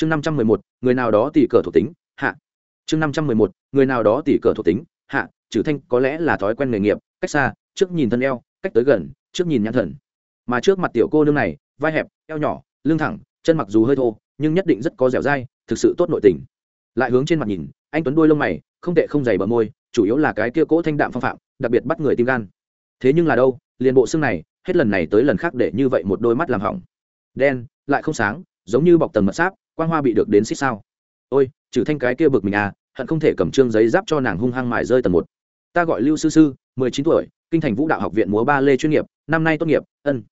chương năm trăm mười một, người nào đó tỉ cờ thuộc tính, hạ. Chương năm trăm mười một, người nào đó tỉ cờ thuộc tính, hạ. Trừ thanh có lẽ là thói quen nghề nghiệp, cách xa, trước nhìn thân eo, cách tới gần, trước nhìn nhãn thần. Mà trước mặt tiểu cô nương này, vai hẹp, eo nhỏ, lưng thẳng, chân mặc dù hơi thô, nhưng nhất định rất có dẻo dai, thực sự tốt nội tình. Lại hướng trên mặt nhìn, anh tuấn đuôi lông mày, không tệ không dày bờ môi, chủ yếu là cái kia cỗ thanh đạm phong phạm, đặc biệt bắt người tim gan. Thế nhưng là đâu, liền bộ xương này, hết lần này tới lần khác để như vậy một đôi mắt làm hỏng. Đen, lại không sáng, giống như bọc tầng mật sáp quang hoa bị được đến xích sao? Ôi, trừ thanh cái kia bực mình à hận không thể cầm trương giấy giáp cho nàng hung hăng mài rơi tầng một. Ta gọi lưu sư sư, mười chín tuổi, kinh thành vũ đạo học viện múa ba lê chuyên nghiệp, năm nay tốt nghiệp, ân.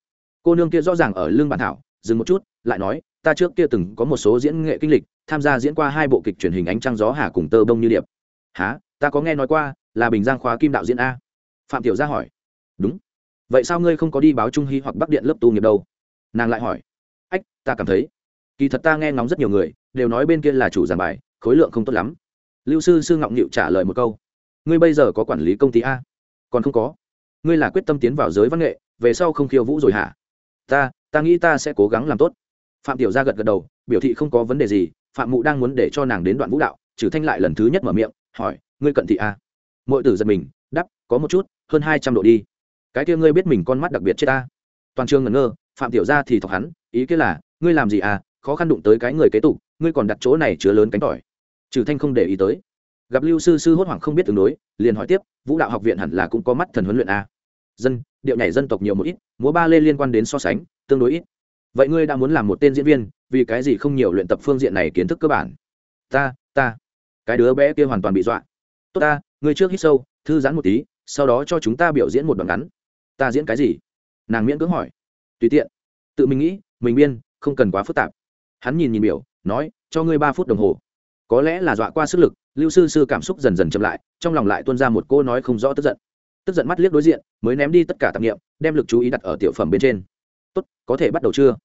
Cô nương kia rõ ràng ở lương bản thảo, dừng một chút, lại nói, ta trước kia từng có một số diễn nghệ kinh lịch, tham gia diễn qua hai bộ kịch truyền hình ánh trăng gió hà cùng tơ bông như điệp. Há ta có nghe nói qua, là bình giang khóa kim đạo diễn a. Phạm tiểu gia hỏi. Đúng. Vậy sao ngươi không có đi báo trung hy hoặc bắc điện lớp tu nghiệp đâu? Nàng lại hỏi. Ách, ta cảm thấy kỳ thật ta nghe ngóng rất nhiều người, đều nói bên kia là chủ giảng bài, khối lượng không tốt lắm. Lưu sư sư ngọng nghịu trả lời một câu. Ngươi bây giờ có quản lý công ty a? Còn không có. Ngươi là quyết tâm tiến vào giới văn nghệ, về sau không khiêu vũ rồi hả? Ta ta nghĩ ta sẽ cố gắng làm tốt. Phạm tiểu gia gật gật đầu, biểu thị không có vấn đề gì, phạm mụ đang muốn để cho nàng đến đoạn vũ đạo trừ thanh lại lần thứ nhất mở miệng, hỏi, ngươi cận thị a? Mọi tử giật mình đắp có một chút, hơn hai trăm độ đi. Cái kia ngươi biết mình con mắt đặc biệt chết ta? Toàn trường ngẩn ngơ, phạm tiểu gia thì thọc hắn, ý kia là, ngươi làm gì à khó khăn đụng tới cái người kế tục, ngươi còn đặt chỗ này chứa lớn cánh tỏi. Trừ thanh không để ý tới. Gặp lưu sư sư hốt hoảng không biết tương đối, liền hỏi tiếp, vũ đạo học viện hẳn là cũng có mắt thần huấn luyện a? Dân, điệu nhảy dân tộc nhiều một ít, múa ba lê liên quan đến so sánh, tương đối ít. Vậy ngươi đã muốn làm một tên diễn viên, vì cái gì không nhiều luyện tập phương diện này kiến thức cơ bản? Ta ta. Cái đứa bé kia hoàn toàn bị dọa. Tốt ta, ngươi trước hít sâu, thư giãn một tí, sau đó cho chúng ta biểu diễn một đoạn ngắn. Ta diễn cái gì? Nàng miễn cưỡng hỏi. Tùy tiện. Tự mình nghĩ, mình biên, không cần quá phức tạp hắn nhìn nhìn biểu, nói, cho ngươi ba phút đồng hồ. Có lẽ là dọa qua sức lực, lưu sư sư cảm xúc dần dần chậm lại, trong lòng lại tuôn ra một cô nói không rõ tức giận. Tức giận mắt liếc đối diện, mới ném đi tất cả tạp nghiệm đem lực chú ý đặt ở tiểu phẩm bên trên. Tốt, có thể bắt đầu chưa?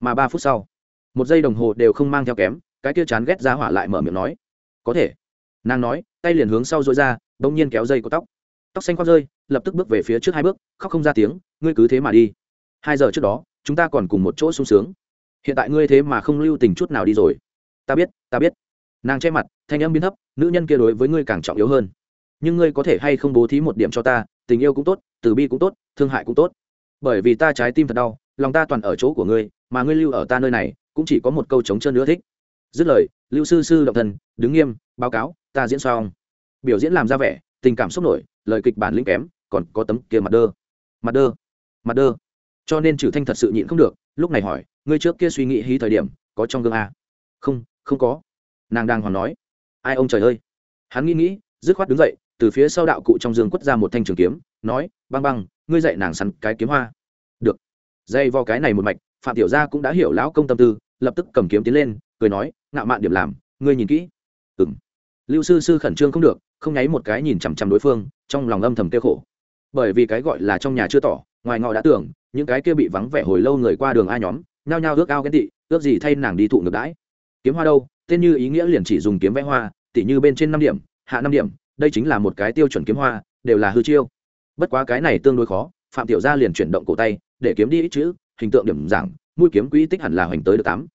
Mà ba phút sau, một giây đồng hồ đều không mang theo kém, cái kia chán ghét ra hỏa lại mở miệng nói, có thể. Nàng nói, tay liền hướng sau dội ra, bỗng nhiên kéo dây có tóc. Tóc xanh khoác rơi, lập tức bước về phía trước hai bước, khóc không ra tiếng, ngươi cứ thế mà đi. Hai giờ trước đó, chúng ta còn cùng một chỗ sung sướng hiện tại ngươi thế mà không lưu tình chút nào đi rồi. Ta biết ta biết. Nàng che mặt, thanh âm biến thấp, nữ nhân kia đối với ngươi càng trọng yếu hơn. Nhưng ngươi có thể hay không bố thí một điểm cho ta, tình yêu cũng tốt, từ bi cũng tốt, thương hại cũng tốt. Bởi vì ta trái tim thật đau, lòng ta toàn ở chỗ của ngươi, mà ngươi lưu ở ta nơi này, cũng chỉ có một câu chống chân nữa thích. Dứt lời, lưu sư sư động thần đứng nghiêm, báo cáo, ta diễn xong. Biểu diễn làm ra vẻ, tình cảm sốc nổi, lời kịch bản linh kém, còn có tấm kia mặt đơ. Mặt đơ mặt đơ. Cho nên trừ thanh thật sự nhịn không được lúc này hỏi, ngươi trước kia suy nghĩ hí thời điểm, có trong gương à? Không không có. Nàng đang hoàn nói, ai ông trời ơi. Hắn nghĩ nghĩ, dứt khoát đứng dậy, từ phía sau đạo cụ trong giường quất ra một thanh trường kiếm, nói, băng băng, ngươi dạy nàng sắn cái kiếm hoa. Được. Dây vào cái này một mạch, phạm tiểu gia cũng đã hiểu lão công tâm tư, lập tức cầm kiếm tiến lên, cười nói, ngạo mạn điểm làm, ngươi nhìn kỹ. Ừng lưu sư sư khẩn trương không được, không nháy một cái nhìn chằm chằm đối phương, trong lòng âm thầm kêu khổ. Bởi vì cái gọi là trong nhà chưa tỏ, ngoài ngọ đã tưởng những cái kia bị vắng vẻ hồi lâu người qua đường ai nhóm, nhao nhao ước ao ghen tị, ước gì thay nàng đi thụ ngược đãi. Kiếm hoa đâu? Tên như ý nghĩa liền chỉ dùng kiếm vẽ hoa, tỉ như bên trên năm điểm, hạ năm điểm, đây chính là một cái tiêu chuẩn kiếm hoa, đều là hư chiêu. Bất quá cái này tương đối khó, phạm tiểu gia liền chuyển động cổ tay, để kiếm đi ít chữ, hình tượng điểm giảng, mũi kiếm quỹ tích hẳn là hoành tới được tám.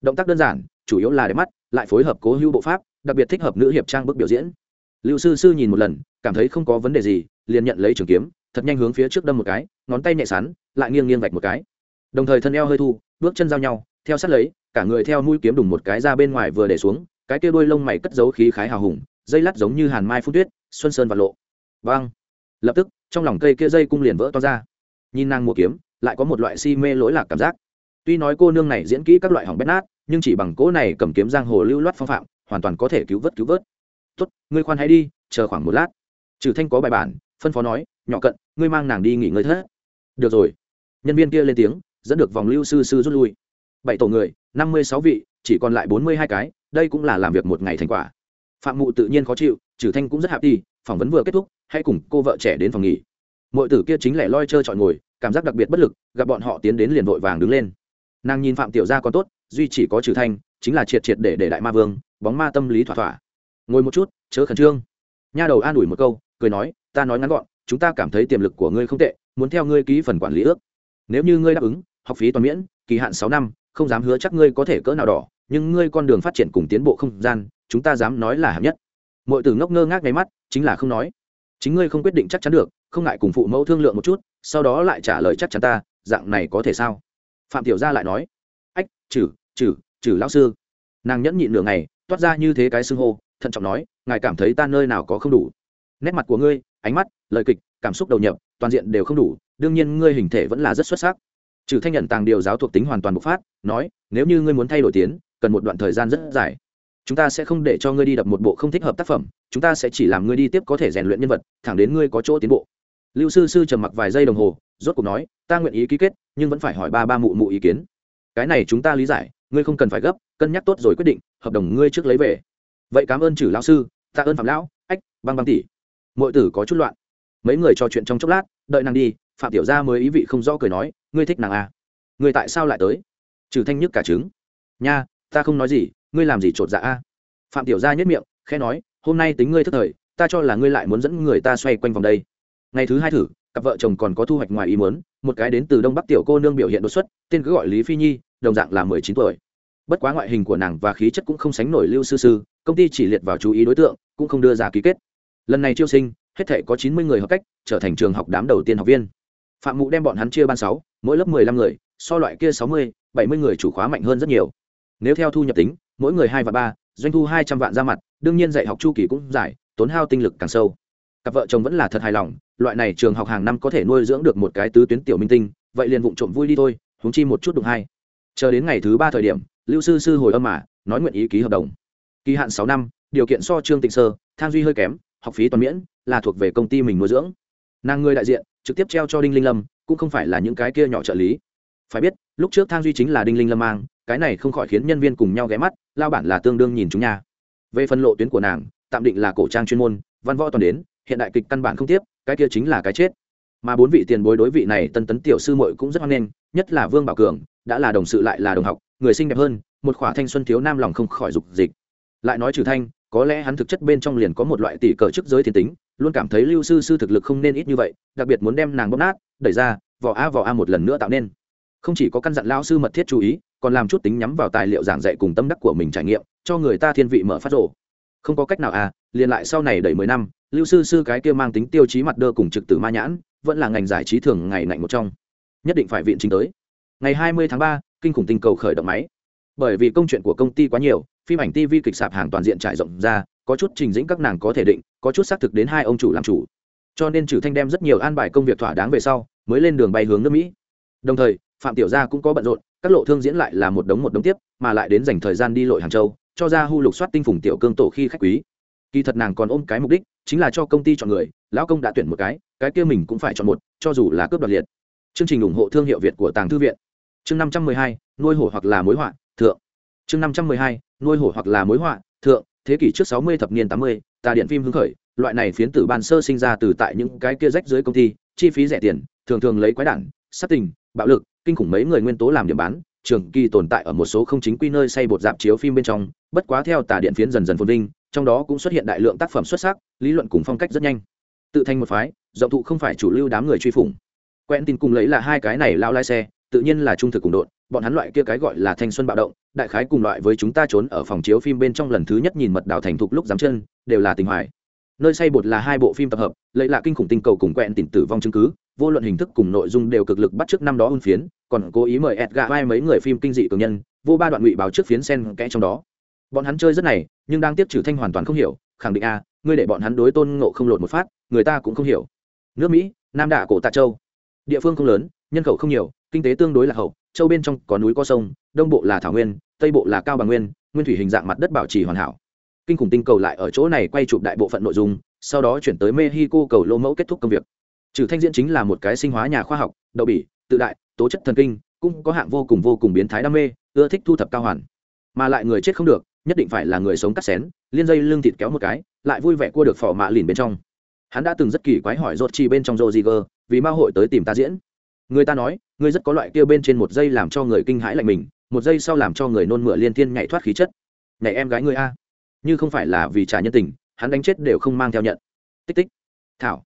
Động tác đơn giản, chủ yếu là để mắt, lại phối hợp cố hữu bộ pháp, đặc biệt thích hợp nữ hiệp trang bức biểu diễn. Lưu sư sư nhìn một lần, cảm thấy không có vấn đề gì, liền nhận lấy trường kiếm, thật nhanh hướng phía trước đâm một cái, ngón tay nhẹ sắn lại nghiêng nghiêng vạch một cái. Đồng thời thân eo hơi thu, bước chân giao nhau, theo sát lấy, cả người theo mũi kiếm đùng một cái ra bên ngoài vừa để xuống, cái kia đuôi lông mày cất giấu khí khái hào hùng, dây lát giống như hàn mai phun tuyết, xuân sơn và lộ. Vang. Lập tức, trong lòng cây kia dây cung liền vỡ to ra. Nhìn nàng mua kiếm, lại có một loại si mê lỗi lạc cảm giác. Tuy nói cô nương này diễn kỹ các loại hỏng bét nát, nhưng chỉ bằng cỗ này cầm kiếm giang hồ lưu loát phong phạm, hoàn toàn có thể cứu vớt cứu vớt. Tốt, ngươi khoan hãy đi, chờ khoảng một lát. Trừ thanh có bài bản, phân phó nói, nhỏ cận, ngươi mang nàng đi nghỉ ngơi thế được rồi nhân viên kia lên tiếng, dẫn được vòng lưu sư sư rút lui. Bảy tổ người, năm mươi sáu vị, chỉ còn lại bốn mươi hai cái, đây cũng là làm việc một ngày thành quả. Phạm mụ tự nhiên khó chịu trừ thanh cũng rất happy phỏng vấn vừa kết thúc, hãy cùng cô vợ trẻ đến phòng nghỉ. Mọi tử kia chính là loi chơi chọn ngồi, cảm giác đặc biệt bất lực, gặp bọn họ tiến đến liền vội vàng đứng lên. Nàng nhìn phạm tiểu gia còn tốt, duy chỉ có trừ thanh, chính là triệt triệt để để đại ma vương, bóng ma tâm lý thỏa thỏa. Ngồi một chút, chớ khẩn trương. Nha đầu an ủi một câu, cười nói, ta nói ngắn gọn, chúng ta cảm thấy tiềm lực của ngươi không tệ, muốn theo ngươi ký phần quản lý ước nếu như ngươi đáp ứng học phí toàn miễn kỳ hạn sáu năm không dám hứa chắc ngươi có thể cỡ nào đỏ nhưng ngươi con đường phát triển cùng tiến bộ không gian chúng ta dám nói là hạng nhất. Mọi từ ngốc ngơ ngác nháy mắt chính là không nói. Chính ngươi không quyết định chắc chắn được không ngại cùng phụ mẫu thương lượng một chút sau đó lại trả lời chắc chắn ta dạng này có thể sao? Phạm tiểu gia lại nói. Ách trừ, trừ, trừ lão sư. Nàng nhẫn nhịn nửa ngày toát ra như thế cái xưng hô thận trọng nói ngài cảm thấy ta nơi nào có không đủ? Nét mặt của ngươi ánh mắt lời kịch cảm xúc đầu nhập toàn diện đều không đủ đương nhiên ngươi hình thể vẫn là rất xuất sắc. Trừ thanh nhận tàng điều giáo thuộc tính hoàn toàn bộc phát, nói, nếu như ngươi muốn thay đổi tiến, cần một đoạn thời gian rất dài. Chúng ta sẽ không để cho ngươi đi đập một bộ không thích hợp tác phẩm, chúng ta sẽ chỉ làm ngươi đi tiếp có thể rèn luyện nhân vật, thẳng đến ngươi có chỗ tiến bộ. Lưu sư sư trầm mặc vài giây đồng hồ, rốt cuộc nói, ta nguyện ý ký kết, nhưng vẫn phải hỏi ba ba mụ mụ ý kiến. Cái này chúng ta lý giải, ngươi không cần phải gấp, cân nhắc tốt rồi quyết định, hợp đồng ngươi trước lấy về. Vậy cảm ơn chử lão sư, tạ ơn phạm lão, ách, băng băng tỷ. Mọi tử có chút loạn. Mấy người trò chuyện trong chốc lát, đợi nàng đi phạm tiểu gia mới ý vị không rõ cười nói, ngươi thích nàng à? Ngươi tại sao lại tới? Trừ thanh nhức cả trứng. Nha, ta không nói gì, ngươi làm gì trột dạ a? Phạm tiểu gia nhất miệng, khẽ nói, hôm nay tính ngươi thất thời, ta cho là ngươi lại muốn dẫn người ta xoay quanh vòng đây. Ngày thứ hai thử, cặp vợ chồng còn có thu hoạch ngoài ý muốn, một cái đến từ đông bắc tiểu cô nương biểu hiện đột xuất, tên cứ gọi lý phi nhi, đồng dạng là mười chín tuổi. Bất quá ngoại hình của nàng và khí chất cũng không sánh nổi lưu sư sư, công ty chỉ liệt vào chú ý đối tượng, cũng không đưa ra ký kết. Lần này chiêu sinh, hết thể có chín mươi người hợp cách, trở thành trường học đám đầu tiên học viên phạm mụ đem bọn hắn chia ban sáu, mỗi lớp mười lăm người, so loại kia sáu mươi, bảy mươi người chủ khóa mạnh hơn rất nhiều. Nếu theo thu nhập tính, mỗi người hai và ba, doanh thu hai trăm vạn ra mặt, đương nhiên dạy học chu kỳ cũng dài, tốn hao tinh lực càng sâu. Cặp vợ chồng vẫn là thật hài lòng, loại này trường học hàng năm có thể nuôi dưỡng được một cái tứ tuyến tiểu minh tinh, vậy liền vụng trộm vui đi thôi húng chi một chút đụng hai. Chờ đến ngày thứ ba thời điểm, lưu sư sư hồi âm mà, nói nguyện ý ký hợp đồng. Kỳ hạn sáu năm, điều kiện so trương tịnh sơ, thang duy hơi kém, học phí toàn miễn, là thuộc về công ty mình nuôi dưỡng. Nàng người đại diện trực tiếp treo cho đinh linh lâm, cũng không phải là những cái kia nhỏ trợ lý. Phải biết, lúc trước thang duy chính là đinh linh lâm mang, cái này không khỏi khiến nhân viên cùng nhau ghé mắt, lao bản là tương đương nhìn chúng nha. Về phân lộ tuyến của nàng, tạm định là cổ trang chuyên môn, văn võ toàn đến, hiện đại kịch căn bản không tiếp, cái kia chính là cái chết. Mà bốn vị tiền bối đối vị này tân tấn tiểu sư muội cũng rất hoan nghênh, nhất là vương bảo cường, đã là đồng sự lại là đồng học, người xinh đẹp hơn, một khỏa thanh xuân thiếu nam lòng không khỏi dục dịch. Lại nói trừ thanh, có lẽ hắn thực chất bên trong liền có một loại tỷ cờ chức giới thiên tính luôn cảm thấy lưu sư sư thực lực không nên ít như vậy, đặc biệt muốn đem nàng bóp nát, đẩy ra vỏ a vỏ a một lần nữa tạo nên. Không chỉ có căn dặn lao sư mật thiết chú ý, còn làm chút tính nhắm vào tài liệu giảng dạy cùng tâm đắc của mình trải nghiệm, cho người ta thiên vị mở phát rổ không có cách nào à liền lại sau này đẩy mười năm, lưu sư sư cái kia mang tính tiêu chí mặt đơ cùng trực tử ma nhãn, vẫn là ngành giải trí thường ngày nạnh một trong. Nhất định phải viện chính tới. Ngày hai mươi tháng ba, kinh khủng tinh cầu khởi động máy. Bởi vì công chuyện của công ty quá nhiều, phim ảnh, tv, kịch sạp hàng toàn diện trải rộng ra, có chút trình dĩnh các nàng có thể định có chút xác thực đến hai ông chủ làm chủ. Cho nên trừ thanh đem rất nhiều an bài công việc thỏa đáng về sau, mới lên đường bay hướng nước mỹ. Đồng thời, phạm tiểu gia cũng có bận rộn, các lộ thương diễn lại là một đống một đống tiếp, mà lại đến dành thời gian đi lội hàng châu, cho ra hu lục soát tinh phùng tiểu cương tổ khi khách quý. Kỳ thật nàng còn ôm cái mục đích, chính là cho công ty chọn người, lão công đã tuyển một cái cái kia mình cũng phải chọn một, cho dù là cướp đoạt liệt. Chương trình ủng hộ thương hiệu việt của tàng thư viện. Chương năm trăm mười hai, nuôi hổ hoặc là mối họa, thượng. Chương năm trăm mười hai, nuôi hổ hoặc là mối họa, thượng thế kỷ trước sáu mươi thập niên tám mươi, tà điện phim hứng khởi, loại này phiến tử ban sơ sinh ra từ tại những cái kia rách dưới công ty, chi phí rẻ tiền, thường thường lấy quái đản, sát tình, bạo lực, kinh khủng mấy người nguyên tố làm điểm bán, trường kỳ tồn tại ở một số không chính quy nơi xây bột dạp chiếu phim bên trong, bất quá theo tà điện phiến dần dần phồn vinh, trong đó cũng xuất hiện đại lượng tác phẩm xuất sắc, lý luận cùng phong cách rất nhanh. Tự thành một phái, rộng thụ không phải chủ lưu đám người truy phủng. Quen tin cùng lấy là hai cái này lao lái xe, tự nhiên là trung thực cùng đột bọn hắn loại kia cái gọi là thanh xuân bạo động, đại khái cùng loại với chúng ta trốn ở phòng chiếu phim bên trong lần thứ nhất nhìn mật đào thành thục lúc dám chân, đều là tình hoài. Nơi xây bột là hai bộ phim tập hợp lấy là kinh khủng tinh cầu cùng quẹn tỉnh tử vong chứng cứ, vô luận hình thức cùng nội dung đều cực lực bắt trước năm đó hôn phiến, còn cố ý mời edgar vai mấy người phim kinh dị cường nhân, vô ba đoạn ngụy báo trước phiến sen kẽ trong đó. Bọn hắn chơi rất này, nhưng đang tiếp trừ thanh hoàn toàn không hiểu, khẳng định a, ngươi để bọn hắn đối tôn ngộ không lột một phát, người ta cũng không hiểu. Nước mỹ, nam đạ cổ tạ châu. Địa phương không lớn, nhân khẩu không nhiều, kinh tế tương đối là hậu châu bên trong có núi có sông đông bộ là thảo nguyên tây bộ là cao bằng nguyên nguyên thủy hình dạng mặt đất bảo trì hoàn hảo. Kinh khủng tinh cầu lại ở chỗ này quay chụp đại bộ phận nội dung sau đó chuyển tới mexico cầu lô mẫu kết thúc công việc. Trừ thanh diễn chính là một cái sinh hóa nhà khoa học đậu bỉ tự đại tố chất thần kinh cũng có hạng vô cùng vô cùng biến thái đam mê ưa thích thu thập cao hoàn. Mà lại người chết không được nhất định phải là người sống cắt xén liên dây lưng thịt kéo một cái lại vui vẻ cua được phỏ mạ lìn bên trong. Hắn đã từng rất kỳ quái hỏi rốt chi bên trong Roziger, vì ma hội tới tìm ta diễn người ta nói, ngươi rất có loại kia bên trên một giây làm cho người kinh hãi lạnh mình, một giây sau làm cho người nôn mửa liên thiên nhảy thoát khí chất. Nhảy em gái ngươi a. Như không phải là vì trả nhân tình, hắn đánh chết đều không mang theo nhận. Tích tích. Thảo.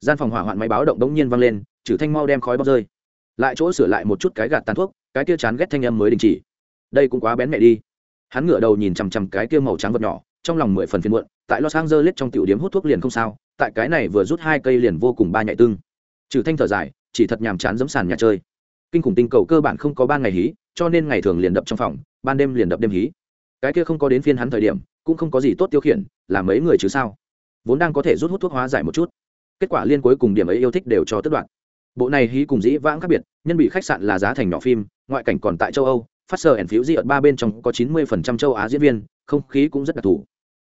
Gian phòng hỏa hoạn máy báo động đống nhiên vang lên, trừ thanh mau đem khói bốc rơi. Lại chỗ sửa lại một chút cái gạt tàn thuốc, cái kia chán ghét thanh âm mới đình chỉ. Đây cũng quá bén mẹ đi. Hắn ngửa đầu nhìn chằm chằm cái kia màu trắng vật nhỏ, trong lòng mười phần phiền muộn, tại los angeles trong tiểu điếm hút thuốc liền không sao, tại cái này vừa rút hai cây liền vô cùng ba nhạy tương. Trừ thanh thở dài chỉ thật nhàm chán giấm sàn nhà chơi. Kinh khủng tinh cầu cơ bản không có ban ngày hí, cho nên ngày thường liền đập trong phòng, ban đêm liền đập đêm hí. Cái kia không có đến phiên hắn thời điểm, cũng không có gì tốt tiêu khiển, là mấy người chứ sao? Vốn đang có thể rút hút thuốc hóa giải một chút. Kết quả liên cuối cùng điểm ấy yêu thích đều cho tất đoạn. Bộ này hí cùng dĩ vãng khác biệt, nhân bị khách sạn là giá thành nhỏ phim, ngoại cảnh còn tại châu âu, phát sờ ẩn phiếu di ở ba bên trong có chín mươi phần trăm châu á diễn viên, không khí cũng rất đặc thù.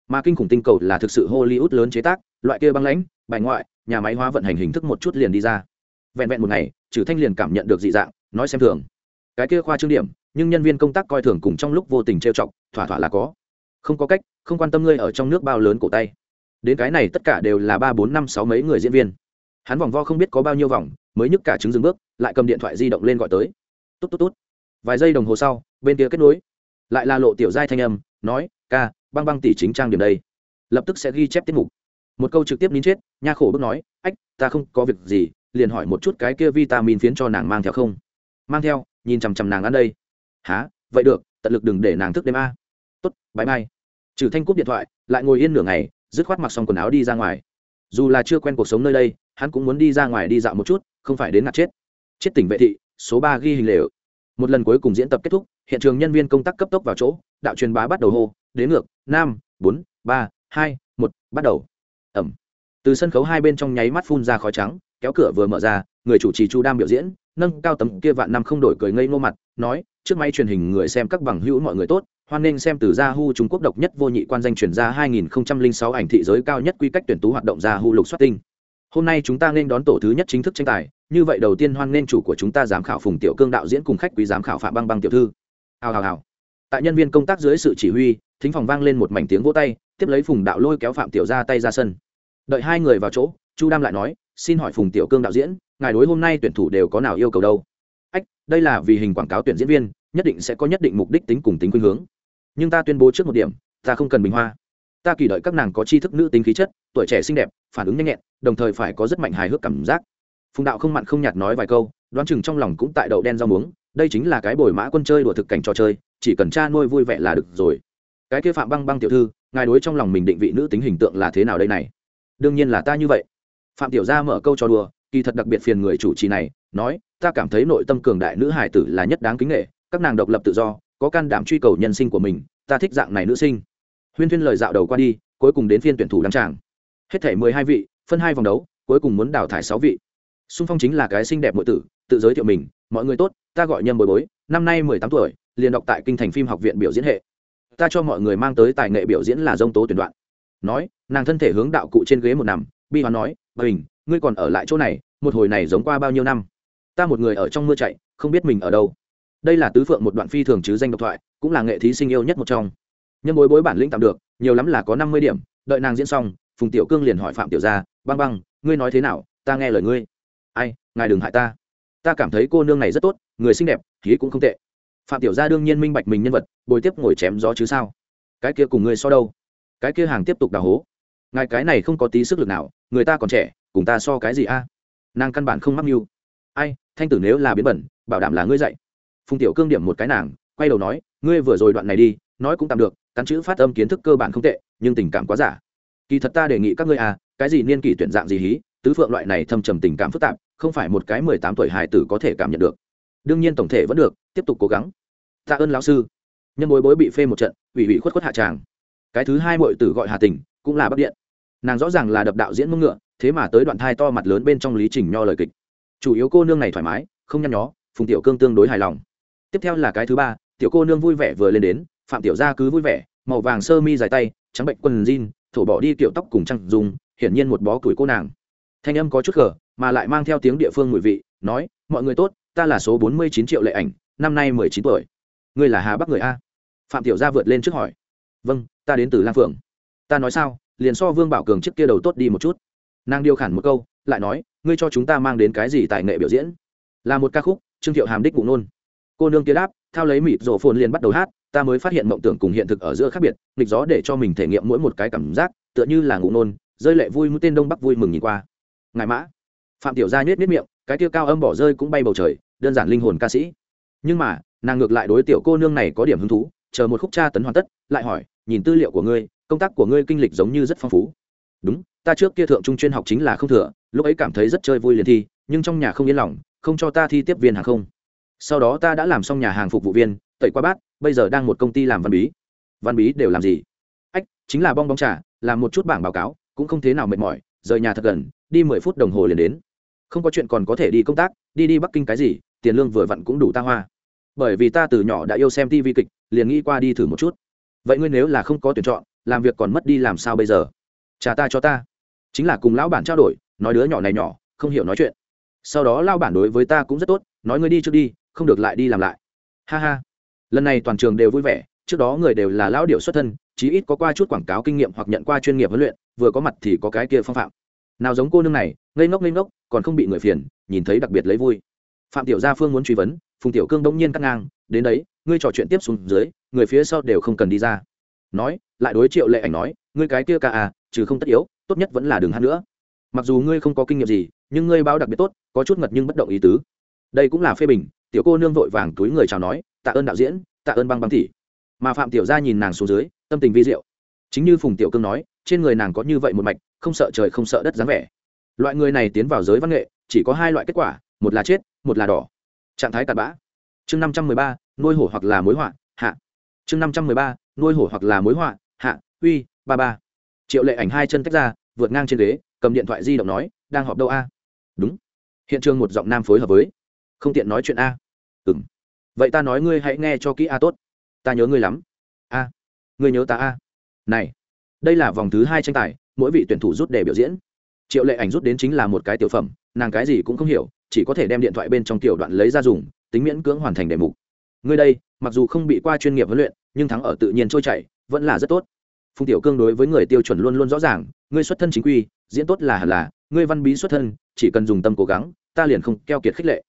Mà kinh khủng tinh cầu là thực sự hollywood lớn chế tác, loại kia băng lãnh, bài ngoại, nhà máy hóa vận hành hình thức một chút liền đi ra vẹn vẹn một ngày trừ thanh liền cảm nhận được dị dạng, nói xem thường. Cái kia khoa trương điểm, nhưng nhân viên công tác coi thường cùng trong lúc vô tình trêu chọc, thỏa thỏa là có. Không có cách, không quan tâm ngươi ở trong nước bao lớn cổ tay. Đến cái này tất cả đều là ba bốn năm sáu mấy người diễn viên. Hắn vòng vo không biết có bao nhiêu vòng, mới nhức cả trứng dừng bước, lại cầm điện thoại di động lên gọi tới. Tốt tốt tốt vài giây đồng hồ sau, bên kia kết nối. Lại là lộ tiểu giai thanh âm, nói, ca, băng băng tỷ chính trang điểm đây. Lập tức sẽ ghi chép tiết mục. Một câu trực tiếp nín chết, nha khổ bước nói, ách, ta không có việc gì liền hỏi một chút cái kia vitamin phiến cho nàng mang theo không? Mang theo, nhìn chằm chằm nàng ăn đây. Há vậy được, tận lực đừng để nàng thức đêm a. Tốt bãi mai trừ thanh cúp điện thoại, lại ngồi yên nửa ngày, dứt khoát mặc xong quần áo đi ra ngoài. Dù là chưa quen cuộc sống nơi đây, hắn cũng muốn đi ra ngoài đi dạo một chút, không phải đến ngạt chết. Chết tỉnh vệ thị, số ba ghi hình lều. Một lần cuối cùng diễn tập kết thúc, hiện trường nhân viên công tác cấp tốc vào chỗ, đạo truyền bá bắt đầu hô, đến ngược, năm, bốn, ba, hai, một, bắt đầu. Ẩm. Từ sân khấu hai bên trong nháy mắt phun ra khói trắng kéo cửa vừa mở ra người chủ trì chu đam biểu diễn nâng cao tấm kia vạn năm không đổi cười ngây ngô mặt nói trước máy truyền hình người xem các bằng hữu mọi người tốt hoan nghênh xem từ Yahoo Trung Quốc độc nhất vô nhị quan danh truyền ra 2006 ảnh thị giới cao nhất quy cách tuyển tú hoạt động Yahoo lục soát tinh. Hôm nay chúng ta nên đón tổ thứ nhất chính thức tranh tài, như vậy đầu tiên hoan nghênh chủ của chúng ta giám khảo Phùng Tiểu Cương đạo diễn cùng khách quý giám khảo Phạm Băng Băng tiểu thư. Hào hào hào. Tại nhân viên công tác dưới sự chỉ huy, thính phòng vang lên một mảnh tiếng vỗ tay, tiếp lấy Phùng Đạo lôi kéo Phạm Tiểu ra tay ra sân. Đợi hai người vào chỗ, Chu Đam lại nói, xin hỏi Phùng Tiểu Cương đạo diễn, ngài đối hôm nay tuyển thủ đều có nào yêu cầu đâu? Ách, đây là vì hình quảng cáo tuyển diễn viên, nhất định sẽ có nhất định mục đích tính cùng tính khuynh hướng. Nhưng ta tuyên bố trước một điểm ta không cần bình hoa. Ta kỳ đợi các nàng có tri thức nữ tính khí chất tuổi trẻ xinh đẹp phản ứng nhanh nhẹn đồng thời phải có rất mạnh hài hước cảm giác. Phùng đạo không mặn không nhạt nói vài câu đoán chừng trong lòng cũng tại đậu đen rau muống đây chính là cái bồi mã quân chơi đùa thực cảnh trò chơi chỉ cần cha nuôi vui vẻ là được rồi. Cái kia phạm băng băng tiểu thư ngài đối trong lòng mình định vị nữ tính hình tượng là thế nào đây này? Đương nhiên là ta như vậy phạm tiểu gia mở câu cho đùa, kỳ thật đặc biệt phiền người chủ trì này, nói, ta cảm thấy nội tâm cường đại nữ hải tử là nhất đáng kính nghệ các nàng độc lập tự do, có can đảm truy cầu nhân sinh của mình, ta thích dạng này nữ sinh. Huyên thuyên lời dạo đầu qua đi, cuối cùng đến phiên tuyển thủ đăng tràng. Hết thể mười hai vị, phân hai vòng đấu, cuối cùng muốn đào thải sáu vị. Xung phong chính là cái xinh đẹp nội tử, tự giới thiệu mình, mọi người tốt, ta gọi nhâm bồi bối, năm nay mười tám tuổi, liền đọc tại kinh thành phim học viện biểu diễn hệ. Ta cho mọi người mang tới tài nghệ biểu diễn là dông tố tuyển đoạn. Nói, nàng thân thể hướng đạo cụ trên ghế một nằm, bi hoán nói bình, ngươi còn ở lại chỗ này, một hồi này giống qua bao nhiêu năm? Ta một người ở trong mưa chạy, không biết mình ở đâu. Đây là tứ phượng một đoạn phi thường chứ danh độc thoại, cũng là nghệ thí sinh yêu nhất một trong. Nhân bối bối bản lĩnh tạm được, nhiều lắm là có năm mươi điểm, đợi nàng diễn xong, phùng tiểu cương liền hỏi phạm tiểu gia, băng băng, ngươi nói thế nào? Ta nghe lời ngươi. Ai, ngài đừng hại ta. Ta cảm thấy cô nương này rất tốt, người xinh đẹp, khí cũng không tệ. Phạm tiểu gia đương nhiên minh bạch mình nhân vật, bồi tiếp ngồi chém gió chứ sao? Cái kia cùng ngươi so đâu? Cái kia hàng tiếp tục đào hố ngài cái này không có tí sức lực nào, người ta còn trẻ, cùng ta so cái gì a? Nàng căn bản không mắc mưu. Ai, thanh tử nếu là biến bẩn, bảo đảm là ngươi dạy. Phùng tiểu cương điểm một cái nàng, quay đầu nói, ngươi vừa rồi đoạn này đi, nói cũng tạm được, cắn chữ phát âm kiến thức cơ bản không tệ, nhưng tình cảm quá giả. Kỳ thật ta đề nghị các ngươi à cái gì niên kỷ tuyển dạng gì hí, tứ phượng loại này thâm trầm tình cảm phức tạp, không phải một cái mười tám tuổi hài tử có thể cảm nhận được. Đương nhiên tổng thể vẫn được, tiếp tục cố gắng. Tạ ơn lão sư. Nhân bối bối bị phê một trận, ủy ủy khuất khuất hạ tràng. Cái thứ hai mọi tử gọi hà tình, cũng là bắc điện nàng rõ ràng là đập đạo diễn mông ngựa, thế mà tới đoạn thai to mặt lớn bên trong lý trình nho lời kịch. Chủ yếu cô nương này thoải mái, không nhăn nhó, phùng tiểu cương tương đối hài lòng. Tiếp theo là cái thứ ba, tiểu cô nương vui vẻ vừa lên đến, phạm tiểu gia cứ vui vẻ, màu vàng sơ mi dài tay, trắng bệnh quần jean, thổ bỏ đi kiểu tóc cùng trăng dùng hiển nhiên một bó tuổi cô nàng. Thanh âm có chút gở mà lại mang theo tiếng địa phương mùi vị, nói, mọi người tốt, ta là số bốn mươi chín triệu lệ ảnh, năm nay mười chín tuổi. Ngươi là hà bắc người a. Phạm tiểu gia vượt lên trước hỏi vâng ta đến từ lang phượng. Ta nói sao? Liền so vương bảo cường trước kia đầu tốt đi một chút nàng điều khản một câu lại nói ngươi cho chúng ta mang đến cái gì tài nghệ biểu diễn là một ca khúc trương thiệu hàm đích bụng nôn cô nương kia đáp thao lấy mịt rổ phồn liền bắt đầu hát ta mới phát hiện mộng tưởng cùng hiện thực ở giữa khác biệt nghịch gió để cho mình thể nghiệm mỗi một cái cảm giác tựa như là ngủ nôn rơi lệ vui mũi tên đông bắc vui mừng nhìn qua ngài mã phạm tiểu gia nhếch nhếch miệng cái tiêu cao âm bỏ rơi cũng bay bầu trời đơn giản linh hồn ca sĩ nhưng mà nàng ngược lại đối tiểu cô nương này có điểm hứng thú chờ một khúc tra tấn hoàn tất, lại hỏi, nhìn tư liệu của ngươi, công tác của ngươi kinh lịch giống như rất phong phú. Đúng, ta trước kia thượng trung chuyên học chính là không thừa, lúc ấy cảm thấy rất chơi vui liền thi, nhưng trong nhà không yên lòng, không cho ta thi tiếp viên hàng không. Sau đó ta đã làm xong nhà hàng phục vụ viên, tẩy qua bát, bây giờ đang một công ty làm văn bí. Văn bí đều làm gì? Ách, chính là bong bóng trà, làm một chút bảng báo cáo, cũng không thế nào mệt mỏi, rời nhà thật gần, đi mười phút đồng hồ liền đến. Không có chuyện còn có thể đi công tác, đi đi bắc kinh cái gì, tiền lương vừa vặn cũng đủ ta hoa. Bởi vì ta từ nhỏ đã yêu xem tv kịch liền nghĩ qua đi thử một chút. Vậy ngươi nếu là không có tuyển chọn, làm việc còn mất đi làm sao bây giờ? Trả ta cho ta. Chính là cùng lão bản trao đổi, nói đứa nhỏ này nhỏ, không hiểu nói chuyện. Sau đó lao bản đối với ta cũng rất tốt, nói ngươi đi trước đi, không được lại đi làm lại. Ha ha. Lần này toàn trường đều vui vẻ, trước đó người đều là lão điệu xuất thân, chí ít có qua chút quảng cáo kinh nghiệm hoặc nhận qua chuyên nghiệp huấn luyện, vừa có mặt thì có cái kia phong phạm. Nào giống cô nương này, ngây ngốc ngây ngốc, còn không bị người phiền, nhìn thấy đặc biệt lấy vui. Phạm tiểu gia phương muốn truy vấn, phùng tiểu cương đông nhiên cắt ngang, đến đấy ngươi trò chuyện tiếp xuống dưới, người phía sau đều không cần đi ra. Nói, lại đối triệu lệ ảnh nói, ngươi cái kia ca à chứ không tất yếu, tốt nhất vẫn là đường hát nữa. Mặc dù ngươi không có kinh nghiệm gì, nhưng ngươi báo đặc biệt tốt, có chút ngật nhưng bất động ý tứ. Đây cũng là phê bình, tiểu cô nương vội vàng túi người chào nói, tạ ơn đạo diễn, tạ ơn băng băng thị mà phạm tiểu gia nhìn nàng xuống dưới, tâm tình vi diệu. Chính như phùng tiểu cương nói, trên người nàng có như vậy một mạch, không sợ trời không sợ đất dáng vẻ. Loại người này tiến vào giới văn nghệ, chỉ có hai loại kết quả, một là chết, một là đỏ. Trạng thái tạt bã chương năm trăm mười ba, nuôi hổ hoặc là mối họa, hạ. Chương năm trăm mười ba, nuôi hổ hoặc là mối họa, hạ, uy, ba ba. Triệu lệ ảnh hai chân tách ra, vượt ngang trên ghế, cầm điện thoại di động nói, đang họp đâu a? Đúng. Hiện trường một giọng nam phối hợp với, không tiện nói chuyện a. À? ừng vậy ta nói ngươi hãy nghe cho kỹ a tốt. Ta nhớ ngươi lắm. A. Ngươi nhớ ta a. Này, đây là vòng thứ hai tranh tài, mỗi vị tuyển thủ rút để biểu diễn. Triệu lệ ảnh rút đến chính là một cái tiểu phẩm, nàng cái gì cũng không hiểu, chỉ có thể đem điện thoại bên trong tiểu đoạn lấy ra dùng tính miễn cưỡng hoàn thành đề mục. Ngươi đây, mặc dù không bị qua chuyên nghiệp huấn luyện, nhưng thắng ở tự nhiên trôi chảy, vẫn là rất tốt. Phùng tiểu cương đối với người tiêu chuẩn luôn luôn rõ ràng, ngươi xuất thân chính quy, diễn tốt là hẳn là, ngươi văn bí xuất thân, chỉ cần dùng tâm cố gắng, ta liền không keo kiệt khích lệ.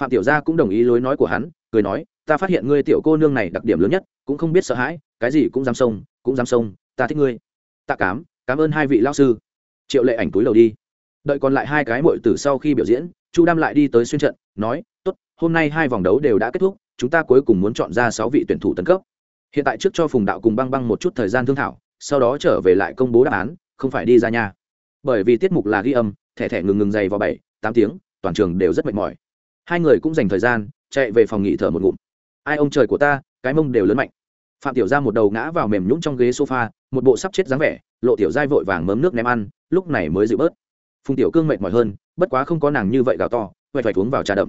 Phạm tiểu gia cũng đồng ý lối nói của hắn, cười nói, ta phát hiện ngươi tiểu cô nương này đặc điểm lớn nhất, cũng không biết sợ hãi, cái gì cũng dám sông cũng dám sông ta thích ngươi. Tạ cám, cảm ơn hai vị lao sư. Triệu lệ ảnh túi đầu đi. Đợi còn lại hai cái mội từ sau khi biểu diễn, chu đam lại đi tới xuyên trận, nói, tốt hôm nay hai vòng đấu đều đã kết thúc, chúng ta cuối cùng muốn chọn ra sáu vị tuyển thủ tấn cấp. Hiện tại trước cho phùng đạo cùng băng băng một chút thời gian thương thảo, sau đó trở về lại công bố đáp án, không phải đi ra nhà bởi vì tiết mục là ghi âm, thẻ thẻ ngừng ngừng dày vào bảy, tám tiếng, toàn trường đều rất mệt mỏi. Hai người cũng dành thời gian, chạy về phòng nghỉ thở một ngụm. Ai ông trời của ta, cái mông đều lớn mạnh. Phạm tiểu ra một đầu ngã vào mềm nhũng trong ghế sofa, một bộ sắp chết dáng vẻ, lộ tiểu dai vội vàng mớm nước ném ăn, lúc này mới dịu bớt. Phùng tiểu cương mệt mỏi hơn, bất quá không có nàng như vậy gào to, quay phải uống vào trà đậm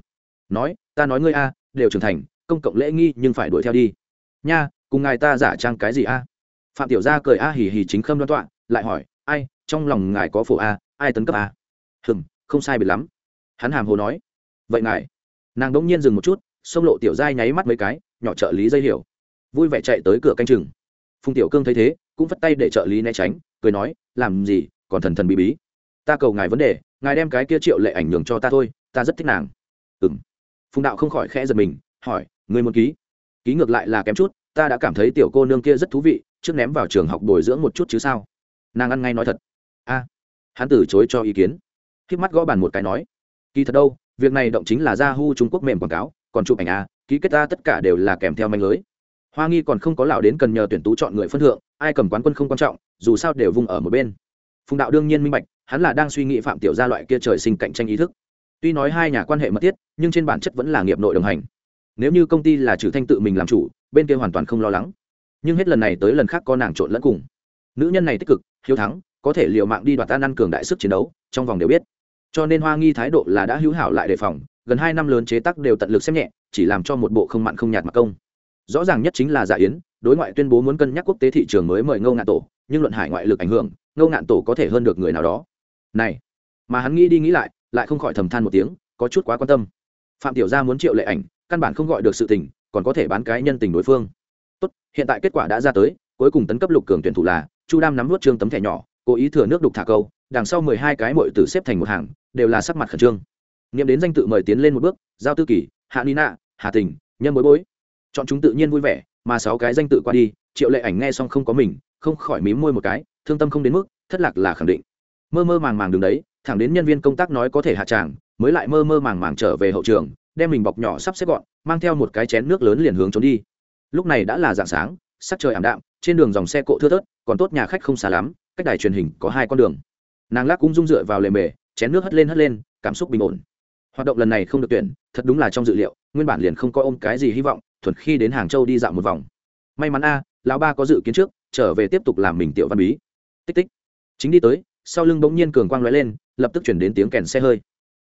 nói, ta nói ngươi a, đều trưởng thành, công cộng lễ nghi nhưng phải đuổi theo đi. Nha, cùng ngài ta giả trang cái gì a? Phạm tiểu gia cười a hì hì chính khâm đoan tọa, lại hỏi, ai, trong lòng ngài có phổ a, ai tấn cấp a? Hừng không sai biệt lắm. Hắn hàm hồ nói, vậy ngài. Nàng đỗng nhiên dừng một chút, xông lộ tiểu giai nháy mắt mấy cái, nhỏ trợ lý dây hiểu. Vui vẻ chạy tới cửa canh chừng. Phùng tiểu cương thấy thế, cũng vất tay để trợ lý né tránh, cười nói, làm gì, còn thần thần bí bí. Ta cầu ngài vấn đề, ngài đem cái kia triệu lệ ảnh hưởng cho ta thôi, ta rất thích nàng. Ừng phùng đạo không khỏi khẽ giật mình hỏi người muốn ký ký ngược lại là kém chút ta đã cảm thấy tiểu cô nương kia rất thú vị trước ném vào trường học bồi dưỡng một chút chứ sao nàng ăn ngay nói thật a hắn từ chối cho ý kiến k mắt gõ bàn một cái nói kỳ thật đâu việc này động chính là Yahoo Trung Quốc mềm quảng cáo, còn chụp ảnh a, ký kết ta tất cả đều là kèm theo manh lưới. Hoa Nghi còn không có lão đến cần nhờ tuyển tú chọn người phân thượng, ai cầm quán quân không quan trọng, dù sao đều vung ở một bên. Phùng đạo đương nhiên minh bạch, hắn là đang suy nghĩ phạm tiểu gia loại kia trời sinh cạnh tranh ý thức. Tuy nói hai nhà quan hệ mật thiết, nhưng trên bản chất vẫn là nghiệp nội đồng hành. Nếu như công ty là trừ thanh tự mình làm chủ, bên kia hoàn toàn không lo lắng. Nhưng hết lần này tới lần khác có nàng trộn lẫn cùng. Nữ nhân này tích cực, hiếu thắng, có thể liều mạng đi đoạt tan ăn cường đại sức chiến đấu, trong vòng đều biết cho nên hoa nghi thái độ là đã hữu hảo lại đề phòng gần hai năm lớn chế tác đều tận lực xem nhẹ chỉ làm cho một bộ không mặn không nhạt mặc công rõ ràng nhất chính là giả yến đối ngoại tuyên bố muốn cân nhắc quốc tế thị trường mới mời ngô ngạn tổ nhưng luận hải ngoại lực ảnh hưởng ngô ngạn tổ có thể hơn được người nào đó này mà hắn nghĩ đi nghĩ lại lại không khỏi thầm than một tiếng, có chút quá quan tâm. Phạm tiểu gia muốn triệu lệ ảnh, căn bản không gọi được sự tình, còn có thể bán cái nhân tình đối phương. Tốt, hiện tại kết quả đã ra tới, cuối cùng tấn cấp lục cường tuyển thủ là chu đam nắm nuốt trương tấm thẻ nhỏ, cố ý thừa nước đục thả câu, đằng sau mười hai cái mội tử xếp thành một hàng, đều là sắc mặt khẩn trương. Nghiệm đến danh tự mời tiến lên một bước, giao tư kỷ hạ nina hà tình nhân bối bối. Chọn chúng tự nhiên vui vẻ, mà sáu cái danh tự qua đi, triệu lệ ảnh nghe xong không có mình, không khỏi mím môi một cái, thương tâm không đến mức, thất lạc là khẳng định. Mơ mơ màng màng đường đấy thẳng đến nhân viên công tác nói có thể hạ tràng, mới lại mơ mơ màng màng trở về hậu trường, đem mình bọc nhỏ sắp xếp gọn, mang theo một cái chén nước lớn liền hướng trốn đi. Lúc này đã là dạng sáng, sắc trời ảm đạm, trên đường dòng xe cộ thưa thớt, còn tốt nhà khách không xa lắm, cách đài truyền hình có hai con đường. Nàng lắc cũng rung dựa vào lề mề, chén nước hất lên hất lên, cảm xúc bình ổn. Hoạt động lần này không được tuyển, thật đúng là trong dự liệu, nguyên bản liền không có ôm cái gì hy vọng, thuần khi đến hàng châu đi dạo một vòng. May mắn a, lão ba có dự kiến trước, trở về tiếp tục làm mình tiểu văn bí. Tích tích. Chính đi tới sau lưng bỗng nhiên cường quang lóe lên, lập tức chuyển đến tiếng kèn xe hơi.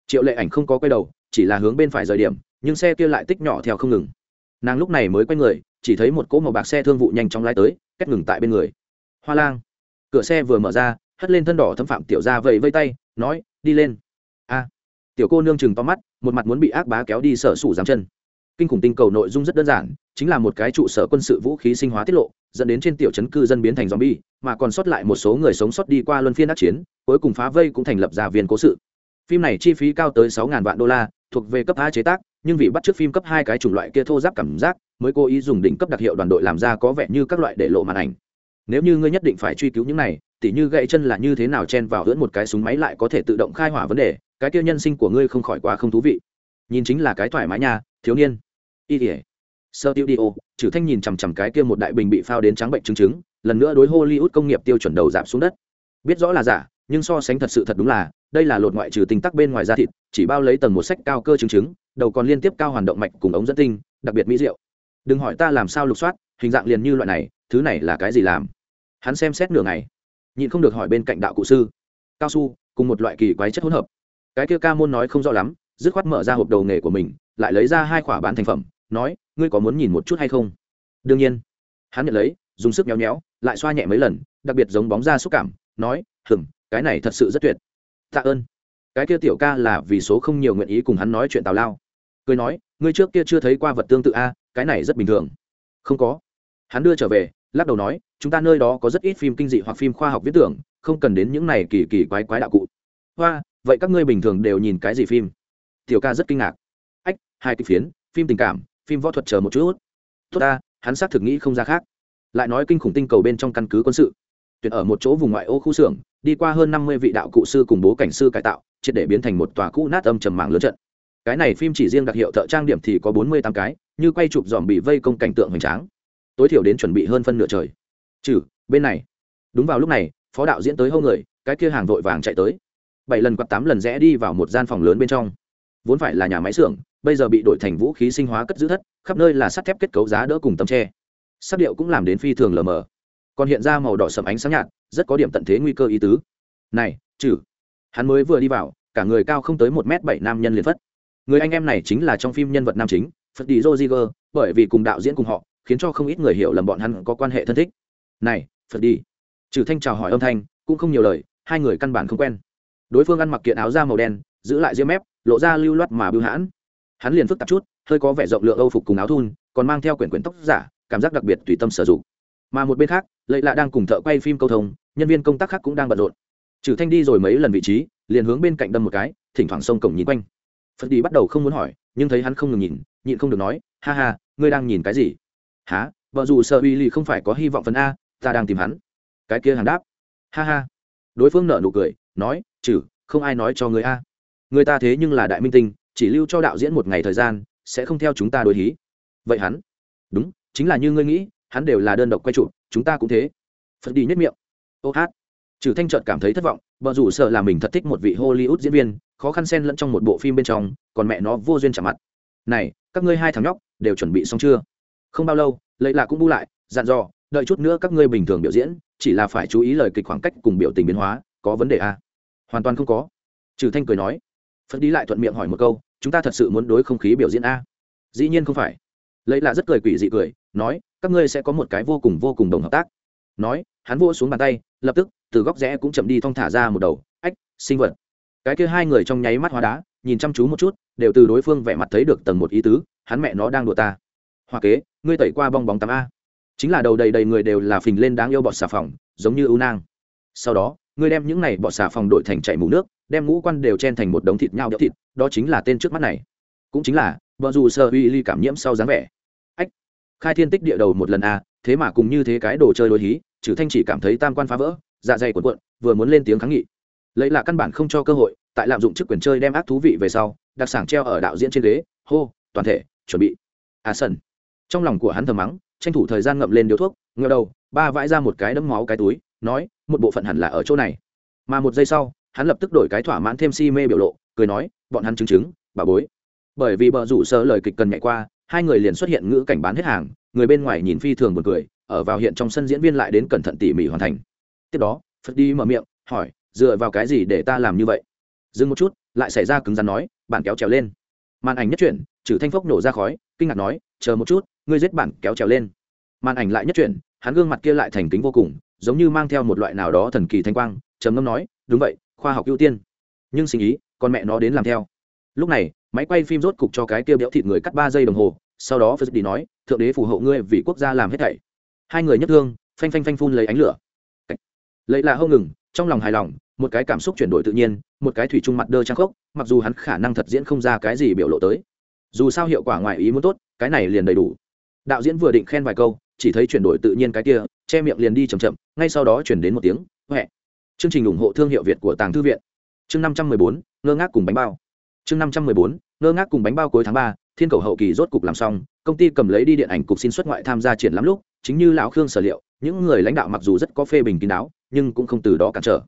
Triệu lệ ảnh không có quay đầu, chỉ là hướng bên phải rời điểm, nhưng xe kia lại tích nhỏ theo không ngừng. Nàng lúc này mới quay người, chỉ thấy một cỗ màu bạc xe thương vụ nhanh chóng lái tới kết ngừng tại bên người. Hoa lang. Cửa xe vừa mở ra, hất lên thân đỏ thâm phạm tiểu ra vẫy vây tay, nói, đi lên. A. Tiểu cô nương chừng to mắt, một mặt muốn bị ác bá kéo đi sở sủ giáng chân. Kinh khủng tinh cầu nội dung rất đơn giản chính là một cái trụ sở quân sự vũ khí sinh hóa tiết lộ, dẫn đến trên tiểu chấn cư dân biến thành zombie, mà còn sót lại một số người sống sót đi qua luân phiên đắc chiến, cuối cùng phá vây cũng thành lập ra viên cố sự. Phim này chi phí cao tới sáu vạn đô la, thuộc về cấp a chế tác, nhưng vì bắt t phim cấp hai cái chủng loại kia thô giáp cảm giác, mới cố ý dùng đỉnh cấp đặc hiệu đoàn đội làm ra có vẻ như các loại để lộ màn ảnh. Nếu như ngươi nhất định phải truy cứu những này, tỉ như gãy chân là như thế nào chen vào hưỡn một cái súng máy lại có thể tự động khai hỏa vấn đề, cái kia nhân sinh của ngươi không khỏi quá không thú vị. Nhìn chính là cái thoải mái nha, thiếu niên. Y tỉa sơ tiêu đi ô trừ thanh nhìn chằm chằm cái kia một đại bình bị phao đến trắng bệnh chứng chứng, lần nữa đối hollywood công nghiệp tiêu chuẩn đầu giảm xuống đất. Biết rõ là giả, nhưng so sánh thật sự thật đúng là, đây là lột ngoại trừ tinh tắc bên ngoài da thịt, chỉ bao lấy tầng một sách cao cơ chứng chứng, đầu còn liên tiếp cao hoàn động mạch cùng ống dẫn tinh, đặc biệt mỹ diệu. Đừng hỏi ta làm sao lục soát, hình dạng liền như loại này, thứ này là cái gì làm? Hắn xem xét nửa ngày, nhịn không được hỏi bên cạnh đạo cụ sư. Cao su, cùng một loại kỳ quái chất hỗn hợp. Cái kia ca môn nói không rõ lắm, dứt khoát mở ra hộp đầu nghề của mình, lại lấy ra hai khỏa bán thành phẩm, nói ngươi có muốn nhìn một chút hay không? Đương nhiên. Hắn nhận lấy, dùng sức nhéo nhéo lại xoa nhẹ mấy lần, đặc biệt giống bóng ra xúc cảm, nói hừng cái này thật sự rất tuyệt. Tạ ơn. Cái kia tiểu ca là vì số không nhiều nguyện ý cùng hắn nói chuyện tào lao. Cười nói, ngươi trước kia chưa thấy qua vật tương tự a, cái này rất bình thường. Không có. Hắn đưa trở về, lắc đầu nói, chúng ta nơi đó có rất ít phim kinh dị hoặc phim khoa học viết tưởng, không cần đến những này kỳ kỳ quái quái đạo cụ. Hoa, vậy các ngươi bình thường đều nhìn cái gì phim? Tiểu ca rất kinh ngạc. Ách, hai kịch phiến, phim tình cảm phim võ thuật chờ một chút. Tốt ta, hắn xác thực nghĩ không ra khác. Lại nói kinh khủng tinh cầu bên trong căn cứ quân sự. Tuyển ở một chỗ vùng ngoại ô khu xưởng, đi qua hơn năm mươi vị đạo cụ sư cùng bố cảnh sư cải tạo, triệt để biến thành một tòa cũ nát âm trầm mạng lớn trận. Cái này phim chỉ riêng đặc hiệu thợ trang điểm thì có bốn mươi tám cái, như quay chụp dòm bị vây công cảnh tượng hoành tráng. Tối thiểu đến chuẩn bị hơn phân nửa trời. Trừ, bên này. Đúng vào lúc này, phó đạo diễn tới hâu người, cái kia hàng vội vàng chạy tới. Bảy lần quạt tám lần rẽ đi vào một gian phòng lớn bên trong. Vốn phải là nhà máy xưởng bây giờ bị đổi thành vũ khí sinh hóa cất giữ thất, khắp nơi là sắt thép kết cấu giá đỡ cùng tấm tre. Sắc điệu cũng làm đến phi thường lờ mờ. Còn hiện ra màu đỏ sầm ánh sáng nhạt, rất có điểm tận thế nguy cơ ý tứ. Này, trừ. Hắn mới vừa đi vào, cả người cao không tới một m bảy nam nhân liền phất. Người anh em này chính là trong phim nhân vật nam chính phật đi joziger bởi vì cùng đạo diễn cùng họ, khiến cho không ít người hiểu lầm bọn hắn có quan hệ thân thích. Này phật đi trừ thanh chào hỏi âm thanh, cũng không nhiều lời, hai người căn bản không quen. Đối phương ăn mặc kiện áo da màu đen, giữ lại ria mép, lộ ra lưu loát mà bưu hãn hắn liền phức tạp chút, hơi có vẻ rộng lượng âu phục cùng áo thun, còn mang theo quyển quyển tóc giả, cảm giác đặc biệt tùy tâm sử dụng. Mà một bên khác, lệ lạ đang cùng thợ quay phim câu thông, nhân viên công tác khác cũng đang bận rộn. Trừ thanh đi rồi mấy lần vị trí, liền hướng bên cạnh đâm một cái, thỉnh thoảng sông cổng nhìn quanh. Phật đi bắt đầu không muốn hỏi, nhưng thấy hắn không ngừng nhìn, nhịn không được nói, ha ha, ngươi đang nhìn cái gì? Há vợ dù sợ uy lì không phải có hy vọng phần a, ta đang tìm hắn. Cái kia hàng đáp. Ha ha. Đối phương nở nụ cười, nói, trừ, không ai nói cho người a. Người ta thế nhưng là đại minh tinh chỉ lưu cho đạo diễn một ngày thời gian, sẽ không theo chúng ta đối hí. Vậy hắn? Đúng, chính là như ngươi nghĩ, hắn đều là đơn độc quay trụ chúng ta cũng thế. Phật đi nhất miệng. Ô hát. Trừ thanh trợt cảm thấy thất vọng, bờ rủ sợ là mình thật thích một vị hollywood diễn viên, khó khăn xen lẫn trong một bộ phim bên trong, còn mẹ nó vô duyên trả mặt. Này, các ngươi hai thằng nhóc, đều chuẩn bị xong chưa? Không bao lâu lấy là cũng bu lại, dặn dò, đợi chút nữa các ngươi bình thường biểu diễn, chỉ là phải chú ý lời kịch khoảng cách cùng biểu tình biến hóa, có vấn đề à? hoàn toàn không có. Trừ thanh cười nói phật đi lại thuận miệng hỏi một câu, chúng ta thật sự muốn đối không khí biểu diễn a? Dĩ nhiên không phải. Lấy là rất cười quỷ dị cười, nói, các ngươi sẽ có một cái vô cùng vô cùng đồng hợp tác. Nói, hắn vô xuống bàn tay, lập tức, từ góc rẽ cũng chậm đi thong thả ra một đầu, ách, sinh vật. Cái kia hai người trong nháy mắt hóa đá, nhìn chăm chú một chút, đều từ đối phương vẻ mặt thấy được tầng một ý tứ, hắn mẹ nó đang đùa ta. Hoa kế, ngươi tẩy qua bong bóng tắm a. Chính là đầu đầy đầy người đều là phình lên đáng yêu bọt xà phòng, giống như ưu nang. Sau đó, ngươi đem những này bọt xà phòng đổi thành chạy mù nước đem ngũ quan đều chen thành một đống thịt nhau đẽo thịt, đó chính là tên trước mắt này. Cũng chính là vợ dù sơ uy ly cảm nhiễm sau dáng vẻ. Ách, khai thiên tích địa đầu một lần a thế mà cùng như thế cái đồ chơi đối hí, trừ thanh chỉ cảm thấy tam quan phá vỡ dạ dày cuộn cuộn, vừa muốn lên tiếng kháng nghị. Lấy là căn bản không cho cơ hội, tại lạm dụng chức quyền chơi đem ác thú vị về sau, đặc sản treo ở đạo diễn trên ghế, hô, toàn thể, chuẩn bị. À sân trong lòng của hắn thầm mắng, tranh thủ thời gian ngậm lên điếu thuốc ngờ đầu, ba vãi ra một cái đấm máu cái túi, nói, một bộ phận hẳn là ở chỗ này. Mà một giây sau hắn lập tức đổi cái thỏa mãn thêm si mê biểu lộ, cười nói, bọn hắn chứng chứng, bà bối. Bởi vì bờ rủ sơ lời kịch cần nhảy qua, hai người liền xuất hiện ngữ cảnh bán hết hàng, người bên ngoài nhìn phi thường buồn cười, ở vào hiện trong sân diễn viên lại đến cẩn thận tỉ mỉ hoàn thành. Tiếp đó, phật đi mở miệng, hỏi, dựa vào cái gì để ta làm như vậy? Dừng một chút, lại xảy ra cứng rắn nói bạn kéo trèo lên. Màn ảnh nhất chuyển trừ thanh phốc nổ ra khói, kinh ngạc nói, chờ một chút, ngươi giết bạn kéo trèo lên. Màn ảnh lại nhất chuyển, hắn gương mặt kia lại thành kính vô cùng, giống như mang theo một loại nào đó thần kỳ thanh quang, trầm ngâm nói, đúng vậy khoa học ưu tiên. Nhưng sinh ý, con mẹ nó đến làm theo. Lúc này, máy quay phim rốt cục cho cái kia béo thịt người cắt ba giây đồng hồ, sau đó phật đi nói, thượng đế phù hộ ngươi vì quốc gia làm hết thảy. Hai người nhất thương, phanh phanh phanh phun lấy ánh lửa. Lấy là hông ngừng, trong lòng hài lòng, một cái cảm xúc chuyển đổi tự nhiên, một cái thủy chung mặt đơ trang khốc, mặc dù hắn khả năng thật diễn không ra cái gì biểu lộ tới. Dù sao hiệu quả ngoài ý muốn tốt, cái này liền đầy đủ. Đạo diễn vừa định khen vài câu, chỉ thấy chuyển đổi tự nhiên cái kia, che miệng liền đi chầm chậm, ngay sau đó chuyển đến một tiếng, huệ chương trình ủng hộ thương hiệu việt của tàng thư viện. Chương năm trăm mười bốn, ngơ ngác cùng bánh bao. Chương năm trăm mười bốn, ngơ ngác cùng bánh bao cuối tháng ba, thiên cầu hậu kỳ rốt cục làm xong, công ty cầm lấy đi điện ảnh cục xin xuất ngoại tham gia triển lắm lúc, chính như lão khương sở liệu, những người lãnh đạo mặc dù rất có phê bình kín đáo, nhưng cũng không từ đó cản trở.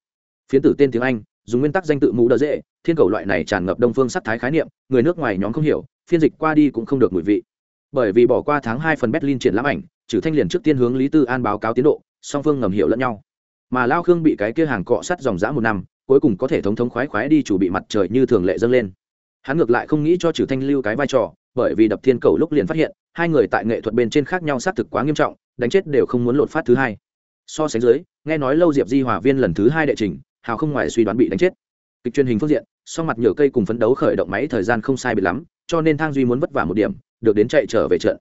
Phiến tử tên tiếng anh, dùng nguyên tắc danh tự mũ đỡ dễ, thiên cầu loại này tràn ngập đông phương sắc thái khái niệm, người nước ngoài nhóm không hiểu, phiên dịch qua đi cũng không được mùi vị. Bởi vì bỏ qua tháng hai phần berlin triển lãm ảnh, trừ thanh liền trước tiên hướng lý tư an báo cáo tiến độ, song phương ngầm hiểu lẫn nhau mà lao khương bị cái kia hàng cọ sắt dòng dã một năm, cuối cùng có thể thống thống khoái khoái đi chủ bị mặt trời như thường lệ dâng lên. Hắn ngược lại không nghĩ cho trừ thanh lưu cái vai trò, bởi vì đập thiên cầu lúc liền phát hiện, hai người tại nghệ thuật bên trên khác nhau xác thực quá nghiêm trọng, đánh chết đều không muốn lột phát thứ hai. So sánh dưới, nghe nói lâu diệp di hòa viên lần thứ hai đệ trình, hào không ngoài suy đoán bị đánh chết. Kịch truyền hình phương diện sau mặt nhựa cây cùng phấn đấu khởi động máy thời gian không sai biệt lắm, cho nên thang duy muốn vất vả một điểm, được đến chạy trở về trận.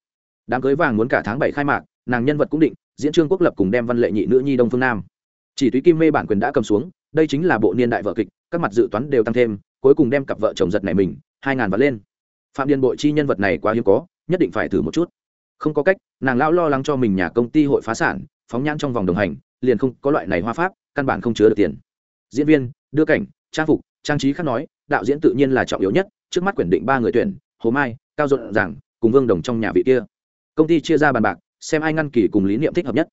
Đám cưới vàng muốn cả tháng bảy khai mạc, nàng nhân vật cũng định, diễn trương quốc lập cùng đem văn lệ nhị nữ nhi đông phương nam chỉ túy kim mê bản quyền đã cầm xuống, đây chính là bộ niên đại vợ kịch, các mặt dự toán đều tăng thêm, cuối cùng đem cặp vợ chồng giật này mình, hai ngàn vật lên. Phạm điền bội chi nhân vật này quá hiếm có, nhất định phải thử một chút. Không có cách, nàng lão lo lắng cho mình nhà công ty hội phá sản, phóng nhãn trong vòng đồng hành, liền không có loại này hoa pháp, căn bản không chứa được tiền. Diễn viên, đưa cảnh, trang phục, trang trí khác nói, đạo diễn tự nhiên là trọng yếu nhất, trước mắt quyển định ba người tuyển, hồ mai, cao dọn giảng, cùng vương đồng trong nhà vị kia. Công ty chia ra bàn bạc, xem ai ngăn kỳ cùng lý niệm thích hợp nhất.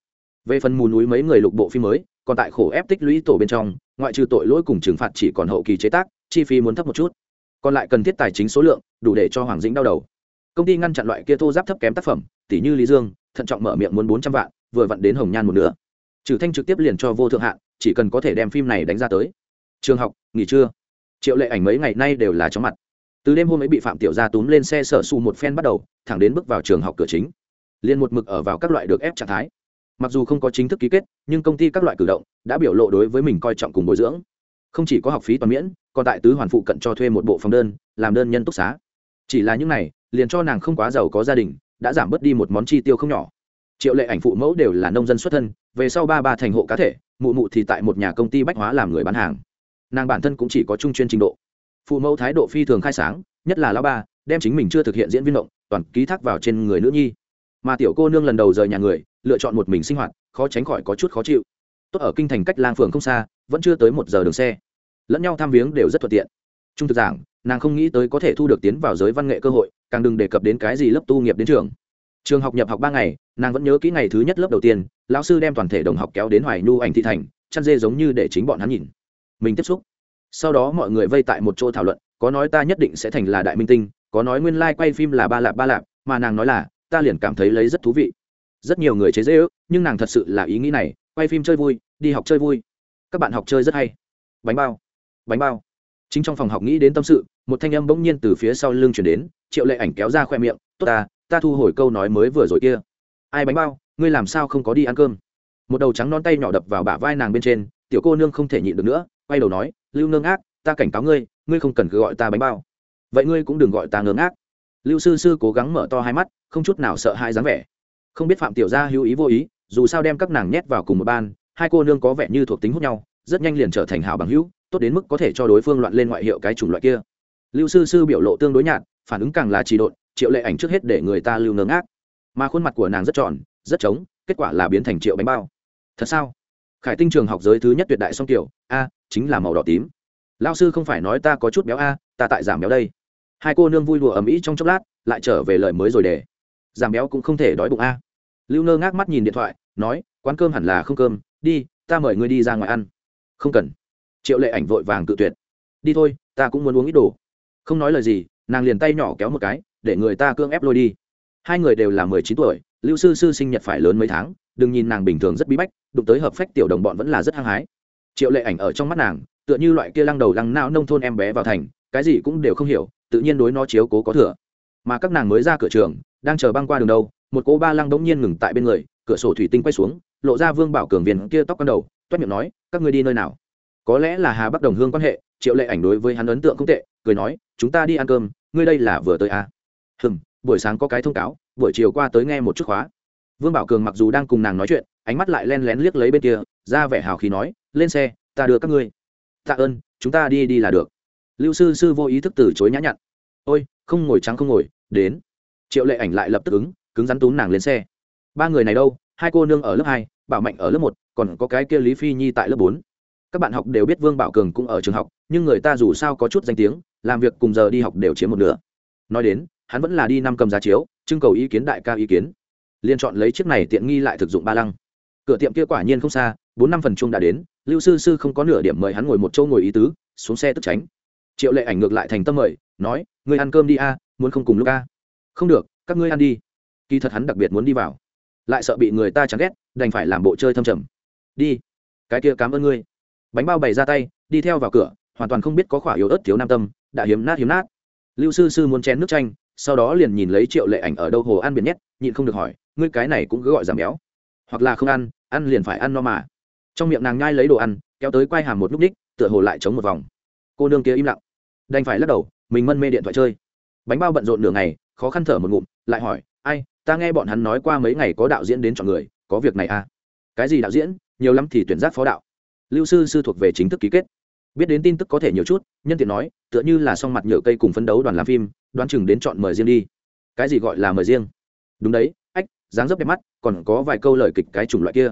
Về phần mù núi mấy người lục bộ phim mới còn tại khổ ép tích lũy tổ bên trong, ngoại trừ tội lỗi cùng trừng phạt chỉ còn hậu kỳ chế tác, chi phí muốn thấp một chút. Còn lại cần thiết tài chính số lượng, đủ để cho hoàng dĩnh đau đầu. Công ty ngăn chặn loại kia thô giáp thấp kém tác phẩm, tỷ như lý dương, thận trọng mở miệng muốn bốn trăm vạn, vừa vặn đến hồng nhan một nửa. Trừ thanh trực tiếp liền cho vô thượng hạn chỉ cần có thể đem phim này đánh ra tới. Trường học, nghỉ trưa. Triệu lệ ảnh mấy ngày nay đều là chóng mặt. Từ đêm hôm ấy bị phạm tiểu gia túm lên xe sở su một phen bắt đầu, thẳng đến bước vào trường học cửa chính. Liền một mực ở vào các loại được ép trạng thái mặc dù không có chính thức ký kết, nhưng công ty các loại cử động đã biểu lộ đối với mình coi trọng cùng bồi dưỡng. Không chỉ có học phí toàn miễn, còn tại tứ hoàn phụ cận cho thuê một bộ phòng đơn, làm đơn nhân túc xá. Chỉ là những này, liền cho nàng không quá giàu có gia đình, đã giảm bớt đi một món chi tiêu không nhỏ. Triệu lệ ảnh phụ mẫu đều là nông dân xuất thân, về sau ba ba thành hộ cá thể, mụ mụ thì tại một nhà công ty bách hóa làm người bán hàng. Nàng bản thân cũng chỉ có trung chuyên trình độ. Phụ mẫu thái độ phi thường khai sáng, nhất là lão ba, đem chính mình chưa thực hiện diễn viên động, toàn ký thác vào trên người nữ nhi mà tiểu cô nương lần đầu rời nhà người, lựa chọn một mình sinh hoạt, khó tránh khỏi có chút khó chịu. Tốt ở kinh thành cách lang phường không xa, vẫn chưa tới một giờ đường xe. Lẫn nhau tham viếng đều rất thuận tiện. Trung thực giảng, nàng không nghĩ tới có thể thu được tiến vào giới văn nghệ cơ hội, càng đừng đề cập đến cái gì lớp tu nghiệp đến trường. Trường học nhập học ba ngày, nàng vẫn nhớ kỹ ngày thứ nhất lớp đầu tiên, lão sư đem toàn thể đồng học kéo đến hoài nhu ảnh thị thành, chăn dê giống như để chính bọn hắn nhìn. Mình tiếp xúc. Sau đó mọi người vây tại một chỗ thảo luận, có nói ta nhất định sẽ thành là đại minh tinh, có nói nguyên lai、like、quay phim là ba lạp ba lạp, mà nàng nói là ta liền cảm thấy lấy rất thú vị. Rất nhiều người chế dễ ước nhưng nàng thật sự là ý nghĩ này quay phim chơi vui đi học chơi vui. Các bạn học chơi rất hay. Bánh bao. Bánh bao. Chính trong phòng học nghĩ đến tâm sự một thanh âm bỗng nhiên từ phía sau lưng chuyển đến triệu lệ ảnh kéo ra khoe miệng tốt ta ta thu hồi câu nói mới vừa rồi kia. Ai bánh bao ngươi làm sao không có đi ăn cơm? Một đầu trắng non tay nhỏ đập vào bả vai nàng bên trên tiểu cô nương không thể nhịn được nữa quay đầu nói lưu nương ngác, ta cảnh cáo ngươi ngươi không cần cứ gọi ta bánh bao. Vậy ngươi cũng đừng gọi ta ngơ ngác lưu sư sư cố gắng mở to hai mắt, không chút nào sợ hãi dáng vẻ. Không biết phạm tiểu gia hữu ý vô ý, dù sao đem các nàng nhét vào cùng một ban, hai cô nương có vẻ như thuộc tính hút nhau, rất nhanh liền trở thành hảo bằng hữu, tốt đến mức có thể cho đối phương loạn lên ngoại hiệu cái chủng loại kia. Lưu sư sư biểu lộ tương đối nhạt, phản ứng càng là trì độn, triệu lệ ảnh trước hết để người ta lưu ngớ ngác. Mà khuôn mặt của nàng rất tròn, rất trống, kết quả là biến thành triệu bánh bao. Thật sao? Khải tinh trường học giới thứ nhất tuyệt đại song tiểu, a, chính là màu đỏ tím. Lao sư không phải nói ta có chút béo a, ta tại giảm béo đây hai cô nương vui đùa ầm ĩ trong chốc lát, lại trở về lời mới rồi để. Giảm béo cũng không thể đói bụng a. Lưu nơ ngác mắt nhìn điện thoại, nói, quán cơm hẳn là không cơm, đi, ta mời ngươi đi ra ngoài ăn. Không cần. Triệu lệ ảnh vội vàng tự tuyệt. Đi thôi, ta cũng muốn uống ít đồ. Không nói lời gì, nàng liền tay nhỏ kéo một cái, để người ta cưỡng ép lôi đi. Hai người đều là mười chín tuổi, lưu sư sư sinh nhật phải lớn mấy tháng, đừng nhìn nàng bình thường rất bí bách, đụng tới hợp phách tiểu đồng bọn vẫn là rất hăng hái. Triệu lệ ảnh ở trong mắt nàng, tựa như loại kia lăng đầu lăng não nông thôn em bé vào thành, cái gì cũng đều không hiểu tự nhiên đối nó chiếu cố có thừa. Mà các nàng mới ra cửa trường, đang chờ băng qua đường đâu, một cô ba lăng đống nhiên ngừng tại bên người, cửa sổ thủy tinh quay xuống, lộ ra vương bảo cường viên kia tóc con đầu, toét miệng nói, các ngươi đi nơi nào? Có lẽ là hà bắc đồng hương quan hệ, triệu lệ ảnh đối với hắn ấn tượng không tệ, cười nói, chúng ta đi ăn cơm, ngươi đây là vừa tới à. hừm, buổi sáng có cái thông cáo, buổi chiều qua tới nghe một chút khóa. Vương bảo cường mặc dù đang cùng nàng nói chuyện, ánh mắt lại len lén liếc lấy bên kia, ra vẻ hào khí nói, lên xe, ta đưa các ngươi. Tạ ơn, chúng ta đi đi là được. Lưu sư sư vô ý thức từ chối nhã nhặn ôi, không ngồi trắng không ngồi, đến. Triệu lệ ảnh lại lập tức ứng, cứng rắn túm nàng lên xe. Ba người này đâu? Hai cô nương ở lớp hai, bảo mạnh ở lớp một, còn có cái kia lý phi nhi tại lớp bốn. Các bạn học đều biết vương bảo cường cũng ở trường học, nhưng người ta dù sao có chút danh tiếng, làm việc cùng giờ đi học đều chiếm một nửa. Nói đến, hắn vẫn là đi năm cầm giá chiếu, trưng cầu ý kiến đại ca ý kiến. Liền chọn lấy chiếc này tiện nghi lại thực dụng ba lăng. Cửa tiệm kia quả nhiên không xa, bốn năm phần chung đã đến, lưu sư sư không có nửa điểm mời hắn ngồi một chỗ ngồi ý tứ, xuống xe tức tránh. Triệu lệ ảnh ngược lại thành tâm mời nói, ngươi ăn cơm đi a, muốn không cùng lúc a? Không được, các ngươi ăn đi. Kỳ thật hắn đặc biệt muốn đi vào. Lại sợ bị người ta chán ghét, đành phải làm bộ chơi thâm trầm. Đi, cái kia cảm ơn ngươi. Bánh bao bày ra tay, đi theo vào cửa, hoàn toàn không biết có khỏa yếu ớt thiếu nam tâm, đã hiếm nát hiếm nát. Lưu sư sư muốn chén nước chanh, sau đó liền nhìn lấy triệu lệ ảnh ở đâu hồ ăn biển nhét, nhịn không được hỏi, ngươi cái này cũng cứ gọi giảm béo. Hoặc là không ăn ăn liền phải ăn no mà. Trong miệng nàng nhai lấy đồ ăn, kéo tới quay hàm một lúc ních, tựa hồ lại chống một vòng. Cô nương kia im lặng, đành phải lắc đầu mình mân mê điện thoại chơi. Bánh bao bận rộn nửa ngày, khó khăn thở một ngụm, lại hỏi, ai, ta nghe bọn hắn nói qua mấy ngày có đạo diễn đến chọn người, có việc này à? Cái gì đạo diễn? Nhiều lắm thì tuyển giác phó đạo. Lưu sư sư thuộc về chính thức ký kết. Biết đến tin tức có thể nhiều chút, nhân tiện nói, tựa như là song mặt nhựa cây cùng phấn đấu đoàn làm phim, đoán chừng đến chọn mời riêng đi. Cái gì gọi là mời riêng? Đúng đấy, ách, dáng dấp đẹp mắt, còn có vài câu lời kịch cái chủng loại kia.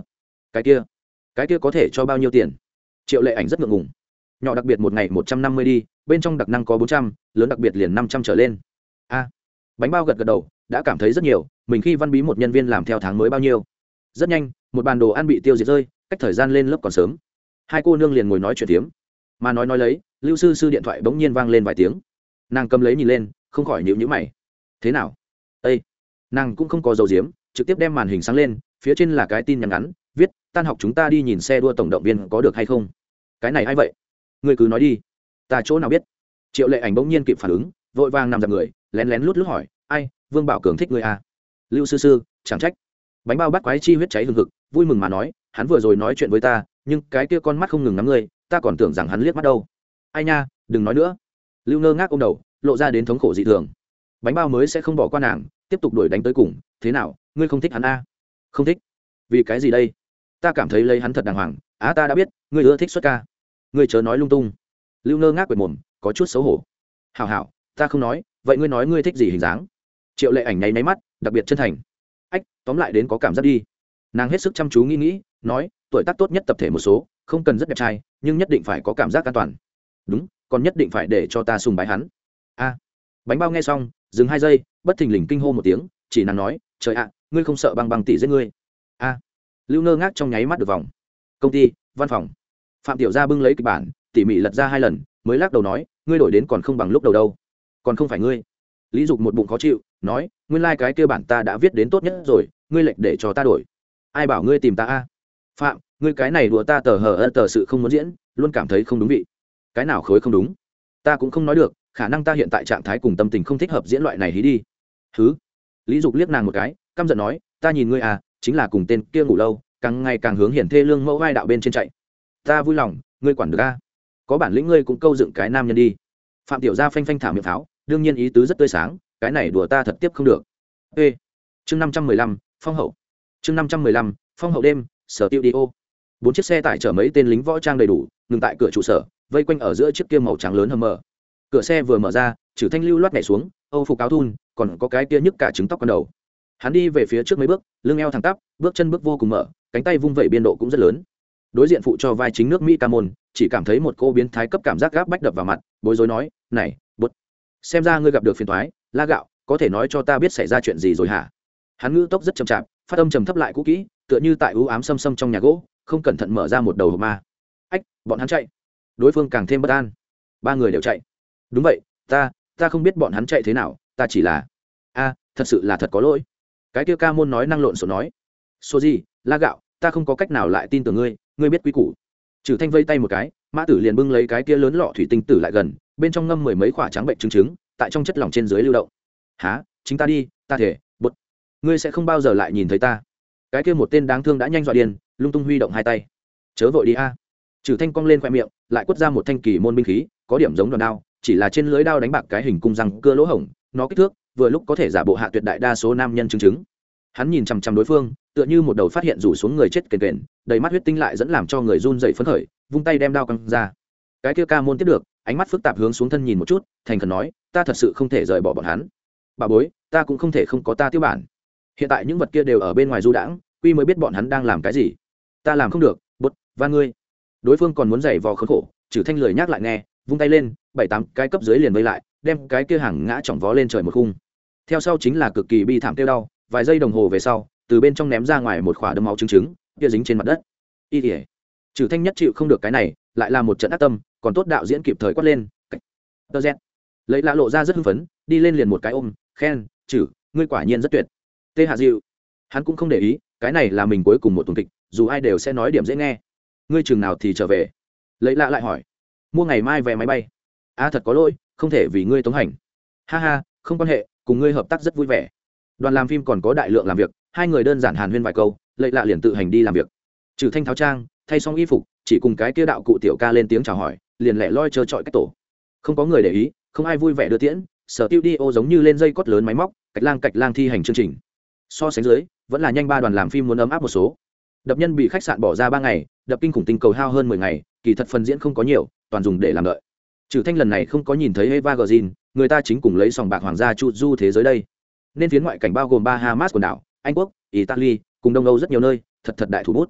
Cái kia? Cái kia có thể cho bao nhiêu tiền? Triệu lệ ảnh rất ngượng ngùng. Nhỏ đặc biệt một ngày một trăm năm mươi đi bên trong đặc năng có bốn trăm, lớn đặc biệt liền năm trăm trở lên. A. Bánh bao gật gật đầu, đã cảm thấy rất nhiều, mình khi văn bí một nhân viên làm theo tháng mới bao nhiêu? Rất nhanh, một bàn đồ ăn bị tiêu diệt rơi, cách thời gian lên lớp còn sớm. Hai cô nương liền ngồi nói chuyện tiếm mà nói nói lấy, lưu sư sư điện thoại bỗng nhiên vang lên vài tiếng. Nàng cầm lấy nhìn lên, không khỏi nhịu nhữ mày. Thế nào? Ây nàng cũng không có dầu diếm, trực tiếp đem màn hình sáng lên, phía trên là cái tin nhắn ngắn, viết, tan học chúng ta đi nhìn xe đua tổng động viên có được hay không? Cái này a i vậy? Người cứ nói đi ta chỗ nào biết? Triệu lệ ảnh bỗng nhiên kịp phản ứng, vội vàng nằm dặm người, lén lén lút lút hỏi, ai, vương bảo cường thích người à? lưu sư sư, chẳng trách. Bánh bao bắt quái chi huyết cháy hừng hực, vui mừng mà nói, hắn vừa rồi nói chuyện với ta, nhưng cái kia con mắt không ngừng ngắm ngươi, ta còn tưởng rằng hắn liếc mắt đâu. Ai nha, đừng nói nữa. Lưu ngơ ngác ô m đầu, lộ ra đến thống khổ dị thường. Bánh bao mới sẽ không bỏ qua nàng, tiếp tục đuổi đánh tới cùng, thế nào, ngươi không thích hắn a à? không thích. Vì cái gì đây? Ta cảm thấy lấy hắn thật đàng hoàng, á ta đã biết, ngươi ưa thích xuất ca. Ngươi chớ nói lung tung lưu ngơ ngác quệt mồm, có chút xấu hổ. Hào hào ta không nói, vậy ngươi nói ngươi thích gì hình dáng? Triệu lệ ảnh nháy máy mắt, đặc biệt chân thành. Ách, tóm lại đến có cảm giác đi. Nàng hết sức chăm chú nghĩ nghĩ, nói, tuổi tác tốt nhất tập thể một số, không cần rất đẹp trai, nhưng nhất định phải có cảm giác an toàn. Đúng, còn nhất định phải để cho ta sùng bái hắn. A. Bánh bao nghe xong, dừng hai giây, bất thình lình kinh hô một tiếng, chỉ nàng nói, trời ạ, ngươi không sợ băng băng tỷ giết ngươi? A. Lưu ngơ ngác trong nháy mắt được vòng. Công ty, văn phòng. Phạm tiểu gia bưng lấy kịch bản tỉ mỉ lật ra hai lần, mới lắc đầu nói, ngươi đổi đến còn không bằng lúc đầu đâu, còn không phải ngươi. Lý dục một bụng khó chịu, nói, nguyên lai、like、cái kêu bản ta đã viết đến tốt nhất rồi, ngươi lệnh để cho ta đổi. Ai bảo ngươi tìm ta a? Phạm, ngươi cái này đùa ta tờ hờ ơ tờ sự không muốn diễn, luôn cảm thấy không đúng vị. Cái nào khối không đúng? Ta cũng không nói được, khả năng ta hiện tại trạng thái cùng tâm tình không thích hợp diễn loại này hí đi. Thứ lý dục liếc nàng một cái, căm giận nói, ta nhìn ngươi à chính là cùng tên kia ngủ lâu, càng ngày càng hướng hiển thê lương mẫu vai đạo bên trên chạy. Ta vui lòng, ngươi quản được a có bản lĩnh ngươi cũng câu dựng cái nam nhân đi. Phạm tiểu gia phanh phanh thả miệng pháo, đương nhiên ý tứ rất tươi sáng, cái này đùa ta thật tiếp không được. Ê chương năm trăm mười lăm, phong hậu. Chương năm trăm mười lăm, phong hậu đêm, sở tiêu đi ô. Bốn chiếc xe tải chở mấy tên lính võ trang đầy đủ, ngừng tại cửa trụ sở, vây quanh ở giữa chiếc kia màu trắng lớn hầm mở cửa xe vừa mở ra chử thanh lưu loát nhảy xuống, âu phục áo thun, còn có cái kia nhức cả trứng tóc con đầu. Hắn đi về phía trước mấy bước, lưng eo thẳng tắp, bước chân bước vô cùng mở, cánh tay vung vẩy biên độ cũng rất lớn đối diện phụ cho vai chính nước mỹ ca môn, chỉ cảm thấy một cô biến thái cấp cảm giác gáp bách đập vào mặt, bối rối nói, này, bút, xem ra ngươi gặp được phiền thoái la gạo, có thể nói cho ta biết xảy ra chuyện gì rồi hả? Hắn ngữ tốc rất chậm chạp, phát âm trầm thấp lại cũ kỹ, tựa như tại ưu ám xâm xâm trong nhà gỗ, không cẩn thận mở ra một đầu hộp ma. Ách, bọn hắn chạy. Đối phương càng thêm bất an. Ba người đều chạy. Đúng vậy, ta ta không biết bọn hắn chạy thế nào, ta chỉ là, a, thật sự là thật có lỗi. Cái kia ca môn nói năng lộn xộn nói số gì la gạo, ta không có cách nào lại tin tưởng ngươi ngươi biết quy củ. Trừ thanh vây tay một cái, mã tử liền bưng lấy cái kia lớn lọ thủy tinh tử lại gần, bên trong ngâm mười mấy quả trắng bệnh trứng trứng, tại trong chất lỏng trên dưới lưu động. Há chính ta đi, ta thể bút ngươi sẽ không bao giờ lại nhìn thấy ta. Cái kia một tên đáng thương đã nhanh dọa điên, lung tung huy động hai tay. Chớ vội đi a. Trừ thanh cong lên khoe miệng, lại quất ra một thanh kỳ môn binh khí, có điểm giống đòn đao, chỉ là trên lưới đao đánh bạc cái hình cung răng cưa lỗ hổng, nó kích thước, vừa lúc có thể giả bộ hạ tuyệt đại đa số nam nhân chứng chứng hắn nhìn chằm chằm đối phương, tựa như một đầu phát hiện rủ xuống người chết kền kền, đầy mắt huyết tinh lại dẫn làm cho người run dậy phấn khởi, vung tay đem đao căng ra. Cái kia ca môn tiếp được, ánh mắt phức tạp hướng xuống thân nhìn một chút, thành khẩn nói, ta thật sự không thể rời bỏ bọn hắn. Bà bối, ta cũng không thể không có ta tiêu bản. Hiện tại những vật kia đều ở bên ngoài du đãng, quy mới biết bọn hắn đang làm cái gì. Ta làm không được, bút và ngươi. Đối phương còn muốn giày vò khốn khổ, trừ thanh lười nhắc lại nghe, vung tay lên, bảy tám cái cấp dưới liền vây lại, đem cái kia hàng ngã chỏng vó lên trời một khung. Theo sau chính là cực kỳ bi thảm tiêu đau vài giây đồng hồ về sau, từ bên trong ném ra ngoài một khỏa đấm máu trứng trứng, kia dính trên mặt đất. Y ỉa trừ thanh nhất chịu không được cái này, lại là một trận ác tâm, còn tốt đạo diễn kịp thời quát lên tơ z. Lấy lạ lộ ra rất hưng phấn, đi lên liền một cái ôm, khen, chử, ngươi quả nhiên rất tuyệt. Tê hạ dịu hắn cũng không để ý, cái này là mình cuối cùng một tuần kịch, dù ai đều sẽ nói điểm dễ nghe. Ngươi chừng nào thì trở về? Lấy lạ lại hỏi. Mua ngày mai vé máy bay. A, thật có lỗi, không thể vì ngươi tống hành. Ha ha, không quan hệ, cùng ngươi hợp tác rất vui vẻ đoàn làm phim còn có đại lượng làm việc, hai người đơn giản hàn huyên vài câu, lệ lạ liền tự hành đi làm việc. Trừ thanh tháo trang, thay xong y phục, chỉ cùng cái kia đạo cụ tiểu ca lên tiếng chào hỏi, liền lẻ loi trơ trọi cách tổ. Không có người để ý, không ai vui vẻ đưa tiễn, sở tiêu đi ô giống như lên dây cót lớn máy móc, cạch lang cạch lang thi hành chương trình. So sánh dưới, vẫn là nhanh ba đoàn làm phim muốn ấm áp một số. Đập nhân bị khách sạn bỏ ra ba ngày, đập kinh khủng tinh cầu hao hơn mười ngày, kỳ thật phần diễn không có nhiều, toàn dùng để làm đợi. Trừ thanh lần này không có nhìn thấy eva gờ người ta chính cùng lấy sòng bạc hoàng gia chu du thế giới đây nên phiến ngoại cảnh bao gồm ba hamas quần đảo, anh quốc, italy, cùng đông âu rất nhiều nơi, thật thật đại thủ bút.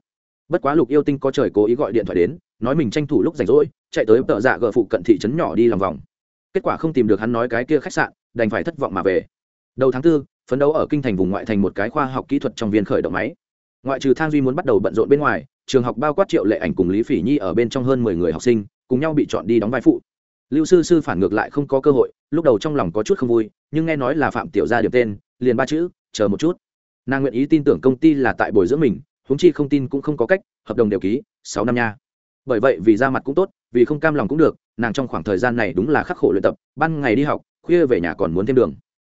Bất quá lục yêu tinh có trời cố ý gọi điện thoại đến, nói mình tranh thủ lúc rảnh rỗi, chạy tới tợ dạ gở phụ cận thị trấn nhỏ đi lòng vòng. Kết quả không tìm được hắn nói cái kia khách sạn, đành phải thất vọng mà về. Đầu tháng tư, phấn đấu ở kinh thành vùng ngoại thành một cái khoa học kỹ thuật trong viên khởi động máy. Ngoại trừ thang duy muốn bắt đầu bận rộn bên ngoài, trường học bao quát triệu lệ ảnh cùng lý phỉ nhi ở bên trong hơn mười người học sinh, cùng nhau bị chọn đi đóng vai phụ lưu sư sư phản ngược lại không có cơ hội, lúc đầu trong lòng có chút không vui, nhưng nghe nói là phạm tiểu gia điểm tên, liền ba chữ, chờ một chút. Nàng nguyện ý tin tưởng công ty là tại bồi dưỡng mình, huống chi không tin cũng không có cách, hợp đồng đều ký, sáu năm nha. Bởi vậy vì ra mặt cũng tốt, vì không cam lòng cũng được, nàng trong khoảng thời gian này đúng là khắc khổ luyện tập, ban ngày đi học, khuya về nhà còn muốn thêm đường.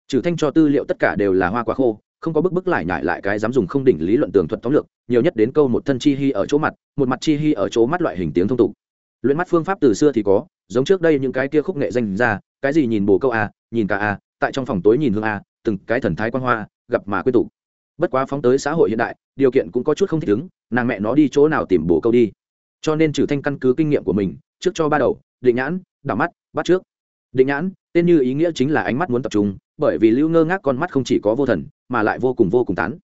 Trừ thanh cho tư liệu tất cả đều là hoa quả khô, không có bức bức lại nhại lại cái dám dùng không đỉnh lý luận tường thuật tóm lược, nhiều nhất đến câu một thân chi hy ở chỗ mặt, một mặt chi hy ở chỗ mắt loại hình tiếng thông tục. Luyện mắt phương pháp từ xưa thì có giống trước đây những cái kia khúc nghệ danh ra, cái gì nhìn bồ câu a nhìn cả a tại trong phòng tối nhìn hương a từng cái thần thái quan hoa, gặp mà quy tụ. Bất quá phóng tới xã hội hiện đại, điều kiện cũng có chút không thích ứng, nàng mẹ nó đi chỗ nào tìm bồ câu đi. Cho nên trừ thanh căn cứ kinh nghiệm của mình, trước cho ba đầu, định nhãn đảo mắt, bắt trước. Định nhãn, tên như ý nghĩa chính là ánh mắt muốn tập trung, bởi vì lưu ngơ ngác con mắt không chỉ có vô thần, mà lại vô cùng vô cùng tán.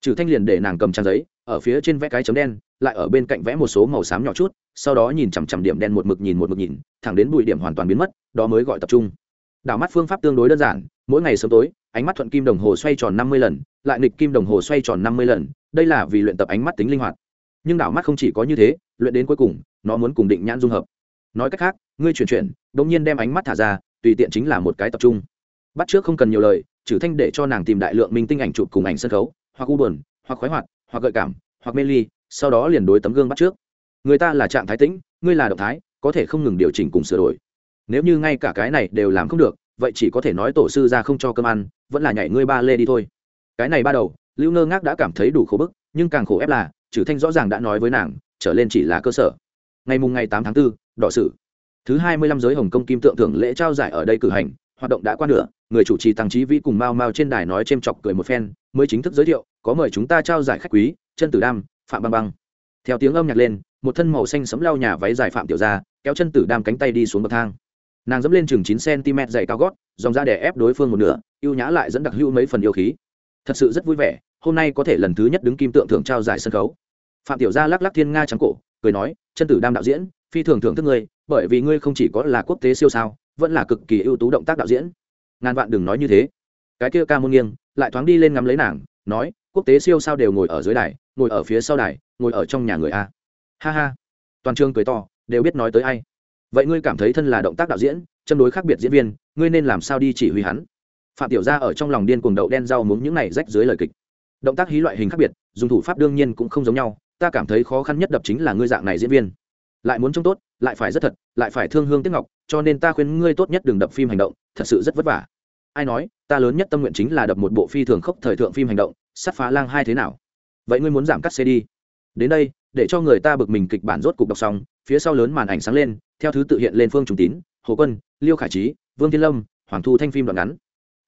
Trừ thanh liền để nàng cầm trang giấy ở phía trên vẽ cái chấm đen lại ở bên cạnh vẽ một số màu xám nhỏ chút sau đó nhìn chằm chằm điểm đen một mực nhìn một mực nhìn thẳng đến bụi điểm hoàn toàn biến mất đó mới gọi tập trung. Đảo mắt phương pháp tương đối đơn giản mỗi ngày sớm tối ánh mắt thuận kim đồng hồ xoay tròn năm mươi lần lại nghịch kim đồng hồ xoay tròn năm mươi lần đây là vì luyện tập ánh mắt tính linh hoạt. Nhưng đảo mắt không chỉ có như thế luyện đến cuối cùng nó muốn cùng định nhãn dung hợp. Nói cách khác ngươi chuyển chuyển đ ỗ n g nhiên đem ánh mắt thả ra tùy tiện chính là một cái tập trung. Bắt trước không cần nhiều lời trừ thanh để cho nàng tìm đại lượng minh tinh ảnh chụp cùng ảnh sân khấu hoặc u buồn, hoặc khoái hoạt hoặc gợi cảm hoặc mê ly sau đó liền đối tấm gương bắt trước. Người ta là trạng thái tĩnh ngươi là động thái có thể không ngừng điều chỉnh cùng sửa đổi. Nếu như ngay cả cái này đều làm không được vậy chỉ có thể nói tổ sư ra không cho cơm ăn vẫn là nhảy ngươi ba lê đi thôi. Cái này ba đầu lưu ngơ ngác đã cảm thấy đủ khổ bức nhưng càng khổ ép là trừ thanh rõ ràng đã nói với nàng trở lên chỉ là cơ sở. Ngày mùng ngày tám tháng 4, đỏ sử. Thứ hai mươi lăm giới hồng công kim tượng thưởng lễ trao giải ở đây cử hành hoạt động đã qua nửa người chủ trì tăng trí vi cùng mao mao trên đài nói c chọc cười một phen mới chính thức giới thiệu có mời chúng ta trao giải khách quý, chân tử đam, phạm băng băng. Theo tiếng âm nhạc lên, một thân màu xanh sấm lao nhà váy dài phạm tiểu ra kéo chân tử đam cánh tay đi xuống bậc thang. Nàng dẫm lên chừng chín cm dày cao gót, dòng ra để ép đối phương một nửa, ưu nhã lại dẫn đặc hữu mấy phần yêu khí. Thật sự rất vui vẻ, hôm nay có thể lần thứ nhất đứng kim tượng thưởng trao giải sân khấu. Phạm tiểu gia lắc lắc thiên nga trắng cổ, cười nói, chân tử đam đạo diễn, phi thường thưởng thức ngươi, bởi vì ngươi không chỉ có là quốc tế siêu sao, vẫn là cực kỳ ưu tú động tác đạo diễn. Ngàn vạn đừng nói như thế. Cái kia ca môn nghiêng, lại thoáng đi lên ngắm lấy nàng, nói quốc tế siêu sao đều ngồi ở dưới đài, ngồi ở phía sau đài, ngồi ở trong nhà người a. Ha ha. Toàn trường cười to, đều biết nói tới ai. Vậy ngươi cảm thấy thân là động tác đạo diễn, châm đối khác biệt diễn viên, ngươi nên làm sao đi chỉ huy hắn? Phạm tiểu gia ở trong lòng điên cuồng đậu đen rau muống những này rách dưới lời kịch. Động tác hí loại hình khác biệt, dùng thủ pháp đương nhiên cũng không giống nhau, ta cảm thấy khó khăn nhất đập chính là ngươi dạng này diễn viên. Lại muốn trông tốt, lại phải rất thật, lại phải thương hương tiếc ngọc, cho nên ta khuyên ngươi tốt nhất đừng đập phim hành động, thật sự rất vất vả. Ai nói, ta lớn nhất tâm nguyện chính là đập một bộ phi thường khốc thời thượng phim hành động sát phá lang hai thế nào? Vậy ngươi muốn giảm cắt xe đi. Đến đây, để cho người ta bực mình kịch bản rốt cục đọc xong, phía sau lớn màn ảnh sáng lên, theo thứ tự hiện lên phương Trung tín, hồ quân, liêu khải trí, vương thiên lâm, hoàng thu thanh phim đoạn ngắn.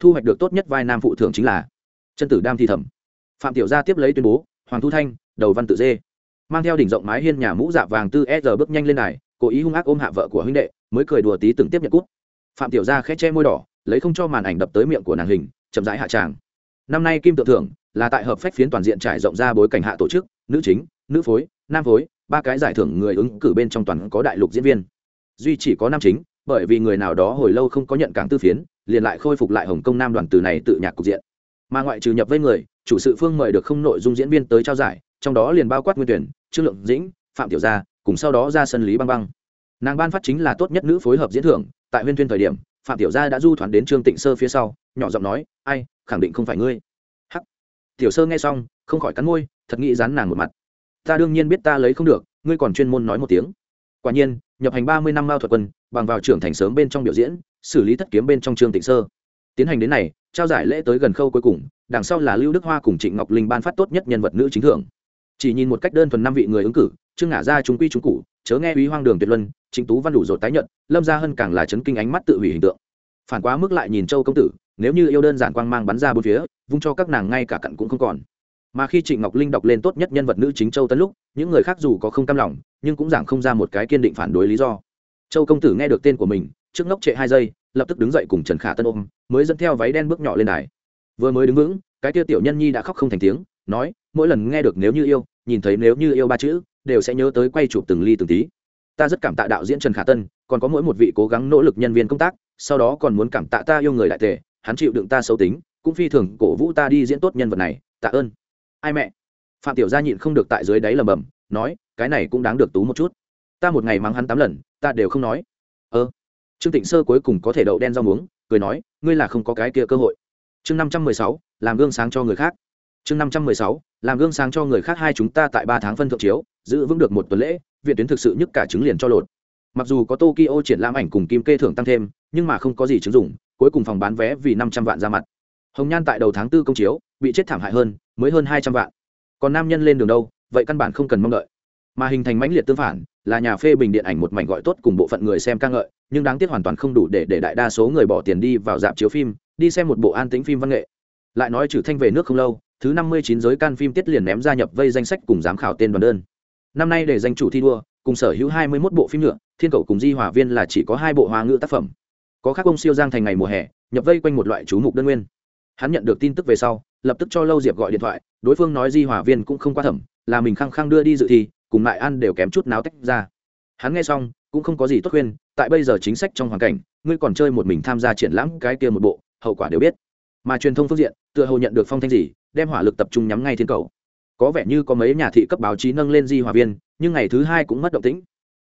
Thu hoạch được tốt nhất vai nam phụ thưởng chính là chân tử đam thi thẩm. Phạm tiểu gia tiếp lấy tuyên bố, hoàng thu thanh, đầu văn tự dê. Mang theo đỉnh rộng mái hiên nhà mũ dạ vàng tư e bước nhanh lên này, cố ý hung ác ôm hạ vợ của huynh đệ, mới cười đùa tí từng tiếp nhận cút. Phạm tiểu gia khẽ che môi đỏ, lấy không cho màn ảnh đập tới miệng của nàng hình, chậm rãi hạ tràng. Năm nay kim tự thưởng là tại hợp phách phiến toàn diện trải rộng ra bối cảnh hạ tổ chức, nữ chính, nữ phối, nam phối, ba cái giải thưởng người ứng cử bên trong toàn có đại lục diễn viên. Duy chỉ có nam chính, bởi vì người nào đó hồi lâu không có nhận cáng tư phiến, liền lại khôi phục lại hồng kông nam đoàn từ này tự nhạc cục diện. Mà ngoại trừ nhập với người, chủ sự phương mời được không nội dung diễn viên tới trao giải, trong đó liền bao quát nguyên tuyển, trương lượng dĩnh, phạm tiểu gia, cùng sau đó ra sân lý băng băng. Nàng ban phát chính là tốt nhất nữ phối hợp diễn thưởng, tại huyên tuyên thời điểm, phạm tiểu gia đã du thoán đến trương tịnh sơ phía sau, nhỏ giọng nói, ai, khẳng định không phải ngươi tiểu sơ nghe xong, không khỏi cắn môi, thật nghĩ dán nàng một mặt. Ta đương nhiên biết ta lấy không được, ngươi còn chuyên môn nói một tiếng. Quả nhiên, nhập hành ba mươi năm mao thuật quân, bằng vào trưởng thành sớm bên trong biểu diễn, xử lý thất kiếm bên trong trương tịnh sơ. Tiến hành đến này, trao giải lễ tới gần khâu cuối cùng, đằng sau là lưu đức hoa cùng trịnh ngọc linh ban phát tốt nhất nhân vật nữ chính thưởng. Chỉ nhìn một cách đơn thuần năm vị người ứng cử, trương ngả ra chúng quy chúng cụ chớ nghe uy hoang đường tuyệt luân chính tú văn đủ rột tái nhận lâm gia hơn càng là chấn kinh ánh mắt tự hủy hình tượng. Phản quá mức lại nhìn châu công tử, nếu như yêu đơn giản quang mang bắn ra bốn phía vung cho các nàng ngay cả cặn cũng không còn. Mà khi trịnh ngọc linh đọc lên tốt nhất nhân vật nữ chính châu tấn lúc, những người khác dù có không cam lòng, nhưng cũng giảng không ra một cái kiên định phản đối lý do. Châu công tử nghe được tên của mình, trước ngốc trệ hai giây, lập tức đứng dậy cùng trần khả tân ôm, mới dẫn theo váy đen bước nhỏ lên đài. Vừa mới đứng vững, cái tia tiểu nhân nhi đã khóc không thành tiếng, nói, mỗi lần nghe được nếu như yêu, nhìn thấy nếu như yêu ba chữ, đều sẽ nhớ tới quay chụp từng ly từng tí. Ta rất cảm tạ đạo diễn trần khả tân, còn có mỗi một vị cố gắng nỗ lực nhân viên công tác, sau đó còn muốn cảm tạ ta yêu người đại tề, hắn chịu đựng ta xấu tính cũng phi thường cổ vũ ta đi diễn tốt nhân vật này, tạ ơn. Ai mẹ? Phạm tiểu gia nhịn không được tại dưới đáy lầm bầm, nói, cái này cũng đáng được tú một chút. Ta một ngày mắng hắn tám lần, ta đều không nói. Ơ trương tịnh sơ cuối cùng có thể đậu đen rau muống, cười nói, ngươi là không có cái kia cơ hội. Chương năm trăm mười sáu, làm gương sáng cho người khác. Chương năm trăm mười sáu, làm gương sáng cho người khác hai chúng ta tại ba tháng phân thượng chiếu, giữ vững được một tuần lễ, viện tuyến thực sự nhất cả trứng liền cho lột. Mặc dù có tokyo triển lãm ảnh cùng kim kê thưởng tăng thêm, nhưng mà không có gì chứng dụng, cuối cùng phòng bán vé vì năm trăm vạn ra mặt hồng nhan tại đầu tháng tư công chiếu, bị chết thảm hại hơn, mới hơn hai trăm vạn. Còn nam nhân lên đường đâu, vậy căn bản không cần mong đợi. Mà hình thành mãnh liệt tương phản, là nhà phê bình điện ảnh một mảnh gọi tốt cùng bộ phận người xem ca ngợi, nhưng đáng tiếc hoàn toàn không đủ để để đại đa số người bỏ tiền đi vào dạp chiếu phim, đi xem một bộ an tĩnh phim văn nghệ. Lại nói trừ thanh về nước không lâu, thứ năm mươi chín giới can phim tiết liền ném gia nhập vây danh sách cùng giám khảo tên đoàn đơn. Năm nay để danh chủ thi đua, cùng sở hữu hai mươi 21 bộ phim nữa, thiên cầu cùng di hòa viên là chỉ có hai bộ hoa ngữ tác phẩm. Có khác ông siêu giang thành ngày mùa hè, nhập vây quanh một loại chú mục đơn nguyên hắn nhận được tin tức về sau, lập tức cho lâu diệp gọi điện thoại, đối phương nói di hòa viên cũng không qua thẩm, là mình khăng khăng đưa đi dự thi, cùng lại ăn đều kém chút náo tách ra. Hắn nghe xong, cũng không có gì tốt khuyên, tại bây giờ chính sách trong hoàn cảnh, ngươi còn chơi một mình tham gia triển lãm cái kia một bộ, hậu quả đều biết. Mà truyền thông phương diện, tựa hồ nhận được phong thanh gì, đem hỏa lực tập trung nhắm ngay thiên cầu. Có vẻ như có mấy nhà thị cấp báo chí nâng lên di hòa viên, nhưng ngày thứ hai cũng mất động tĩnh.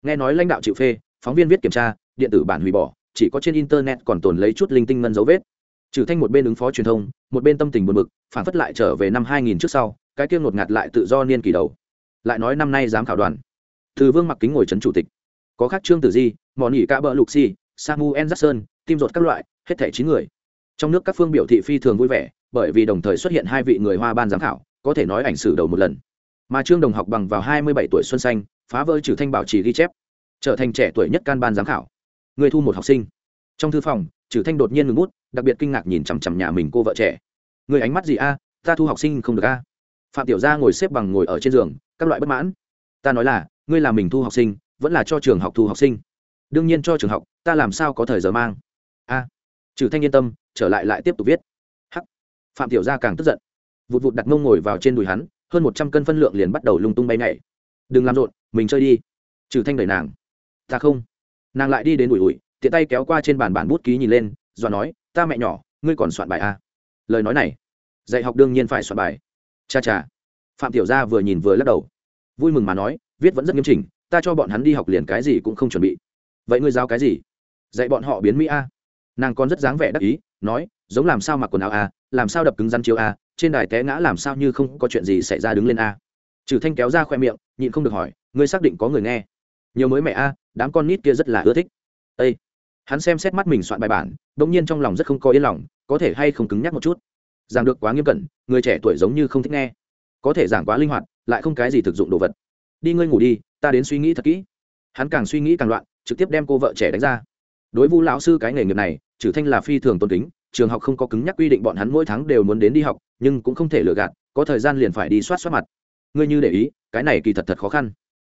Nghe nói lãnh đạo chịu phê, phóng viên viết kiểm tra, điện tử bản hủy bỏ, chỉ có trên internet còn tồn lấy chút linh tinh ngân dấu vết trừ thanh một bên ứng phó truyền thông, một bên tâm tình buồn bực, phản phất lại trở về năm 2000 trước sau, cái kia ngột ngạt lại tự do niên kỳ đầu. Lại nói năm nay giám khảo đoàn. Từ vương mặc kính ngồi trấn chủ tịch. Có khác trương tử di mòn nhị cả bờ lục si, samuel jackson, tim rột các loại, hết thảy chín người. Trong nước các phương biểu thị phi thường vui vẻ, bởi vì đồng thời xuất hiện hai vị người hoa ban giám khảo, có thể nói ảnh sử đầu một lần. Mà trương đồng học bằng vào 27 tuổi xuân xanh, phá vỡ trừ thanh bảo trì ghi chép, trở thành trẻ tuổi nhất can ban giám khảo. Người thu một học sinh. Trong thư phòng trừ thanh đột nhiên ngừng bút, đặc biệt kinh ngạc nhìn chằm chằm nhà mình cô vợ trẻ. Người ánh mắt gì a? Ta thu học sinh không được a. Phạm tiểu gia ngồi xếp bằng ngồi ở trên giường, các loại bất mãn. Ta nói là, ngươi là mình thu học sinh, vẫn là cho trường học thu học sinh. Đương nhiên cho trường học, ta làm sao có thời giờ mang. A. Trừ thanh yên tâm, trở lại lại tiếp tục viết. Hắc. Phạm tiểu gia càng tức giận. Vụt vụt đặt mông ngồi vào trên đùi hắn, hơn một trăm cân phân lượng liền bắt đầu lung tung bay nhảy. Đừng làm rộn, mình chơi đi. Trừ thanh đẩy nàng. Ta không. Nàng lại đi đến đùi ủi tiện tay kéo qua trên bàn bản bút ký nhìn lên, do nói, ta mẹ nhỏ, ngươi còn soạn bài a à? lời nói này, dạy học đương nhiên phải soạn bài. Cha cha. Phạm tiểu gia vừa nhìn vừa lắc đầu. Vui mừng mà nói, viết vẫn rất nghiêm chỉnh, ta cho bọn hắn đi học liền cái gì cũng không chuẩn bị. Vậy ngươi giao cái gì? Dạy bọn họ biến mỹ a. Nàng còn rất dáng vẻ đắc ý, nói, giống làm sao mặc quần áo a, làm sao đập cứng rắn chiếu a, trên đài té ngã làm sao như không có chuyện gì xảy ra đứng lên a. Trừ thanh kéo ra khoe miệng, nhịn không được hỏi, ngươi xác định có người nghe? Nhiều mới mẹ a, đám con nít kia rất là ưa thích. Ê hắn xem xét mắt mình soạn bài bản đ ỗ n g nhiên trong lòng rất không có yên lòng, có thể hay không cứng nhắc một chút. Giảng được quá nghiêm cẩn, người trẻ tuổi giống như không thích nghe. Có thể giảng quá linh hoạt, lại không cái gì thực dụng đồ vật. Đi ngươi ngủ đi, ta đến suy nghĩ thật kỹ. Hắn càng suy nghĩ càng loạn, trực tiếp đem cô vợ trẻ đánh ra. Đối vu lão sư cái nghề nghiệp này trừ thanh là phi thường tôn kính, trường học không có cứng nhắc quy định bọn hắn mỗi tháng đều muốn đến đi học, nhưng cũng không thể lừa gạt, có thời gian liền phải đi soát soát mặt. Ngươi như để ý, cái này kỳ thật thật khó khăn.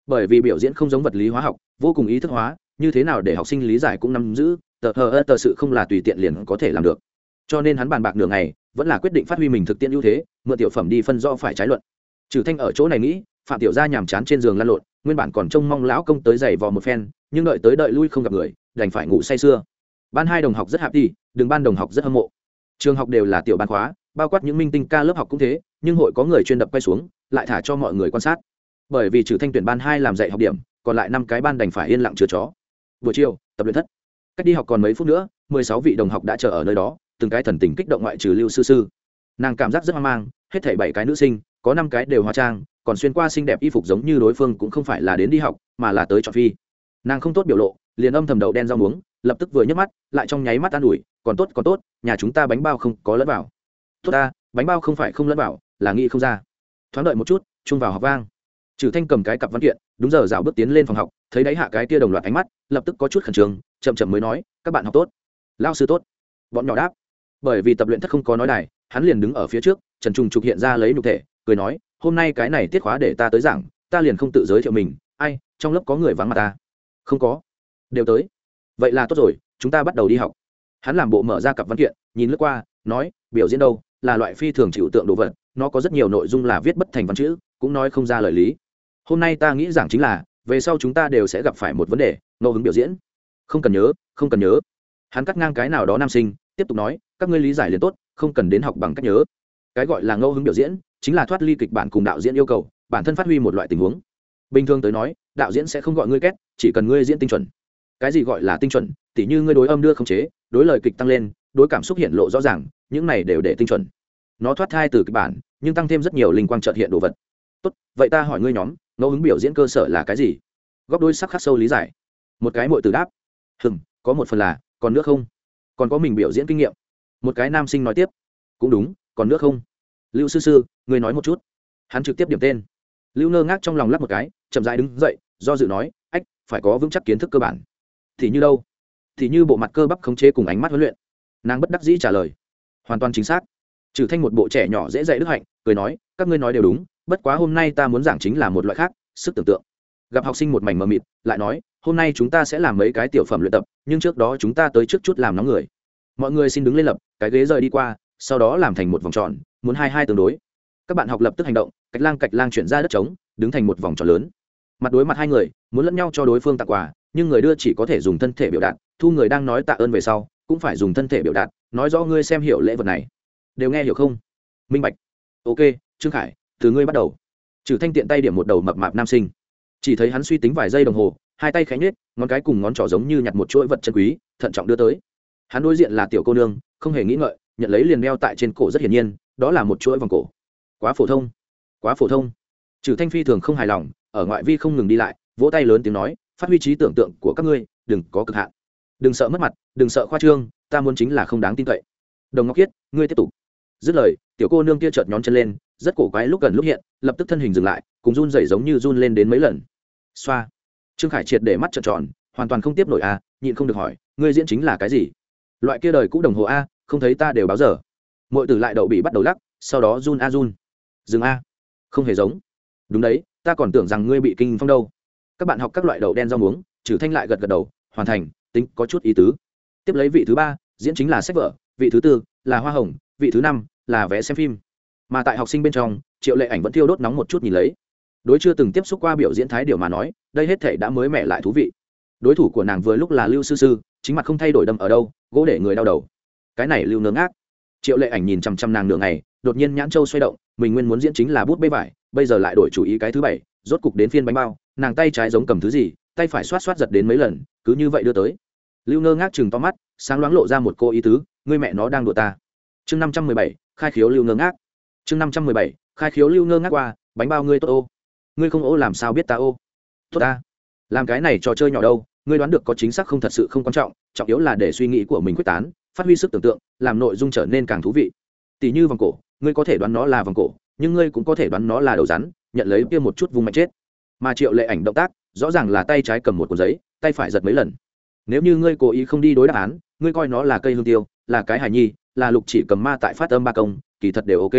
Bởi vì biểu diễn không giống vật lý hóa học, vô cùng ý thức hóa như thế nào để học sinh lý giải cũng nắm giữ, tờ, hờ, ơ, tờ sự không là tùy tiện liền có thể làm được. Cho nên hắn bàn bạc nửa ngày, vẫn là quyết định phát huy mình thực tiễn ưu thế, mượn tiểu phẩm đi phân do phải trái luận. Trừ thanh ở chỗ này nghĩ, phạm tiểu gia nhàm chán trên giường lăn lộn, nguyên bản còn trông mong lão công tới giày vò một phen, nhưng đợi tới đợi lui không gặp người, đành phải ngủ say sưa. Ban hai đồng học rất hạp đi, đừng ban đồng học rất hâm mộ. Trường học đều là tiểu ban khóa, bao quát những minh tinh ca lớp học cũng thế, nhưng hội có người chuyên đập quay xuống, lại thả cho mọi người quan sát. Bởi vì trừ thanh tuyển ban hai làm dạy học điểm, còn lại năm cái ban đành phải yên lặng chứa chó buổi chiều, tập luyện thất. Cách đi học còn mấy phút nữa, mười sáu vị đồng học đã chờ ở nơi đó, từng cái thần tình kích động ngoại trừ lưu sư sư. Nàng cảm giác rất hoang mang, hết thảy bảy cái nữ sinh, có năm cái đều hóa trang, còn xuyên qua xinh đẹp y phục giống như đối phương cũng không phải là đến đi học, mà là tới chọn phi. Nàng không tốt biểu lộ, liền âm thầm đầu đen rau muống, lập tức vừa nhấc mắt, lại trong nháy mắt an ủi, còn tốt còn tốt, nhà chúng ta bánh bao không có lẫn vào. Tốt ta, bánh bao không phải không lẫn vào, là nghĩ không ra. Thoáng đợi một chút, chung vào học vang trừ thanh cầm cái cặp văn kiện, đúng giờ dạo bước tiến lên phòng học, thấy đáy hạ cái tia đồng loạt ánh mắt, lập tức có chút khẩn trương, chậm chậm mới nói, các bạn học tốt. Lao sư tốt. Bọn nhỏ đáp. Bởi vì tập luyện thất không có nói đài, hắn liền đứng ở phía trước, trần trùng trục hiện ra lấy nhục thể, cười nói, hôm nay cái này tiết khóa để ta tới giảng, ta liền không tự giới thiệu mình, ai, trong lớp có người vắng mặt ta? Không có. Đều tới. Vậy là tốt rồi, chúng ta bắt đầu đi học. Hắn làm bộ mở ra cặp văn kiện, nhìn lướt qua, nói, biểu diễn đâu, là loại phi thường chịu tượng đồ vật, nó có rất nhiều nội dung là viết bất thành văn chữ, cũng nói không ra lời lý hôm nay ta nghĩ rằng chính là, về sau chúng ta đều sẽ gặp phải một vấn đề, ngẫu hứng biểu diễn. Không cần nhớ, không cần nhớ. Hắn cắt ngang cái nào đó nam sinh, tiếp tục nói, các ngươi lý giải liền tốt, không cần đến học bằng cách nhớ. Cái gọi là ngẫu hứng biểu diễn, chính là thoát ly kịch bản cùng đạo diễn yêu cầu, bản thân phát huy một loại tình huống. Bình thường tới nói, đạo diễn sẽ không gọi ngươi két, chỉ cần ngươi diễn tinh chuẩn. Cái gì gọi là tinh chuẩn, tỉ như ngươi đối âm đưa không chế, đối lời kịch tăng lên, đối cảm xúc hiện lộ rõ ràng, những này đều để tinh chuẩn. Nó thoát thai từ kịch bản, nhưng tăng thêm rất nhiều linh quang trợt hiện đồ vật. Tốt, vậy ta hỏi ngươi nhóm ngẫu hứng biểu diễn cơ sở là cái gì? Góc đôi sắc khắc sâu lý giải. Một cái mội từ đáp. Hừng có một phần là, còn nước không? Còn có mình biểu diễn kinh nghiệm. Một cái nam sinh nói tiếp. Cũng đúng, còn nước không? Lưu sư sư, người nói một chút. Hắn trực tiếp điểm tên. Lưu ngơ ngác trong lòng lắp một cái, chậm dãi đứng dậy, do dự nói, ách, phải có vững chắc kiến thức cơ bản. Thì như đâu? Thì như bộ mặt cơ bắp khống chế cùng ánh mắt huấn luyện. Nàng bất đắc dĩ trả lời. Hoàn toàn chính xác. Trừ thanh một bộ trẻ nhỏ dễ dạy đức hạnh, cười nói, các ngươi nói đều đúng bất quá hôm nay ta muốn giảng chính là một loại khác, sức tưởng tượng. Gặp học sinh một mảnh mờ mịt, lại nói, hôm nay chúng ta sẽ làm mấy cái tiểu phẩm luyện tập, nhưng trước đó chúng ta tới trước chút làm nóng người. Mọi người xin đứng lên lập, cái ghế rời đi qua, sau đó làm thành một vòng tròn, muốn hai hai tương đối. Các bạn học lập tức hành động, cách lang cạch lang chuyển ra đất trống, đứng thành một vòng tròn lớn. Mặt đối mặt hai người, muốn lẫn nhau cho đối phương tặng quà, nhưng người đưa chỉ có thể dùng thân thể biểu đạt, thu người đang nói tạ ơn về sau, cũng phải dùng thân thể biểu đạt, nói rõ ngươi xem hiểu lễ vật này. Đều nghe hiểu không? Minh bạch. Ok, trương khải từ ngươi bắt đầu. Trừ thanh tiện tay điểm một đầu mập mạp nam sinh. Chỉ thấy hắn suy tính vài giây đồng hồ hai tay khẽ nết ngón cái cùng ngón trỏ giống như nhặt một chuỗi vật chân quý thận trọng đưa tới. Hắn đối diện là tiểu cô nương không hề nghĩ ngợi nhận lấy liền đeo tại trên cổ rất hiển nhiên đó là một chuỗi vòng cổ. Quá phổ thông. Quá phổ thông. Trừ thanh phi thường không hài lòng ở ngoại vi không ngừng đi lại vỗ tay lớn tiếng nói phát huy trí tưởng tượng của các ngươi đừng có cực hạn. Đừng sợ mất mặt đừng sợ khoa trương ta muốn chính là không đáng tin cậy. Đồng ngọc kiết, ngươi tiếp tục. Dứt lời tiểu cô nương kia chợt nhón chân lên rất cổ quái lúc gần lúc hiện, lập tức thân hình dừng lại, cùng run rẩy giống như run lên đến mấy lần. Xoa. Trương khải triệt để mắt trợn tròn, hoàn toàn không tiếp nổi a nhịn không được hỏi, ngươi diễn chính là cái gì? Loại kia đời cũ đồng hồ a, không thấy ta đều báo giờ. Mọi từ lại đậu bị bắt đầu lắc, sau đó run a run. Dừng a. Không hề giống. Đúng đấy, ta còn tưởng rằng ngươi bị kinh phong đâu. Các bạn học các loại đậu đen rau muống, trừ thanh lại gật gật đầu, hoàn thành, tính có chút ý tứ. Tiếp lấy vị thứ ba, diễn chính là sách vở, vị thứ tư là hoa hồng, vị thứ năm là vé xem phim mà tại học sinh bên trong, triệu lệ ảnh vẫn thiêu đốt nóng một chút nhìn lấy. Đối chưa từng tiếp xúc qua biểu diễn thái điều mà nói, đây hết thể đã mới mẻ lại thú vị. Đối thủ của nàng vừa lúc là lưu sư sư, chính mặt không thay đổi đâm ở đâu, gỗ để người đau đầu. Cái này lưu nướng ác triệu lệ ảnh nhìn chằm chằm nàng nửa ngày, đột nhiên nhãn châu xoay động, mình nguyên muốn diễn chính là bút bê vải, bây giờ lại đổi chủ ý cái thứ bảy, rốt cục đến phiên bánh bao, nàng tay trái giống cầm thứ gì, tay phải xoát xoát giật đến mấy lần, cứ như vậy đưa tới. Lưu ngơ ngác chừng to mắt, sáng loáng lộ ra một cô ý tứ, ngươi mẹ nó đang đùa ta. Chương năm trăm mười bảy, khai khiếu lưu ngơ ngác chương năm trăm mười bảy, khai khiếu lưu ngơ ngác qua, bánh bao ngươi tốt ô. Ngươi không ô làm sao biết ta ô? Tốt ta. Làm cái này trò chơi nhỏ đâu, ngươi đoán được có chính xác không thật sự không quan trọng trọng yếu là để suy nghĩ của mình quyết tán, phát huy sức tưởng tượng, làm nội dung trở nên càng thú vị. Tỷ như vòng cổ, ngươi có thể đoán nó là vòng cổ, nhưng ngươi cũng có thể đoán nó là đầu rắn, nhận lấy kia một chút vùng mạnh chết. Mà triệu lệ ảnh động tác, rõ ràng là tay trái cầm một cuộn giấy, tay phải giật mấy lần. Nếu như ngươi cố ý không đi đối đáp án, ngươi coi nó là cây hương tiêu, là cái hài nhi, là lục chỉ cầm ma tại phát âm ba công, kỳ thật đều ok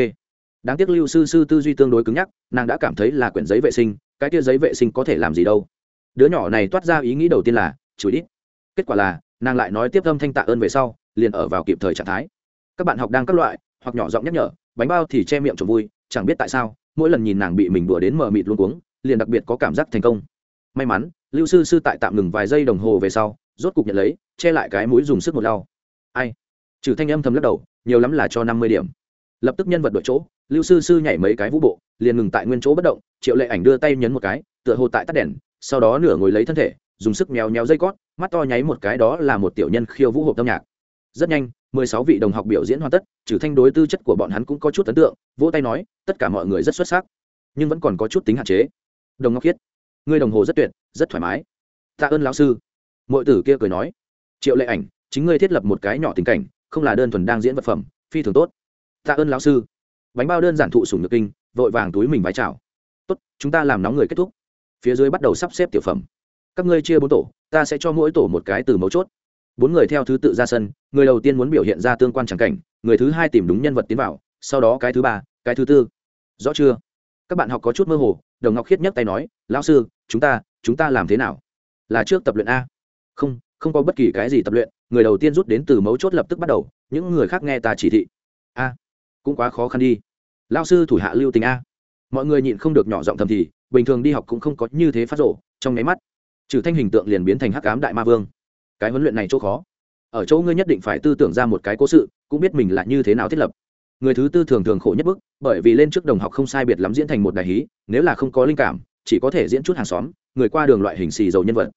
đáng tiếc lưu sư sư tư duy tương đối cứng nhắc, nàng đã cảm thấy là quyển giấy vệ sinh, cái tia giấy vệ sinh có thể làm gì đâu. Đứa nhỏ này toát ra ý nghĩ đầu tiên là, chửi đít kết quả là, nàng lại nói tiếp âm thanh tạ ơn về sau, liền ở vào kịp thời trạng thái. Các bạn học đang các loại, hoặc nhỏ giọng nhắc nhở, bánh bao thì che miệng trộm vui, chẳng biết tại sao, mỗi lần nhìn nàng bị mình đùa đến mờ mịt luôn cuống, liền đặc biệt có cảm giác thành công. May mắn, lưu sư sư tại tạm ngừng vài giây đồng hồ về sau, rốt cục nhận lấy, che lại cái mũi dùng sức một lau ai? Trừ thanh âm thầm lắc đầu, nhiều lắm là cho năm mươi điểm lập tức nhân vật đổi chỗ, lưu sư sư nhảy mấy cái vũ bộ, liền ngừng tại nguyên chỗ bất động, triệu lệ ảnh đưa tay nhấn một cái, tựa hồ tại tắt đèn, sau đó nửa ngồi lấy thân thể, dùng sức mèo nhéo dây cót, mắt to nháy một cái đó là một tiểu nhân khiêu vũ hộp âm nhạc. Rất nhanh, mười sáu vị đồng học biểu diễn hoàn tất, trừ thanh đối tư chất của bọn hắn cũng có chút ấn tượng, vỗ tay nói, tất cả mọi người rất xuất sắc, nhưng vẫn còn có chút tính hạn chế. Đồng ngọc khiết, ngươi đồng hồ rất tuyệt, rất thoải mái. Tạ ơn lão sư. Mọi tử kia cười nói, triệu lệ ảnh, chính ngươi thiết lập một cái nhỏ tình cảnh, không là đơn thuần đang diễn vật phẩm, phi thường tốt tạ ơn lão sư. Bánh bao đơn giản thụ sủng nhược kinh, vội vàng túi mình vái chào. Tốt, chúng ta làm nóng người kết thúc. Phía dưới bắt đầu sắp xếp tiểu phẩm. Các ngươi chia bốn tổ, ta sẽ cho mỗi tổ một cái từ mấu chốt. Bốn người theo thứ tự ra sân, người đầu tiên muốn biểu hiện ra tương quan tràng cảnh, người thứ hai tìm đúng nhân vật tiến vào, sau đó cái thứ ba, cái thứ tư. Rõ chưa? Các bạn học có chút mơ hồ, đồng ngọc khiết nhấc tay nói, lão sư, chúng ta chúng ta làm thế nào? Là trước tập luyện a. Không không có bất kỳ cái gì tập luyện. Người đầu tiên rút đến từ mấu chốt lập tức bắt đầu, những người khác nghe ta chỉ thị. A cũng quá khó khăn đi. Lao sư thủ hạ lưu tình a. Mọi người nhịn không được nhỏ giọng thầm thì, bình thường đi học cũng không có như thế phát rộ, trong nháy mắt, trừ thanh hình tượng liền biến thành hắc cám đại ma vương. Cái huấn luyện này chỗ khó. Ở chỗ ngươi nhất định phải tư tưởng ra một cái cố sự, cũng biết mình là như thế nào thiết lập. Người thứ tư thường thường khổ nhất bức, bởi vì lên trước đồng học không sai biệt lắm diễn thành một đại hí, nếu là không có linh cảm, chỉ có thể diễn chút hàng xóm, người qua đường loại hình xì dầu nhân vật.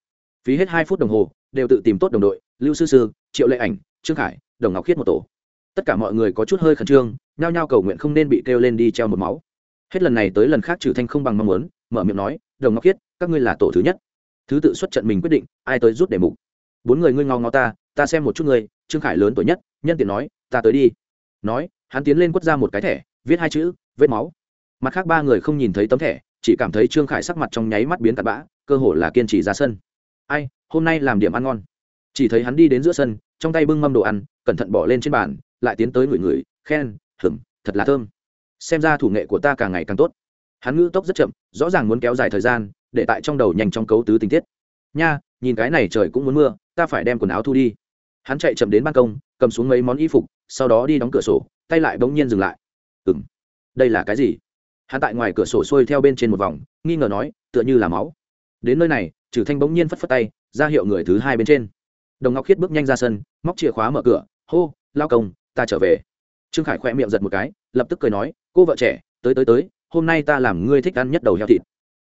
Phí hết hai phút đồng hồ, đều tự tìm tốt đồng đội, lưu sư sư, triệu lệ ảnh, trương khải, đồng ngọc khiết một tổ. Tất cả mọi người có chút hơi khẩn trương nhao nhao cầu nguyện không nên bị kêu lên đi treo một máu. Hết lần này tới lần khác trừ thanh không bằng mong muốn, mở miệng nói, đồng ngọc khiết, các ngươi là tổ thứ nhất. Thứ tự xuất trận mình quyết định, ai tới rút đề mục. Bốn người ngươi ngó ngó ta ta xem một chút ngươi, trương khải lớn tuổi nhất, nhân tiện nói, ta tới đi. Nói, hắn tiến lên quất ra một cái thẻ, viết hai chữ, vết máu. Mặt khác ba người không nhìn thấy tấm thẻ, chỉ cảm thấy trương khải sắc mặt trong nháy mắt biến tạt bã, cơ hồ là kiên trì ra sân. Ai, hôm nay làm điểm ăn ngon. Chỉ thấy hắn đi đến giữa sân, trong tay bưng mâm đồ ăn, cẩn thận bỏ lên trên bàn, lại tiến tới người người khen hửng thật là thơm. Xem ra thủ nghệ của ta càng ngày càng tốt. Hắn ngữ tốc rất chậm, rõ ràng muốn kéo dài thời gian, để tại trong đầu nhanh trong cấu tứ tình tiết. Nha, nhìn cái này trời cũng muốn mưa, ta phải đem quần áo thu đi. Hắn chạy chậm đến ban công, cầm xuống mấy món y phục, sau đó đi đóng cửa sổ, tay lại bỗng nhiên dừng lại. Ừng đây là cái gì? Hắn tại ngoài cửa sổ xuôi theo bên trên một vòng, nghi ngờ nói, tựa như là máu. Đến nơi này trừ thanh bỗng nhiên phất phất tay, ra hiệu người thứ hai bên trên. Đồng ngọc khiết bước nhanh ra sân, móc chìa khóa mở cửa, hô, lao công, ta trở về trương khải khoe miệng giật một cái, lập tức cười nói, cô vợ trẻ, tới tới tới, hôm nay ta làm ngươi thích ăn nhất đầu heo thịt.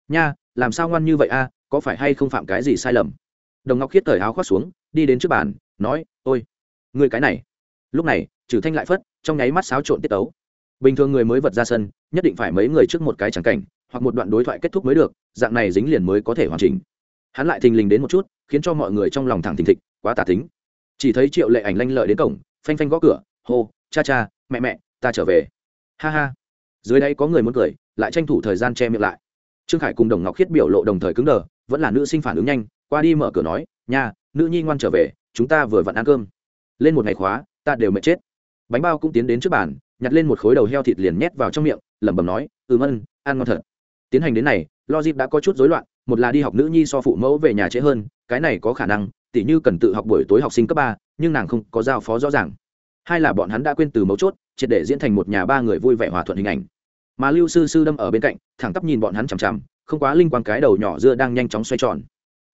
Nha, làm sao ngoan như vậy a? Có phải hay không phạm cái gì sai lầm? Đồng ngọc khiết cởi áo khoác xuống, đi đến trước bàn, nói, ôi, ngươi cái này. Lúc này, trừ thanh lại phất, trong nháy mắt xáo trộn tiết tấu. Bình thường người mới vật ra sân, nhất định phải mấy người trước một cái chẳng cảnh, hoặc một đoạn đối thoại kết thúc mới được, dạng này dính liền mới có thể hoàn chỉnh. Hắn lại thình lình đến một chút, khiến cho mọi người trong lòng thẳng thình thịch, quá tả tính. Chỉ thấy triệu lệ ảnh lanh lợi đến cổng, phanh phanh gõ cửa, hô, cha cha mẹ mẹ, ta trở về. Ha ha. Dưới đây có người muốn cười, lại tranh thủ thời gian che miệng lại. Trương khải cùng đồng ngọc khiết biểu lộ đồng thời cứng đờ, vẫn là nữ sinh phản ứng nhanh, qua đi mở cửa nói, nha, nữ nhi ngoan trở về, chúng ta vừa vặn ăn cơm. Lên một ngày khóa, ta đều mệt chết. Bánh bao cũng tiến đến trước bàn, nhặt lên một khối đầu heo thịt liền nhét vào trong miệng, lẩm bẩm nói ừ ân ăn ngon thật. Tiến hành đến này, logic đã có chút rối loạn, một là đi học nữ nhi so phụ mẫu về nhà trễ hơn, cái này có khả năng, tỉ như cần tự học buổi tối học sinh cấp ba, nhưng nàng không có giao phó rõ ràng. Hai là bọn hắn đã quên từ mấu chốt triệt để diễn thành một nhà ba người vui vẻ hòa thuận hình ảnh. Mà lưu sư sư đâm ở bên cạnh, thẳng tắp nhìn bọn hắn chằm chằm, không quá linh quan cái đầu nhỏ dưa đang nhanh chóng xoay tròn.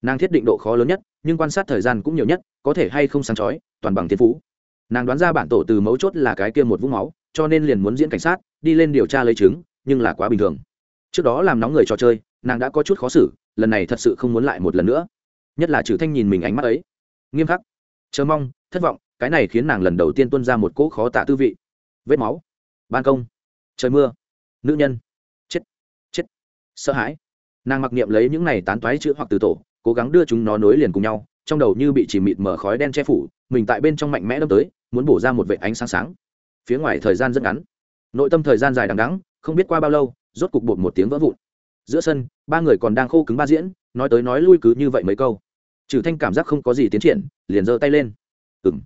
Nàng thiết định độ khó lớn nhất, nhưng quan sát thời gian cũng nhiều nhất, có thể hay không sáng chói, toàn bằng thiên phú. Nàng đoán ra bản tổ từ mấu chốt là cái kia một vũng máu, cho nên liền muốn diễn cảnh sát, đi lên điều tra lấy chứng, nhưng là quá bình thường. Trước đó làm nóng người trò chơi, nàng đã có chút khó xử, lần này thật sự không muốn lại một lần nữa. Nhất là trừ thanh nhìn mình ánh mắt ấy. Nghiêm khắc, chờ mong, thất vọng, cái này khiến nàng lần đầu tiên tuân ra một cỗ khó tả tư vị vết máu, ban công, trời mưa, nữ nhân, chết chết, sợ hãi. Nàng mặc niệm lấy những này tán toái chữ hoặc từ tổ, cố gắng đưa chúng nó nối liền cùng nhau, trong đầu như bị chỉ mịt mở khói đen che phủ, mình tại bên trong mạnh mẽ đâm tới, muốn bổ ra một vệ ánh sáng sáng. Phía ngoài thời gian rất ngắn, nội tâm thời gian dài đằng đắng không biết qua bao lâu, rốt cục bột một tiếng vỡ vụn. Giữa sân, ba người còn đang khô cứng ba diễn, nói tới nói lui cứ như vậy mấy câu. Trừ thanh cảm giác không có gì tiến triển, liền giơ tay lên. Ừng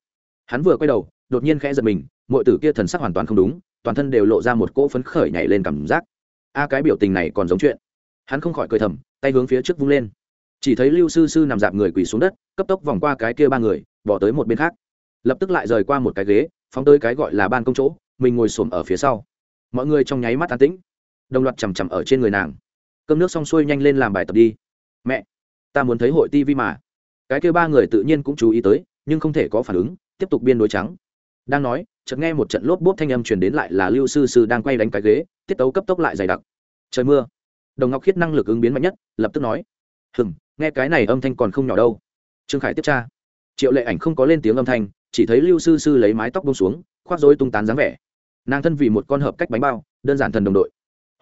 hắn vừa quay đầu, đột nhiên khẽ giật mình mọi tử kia thần sắc hoàn toàn không đúng, toàn thân đều lộ ra một cỗ phấn khởi nhảy lên cảm giác. A, cái biểu tình này còn giống chuyện. Hắn không khỏi cười thầm, tay hướng phía trước vung lên. Chỉ thấy lưu sư sư nằm dạp người quỳ xuống đất, cấp tốc vòng qua cái kia ba người, bỏ tới một bên khác. Lập tức lại rời qua một cái ghế, phóng tới cái gọi là ban công chỗ, mình ngồi xổm ở phía sau. Mọi người trong nháy mắt an tĩnh. Đồng loạt chằm chằm ở trên người nàng. Cơm nước xong xuôi nhanh lên làm bài tập đi. Mẹ, ta muốn thấy hội tivi mà. Cái kia ba người tự nhiên cũng chú ý tới, nhưng không thể có phản ứng, tiếp tục biên đối trắng. Đang nói chợt nghe một trận lốp bốp thanh âm truyền đến lại là lưu sư sư đang quay đánh cái ghế, tiết tấu cấp tốc lại dày đặc. Trời mưa. Đồng ngọc khiết năng lực ứng biến mạnh nhất, lập tức nói. Hừng nghe cái này âm thanh còn không nhỏ đâu. Trương khải tiếp tra. Triệu lệ ảnh không có lên tiếng âm thanh, chỉ thấy lưu sư sư lấy mái tóc bông xuống, khoác dối tung tán dáng vẻ. Nàng thân vì một con hợp cách bánh bao, đơn giản thần đồng đội.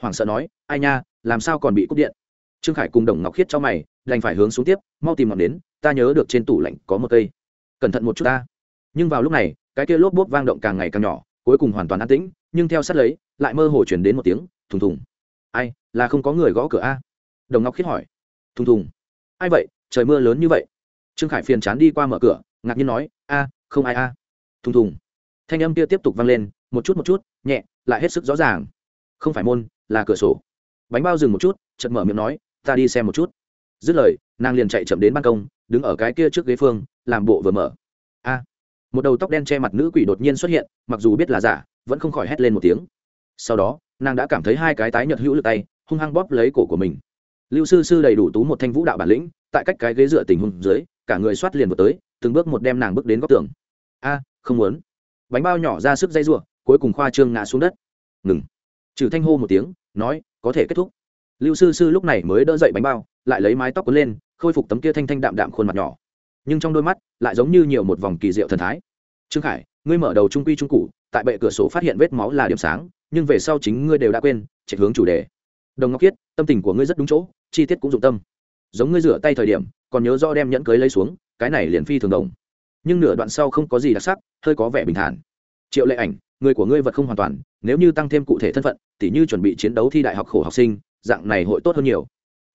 Hoàng sợ nói, ai nha, làm sao còn bị cúp điện? Trương khải cùng đồng ngọc khiết cho mày, đành phải hướng xuống tiếp, mau tìm ngọn đến ta nhớ được trên tủ lạnh có một cây. Cẩn thận một chút ta. Nhưng vào lúc này cái kia lốp bốp vang động càng ngày càng nhỏ, cuối cùng hoàn toàn an tĩnh, nhưng theo sát lấy, lại mơ hồ chuyển đến một tiếng, thùng thùng. Ai, là không có người gõ cửa a? Đồng ngọc khiết hỏi. Thùng thùng. Ai vậy? Trời mưa lớn như vậy. Trương khải phiền chán đi qua mở cửa, ngạc nhiên nói, a, không ai a. Thùng thùng. Thanh âm kia tiếp tục vang lên, một chút một chút, nhẹ, lại hết sức rõ ràng. Không phải môn, là cửa sổ. Bánh bao dừng một chút, chợt mở miệng nói, ta đi xem một chút. Dứt lời, nàng liền chạy chậm đến ban công, đứng ở cái kia trước ghế phương, làm bộ vừa mở. A một đầu tóc đen che mặt nữ quỷ đột nhiên xuất hiện, mặc dù biết là giả, vẫn không khỏi hét lên một tiếng. Sau đó, nàng đã cảm thấy hai cái tái nhợt hữu lực tay, hung hăng bóp lấy cổ của mình. Lưu sư sư đầy đủ tú một thanh vũ đạo bản lĩnh, tại cách cái ghế dựa tình hùng dưới, cả người xoát liền vào tới, từng bước một đem nàng bước đến góc tường. A, không muốn. Bánh bao nhỏ ra sức dây ruộng cuối cùng khoa trương ngã xuống đất. Ngừng. Trừ thanh hô một tiếng, nói, có thể kết thúc. Lưu sư sư lúc này mới đỡ dậy bánh bao, lại lấy mái tóc cuốn lên, khôi phục tấm kia thanh thanh đạm đạm khuôn mặt nhỏ nhưng trong đôi mắt lại giống như nhiều một vòng kỳ diệu thần thái. Trương khải, ngươi mở đầu trung quy trung cụ tại bệ cửa sổ phát hiện vết máu là điểm sáng, nhưng về sau chính ngươi đều đã quên chạy hướng chủ đề. Đồng ngọc khiết tâm tình của ngươi rất đúng chỗ, chi tiết cũng dụng tâm. Giống ngươi rửa tay thời điểm, còn nhớ do đem nhẫn cưới lấy xuống, cái này liền phi thường đồng. Nhưng nửa đoạn sau không có gì đặc sắc, hơi có vẻ bình thản. Triệu lệ ảnh, người của ngươi vật không hoàn toàn, nếu như tăng thêm cụ thể thân phận, tỉ như chuẩn bị chiến đấu thi đại học khổ học sinh, dạng này hội tốt hơn nhiều.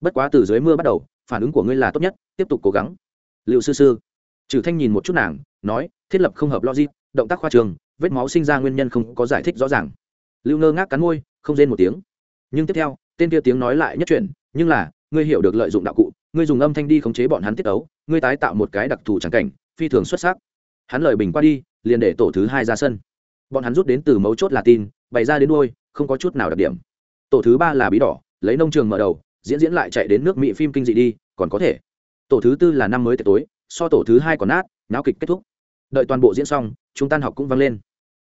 Bất quá từ dưới mưa bắt đầu, phản ứng của ngươi là tốt nhất, tiếp tục cố gắng liệu sư sư. Trừ thanh nhìn một chút nàng, nói, thiết lập không hợp logic, động tác khoa trường, vết máu sinh ra nguyên nhân không có giải thích rõ ràng. Lưu ngơ ngác cắn môi, không rên một tiếng. Nhưng tiếp theo, tên kia tiếng nói lại nhất chuyện nhưng là, ngươi hiểu được lợi dụng đạo cụ, ngươi dùng âm thanh đi khống chế bọn hắn tiết ấu, ngươi tái tạo một cái đặc thù trắng cảnh, phi thường xuất sắc. Hắn lời bình qua đi, liền để tổ thứ hai ra sân. Bọn hắn rút đến từ mấu chốt là tin, bày ra đến đôi không có chút nào đặc điểm. Tổ thứ ba là bí đỏ, lấy nông trường mở đầu, diễn diễn lại chạy đến nước mỹ phim kinh dị đi, còn có thể tổ thứ tư là năm mới tối, so tổ thứ hai còn nát, náo kịch kết thúc. Đợi toàn bộ diễn xong, chúng tan học cũng vang lên.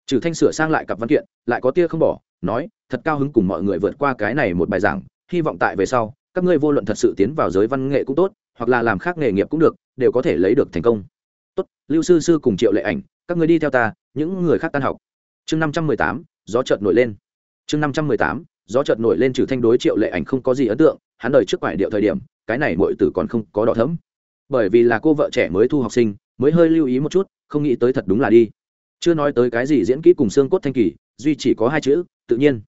Trừ thanh sửa sang lại cặp văn kiện, lại có tia không bỏ, nói, thật cao hứng cùng mọi người vượt qua cái này một bài giảng, hy vọng tại về sau, các ngươi vô luận thật sự tiến vào giới văn nghệ cũng tốt, hoặc là làm khác nghề nghiệp cũng được, đều có thể lấy được thành công. Tốt, lưu sư sư cùng triệu lệ ảnh, các ngươi đi theo ta, những người khác tan học. Chương năm trăm mười tám, gió chợt nổi lên. Chương năm trăm mười tám gió chợt nổi lên trừ thanh đối triệu lệ ảnh không có gì ấn tượng, hắn đời trước quải điệu thời điểm, cái này muội tử còn không có đỏ thấm bởi vì là cô vợ trẻ mới thu học sinh, mới hơi lưu ý một chút, không nghĩ tới thật đúng là đi. Chưa nói tới cái gì diễn kỹ cùng xương cốt thanh kỳ, duy chỉ có hai chữ, tự nhiên.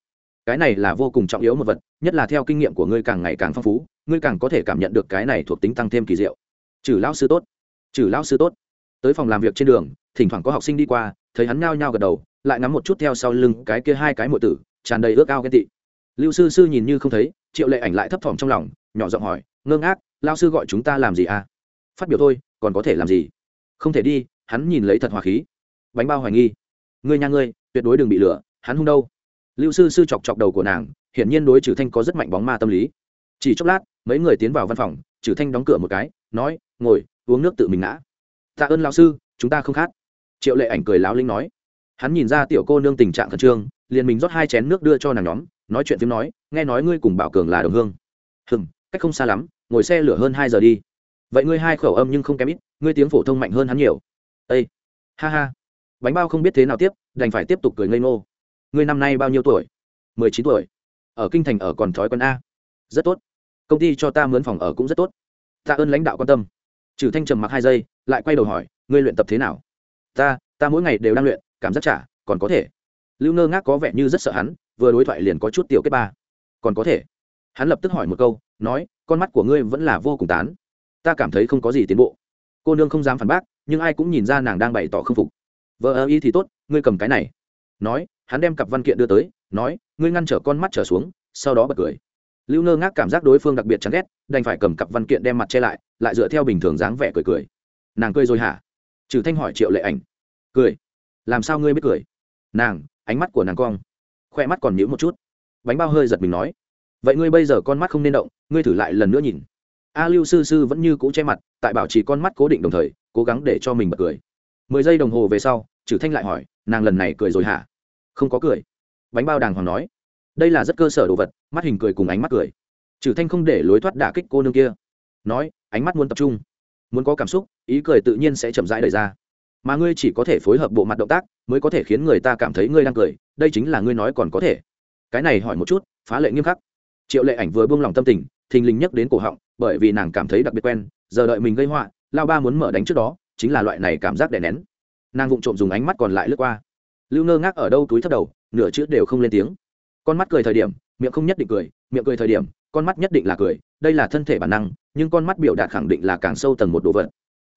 Cái này là vô cùng trọng yếu một vật, nhất là theo kinh nghiệm của ngươi càng ngày càng phong phú, ngươi càng có thể cảm nhận được cái này thuộc tính tăng thêm kỳ diệu. Trừ lão sư tốt. Trừ lão sư tốt. Tới phòng làm việc trên đường, thỉnh thoảng có học sinh đi qua, thấy hắn ngao nhao gật đầu, lại ngắm một chút theo sau lưng cái kia hai cái mộ tử, tràn đầy ước ao ghen tị lưu sư sư nhìn như không thấy, triệu lệ ảnh lại thấp thỏm trong lòng, nhỏ giọng hỏi, ngơ ngác lao sư gọi chúng ta làm gì à? Phát biểu thôi, còn có thể làm gì? Không thể đi, hắn nhìn lấy thật hòa khí. Bánh bao hoài nghi. Ngươi nha ngươi, tuyệt đối đừng bị lửa hắn hung đâu? Lưu sư sư chọc chọc đầu của nàng, hiển nhiên đối trừ thanh có rất mạnh bóng ma tâm lý. Chỉ chốc lát, mấy người tiến vào văn phòng trừ thanh đóng cửa một cái, nói, ngồi, uống nước tự mình ngã. Tạ ơn lao sư, chúng ta không khát. Triệu lệ ảnh cười láo linh nói. Hắn nhìn ra tiểu cô nương tình trạng khẩn trương, liền mình rót hai chén nước đưa cho nàng nhóm nói chuyện phim nói, nghe nói ngươi cùng bảo cường là đồng hương. Hừng cách không xa lắm, ngồi xe lửa hơn hai giờ đi. Vậy ngươi hai khẩu âm nhưng không kém ít, ngươi tiếng phổ thông mạnh hơn hắn nhiều. Â ha ha. Bánh bao không biết thế nào tiếp, đành phải tiếp tục cười ngây ngô. Ngươi năm nay bao nhiêu tuổi? Mười chín tuổi. Ở kinh thành ở còn thói quen a. Rất tốt. Công ty cho ta mướn phòng ở cũng rất tốt. Ta ơn lãnh đạo quan tâm. Trừ thanh trầm mặc hai giây, lại quay đầu hỏi, ngươi luyện tập thế nào? Ta ta mỗi ngày đều đang luyện, cảm giác trả còn có thể. Lưu ngơ ngác có vẻ như rất sợ hắn vừa đối thoại liền có chút tiểu kết ba. Còn có thể. Hắn lập tức hỏi một câu, nói, con mắt của ngươi vẫn là vô cùng tán. Ta cảm thấy không có gì tiến bộ. Cô nương không dám phản bác, nhưng ai cũng nhìn ra nàng đang bày tỏ k phục. Vợ ơ y thì tốt, ngươi cầm cái này. Nói, hắn đem cặp văn kiện đưa tới, nói, ngươi ngăn trở con mắt trở xuống. Sau đó bật cười. Lưu ngơ ngác cảm giác đối phương đặc biệt chán ghét, đành phải cầm cặp văn kiện đem mặt che lại lại dựa theo bình thường dáng vẻ cười cười. Nàng cười rồi hả? Trừ thanh hỏi triệu lệ ảnh. Cười. Làm sao ngươi biết cười? Nàng, ánh mắt của nàng cong khoe mắt còn nhíu một chút. Bánh bao hơi giật mình nói, vậy ngươi bây giờ con mắt không nên động, ngươi thử lại lần nữa nhìn. A lưu sư sư vẫn như cũ che mặt, tại bảo trì con mắt cố định đồng thời, cố gắng để cho mình bật cười. Mười giây đồng hồ về sau Chử thanh lại hỏi, nàng lần này cười rồi hả? Không có cười. Bánh bao đàng hoàng nói, đây là rất cơ sở đồ vật, mắt hình cười cùng ánh mắt cười. Chử thanh không để lối thoát đả kích cô nương kia. Nói, ánh mắt muốn tập trung, muốn có cảm xúc, ý cười tự nhiên sẽ chậm rãi đời ra. Mà ngươi chỉ có thể phối hợp bộ mặt động tác, mới có thể khiến người ta cảm thấy ngươi đang cười đây chính là ngươi nói còn có thể. Cái này hỏi một chút, phá lệ nghiêm khắc. Triệu lệ ảnh vừa buông lòng tâm tình, thình lình nhắc đến cổ họng, bởi vì nàng cảm thấy đặc biệt quen, giờ đợi mình gây họa, lao ba muốn mở đánh trước đó, chính là loại này cảm giác đè nén. Nàng vụng trộm dùng ánh mắt còn lại lướt qua. Lưu ngơ ngác ở đâu túi thấp đầu, nửa chữ đều không lên tiếng. Con mắt cười thời điểm, miệng không nhất định cười, miệng cười thời điểm, con mắt nhất định là cười, đây là thân thể bản năng, nhưng con mắt biểu đạt khẳng định là càng sâu tầng một đồ vật.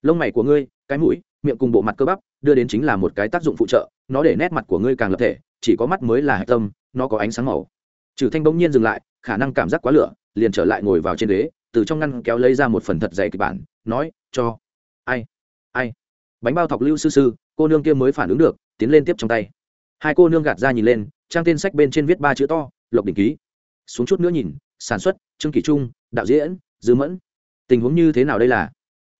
Lông mày của ngươi, cái mũi, miệng cùng bộ mặt cơ bắp, đưa đến chính là một cái tác dụng phụ trợ, nó để nét mặt của ngươi càng lập thể chỉ có mắt mới là hạch tâm, nó có ánh sáng màu. Trừ thanh bỗng nhiên dừng lại, khả năng cảm giác quá lửa, liền trở lại ngồi vào trên ghế, từ trong ngăn kéo lấy ra một phần thật dày kịch bản, nói, cho. Ai ai? Bánh bao thọc lưu sư sư, cô nương kia mới phản ứng được, tiến lên tiếp trong tay. Hai cô nương gạt ra nhìn lên, trang tên sách bên trên viết ba chữ to, lộc đỉnh ký. Xuống chút nữa nhìn, sản xuất, trương kỷ trung, đạo diễn, dư mẫn. Tình huống như thế nào đây là?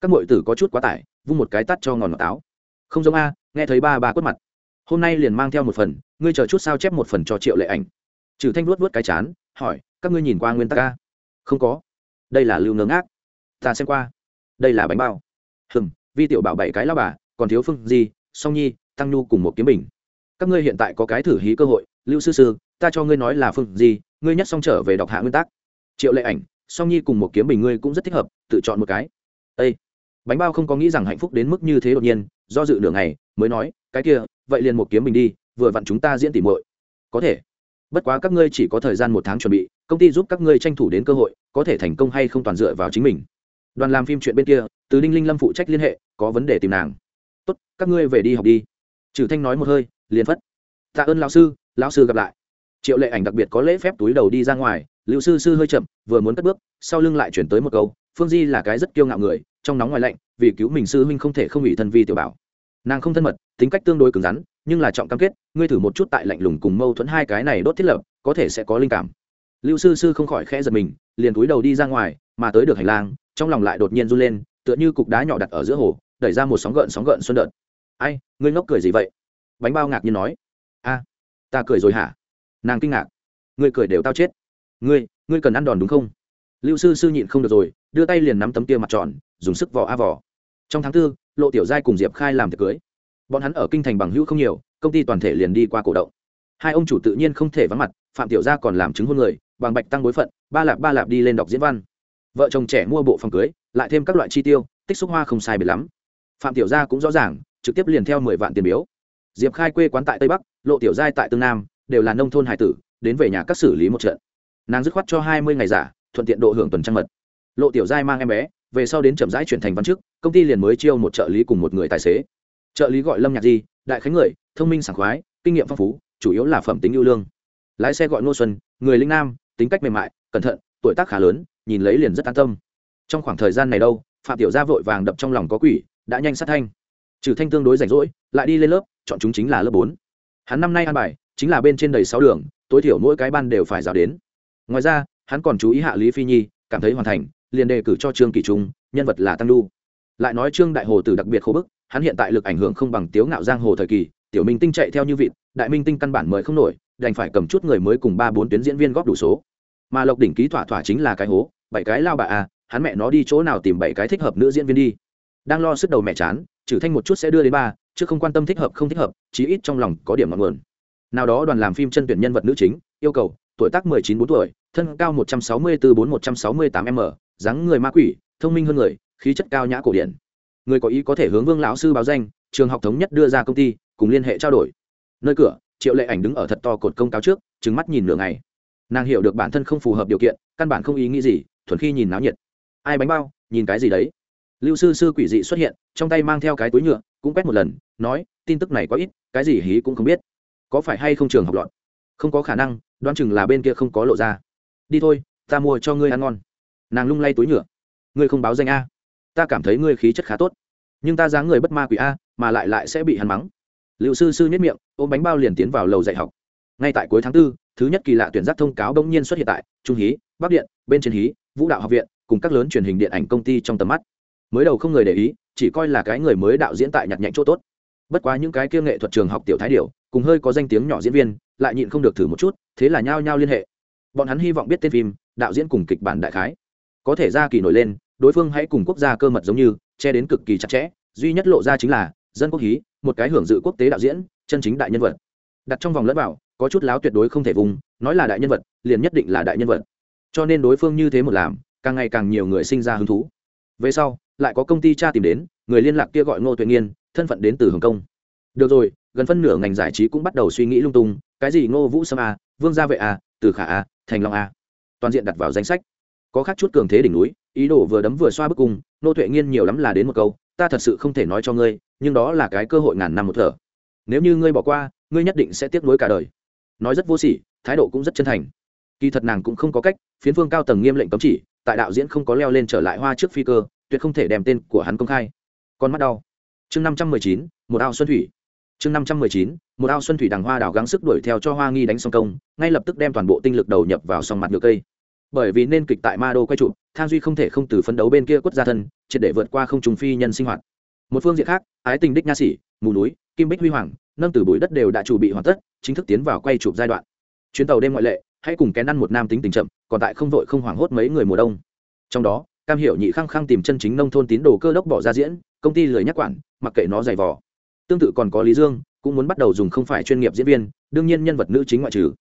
Các m tử có chút quá tải, vung một cái tắt cho ngòn ngọt táo. Không giống a, nghe thấy ba ba quất mặt hôm nay liền mang theo một phần ngươi chờ chút sao chép một phần cho triệu lệ ảnh. Trừ thanh luốt vớt cái chán hỏi các ngươi nhìn qua nguyên tắc a? Không có. Đây là lưu nướng ác, ta xem qua. Đây là bánh bao. Hừng vi tiểu bảo bảy cái lao bà còn thiếu phương gì song nhi tăng nhu cùng một kiếm bình. Các ngươi hiện tại có cái thử hí cơ hội lưu sư sư ta cho ngươi nói là phương gì ngươi nhất xong trở về đọc hạ nguyên tắc. Triệu lệ ảnh song nhi cùng một kiếm bình ngươi cũng rất thích hợp tự chọn một cái. Ây bánh bao không có nghĩ rằng hạnh phúc đến mức như thế đột nhiên do dự nửa ngày, mới nói, cái kia, vậy liền một kiếm mình đi, vừa vặn chúng ta diễn tỉ muội. Có thể. Bất quá các ngươi chỉ có thời gian một tháng chuẩn bị, công ty giúp các ngươi tranh thủ đến cơ hội, có thể thành công hay không toàn dựa vào chính mình. Đoàn làm phim chuyện bên kia, từ đinh linh lâm phụ trách liên hệ, có vấn đề tìm nàng. Tốt, các ngươi về đi học đi. Trừ thanh nói một hơi, liền phất. Tạ ơn lão sư lão sư gặp lại. Triệu lệ ảnh đặc biệt có lễ phép túi đầu đi ra ngoài, lưu sư sư hơi chậm, vừa muốn cất bước, sau lưng lại chuyển tới một câu, phương di là cái rất kiêu ngạo người, trong nóng ngoài lạnh vì cứu mình sư huynh không thể không ủy thân vi tiểu bảo. Nàng không thân mật, tính cách tương đối cứng rắn, nhưng là trọng cam kết, ngươi thử một chút tại lạnh lùng cùng mâu thuẫn hai cái này đốt thiết lập, có thể sẽ có linh cảm. Lưu sư sư không khỏi khẽ giật mình, liền túi đầu đi ra ngoài, mà tới được hành lang, trong lòng lại đột nhiên run lên, tựa như cục đá nhỏ đặt ở giữa hồ, đẩy ra một sóng gợn sóng gợn xuân đợt. Ai, ngươi ngốc cười gì vậy? Bánh bao ngạc nhiên nói. A, ta cười rồi hả? Nàng kinh ngạc. Ngươi cười đều tao chết. Ngươi ngươi cần ăn đòn đúng không? Lưu sư sư nhịn không được rồi, đưa tay liền nắm tấm kia mặt tròn, dùng sức vò a vò trong tháng tư, lộ tiểu giai cùng diệp khai làm tiệc cưới. Bọn hắn ở kinh thành bằng hữu không nhiều, công ty toàn thể liền đi qua cổ động. Hai ông chủ tự nhiên không thể vắng mặt, phạm tiểu gia còn làm chứng hôn người, bằng bạch tăng bối phận, ba lạp ba lạp đi lên đọc diễn văn. Vợ chồng trẻ mua bộ phòng cưới, lại thêm các loại chi tiêu, tích xúc hoa không sai biệt lắm. Phạm tiểu gia cũng rõ ràng, trực tiếp liền theo mười vạn tiền biếu. Diệp khai quê quán tại tây bắc, lộ tiểu giai tại tương nam, đều là nông thôn hải tử, đến về nhà các xử lý một trận. Nàng dứt khoát cho hai mươi ngày giả, thuận tiện độ hưởng tuần trăng mật. Lộ tiểu giai mang em bé về sau đến chậm rãi chuyển thành văn chức, công ty liền mới chiêu một trợ lý cùng một người tài xế. Trợ lý gọi lâm nhạc di, đại khánh người, thông minh sảng khoái, kinh nghiệm phong phú, chủ yếu là phẩm tính ưu lương. Lái xe gọi ngô xuân, người linh nam, tính cách mềm mại, cẩn thận, tuổi tác khá lớn, nhìn lấy liền rất an tâm. Trong khoảng thời gian này đâu, phạm tiểu gia vội vàng đập trong lòng có quỷ, đã nhanh sát thanh. Trừ thanh tương đối rảnh rỗi, lại đi lên lớp, chọn chúng chính là lớp bốn. Hắn năm nay ăn bài, chính là bên trên đầy sáu đường, tối thiểu mỗi cái ban đều phải giáo đến. Ngoài ra, hắn còn chú ý hạ lý phi nhi, cảm thấy hoàn thành liền đề cử cho trương kỳ trung, nhân vật là tăng đu. Lại nói trương đại hồ từ đặc biệt khô bức, hắn hiện tại lực ảnh hưởng không bằng tiếu ngạo giang hồ thời kỳ, tiểu minh tinh chạy theo như vịt, đại minh tinh căn bản mời không nổi, đành phải cầm chút người mới cùng ba bốn tuyến diễn viên góp đủ số. Mà lộc đỉnh ký thỏa thỏa chính là cái hố, bảy cái lao bà à hắn mẹ nó đi chỗ nào tìm bảy cái thích hợp nữ diễn viên đi. Đang lo sức đầu mẹ chán, trừ thanh một chút sẽ đưa đến ba, chứ không quan tâm thích hợp không thích hợp, chí ít trong lòng có điểm ngọn nguồn. Nào đó đoàn làm phim chân tuyển nhân vật nữ chính, yêu cầu, tuổi tác mười chín bốn tuổi, thân cao một trăm sáu mươi bốn bốn một trăm sáu mươi tám m dáng người ma quỷ, thông minh hơn người, khí chất cao nhã cổ điển. Người có ý có thể hướng vương lão sư báo danh, trường học thống nhất đưa ra công ty, cùng liên hệ trao đổi. Nơi cửa, triệu lệ ảnh đứng ở thật to cột công cáo trước trứng mắt nhìn nửa ngày. Nàng hiểu được bản thân không phù hợp điều kiện, căn bản không ý nghĩ gì, thuần khi nhìn náo nhiệt. Ai bánh bao, nhìn cái gì đấy? Lưu sư sư quỷ dị xuất hiện, trong tay mang theo cái túi nhựa, cũng quét một lần, nói, tin tức này quá ít, cái gì hí cũng không biết. Có phải hay không trường học lọt không có khả năng, đoán chừng là bên kia không có lộ ra. Đi thôi, ta mua cho ngươi ăn ngon nàng lung lay túi nhựa. Ngươi không báo danh a? Ta cảm thấy ngươi khí chất khá tốt. Nhưng ta dáng người bất ma quỷ a, mà lại lại sẽ bị hắn mắng. Liệu sư sư nhất miệng, ôm bánh bao liền tiến vào lầu dạy học. Ngay tại cuối tháng tư, thứ nhất kỳ lạ tuyển giác thông cáo đông nhiên xuất hiện tại trung hí, bắc điện, bên trên hí, vũ đạo học viện, cùng các lớn truyền hình điện ảnh công ty trong tầm mắt. Mới đầu không người để ý, chỉ coi là cái người mới đạo diễn tại nhặt nhạnh chỗ tốt. Bất quá những cái kia nghệ thuật trường học tiểu thái điệu cùng hơi có danh tiếng nhỏ diễn viên, lại nhịn không được thử một chút, thế là nhao nhao liên hệ. Bọn hắn hy vọng biết tên phim, đạo diễn cùng kịch bản đại khái có thể ra kỳ nổi lên, đối phương hãy cùng quốc gia cơ mật giống như, che đến cực kỳ chặt chẽ, duy nhất lộ ra chính là, dân quốc hí, một cái hưởng dự quốc tế đạo diễn, chân chính đại nhân vật. Đặt trong vòng lẫn bảo có chút láo tuyệt đối không thể vùng, nói là đại nhân vật, liền nhất định là đại nhân vật. Cho nên đối phương như thế một làm, càng ngày càng nhiều người sinh ra hứng thú. Về sau, lại có công ty cha tìm đến, người liên lạc kia gọi ngô tuệ nghiên, thân phận đến từ hồng kông. Được rồi, gần phân nửa ngành giải trí cũng bắt đầu suy nghĩ lung tung, cái gì ngô vũ sâm a, vương gia vệ a, từ khả a, thành long a. Toàn diện đặt vào danh sách có khác chút cường thế đỉnh núi, ý đồ vừa đấm vừa xoa bức cung, nô tuệ nghiên nhiều lắm là đến một câu, ta thật sự không thể nói cho ngươi, nhưng đó là cái cơ hội ngàn năm một thở. Nếu như ngươi bỏ qua, ngươi nhất định sẽ tiếc nuối cả đời. Nói rất vô sỉ, thái độ cũng rất chân thành. Kỳ thật nàng cũng không có cách, phiến phương cao tầng nghiêm lệnh cấm chỉ, tại đạo diễn không có leo lên trở lại hoa trước phi cơ, tuyệt không thể đem tên của hắn công khai. Con mắt đau. Chương năm trăm mười chín, một ao xuân thủy. Chương năm trăm mười chín, một ao xuân thủy đằng hoa đào gắng sức đuổi theo cho hoa nghi đánh song công, ngay lập tức đem toàn bộ tinh lực đầu nhập vào song mặt ngựa cây bởi vì nên kịch tại ma đô quay trụ, thang duy không thể không từ phấn đấu bên kia quất ra thân, triệt để vượt qua không trùng phi nhân sinh hoạt. Một phương diện khác, ái tình đích nha sĩ, mù núi, kim bích huy hoàng, nâng từ bụi đất đều đã chuẩn bị hoàn tất, chính thức tiến vào quay chụp giai đoạn. Chuyến tàu đêm ngoại lệ, hãy cùng kén ăn một nam tính tình chậm, còn tại không vội không hoảng hốt mấy người mùa đông. Trong đó, cam hiểu nhị khăng khăng tìm chân chính nông thôn tín đồ cơ đốc bỏ ra diễn, công ty lười nhắc quản, mặc kệ nó dày vò. Tương tự còn có lý dương, cũng muốn bắt đầu dùng không phải chuyên nghiệp diễn viên, đương nhiên nhân vật nữ chính ngoại trừ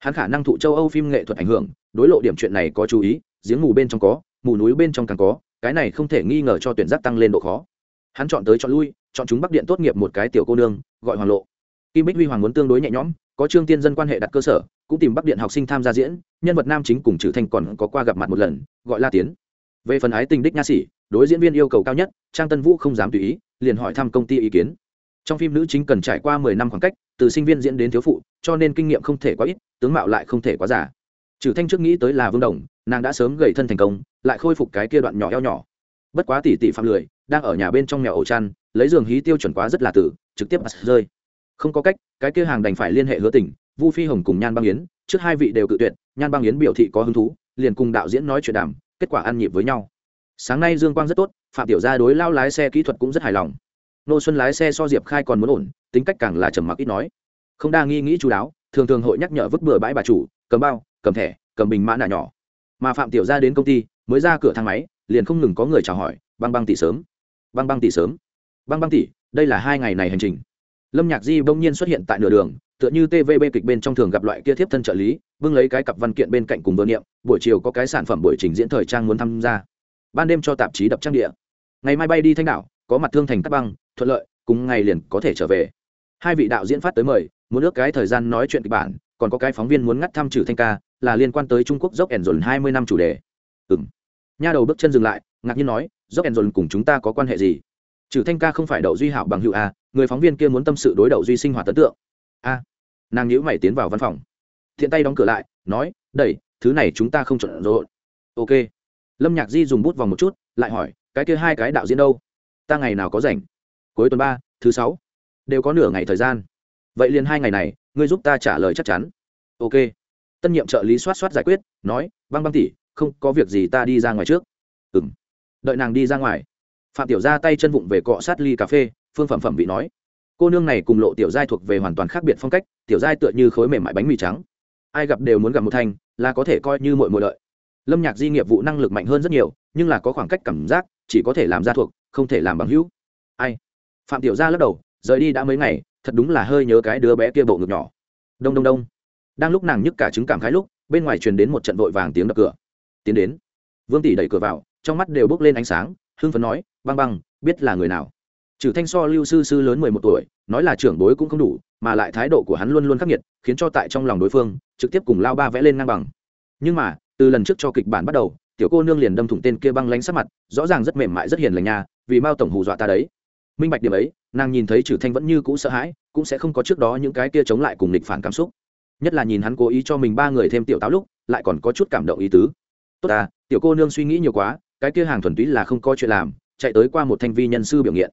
hắn khả năng thụ châu âu phim nghệ thuật ảnh hưởng, đối lộ điểm chuyện này có chú ý, giếng mù bên trong có, mù núi bên trong càng có, cái này không thể nghi ngờ cho tuyển giác tăng lên độ khó. Hắn chọn tới chọn lui, chọn chúng bắc điện tốt nghiệp một cái tiểu cô nương, gọi hoàng lộ. Kim bích huy hoàng muốn tương đối nhẹ nhõm, có trương tiên dân quan hệ đặt cơ sở, cũng tìm bắc điện học sinh tham gia diễn, nhân vật nam chính cùng trừ thanh còn có qua gặp mặt một lần, gọi la tiến. Về phần ái tình đích nha sĩ, đối diễn viên yêu cầu cao nhất, trang tân vũ không dám tùy ý, liền hỏi thăm công ty ý kiến trong phim nữ chính cần trải qua mười năm khoảng cách, từ sinh viên diễn đến thiếu phụ, cho nên kinh nghiệm không thể quá ít, tướng mạo lại không thể quá giả trừ thanh trước nghĩ tới là vương đồng, nàng đã sớm gầy thân thành công, lại khôi phục cái kia đoạn nhỏ eo nhỏ. Bất quá tỷ tỷ phạm lười, đang ở nhà bên trong mèo ổ chăn, lấy giường hí tiêu chuẩn quá rất là tử, trực tiếp rơi. Không có cách, cái kia hàng đành phải liên hệ hứa tình, vu phi hồng cùng nhan băng yến, trước hai vị đều cự tuyệt, nhan băng yến biểu thị có hứng thú, liền cùng đạo diễn nói chuyện đàm, kết quả ăn nhịp với nhau. Sáng nay dương quang rất tốt, phạm tiểu gia đối lao lái xe kỹ thuật cũng rất hài lòng nô xuân lái xe so diệp khai còn muốn ổn, tính cách càng là trầm mặc ít nói. Không đa nghi nghĩ chú đáo, thường thường hội nhắc nhở vứt bừa bãi bà chủ, cầm bao, cầm thẻ, cầm bình mã nạ nhỏ. Mà phạm tiểu gia đến công ty, mới ra cửa thang máy, liền không ngừng có người chào hỏi, băng băng tỷ sớm, băng băng tỷ sớm, băng băng tỷ, đây là hai ngày này hành trình. Lâm nhạc di bỗng nhiên xuất hiện tại nửa đường, tựa như tvb kịch bên trong thường gặp loại kia thiếp thân trợ lý, bưng lấy cái cặp văn kiện bên cạnh cùng vừa niệm, buổi chiều có cái sản phẩm buổi trình diễn thời trang muốn tham gia. Ban đêm cho tạp chí đập trang địa. Ngày mai bay đi thanh đảo, có mặt thương thành cắt băng thuận lợi, cùng ngày liền có thể trở về. Hai vị đạo diễn phát tới mời, muốn ước cái thời gian nói chuyện kịch bản, còn có cái phóng viên muốn ngắt thăm trừ thanh ca, là liên quan tới trung quốc dốc ẻn dồn hai mươi năm chủ đề. Ừng nha đầu bước chân dừng lại, ngạc nhiên nói, dốc ẻn dồn cùng chúng ta có quan hệ gì? Trừ thanh ca không phải đậu duy hảo bằng hữu a người phóng viên kia muốn tâm sự đối đậu duy sinh hoạt ấn tượng. A. Nàng nhữ mày tiến vào văn phòng. Thiện tay đóng cửa lại, nói, đẩy, thứ này chúng ta không chuẩn rộn ok. Lâm nhạc di dùng bút vòng một chút, lại hỏi, cái kia hai cái đạo diễn đâu? Ta ngày nào có rảnh? Cuối tuần ba, thứ sáu. Đều có nửa ngày thời gian. Vậy liền hai ngày này, ngươi giúp ta trả lời chắc chắn. Ok. Tân nhiệm trợ lý soát soát giải quyết, nói, băng băng tỉ không có việc gì ta đi ra ngoài trước. Ừ m đợi nàng đi ra ngoài. Phạm tiểu ra tay chân vụng về cọ sát ly cà phê, phương phẩm phẩm bị nói, cô nương này cùng lộ tiểu giai thuộc về hoàn toàn khác biệt phong cách, tiểu giai tựa như khối mềm mại bánh mì trắng. Ai gặp đều muốn gặp một thanh là có thể coi như mội mội lợi lâm nhạc di nghiệp vụ năng lực mạnh hơn rất nhiều, nhưng là có khoảng cách cảm giác, chỉ có thể làm ra thuộc, không thể làm bằng hữu. Ai? Phạm tiểu gia lắc đầu, rời đi đã mấy ngày, thật đúng là hơi nhớ cái đứa bé kia bộ ngực nhỏ. Đông đông đông. Đang lúc nàng nhức cả chứng cảm khái lúc, bên ngoài truyền đến một trận vội vàng tiếng đập cửa. Tiến đến. Vương tỷ đẩy cửa vào, trong mắt đều bốc lên ánh sáng, hưng phấn nói, băng băng, biết là người nào? Trừ thanh so lưu sư sư lớn mười một tuổi, nói là trưởng bối cũng không đủ, mà lại thái độ của hắn luôn luôn khắc nghiệt, khiến cho tại trong lòng đối phương, trực tiếp cùng lao ba vẽ lên ngang bằng. Nhưng mà, từ lần trước cho kịch bản bắt đầu, tiểu cô nương liền đâm thủng tên kia băng lánh sát mặt, rõ ràng rất mềm mại rất hiền lành nha, vì mao tổng hù dọa ta đấy minh bạch điểm ấy, nàng nhìn thấy trừ thanh vẫn như cũ sợ hãi, cũng sẽ không có trước đó những cái kia chống lại cùng nghịch phản cảm xúc. Nhất là nhìn hắn cố ý cho mình ba người thêm tiểu táo lúc, lại còn có chút cảm động ý tứ. Tốt à tiểu cô nương suy nghĩ nhiều quá, cái kia hàng thuần túy là không có chuyện làm, chạy tới qua một thanh vi nhân sư biểu nghiện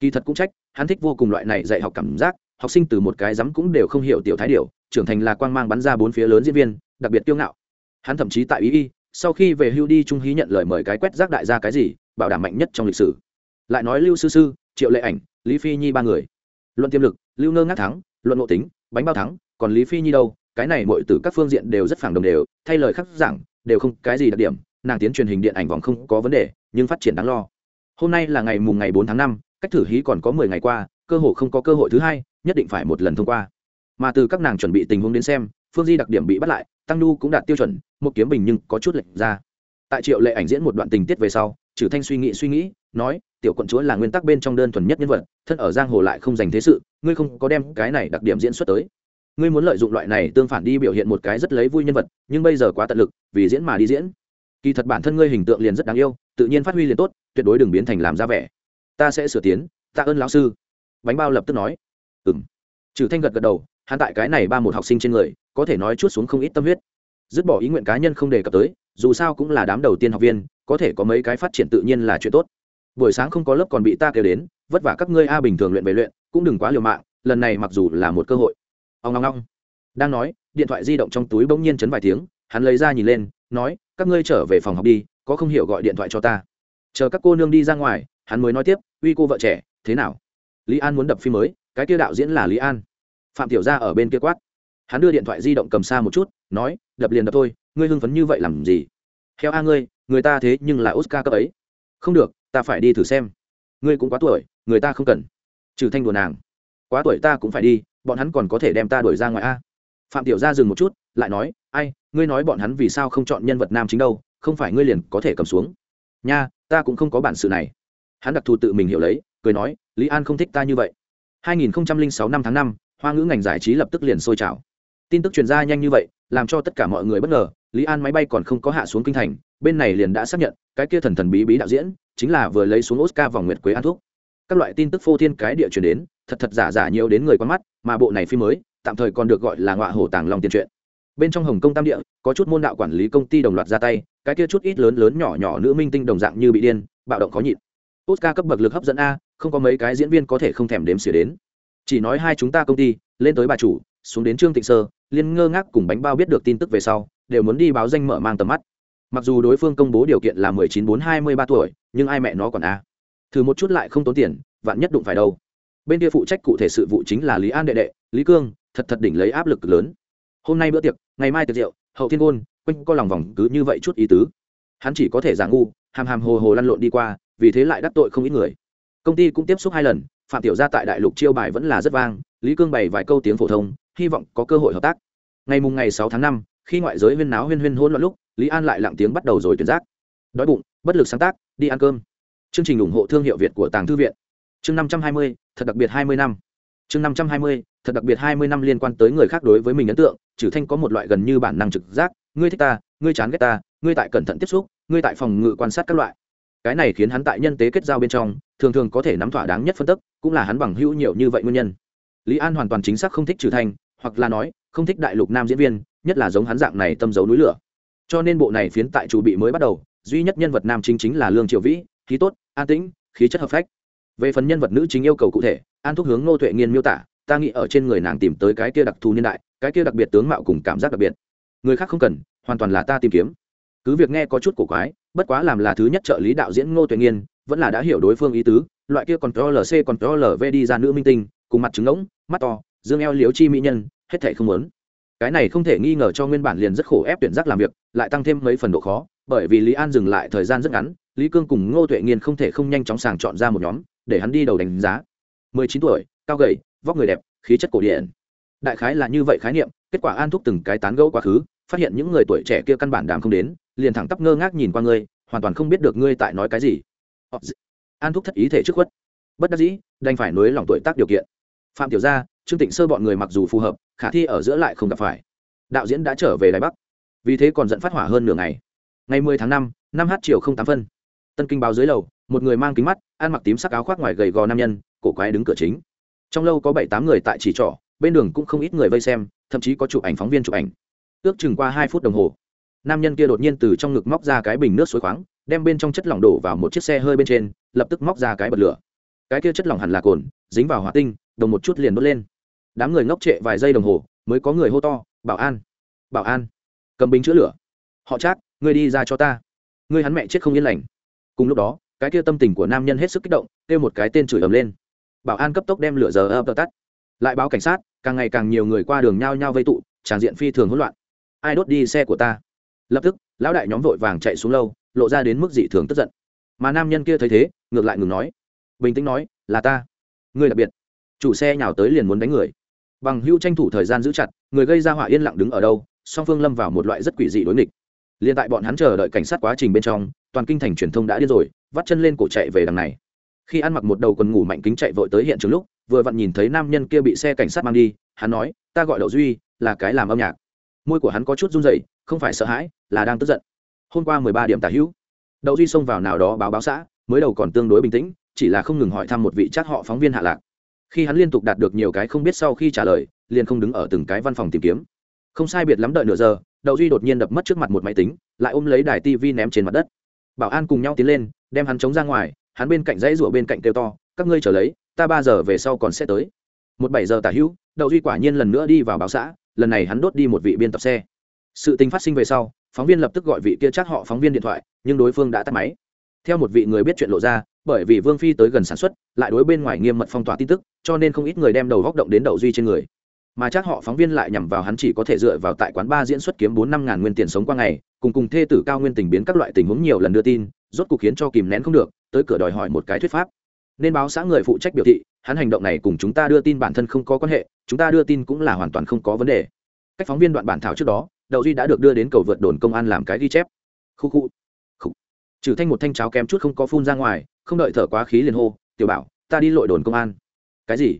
kỳ thật cũng trách, hắn thích vô cùng loại này dạy học cảm giác, học sinh từ một cái rắm cũng đều không hiểu tiểu thái điều trưởng thành là quang mang bắn ra bốn phía lớn diễn viên, đặc biệt kiêu ngạo. Hắn thậm chí tại ý y, sau khi về hưu đi trung hí nhận lời mời cái quét rác đại gia cái gì, bảo đảm mạnh nhất trong lịch sử. Lại nói lưu sư sư triệu lệ ảnh, lý phi nhi ba người. Luận tiềm lực, lưu ngơ ngác thắng, luận ngộ tính, bánh bao thắng, còn lý phi nhi đâu? Cái này mọi từ các phương diện đều rất phản đồng đều, thay lời khắc giảng, đều không cái gì đặc điểm, nàng tiến truyền hình điện ảnh vòng không có vấn đề, nhưng phát triển đáng lo. Hôm nay là ngày mùng ngày bốn tháng năm, cách thử hí còn có mười ngày qua, cơ hội không có cơ hội thứ hai, nhất định phải một lần thông qua. Mà từ các nàng chuẩn bị tình huống đến xem, phương di đặc điểm bị bắt lại, tăng nhu cũng đạt tiêu chuẩn, một kiếm bình nhưng có chút lệch ra. Tại triệu lệ ảnh diễn một đoạn tình tiết về sau trừ thanh suy nghĩ suy nghĩ nói, tiểu quận chúa là nguyên tắc bên trong đơn thuần nhất nhân vật, thân ở giang hồ lại không dành thế sự, ngươi không có đem cái này đặc điểm diễn xuất tới. Ngươi muốn lợi dụng loại này tương phản đi biểu hiện một cái rất lấy vui nhân vật, nhưng bây giờ quá tận lực, vì diễn mà đi diễn. Kỳ thật bản thân ngươi hình tượng liền rất đáng yêu, tự nhiên phát huy liền tốt, tuyệt đối đừng biến thành làm ra vẻ. Ta sẽ sửa tiến, tạ ơn lão sư. Bánh bao lập tức nói. Ừ m trừ thanh gật gật đầu, hắn tại cái này ba một học sinh trên người, có thể nói chút xuống không ít tâm huyết. Dứt bỏ ý nguyện cá nhân không đề cập tới, dù sao cũng là đám đầu tiên học viên, có thể có mấy cái phát triển tự nhiên là chuyện tốt buổi sáng không có lớp còn bị ta kêu đến, vất vả các ngươi a bình thường luyện về luyện, cũng đừng quá liều mạng, lần này mặc dù là một cơ hội. Ông ngong ngong. Đang nói, điện thoại di động trong túi bỗng nhiên chấn vài tiếng, hắn lấy ra nhìn lên, nói, các ngươi trở về phòng học đi, có không hiểu gọi điện thoại cho ta. Chờ các cô nương đi ra ngoài, hắn mới nói tiếp, uy cô vợ trẻ, thế nào? Lý an muốn đập phim mới, cái kia đạo diễn là lý an. Phạm tiểu gia ở bên kia quát. Hắn đưa điện thoại di động cầm xa một chút, nói, đập liền đập thôi, ngươi hưng phấn như vậy làm gì? Theo a ngươi, người ta thế nhưng là oscar cấp ấy. Không được ta phải đi thử xem. Ngươi cũng quá tuổi người ta không cần. Trừ thanh đùa nàng. Quá tuổi ta cũng phải đi bọn hắn còn có thể đem ta đuổi ra ngoài a. Phạm tiểu gia dừng một chút lại nói ai ngươi nói bọn hắn vì sao không chọn nhân vật nam chính đâu không phải ngươi liền có thể cầm xuống. Nha ta cũng không có bản sự này. Hắn đặc thù tự mình hiểu lấy cười nói lý an không thích ta như vậy. 2006 năm tháng 5, hoa ngữ ngành giải trí lập tức liền sôi trào. Tin tức truyền ra nhanh như vậy làm cho tất cả mọi người bất ngờ, lý an máy bay còn không có hạ xuống kinh thành, bên này liền đã xác nhận, cái kia thần thần bí bí đạo diễn, chính là vừa lấy xuống oscar vòng nguyệt quế an thúc. Các loại tin tức phô thiên cái địa truyền đến, thật thật giả giả nhiều đến người quan mắt, mà bộ này phim mới, tạm thời còn được gọi là ngọa hổ tàng long tiền truyện. Bên trong hồng kông tam địa, có chút môn đạo quản lý công ty đồng loạt ra tay, cái kia chút ít lớn lớn nhỏ nhỏ nữ minh tinh đồng dạng như bị điên, bạo động khó nhịn. Oscar cấp bậc lực hấp dẫn a, không có mấy cái diễn viên có thể không thèm đếm xỉa đến. Chỉ nói hai chúng ta công ty, lên tới bà chủ, xuống đến trương tịnh sơ liên ngơ ngác cùng bánh bao biết được tin tức về sau, đều muốn đi báo danh mở mang tầm mắt. Mặc dù đối phương công bố điều kiện là mười chín bốn hai mươi ba tuổi, nhưng ai mẹ nó còn a thử một chút lại không tốn tiền, vạn nhất đụng phải đâu. Bên kia phụ trách cụ thể sự vụ chính là lý an đệ đệ, lý cương, thật thật đỉnh lấy áp lực lớn. Hôm nay bữa tiệc, ngày mai tiệc rượu, hậu thiên ngôn, quanh co lòng vòng cứ như vậy chút ý tứ. Hắn chỉ có thể giả ngu, hàm hàm hồ hồ lăn lộn đi qua, vì thế lại đắc tội không ít người. Công ty cũng tiếp xúc hai lần, phạm tiểu gia tại đại lục chiêu bài vẫn là rất vang, lý cương bày vài câu tiếng phổ thông hy vọng có cơ hội hợp tác. Ngày mùng ngày sáu tháng năm, khi ngoại giới huyên náo huyên huyên hôn loạn lúc, lý an lại lặng tiếng bắt đầu rồi tuyển giác. Đói bụng, bất lực sáng tác, đi ăn cơm. Chương trình ủng hộ thương hiệu việt của tàng thư viện. Chương năm trăm hai mươi, thật đặc biệt hai mươi năm. Chương năm trăm hai mươi, thật đặc biệt hai mươi năm liên quan tới người khác đối với mình ấn tượng, trừ thanh có một loại gần như bản năng trực giác, ngươi thích ta, ngươi chán ghét ta, ngươi tại cẩn thận tiếp xúc, ngươi tại phòng ngự quan sát các loại. Cái này khiến hắn tại nhân tế kết giao bên trong, thường thường có thể nắm thỏa đáng nhất phân tức, cũng là hắn bằng hữu nhiều như vậy nguyên nhân. Lý an hoàn toàn chính xác không thích trừ thanh hoặc là nói, không thích đại lục nam diễn viên, nhất là giống hắn dạng này tâm dấu núi lửa. Cho nên bộ này phiến tại chủ bị mới bắt đầu, duy nhất nhân vật nam chính chính là lương triều vĩ, khí tốt, an tĩnh, khí chất hợp phách. Về phần nhân vật nữ chính yêu cầu cụ thể, an thúc hướng ngô tuệ nghiên miêu tả, ta nghĩ ở trên người nàng tìm tới cái kia đặc thù niên đại, cái kia đặc biệt tướng mạo cùng cảm giác đặc biệt. Người khác không cần, hoàn toàn là ta tìm kiếm. Cứ việc nghe có chút cổ quái, bất quá làm là thứ nhất trợ lý đạo diễn ngô tuệ nghiên, vẫn là đã hiểu đối phương ý tứ, loại kia còn pro lc còn pro lv đi ra nữ minh tinh, cùng mặt trứng ngỗng, mắt to dương eo liếu chi mỹ nhân, hết thể không muốn. Cái này không thể nghi ngờ cho nguyên bản liền rất khổ ép tuyển giác làm việc, lại tăng thêm mấy phần độ khó, bởi vì lý an dừng lại thời gian rất ngắn, lý cương cùng ngô tuệ nghiên không thể không nhanh chóng sàng chọn ra một nhóm, để hắn đi đầu đánh giá. Mười chín tuổi, cao gầy, vóc người đẹp, khí chất cổ điển. Đại khái là như vậy khái niệm, kết quả an thúc từng cái tán gẫu quá khứ, phát hiện những người tuổi trẻ kia căn bản đàm không đến, liền thẳng tắp ngơ ngác nhìn qua ngươi, hoàn toàn không biết được ngươi tại nói cái gì. An thúc thất ý thể trước khuất. Bất đắc dĩ, đành phải nối lòng tuổi tác điều kiện phạm tiểu gia trương tịnh sơ bọn người mặc dù phù hợp khả thi ở giữa lại không gặp phải. Đạo diễn đã trở về đài bắc. Vì thế còn dẫn phát hỏa hơn nửa ngày. Ngày 10 tháng 5, năm h chiều không tám phân. Tân kinh báo dưới lầu một người mang kính mắt ăn mặc tím sắc áo khoác ngoài gầy gò nam nhân cổ quái đứng cửa chính. Trong lâu có bảy tám người tại chỉ trỏ bên đường cũng không ít người vây xem thậm chí có chụp ảnh phóng viên chụp ảnh. Ước chừng qua hai phút đồng hồ nam nhân kia đột nhiên từ trong ngực móc ra cái bình nước suối khoáng đem bên trong chất lỏng đổ vào một chiếc xe hơi bên trên lập tức móc ra cái bật lửa. Cái kia chất lỏng hẳn là cồn dính vào hỏa tinh đồng một chút liền đốt lên. Đám người ngốc trệ vài giây đồng hồ, mới có người hô to, bảo an bảo an, cầm bình chữa lửa. Họ chắc ngươi đi ra cho ta. Ngươi hắn mẹ chết không yên lành. Cùng lúc đó, cái kia tâm tình của nam nhân hết sức kích động, kêu một cái tên chửi ầm lên. Bảo an cấp tốc đem lửa giờ ập tắt. Lại báo cảnh sát, càng ngày càng nhiều người qua đường nhao nhao vây tụ tràn diện phi thường hỗn loạn. Ai đốt đi xe của ta? Lập tức, lão đại nhóm vội vàng chạy xuống lâu lộ ra đến mức dị thường tức giận. Mà nam nhân kia thấy thế, ngược lại ngừng nói. Bình tĩnh nói, là ta. Ngươi đặc biệt chủ xe nhào tới liền muốn đánh người. Bằng hưu tranh thủ thời gian giữ chặt, người gây ra họa yên lặng đứng ở đâu, song phương lâm vào một loại rất quỷ dị đối nghịch. Liền tại bọn hắn chờ đợi cảnh sát quá trình bên trong, toàn kinh thành truyền thông đã điên rồi, vắt chân lên cổ chạy về đằng này. Khi ăn mặc một đầu quần ngủ mạnh kính chạy vội tới hiện trường lúc, vừa vặn nhìn thấy nam nhân kia bị xe cảnh sát mang đi, hắn nói, ta gọi đậu duy, là cái làm âm nhạc. Môi của hắn có chút run rẩy, không phải sợ hãi, là đang tức giận. Hôm qua mười ba điểm tả hữu. Đậu duy xông vào nào đó báo báo xã, mới đầu còn tương đối bình tĩnh, chỉ là không ngừng hỏi thăm một vị chắc họ phóng viên hạ lạc khi hắn liên tục đạt được nhiều cái không biết sau khi trả lời, liền không đứng ở từng cái văn phòng tìm kiếm. Không sai biệt lắm đợi nửa giờ, đậu duy đột nhiên đập mất trước mặt một máy tính, lại ôm lấy đài tv ném trên mặt đất. Bảo an cùng nhau tiến lên, đem hắn chống ra ngoài, hắn bên cạnh dãy rủa bên cạnh kêu to, các ngươi trở lấy, ta ba giờ về sau còn sẽ tới. Một bảy giờ tả hữu, đậu duy quả nhiên lần nữa đi vào báo xã, lần này hắn đốt đi một vị biên tập xe. Sự tình phát sinh về sau, phóng viên lập tức gọi vị kia chắc họ phóng viên điện thoại, nhưng đối phương đã tắt máy. Theo một vị người biết chuyện lộ ra, bởi vì vương phi tới gần sản xuất, lại đối bên ngoài nghiêm mật phong tỏa tin tức cho nên không ít người đem đầu góc động đến đậu duy trên người. Mà chắc họ phóng viên lại nhằm vào hắn chỉ có thể dựa vào tại quán ba diễn xuất kiếm bốn năm ngàn nguyên tiền sống qua ngày, cùng cùng thê tử cao nguyên tình biến các loại tình huống nhiều lần đưa tin, rốt cuộc khiến cho kìm nén không được, tới cửa đòi hỏi một cái thuyết pháp. Nên báo xã người phụ trách biểu thị, hắn hành động này cùng chúng ta đưa tin bản thân không có quan hệ, chúng ta đưa tin cũng là hoàn toàn không có vấn đề. Cách phóng viên đoạn bản thảo trước đó, đậu duy đã được đưa đến cầu vượt đồn công an làm cái ghi chép. Khu khu khu. Trừ thanh một thanh cháo kém chút không có phun ra ngoài, không đợi thở quá khí liền hô, tiểu bảo, ta đi lội đồn công an cái gì?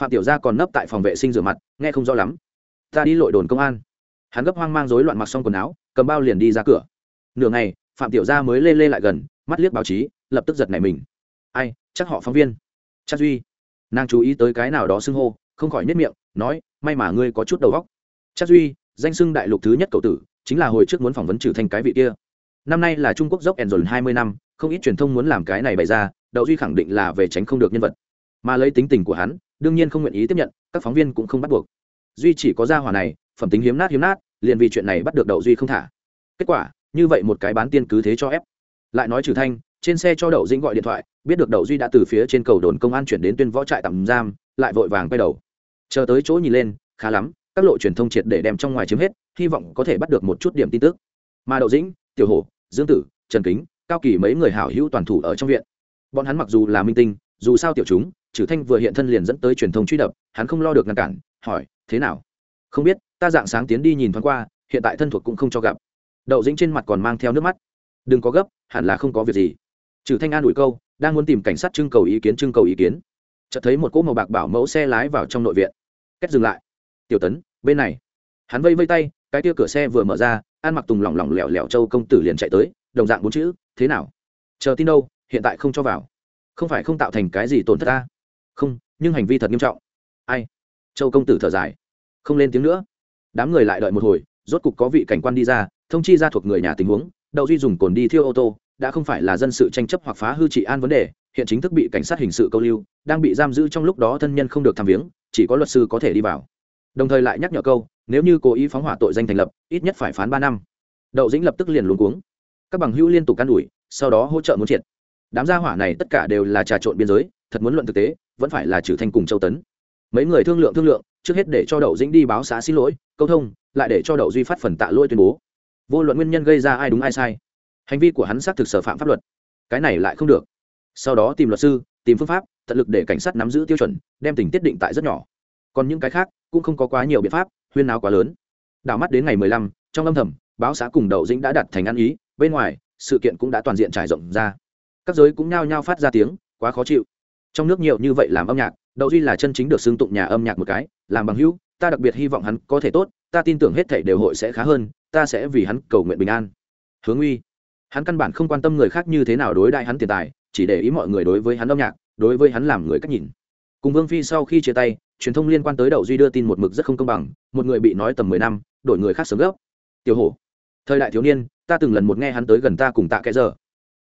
Phạm tiểu gia còn nấp tại phòng vệ sinh rửa mặt, nghe không rõ lắm. Ta đi lội đồn công an. Hắn gấp hoang mang rối loạn mặc xong quần áo, cầm bao liền đi ra cửa. Nửa ngày, phạm tiểu gia mới lê lê lại gần, mắt liếc báo chí, lập tức giật nảy mình. Ai, chắc họ phóng viên. Chắc duy. Nàng chú ý tới cái nào đó xưng hô, không khỏi nhất miệng, nói, may mà ngươi có chút đầu óc. Chắc duy, danh xưng đại lục thứ nhất cậu tử, chính là hồi trước muốn phỏng vấn trừ thành cái vị kia. Năm nay là trung quốc dốc ẻn dồn hai mươi năm, không ít truyền thông muốn làm cái này bày ra, đậu duy khẳng định là về tránh không được nhân vật mà lấy tính tình của hắn, đương nhiên không nguyện ý tiếp nhận, các phóng viên cũng không bắt buộc. Duy chỉ có gia hỏa này, phẩm tính hiếm nát hiếm nát, liền vì chuyện này bắt được đậu duy không thả. Kết quả, như vậy một cái bán tiên cứ thế cho ép. Lại nói trừ thanh, trên xe cho đậu dĩnh gọi điện thoại, biết được đậu duy đã từ phía trên cầu đồn công an chuyển đến tuyên võ trại tạm giam, lại vội vàng quay đầu. Chờ tới chỗ nhìn lên, khá lắm, các lộ truyền thông triệt để đem trong ngoài chiếm hết, hy vọng có thể bắt được một chút điểm tin tức. Mà đậu dĩnh, tiểu hổ, dương tử, trần kính, cao kỳ mấy người hảo hữu toàn thủ ở trong viện. Bọn hắn mặc dù là minh tinh, dù sao tiểu chúng trừ thanh vừa hiện thân liền dẫn tới truyền thông truy đập, hắn không lo được ngăn cản, hỏi, thế nào? Không biết, ta dạng sáng tiến đi nhìn thoáng qua, hiện tại thân thuộc cũng không cho gặp. Đậu dĩnh trên mặt còn mang theo nước mắt. Đừng có gấp, hẳn là không có việc gì. Trừ thanh an ủi câu, đang muốn tìm cảnh sát trưng cầu ý kiến, trưng cầu ý kiến. Chợt thấy một cỗ màu bạc bảo mẫu xe lái vào trong nội viện. Cách dừng lại. Tiểu tấn, bên này. Hắn vây vây tay, cái tia cửa xe vừa mở ra, An mặc tùng lỏng lỏng lẻo lẻo châu công tử liền chạy tới, đồng dạng bốn chữ, thế nào? Chờ tin đâu? Hiện tại không cho vào. Không phải không tạo thành cái gì tổn thất ta không, nhưng hành vi thật nghiêm trọng. Ai? Châu công tử thở dài. Không lên tiếng nữa. Đám người lại đợi một hồi, rốt cục có vị cảnh quan đi ra, thông chi ra thuộc người nhà tình huống đậu duy dùng cồn đi thiêu ô tô, đã không phải là dân sự tranh chấp hoặc phá hư trị an vấn đề, hiện chính thức bị cảnh sát hình sự câu lưu, đang bị giam giữ trong lúc đó thân nhân không được tham viếng, chỉ có luật sư có thể đi vào. Đồng thời lại nhắc nhở câu, nếu như cố ý phóng hỏa tội danh thành lập, ít nhất phải phán ba năm. Đậu dĩnh lập tức liền luống cuống. Các bằng hữu liên tục can đuổi sau đó hỗ trợ muốn triệt đám gia hỏa này tất cả đều là trà trộn biên giới, thật muốn luận thực tế, vẫn phải là trừ thanh cùng châu tấn. Mấy người thương lượng thương lượng, trước hết để cho đậu dĩnh đi báo xã xin lỗi, câu thông, lại để cho đậu duy phát phần tạ lỗi tuyên bố. Vô luận nguyên nhân gây ra ai đúng ai sai, hành vi của hắn xác thực sở phạm pháp luật, cái này lại không được. Sau đó tìm luật sư, tìm phương pháp, tận lực để cảnh sát nắm giữ tiêu chuẩn, đem tình tiết định tại rất nhỏ. Còn những cái khác, cũng không có quá nhiều biện pháp, huyên náo quá lớn. Đảo mắt đến ngày mười lăm, trong âm thầm, báo xã cùng đậu dĩnh đã đặt thành ăn ý, bên ngoài, sự kiện cũng đã toàn diện trải rộng ra các giới cũng nhao nhao phát ra tiếng, quá khó chịu. Trong nước nhiều như vậy làm âm nhạc, đậu duy là chân chính được xưng tụng nhà âm nhạc một cái, làm bằng hữu, ta đặc biệt hy vọng hắn có thể tốt, ta tin tưởng hết thảy đều hội sẽ khá hơn, ta sẽ vì hắn cầu nguyện bình an. Hướng uy, hắn căn bản không quan tâm người khác như thế nào đối đại hắn tiền tài, chỉ để ý mọi người đối với hắn âm nhạc, đối với hắn làm người cách nhìn. Cùng vương phi sau khi chia tay, truyền thông liên quan tới đậu duy đưa tin một mực rất không công bằng, một người bị nói tầm mười năm, đổi người khác sớm gấp. Tiểu hổ, thời đại thiếu niên, ta từng lần một nghe hắn tới gần ta cùng tạ kẽ giờ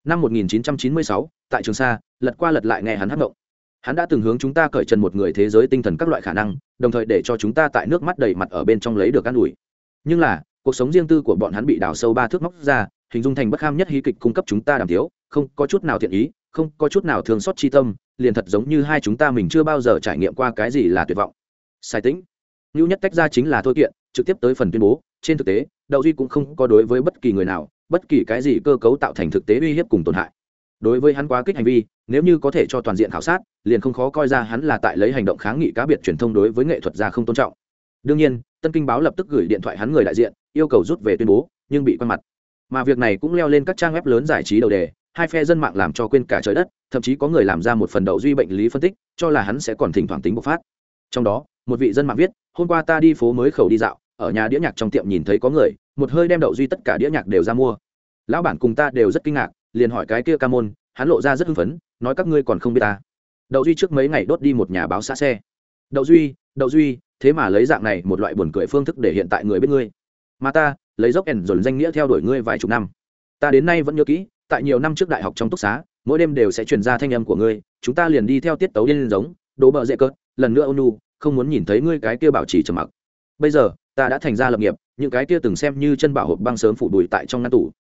năm 1996, tại trường sa lật qua lật lại nghe hắn hát ngộng. Hắn đã từng hướng chúng ta cởi trần một người thế giới tinh thần các loại khả năng đồng thời để cho chúng ta tại nước mắt đầy mặt ở bên trong lấy được an ủi. Nhưng là cuộc sống riêng tư của bọn hắn bị đào sâu ba thước móc ra hình dung thành bất kham nhất hí kịch cung cấp chúng ta đàm thiếu không có chút nào thiện ý không có chút nào thương xót chi tâm liền thật giống như hai chúng ta mình chưa bao giờ trải nghiệm qua cái gì là tuyệt vọng. Sai tĩnh ngưu nhất tách ra chính là thôi kiện trực tiếp tới phần tuyên bố. Trên thực tế đậu duy cũng không có đối với bất kỳ người nào bất kỳ cái gì cơ cấu tạo thành thực tế uy hiếp cùng tổn hại. Đối với hắn quá kích hành vi, nếu như có thể cho toàn diện khảo sát, liền không khó coi ra hắn là tại lấy hành động kháng nghị cá biệt truyền thông đối với nghệ thuật gia không tôn trọng. Đương nhiên, tân kinh báo lập tức gửi điện thoại hắn người đại diện, yêu cầu rút về tuyên bố, nhưng bị quan mặt. Mà việc này cũng leo lên các trang web lớn giải trí đầu đề, hai phe dân mạng làm cho quên cả trời đất, thậm chí có người làm ra một phần đậu duy bệnh lý phân tích, cho là hắn sẽ còn thỉnh thoảng tính bộc phát. Trong đó, một vị dân mạng viết, hôm qua ta đi phố mới khẩu đi dạo, ở nhà đĩa nhạc trong tiệm nhìn thấy có người một hơi đem đậu duy tất cả đĩa nhạc đều ra mua. Lão bản cùng ta đều rất kinh ngạc, liền hỏi cái kia ca môn, hắn lộ ra rất hưng phấn, nói các ngươi còn không biết ta. Đậu duy trước mấy ngày đốt đi một nhà báo xã xe. Đậu duy đậu duy, thế mà lấy dạng này một loại buồn cười phương thức để hiện tại người biết ngươi. Mà ta, lấy dốc ẻn dồn danh nghĩa theo đuổi ngươi vài chục năm. Ta đến nay vẫn nhớ kỹ, tại nhiều năm trước đại học trong túc xá, mỗi đêm đều sẽ truyền ra thanh âm của ngươi, chúng ta liền đi theo tiết tấu điên giống đố bợ dễ cớt lần nữa ônu không muốn nhìn thấy ngươi cái kia bảo trì trầm mặc. Bây giờ ta đã thành ra lập nghiệp, những cái kia từng xem như chân bảo hộp băng sớm phủ đùi tại trong ngăn tủ.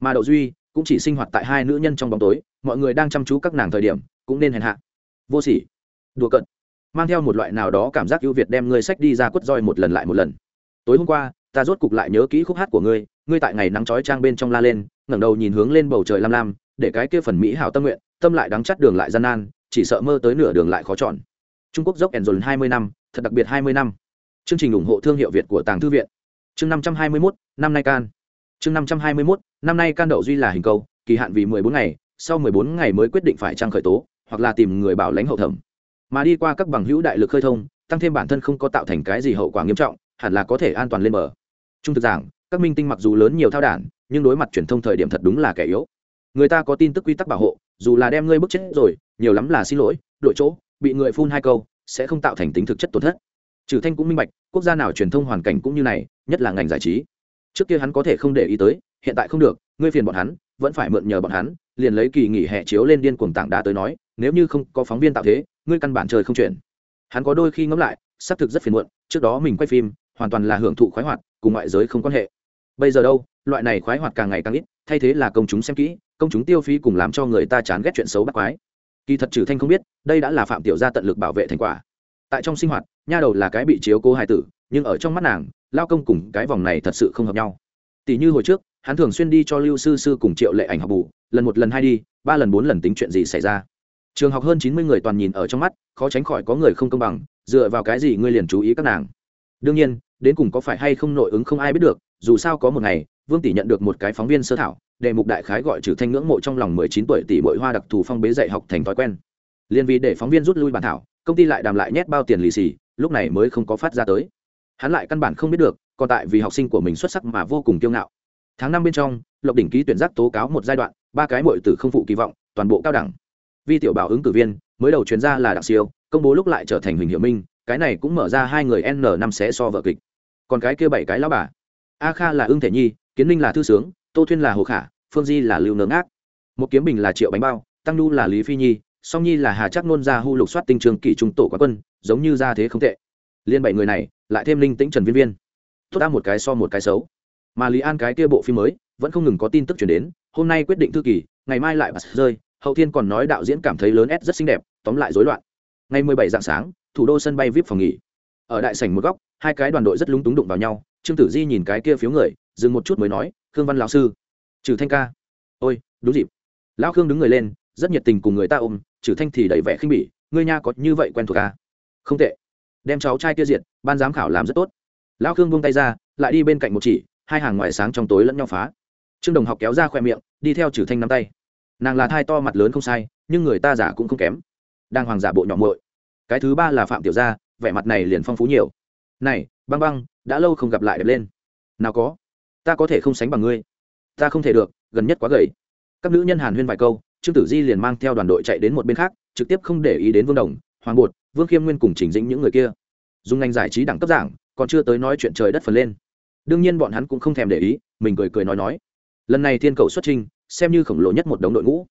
Mà đậu duy cũng chỉ sinh hoạt tại hai nữ nhân trong bóng tối, mọi người đang chăm chú các nàng thời điểm, cũng nên hèn hạ. Vô sỉ. Đùa cận mang theo một loại nào đó cảm giác ưu việt đem ngươi sách đi ra quất roi một lần lại một lần. Tối hôm qua, ta rốt cục lại nhớ kỹ khúc hát của ngươi ngươi tại ngày nắng chói trang bên trong la lên, ngẩng đầu nhìn hướng lên bầu trời lam lam, để cái kia phần mỹ hảo tâm nguyện, tâm lại đắng chắt đường lại gian nan, chỉ sợ mơ tới nửa đường lại khó chọn. Trung quốc dốc ẩn dồn hai mươi năm, thật đặc biệt hai mươi năm chương trình ủng hộ thương hiệu việt của tàng thư viện. Chương năm trăm hai mươi mốt, năm nay can. Chương năm trăm hai mươi mốt, năm nay can đậu duy là hình câu, kỳ hạn vì mười bốn ngày, sau mười bốn ngày mới quyết định phải trang khởi tố, hoặc là tìm người bảo lãnh hậu thẩm. Mà đi qua các bằng hữu đại lực khơi thông, tăng thêm bản thân không có tạo thành cái gì hậu quả nghiêm trọng, hẳn là có thể an toàn lên bờ. Trung thực giảng, các minh tinh mặc dù lớn nhiều thao đản, nhưng đối mặt truyền thông thời điểm thật đúng là kẻ yếu. Người ta có tin tức quy tắc bảo hộ, dù là đem ngươi bức chết rồi, nhiều lắm là xin lỗi đội chỗ, bị người phun hai câu, sẽ không tạo thành tính thực chất tổn thất trừ thanh cũng minh bạch, quốc gia nào truyền thông hoàn cảnh cũng như này, nhất là ngành giải trí. Trước kia hắn có thể không để ý tới, hiện tại không được, ngươi phiền bọn hắn, vẫn phải mượn nhờ bọn hắn, liền lấy kỳ nghỉ hè chiếu lên điên cuồng tảng đá tới nói, nếu như không có phóng viên tạo thế, ngươi căn bản trời không chuyển. Hắn có đôi khi ngẫm lại, xác thực rất phiền muộn, trước đó mình quay phim, hoàn toàn là hưởng thụ khoái hoạt, cùng ngoại giới không quan hệ. Bây giờ đâu, loại này khoái hoạt càng ngày càng ít, thay thế là công chúng xem kỹ, công chúng tiêu phí cùng làm cho người ta chán ghét chuyện xấu bắt quái. Kỳ thật trừ thanh không biết, đây đã là phạm tiểu gia tận lực bảo vệ thành quả tại trong sinh hoạt, nha đầu là cái bị chiếu cố hài tử, nhưng ở trong mắt nàng, lao công cùng cái vòng này thật sự không hợp nhau. Tỷ như hồi trước, hắn thường xuyên đi cho lưu sư sư cùng triệu lệ ảnh học bù, lần một lần hai đi, ba lần bốn lần tính chuyện gì xảy ra. Trường học hơn chín mươi người toàn nhìn ở trong mắt, khó tránh khỏi có người không công bằng, dựa vào cái gì ngươi liền chú ý các nàng? Đương nhiên, đến cùng có phải hay không nội ứng không ai biết được, dù sao có một ngày, vương tỷ nhận được một cái phóng viên sơ thảo, đề mục đại khái gọi trừ thanh ngưỡng mộ trong lòng mười chín tuổi tỷ bội hoa đặc thù phong bế dạy học thành thói quen liên vì để phóng viên rút lui bản thảo, công ty lại đàm lại nhét bao tiền lì xì, lúc này mới không có phát ra tới. Hắn lại căn bản không biết được, còn tại vì học sinh của mình xuất sắc mà vô cùng kiêu ngạo. Tháng năm bên trong, lộc đỉnh ký tuyển giác tố cáo một giai đoạn, ba cái mội tử không phụ kỳ vọng, toàn bộ cao đẳng. Vi tiểu bảo ứng cử viên, mới đầu chuyên gia là đặc siêu, công bố lúc lại trở thành huỳnh hiệu minh, cái này cũng mở ra hai người n năm sẽ so vợ kịch. Còn cái kia bảy cái lão bà. A kha là ưng thể nhi, kiến ninh là thư sướng, tô thuyên là hồ khả, phương di là lưu nướng ác một kiếm bình là triệu bánh bao, tăng nu là lý phi nhi song nhi là hà chắc nôn ra hu lục soát tinh trường kỷ trung tổ quá quân, giống như ra thế không tệ. Liên bảy người này, lại thêm linh tĩnh trần viên viên. Tốt ta một cái so một cái xấu. Mà lý an cái kia bộ phim mới, vẫn không ngừng có tin tức chuyển đến, hôm nay quyết định thư kỳ ngày mai lại bắt rơi, hậu thiên còn nói đạo diễn cảm thấy lớn s rất xinh đẹp, tóm lại rối loạn. Ngày mười bảy dạng sáng, thủ đô sân bay vip phòng nghỉ. Ở đại sảnh một góc, hai cái đoàn đội rất lúng túng đụng vào nhau, trương tử di nhìn cái kia phiếu người, dừng một chút mới nói, khương văn lão sư, trừ thanh ca. Ôi, đúng dịp. Lão khương đứng người lên, rất nhiệt tình cùng người ta ôm trừ thanh thì đầy vẻ khinh bỉ, ngươi nha có như vậy quen thuộc à? không tệ. Đem cháu trai kia diện ban giám khảo làm rất tốt. Lão khương buông tay ra, lại đi bên cạnh một chỉ, hai hàng ngoài sáng trong tối lẫn nhau phá. Trương đồng học kéo ra khoe miệng, đi theo trừ thanh nắm tay. Nàng là thai to mặt lớn không sai, nhưng người ta giả cũng không kém. Đang hoàng giả bộ nhỏ muội. Cái thứ ba là phạm tiểu gia, vẻ mặt này liền phong phú nhiều. Này, băng băng, đã lâu không gặp lại đẹp lên. Nào có. Ta có thể không sánh bằng ngươi. Ta không thể được, gần nhất quá gầy. Các nữ nhân hàn huyên vài câu trương tử di liền mang theo đoàn đội chạy đến một bên khác, trực tiếp không để ý đến vương đồng, hoàng bột, vương khiêm nguyên cùng chỉnh dĩnh những người kia. Dùng ngành giải trí đẳng cấp giảng, còn chưa tới nói chuyện trời đất phần lên. Đương nhiên bọn hắn cũng không thèm để ý, mình cười cười nói nói. Lần này thiên cầu xuất trình, xem như khổng lồ nhất một đống đội ngũ.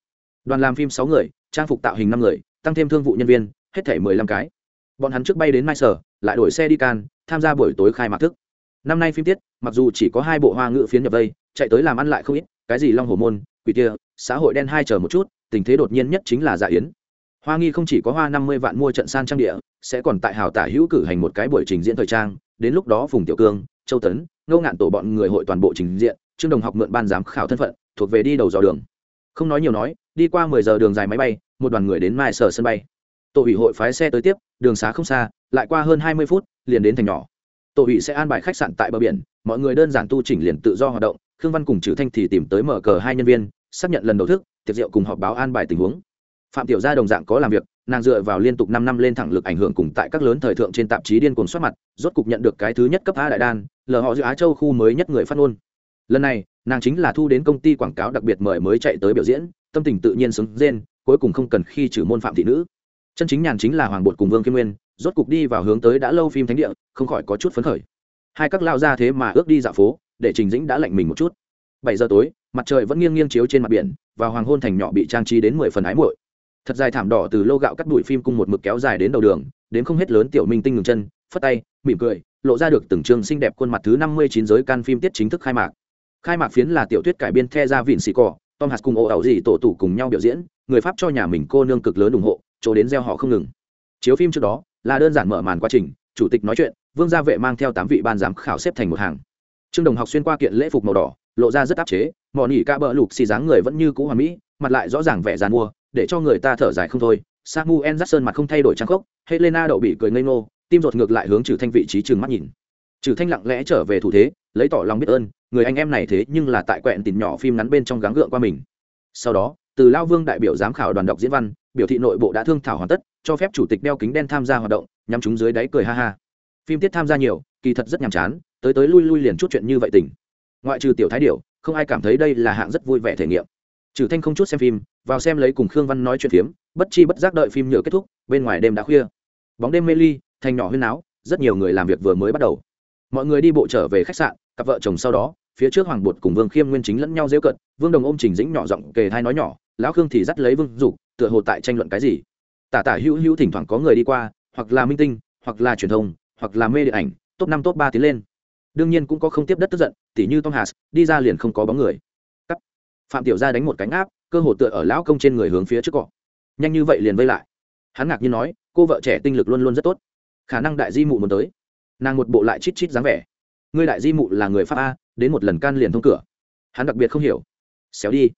Đoàn làm phim sáu người, trang phục tạo hình năm người, tăng thêm thương vụ nhân viên, hết thể mười lăm cái. Bọn hắn trước bay đến mai sở, lại đổi xe đi can, tham gia buổi tối khai mạc thức. Năm nay phim tiết, mặc dù chỉ có hai bộ hoa ngữ phiến nhập vây, chạy tới làm ăn lại không ít, cái gì long hồ môn quỷ kia, xã hội đen hai chờ một chút, tình thế đột nhiên nhất chính là dạ yến. Hoa nghi không chỉ có hoa năm mươi vạn mua trận san trang địa, sẽ còn tại hào tả hữu cử hành một cái buổi trình diễn thời trang, đến lúc đó phùng tiểu cương, châu tấn, ngô ngạn tổ bọn người hội toàn bộ trình diện trương đồng học mượn ban giám khảo thân phận, thuộc về đi đầu dò đường. Không nói nhiều nói, đi qua mười giờ đường dài máy bay, một đoàn người đến mai sở sân bay. Tổ ủy hội phái xe tới tiếp, đường xá không xa, lại qua hơn hai mươi phút, liền đến thành nhỏ. Tổ ủy sẽ an bài khách sạn tại bờ biển, mọi người đơn giản tu chỉnh liền tự do hoạt động khương văn cùng trừ thanh thì tìm tới mở cờ hai nhân viên, xác nhận lần đầu thức, tiệc rượu cùng họp báo an bài tình huống. Phạm tiểu gia đồng dạng có làm việc, nàng dựa vào liên tục năm năm lên thẳng lực ảnh hưởng cùng tại các lớn thời thượng trên tạp chí điên cuồng xuất mặt, rốt cục nhận được cái thứ nhất cấp a đại đan, lờ họ giữa á châu khu mới nhất người phát ngôn. Lần này, nàng chính là thu đến công ty quảng cáo đặc biệt mời mới chạy tới biểu diễn, tâm tình tự nhiên sướng rên, cuối cùng không cần khi trừ môn phạm thị nữ. Chân chính nhàn chính là hoàng bột cùng vương kim nguyên, rốt cục đi vào hướng tới đã lâu phim thánh địa, không khỏi có chút phấn khởi. Hai các lao ra thế mà ước đi dạo phố để trình dĩnh đã lạnh mình một chút. Bảy giờ tối, mặt trời vẫn nghiêng nghiêng chiếu trên mặt biển, và hoàng hôn thành nhỏ bị trang trí đến mười phần ái muội. Thật dài thảm đỏ từ lô gạo cắt đuổi phim cùng một mực kéo dài đến đầu đường, đến không hết lớn tiểu minh tinh ngừng chân, phất tay, mỉm cười, lộ ra được từng trường xinh đẹp khuôn mặt thứ năm mươi chín giới can phim tiết chính thức khai mạc. Khai mạc phiến là tiểu thuyết cải biên the ra vịn xì cỏ, tom hạt cùng ồ ẩu gì tổ tủ cùng nhau biểu diễn, người pháp cho nhà mình cô nương cực lớn ủng hộ, chỗ đến gieo họ không ngừng. Chiếu phim trước đó là đơn giản mở màn quá trình, chủ tịch nói chuyện, vương gia vệ mang theo tám vị ban giám khảo xếp thành một hàng trương đồng học xuyên qua kiện lễ phục màu đỏ, lộ ra rất áp chế mỏ nỉ ca bỡ lục xì dáng người vẫn như cũ hoàn mỹ, mặt lại rõ ràng vẻ dàn mua để cho người ta thở dài không thôi. Samuel jackson mặt không thay đổi trang khốc, helena đậu bị cười ngây ngô, tim rột ngược lại hướng trừ thanh vị trí trừng mắt nhìn. Trừ thanh lặng lẽ trở về thủ thế, lấy tỏ lòng biết ơn, người anh em này thế nhưng là tại quẹn tìm nhỏ phim ngắn bên trong gắng gượng qua mình. Sau đó, từ lao vương đại biểu giám khảo đoàn đọc diễn văn, biểu thị nội bộ đã thương thảo hoàn tất, cho phép chủ tịch đeo kính đen tham gia hoạt động nhằm chúng dưới đáy cười ha ha. Phim tiết tham gia nhiều, kỳ thật rất nhàm chán tới tới lui lui liền chút chuyện như vậy tình. Ngoại trừ tiểu thái điệu không ai cảm thấy đây là hạng rất vui vẻ thể nghiệm. Trừ thanh không chút xem phim, vào xem lấy cùng khương văn nói chuyện phiếm, bất chi bất giác đợi phim nhựa kết thúc, bên ngoài đêm đã khuya. Bóng đêm mê ly, thành nhỏ huyên áo rất nhiều người làm việc vừa mới bắt đầu. Mọi người đi bộ trở về khách sạn, cặp vợ chồng sau đó, phía trước hoàng bột cùng vương khiêm nguyên chính lẫn nhau dễ cận, vương đồng ôm trình dĩnh nhỏ giọng kề thai nói nhỏ, lão khương thì dắt lấy vương dục, tựa hồ tại tranh luận cái gì? Tả tả hữu hữu thỉnh thoảng có người đi qua, hoặc là minh tinh, hoặc là truyền thông, hoặc là mê điện ảnh, top năm, top ba tiến lên đương nhiên cũng có không tiếp đất tức giận, tỉ như tom hạt đi ra liền không có bóng người. Cắt. phạm tiểu gia đánh một cánh áp, cơ hồ tựa ở lão công trên người hướng phía trước cọ. Nhanh như vậy liền vây lại. Hắn ngạc nhiên nói, cô vợ trẻ tinh lực luôn luôn rất tốt. Khả năng đại di mụ muốn tới. Nàng một bộ lại chít chít dáng vẻ. Ngươi đại di mụ là người pháp a, đến một lần can liền thông cửa. Hắn đặc biệt không hiểu. Xéo đi.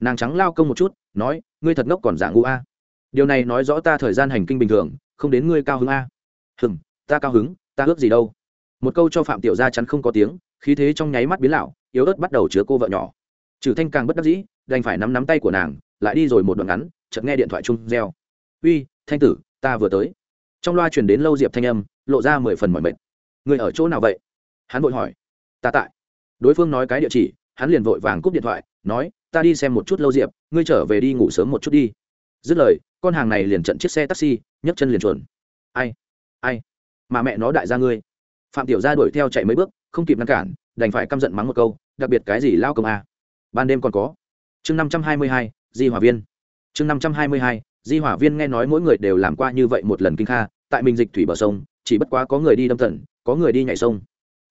Nàng trắng lao công một chút, nói, ngươi thật ngốc còn giả ngu a. Điều này nói rõ ta thời gian hành kinh bình thường, không đến ngươi cao hứng a. Hừng ta cao hứng, ta ước gì đâu một câu cho phạm tiểu gia chắn không có tiếng, khí thế trong nháy mắt biến lão, yếu ớt bắt đầu chứa cô vợ nhỏ. Trừ thanh càng bất đắc dĩ, đành phải nắm nắm tay của nàng, lại đi rồi một đoạn ngắn, chợt nghe điện thoại chung reo. Uy, thanh tử, ta vừa tới. Trong loa truyền đến lâu diệp thanh âm, lộ ra mười phần mọi mệt. Người ở chỗ nào vậy? Hắn vội hỏi. Ta tại. Đối phương nói cái địa chỉ, hắn liền vội vàng cúp điện thoại, nói, ta đi xem một chút lâu diệp, ngươi trở về đi ngủ sớm một chút đi. Dứt lời, con hàng này liền trận chiếc xe taxi, nhấc chân liền chuồn ai ai, mà mẹ nó đại gia ngươi phạm tiểu gia đuổi theo chạy mấy bước, không kịp ngăn cản, đành phải căm giận mắng một câu, đặc biệt cái gì lao công a? Ban đêm còn có. Chương năm trăm hai mươi hai, di hòa viên. Chương năm trăm hai mươi hai, di hỏa viên nghe nói mỗi người đều làm qua như vậy một lần kinh kha, tại mình dịch thủy bờ sông, chỉ bất quá có người đi đâm tận có người đi nhảy sông.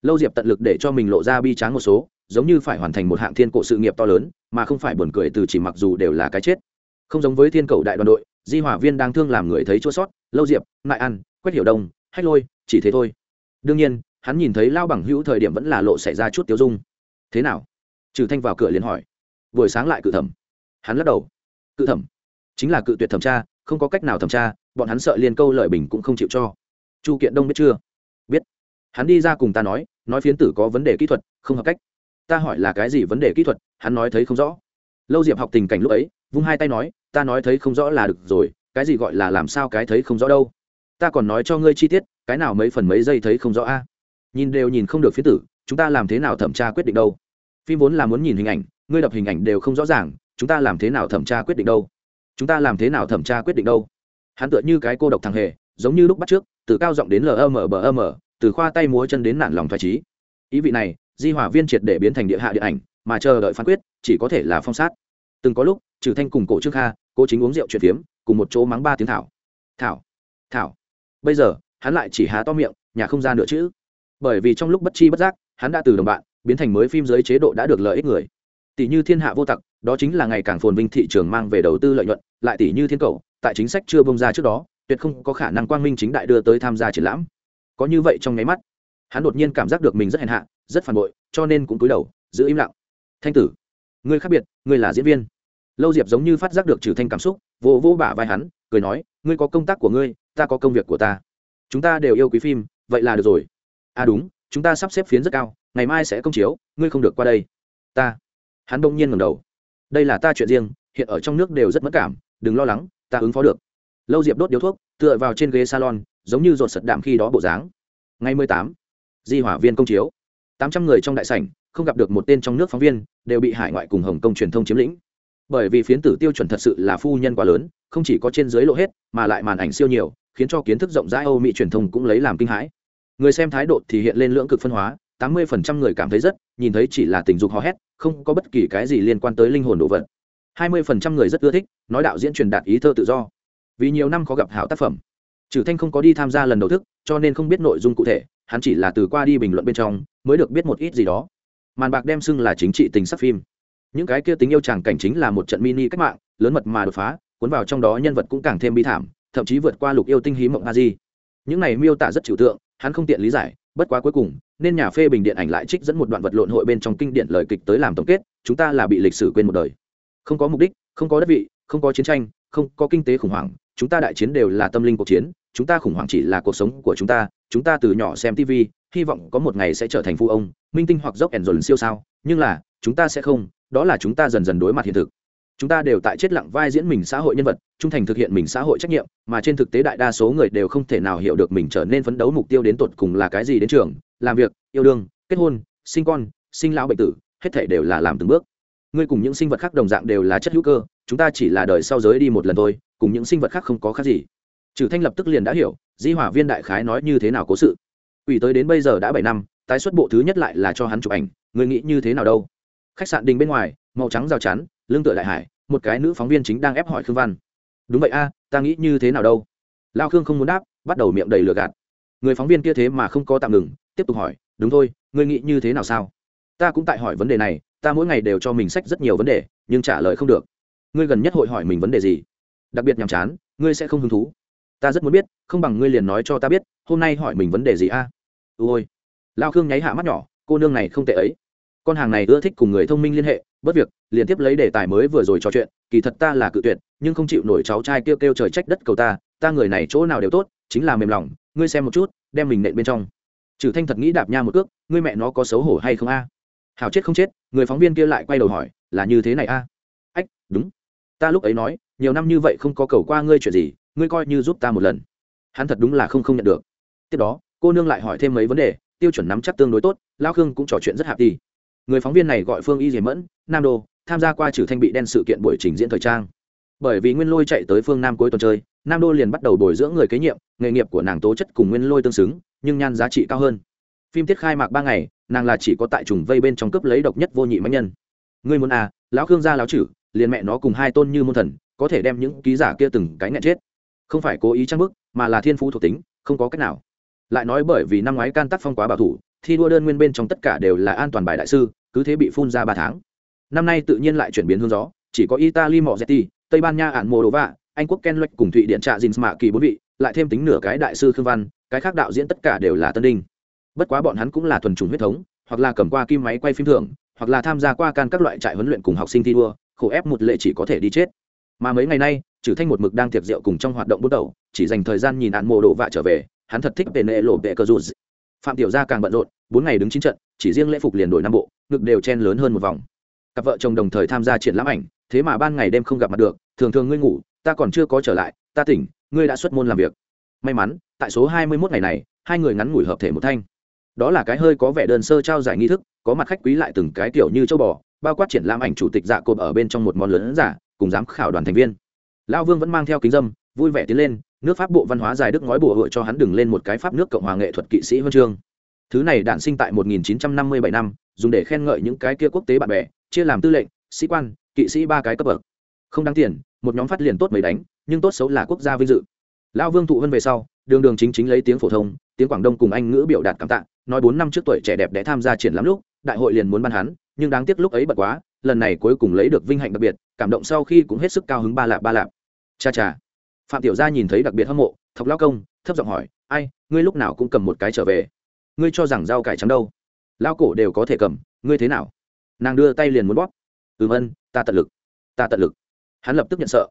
Lâu diệp tận lực để cho mình lộ ra bi tráng một số, giống như phải hoàn thành một hạng thiên cổ sự nghiệp to lớn, mà không phải buồn cười từ chỉ mặc dù đều là cái chết. Không giống với thiên cầu đại đoàn đội, di hỏa viên đang thương làm người thấy chua sót, lâu diệp, ngại ăn, quét hiểu đông, hách lôi, chỉ thế thôi đương nhiên, hắn nhìn thấy lao bằng hữu thời điểm vẫn là lộ xảy ra chút tiêu dung. Thế nào? Trừ thanh vào cửa liền hỏi. Buổi sáng lại cự thẩm. Hắn lắc đầu. Cự thẩm? Chính là cự tuyệt thẩm tra, không có cách nào thẩm tra, bọn hắn sợ liên câu lợi bình cũng không chịu cho. Chu kiện đông biết chưa? Biết. Hắn đi ra cùng ta nói nói phiến tử có vấn đề kỹ thuật, không hợp cách. Ta hỏi là cái gì vấn đề kỹ thuật, hắn nói thấy không rõ. Lâu diệp học tình cảnh lúc ấy, vung hai tay nói, ta nói thấy không rõ là được rồi, cái gì gọi là làm sao cái thấy không rõ đâu. Ta còn nói cho ngươi chi tiết cái nào mấy phần mấy giây thấy không rõ a? Nhìn đều nhìn không được phiến tử, chúng ta làm thế nào thẩm tra quyết định đâu? Phim vốn là muốn nhìn hình ảnh, ngươi đập hình ảnh đều không rõ ràng, chúng ta làm thế nào thẩm tra quyết định đâu? Chúng ta làm thế nào thẩm tra quyết định đâu? Hắn tựa như cái cô độc thằng hề, giống như lúc bắt trước, từ cao giọng đến lm bm từ khoa tay múa chân đến nản lòng thoải trí. Ý vị này, di hỏa viên triệt để biến thành địa hạ điện ảnh, mà chờ đợi phán quyết, chỉ có thể là phong sát. Từng có lúc, trừ thanh cùng cổ trương kha cô chính uống rượu chuyện phiếm, cùng một chỗ mắng ba tiếng thảo. Thảo thảo. Bây giờ hắn lại chỉ há to miệng, nhà không ra nữa chữ. Bởi vì trong lúc bất chi bất giác, hắn đã từ đồng bạn, biến thành mới phim dưới chế độ đã được lợi ích người. Tỷ như thiên hạ vô tặc, đó chính là ngày càng phồn vinh thị trường mang về đầu tư lợi nhuận, lại tỷ như thiên cầu, tại chính sách chưa bông ra trước đó, tuyệt không có khả năng quang minh chính đại đưa tới tham gia triển lãm. Có như vậy trong nháy mắt, hắn đột nhiên cảm giác được mình rất hèn hạ, rất phản bội, cho nên cũng cúi đầu, giữ im lặng. Thanh tử, ngươi khác biệt, ngươi là diễn viên. Lâu diệp giống như phát giác được trừ thanh cảm xúc vô vô bả vai hắn, cười nói, ngươi có công tác của ngươi, ta có công việc của ta chúng ta đều yêu quý phim, vậy là được rồi. À đúng, chúng ta sắp xếp phiến rất cao, ngày mai sẽ công chiếu, ngươi không được qua đây. Ta. Hắn đông nhiên ngầm đầu. Đây là ta chuyện riêng, hiện ở trong nước đều rất mất cảm, đừng lo lắng, ta ứng phó được. Lâu diệp đốt điếu thuốc, tựa vào trên ghế salon, giống như rột sật đạm khi đó bộ dáng. Ngày mười tám, di hỏa viên công chiếu. tám trăm người trong đại sảnh, không gặp được một tên trong nước phóng viên, đều bị hải ngoại cùng hồng kông truyền thông chiếm lĩnh. Bởi vì phiến tử tiêu chuẩn thật sự là phu nhân quá lớn, không chỉ có trên dưới lộ hết, mà lại màn ảnh siêu nhiều khiến cho kiến thức rộng rãi âu mỹ truyền thông cũng lấy làm kinh hãi. Người xem thái độ thì hiện lên lưỡng cực phân hóa, tám mươi phần trăm người cảm thấy rất, nhìn thấy chỉ là tình dục hò hét, không có bất kỳ cái gì liên quan tới linh hồn độ vật. hai mươi phần trăm người rất ưa thích, nói đạo diễn truyền đạt ý thơ tự do. Vì nhiều năm có gặp hảo tác phẩm. Trừ thanh không có đi tham gia lần đầu thức, cho nên không biết nội dung cụ thể, hắn chỉ là từ qua đi bình luận bên trong, mới được biết một ít gì đó. Màn bạc đem xưng là chính trị tình sắc phim. Những cái kia tính yêu chàng cảnh chính là một trận mini cách mạng, lớn mật mà đột phá, cuốn vào trong đó nhân vật cũng càng thêm bi thảm thậm chí vượt qua lục yêu tinh hí mộng a di. Những này miêu tả rất trừu tượng, hắn không tiện lý giải, bất quá cuối cùng, nên nhà phê bình điện ảnh lại trích dẫn một đoạn vật lộn hội bên trong kinh điển lời kịch tới làm tổng kết, chúng ta là bị lịch sử quên một đời. Không có mục đích, không có đất vị, không có chiến tranh, không có kinh tế khủng hoảng, chúng ta đại chiến đều là tâm linh cuộc chiến, chúng ta khủng hoảng chỉ là cuộc sống của chúng ta chúng ta từ nhỏ xem tv hy vọng có một ngày sẽ trở thành phu ông, minh tinh hoặc dốc ẻn dồn siêu sao, nhưng là, chúng ta sẽ không, đó là chúng ta dần dần đối mặt hiện thực chúng ta đều tại chết lặng vai diễn mình xã hội nhân vật, trung thành thực hiện mình xã hội trách nhiệm, mà trên thực tế đại đa số người đều không thể nào hiểu được mình trở nên phấn đấu mục tiêu đến tột cùng là cái gì đến trường, làm việc, yêu đương, kết hôn, sinh con, sinh lão bệnh tử, hết thể đều là làm từng bước. Ngươi cùng những sinh vật khác đồng dạng đều là chất hữu cơ, chúng ta chỉ là đời sau giới đi một lần thôi, cùng những sinh vật khác không có khác gì. Trừ thanh lập tức liền đã hiểu, di hỏa viên đại khái nói như thế nào cố sự. Ủy tới đến bây giờ đã bảy năm, tái xuất bộ thứ nhất lại là cho hắn chụp ảnh người nghĩ như thế nào đâu? Khách sạn đình bên ngoài, màu trắng rào chắn lương tựa đại hải, một cái nữ phóng viên chính đang ép hỏi khương văn. Đúng vậy a, ta nghĩ như thế nào đâu? Lao khương không muốn đáp, bắt đầu miệng đầy lừa gạt. Người phóng viên kia thế mà không có tạm ngừng, tiếp tục hỏi, đúng thôi, ngươi nghĩ như thế nào sao? Ta cũng tại hỏi vấn đề này, ta mỗi ngày đều cho mình sách rất nhiều vấn đề, nhưng trả lời không được. Ngươi gần nhất hội hỏi mình vấn đề gì? Đặc biệt nhàm chán, ngươi sẽ không hứng thú. Ta rất muốn biết, không bằng ngươi liền nói cho ta biết, hôm nay hỏi mình vấn đề gì a? À? ôi. Lao khương nháy hạ mắt nhỏ, cô nương này không tệ ấy con hàng này ưa thích cùng người thông minh liên hệ, bất việc, liền tiếp lấy đề tài mới vừa rồi trò chuyện, kỳ thật ta là cự tuyệt, nhưng không chịu nổi cháu trai kêu kêu trời trách đất cầu ta ta người này chỗ nào đều tốt, chính là mềm lòng, ngươi xem một chút, đem mình nện bên trong. Trừ thanh thật nghĩ đạp nha một cước, ngươi mẹ nó có xấu hổ hay không a? Hào chết không chết, người phóng viên kia lại quay đầu hỏi, là như thế này a? Ách, đúng. Ta lúc ấy nói, nhiều năm như vậy không có cầu qua ngươi chuyện gì, ngươi coi như giúp ta một lần. Hắn thật đúng là không không nhận được. Tiếp đó, cô nương lại hỏi thêm mấy vấn đề, tiêu chuẩn nắm chắc tương đối tốt lao khương cũng trò chuyện rất hạp đi người phóng viên này gọi phương y diệp mẫn, nam đô, tham gia qua trừ thanh bị đen sự kiện buổi trình diễn thời trang. Bởi vì nguyên lôi chạy tới phương nam cuối tuần chơi, nam đô liền bắt đầu bồi dưỡng người kế nhiệm, nghề nghiệp của nàng tố chất cùng nguyên lôi tương xứng, nhưng nhan giá trị cao hơn. Phim tiết khai mạc ba ngày, nàng là chỉ có tại trùng vây bên trong cướp lấy độc nhất vô nhị mạnh nhân. Ngươi muốn à lão khương gia lão chử liền mẹ nó cùng hai tôn như môn thần, có thể đem những ký giả kia từng cái nghẹn chết. Không phải cố ý trang bức, mà là thiên phú thuộc tính, không có cách nào. Lại nói bởi vì năm ngoái can tác phong quá bảo thủ thi đua đơn nguyên bên trong tất cả đều là an toàn bài đại sư, cứ thế bị phun ra ba tháng. Năm nay tự nhiên lại chuyển biến hướng gió, chỉ có italy mò zetti tây ban nha ạn mồ đồ vạ, anh quốc ken lệch cùng thụy điện trạ dinh mạ kỳ bốn vị, lại thêm tính nửa cái đại sư khương văn, cái khác đạo diễn tất cả đều là tân đinh. Bất quá bọn hắn cũng là thuần chủng huyết thống, hoặc là cầm qua kim máy quay phim thưởng, hoặc là tham gia qua can các loại trại huấn luyện cùng học sinh thi đua, khổ ép một lệ chỉ có thể đi chết. Mà mấy ngày nay trừ thanh một mực đang tiệc rượu cùng trong hoạt động bút đầu, chỉ dành thời gian nhìn ạn mộ đồ vạ trở về, hắn thật thích về nệ lộ vệ cờ rụt phạm tiểu gia càng bận rộn, bốn ngày đứng chín trận, chỉ riêng lễ phục liền đổi năm bộ, ngực đều chen lớn hơn một vòng. Cặp vợ chồng đồng thời tham gia triển lãm ảnh, thế mà ban ngày đêm không gặp mặt được, thường thường ngươi ngủ, ta còn chưa có trở lại, ta tỉnh, ngươi đã xuất môn làm việc. May mắn, tại số hai mươi 21 ngày này, hai người ngắn ngủi hợp thể một thanh. Đó là cái hơi có vẻ đơn sơ trao giải nghi thức, có mặt khách quý lại từng cái kiểu như châu bò, bao quát triển lãm ảnh chủ tịch dạ cộp ở bên trong một món lớn giả, cùng giám khảo đoàn thành viên. Lão vương vẫn mang theo kính dâm, vui vẻ tiến lên nước pháp bộ văn hóa dài đức ngói bùa hội cho hắn đừng lên một cái pháp nước cộng hòa nghệ thuật kỵ sĩ huân chương. Thứ này đản sinh tại 1957 năm dùng để khen ngợi những cái kia quốc tế bạn bè, chia làm tư lệnh, sĩ quan, kỵ sĩ ba cái cấp bậc. Không đáng tiền, một nhóm phát liền tốt mấy đánh, nhưng tốt xấu là quốc gia vinh dự. Lão vương thụ vân về sau, đường đường chính chính lấy tiếng phổ thông, tiếng quảng đông cùng anh ngữ biểu đạt cảm tạ, nói bốn năm trước tuổi trẻ đẹp để tham gia triển lãm lúc, đại hội liền muốn ban hắn, nhưng đáng tiếc lúc ấy bật quá, lần này cuối cùng lấy được vinh hạnh đặc biệt, cảm động sau khi cũng hết sức cao hứng ba lạp ba lạp. Cha cha phạm tiểu gia nhìn thấy đặc biệt hâm mộ, thọc lao công, thấp giọng hỏi, ai, ngươi lúc nào cũng cầm một cái trở về? Ngươi cho rằng rau cải trắng đâu? Lao cổ đều có thể cầm, ngươi thế nào? Nàng đưa tay liền muốn bóp. Ừ vân ta tận lực, ta tận lực. Hắn lập tức nhận sợ.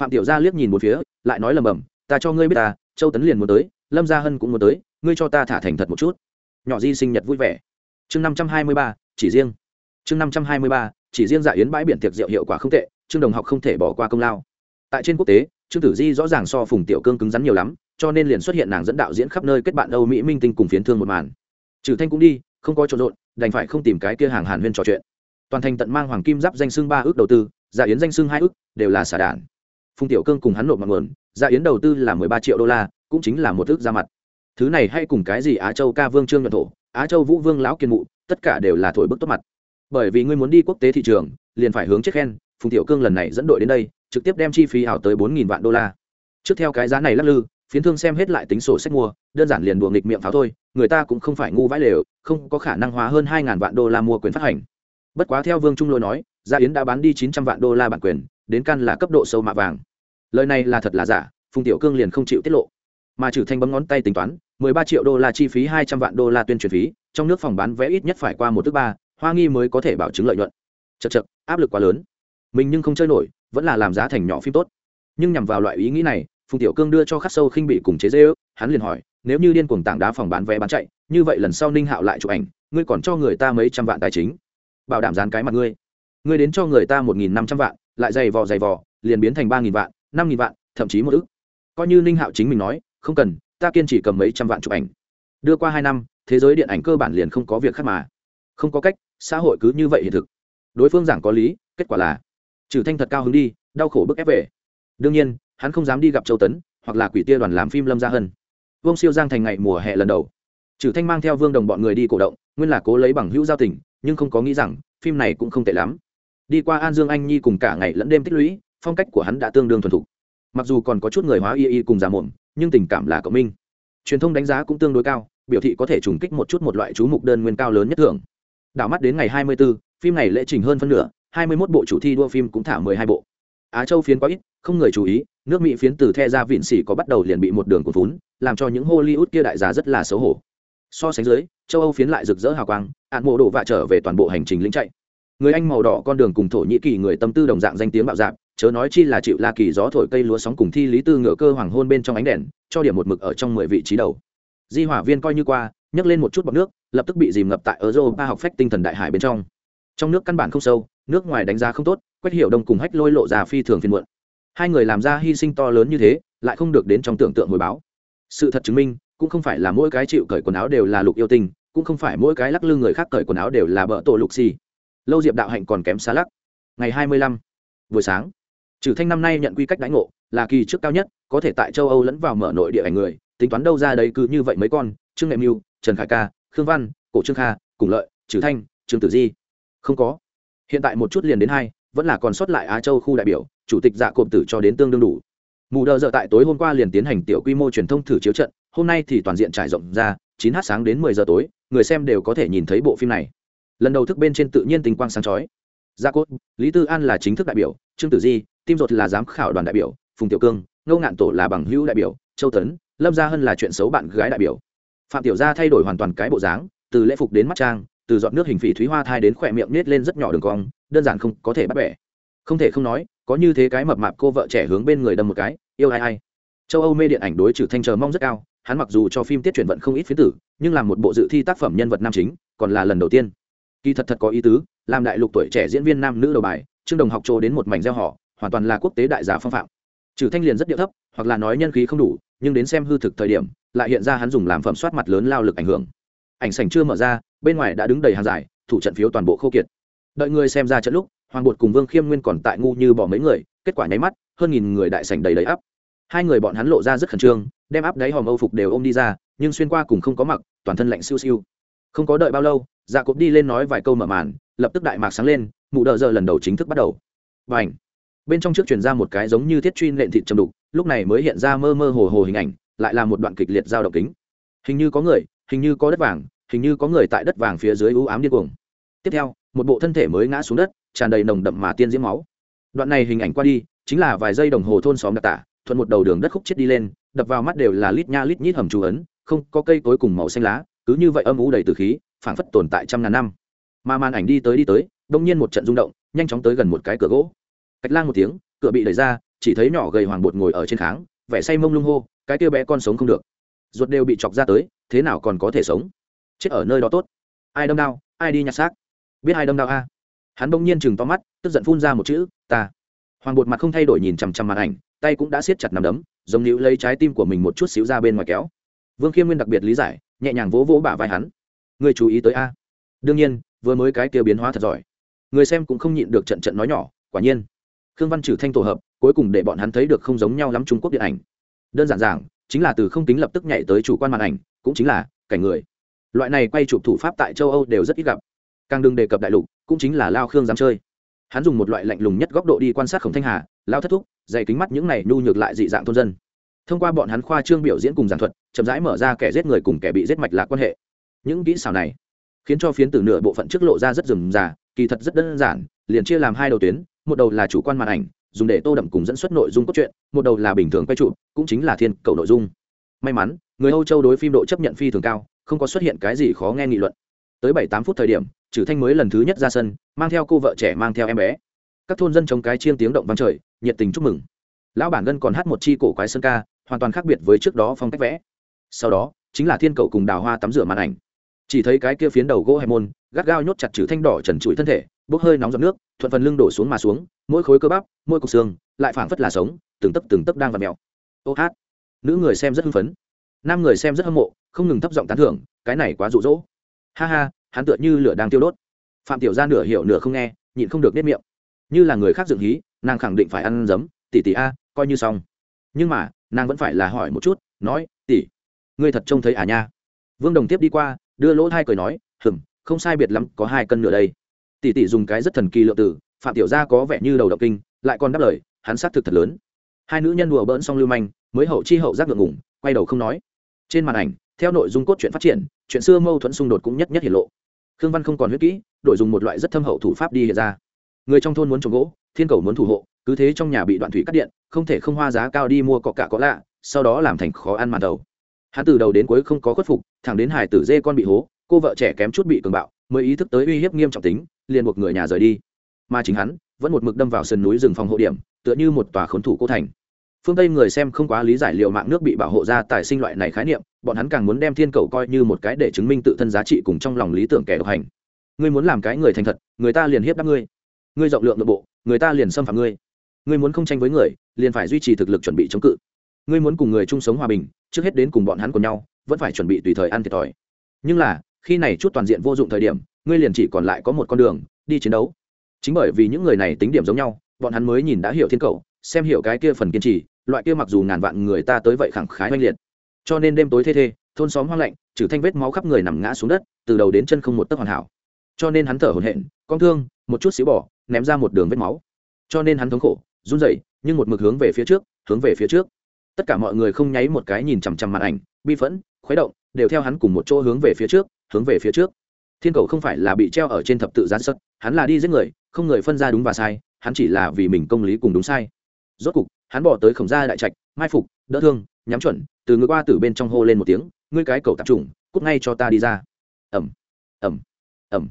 Phạm tiểu gia liếc nhìn một phía, lại nói lầm bầm, ta cho ngươi biết ta, châu tấn liền muốn tới, lâm gia hân cũng muốn tới, ngươi cho ta thả thành thật một chút. Nhỏ di sinh nhật vui vẻ. Chương năm trăm hai mươi ba, chỉ riêng. Chương năm trăm hai mươi ba, chỉ riêng dạ yến bãi biển tiệc rượu hiệu quả không tệ chương đồng học không thể bỏ qua công lao. Tại trên quốc tế trương tử di rõ ràng so phùng tiểu cương cứng rắn nhiều lắm, cho nên liền xuất hiện nàng dẫn đạo diễn khắp nơi kết bạn âu mỹ minh tinh cùng phiến thương một màn. Trừ thanh cũng đi, không có trộn rộn, đành phải không tìm cái kia hàng hàn huyên trò chuyện. Toàn thành tận mang hoàng kim giáp danh xưng ba ước đầu tư dạ yến danh xưng hai ước, đều là xả đản. Phùng tiểu cương cùng hắn nộp mặt nguồn dạ yến đầu tư là mười ba triệu đô la, cũng chính là một ước ra mặt. Thứ này hay cùng cái gì á châu ca vương trương nhuận thổ, á châu vũ vương lão kiên mụ, tất cả đều là thổi bức tốt mặt. Bởi vì ngươi muốn đi quốc tế thị trường, liền phải hướng chiếc khen, phùng tiểu cương lần này dẫn đội đến đây trực tiếp đem chi phí ảo tới bốn nghìn vạn đô la. Trước theo cái giá này lắc lư, phiến thương xem hết lại tính sổ sách mua, đơn giản liền đùa nghịch miệng pháo thôi, người ta cũng không phải ngu vãi lều, không có khả năng hóa hơn hai ngàn vạn đô la mua quyền phát hành. Bất quá theo vương trung lôi nói, gia yến đã bán đi chín trăm vạn đô la bản quyền, đến căn là cấp độ sâu mạ vàng. Lời này là thật là giả, phùng tiểu cương liền không chịu tiết lộ. Mà trừ thanh bấm ngón tay tính toán, mười ba triệu đô la chi phí, hai trăm vạn đô la tuyên truyền phí, trong nước phòng bán vé ít nhất phải qua một thứ ba, hoa nghi mới có thể bảo chứng lợi nhuận. Chật chật áp lực quá lớn. Mình nhưng không chơi nổi vẫn là làm giá thành nhỏ phim tốt. Nhưng nhằm vào loại ý nghĩ này, phùng tiểu cương đưa cho khắc sâu khinh bị cùng chế dễ ước, hắn liền hỏi, nếu như điên cuồng tảng đá phòng bán vé bán chạy, như vậy lần sau ninh hạo lại chụp ảnh, ngươi còn cho người ta mấy trăm vạn tài chính? Bảo đảm dán cái mặt ngươi. Ngươi đến cho người ta một nghìn năm trăm vạn, lại dày vò dày vò, liền biến thành ba nghìn vạn, năm nghìn vạn, thậm chí một ước coi như ninh hạo chính mình nói, không cần, ta kiên chỉ cầm mấy trăm vạn chụp ảnh. Đưa qua hai năm, thế giới điện ảnh cơ bản liền không có việc khác mà. Không có cách, xã hội cứ như vậy hiện thực. Đối phương giảng có lý, kết quả là trừ thanh thật cao hứng đi đau khổ bức ép về. Đương nhiên hắn không dám đi gặp châu tấn hoặc là quỷ tia đoàn làm phim lâm gia hân. Vương siêu giang thành ngày mùa hè lần đầu. Trừ thanh mang theo vương đồng bọn người đi cổ động nguyên là cố lấy bằng hữu giao tình nhưng không có nghĩ rằng phim này cũng không tệ lắm. Đi qua an dương anh nhi cùng cả ngày lẫn đêm tích lũy phong cách của hắn đã tương đương thuần thục. Mặc dù còn có chút người hóa y y cùng giả mồm nhưng tình cảm là cộng minh. Truyền thông đánh giá cũng tương đối cao biểu thị có thể trùng kích một chút một loại chú mục đơn nguyên cao lớn nhất thường đảo mắt đến ngày 24, phim này lễ trình hơn phân nửa 21 bộ chủ thi đua phim cũng thả 12 bộ. Á châu phiến quá ít không người chú ý nước mỹ phiến từ the ra vịn xỉ có bắt đầu liền bị một đường cuốn vốn làm cho những hollywood kia đại giá rất là xấu hổ. So sánh dưới châu âu phiến lại rực rỡ hào quang án mộ đổ vạ trở về toàn bộ hành trình lính chạy. Người anh màu đỏ con đường cùng thổ nhĩ kỳ người tâm tư đồng dạng danh tiếng bạo dạng, chớ nói chi là chịu la kỳ gió thổi cây lúa sóng cùng thi lý tư ngựa cơ hoàng hôn bên trong ánh đèn cho điểm một mực ở trong mười vị trí đầu. Di hỏa viên coi như qua nhấc lên một chút bọt nước lập tức bị dìm ngập tại europa học phách tinh thần đại hải bên trong. Trong nước căn bản không sâu nước ngoài đánh giá không tốt, quách hiểu đông cùng hách lôi lộ ra phi thường phiên muộn. Hai người làm ra hy sinh to lớn như thế, lại không được đến trong tưởng tượng hồi báo. Sự thật chứng minh, cũng không phải là mỗi cái chịu cởi quần áo đều là lục yêu tinh, cũng không phải mỗi cái lắc lư người khác cởi quần áo đều là bợ tổ lục xì. Lâu diệp đạo hạnh còn kém xa lắc. Ngày hai mươi lăm, buổi sáng, trừ thanh năm nay nhận quy cách đánh ngộ, là kỳ trước cao nhất, có thể tại châu âu lẫn vào mở nội địa ảnh người, tính toán đâu ra đấy cứ như vậy mấy con, trương nghệ mưu, trần khải ca, khương văn, cổ trương kha, cùng lợi, trừ thanh, trương tử di. Không có hiện tại một chút liền đến hai, vẫn là còn sót lại á châu khu đại biểu, chủ tịch dạ cộm tử cho đến tương đương đủ. Mù đờ giờ tại tối hôm qua liền tiến hành tiểu quy mô truyền thông thử chiếu trận, hôm nay thì toàn diện trải rộng ra, chín h sáng đến mười giờ tối, người xem đều có thể nhìn thấy bộ phim này. Lần đầu thức bên trên tự nhiên tình quang sáng chói. Dạ gia cốt lý tư an là chính thức đại biểu, trương tử di, tim ruột là giám khảo đoàn đại biểu, phùng tiểu cương, ngô ngạn tổ là bằng hữu đại biểu, châu tấn, lâm gia hân là chuyện xấu bạn gái đại biểu. Phạm tiểu gia thay đổi hoàn toàn cái bộ dáng, từ lễ phục đến mắt trang từ giọt nước hình phỉ thúy hoa thai đến khỏe miệng nết lên rất nhỏ đường cong, đơn giản không có thể bắt bẻ. Không thể không nói, có như thế cái mập mạp cô vợ trẻ hướng bên người đâm một cái, yêu ai ai. Châu âu mê điện ảnh đối trừ thanh chờ mong rất cao, hắn mặc dù cho phim tiết chuyển vận không ít phía tử, nhưng làm một bộ dự thi tác phẩm nhân vật nam chính, còn là lần đầu tiên. Kỳ thật thật có ý tứ, làm đại lục tuổi trẻ diễn viên nam nữ đầu bài trương đồng học trô đến một mảnh gieo họ, hoàn toàn là quốc tế đại giả phong phạm. Trừ thanh liền rất điệu thấp, hoặc là nói nhân khí không đủ, nhưng đến xem hư thực thời điểm, lại hiện ra hắn dùng làm phẩm soát mặt lớn lao lực ảnh hưởng ảnh sảnh chưa mở ra, bên ngoài đã đứng đầy hàng dài thủ trận phiếu toàn bộ khô kiệt. Đợi người xem ra trận lúc, hoàng bột cùng vương khiêm nguyên còn tại ngu như bỏ mấy người, kết quả nháy mắt, hơn nghìn người đại sảnh đầy đầy áp. Hai người bọn hắn lộ ra rất khẩn trương, đem áp đáy hòm âu phục đều ôm đi ra, nhưng xuyên qua cùng không có mặc, toàn thân lạnh siêu siêu. Không có đợi bao lâu dạ cộp đi lên nói vài câu mở màn, lập tức đại mạc sáng lên, mụ đợi giờ lần đầu chính thức bắt đầu. Và bên trong trước truyền ra một cái giống như thiết truy nện thịt trầm đục, lúc này mới hiện ra mơ mơ hồ hồ hình ảnh, lại là một đoạn kịch liệt giao động kính. Hình như có người hình như có đất vàng, hình như có người tại đất vàng phía dưới u ám điên cuồng. Tiếp theo, một bộ thân thể mới ngã xuống đất, tràn đầy nồng đậm mà tiên diễm máu. Đoạn này hình ảnh qua đi, chính là vài giây đồng hồ thôn xóm đặc tả, thuận một đầu đường đất khúc chết đi lên, đập vào mắt đều là lít nha lít nhít hầm chú ấn, không có cây cối cùng màu xanh lá, cứ như vậy âm u đầy từ khí, phảng phất tồn tại trăm ngàn năm. Mà màn ảnh đi tới đi tới, đông nhiên một trận rung động, nhanh chóng tới gần một cái cửa gỗ. Cách lang một tiếng, cửa bị đẩy ra, chỉ thấy nhỏ gầy hoàng bột ngồi ở trên kháng, vẻ say mông lung hô, cái kia bé con sống không được ruột đều bị chọc ra tới, thế nào còn có thể sống? Chết ở nơi đó tốt. Ai đâm đau ai đi nhặt xác? Biết ai đâm đau a? Hắn bỗng nhiên chừng to mắt, tức giận phun ra một chữ, ta. Hoàng bột mặt không thay đổi nhìn chằm chằm màn ảnh, tay cũng đã siết chặt nằm đấm, giống như lấy trái tim của mình một chút xíu ra bên ngoài kéo. Vương khiêm nguyên đặc biệt lý giải, nhẹ nhàng vỗ vỗ bả vai hắn. Người chú ý tới a. Đương nhiên, vừa mới cái kia biến hóa thật giỏi. Người xem cũng không nhịn được trận trận nói nhỏ, quả nhiên. Khương văn trừ thanh tổ hợp, cuối cùng để bọn hắn thấy được không giống nhau lắm trung quốc điện ảnh. Đơn giản giảng chính là từ không tính lập tức nhảy tới chủ quan màn ảnh, cũng chính là cảnh người. Loại này quay chụp thủ pháp tại châu âu đều rất ít gặp. Càng đừng đề cập đại lục, cũng chính là lao khương dám chơi. Hắn dùng một loại lạnh lùng nhất góc độ đi quan sát khổng thanh hà, lao thất thúc dày kính mắt những này nhu nhược lại dị dạng thôn dân. Thông qua bọn hắn khoa trương biểu diễn cùng giảng thuật, chậm rãi mở ra kẻ giết người cùng kẻ bị giết mạch lạc quan hệ. Những kỹ xảo này khiến cho phiến từ nửa bộ phận trước lộ ra rất rườm rà, kỳ thật rất đơn giản, liền chia làm hai đầu tuyến, một đầu là chủ quan màn ảnh dùng để tô đậm cùng dẫn xuất nội dung cốt truyện, một đầu là bình thường quay trụ cũng chính là thiên cầu nội dung. May mắn, người âu châu đối phim độ chấp nhận phi thường cao, không có xuất hiện cái gì khó nghe nghị luận. Tới bảy tám phút thời điểm trừ thanh mới lần thứ nhất ra sân, mang theo cô vợ trẻ mang theo em bé. Các thôn dân chống cái chiên tiếng động vang trời, nhiệt tình chúc mừng. Lão bản ngân còn hát một chi cổ quái sơn ca, hoàn toàn khác biệt với trước đó phong cách vẽ. Sau đó, chính là thiên cầu cùng đào hoa tắm rửa màn ảnh. Chỉ thấy cái kia phiến đầu gỗ hẹp môn, gắt gao nhốt chặt trừ thanh đỏ trần trụi thân thể bốc hơi nóng giọt nước, thuận phần lưng đổ xuống mà xuống, mỗi khối cơ bắp, mỗi cục xương, lại phảng phất là sống, từng tấc từng tấc đang và mèo. Ô hát. Nữ người xem rất hưng phấn. Nam người xem rất hâm mộ, không ngừng thấp giọng tán thưởng, cái này quá rụ rỗ ha ha, hắn tựa như lửa đang tiêu đốt. Phạm tiểu gia nửa hiểu nửa không nghe, nhịn không được nếp miệng. Như là người khác dựng hí, nàng khẳng định phải ăn giấm, tỷ tỷ a, coi như xong. Nhưng mà, nàng vẫn phải là hỏi một chút, nói, tỷ, ngươi thật trông thấy à nha? Vương đồng tiếp đi qua, đưa lỗ hai cười nói, hừm, không sai biệt lắm, có hai cân nửa đây tỷ tỷ dùng cái rất thần kỳ lượng tử phạm tiểu gia có vẻ như đầu động kinh, lại còn đáp lời, hắn xác thực thật lớn. Hai nữ nhân đùa bỡn xong lưu manh, mới hậu chi hậu giác ngượng ngủng quay đầu không nói. Trên màn ảnh, theo nội dung cốt truyện phát triển, chuyện xưa mâu thuẫn xung đột cũng nhất nhất hiển lộ. Khương văn không còn huyết kỹ đội dùng một loại rất thâm hậu thủ pháp đi hiện ra. Người trong thôn muốn trồng gỗ, thiên cầu muốn thủ hộ, cứ thế trong nhà bị đoạn thủy cắt điện, không thể không hoa giá cao đi mua cọ cả có lạ, sau đó làm thành khó ăn màn đầu. Hắn từ đầu đến cuối không có khuất phục, thẳng đến hải tử dê con bị hố, cô vợ trẻ kém chút bị cường bạo mới ý thức tới uy hiếp nghiêm trọng tính, liền buộc người nhà rời đi. Mà chính hắn, vẫn một mực đâm vào sườn núi rừng phòng hộ điểm, tựa như một tòa khốn thủ cô thành. Phương tây người xem không quá lý giải liệu mạng nước bị bảo hộ ra tài sinh loại này khái niệm, bọn hắn càng muốn đem thiên cầu coi như một cái để chứng minh tự thân giá trị cùng trong lòng lý tưởng kẻ độc hành. Ngươi muốn làm cái người thành thật, người ta liền hiếp đáp ngươi. Ngươi rộng lượng nội bộ, người ta liền xâm phạm ngươi. Ngươi muốn không tranh với người, liền phải duy trì thực lực chuẩn bị chống cự. Ngươi muốn cùng người chung sống hòa bình, trước hết đến cùng bọn hắn cùng nhau, vẫn phải chuẩn bị tùy thời ăn thiệt thòi. Nhưng là khi này chút toàn diện vô dụng thời điểm, ngươi liền chỉ còn lại có một con đường, đi chiến đấu. Chính bởi vì những người này tính điểm giống nhau, bọn hắn mới nhìn đã hiểu thiên cầu, xem hiểu cái kia phần kiên trì, loại kia mặc dù ngàn vạn người ta tới vậy khẳng khái oanh liệt. Cho nên đêm tối thê thê, thôn xóm hoang lạnh, trừ thanh vết máu khắp người nằm ngã xuống đất, từ đầu đến chân không một tấc hoàn hảo. Cho nên hắn thở hổn hển, con thương, một chút xíu bỏ, ném ra một đường vết máu. Cho nên hắn thống khổ, run rẩy, nhưng một mực hướng về phía trước, hướng về phía trước. Tất cả mọi người không nháy một cái nhìn chằm chằm màn ảnh, bi phẫn, khuấy động, đều theo hắn cùng một chỗ hướng về phía trước hướng về phía trước. Thiên cầu không phải là bị treo ở trên thập tự gián sất hắn là đi giết người, không người phân ra đúng và sai, hắn chỉ là vì mình công lý cùng đúng sai. Rốt cục, hắn bỏ tới khổng gia đại trạch, mai phục, đỡ thương, nhắm chuẩn, từ ngựa qua từ bên trong hô lên một tiếng, ngươi cái cầu tạp trùng cút ngay cho ta đi ra. Ẩm ẩm ẩm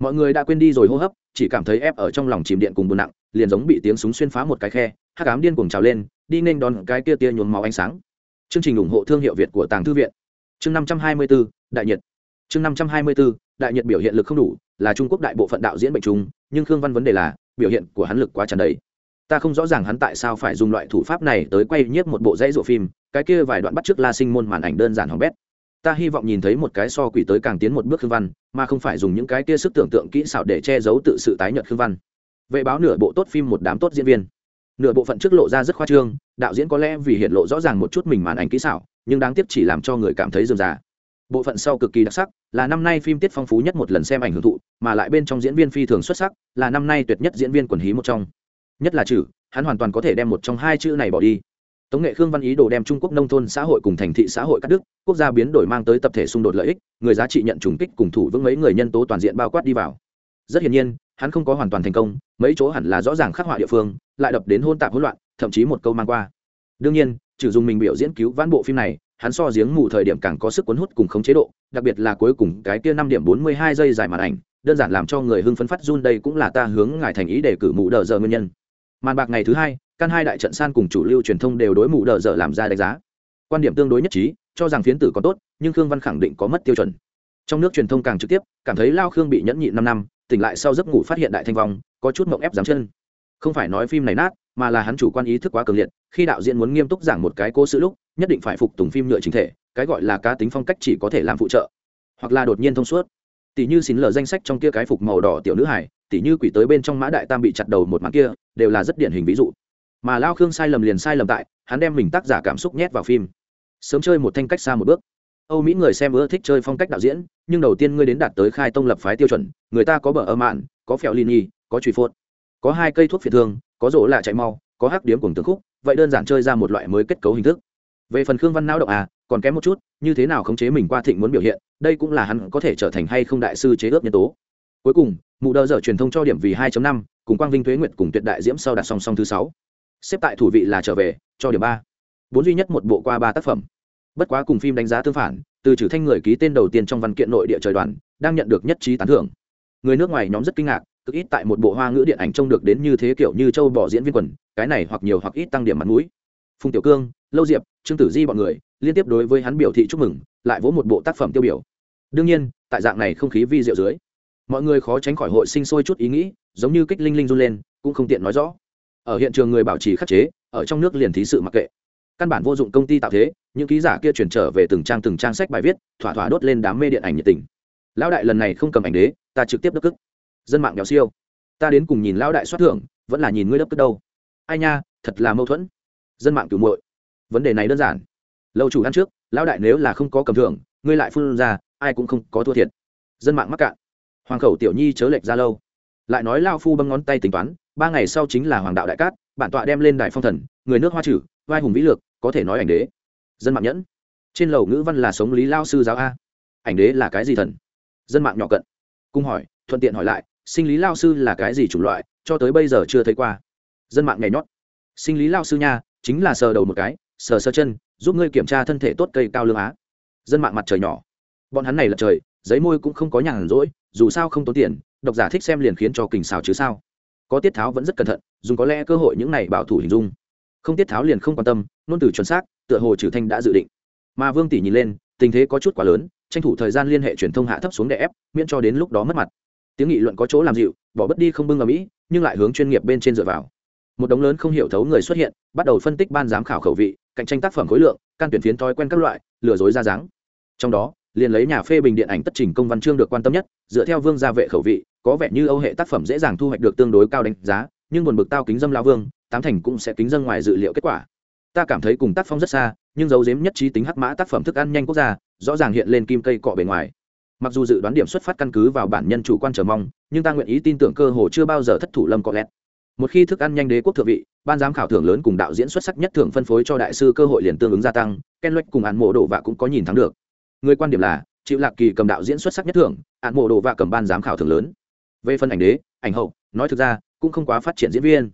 mọi người đã quên đi rồi hô hấp, chỉ cảm thấy ép ở trong lòng chìm điện cùng buồn nặng, liền giống bị tiếng súng xuyên phá một cái khe hát cám điên cuồng trào lên, đi nên đón cái kia tia nhuốm máu ánh sáng. Chương trình ủng hộ thương hiệu việt của tàng thư viện. Chương năm trăm hai mươi bốn đại nhiệt chương năm trăm hai mươi bốn đại nhật biểu hiện lực không đủ, là trung quốc đại bộ phận đạo diễn bệnh trung nhưng khương văn vấn đề là, biểu hiện của hắn lực quá tràn đầy. Ta không rõ ràng hắn tại sao phải dùng loại thủ pháp này tới quay nhiếp một bộ dãy rộ phim, cái kia vài đoạn bắt trước la sinh môn màn ảnh đơn giản hỏng bét. Ta hy vọng nhìn thấy một cái so quỷ tới càng tiến một bước khương văn, mà không phải dùng những cái kia sức tưởng tượng kỹ xảo để che giấu tự sự tái nhợt khương văn. Vệ báo nửa bộ tốt phim một đám tốt diễn viên. Nửa bộ phận trước lộ ra rất khoa trương, đạo diễn có lẽ vì hiện lộ rõ ràng một chút mình màn ảnh kỹ xảo, nhưng đáng tiếc chỉ làm cho người cảm thấy dườm già bộ phận sau cực kỳ đặc sắc, là năm nay phim tiết phong phú nhất một lần xem ảnh hưởng thụ, mà lại bên trong diễn viên phi thường xuất sắc, là năm nay tuyệt nhất diễn viên quần hí một trong. Nhất là chữ hắn hoàn toàn có thể đem một trong hai chữ này bỏ đi. Tống nghệ khương văn ý đồ đem trung quốc nông thôn xã hội cùng thành thị xã hội cắt đứt, quốc gia biến đổi mang tới tập thể xung đột lợi ích, người giá trị nhận trùng kích cùng thủ vững mấy người nhân tố toàn diện bao quát đi vào. Rất hiển nhiên, hắn không có hoàn toàn thành công, mấy chỗ hẳn là rõ ràng khắc họa địa phương, lại đập đến hôn tạp hỗn loạn, thậm chí một câu mang qua. Đương nhiên, trừ dùng mình biểu diễn cứu vãn bộ phim này hắn so giếng mù thời điểm càng có sức cuốn hút cùng khống chế độ, đặc biệt là cuối cùng cái kia năm điểm bốn mươi hai giây dài màn ảnh, đơn giản làm cho người hưng phấn phát run, đây cũng là ta hướng ngài thành ý để cử mù đờ giờ nguyên nhân. Màn bạc ngày thứ hai, căn hai đại trận san cùng chủ lưu truyền thông đều đối mù đờ giờ làm ra đánh giá. Quan điểm tương đối nhất trí, cho rằng phiến tử còn tốt, nhưng khương văn khẳng định có mất tiêu chuẩn. Trong nước truyền thông càng trực tiếp, cảm thấy lao khương bị nhẫn nhịn năm năm, tỉnh lại sau giấc ngủ phát hiện đại thanh vong, có chút mộng ép giáng chân. Không phải nói phim này nát, mà là hắn chủ quan ý thức quá cường liệt, khi đạo diễn muốn nghiêm túc giảng một cái cố sự lúc nhất định phải phục tùng phim nhựa chính thể cái gọi là cá tính phong cách chỉ có thể làm phụ trợ. Hoặc là đột nhiên thông suốt. Tỷ như xin lờ danh sách trong kia cái phục màu đỏ tiểu nữ hải tỷ như quỷ tới bên trong mã đại tam bị chặt đầu một màn kia đều là rất điển hình ví dụ. Mà lao khương sai lầm liền sai lầm tại hắn đem mình tác giả cảm xúc nhét vào phim. Sớm chơi một thanh cách xa một bước. Âu mỹ người xem ưa thích chơi phong cách đạo diễn nhưng đầu tiên ngươi đến đạt tới khai tông lập phái tiêu chuẩn người ta có bờ ơ mạn có phèo lini, nhi có truy phốt có hai cây thuốc phiện thương có rỗ lạ chạy mau có hắc điếm cùng tướng khúc vậy đơn giản chơi ra một loại mới kết cấu hình thức về phần khương văn não động à còn kém một chút, như thế nào khống chế mình qua thịnh muốn biểu hiện, đây cũng là hắn có thể trở thành hay không đại sư chế ước nhân tố. Cuối cùng, mụ đỡ dở truyền thông cho điểm vì 2 năm, cùng quang vinh thuế nguyệt cùng tuyệt đại diễm sau đặt song song thứ sáu. Xếp tại thủ vị là trở về, cho điểm ba. Bốn duy nhất một bộ qua ba tác phẩm. Bất quá cùng phim đánh giá tương phản, từ trừ thanh người ký tên đầu tiên trong văn kiện nội địa trời đoàn, đang nhận được nhất trí tán thưởng. Người nước ngoài nhóm rất kinh ngạc, cực ít tại một bộ hoa ngữ điện ảnh trông được đến như thế kiểu như châu bỏ diễn viên quần, cái này hoặc nhiều hoặc ít tăng điểm mặt mũi phùng tiểu cương, lâu diệp, trương tử di bọn người liên tiếp đối với hắn biểu thị chúc mừng, lại vỗ một bộ tác phẩm tiêu biểu. Đương nhiên, tại dạng này không khí vi diệu dưới, mọi người khó tránh khỏi hội sinh sôi chút ý nghĩ, giống như kích linh linh run lên, cũng không tiện nói rõ. Ở hiện trường người bảo trì khắc chế, ở trong nước liền thí sự mặc kệ. Căn bản vô dụng công ty tạo thế, những ký giả kia chuyển trở về từng trang từng trang sách bài viết, thỏa thỏa đốt lên đám mê điện ảnh nhiệt tình. Lão đại lần này không cầm ảnh đế, ta trực tiếp đốc cức dân mạng nghèo siêu. Ta đến cùng nhìn lão đại xuất thưởng, vẫn là nhìn ngươi đốc cức đâu. Ai nha, thật là mâu thuẫn dân mạng cửu muội. Vấn đề này đơn giản. Lâu chủ ăn trước, lão đại nếu là không có cầm thưởng, ngươi lại phun ra, ai cũng không có thua thiệt. Dân mạng mắc cạn. Hoàng khẩu tiểu nhi chớ lệch ra lâu. Lại nói lao phu bấm ngón tay tính toán, ba ngày sau chính là hoàng đạo đại cát, bản tọa đem lên đài phong thần, người nước hoa trừ, vai hùng vĩ lược, có thể nói ảnh đế. Dân mạng nhẫn. Trên lầu ngữ văn là sống lý lao sư giáo a. Ảnh đế là cái gì thần? Dân mạng nhỏ cận. Cung hỏi, thuận tiện hỏi lại, sinh lý lao sư là cái gì chủng loại, cho tới bây giờ chưa thấy qua. Dân mạng nhảy nhót. Sinh lý lao sư nha chính là sờ đầu một cái, sờ sơ chân, giúp ngươi kiểm tra thân thể tốt cây cao lương á. Dân mạng mặt trời nhỏ. Bọn hắn này là trời, giấy môi cũng không có nhàn rỗi, dù sao không tốn tiền, độc giả thích xem liền khiến cho kình xào chứ sao. Có tiết tháo vẫn rất cẩn thận, dùng có lẽ cơ hội những này bảo thủ hình dung. Không tiết tháo liền không quan tâm, nôn từ chuẩn xác, tựa hồ trừ thanh đã dự định. Mà vương tỷ nhìn lên, tình thế có chút quá lớn, tranh thủ thời gian liên hệ truyền thông hạ thấp xuống để ép, miễn cho đến lúc đó mất mặt. Tiếng nghị luận có chỗ làm dịu, bỏ bất đi không bưng ở mỹ, nhưng lại hướng chuyên nghiệp bên trên dựa vào một đống lớn không hiểu thấu người xuất hiện, bắt đầu phân tích ban giám khảo khẩu vị, cạnh tranh tác phẩm khối lượng, can tuyển phiến thói quen các loại, lừa dối ra dáng. Trong đó, liền lấy nhà phê bình điện ảnh tất trình công văn chương được quan tâm nhất, dựa theo vương gia vệ khẩu vị, có vẻ như âu hệ tác phẩm dễ dàng thu hoạch được tương đối cao đánh giá, nhưng buồn bực tao kính dâm lao vương, tám thành cũng sẽ kính dân ngoài dự liệu kết quả. Ta cảm thấy cùng tác phong rất xa, nhưng dấu dếm nhất trí tính hắc mã tác phẩm thức ăn nhanh quốc gia, rõ ràng hiện lên kim cây cọ bề ngoài. Mặc dù dự đoán điểm xuất phát căn cứ vào bản nhân chủ quan chờ mong, nhưng ta nguyện ý tin tưởng cơ hồ chưa bao giờ thất thủ lâm cọ lẹt một khi thức ăn nhanh đế quốc thượng vị, ban giám khảo thưởng lớn cùng đạo diễn xuất sắc nhất thưởng phân phối cho đại sư cơ hội liền tương ứng gia tăng, ken loách cùng án mộ đồ vạ cũng có nhìn thắng được. Người quan điểm là chịu lạc kỳ cầm đạo diễn xuất sắc nhất thưởng, án mộ đồ vạ cầm ban giám khảo thưởng lớn. Về phần ảnh đế, ảnh hậu, nói thực ra, cũng không quá phát triển diễn viên.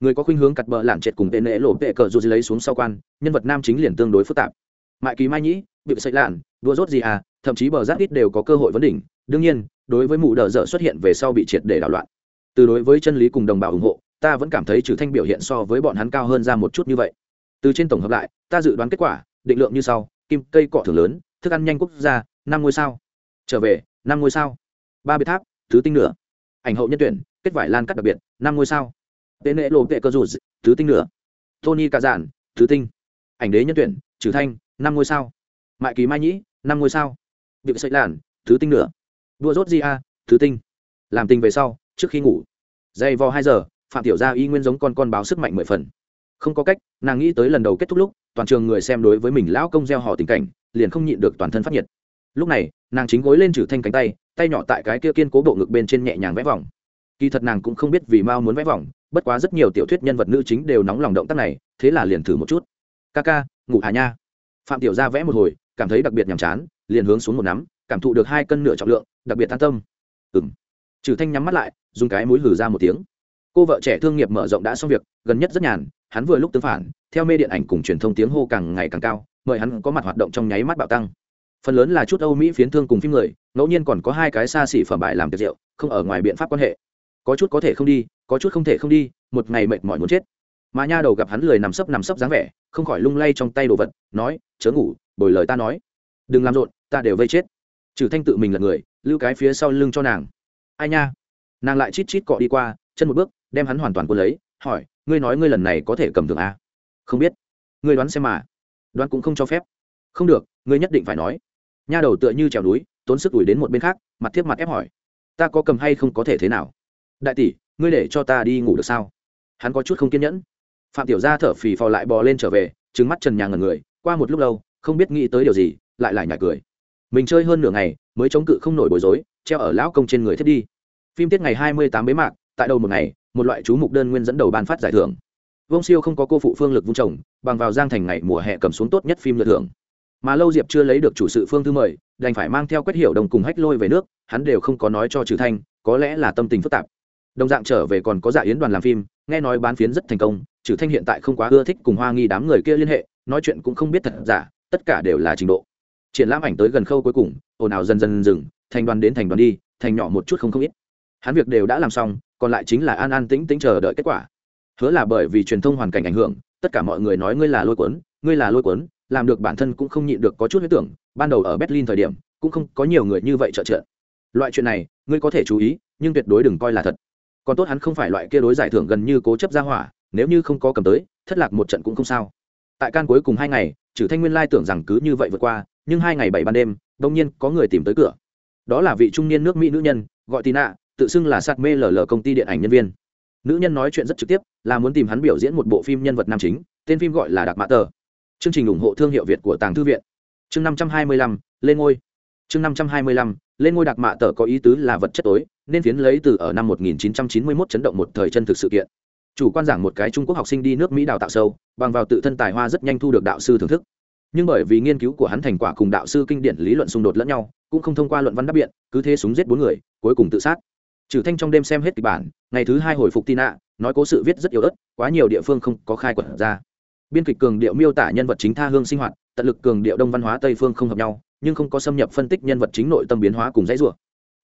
Người có khuynh hướng cặt bờ lảng trệt cùng tên lễ lộ vệ cờ dù lấy xuống sau quan, nhân vật nam chính liền tương đối phức tạp. Mại kỳ mai nhĩ bị xây lạn, đua rốt gì à thậm chí bờ giáp ít đều có cơ hội vấn đỉnh. Đương nhiên, đối với mụ đờ dở xuất hiện về sau bị triệt để đảo loạn. Từ đối với chân lý cùng đồng bào ủng hộ ta vẫn cảm thấy trừ thanh biểu hiện so với bọn hắn cao hơn ra một chút như vậy. Từ trên tổng hợp lại, ta dự đoán kết quả, định lượng như sau, kim, cây, cọ thưởng lớn, thức ăn nhanh quốc gia, năm ngôi sao. Trở về, năm ngôi sao. Ba biệt tháp, thứ tinh nửa. Ảnh hậu nhân tuyển, kết vải lan cắt đặc biệt, năm ngôi sao. Tệ lễ lộ tệ cơ dù thứ tinh nửa. Tony cà giản, thứ tinh. Ảnh đế nhân tuyển, trừ thanh, năm ngôi sao. Mại kỳ mai nhĩ, năm ngôi sao. Việc sợi làn, thứ tinh nửa. Đua rốt di a, thứ tinh. Làm tình về sau, trước khi ngủ. Dày vò hai giờ phạm tiểu gia y nguyên giống con con báo sức mạnh mười phần. Không có cách, nàng nghĩ tới lần đầu kết thúc lúc, toàn trường người xem đối với mình lão công gieo họ tình cảnh, liền không nhịn được toàn thân phát nhiệt. Lúc này, nàng chính gối lên trừ thanh cánh tay tay nhỏ tại cái kia kiên cố bộ ngực bên trên nhẹ nhàng vẽ vòng. Kỳ thật nàng cũng không biết vì mao muốn vẽ vòng, bất quá rất nhiều tiểu thuyết nhân vật nữ chính đều nóng lòng động tác này, thế là liền thử một chút. Ca ca, ngủ hà nha. Phạm tiểu gia vẽ một hồi, cảm thấy đặc biệt nhàm chán, liền hướng xuống một nắm, cảm thụ được hai cân nửa trọng lượng, đặc biệt an tâm. Ừm. Trừ thanh nhắm mắt lại, dùng cái mũi hử ra một tiếng cô vợ trẻ thương nghiệp mở rộng đã xong việc, gần nhất rất nhàn, hắn vừa lúc tương phản, theo mê điện ảnh cùng truyền thông tiếng hô càng ngày càng cao, mời hắn có mặt hoạt động trong nháy mắt bạo tăng. Phần lớn là chút âu mỹ phiến thương cùng phim người, ngẫu nhiên còn có hai cái xa xỉ phẩm bài làm tiệc rượu, không ở ngoài biện pháp quan hệ. Có chút có thể không đi, có chút không thể không đi, một ngày mệt mỏi muốn chết. Mà nha đầu gặp hắn lười nằm sấp nằm sấp dáng vẻ, không khỏi lung lay trong tay đồ vật, nói, chớ ngủ, bồi lời ta nói. Đừng làm rộn, ta đều vây chết. Trừ thanh tự mình là người, lưu cái phía sau lưng cho nàng. Ai nha? Nàng lại chít chít cọ đi qua, chân một bước đem hắn hoàn toàn quân lấy, hỏi, ngươi nói ngươi lần này có thể cầm thường a à? không biết. Ngươi đoán xem mà. Đoán cũng không cho phép. Không được, ngươi nhất định phải nói. Nha đầu tựa như trèo núi, tốn sức ủi đến một bên khác, mặt tiếp mặt ép hỏi, ta có cầm hay không có thể thế nào? Đại tỷ, ngươi để cho ta đi ngủ được sao? Hắn có chút không kiên nhẫn. Phạm tiểu gia thở phì phò lại bò lên trở về trứng mắt trần nhà ngần người, qua một lúc lâu, không biết nghĩ tới điều gì, lại lại nhảy cười. Mình chơi hơn nửa ngày, mới chống cự không nổi bối rối, treo ở lão công trên người thiết đi. Phim tiết ngày hai mươi tám bế mạc, tại đầu một ngày một loại chú mục đơn nguyên dẫn đầu ban phát giải thưởng. Vông siêu không có cô phụ phương lực vung trồng bằng vào giang thành ngày mùa hè cầm xuống tốt nhất phim lượt thưởng. Mà lâu diệp chưa lấy được chủ sự phương thư mời, đành phải mang theo quét hiểu đồng cùng hách lôi về nước, hắn đều không có nói cho trừ thanh, có lẽ là tâm tình phức tạp. Đồng dạng trở về còn có dạ yến đoàn làm phim, nghe nói bán phiến rất thành công, trừ thanh hiện tại không quá ưa thích cùng hoa nghi đám người kia liên hệ, nói chuyện cũng không biết thật giả, tất cả đều là trình độ. Triển lãm ảnh tới gần khâu cuối cùng, ồn ào dần dần dừng, thành đoàn đến thành đoàn đi, thành nhỏ một chút không không ít. Hắn việc đều đã làm xong còn lại chính là an an tĩnh tĩnh chờ đợi kết quả. Hứa là bởi vì truyền thông hoàn cảnh ảnh hưởng, tất cả mọi người nói ngươi là lôi cuốn, ngươi là lôi cuốn, làm được bản thân cũng không nhịn được có chút huyết tưởng, ban đầu ở berlin thời điểm, cũng không có nhiều người như vậy trợ trợ. Loại chuyện này, ngươi có thể chú ý, nhưng tuyệt đối đừng coi là thật. Còn tốt hắn không phải loại kia đối giải thưởng gần như cố chấp ra hỏa, nếu như không có cầm tới, thất lạc một trận cũng không sao. Tại can cuối cùng hai ngày trừ thanh nguyên lai tưởng rằng cứ như vậy vượt qua, nhưng hai ngày bảy ban đêm, đông nhiên có người tìm tới cửa. Đó là vị trung niên nước mỹ nữ nhân, gọi tì nạ tự xưng là sạt mê lờ lờ công ty điện ảnh nhân viên. Nữ nhân nói chuyện rất trực tiếp, là muốn tìm hắn biểu diễn một bộ phim nhân vật nam chính, tên phim gọi là đặc mã tờ. Chương trình ủng hộ thương hiệu việt của tàng thư viện. Chương năm trăm hai mươi lăm, lên ngôi. Chương năm trăm hai mươi lăm, lên ngôi đặc mạ tờ có ý tứ là vật chất tối, nên phiến lấy từ ở năm 1991 chấn động một thời chân thực sự kiện. Chủ quan giảng một cái trung quốc học sinh đi nước mỹ đào tạo sâu, bằng vào tự thân tài hoa rất nhanh thu được đạo sư thưởng thức. Nhưng bởi vì nghiên cứu của hắn thành quả cùng đạo sư kinh điển lý luận xung đột lẫn nhau, cũng không thông qua luận văn đáp biện, cứ thế súng giết bốn người, cuối cùng tự sát trừ thanh trong đêm xem hết kịch bản, ngày thứ hai hồi phục tin ạ nói cố sự viết rất yếu ớt, quá nhiều địa phương không có khai quật ra. Biên kịch cường điệu miêu tả nhân vật chính tha hương sinh hoạt, tận lực cường điệu đông văn hóa tây phương không hợp nhau, nhưng không có xâm nhập phân tích nhân vật chính nội tâm biến hóa cùng dãy rủa.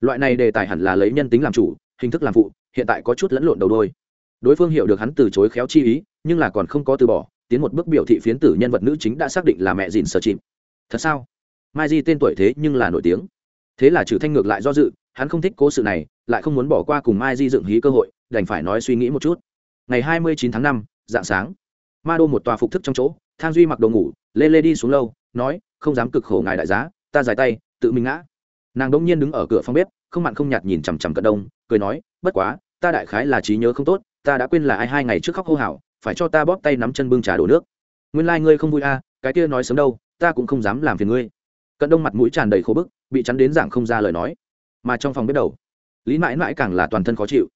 Loại này đề tài hẳn là lấy nhân tính làm chủ, hình thức làm phụ, hiện tại có chút lẫn lộn đầu đôi. Đối phương hiểu được hắn từ chối khéo chi ý, nhưng là còn không có từ bỏ, tiến một bước biểu thị phiến tử nhân vật nữ chính đã xác định là mẹ dìn sở chìm. Thật sao? Mai di tên tuổi thế nhưng là nổi tiếng. Thế là trừ thanh ngược lại do dự, hắn không thích cố sự này lại không muốn bỏ qua cùng mai di dựng hí cơ hội, đành phải nói suy nghĩ một chút. Ngày hai mươi chín tháng năm, dạng sáng, ma đô một tòa phục thức trong chỗ, thang duy mặc đồ ngủ, lê lê đi xuống lâu, nói, không dám cực khổ ngài đại giá, ta dài tay, tự mình ngã. Nàng đông nhiên đứng ở cửa phòng bếp, không mặn không nhạt nhìn chằm chằm cận đông, cười nói, bất quá, ta đại khái là trí nhớ không tốt, ta đã quên là ai hai ngày trước khóc hô hào, phải cho ta bóp tay nắm chân bưng trà đổ nước. Nguyên lai、like、ngươi không vui à cái kia nói sớm đâu, ta cũng không dám làm phiền ngươi. Cận đông mặt mũi tràn đầy khô bức, bị chắn đến giảng không ra lời nói. Mà trong phòng bếp đầu lý mãi mãi càng là toàn thân khó chịu.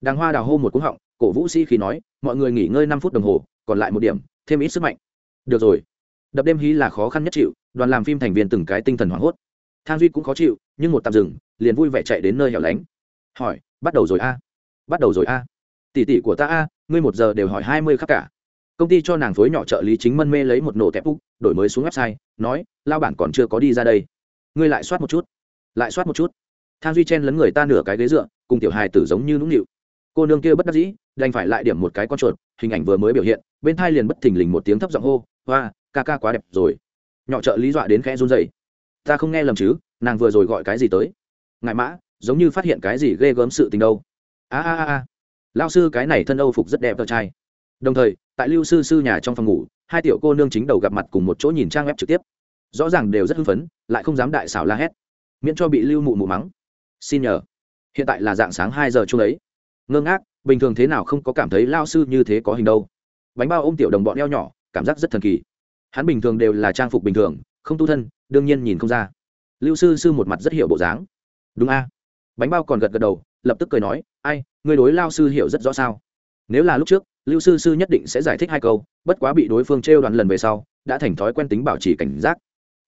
Đàng hoa đào hô một cú họng, cổ vũ sĩ khi nói, mọi người nghỉ ngơi năm phút đồng hồ, còn lại một điểm, thêm ít sức mạnh. Được rồi. Đập đêm hí là khó khăn nhất chịu, đoàn làm phim thành viên từng cái tinh thần hoảng hốt. Thang duy cũng khó chịu, nhưng một tạm dừng, liền vui vẻ chạy đến nơi hẻo lánh. Hỏi, bắt đầu rồi a? Bắt đầu rồi a? Tỷ tỷ của ta a, ngươi một giờ đều hỏi hai mươi khắc cả. Công ty cho nàng phối nhỏ trợ lý chính mân mê lấy một nổ tẹp úc, đổi mới xuống website, nói, lao bản còn chưa có đi ra đây. Ngươi lại soát một chút. Lại soát một chút. Thang duy chen lấn người ta nửa cái ghế dựa, cùng tiểu hài tử giống như nũng nịu. Cô nương kia bất đắc dĩ, đành phải lại điểm một cái con chuột, hình ảnh vừa mới biểu hiện, bên thai liền bất thình lình một tiếng thấp giọng hô, hoa, ca ca quá đẹp rồi. Nhỏ trợ lý dọa đến khẽ run rẩy. ta không nghe lầm chứ, nàng vừa rồi gọi cái gì tới? Ngại mã, giống như phát hiện cái gì ghê gớm sự tình đâu. A a a a. Lao sư cái này thân âu phục rất đẹp tờ trai. Đồng thời, tại lưu sư sư nhà trong phòng ngủ, hai tiểu cô nương chính đầu gặp mặt cùng một chỗ nhìn trang web trực tiếp. Rõ ràng đều rất hưng phấn, lại không dám đại xảo la hét. Miễn cho bị lưu mụ mụ mắng xin nhờ. Hiện tại là dạng sáng hai giờ chung ấy. Ngơ ngác, bình thường thế nào không có cảm thấy lao sư như thế có hình đâu. Bánh bao ôm tiểu đồng bọn eo nhỏ, cảm giác rất thần kỳ. Hắn bình thường đều là trang phục bình thường, không tu thân, đương nhiên nhìn không ra. Lưu sư sư một mặt rất hiểu bộ dáng. Đúng a. Bánh bao còn gật gật đầu, lập tức cười nói, ai người đối lao sư hiểu rất rõ sao? Nếu là lúc trước, lưu sư sư nhất định sẽ giải thích hai câu, bất quá bị đối phương trêu đoàn lần về sau, đã thành thói quen tính bảo trì cảnh giác.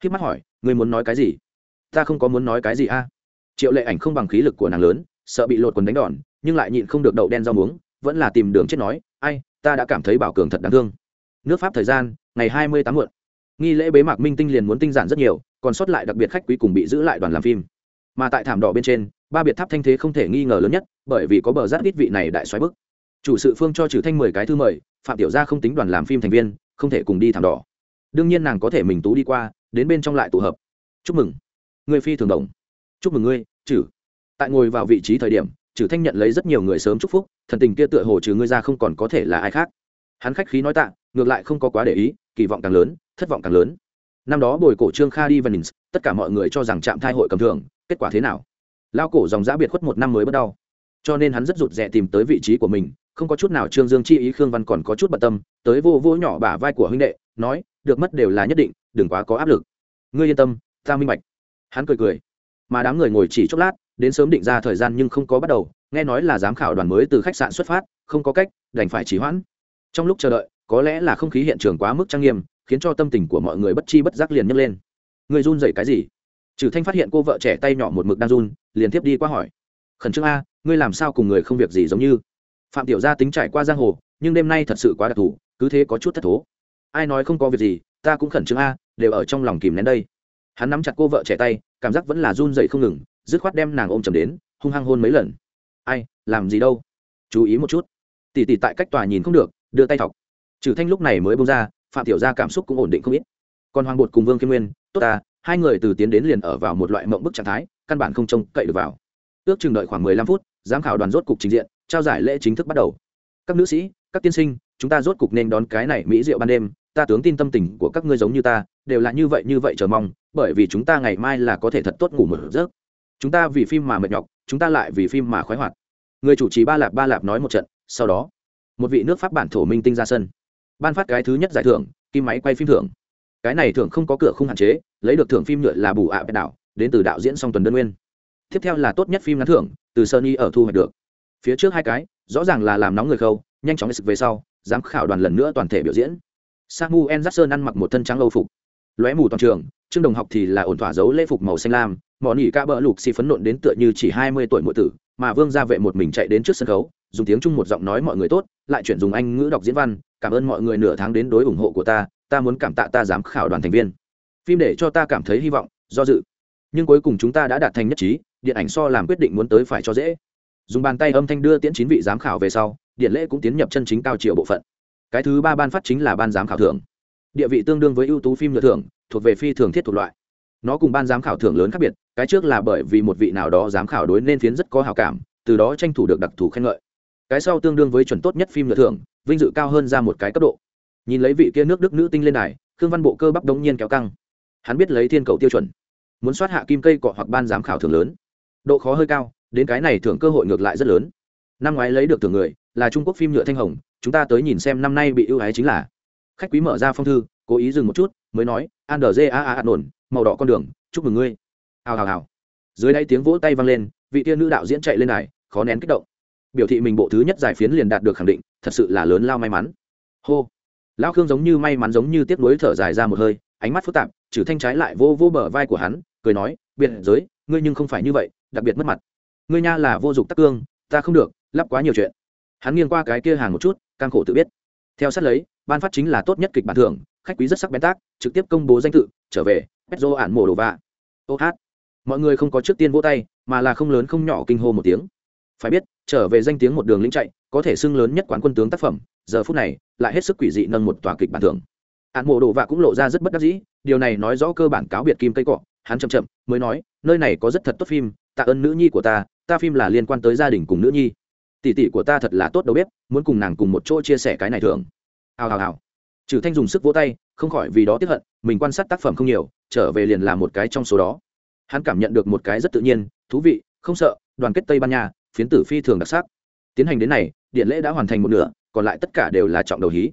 Khi mắt hỏi người muốn nói cái gì? Ta không có muốn nói cái gì a triệu lệ ảnh không bằng khí lực của nàng lớn, sợ bị lột quần đánh đòn, nhưng lại nhịn không được đậu đen rau muống, vẫn là tìm đường chết nói, ai, ta đã cảm thấy bảo cường thật đáng thương. Nước pháp thời gian, ngày hai mươi tám muộn. Nghi lễ bế mạc minh tinh liền muốn tinh giản rất nhiều, còn sót lại đặc biệt khách quý cùng bị giữ lại đoàn làm phim. Mà tại thảm đỏ bên trên, ba biệt tháp thanh thế không thể nghi ngờ lớn nhất, bởi vì có bờ rát ít vị này đại xoáy bức. Chủ sự phương cho trừ thanh mười cái thư mời, phạm tiểu gia không tính đoàn làm phim thành viên, không thể cùng đi thảm đỏ. Đương nhiên nàng có thể mình tú đi qua, đến bên trong lại tụ hợp. Chúc mừng. Người phi thường đồng chúc mừng ngươi chử. tại ngồi vào vị trí thời điểm chử thanh nhận lấy rất nhiều người sớm chúc phúc, thần tình kia tựa hồ trừ ngươi ra không còn có thể là ai khác. Hắn khách khí nói tạ, ngược lại không có quá để ý, kỳ vọng càng lớn, thất vọng càng lớn. Năm đó bồi cổ trương kha đi và nins, tất cả mọi người cho rằng trạm thai hội cầm thường kết quả thế nào? Lao cổ dòng giã biệt khuất một năm mới bắt đầu. Cho nên hắn rất rụt rè tìm tới vị trí của mình, không có chút nào trương dương chi ý khương văn còn có chút bận tâm, tới vô vô nhỏ bả vai của huynh đệ, nói, được mất đều là nhất định, đừng quá có áp lực. Ngươi yên tâm, ta minh bạch. Hắn cười cười mà đám người ngồi chỉ chốc lát, đến sớm định ra thời gian nhưng không có bắt đầu, nghe nói là giám khảo đoàn mới từ khách sạn xuất phát, không có cách, đành phải trì hoãn. Trong lúc chờ đợi, có lẽ là không khí hiện trường quá mức trang nghiêm, khiến cho tâm tình của mọi người bất chi bất giác liền nhấc lên. Người run dậy cái gì? Trừ thanh phát hiện cô vợ trẻ tay nhỏ một mực đang run, liền tiếp đi qua hỏi. Khẩn trương a, ngươi làm sao cùng người không việc gì giống như? Phạm tiểu gia tính trải qua giang hồ, nhưng đêm nay thật sự quá đặc thù, cứ thế có chút thất thố. Ai nói không có việc gì, ta cũng khẩn trương a, đều ở trong lòng kìm nén đây. Hắn nắm chặt cô vợ trẻ tay cảm giác vẫn là run dậy không ngừng, dứt khoát đem nàng ôm chầm đến, hung hăng hôn mấy lần. Ai, làm gì đâu? Chú ý một chút. Tỉ tỉ tại cách tòa nhìn không được, đưa tay thọc. Trừ thanh lúc này mới bông ra, phạm tiểu gia cảm xúc cũng ổn định không ít. Còn hoàng bột cùng vương kim nguyên, tốt ta, hai người từ tiến đến liền ở vào một loại mộng bức trạng thái, căn bản không trông cậy được vào. Ước chừng đợi khoảng mười lăm phút, giám khảo đoàn rốt cục trình diện, trao giải lễ chính thức bắt đầu. Các nữ sĩ, các tiên sinh, chúng ta rốt cục nên đón cái này mỹ diệu ban đêm ta tướng tin tâm tình của các ngươi giống như ta, đều là như vậy như vậy chờ mong, bởi vì chúng ta ngày mai là có thể thật tốt ngủ một giấc. Chúng ta vì phim mà mệt nhọc, chúng ta lại vì phim mà khoái hoạt. Người chủ trì ba lạp ba lạp nói một trận, sau đó, một vị nước pháp bản thổ minh tinh ra sân. Ban phát cái thứ nhất giải thưởng, kim máy quay phim thưởng. Cái này thưởng không có cửa không hạn chế, lấy được thưởng phim nhựa là bù ạ à đảo, đến từ đạo diễn song tuần đơn nguyên. Tiếp theo là tốt nhất phim ngắn thưởng, từ sony ở thu hoạch được. Phía trước hai cái, rõ ràng là làm nóng người khâu, nhanh chóng về sau, giám khảo đoàn lần nữa toàn thể biểu diễn samuel jackson ăn mặc một thân trắng âu phục. Lóe mù toàn trường trương đồng học thì là ổn thỏa dấu lễ phục màu xanh lam, mỏ nỉ ca bỡ lục xì phấn nộn đến tựa như chỉ hai mươi tuổi mỗi tử, mà vương gia vệ một mình chạy đến trước sân khấu, dùng tiếng trung một giọng nói mọi người tốt, lại chuyển dùng anh ngữ đọc diễn văn, cảm ơn mọi người nửa tháng đến đối ủng hộ của ta ta muốn cảm tạ ta giám khảo đoàn thành viên. Phim để cho ta cảm thấy hy vọng, do dự. Nhưng cuối cùng chúng ta đã đạt thành nhất trí, điện ảnh so làm quyết định muốn tới phải cho dễ. Dùng bàn tay âm thanh đưa tiễn chín vị giám khảo về sau, điện lễ cũng tiến nhập chân chính cao triệu bộ phận cái thứ ba ban phát chính là ban giám khảo thưởng. Địa vị tương đương với ưu tú phim nhựa thưởng, thuộc về phi thường thiết thuộc loại. Nó cùng ban giám khảo thưởng lớn khác biệt, cái trước là bởi vì một vị nào đó giám khảo đối nên phiến rất có hào cảm, từ đó tranh thủ được đặc thù khen ngợi. Cái sau tương đương với chuẩn tốt nhất phim nhựa thưởng, vinh dự cao hơn ra một cái cấp độ. Nhìn lấy vị kia nước đức nữ tinh lên này khương văn bộ cơ bắp đống nhiên kéo căng. Hắn biết lấy thiên cầu tiêu chuẩn, muốn soát hạ kim cây cọ hoặc ban giám khảo thưởng lớn. Độ khó hơi cao, đến cái này thưởng cơ hội ngược lại rất lớn. Năm ngoái lấy được thưởng người, là trung quốc phim nhựa thanh hồng chúng ta tới nhìn xem năm nay bị ưu ái chính là. Khách quý mở ra phong thư, cố ý dừng một chút, mới nói an đờ a a ổn màu đỏ con đường, chúc mừng ngươi. Hào hào hào. Dưới đây tiếng vỗ tay vang lên, vị tiên nữ đạo diễn chạy lên này khó nén kích động. Biểu thị mình bộ thứ nhất giải phiến liền đạt được khẳng định, thật sự là lớn lao may mắn. Hô. Lão khương giống như may mắn giống như tiếp nối thở dài ra một hơi, ánh mắt phức tạp, trừ thanh trái lại vô vô bờ vai của hắn, cười nói, biệt giới, ngươi nhưng không phải như vậy, đặc biệt mất mặt. Ngươi nha là vô dụng tắc cương, ta không được, lắp quá nhiều chuyện. Hắn nghiêng qua cái kia hàng một chút cam khổ tự biết. Theo sát lấy, ban phát chính là tốt nhất kịch bản thưởng, khách quý rất sắc bén tác, trực tiếp công bố danh tự, trở về petro ản mổ đồ vạ ô hát. Mọi người không có trước tiên vỗ tay, mà là không lớn không nhỏ kinh hô một tiếng. Phải biết, trở về danh tiếng một đường lĩnh chạy, có thể xưng lớn nhất quán quân tướng tác phẩm, giờ phút này, lại hết sức quỷ dị nâng một tòa kịch bản thưởng. Ạn mộ đồ vạ cũng lộ ra rất bất đắc dĩ, điều này nói rõ cơ bản cáo biệt kim cây cọ, hắn chậm chậm mới nói, nơi này có rất thật tốt phim, tạ ơn nữ nhi của ta ta phim là liên quan tới gia đình cùng nữ nhi tỷ tỷ của ta thật là tốt đầu bếp, muốn cùng nàng cùng một chỗ chia sẻ cái này thường hào hào hào. Trừ thanh dùng sức vỗ tay, không khỏi vì đó tiếc hận, mình quan sát tác phẩm không nhiều, trở về liền là một cái trong số đó. Hắn cảm nhận được một cái rất tự nhiên, thú vị, không sợ, đoàn kết tây ban nha, phiến tử phi thường đặc sắc. Tiến hành đến này, điện lễ đã hoàn thành một nửa, còn lại tất cả đều là trọng đầu hí.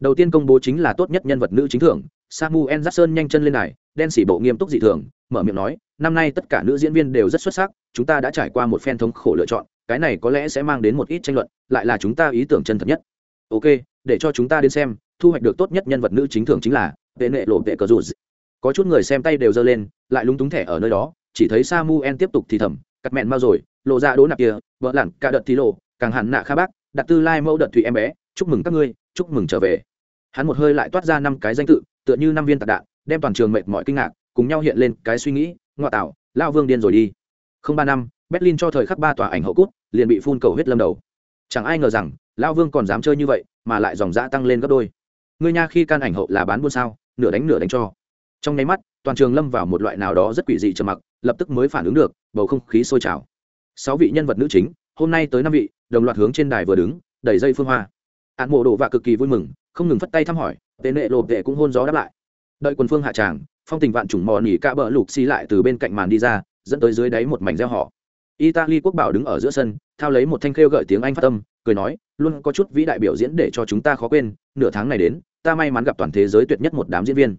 Đầu tiên công bố chính là tốt nhất nhân vật nữ chính thưởng, samuel jackson nhanh chân lên này, đen xỉ bộ nghiêm túc dị thường, mở miệng nói, năm nay tất cả nữ diễn viên đều rất xuất sắc, chúng ta đã trải qua một phen thống khổ lựa chọn cái này có lẽ sẽ mang đến một ít tranh luận, lại là chúng ta ý tưởng chân thật nhất. Ok, để cho chúng ta đến xem, thu hoạch được tốt nhất nhân vật nữ chính thưởng chính là vệ nệ lộ vệ cờ dù có chút người xem tay đều giơ lên, lại lúng túng thẻ ở nơi đó, chỉ thấy samuel tiếp tục thì thầm, cắt mẹn mau rồi, lộ ra đố nạp kia, vợ lặn cả đợt thí lộ, càng hẳn nạ kha bác, đặt tư lai mẫu đợt thủy em bé, chúc mừng các ngươi, chúc mừng trở về. Hắn một hơi lại toát ra năm cái danh tự, tựa như năm viên tạc đạn, đem toàn trường mệt mỏi kinh ngạc, cùng nhau hiện lên cái suy nghĩ ngoại tạo lao vương điên rồi đi. Không ba năm berlin cho thời khắc ba tòa ảnh hậu cút liền bị phun cầu huyết lâm đầu. Chẳng ai ngờ rằng lao vương còn dám chơi như vậy, mà lại dòng dã tăng lên gấp đôi. Người nha khi can ảnh hậu là bán buôn sao, nửa đánh nửa đánh cho. Trong nháy mắt, toàn trường lâm vào một loại nào đó rất quỷ dị trầm mặc, lập tức mới phản ứng được, bầu không khí sôi trào. Sáu vị nhân vật nữ chính, hôm nay tới năm vị, đồng loạt hướng trên đài vừa đứng, đẩy dây phương hoa. Ạn mộ đổ và cực kỳ vui mừng, không ngừng phất tay thăm hỏi tệ nệ lộp tệ cũng hôn gió đáp lại. Đợi quân phương hạ tràng, phong tình vạn trùng mò nỉ ca bờ lục xi lại từ bên cạnh màn đi ra, dẫn tới dưới đáy một mảnh gieo họ italy quốc bảo đứng ở giữa sân, thao lấy một thanh khêu gợi tiếng anh phát tâm cười nói, luôn có chút vĩ đại biểu diễn để cho chúng ta khó quên, nửa tháng này đến, ta may mắn gặp toàn thế giới tuyệt nhất một đám diễn viên.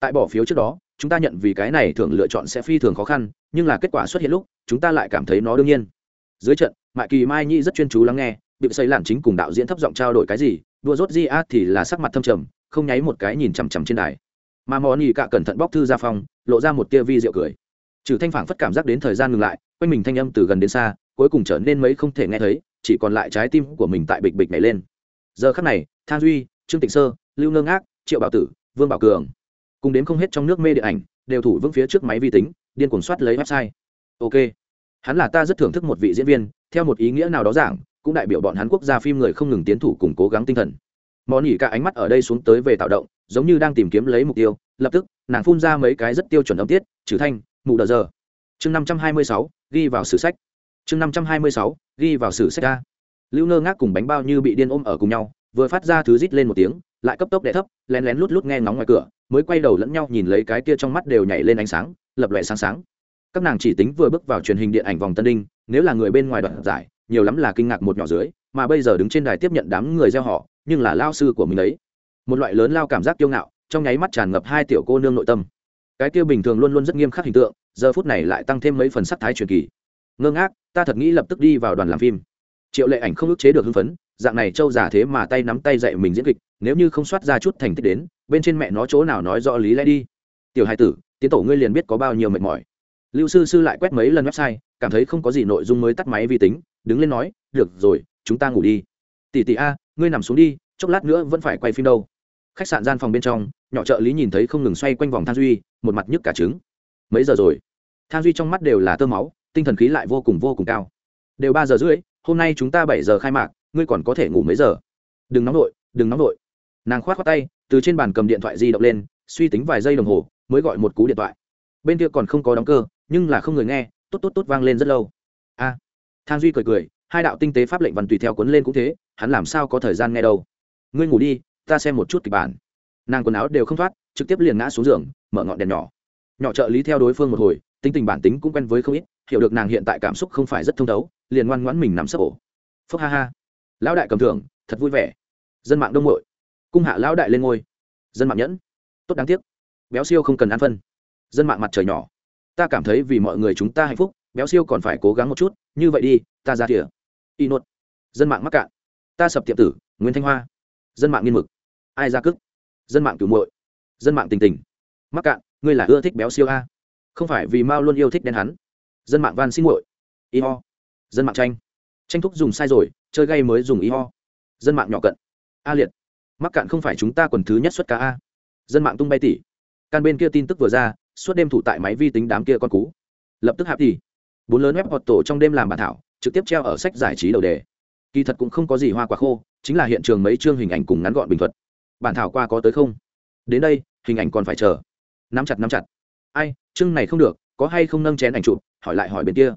Tại bỏ phiếu trước đó, chúng ta nhận vì cái này thường lựa chọn sẽ phi thường khó khăn, nhưng là kết quả xuất hiện lúc, chúng ta lại cảm thấy nó đương nhiên. Dưới trận, mại kỳ mai nhi rất chuyên chú lắng nghe bị xây làm chính cùng đạo diễn thấp giọng trao đổi cái gì, đua rốt di a thì là sắc mặt thâm trầm, không nháy một cái nhìn chằm chằm trên đài. Mà mò nỉ cạ cẩn thận bóc thư ra phòng, lộ ra một tia vi rượu cười. Trừ thanh phản phất cảm giác đến thời gian ngừng lại quanh mình thanh âm từ gần đến xa, cuối cùng trở nên mấy không thể nghe thấy, chỉ còn lại trái tim của mình tại bịch bịch nhảy lên. Giờ khắc này, thang duy, trương tịnh sơ, lưu nương ác triệu bảo tử, vương bảo cường, cùng đến không hết trong nước mê điện ảnh, đều thủ vững phía trước máy vi tính, điên cuồng soát lấy website. Ok, hắn là ta rất thưởng thức một vị diễn viên, theo một ý nghĩa nào đó giảng, cũng đại biểu bọn hắn quốc gia phim người không ngừng tiến thủ cùng cố gắng tinh thần. Món nhỉ cả ánh mắt ở đây xuống tới về tạo động, giống như đang tìm kiếm lấy mục tiêu, lập tức, nàng phun ra mấy cái rất tiêu chuẩn âm tiết, trừ thanh mụ đờ giờ chương năm trăm hai mươi sáu, ghi vào sử sách. Chương năm trăm hai mươi sáu, ghi vào sử sách a. Lưu ngơ ngác cùng bánh bao như bị điên ôm ở cùng nhau, vừa phát ra thứ rít lên một tiếng, lại cấp tốc đẻ thấp, lén lén lút lút nghe ngóng ngoài cửa, mới quay đầu lẫn nhau nhìn lấy cái kia trong mắt đều nhảy lên ánh sáng, lập loại sáng sáng. Các nàng chỉ tính vừa bước vào truyền hình điện ảnh vòng tân đinh, nếu là người bên ngoài đoạn giải, nhiều lắm là kinh ngạc một nhỏ dưới, mà bây giờ đứng trên đài tiếp nhận đám người gieo họ, nhưng là lao sư của mình ấy. Một loại lớn lao cảm giác kiêu ngạo, trong nháy mắt tràn ngập hai tiểu cô nương nội tâm. Cái kia bình thường luôn luôn rất nghiêm khắc hình tượng giờ phút này lại tăng thêm mấy phần sắc thái truyền kỳ. Ngơ ngác, ta thật nghĩ lập tức đi vào đoàn làm phim. Triệu lệ ảnh không ức chế được hưng phấn, dạng này trâu giả thế mà tay nắm tay dạy mình diễn kịch, nếu như không soát ra chút thành tích đến, bên trên mẹ nó chỗ nào nói rõ lý lẽ đi. Tiểu hai tử, tiến tổ ngươi liền biết có bao nhiêu mệt mỏi. Lưu sư sư lại quét mấy lần website, cảm thấy không có gì nội dung mới tắt máy vi tính, đứng lên nói, được rồi, chúng ta ngủ đi. Tỷ tỷ a, ngươi nằm xuống đi, chốc lát nữa vẫn phải quay phim đâu. Khách sạn gian phòng bên trong, nhỏ trợ lý nhìn thấy không ngừng xoay quanh vòng than duy, một mặt nhức cả trứng. Mấy giờ rồi? Thang duy trong mắt đều là tơ máu tinh thần khí lại vô cùng vô cùng cao. Đều ba giờ rưỡi hôm nay chúng ta bảy giờ khai mạc ngươi còn có thể ngủ mấy giờ? Đừng nóng nổi đừng nóng nổi nàng khoát khoát tay từ trên bàn cầm điện thoại di động lên suy tính vài giây đồng hồ mới gọi một cú điện thoại. Bên kia còn không có đóng cơ nhưng là không người nghe tốt tốt tốt vang lên rất lâu. A. À, thang duy cười cười hai đạo tinh tế pháp lệnh văn tùy theo cuốn lên cũng thế hắn làm sao có thời gian nghe đâu? Ngươi ngủ đi ta xem một chút kịch bản. Nàng quần áo đều không thoát trực tiếp liền ngã xuống giường mở ngọn đèn nhỏ. Nhỏ trợ lý theo đối phương một hồi tính tình bản tính cũng quen với không ít, hiểu được nàng hiện tại cảm xúc không phải rất thông thấu, liền ngoan ngoãn mình nằm sấp ổ. Phúc ha ha. Lão đại cầm thưởng, thật vui vẻ. Dân mạng đông hội cung hạ lão đại lên ngôi. Dân mạng nhẫn. Tốt đáng tiếc. Béo siêu không cần ăn phân. Dân mạng mặt trời nhỏ. Ta cảm thấy vì mọi người chúng ta hạnh phúc, béo siêu còn phải cố gắng một chút, như vậy đi, ta ra thỉa y nốt dân mạng mắc cạn. Ta sập tiệm tử nguyễn thanh hoa. Dân mạng nghiên mực. Ai ra cức? Dân mạng cửu muội. Dân mạng tình tình. Mắc cạn, ngươi là ưa thích béo siêu a? Không phải vì mao luôn yêu thích đen hắn. Dân mạng van xin muội. Y ho. Dân mạng tranh. Tranh thúc dùng sai rồi, chơi gay mới dùng y ho. Dân mạng nhỏ cận. A liệt. Mắc cạn không phải chúng ta quần thứ nhất xuất ca a. Dân mạng tung bay tỉ. Can bên kia tin tức vừa ra, suốt đêm thủ tại máy vi tính đám kia con cú. Lập tức hạp tỉ. Bốn lớn web hoạt tổ trong đêm làm bản thảo, trực tiếp treo ở sách giải trí đầu đề. Kỳ thật cũng không có gì hoa quả khô, chính là hiện trường mấy chương hình ảnh cùng ngắn gọn bình thuật. Bản thảo qua có tới không? Đến đây, hình ảnh còn phải chờ. Nắm chặt nắm chặt ai, chương này không được, có hay không nâng chén ảnh chụp, hỏi lại hỏi bên kia.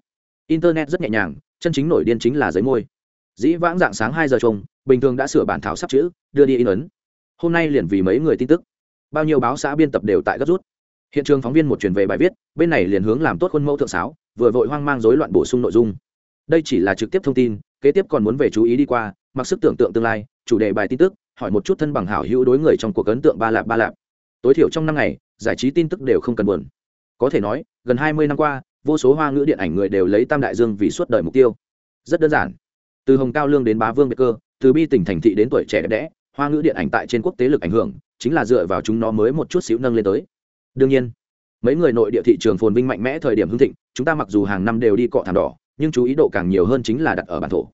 Internet rất nhẹ nhàng, chân chính nổi điên chính là giấy môi. Dĩ vãng dạng sáng hai giờ trông, bình thường đã sửa bản thảo sắp chữ, đưa đi in ấn. Hôm nay liền vì mấy người tin tức. Bao nhiêu báo xã biên tập đều tại gấp rút. Hiện trường phóng viên một truyền về bài viết, bên này liền hướng làm tốt khuôn mẫu thượng sáo, vừa vội hoang mang rối loạn bổ sung nội dung. Đây chỉ là trực tiếp thông tin, kế tiếp còn muốn về chú ý đi qua, mặc sức tưởng tượng tương lai, chủ đề bài tin tức, hỏi một chút thân bằng hảo hữu đối người trong cuộc ấn tượng ba lạp ba lạp. Tối thiểu trong năm ngày giải trí tin tức đều không cần buồn. Có thể nói, gần hai mươi năm qua, vô số hoa ngữ điện ảnh người đều lấy tam đại dương vì suốt đời mục tiêu. Rất đơn giản. Từ hồng cao lương đến bá vương biệt cơ, từ bi tỉnh thành thị đến tuổi trẻ đẹp đẽ, hoa ngữ điện ảnh tại trên quốc tế lực ảnh hưởng, chính là dựa vào chúng nó mới một chút xíu nâng lên tới. Đương nhiên, mấy người nội địa thị trường phồn vinh mạnh mẽ thời điểm hưng thịnh, chúng ta mặc dù hàng năm đều đi cọ thảm đỏ, nhưng chú ý độ càng nhiều hơn chính là đặt ở bản thổ.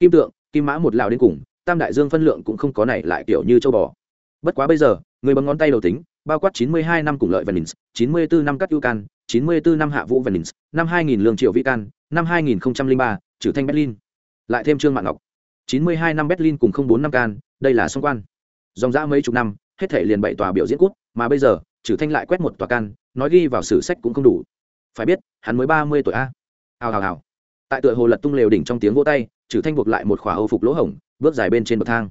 Kim tượng, kim mã một lào đến cùng, tam đại dương phân lượng cũng không có này lại kiểu như châu bò. Bất quá bây giờ, người bấm ngón tay đầu tính bao quát 92 năm cùng lợi Venins, 94 năm cắt Can, 94 năm hạ vũ Venins, năm 2000 lương triệu Vĩ Can, năm 2003, trừ thanh Berlin. Lại thêm Trương Mạn Ngọc. 92 năm Berlin cùng 04 năm Can, đây là song quan. Dòng dã mấy chục năm, hết thể liền bảy tòa biểu diễn cút, mà bây giờ, trừ thanh lại quét một tòa Can, nói ghi vào sử sách cũng không đủ. Phải biết, hắn mới 30 tuổi a. Hào hào hào. Tại tựa hồ lật tung lều đỉnh trong tiếng vỗ tay, trừ thanh buộc lại một khỏa âu phục lỗ hổng, bước dài bên trên bậc thang.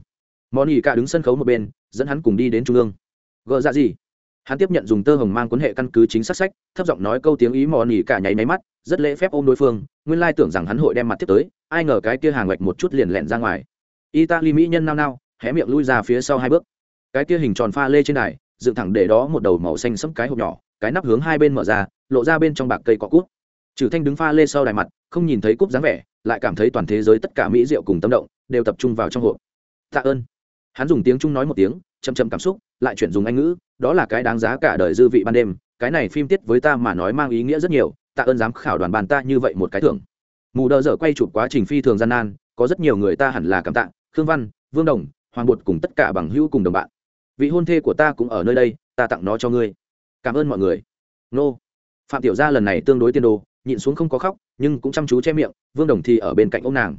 Monica cả đứng sân khấu một bên, dẫn hắn cùng đi đến trung ương. Gỡ ra dạ gì? hắn tiếp nhận dùng tơ hồng mang cuốn hệ căn cứ chính xác sách, thấp giọng nói câu tiếng ý mò nỉ cả nháy máy mắt, rất lễ phép ôm đối phương, nguyên lai tưởng rằng hắn hội đem mặt tiếp tới, ai ngờ cái kia hàng ngạch một chút liền lẹn ra ngoài. Italy mỹ nhân nao nao, hé miệng lui ra phía sau hai bước. Cái kia hình tròn pha lê trên đài, dựng thẳng để đó một đầu màu xanh sẫm cái hộp nhỏ, cái nắp hướng hai bên mở ra, lộ ra bên trong bạc cây cọ cút. Trừ thanh đứng pha lê sau đài mặt, không nhìn thấy cúp dáng vẻ, lại cảm thấy toàn thế giới tất cả mỹ rượu cùng tâm động, đều tập trung vào trong hộp. Tạ ơn. Hắn dùng tiếng trung nói một tiếng chậm chậm cảm xúc, lại chuyển dùng anh ngữ, đó là cái đáng giá cả đời dư vị ban đêm, cái này phim tiết với ta mà nói mang ý nghĩa rất nhiều tạ ơn giám khảo đoàn bàn ta như vậy một cái thưởng. Mù đờ dở quay chụp quá trình phi thường gian nan, có rất nhiều người ta hẳn là cảm tạ, khương văn, vương đồng, hoàng bột cùng tất cả bằng hữu cùng đồng bạn. Vị hôn thê của ta cũng ở nơi đây, ta tặng nó cho ngươi. Cảm ơn mọi người. Nô. Phạm tiểu gia lần này tương đối tiên đồ, nhịn xuống không có khóc, nhưng cũng chăm chú che miệng, vương đồng thì ở bên cạnh ông nàng.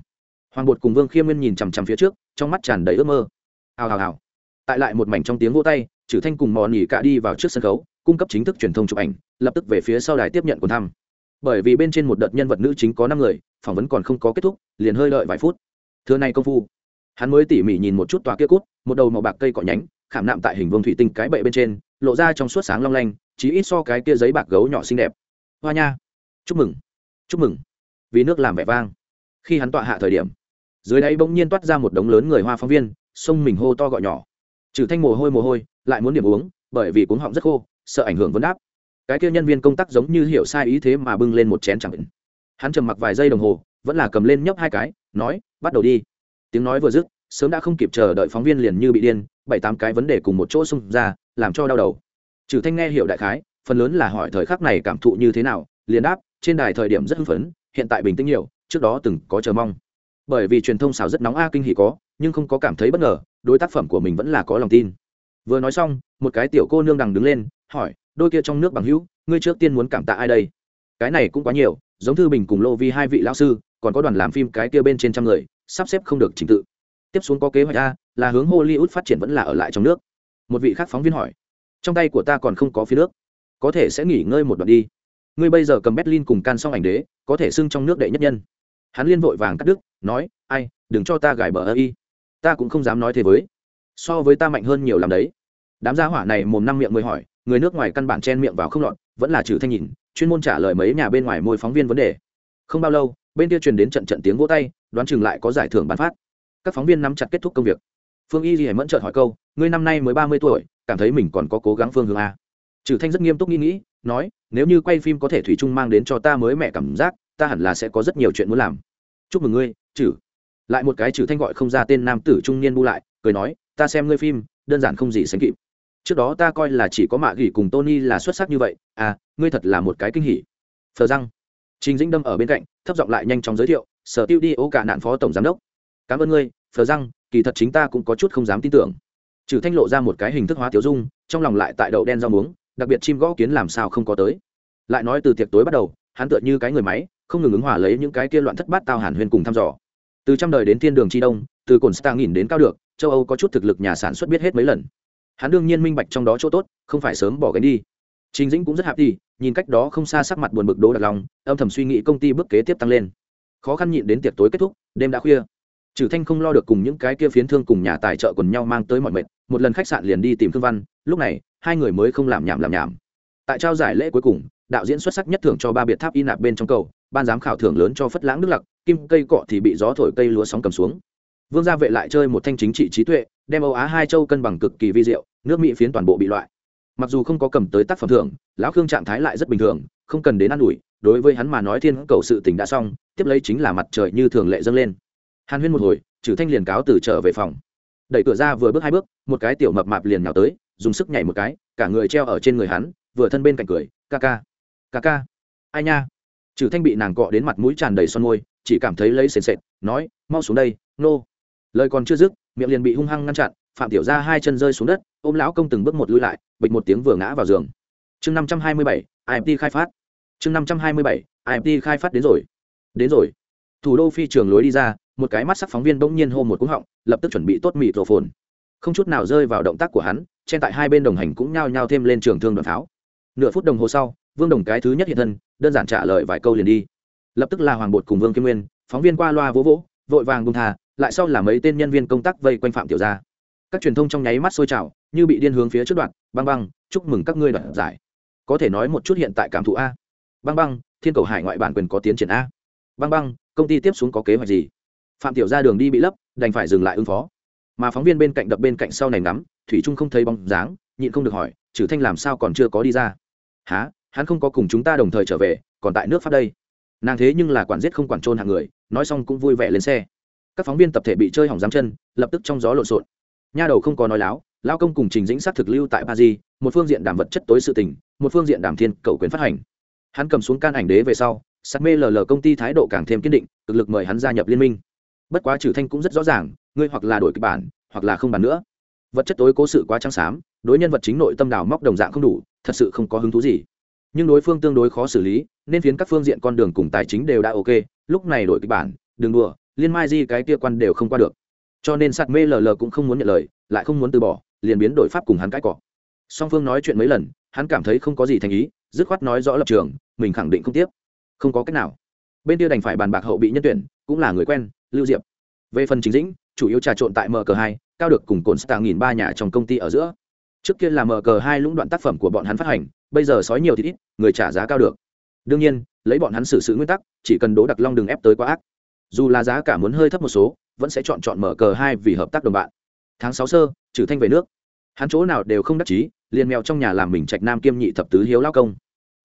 Hoàng bột cùng vương khiêm nguyên nhìn chằm chằm phía trước, trong mắt tràn đầy ước mơ. Hào hào hào tại lại một mảnh trong tiếng vỗ tay trừ thanh cùng mò nỉ cả đi vào trước sân khấu, cung cấp chính thức truyền thông chụp ảnh, lập tức về phía sau đài tiếp nhận quần thăm. Bởi vì bên trên một đợt nhân vật nữ chính có năm người, phỏng vấn còn không có kết thúc, liền hơi đợi vài phút. Thưa này công phu, hắn mới tỉ mỉ nhìn một chút tòa kia cút, một đầu màu bạc cây cỏ nhánh, khảm nạm tại hình vương thủy tinh cái bệ bên trên, lộ ra trong suốt sáng long lanh chỉ ít so cái kia giấy bạc gấu nhỏ xinh đẹp. Hoa nha, chúc mừng chúc mừng. Vì nước làm vẻ vang. Khi hắn tọa hạ thời điểm, dưới đáy bỗng nhiên toát ra một đống lớn người hoa phóng viên xông mình hô to gọi nhỏ trừ thanh mồ hôi mồ hôi, lại muốn điểm uống, bởi vì cuống họng rất khô, sợ ảnh hưởng vấn đáp. Cái kia nhân viên công tác giống như hiểu sai ý thế mà bưng lên một chén chẳng định. Hắn trầm mặc vài giây đồng hồ, vẫn là cầm lên nhấp hai cái, nói, bắt đầu đi. Tiếng nói vừa dứt, sớm đã không kịp chờ đợi phóng viên liền như bị điên, bảy tám cái vấn đề cùng một chỗ xung ra, làm cho đau đầu. Trừ thanh nghe hiểu đại khái, phần lớn là hỏi thời khắc này cảm thụ như thế nào, liền đáp, trên đài thời điểm rất hưng phấn, hiện tại bình tĩnh nhiều, trước đó từng có chờ mong. Bởi vì truyền thông xào rất nóng a kinh hỉ có, nhưng không có cảm thấy bất ngờ đối tác phẩm của mình vẫn là có lòng tin. Vừa nói xong, một cái tiểu cô nương đằng đứng lên, hỏi, đôi kia trong nước bằng hữu, ngươi trước tiên muốn cảm tạ ai đây? Cái này cũng quá nhiều, giống thư bình cùng lô vi hai vị lão sư, còn có đoàn làm phim cái kia bên trên trăm người, sắp xếp không được trình tự. Tiếp xuống có kế hoạch a, là hướng hollywood phát triển vẫn là ở lại trong nước. Một vị khác phóng viên hỏi, trong tay của ta còn không có phía nước có thể sẽ nghỉ ngơi một đoạn đi. Ngươi bây giờ cầm berlin cùng can xong ảnh đế, có thể xưng trong nước đệ nhất nhân. Hắn liên vội vàng cắt đứt, nói, ai, đừng cho ta gài bờ ơ y ta cũng không dám nói thế với. So với ta mạnh hơn nhiều làm đấy. Đám gia hỏa này mồm năm miệng mới hỏi, người nước ngoài căn bản chen miệng vào không lọt, vẫn là trừ thanh nhìn, chuyên môn trả lời mấy nhà bên ngoài môi phóng viên vấn đề. Không bao lâu, bên kia truyền đến trận trận tiếng vỗ tay, đoán chừng lại có giải thưởng bán phát. Các phóng viên nắm chặt kết thúc công việc. Phương y thì mẫn trợn hỏi câu, ngươi năm nay mới ba mươi tuổi, cảm thấy mình còn có cố gắng phương hướng a? Trừ thanh rất nghiêm túc nghĩ nghĩ, nói, nếu như quay phim có thể thủy chung mang đến cho ta mới mẹ cảm giác, ta hẳn là sẽ có rất nhiều chuyện muốn làm. Chúc mừng ngươi, trừ lại một cái trừ thanh gọi không ra tên nam tử trung niên bu lại, cười nói, ta xem ngươi phim, đơn giản không gì sánh kịp. Trước đó ta coi là chỉ có mạ gỉ cùng tony là xuất sắc như vậy à ngươi thật là một cái kinh hỉ. Phờ răng. Trình dĩnh đâm ở bên cạnh, thấp giọng lại nhanh chóng giới thiệu, sở tiêu đi, ô cả nạn phó tổng giám đốc. Cảm ơn ngươi, phờ răng, kỳ thật chính ta cũng có chút không dám tin tưởng. Trừ thanh lộ ra một cái hình thức hóa tiểu dung, trong lòng lại tại đậu đen rau muống, đặc biệt chim gõ kiến làm sao không có tới. Lại nói từ tiệc tối bắt đầu, hắn tựa như cái người máy, không ngừng ứng hỏa lấy những cái kia loạn thất bát tao hàn huyên cùng thăm dò từ trăm đời đến thiên đường tri đông, từ cồn star nghìn đến cao được, châu âu có chút thực lực nhà sản xuất biết hết mấy lần. Hắn đương nhiên minh bạch trong đó chỗ tốt, không phải sớm bỏ cái đi. Trình dĩnh cũng rất happy, nhìn cách đó không xa sắc mặt buồn bực đố đặc lòng âm thầm suy nghĩ công ty bước kế tiếp tăng lên. Khó khăn nhịn đến tiệc tối kết thúc, đêm đã khuya. Trừ thanh không lo được cùng những cái kia phiến thương cùng nhà tài trợ quần nhau mang tới mọi mệt, một lần khách sạn liền đi tìm thương văn, lúc này, hai người mới không làm nhảm làm nhảm. Tại trao giải lễ cuối cùng, đạo diễn xuất sắc nhất thưởng cho ba biệt tháp y nạp bên trong cầu, ban giám khảo thưởng lớn cho phất lãng đức lặc kim cây cọ thì bị gió thổi cây lúa sóng cầm xuống. Vương gia vệ lại chơi một thanh chính trị trí tuệ, đem âu á hai châu cân bằng cực kỳ vi diệu, nước mỹ phiến toàn bộ bị loại. Mặc dù không có cầm tới tác phẩm thưởng, lão khương trạng thái lại rất bình thường, không cần đến ă n ủi, đối với hắn mà nói thiên cầu sự tình đã xong, tiếp lấy chính là mặt trời như thường lệ dâng lên. Hàn huyên một hồi, trừ thanh liền cáo từ trở về phòng. Đẩy cửa ra vừa bước hai bước, một cái tiểu mập mạp liền nhào tới, dùng sức nhảy một cái, cả người treo ở trên người hắn, vừa thân bên cạnh cười, ca ca ca ca, ai nha? Trừ thanh bị nàng cọ đến mặt mũi tràn đầy son môi chỉ cảm thấy lấy sền sệt, nói, mau xuống đây, nô. Lời còn chưa dứt, miệng liền bị hung hăng ngăn chặn, phạm tiểu ra hai chân rơi xuống đất, ôm lão công từng bước một lui lại, bịch một tiếng vừa ngã vào giường. Chương năm trăm hai mươi bảy imt khai phát. Chương năm trăm hai mươi bảy imt khai phát đến rồi. Đến rồi. Thủ đô phi trường lối đi ra, một cái mắt sắc phóng viên bỗng nhiên hô một cúng họng, lập tức chuẩn bị tốt mịt rổ phồn không chút nào rơi vào động tác của hắn trên tại hai bên đồng hành cũng nhao nhao thêm lên trường thương đoàn pháo nửa phút đồng hồ sau, vương đồng cái thứ nhất hiện thân, đơn giản trả lời vài câu liền đi lập tức là hoàng bột cùng vương kim nguyên, phóng viên qua loa vỗ vỗ, vội vàng bung thà lại sau là mấy tên nhân viên công tác vây quanh phạm tiểu gia. Các truyền thông trong nháy mắt sôi trào, như bị điên hướng phía trước đoạn, băng băng, chúc mừng các ngươi đoạt giải. Có thể nói một chút hiện tại cảm thụ a. Băng băng, thiên cầu hải ngoại bản quyền có tiến triển a. Băng băng, công ty tiếp xuống có kế hoạch gì? Phạm tiểu gia đường đi bị lấp, đành phải dừng lại ứng phó. Mà phóng viên bên cạnh đập bên cạnh sau này ngắm, thủy trung không thấy bóng dáng, nhịn không được hỏi, trừ thanh làm sao còn chưa có đi ra? Há hắn không có cùng chúng ta đồng thời trở về, còn tại nước pháp đây nàng thế nhưng là quản giết không quản trôn hạng người, nói xong cũng vui vẻ lên xe. Các phóng viên tập thể bị chơi hỏng giám chân, lập tức trong gió lộn xộn. Nha đầu không có nói láo lao công cùng trình dĩnh sát thực lưu tại paris, một phương diện đảm vật chất tối sự tình, một phương diện đảm thiên cầu quyền phát hành. Hắn cầm xuống can ảnh đế về sau sắc mê lờ lờ công ty thái độ càng thêm kiên định, cực lực mời hắn gia nhập liên minh. Bất quá trừ thanh cũng rất rõ ràng, ngươi hoặc là đổi kịch bản, hoặc là không bàn nữa. Vật chất tối cố sự quá trắng xám, đối nhân vật chính nội tâm đào móc đồng dạng không đủ, thật sự không có hứng thú gì. Nhưng đối phương tương đối khó xử lý nên phiến các phương diện con đường cùng tài chính đều đã ok, lúc này đổi kịch bản, đừng đùa, liên mai di cái kia quan đều không qua được. Cho nên sạt mê lờ lờ cũng không muốn nhận lời, lại không muốn từ bỏ, liền biến đổi pháp cùng hắn cãi cọ. Song phương nói chuyện mấy lần, hắn cảm thấy không có gì thành ý, dứt khoát nói rõ lập trường, mình khẳng định không tiếp. Không có cách nào. Bên kia đành phải bàn bạc hậu bị nhân tuyển, cũng là người quen, lưu diệp. Về phần chính dĩnh, chủ yếu trà trộn tại mk hai, cao được cùng cồn stạng nghìn ba nhà trong công ty ở giữa. Trước kia là mk hai lũng đoạn tác phẩm của bọn hắn phát hành, bây giờ sói nhiều thì ít, người trả giá cao được đương nhiên, lấy bọn hắn xử sự nguyên tắc, chỉ cần đố đặc long đừng ép tới quá ác. Dù là giá cả muốn hơi thấp một số, vẫn sẽ chọn chọn mở cờ hai vì hợp tác đồng bạn. Tháng sáu sơ, trừ thanh về nước. Hắn chỗ nào đều không đắc chí, liền mèo trong nhà làm mình trạch nam kiêm nhị thập tứ hiếu lao công.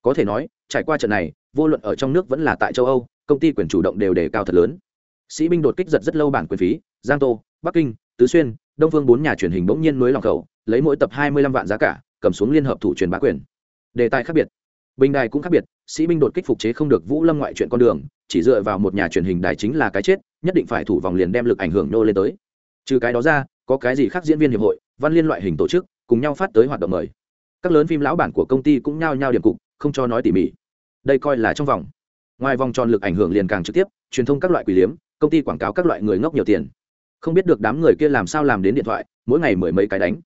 Có thể nói, trải qua trận này, vô luận ở trong nước vẫn là tại châu âu, công ty quyền chủ động đều đề cao thật lớn. Sĩ binh đột kích giật rất lâu bản quyền phí, giang tô, bắc kinh, tứ xuyên, đông phương bốn nhà truyền hình bỗng nhiên nối lòng khẩu, lấy mỗi tập hai mươi lăm vạn giá cả, cầm xuống liên hợp thủ truyền bá quyền. Đề tài khác biệt. Bình đài cũng khác biệt sĩ binh đột kích phục chế không được vũ lâm ngoại chuyện con đường, chỉ dựa vào một nhà truyền hình đài chính là cái chết, nhất định phải thủ vòng liền đem lực ảnh hưởng nô lên tới. Trừ cái đó ra, có cái gì khác diễn viên hiệp hội, văn liên loại hình tổ chức, cùng nhau phát tới hoạt động mời. Các lớn phim lão bản của công ty cũng nhao nhao điểm cục, không cho nói tỉ mỉ. Đây coi là trong vòng. Ngoài vòng tròn lực ảnh hưởng liền càng trực tiếp, truyền thông các loại quỷ liếm, công ty quảng cáo các loại người ngốc nhiều tiền. Không biết được đám người kia làm sao làm đến điện thoại, mỗi ngày mười mấy cái đánh.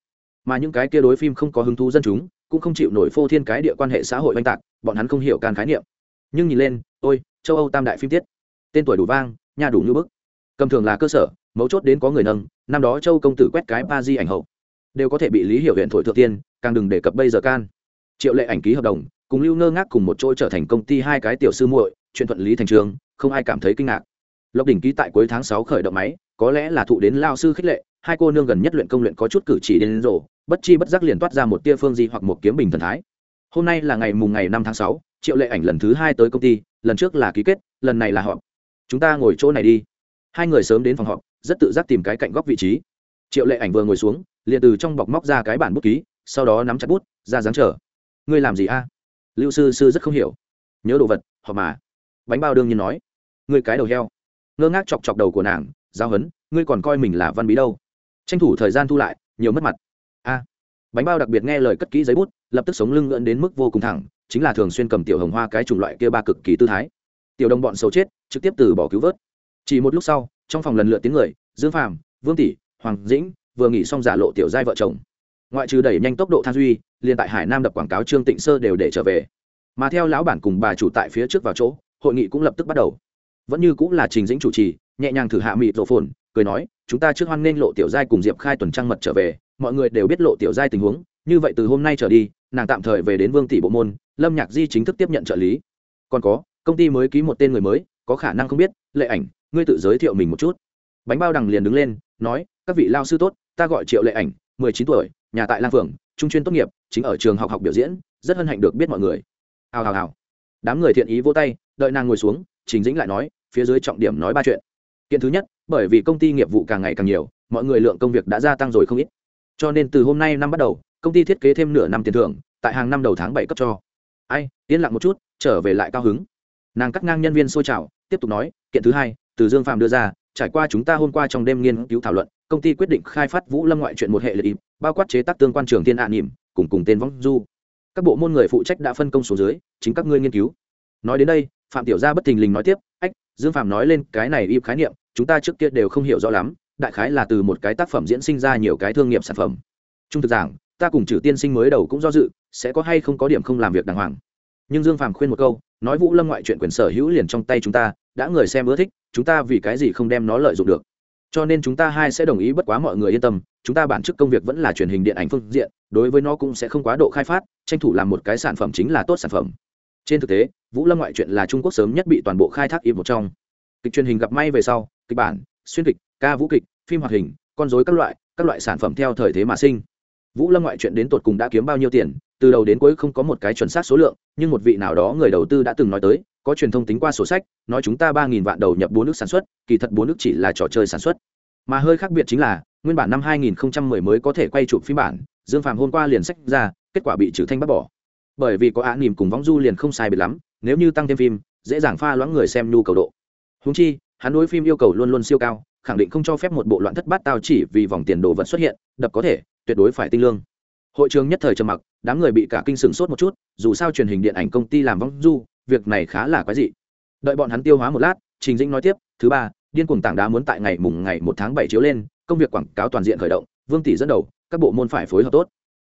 Mà những cái kia đối phim không có hứng thú dân chúng cũng không chịu nổi phô thiên cái địa quan hệ xã hội oanh tạc, bọn hắn không hiểu can khái niệm. Nhưng nhìn lên, ôi, châu âu tam đại phim tiết. Tên tuổi đủ vang, nhà đủ như bức. Cầm thường là cơ sở, mấu chốt đến có người nâng, năm đó châu công tử quét cái ba di ảnh hậu. Đều có thể bị lý hiểu huyện thổi thượng tiên, càng đừng đề cập bây giờ can. Triệu lệ ảnh ký hợp đồng, cùng lưu ngơ ngác cùng một chỗ trở thành công ty hai cái tiểu sư muội, chuyện thuận lý thành trường, không ai cảm thấy kinh ngạc. Lộc đỉnh ký tại cuối tháng sáu khởi động máy, có lẽ là thụ đến lao sư khích lệ hai cô nương gần nhất luyện công luyện có chút cử chỉ đến rồ, bất chi bất giác liền toát ra một tia phương di hoặc một kiếm bình thần thái. Hôm nay là ngày mùng ngày năm tháng sáu triệu lệ ảnh lần thứ hai tới công ty lần trước là ký kết lần này là họp. Chúng ta ngồi chỗ này đi. Hai người sớm đến phòng họp rất tự giác tìm cái cạnh góc vị trí. Triệu lệ ảnh vừa ngồi xuống liền từ trong bọc móc ra cái bản bút ký sau đó nắm chặt bút ra dáng chờ. Ngươi làm gì a? Lưu sư sư rất không hiểu. Nhớ đồ vật họp mà. Bánh bao đương nhiên nói. Ngươi cái đầu heo. Ngơ ngác chọc chọc đầu của nàng giao hấn ngươi còn coi mình là văn bí đâu tranh thủ thời gian thu lại, nhiều mất mặt. A, bánh bao đặc biệt nghe lời cất kỹ giấy bút, lập tức sống lưng ngưỡn đến mức vô cùng thẳng, chính là thường xuyên cầm tiểu hồng hoa cái chủng loại kia ba cực kỳ tư thái. Tiểu đồng bọn xấu chết, trực tiếp từ bỏ cứu vớt. Chỉ một lúc sau, trong phòng lần lượt tiếng người, dương phàm, vương tỷ, hoàng dĩnh, vừa nghỉ xong giả lộ tiểu giai vợ chồng. Ngoại trừ đẩy nhanh tốc độ than duy, liền tại hải nam đập quảng cáo trương tịnh sơ đều để trở về. Mà theo lão bản cùng bà chủ tại phía trước vào chỗ, hội nghị cũng lập tức bắt đầu. Vẫn như cũng là trình dĩnh chủ trì, nhẹ nhàng thử hạ mịt rổ phồn cười nói, chúng ta trước hoan nghênh lộ tiểu giai cùng diệp khai tuần trăng mật trở về, mọi người đều biết lộ tiểu giai tình huống, như vậy từ hôm nay trở đi, nàng tạm thời về đến vương tỷ bộ môn, lâm nhạc di chính thức tiếp nhận trợ lý. Còn có, công ty mới ký một tên người mới, có khả năng không biết, lệ ảnh, ngươi tự giới thiệu mình một chút. Bánh bao đằng liền đứng lên, nói, các vị lao sư tốt, ta gọi triệu lệ ảnh, mười chín tuổi, nhà tại lang phường trung chuyên tốt nghiệp, chính ở trường học học biểu diễn, rất hân hạnh được biết mọi người. Hào hào hào. Đám người thiện ý vô tay, đợi nàng ngồi xuống, trình dĩnh lại nói, phía dưới trọng điểm nói ba chuyện. Kiện thứ nhất bởi vì công ty nghiệp vụ càng ngày càng nhiều, mọi người lượng công việc đã gia tăng rồi không ít. Cho nên từ hôm nay năm bắt đầu, công ty thiết kế thêm nửa năm tiền thưởng, tại hàng năm đầu tháng bảy cấp cho. Ai, yên lặng một chút, trở về lại cao hứng. Nàng cắt ngang nhân viên xôi trào tiếp tục nói, kiện thứ hai, từ dương phạm đưa ra, trải qua chúng ta hôm qua trong đêm nghiên cứu thảo luận, công ty quyết định khai phát vũ lâm ngoại truyện một hệ liệt ịp bao quát chế tác tương quan trường tiên hạ nỉm, cùng cùng tên võng du. Các bộ môn người phụ trách đã phân công xuống dưới, chính các ngươi nghiên cứu. Nói đến đây, phạm tiểu gia bất thình lình nói tiếp, ách, dương phạm nói lên cái này ịp khái niệm chúng ta trước kia đều không hiểu rõ lắm, đại khái là từ một cái tác phẩm diễn sinh ra nhiều cái thương nghiệp sản phẩm. Trung thực giảng, ta cùng trừ tiên sinh mới đầu cũng do dự, sẽ có hay không có điểm không làm việc đàng hoàng. Nhưng dương phàm khuyên một câu, nói vũ lâm ngoại chuyện quyền sở hữu liền trong tay chúng ta, đã người xem ưa thích, chúng ta vì cái gì không đem nó lợi dụng được? Cho nên chúng ta hai sẽ đồng ý bất quá mọi người yên tâm, chúng ta bản chức công việc vẫn là truyền hình điện ảnh phương diện, đối với nó cũng sẽ không quá độ khai phát, tranh thủ làm một cái sản phẩm chính là tốt sản phẩm. Trên thực tế, vũ lâm ngoại truyện là trung quốc sớm nhất bị toàn bộ khai thác im một trong. Kịch truyền hình gặp may về sau kịch bản, xuyên kịch, ca vũ kịch, phim hoạt hình, con dối các loại các loại sản phẩm theo thời thế mà sinh. Vũ lâm ngoại chuyện đến tột cùng đã kiếm bao nhiêu tiền, từ đầu đến cuối không có một cái chuẩn xác số lượng, nhưng một vị nào đó người đầu tư đã từng nói tới, có truyền thông tính qua sổ sách, nói chúng ta ba nghìn vạn đầu nhập bốn nước sản xuất, kỳ thật bốn nước chỉ là trò chơi sản xuất. Mà hơi khác biệt chính là, nguyên bản năm 2010 mới có thể quay chụp phim bản, dương phàm hôm qua liền sách ra, kết quả bị trừ thanh bắt bỏ. Bởi vì có án nỉm cùng võng du liền không sai biệt lắm, nếu như tăng thêm phim, dễ dàng pha loãng người xem nhu cầu độ. Húng chi hắn đối phim yêu cầu luôn luôn siêu cao, khẳng định không cho phép một bộ loạn thất bát tao chỉ vì vòng tiền đồ vật xuất hiện, đập có thể, tuyệt đối phải tinh lương. Hội trường nhất thời trầm mặc, đám người bị cả kinh sửng sốt một chút, dù sao truyền hình điện ảnh công ty làm vong du, việc này khá là quái dị. Đợi bọn hắn tiêu hóa một lát, trình dĩnh nói tiếp, thứ ba, điên cuồng tảng đá muốn tại ngày mùng ngày một tháng bảy chiếu lên, công việc quảng cáo toàn diện khởi động, vương tỷ dẫn đầu, các bộ môn phải phối hợp tốt.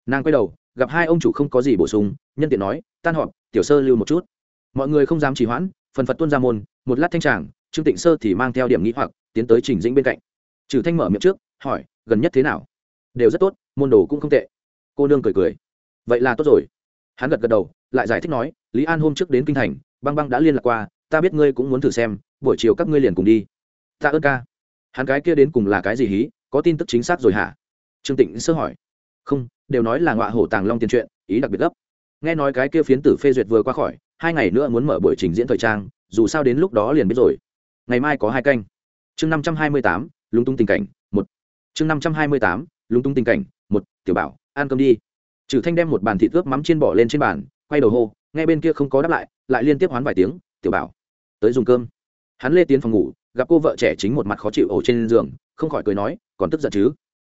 Nàng quay đầu, gặp hai ông chủ không có gì bổ sung, nhân tiện nói, tan họp, tiểu sơ lưu một chút. Mọi người không dám trì hoãn, phần phật tuân ra môn, một lát thanh tràng trương tịnh sơ thì mang theo điểm nghĩ hoặc, tiến tới trình dĩnh bên cạnh. Trừ thanh mở miệng trước, hỏi, gần nhất thế nào? Đều rất tốt, môn đồ cũng không tệ. Cô nương cười cười. Vậy là tốt rồi. Hắn gật gật đầu, lại giải thích nói, lý an hôm trước đến kinh thành, băng băng đã liên lạc qua, ta biết ngươi cũng muốn thử xem, buổi chiều các ngươi liền cùng đi. Ta ơn ca. Hắn cái kia đến cùng là cái gì hí, có tin tức chính xác rồi hả? Trương tịnh sơ hỏi. Không, đều nói là ngọa hổ tàng long tiền chuyện ý đặc biệt gấp. Nghe nói cái kia phiến tử phê duyệt vừa qua khỏi, hai ngày nữa muốn mở buổi trình diễn thời trang, dù sao đến lúc đó liền biết rồi ngày mai có hai canh. Chương năm trăm hai mươi tám, lúng tung tình cảnh, một. Chương năm trăm hai mươi tám, lúng tung tình cảnh, một. Tiểu bảo, ăn cơm đi. Trừ thanh đem một bàn thịt ướp mắm chiên bỏ lên trên bàn, quay đầu hô, nghe bên kia không có đáp lại lại liên tiếp hoán vài tiếng, tiểu bảo, tới dùng cơm. Hắn lê tiến phòng ngủ, gặp cô vợ trẻ chính một mặt khó chịu ổ trên giường, không khỏi cười nói, còn tức giận chứ?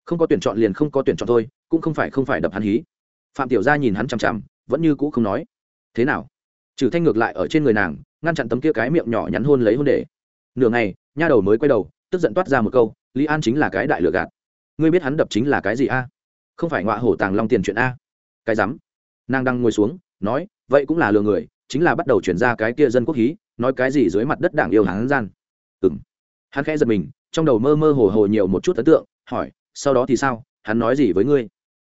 Không có tuyển chọn liền không có tuyển chọn thôi, cũng không phải không phải đập hắn hí. Phạm tiểu gia nhìn hắn chằm chằm, vẫn như cũ không nói. Thế nào? Trừ thanh ngược lại ở trên người nàng, ngăn chặn tấm kia cái miệng nhỏ nhắn hôn lấy hôn để nửa ngày, nha đầu mới quay đầu, tức giận toát ra một câu, lý an chính là cái đại lừa gạt. Ngươi biết hắn đập chính là cái gì a? Không phải ngọa hổ tàng long tiền chuyện a. Cái rắm. Nàng đang ngồi xuống, nói, vậy cũng là lừa người, chính là bắt đầu chuyển ra cái kia dân quốc hí, nói cái gì dưới mặt đất đảng yêu hắn gian. Ừ m hắn khẽ giật mình, trong đầu mơ mơ hồ hồ nhiều một chút ấn tượng, hỏi, sau đó thì sao? Hắn nói gì với ngươi?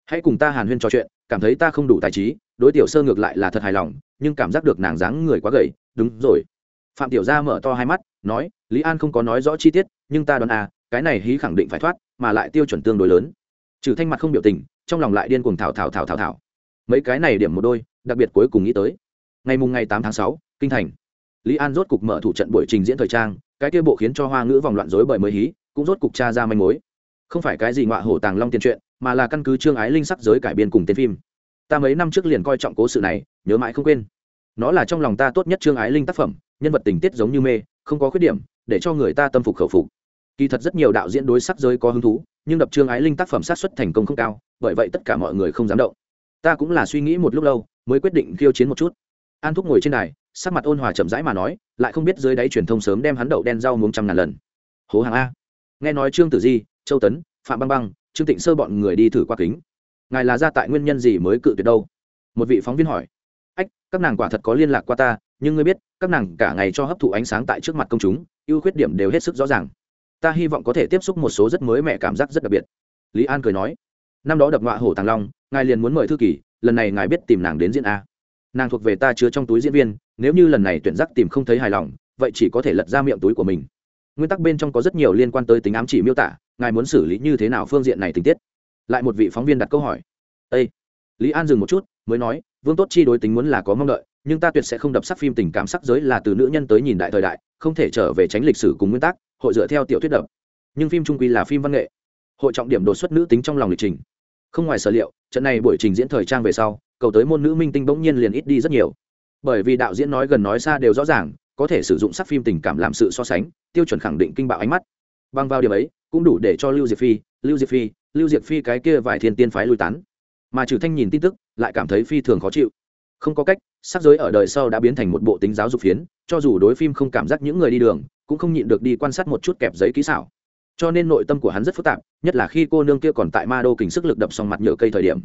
Hãy cùng ta hàn huyên trò chuyện, cảm thấy ta không đủ tài trí, đối tiểu sơ ngược lại là thật hài lòng, nhưng cảm giác được nàng dáng người quá gầy. Đúng rồi. Phạm tiểu gia mở to hai mắt nói lý an không có nói rõ chi tiết nhưng ta đoán à cái này hí khẳng định phải thoát mà lại tiêu chuẩn tương đối lớn. Trừ thanh mặt không biểu tình trong lòng lại điên cuồng thảo thảo thảo thảo thảo. Mấy cái này điểm một đôi đặc biệt cuối cùng nghĩ tới. Ngày mùng ngày tám tháng sáu kinh thành. Lý an rốt cục mở thủ trận buổi trình diễn thời trang cái kia bộ khiến cho hoa ngữ vòng loạn rối bởi mới hí cũng rốt cục tra ra manh mối. Không phải cái gì ngọa hổ tàng long tiền truyện, mà là căn cứ trương ái linh sắc giới cải biên cùng tên phim. Ta mấy năm trước liền coi trọng cố sự này nhớ mãi không quên. Nó là trong lòng ta tốt nhất trương ái linh tác phẩm nhân vật tình tiết giống như mê, không có khuyết điểm, để cho người ta tâm phục khẩu phục. Kỳ thật rất nhiều đạo diễn đối sắc giới có hứng thú, nhưng đập trương ái linh tác phẩm sát xuất thành công không cao, bởi vậy tất cả mọi người không dám động. Ta cũng là suy nghĩ một lúc lâu, mới quyết định khiêu chiến một chút. An thúc ngồi trên đài, sắc mặt ôn hòa chậm rãi mà nói, lại không biết dưới đáy truyền thông sớm đem hắn đậu đen rau muống trăm ngàn lần. Hố hàng a. Nghe nói trương tử di, châu tấn, phạm băng băng, trương tịnh sơ bọn người đi thử qua kính. Ngài là ra tại nguyên nhân gì mới cự tuyệt đâu? Một vị phóng viên hỏi. Ách, các nàng quả thật có liên lạc qua ta, nhưng ngươi biết các nàng cả ngày cho hấp thụ ánh sáng tại trước mặt công chúng, ưu khuyết điểm đều hết sức rõ ràng. Ta hy vọng có thể tiếp xúc một số rất mới mẻ cảm giác rất đặc biệt. Lý an cười nói, năm đó đập ngoạ hổ tàng long, ngài liền muốn mời thư kỷ, lần này ngài biết tìm nàng đến diễn a. Nàng thuộc về ta chứa trong túi diễn viên, nếu như lần này tuyển giác tìm không thấy hài lòng, vậy chỉ có thể lật ra miệng túi của mình. Nguyên tắc bên trong có rất nhiều liên quan tới tính ám chỉ miêu tả, ngài muốn xử lý như thế nào phương diện này tình tiết? Lại một vị phóng viên đặt câu hỏi. Â lý an dừng một chút, mới nói vương tốt chi đối tính muốn là có mong đợi, nhưng ta tuyệt sẽ không đập sắc phim tình cảm sắc giới là từ nữ nhân tới nhìn đại thời đại, không thể trở về tránh lịch sử cùng nguyên tắc, hội dựa theo tiểu thuyết đập. Nhưng phim trung quy là phim văn nghệ. Hội trọng điểm đột xuất nữ tính trong lòng lịch trình. Không ngoài sở liệu, trận này buổi trình diễn thời trang về sau, cầu tới môn nữ minh tinh bỗng nhiên liền ít đi rất nhiều. Bởi vì đạo diễn nói gần nói xa đều rõ ràng, có thể sử dụng sắc phim tình cảm làm sự so sánh, tiêu chuẩn khẳng định kinh bạo ánh mắt. Bằng vào điểm ấy, cũng đủ để cho lưu diệp phi, lưu diệp phi, lưu diệp phi cái kia vài thiên tiên phái lui tán mà trừ thanh nhìn tin tức, lại cảm thấy phi thường khó chịu. Không có cách sắc giới ở đời sau đã biến thành một bộ tính giáo dục phiến, cho dù đối phim không cảm giác những người đi đường, cũng không nhịn được đi quan sát một chút kẹp giấy kỹ xảo. Cho nên nội tâm của hắn rất phức tạp, nhất là khi cô nương kia còn tại ma đô kình sức lực đập xong mặt nhựa cây thời điểm.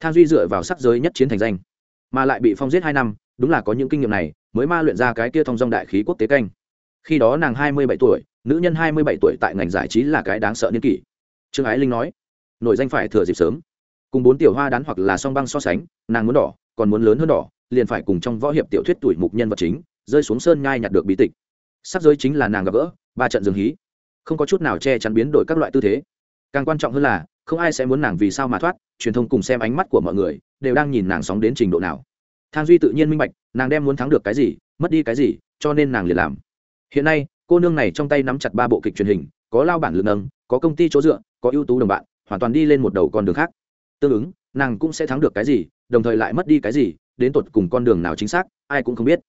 Thang duy dựa vào sắc giới nhất chiến thành danh, mà lại bị phong giết hai năm, đúng là có những kinh nghiệm này, mới ma luyện ra cái kia thông dong đại khí quốc tế canh. Khi đó nàng hai mươi bảy tuổi, nữ nhân hai mươi bảy tuổi tại ngành giải trí là cái đáng sợ niên kỷ. Trương ái linh nói nội danh phải thừa dịp sớm cùng bốn tiểu hoa đán hoặc là song băng so sánh, nàng muốn đỏ, còn muốn lớn hơn đỏ, liền phải cùng trong võ hiệp tiểu thuyết tuổi mục nhân vật chính, rơi xuống sơn nhai nhặt được bí tịch. Sắc giới chính là nàng gặp gỡ, ba trận dường hí. Không có chút nào che chắn biến đổi các loại tư thế. Càng quan trọng hơn là, không ai sẽ muốn nàng vì sao mà thoát, truyền thông cùng xem ánh mắt của mọi người, đều đang nhìn nàng sóng đến trình độ nào. Thang duy tự nhiên minh bạch, nàng đem muốn thắng được cái gì, mất đi cái gì, cho nên nàng liền làm. Hiện nay, cô nương này trong tay nắm chặt ba bộ kịch truyền hình, có lao bản lực nâng, có công ty chỗ dựa, có ưu tú đồng bạn, hoàn toàn đi lên một đầu con đường khác tương ứng, nàng cũng sẽ thắng được cái gì, đồng thời lại mất đi cái gì, đến tột cùng con đường nào chính xác, ai cũng không biết.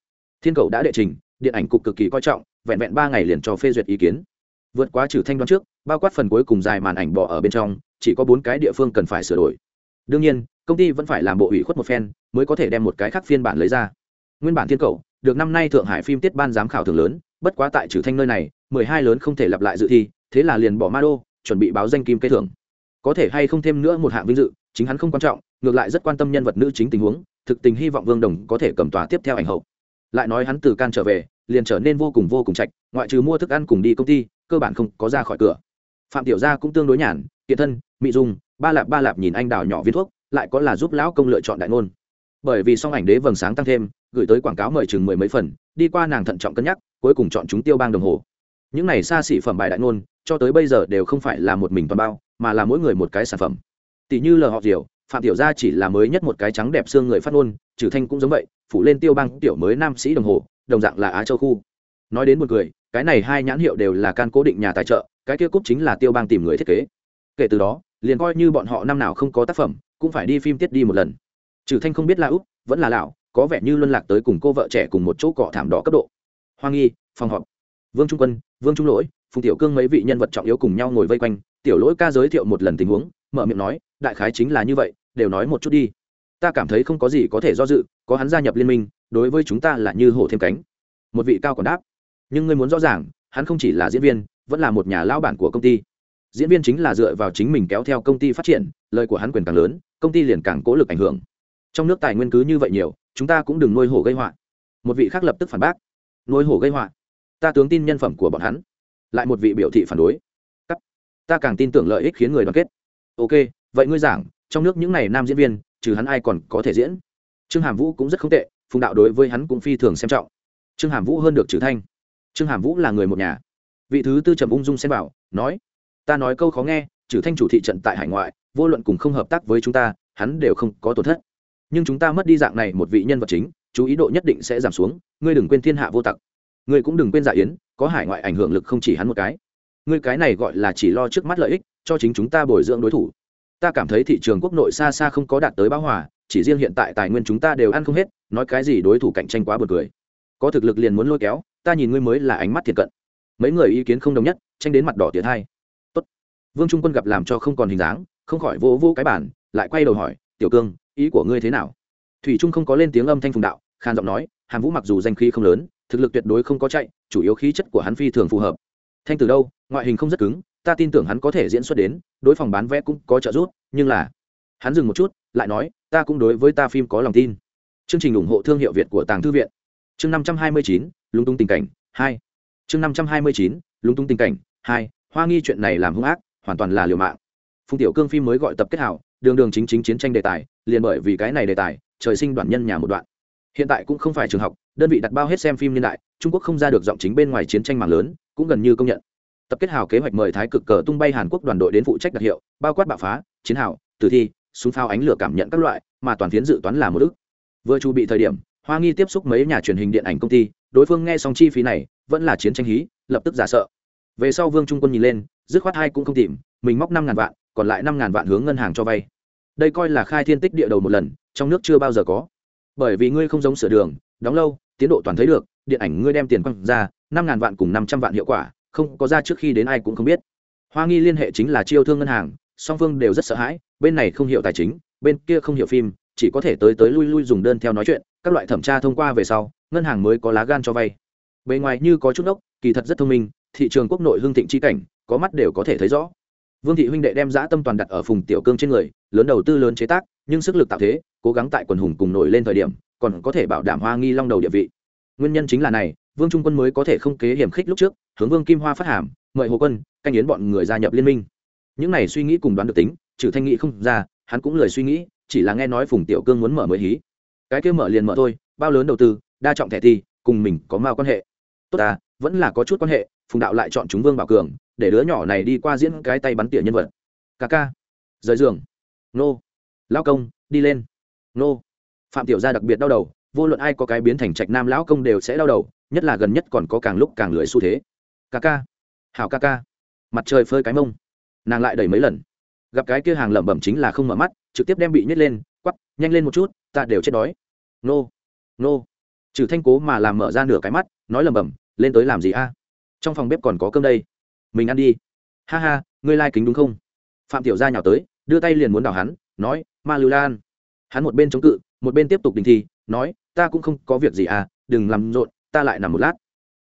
Thiên cầu đã đệ trình, điện ảnh cục cực kỳ coi trọng, vẹn vẹn ba ngày liền cho phê duyệt ý kiến. Vượt quá trừ thanh đoán trước, bao quát phần cuối cùng dài màn ảnh bỏ ở bên trong, chỉ có bốn cái địa phương cần phải sửa đổi. Đương nhiên, công ty vẫn phải làm bộ ủy khuất một phen, mới có thể đem một cái khác phiên bản lấy ra. Nguyên bản thiên cầu, được năm nay thượng hải phim tiết ban giám khảo thường lớn, bất quá tại trừ thanh nơi này, mười hai lớn không thể lặp lại dự thi, thế là liền bỏ ma đô chuẩn bị báo danh kim kê thưởng có thể hay không thêm nữa một hạng vinh dự, chính hắn không quan trọng, ngược lại rất quan tâm nhân vật nữ chính tình huống, thực tình hy vọng vương đồng có thể cầm tòa tiếp theo ảnh hậu. Lại nói hắn từ can trở về, liền trở nên vô cùng vô cùng chạch ngoại trừ mua thức ăn cùng đi công ty, cơ bản không có ra khỏi cửa. Phạm tiểu gia cũng tương đối nhàn, kiện thân, mỹ dung, ba lạp ba lạp nhìn anh đào nhỏ viên thuốc, lại có là giúp lão công lựa chọn đại ngôn. Bởi vì song ảnh đế vầng sáng tăng thêm, gửi tới quảng cáo mời chừng mười mấy phần, đi qua nàng thận trọng cân nhắc, cuối cùng chọn chúng tiêu bang đồng hồ. Những này xa xỉ phẩm bài đại ngôn cho tới bây giờ đều không phải là một mình toàn bao, mà là mỗi người một cái sản phẩm. Tỷ như lờ họ diều phạm tiểu gia chỉ là mới nhất một cái trắng đẹp xương người phát ngôn, trừ thanh cũng giống vậy, phủ lên tiêu bang tiểu mới nam sĩ đồng hồ, đồng dạng là á châu khu. Nói đến một người cái này hai nhãn hiệu đều là can cố định nhà tài trợ, cái kia cúp chính là tiêu bang tìm người thiết kế. Kể từ đó, liền coi như bọn họ năm nào không có tác phẩm, cũng phải đi phim tiết đi một lần. Trừ thanh không biết là úc vẫn là lão, có vẻ như luân lạc tới cùng cô vợ trẻ cùng một chỗ cọ thảm đỏ cấp độ. Hoa nghi, phòng họp. Vương trung quân, vương trung lỗi phùng tiểu cương mấy vị nhân vật trọng yếu cùng nhau ngồi vây quanh, tiểu lỗi ca giới thiệu một lần tình huống, mở miệng nói, đại khái chính là như vậy, đều nói một chút đi. Ta cảm thấy không có gì có thể do dự, có hắn gia nhập liên minh, đối với chúng ta là như hổ thêm cánh. Một vị cao còn đáp, nhưng ngươi muốn rõ ràng, hắn không chỉ là diễn viên, vẫn là một nhà lao bản của công ty. Diễn viên chính là dựa vào chính mình kéo theo công ty phát triển, lời của hắn quyền càng lớn, công ty liền càng cố lực ảnh hưởng. Trong nước tài nguyên cứ như vậy nhiều, chúng ta cũng đừng nuôi hổ gây họa. Một vị khác lập tức phản bác, nuôi hổ gây họa? Ta tướng tin nhân phẩm của bọn hắn lại một vị biểu thị phản đối. Cắt. ta càng tin tưởng lợi ích khiến người đoàn kết. Ok, vậy ngươi giảng, trong nước những n à y nam diễn viên, trừ hắn ai còn có thể diễn? Trương hàm vũ cũng rất không tệ, phùng đạo đối với hắn cũng phi thường xem trọng. Trương hàm vũ hơn được trừ thanh. Trương hàm vũ là người một nhà. Vị thứ tư trầm ung dung xem bảo nói, ta nói câu khó nghe trừ thanh chủ thị trận tại hải ngoại, vô luận cùng không hợp tác với chúng ta, hắn đều không có tổn thất. Nhưng chúng ta mất đi dạng này một vị nhân vật chính, chú ý độ nhất định sẽ giảm xuống, ngươi đừng quên thiên hạ vô tặc. Ngươi cũng đừng quên dạ yến có hải ngoại ảnh hưởng lực không chỉ hắn một cái. Ngươi cái này gọi là chỉ lo trước mắt lợi ích, cho chính chúng ta bồi dưỡng đối thủ. Ta cảm thấy thị trường quốc nội xa xa không có đạt tới bão hòa, chỉ riêng hiện tại tài nguyên chúng ta đều ăn không hết, nói cái gì đối thủ cạnh tranh quá bật cười. Có thực lực liền muốn lôi kéo, ta nhìn ngươi mới là ánh mắt thiệt cận. Mấy người ý kiến không đồng nhất, tranh đến mặt đỏ tiệt hai. Tốt. vương trung quân gặp làm cho không còn hình dáng, không khỏi vô vô cái bản lại quay đầu hỏi, tiểu cương, ý của ngươi thế nào? Thủy trung không có lên tiếng âm thanh phùng đạo khan giọng nói hàn vũ mặc dù danh khí không lớn thực lực tuyệt đối không có chạy, chủ yếu khí chất của hắn phi thường phù hợp. Thanh từ đâu, ngoại hình không rất cứng, ta tin tưởng hắn có thể diễn xuất đến, đối phòng bán vé cũng có trợ giúp, nhưng là, hắn dừng một chút, lại nói, ta cũng đối với ta phim có lòng tin. Chương trình ủng hộ thương hiệu việt của tàng thư viện. Chương năm trăm hai mươi chín, lúng túng tình cảnh, hai. Chương năm trăm hai mươi chín, lúng túng tình cảnh, hai. Hoa nghi chuyện này làm hung ác, hoàn toàn là liều mạng. Phùng tiểu cương phim mới gọi tập kết hảo, đường đường chính chính chiến tranh đề tài, liền bởi vì cái này đề tài, trời sinh đoàn nhân nhà một đoạn hiện tại cũng không phải trường học, đơn vị đặt bao hết xem phim niên đại, trung quốc không ra được giọng chính bên ngoài chiến tranh mạng lớn, cũng gần như công nhận. Tập kết hào kế hoạch mời thái cực cờ tung bay hàn quốc đoàn đội đến phụ trách đặc hiệu, bao quát bạo phá, chiến hào, tử thi, súng pháo ánh lửa cảm nhận các loại, mà toàn phiến dự toán là một ức vừa chu bị thời điểm, hoa nghi tiếp xúc mấy nhà truyền hình điện ảnh công ty, đối phương nghe xong chi phí này, vẫn là chiến tranh hí, lập tức giả sợ. Về sau vương trung quân nhìn lên, dứt khoát hai cũng không tìm, mình móc năm ngàn vạn, còn lại năm ngàn vạn hướng ngân hàng cho vay. Đây coi là khai thiên tích địa đầu một lần, trong nước chưa bao giờ có bởi vì ngươi không giống sửa đường, đóng lâu, tiến độ toàn thấy được, điện ảnh ngươi đem tiền quăng ra, năm ngàn vạn cùng năm trăm vạn hiệu quả, không có ra trước khi đến ai cũng không biết. Hoa nghi liên hệ chính là chiêu thương ngân hàng, song phương đều rất sợ hãi, bên này không hiểu tài chính, bên kia không hiểu phim, chỉ có thể tới tới lui lui dùng đơn theo nói chuyện, các loại thẩm tra thông qua về sau, ngân hàng mới có lá gan cho vay. Bề ngoài như có chút ốc, kỳ thật rất thông minh, thị trường quốc nội hương thịnh chi cảnh, có mắt đều có thể thấy rõ. Vương thị huynh đệ đem giã tâm toàn đặt ở phùng tiểu cương trên người, lớn đầu tư lớn chế tác nhưng sức lực tạo thế, cố gắng tại quần hùng cùng nổi lên thời điểm, còn có thể bảo đảm hoa nghi long đầu địa vị. Nguyên nhân chính là này, vương trung quân mới có thể không kế hiểm khích lúc trước, hướng vương kim hoa phát hàm, mời hồ quân, canh yến bọn người gia nhập liên minh. Những này suy nghĩ cùng đoán được tính, trừ thanh nghị không ra, hắn cũng lời suy nghĩ, chỉ là nghe nói phùng tiểu cương muốn mở mới hí. Cái kia mở liền mở thôi, bao lớn đầu tư, đa trọng thẻ thi, cùng mình có mao quan hệ. Tốt ta, vẫn là có chút quan hệ, phùng đạo lại chọn chúng vương bảo cường, để đứa nhỏ này đi qua diễn cái tay bắn tỉa nhân vật. Ca ca. Rời giường. Nô lao công, đi lên. Nô. Phạm tiểu gia đặc biệt đau đầu, vô luận ai có cái biến thành trạch nam lão công đều sẽ đau đầu, nhất là gần nhất còn có càng lúc càng lười xu thế. Ca ca. Hảo ca ca. Mặt trời phơi cái mông. Nàng lại đẩy mấy lần. Gặp cái kia hàng lẩm bẩm chính là không mở mắt, trực tiếp đem bị nhét lên, quắp, nhanh lên một chút, ta đều chết đói. Nô. Nô. Trừ thanh cố mà làm mở ra nửa cái mắt, nói lẩm bẩm, lên tới làm gì a? Trong phòng bếp còn có cơm đây. Mình ăn đi. Ha ha, ngươi lai kính đúng không? Phạm tiểu gia nhào tới, đưa tay liền muốn đào hắn, nói ma lưu lan. Hắn một bên chống cự, một bên tiếp tục đình thi, nói, ta cũng không có việc gì à đừng làm rộn, ta lại nằm một lát.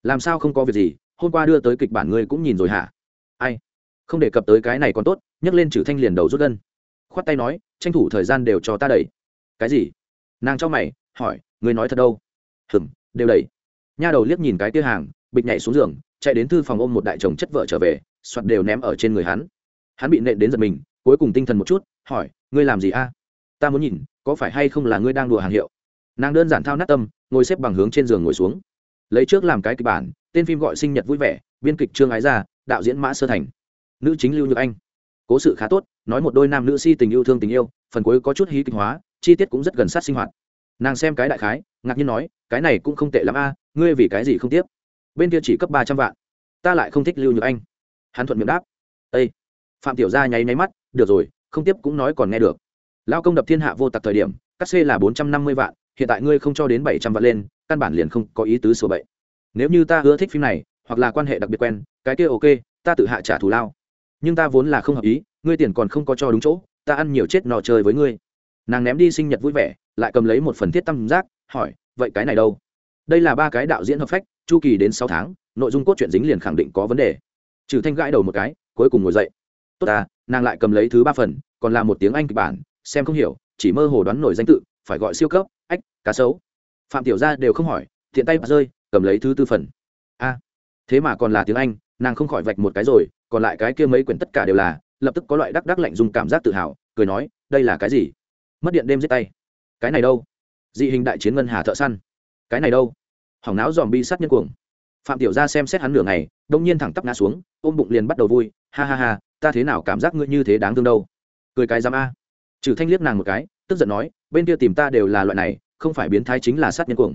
Làm sao không có việc gì, hôm qua đưa tới kịch bản ngươi cũng nhìn rồi hả? Ai? Không đề cập tới cái này còn tốt, nhấc lên chử thanh liền đầu rút gân. Khoát tay nói, tranh thủ thời gian đều cho ta đẩy. Cái gì? Nàng cho mày, hỏi, ngươi nói thật đâu? Hừm, đều đẩy. Nha đầu liếc nhìn cái tia hàng, bịch nhảy xuống giường, chạy đến thư phòng ôm một đại chồng chất vợ trở về, soạt đều ném ở trên người hắn. Hắn bị nện đến giật mình, cuối cùng tinh thần một chút hỏi, ngươi làm gì a? Ta muốn nhìn, có phải hay không là ngươi đang đùa hàng hiệu? Nàng đơn giản thao nát tâm, ngồi xếp bằng hướng trên giường ngồi xuống. Lấy trước làm cái kịch bản, tên phim gọi sinh nhật vui vẻ, biên kịch trương ái gia, đạo diễn mã sơ thành. Nữ chính lưu nhược anh. Cố sự khá tốt, nói một đôi nam nữ si tình yêu thương tình yêu, phần cuối có chút hí kịch hóa, chi tiết cũng rất gần sát sinh hoạt. Nàng xem cái đại khái, ngạc nhiên nói, cái này cũng không tệ lắm a, ngươi vì cái gì không tiếp? Bên kia chỉ cấp ba trăm vạn, ta lại không thích lưu nhược anh. Hắn thuận miệng đáp ây phạm tiểu gia nháy nháy mắt, được rồi không tiếp cũng nói còn nghe được. Lao công đập thiên hạ vô tặc thời điểm, cắt xê là bốn trăm năm mươi vạn, hiện tại ngươi không cho đến bảy trăm vạn lên, căn bản liền không có ý tứ sổ bậy. Nếu như ta ưa thích phim này, hoặc là quan hệ đặc biệt quen, cái kia ok, ta tự hạ trả thù lao. Nhưng ta vốn là không hợp ý, ngươi tiền còn không có cho đúng chỗ, ta ăn nhiều chết nọ chơi với ngươi. Nàng ném đi sinh nhật vui vẻ, lại cầm lấy một phần thiết tâm giác, hỏi, vậy cái này đâu? Đây là ba cái đạo diễn hợp phách, chu kỳ đến sáu tháng, nội dung cốt truyện dính liền khẳng định có vấn đề. Trừ thanh gãi đầu một cái, cuối cùng ngồi dậy tốt ta, nàng lại cầm lấy thứ ba phần, còn là một tiếng anh kịch bản, xem không hiểu, chỉ mơ hồ đoán nổi danh tự, phải gọi siêu cấp, ách, cá sấu. Phạm tiểu gia đều không hỏi thiện tay rơi, cầm lấy thứ tư phần. A, thế mà còn là tiếng anh, nàng không khỏi vạch một cái rồi, còn lại cái kia mấy quyển tất cả đều là, lập tức có loại đắc đắc lạnh dùng cảm giác tự hào, cười nói, đây là cái gì? Mất điện đêm giết tay. Cái này đâu? Dị hình đại chiến ngân hà thợ săn. Cái này đâu? Hỏng não dòm bi sát nhân cuồng. Phạm tiểu gia xem xét hắn nửa ngày, đông nhiên thẳng tắp ngã xuống, ôm bụng liền bắt đầu vui, ha ha ha ta thế nào cảm giác ngươi như thế đáng thương đâu? Cười cái dám a. Trừ thanh liếc nàng một cái, tức giận nói, bên kia tìm ta đều là loại này, không phải biến thái chính là sát nhân cuồng.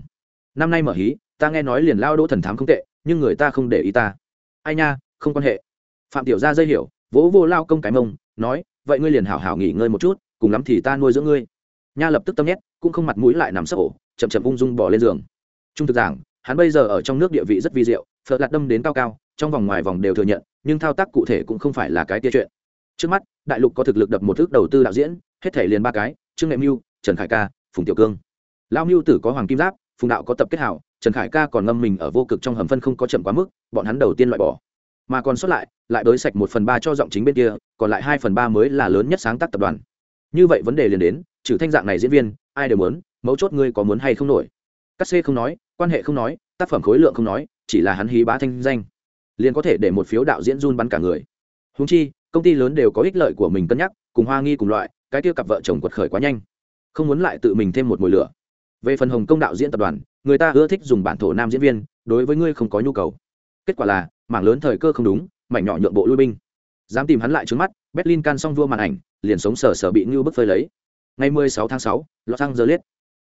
Năm nay mở hí, ta nghe nói liền lao đỗ thần thám không tệ, nhưng người ta không để ý ta. Ai nha, không quan hệ. Phạm tiểu gia dây hiểu, vỗ vô lao công cái mông, nói, vậy ngươi liền hảo hảo nghỉ ngơi một chút, cùng lắm thì ta nuôi dưỡng ngươi. Nha lập tức tâm nhét, cũng không mặt mũi lại nằm sấp ổ, chậm chậm ung dung bỏ lên giường. Trung thực giảng, hắn bây giờ ở trong nước địa vị rất vi diệu, phật lạt đâm đến cao cao, trong vòng ngoài vòng đều thừa nhận nhưng thao tác cụ thể cũng không phải là cái tia chuyện. Trước mắt, đại lục có thực lực đập một thước đầu tư đạo diễn, hết thể liền ba cái, trương nghệ mưu, trần khải ca, phùng tiểu cương. Lao mưu tử có hoàng kim giáp, phùng đạo có tập kết hảo, trần khải ca còn ngâm mình ở vô cực trong hầm phân không có chậm quá mức, bọn hắn đầu tiên loại bỏ. Mà còn sót lại lại đối sạch một phần ba cho giọng chính bên kia, còn lại hai phần ba mới là lớn nhất sáng tác tập đoàn. Như vậy vấn đề liền đến, trừ thanh dạng này diễn viên, ai đều muốn, mấu chốt ngươi có muốn hay không nổi. Các xê không nói, quan hệ không nói, tác phẩm khối lượng không nói, chỉ là hắn hí bá thanh danh liền có thể để một phiếu đạo diễn run bắn cả người. Húng chi công ty lớn đều có ích lợi của mình cân nhắc cùng hoa nghi cùng loại cái tiêu cặp vợ chồng quật khởi quá nhanh. Không muốn lại tự mình thêm một mùi lửa. Về phần hồng công đạo diễn tập đoàn người ta ưa thích dùng bản thổ nam diễn viên đối với ngươi không có nhu cầu. Kết quả là mảng lớn thời cơ không đúng mảnh nhỏ nhượng bộ lui binh. Dám tìm hắn lại trước mắt berlin can xong vua màn ảnh liền sống sờ sờ bị ngưu bức phơi lấy. Ngày 16 tháng 6, los angeles.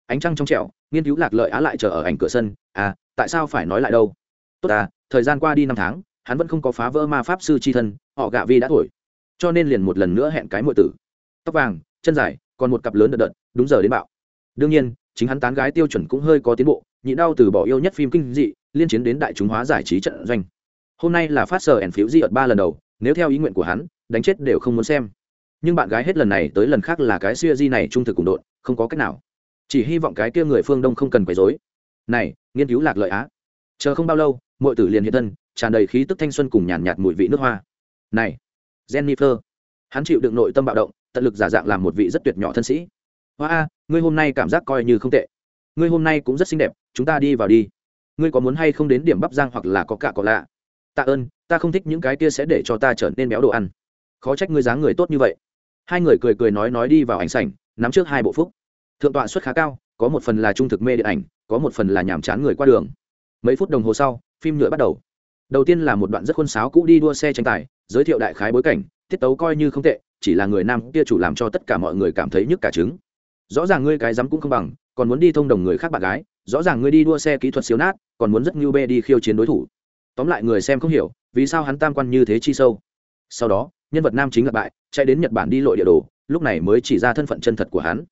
Ánh trăng trong trẻo nghiên cứu lạc lợi á lại chờ ở ảnh cửa sân. À tại sao phải nói lại đâu? Tốt à thời gian qua đi năm tháng, hắn vẫn không có phá vỡ ma pháp sư c h i thân, họ gạ vi đã tuổi cho nên liền một lần nữa hẹn cái mọi tử. Tóc vàng, chân dài, còn một cặp lớn đợt đợt, đúng giờ đến bạo. Đương nhiên, chính hắn tán gái tiêu chuẩn cũng hơi có tiến bộ nhị đau từ bỏ yêu nhất phim kinh dị, liên chiến đến đại chúng hóa giải trí trận doanh. Hôm nay là phát sờ ẻn phiếu di ợt ba lần đầu, nếu theo ý nguyện của hắn, đánh chết đều không muốn xem. Nhưng bạn gái hết lần này tới lần khác là cái siêu di này trung thực cùng đội không có cách nào. Chỉ hy vọng cái kia người phương đông không cần quấy dối này, nghiên cứu lạc lợi á chờ không bao lâu mọi tử liền hiện thân, tràn đầy khí tức thanh xuân cùng nhàn nhạt mùi vị nước hoa. Này, jennifer. Hắn chịu đựng nội tâm bạo động, tận lực giả dạng làm một vị rất tuyệt nhỏ thân sĩ. Hoa a, ngươi hôm nay cảm giác coi như không tệ. Ngươi hôm nay cũng rất xinh đẹp, chúng ta đi vào đi. Ngươi có muốn hay không đến điểm bắp giang hoặc là có cả có lạ? Tạ ơn, ta không thích những cái kia sẽ để cho ta trở nên béo đồ ăn. Khó trách ngươi dáng người tốt như vậy. Hai người cười cười nói nói đi vào ảnh sảnh, nắm trước hai bộ phúc. Thượng tọa suất khá cao, có một phần là trung thực mê điện ảnh, có một phần là nhàm chán người qua đường mấy phút đồng hồ sau, phim nhựa bắt đầu. Đầu tiên là một đoạn rất khuôn sáo cũ đi đua xe tranh tài, giới thiệu đại khái bối cảnh, tiết tấu coi như không tệ, chỉ là người nam kia chủ làm cho tất cả mọi người cảm thấy nhức cả trứng. Rõ ràng ngươi cái dám cũng không bằng, còn muốn đi thông đồng người khác bạn gái, rõ ràng ngươi đi đua xe kỹ thuật xíu nát, còn muốn rất ngưu bê đi khiêu chiến đối thủ. Tóm lại người xem không hiểu, vì sao hắn tam quan như thế chi sâu. Sau đó, nhân vật nam chính gặp bại, chạy đến nhật bản đi lội địa đồ, lúc này mới chỉ ra thân phận chân thật của hắn.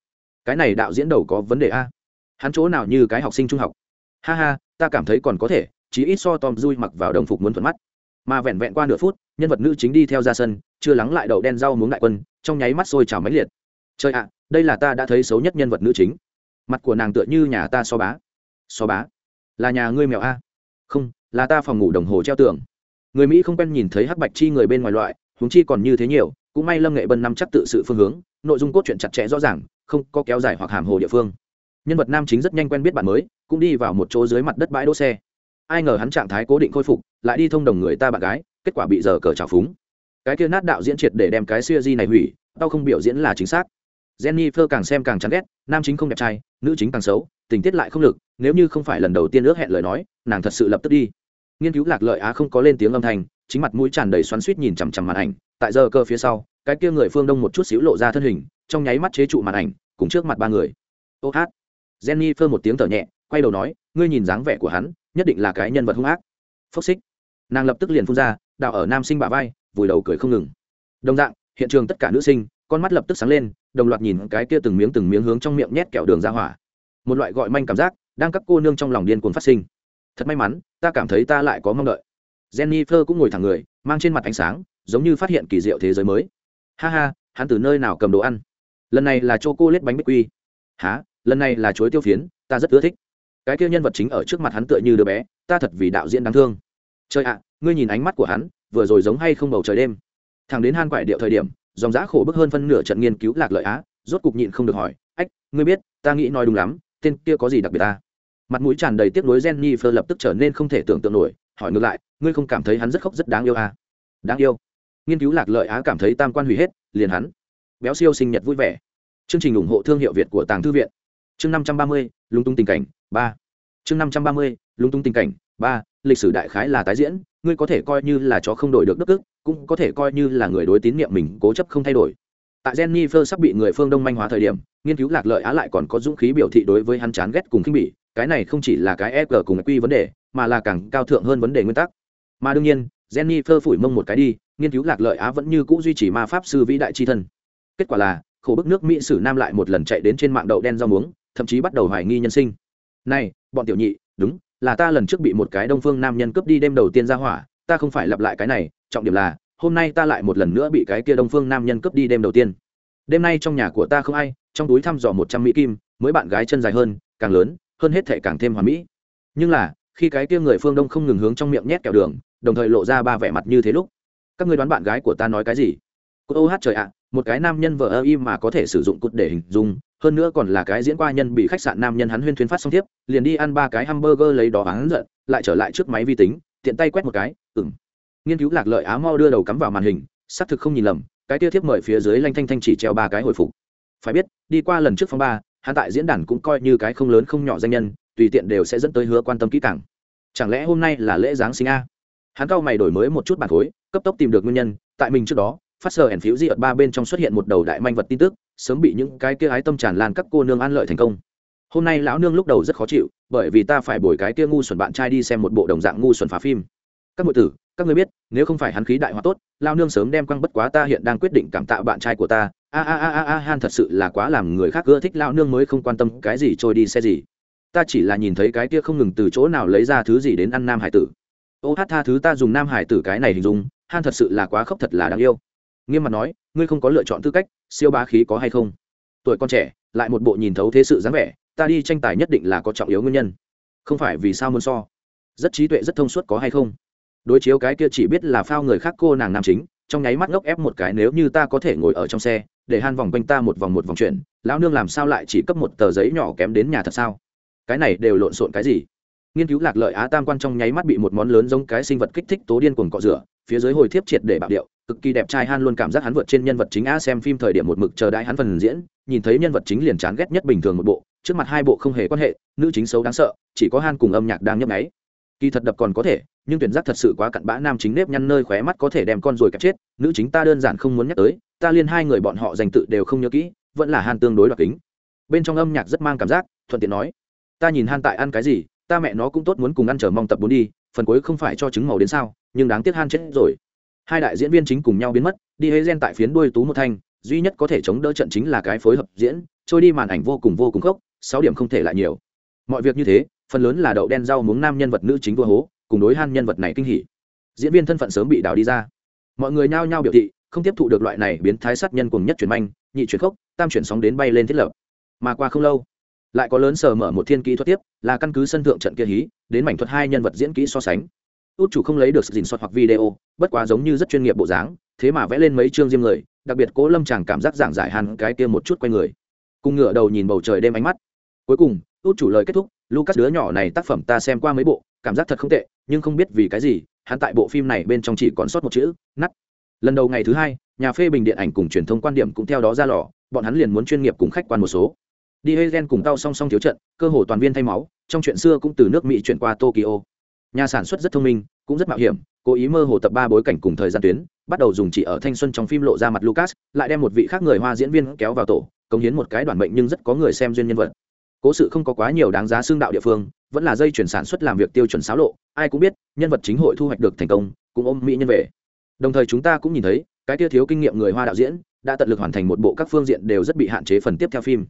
Cái này đạo diễn đầu có vấn đề a. Hắn chỗ nào như cái học sinh trung học ha ha, ta cảm thấy còn có thể chỉ ít so tom dui mặc vào đồng phục muốn thuận mắt. Mà vẹn vẹn qua nửa phút, nhân vật nữ chính đi theo ra sân, chưa lắng lại đậu đen rau muống đại quân, trong nháy mắt sôi trào máy liệt. Trời ạ, đây là ta đã thấy xấu nhất nhân vật nữ chính. Mặt của nàng tựa như nhà ta so bá. So bá? Là nhà ngươi mèo a. Không, là ta phòng ngủ đồng hồ treo tường. Người mỹ không quen nhìn thấy hắc bạch chi người bên ngoài loại, huống chi còn như thế nhiều, cũng may lâm nghệ bân năm chắc tự sự phương hướng, nội dung cốt truyện chặt chẽ rõ ràng, không có kéo dài hoặc hàm hồ địa phương. Nhân vật nam chính rất nhanh quen biết bạn mới cũng đi vào một chỗ dưới mặt đất bãi đỗ xe ai ngờ hắn trạng thái cố định khôi phục lại đi thông đồng người ta bạn gái kết quả bị giờ cờ trào phúng cái kia nát đạo diễn triệt để đem cái siêu di này hủy tao không biểu diễn là chính xác Jennifer càng xem càng chán ghét, nam chính không đẹp trai, nữ chính càng xấu, tình tiết lại không lực, nếu như không phải lần đầu tiên ước hẹn lời nói, nàng thật sự lập tức đi. Nghiên cứu lạc lợi á không có lên tiếng âm thanh, chính mặt mũi tràn đầy xoắn xuýt nhìn chằm chằm màn ảnh, tại giờ cơ phía sau, cái kia người phương đông một chút xíu lộ ra thân hình, trong nháy mắt chế trụ màn ảnh, cùng trước mặt ba người. Ô hát. Jennifer một tiếng thở nhẹ, quay đầu nói, ngươi nhìn dáng vẻ của hắn, nhất định là cái nhân vật hung ác. Phốc xích. Nàng lập tức liền phun ra, đào ở nam sinh bả vai, vùi đầu cười không ngừng. Đồng dạng, hiện trường tất cả nữ sinh, con mắt lập tức sáng lên đồng loạt nhìn cái kia từng miếng từng miếng hướng trong miệng nhét kẹo đường ra hỏa. Một loại gọi manh cảm giác đang các cô nương trong lòng điên cuồng phát sinh. Thật may mắn ta cảm thấy ta lại có mong đợi. Jennifer cũng ngồi thẳng người mang trên mặt ánh sáng giống như phát hiện kỳ diệu thế giới mới. Ha ha hắn từ nơi nào cầm đồ ăn? Lần này là c cô lết bánh bích quy. Há lần này là chuối tiêu phiến ta rất ưa thích cái kia nhân vật chính ở trước mặt hắn tựa như đứa bé, ta thật vì đạo diễn đáng thương. Trời ạ, ngươi nhìn ánh mắt của hắn, vừa rồi giống hay không bầu trời đêm? Thằng đến han quải điệu thời điểm, dòng giã khổ bức hơn phân nửa trận nghiên cứu lạc lợi á, rốt cục nhịn không được hỏi, ách, ngươi biết, ta nghĩ nói đúng lắm, tên kia có gì đặc biệt ta? Mặt mũi tràn đầy tiếc nuối Jenny Phơ lập tức trở nên không thể tưởng tượng nổi, hỏi ngược lại, ngươi không cảm thấy hắn rất khóc rất đáng yêu à? đáng yêu. Nghiên cứu lạc lợi á cảm thấy tam quan hủy hết, liền hắn. Béo siêu sinh nhật vui vẻ. Chương trình ủng hộ thương hiệu việt của tàng thư viện. Chương năm trăm ba mươi, lung tung tình cảnh ba. Chương năm trăm ba mươi lung tung tình cảnh. Ba, lịch sử đại khái là tái diễn. Ngươi có thể coi như là chó không đổi được đức ức cũng có thể coi như là người đối tín nhiệm mình cố chấp không thay đổi. Tại jennifer sắp bị người phương đông manh hóa thời điểm, nghiên cứu lạc lợi á lại còn có dũng khí biểu thị đối với hắn chán ghét cùng khinh bỉ. Cái này không chỉ là cái eg cùng quy vấn đề, mà là càng cao thượng hơn vấn đề nguyên tắc. Mà đương nhiên, jennifer phủi mông một cái đi, nghiên cứu lạc lợi á vẫn như cũ duy trì ma pháp sư vĩ đại tri thân. Kết quả là, khổ bức nước mỹ sử nam lại một lần chạy đến trên mạng đậu đen rau muống, thậm chí bắt đầu hoài nghi nhân sinh này, bọn tiểu nhị, đúng, là ta lần trước bị một cái đông phương nam nhân cướp đi đêm đầu tiên ra hỏa, ta không phải lặp lại cái này, trọng điểm là, hôm nay ta lại một lần nữa bị cái kia đông phương nam nhân cướp đi đêm đầu tiên. Đêm nay trong nhà của ta không ai, trong túi thăm dò một trăm mỹ kim, mới bạn gái chân dài hơn, càng lớn, hơn hết thể càng thêm hoàn mỹ. Nhưng là, khi cái kia người phương đông không ngừng hướng trong miệng nhét kẹo đường, đồng thời lộ ra ba vẻ mặt như thế lúc, các người đoán bạn gái của ta nói cái gì? Cô ô hát trời ạ, một cái nam nhân vợ ơ im mà có thể sử dụng cút để hình dung hơn nữa còn là cái diễn qua nhân bị khách sạn nam nhân hắn huyên thuyên phát xong tiếp, liền đi ăn ba cái hamburger lấy đó hắn giận, lại trở lại trước máy vi tính, tiện tay quét một cái ừng nghiên cứu lạc lợi á mau đưa đầu cắm vào màn hình, xác thực không nhìn lầm, cái tia thiếp mời phía dưới lanh thanh thanh chỉ treo ba cái hồi phục. Phải biết, đi qua lần trước phong ba, hắn tại diễn đàn cũng coi như cái không lớn không nhỏ danh nhân, tùy tiện đều sẽ dẫn tới hứa quan tâm kỹ càng. Chẳng lẽ hôm nay là lễ giáng sinh a? Hắn cao mày đổi mới một chút bản khối, cấp tốc tìm được nguyên nhân, tại mình trước đó, phát sờ ẩn phiếu di ở ba bên trong xuất hiện một đầu đại manh vật tin tức sớm bị những cái kia ái tâm tràn lan các cô nương an lợi thành công. Hôm nay lão nương lúc đầu rất khó chịu, bởi vì ta phải bồi cái kia ngu xuẩn bạn trai đi xem một bộ đồng dạng ngu xuẩn phá phim. Các ngụy tử, các người biết, nếu không phải hắn khí đại hóa tốt lao nương sớm đem quăng bất quá ta hiện đang quyết định cảm tạ bạn trai của ta. A a a a a, han thật sự là quá làm người khác ưa thích lao nương mới không quan tâm cái gì trôi đi xe gì. Ta chỉ là nhìn thấy cái kia không ngừng từ chỗ nào lấy ra thứ gì đến ăn nam hải tử. Ô hát tha thứ ta dùng nam hải tử cái này hình dung, han thật sự là quá khóc thật là đáng yêu. Nghiêm mặt nói, ngươi không có lựa chọn tư cách siêu bá khí có hay không? Tuổi con trẻ, lại một bộ nhìn thấu thế sự dáng vẻ, ta đi tranh tài nhất định là có trọng yếu nguyên nhân. Không phải vì sao muốn so. Rất trí tuệ, rất thông suốt có hay không? Đối chiếu cái kia chỉ biết là phao người khác cô nàng nam chính, trong nháy mắt ngốc ép một cái nếu như ta có thể ngồi ở trong xe, để han vòng quanh ta một vòng một vòng chuyển lão nương làm sao lại chỉ cấp một tờ giấy nhỏ kém đến nhà thật sao? Cái này đều lộn xộn cái gì? Nghiên cứu lạc lợi á tam quan trong nháy mắt bị một món lớn giống cái sinh vật kích thích tố điên cuồng cọ rửa, phía dưới hồi thiếp triệt để bạo điệu cực kỳ đẹp trai, han luôn cảm giác hắn vượt trên nhân vật chính a xem phim thời điểm một mực chờ đãi hắn phần diễn, nhìn thấy nhân vật chính liền chán ghét nhất bình thường một bộ, trước mặt hai bộ không hề quan hệ, nữ chính xấu đáng sợ, chỉ có han cùng âm nhạc đang nhấp nháy. Kỳ thật đập còn có thể, nhưng tuyển giác thật sự quá cặn bã, nam chính nếp nhăn nơi khóe mắt có thể đem con rồi cắt chết, nữ chính ta đơn giản không muốn nhắc tới, ta liên hai người bọn họ dành tự đều không nhớ kỹ, vẫn là han tương đối đoạt kính. Bên trong âm nhạc rất mang cảm giác, thuận tiện nói, ta nhìn han tại ăn cái gì, ta mẹ nó cũng tốt muốn cùng ăn chờ mong tập bốn đi, phần cuối không phải cho trứng màu đến sao, nhưng đáng tiếc han chết rồi hai đại diễn viên chính cùng nhau biến mất, đi hê gen tại phiến đuôi tú một thanh, duy nhất có thể chống đỡ trận chính là cái phối hợp diễn, trôi đi màn ảnh vô cùng vô cùng khốc, sáu điểm không thể lại nhiều. Mọi việc như thế, phần lớn là đậu đen rau muống nam nhân vật nữ chính vua hố, cùng đối han nhân vật này kinh hỉ. Diễn viên thân phận sớm bị đào đi ra. Mọi người nhao nhao biểu thị, không tiếp thụ được loại này biến thái sát nhân cùng nhất chuyển manh, nhị chuyển khốc, tam chuyển sóng đến bay lên thiết lập. Mà qua không lâu, lại có lớn sờ mở một thiên kỹ thuật tiếp, là căn cứ sân thượng trận kia hí, đến mảnh thuật hai nhân vật diễn kỹ so sánh út chủ không lấy được sự dình soạt hoặc video, bất quá giống như rất chuyên nghiệp bộ dáng, thế mà vẽ lên mấy chương diêm người, đặc biệt cố lâm chàng cảm giác giảng giải hẳn cái kia một chút quay người. Cùng ngựa đầu nhìn bầu trời đêm ánh mắt. Cuối cùng, út chủ lời kết thúc, lucas đứa nhỏ này tác phẩm ta xem qua mấy bộ, cảm giác thật không tệ, nhưng không biết vì cái gì, hắn tại bộ phim này bên trong chỉ còn sót một chữ nắt lần đầu ngày thứ hai, nhà phê bình điện ảnh cùng truyền thông quan điểm cũng theo đó ra lò, bọn hắn liền muốn chuyên nghiệp cùng khách quan một số. Đi hơi gen cùng tao song song thiếu trận, cơ hồ toàn viên thay máu, trong chuyện xưa cũng từ nước mỹ chuyển qua tokyo nhà sản xuất rất thông minh, cũng rất mạo hiểm, cố ý mơ hồ tập ba bối cảnh cùng thời gian tuyến, bắt đầu dùng chỉ ở thanh xuân trong phim lộ ra mặt lucas, lại đem một vị khác người hoa diễn viên kéo vào tổ, cống hiến một cái đoàn mệnh nhưng rất có người xem duyên nhân vật. Cố sự không có quá nhiều đáng giá xương đạo địa phương, vẫn là dây chuyển sản xuất làm việc tiêu chuẩn xáo lộ, ai cũng biết, nhân vật chính hội thu hoạch được thành công, cũng ôm mỹ nhân về. Đồng thời chúng ta cũng nhìn thấy, cái tiêu thiếu kinh nghiệm người hoa đạo diễn, đã tận lực hoàn thành một bộ các phương diện đều rất bị hạn chế phần tiếp theo phim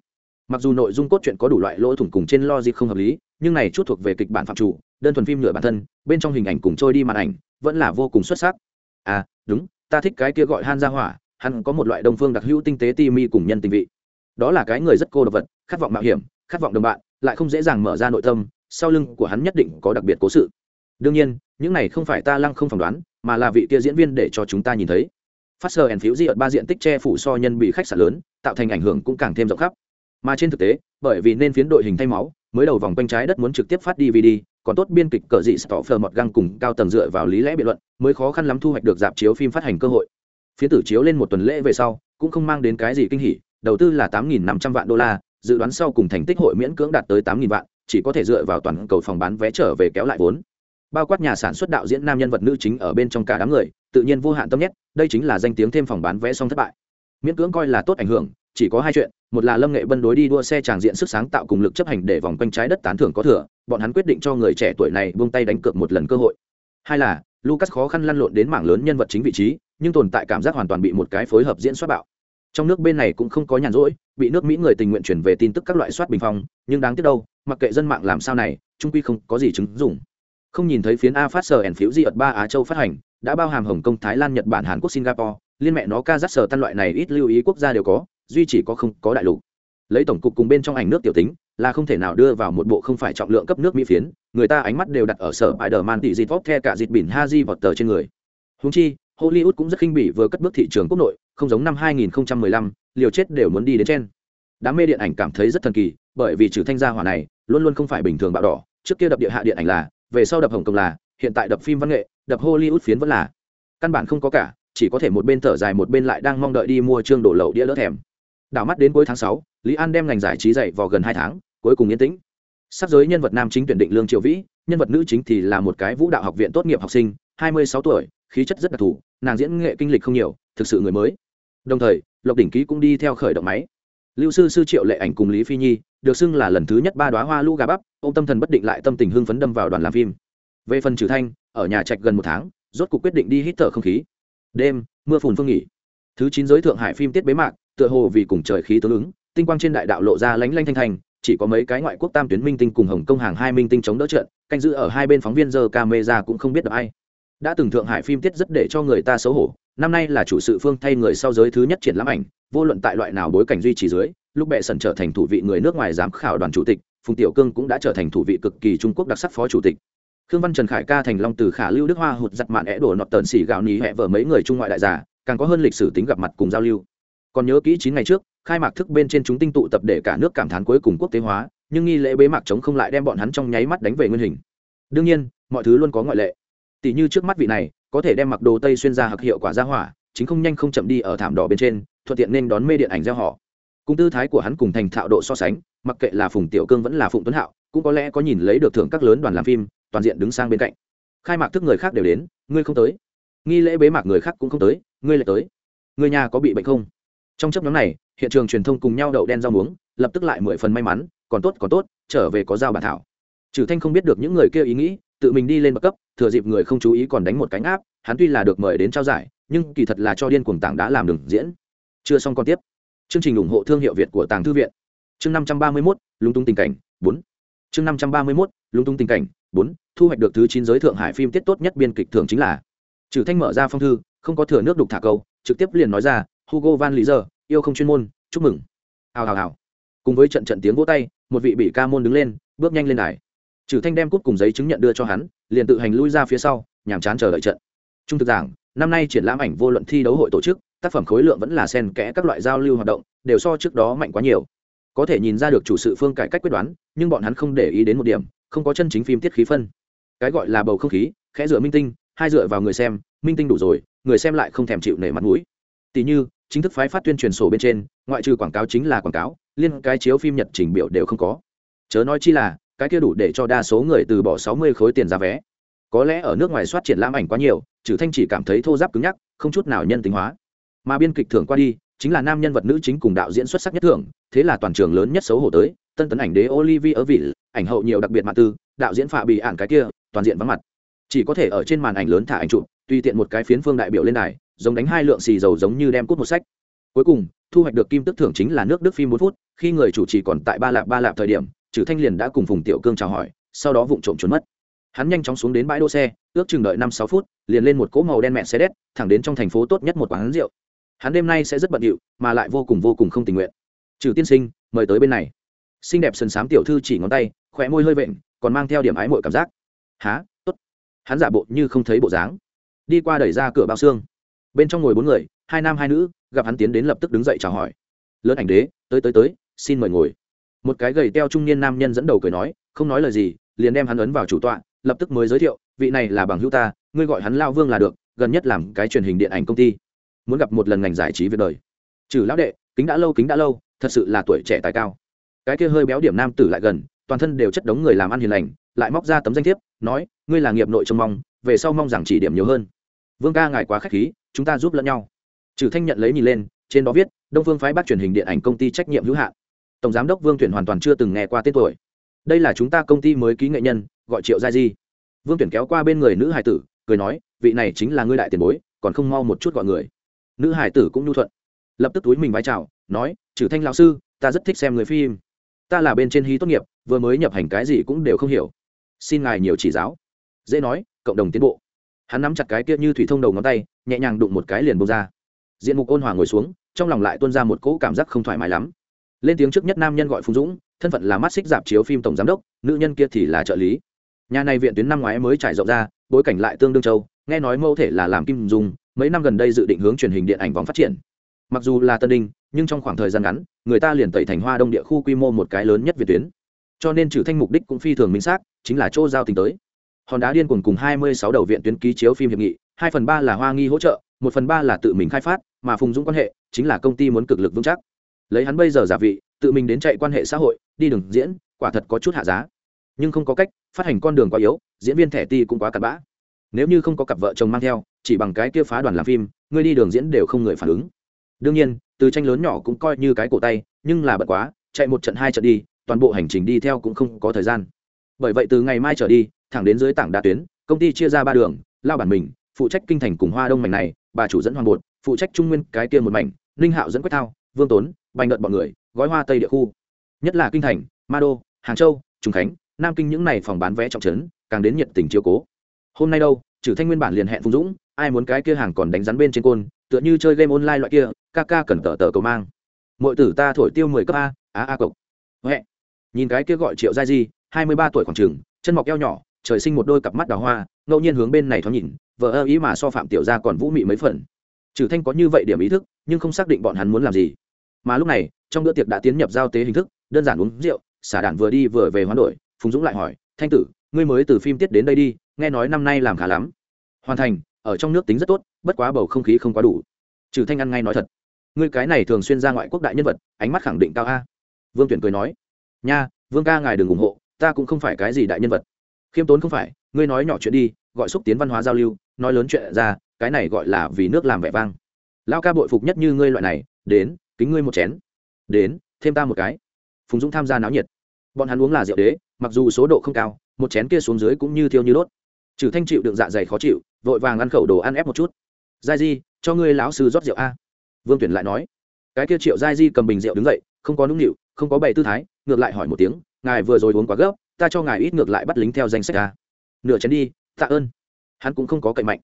mặc dù nội dung cốt truyện có đủ loại lỗ thủng cùng trên logic không hợp lý, nhưng này chút thuộc về kịch bản phạm chủ, đơn thuần phim nhựa bản thân, bên trong hình ảnh cùng trôi đi màn ảnh, vẫn là vô cùng xuất sắc. À đúng, ta thích cái kia gọi han ra hỏa, hắn có một loại đông phương đặc hữu tinh tế ti mi cùng nhân tình vị. Đó là cái người rất cô độc vật, khát vọng mạo hiểm, khát vọng đồng bạn, lại không dễ dàng mở ra nội tâm, sau lưng của hắn nhất định có đặc biệt cố sự. Đương nhiên, những này không phải ta lăng không phỏng đoán, mà là vị kia diễn viên để cho chúng ta nhìn thấy. Phát sờ ẩn phiếu di ở ba diện tích che phủ so nhân bị khách sạn lớn, tạo thành ảnh hưởng cũng càng thêm rộng khắp mà trên thực tế, bởi vì nên phiến đội hình thay máu, mới đầu vòng quanh trái đất muốn trực tiếp phát dvd còn tốt biên kịch cờ dị stoffer mọt găng cùng cao tầng dựa vào lý lẽ biện luận, mới khó khăn lắm thu hoạch được dạp chiếu phim phát hành cơ hội. Phiến tử chiếu lên một tuần lễ về sau, cũng không mang đến cái gì kinh hỉ, đầu tư là tám nghìn năm trăm vạn đô la, dự đoán sau cùng thành tích hội miễn cưỡng đạt tới tám nghìn vạn, chỉ có thể dựa vào toàn cầu phòng bán vé trở về kéo lại vốn. Bao quát nhà sản xuất đạo diễn nam nhân vật nữ chính ở bên trong cả đám người, tự nhiên vô hạn tâm nhất, đây chính là danh tiếng thêm phòng bán vé xong thất bại miễn cưỡng coi là tốt ảnh hưởng, chỉ có hai chuyện, một là lâm nghệ bân đối đi đua xe tràng diện sức sáng tạo cùng lực chấp hành để vòng quanh trái đất tán thưởng có thừa, bọn hắn quyết định cho người trẻ tuổi này buông tay đánh cược một lần cơ hội. Hai là, lucas khó khăn lăn lộn đến mảng lớn nhân vật chính vị trí, nhưng tồn tại cảm giác hoàn toàn bị một cái phối hợp diễn soát bạo. Trong nước bên này cũng không có nhàn rỗi, bị nước mỹ người tình nguyện chuyển về tin tức các loại soát bình phong, nhưng đáng tiếc đâu, mặc kệ dân mạng làm sao này, trung quy không có gì chứng dùng không nhìn thấy phiến a phát sờ ẩn phiếu di ợt ba á châu phát hành, đã bao hàm hồng kông, thái lan, nhật bản, hàn quốc, singapore liên mẹ nó ca dắt sở tan loại này ít lưu ý quốc gia đều có duy chỉ có không có đại lục. Lấy tổng cục cùng bên trong ảnh nước tiểu tính là không thể nào đưa vào một bộ không phải trọng lượng cấp nước mỹ phiến người ta ánh mắt đều đặt ở sở bài đờ man tỷ dịp vóc the cả dịp bỉn ha di vọt tờ trên người. Húng chi hollywood cũng rất khinh bỉ vừa cất bước thị trường quốc nội không giống năm 2015, liều chết đều muốn đi đến trên. Đám mê điện ảnh cảm thấy rất thần kỳ bởi vì trừ thanh gia hỏa này luôn luôn không phải bình thường bạo đỏ trước kia đập địa hạ điện ảnh là về sau đập hồng kông là hiện tại đập phim văn nghệ đập hollywood phiến vẫn là. Căn bản không có cả chỉ có thể một bên thở dài một bên lại đang mong đợi đi mua trương đổ lậu đĩa lỡ thèm. Đảo mắt đến cuối tháng sáu, lý an đem ngành giải trí dạy vào gần hai tháng, cuối cùng yên tĩnh. Sắp giới nhân vật nam chính tuyển định lương triệu vĩ, nhân vật nữ chính thì là một cái vũ đạo học viện tốt nghiệp học sinh, hai mươi sáu tuổi, khí chất rất đặc thù, nàng diễn nghệ kinh lịch không nhiều, thực sự người mới. Đồng thời, lộc đỉnh ký cũng đi theo khởi động máy. Lưu sư sư triệu lệ ảnh cùng lý phi nhi, được xưng là lần thứ nhất ba đoá hoa lũ gà bắp ông tâm thần bất định lại tâm tình hưng phấn đâm vào đoàn làm phim. Về phần trừ thanh, ở nhà trạch gần một tháng, rốt cuộc quyết định đi hít thở không khí đêm, mưa phùn phương nghỉ. Thứ chín giới thượng hải phim tiết bế mạc, tựa hồ vì cùng trời khí tương ứng, tinh quang trên đại đạo lộ ra lánh lanh thanh thành chỉ có mấy cái ngoại quốc tam tuyến minh tinh cùng hồng công hàng hai minh tinh chống đỡ trận, canh giữ ở hai bên phóng viên giờ camera cũng không biết được ai. Đã từng thượng hải phim tiết rất để cho người ta xấu hổ, năm nay là chủ sự phương thay người sau giới thứ nhất triển lãm ảnh, vô luận tại loại nào bối cảnh duy trì dưới, lúc bệ sần trở thành thủ vị người nước ngoài giám khảo đoàn chủ tịch, phùng tiểu cương cũng đã trở thành thủ vị cực kỳ trung quốc đặc sắc phó chủ tịch khương văn trần, khải ca thành long từ khả lưu đức hoa hụt giặt mạn é đổ nọt tờn xỉ gạo ní hẹ vợ mấy người trung ngoại đại giả, càng có hơn lịch sử tính gặp mặt cùng giao lưu. Còn nhớ kỹ chín ngày trước, khai mạc thức bên trên chúng tinh tụ tập để cả nước cảm thán cuối cùng quốc tế hóa, nhưng nghi lễ bế mạc chống không lại đem bọn hắn trong nháy mắt đánh về nguyên hình. Đương nhiên, mọi thứ luôn có ngoại lệ. Tỷ như trước mắt vị này, có thể đem mặc đồ tây xuyên ra hặc hiệu quả ra hỏa, chính không nhanh không chậm đi ở thảm đỏ bên trên, thuận tiện nên đón mê điện ảnh gieo họ. Cung tư thái của hắn cùng thành thạo độ so sánh, mặc kệ là phùng tiểu cương vẫn là phụng tuấn hạo, cũng có lẽ có nhìn lấy được thưởng các lớn đoàn làm phim toàn diện đứng sang bên cạnh. Khai mạc thức người khác đều đến, ngươi không tới. Nghi lễ bế mạc người khác cũng không tới, ngươi lại tới. Người nhà có bị bệnh không? Trong chấp nhóm này, hiện trường truyền thông cùng nhau đậu đen rau muống, lập tức lại mười phần may mắn, còn tốt còn tốt, trở về có giao bản thảo. Trừ thanh không biết được những người kia ý nghĩ, tự mình đi lên bậc cấp, thừa dịp người không chú ý còn đánh một cánh áp, hắn tuy là được mời đến trao giải, nhưng kỳ thật là cho điên cuồng tảng đã làm đường diễn. Chưa xong còn tiếp. Chương trình ủng hộ thương hiệu việt của tàng thư viện. Chương năm trăm ba mươi mốt, lúng túng tình cảnh, bốn. Chương năm trăm ba mươi mốt, lúng túng tình cảnh bốn, thu hoạch được thứ chín giới thượng hải phim tiết tốt nhất biên kịch thường chính là trừ thanh mở ra phong thư, không có thừa nước đục thả câu, trực tiếp liền nói ra, hugo van lý giờ yêu không chuyên môn, chúc mừng. Hào hào hào. Cùng với trận trận tiếng vỗ tay, một vị bị ca môn đứng lên, bước nhanh lên đài. Trừ thanh đem cút cùng giấy chứng nhận đưa cho hắn, liền tự hành lui ra phía sau, nhàm chán chờ đợi trận. Trung thực giảng, năm nay triển lãm ảnh vô luận thi đấu hội tổ chức, tác phẩm khối lượng vẫn là sen kẽ các loại giao lưu hoạt động, đều so trước đó mạnh quá nhiều. Có thể nhìn ra được chủ sự phương cải cách quyết đoán, nhưng bọn hắn không để ý đến một điểm không có chân chính phim tiết khí phân. Cái gọi là bầu không khí, khẽ dựa minh tinh, hai dựa vào người xem, minh tinh đủ rồi, người xem lại không thèm chịu nể mặt mũi. Tỷ như, chính thức phái phát tuyên truyền sổ bên trên, ngoại trừ quảng cáo chính là quảng cáo, liên cái chiếu phim nhật trình biểu đều không có. Chớ nói chi là, cái kia đủ để cho đa số người từ bỏ sáu mươi khối tiền giá vé. Có lẽ ở nước ngoài soát triển lãm ảnh quá nhiều trừ thanh chỉ cảm thấy thô giáp cứng nhắc, không chút nào nhân tính hóa. Mà biên kịch thưởng qua đi, chính là nam nhân vật nữ chính cùng đạo diễn xuất sắc nhất thưởng, thế là toàn trường lớn nhất xấu hổ tới, tân tấn ảnh đế olivier ở vị ảnh hậu nhiều đặc biệt mạng tư, đạo diễn phạ bị ản cái kia, toàn diện vắng mặt. Chỉ có thể ở trên màn ảnh lớn thả ảnh chụp, tùy tiện một cái phiến phương đại biểu lên đài, giống đánh hai lượng xì dầu giống như đem cút một sách. Cuối cùng, thu hoạch được kim tức thưởng chính là nước đức phim bốn phút, khi người chủ trì còn tại ba lạp ba lạp thời điểm trừ thanh liền đã cùng phùng tiểu cương chào hỏi, sau đó vụng trộm trốn mất. Hắn nhanh chóng xuống đến bãi đỗ xe, ước chừng đợi năm sáu phút, liền lên một cỗ màu đen mẹ xe đét, thẳng đến trong thành phố tốt nhất một quán rượu. Hắn đêm nay sẽ rất bận điệu, mà lại vô cùng vô cùng không tình nguyện. Trừ tiên sinh, mời tới bên này. Xinh đẹp sần sám tiểu thư chỉ ngón tay khỏe môi hơi vện, còn mang theo điểm ái mội cảm giác. Há tốt. Hắn giả bộ như không thấy bộ dáng. Đi qua đẩy ra cửa bao xương. Bên trong ngồi bốn người, hai nam hai nữ, gặp hắn tiến đến lập tức đứng dậy chào hỏi. Lớn ảnh đế, tới tới tới, xin mời ngồi. Một cái gầy teo trung niên nam nhân dẫn đầu cười nói, không nói lời gì, liền đem hắn ấn vào chủ tọa, lập tức mới giới thiệu, vị này là bằng hữu ta, ngươi gọi hắn lao vương là được, gần nhất làm cái truyền hình điện ảnh công ty. Muốn gặp một lần ngành giải trí việc đời. Trừ lão đệ, kính đã lâu, kính đã lâu, thật sự là tuổi trẻ tài cao. Cái kia hơi béo điểm nam tử lại gần toàn thân đều chất đống người làm ăn hiền lành, lại móc ra tấm danh thiếp, nói, ngươi là nghiệp nội trông mong, về sau mong rằng chỉ điểm nhiều hơn. Vương ca ngài quá k h á c h khí, chúng ta giúp lẫn nhau. Trừ thanh nhận lấy nhìn lên, trên đó viết, đông phương phái bác truyền hình điện ảnh công ty trách nhiệm hữu hạn. Tổng giám đốc vương tuyển hoàn toàn chưa từng nghe qua tên tuổi. Đây là chúng ta công ty mới ký nghệ nhân, gọi triệu gia di. Vương tuyển kéo qua bên người nữ hải tử, cười nói, vị này chính là ngươi đại tiền bối, còn không mau một chút gọi người. Nữ hải tử cũng nhu thuận, lập tức túi mình vái chào, nói, trừ thanh lão sư, ta rất thích xem người phim ta là bên trên hí tốt nghiệp, vừa mới nhập hành cái gì cũng đều không hiểu. Xin ngài nhiều chỉ giáo. Dễ nói, cộng đồng tiến bộ. Hắn nắm chặt cái kia như thủy thông đầu ngón tay, nhẹ nhàng đụng một cái liền bông ra. Diện mục ôn hòa ngồi xuống, trong lòng lại tuôn ra một cỗ cảm giác không thoải mái lắm. Lên tiếng trước nhất nam nhân gọi phùng dũng, thân phận là mắt xích dạp chiếu phim tổng giám đốc, nữ nhân kia thì là trợ lý. Nhà này viện tuyến năm ngoái mới trải rộng ra, bối cảnh lại tương đương châu, nghe nói mẫu thể là làm kim dùng, mấy năm gần đây dự định hướng truyền hình điện ảnh vòng phát triển. Mặc dù là tân đinh nhưng trong khoảng thời gian ngắn, người ta liền tẩy thành hoa đông địa khu quy mô một cái lớn nhất việt tuyến. Cho nên trừ thanh mục đích cũng phi thường minh xác, chính là chỗ giao tình tới. Hòn đá điên cuồng cùng hai mươi sáu đầu viện tuyến ký chiếu phim hiệp nghị, hai phần ba là hoa nghi hỗ trợ, một phần ba là tự mình khai phát, mà phùng dũng quan hệ, chính là công ty muốn cực lực vững chắc. Lấy hắn bây giờ giả vị, tự mình đến chạy quan hệ xã hội, đi đường diễn, quả thật có chút hạ giá. Nhưng không có cách, phát hành con đường quá yếu, diễn viên thẻ ti cũng quá cặn bã. Nếu như không có cặp vợ chồng mang theo, chỉ bằng cái kia phá đoàn làm phim, người đi đường diễn đều không người phản ứng. Đương nhiên từ tranh lớn nhỏ cũng coi như cái cổ tay, nhưng là bật quá, chạy một trận hai trận đi, toàn bộ hành trình đi theo cũng không có thời gian. Bởi vậy từ ngày mai trở đi, thẳng đến dưới tảng đa tuyến, công ty chia ra ba đường, lao bản mình, phụ trách kinh thành cùng hoa đông mảnh này, bà chủ dẫn hoàng bột, phụ trách trung nguyên cái kia một mảnh, ninh hạo dẫn quách thao, vương tốn, bành ngợt bọn người, gói hoa tây địa khu. Nhất là kinh thành, ma đô, hàng châu, trùng khánh, nam kinh những này phòng bán vé trọng trấn, càng đến nhiệt tình chiếu cố. Hôm nay đâu trừ thanh nguyên bản liền hẹn phùng dũng, ai muốn cái kia hàng còn đánh rắn bên trên côn, tựa như chơi game online loại kia ca ca cần tờ tờ cầu mang. Mọi tử ta thổi tiêu mười cấp a, á a cộc. Huệ. Nhìn cái kia gọi triệu gia di, hai mươi ba tuổi khoảng trường, chân mọc eo nhỏ, trời sinh một đôi cặp mắt đào hoa, ngẫu nhiên hướng bên này thoáng nhìn vợ ơ ý mà so phạm tiểu gia còn vũ mị mấy phần. Trừ thanh có như vậy điểm ý thức, nhưng không xác định bọn hắn muốn làm gì. Mà lúc này, trong bữa tiệc đã tiến nhập giao tế hình thức, đơn giản uống rượu, xả đạn vừa đi vừa về hoán đổi, phùng dũng lại hỏi, thanh tử, ngươi mới từ phim tiết đến đây đi, nghe nói năm nay làm khá lắm. Hoàn thành, ở trong nước tính rất tốt, bất quá bầu không khí không quá đủ trừ thanh ăn ngay nói thật, ngươi cái này thường xuyên ra ngoại quốc đại nhân vật, ánh mắt khẳng định cao a. Vương tuyển cười nói, nha, vương ca ngài đừng ủng hộ, ta cũng không phải cái gì đại nhân vật. Khiêm tốn không phải, ngươi nói nhỏ chuyện đi, gọi xúc tiến văn hóa giao lưu, nói lớn chuyện ra, cái này gọi là vì nước làm vẻ vang. Lao ca bội phục nhất như ngươi loại này, đến, kính ngươi một chén. Đến, thêm ta một cái. Phùng dũng tham gia náo nhiệt. Bọn hắn uống là rượu đế, mặc dù số độ không cao, một chén kia xuống dưới cũng như thiêu như đốt. Trừ thanh chịu đựng dạ dày khó chịu, vội vàng ăn khẩu đồ ăn ép một chút. Giai di cho ngươi lão sư rót rượu a. Vương tuyển lại nói, cái kia triệu giai di cầm bình rượu đứng dậy, không có nũng nịu, không có bày tư thái, ngược lại hỏi một tiếng, ngài vừa rồi uống quá gấp, ta cho ngài ít ngược lại bắt lính theo danh sách a. Nửa chén đi, tạ ơn. Hắn cũng không có cậy mạnh.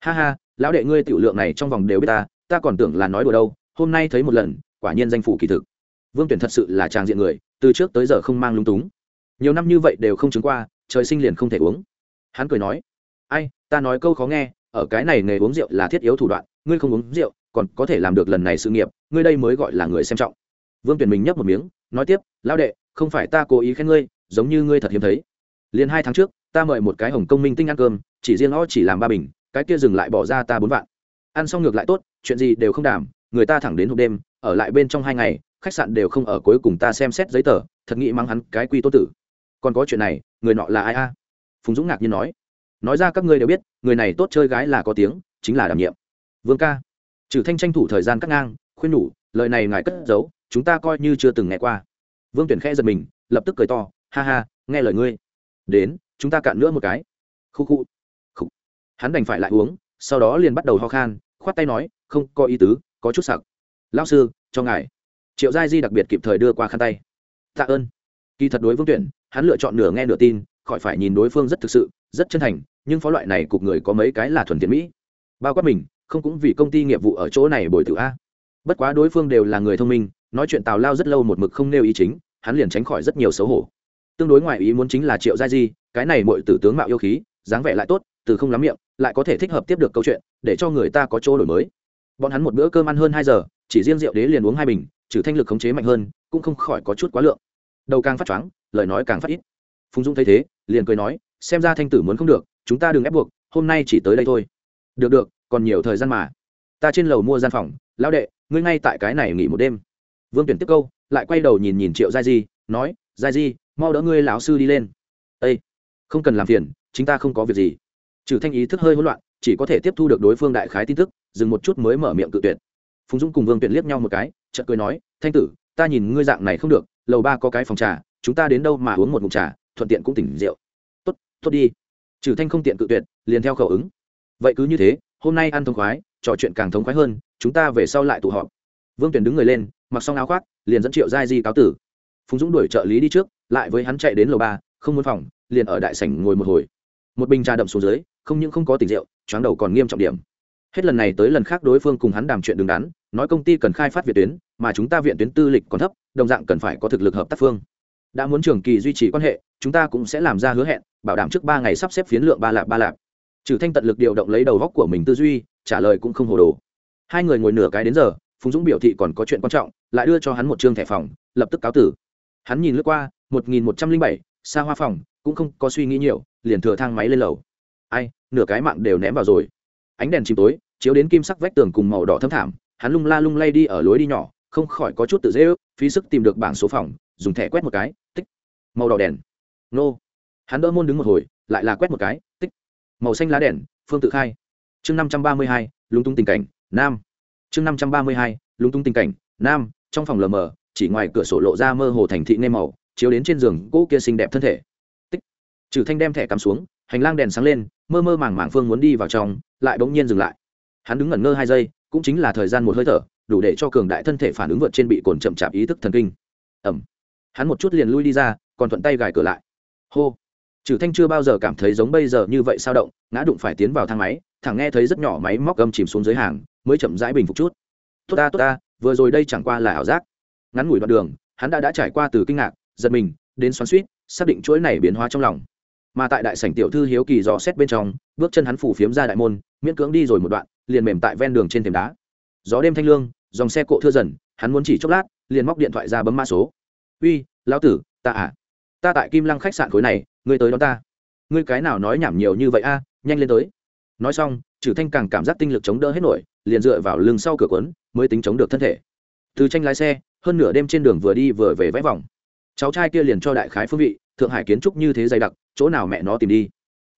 Ha ha, lão đệ ngươi tiểu lượng này trong vòng đều biết ta ta còn tưởng là nói đùa đâu, hôm nay thấy một lần, quả nhiên danh phủ kỳ thực. Vương tuyển thật sự là tràng diện người, từ trước tới giờ không mang lung túng. Nhiều năm như vậy đều không chứng qua, trời sinh liền không thể uống. Hắn cười nói, ai, ta nói câu khó nghe, ở cái này nghề uống rượu là thiết yếu thủ đoạn ngươi không uống rượu, còn có thể làm được lần này sự nghiệp, ngươi đây mới gọi là người xem trọng. Vương tuyển mình nhấp một miếng, nói tiếp lao đệ, không phải ta cố ý khen ngươi, giống như ngươi thật hiếm thấy. Liền hai tháng trước, ta mời một cái hồng công minh tinh ăn cơm, chỉ riêng o chỉ làm ba bình, cái kia dừng lại bỏ ra ta bốn vạn. Ăn xong ngược lại tốt, chuyện gì đều không đảm, người ta thẳng đến hộp đêm, ở lại bên trong hai ngày, khách sạn đều không ở cuối cùng ta xem xét giấy tờ, thật nghĩ mắng hắn cái quy tô tử. Còn có chuyện này, người nọ là ai a? Phùng dũng ngạc nhiên nói. Nói ra các ngươi đều biết, người này tốt chơi gái là có tiếng, chính là đảm nhiệm vương ca. Trừ thanh tranh thủ thời gian cắt ngang, khuyên nhủ, lời này ngài cất giấu, chúng ta coi như chưa từng nghe qua. Vương tuyển khẽ giật mình, lập tức cười to, ha ha, nghe lời ngươi. Đến, chúng ta cạn nữa một cái. Khu khu. Khu hắn đành phải lại uống, sau đó liền bắt đầu ho khan, khoát tay nói, không, có ý tứ, có chút sặc. Lão sư, cho ngài. Triệu giai di đặc biệt kịp thời đưa qua khăn tay. Tạ ơn. Kỳ thật đối vương tuyển, hắn lựa chọn nửa nghe nửa tin, khỏi phải nhìn đối phương rất thực sự, rất chân thành, nhưng phó loại này cục người có mấy cái là thuần tiện mỹ. Bao quát mình không cũng vì công ty nghiệp vụ ở chỗ này bồi tử a. Bất quá đối phương đều là người thông minh, nói chuyện tào lao rất lâu một mực không nêu ý chính, hắn liền tránh khỏi rất nhiều xấu hổ. Tương đối ngoài ý muốn chính là triệu gia di, cái này mọi tử tướng mạo yêu khí, dáng vẻ lại tốt, từ không lắm miệng, lại có thể thích hợp tiếp được câu chuyện, để cho người ta có chỗ đổi mới. Bọn hắn một bữa cơm ăn hơn hai giờ, chỉ riêng rượu đế liền uống hai bình, trừ thanh lực khống chế mạnh hơn, cũng không khỏi có chút quá lượng. Đầu càng phát choáng, lời nói càng phát ít. Phùng dung thấy thế, liền cười nói, xem ra thanh tử muốn không được, chúng ta đừng ép buộc, hôm nay chỉ tới đây thôi. Được được còn nhiều thời gian mà. Ta trên lầu mua gian phòng, lão đệ, ngươi ngay tại cái này nghỉ một đêm. Vương tuyển tiếp câu, lại quay đầu nhìn nhìn triệu gia di, nói, gia di, mau đỡ ngươi lão sư đi lên. Ây không cần làm phiền chúng ta không có việc gì. Trừ thanh ý thức hơi hỗn loạn, chỉ có thể tiếp thu được đối phương đại khái tin tức, dừng một chút mới mở miệng cự tuyệt. Phùng dũng cùng vương tuyển liếc nhau một cái, chợt cười nói, thanh tử, ta nhìn ngươi dạng này không được, lầu ba có cái phòng trà, chúng ta đến đâu mà uống một mục trà, thuận tiện cũng tỉnh rượu. Tốt tốt đi. Trừ thanh không tiện cự tuyệt, liền theo khẩu ứng. Vậy cứ như thế hôm nay ăn thông khoái, trò chuyện càng thống khoái hơn, chúng ta về sau lại tụ họp. Vương tuyển đứng người lên, mặc xong áo khoác, liền dẫn triệu giai di cáo tử. Phùng dũng đuổi trợ lý đi trước, lại với hắn chạy đến lầu ba, không muốn phòng, liền ở đại sảnh ngồi một hồi. Một bình trà đậm xuống dưới, không những không có tỉnh rượu, choáng đầu còn nghiêm trọng điểm. Hết lần này tới lần khác đối phương cùng hắn đàm chuyện đứng đắn, nói công ty cần khai phát việt tuyến, mà chúng ta viện tuyến tư lịch còn thấp, đồng dạng cần phải có thực lực hợp tác phương. Đã muốn trường kỳ duy trì quan hệ, chúng ta cũng sẽ làm ra hứa hẹn, bảo đảm trước ba ngày sắp xếp phiến lượng ba lạp ba lạp trừ thanh tận lực điều động lấy đầu góc của mình tư duy, trả lời cũng không hồ đồ. Hai người ngồi nửa cái đến giờ, phùng dũng biểu thị còn có chuyện quan trọng, lại đưa cho hắn một chương thẻ phòng, lập tức cáo tử. Hắn nhìn lướt qua, một nghìn một trăm linh bảy, xa hoa phòng, cũng không có suy nghĩ nhiều, liền thừa thang máy lên lầu. Ai, nửa cái mạng đều ném vào rồi. Ánh đèn chìm tối, chiếu đến kim sắc vách tường cùng màu đỏ thâm thảm, hắn lung la lung lay đi ở lối đi nhỏ, không khỏi có chút tự dễ ước, phí sức tìm được bảng số phòng, dùng thẻ quét một cái, tích. Màu đỏ đèn. Nô. Hắn đỡ môn đứng một hồi, lại là quét một cái, tích màu xanh lá đèn, phương tự khai. Chương năm trăm ba mươi hai, lúng túng tình cảnh, nam. Chương năm trăm ba mươi hai, lúng túng tình cảnh, nam. Trong phòng lờ mờ, chỉ ngoài cửa sổ lộ ra mơ hồ thành thị nê màu, chiếu đến trên giường cỗ kia xinh đẹp thân thể. Tích. Trừ thanh đem thẻ cắm xuống, hành lang đèn sáng lên, mơ mơ màng màng phương muốn đi vào trong, lại bỗng nhiên dừng lại. Hắn đứng ngẩn ngơ hai giây, cũng chính là thời gian một hơi thở, đủ để cho cường đại thân thể phản ứng vượt trên bị cồn chậm chạp ý thức thần kinh. Ẩm hắn một chút liền lui đi ra, còn thuận tay gài cửa lại. Hô trừ thanh chưa bao giờ cảm thấy giống bây giờ như vậy sao động ngã đụng phải tiến vào thang máy thẳng nghe thấy rất nhỏ máy móc gầm chìm xuống dưới hàng mới chậm rãi bình phục chút. Tốt ta tốt ta vừa rồi đây chẳng qua là ảo giác. Ngắn ngủi đoạn đường hắn đã đã trải qua từ kinh ngạc giật mình đến xoắn xuýt, xác định chuỗi này biến hóa trong lòng. Mà tại đại sảnh tiểu thư hiếu kỳ dò xét bên trong bước chân hắn phủ phiếm ra đại môn miễn cưỡng đi rồi một đoạn liền mềm tại ven đường trên thềm đá. Gió đêm thanh lương dòng xe cộ thưa dần hắn muốn chỉ chốc lát liền móc điện thoại ra bấm mã số. Uy lão tử ta à? Ta tại kim lăng khách sạn khối này ngươi tới đó ta. Ngươi cái nào nói nhảm nhiều như vậy a, nhanh lên tới. Nói xong trừ thanh càng cảm giác tinh lực chống đỡ hết nổi, liền dựa vào lưng sau cửa quấn mới tính chống được thân thể. Từ tranh lái xe, hơn nửa đêm trên đường vừa đi vừa về vẽ vòng. Cháu trai kia liền cho đại khái phương vị, thượng hải kiến trúc như thế dày đặc, chỗ nào mẹ nó tìm đi.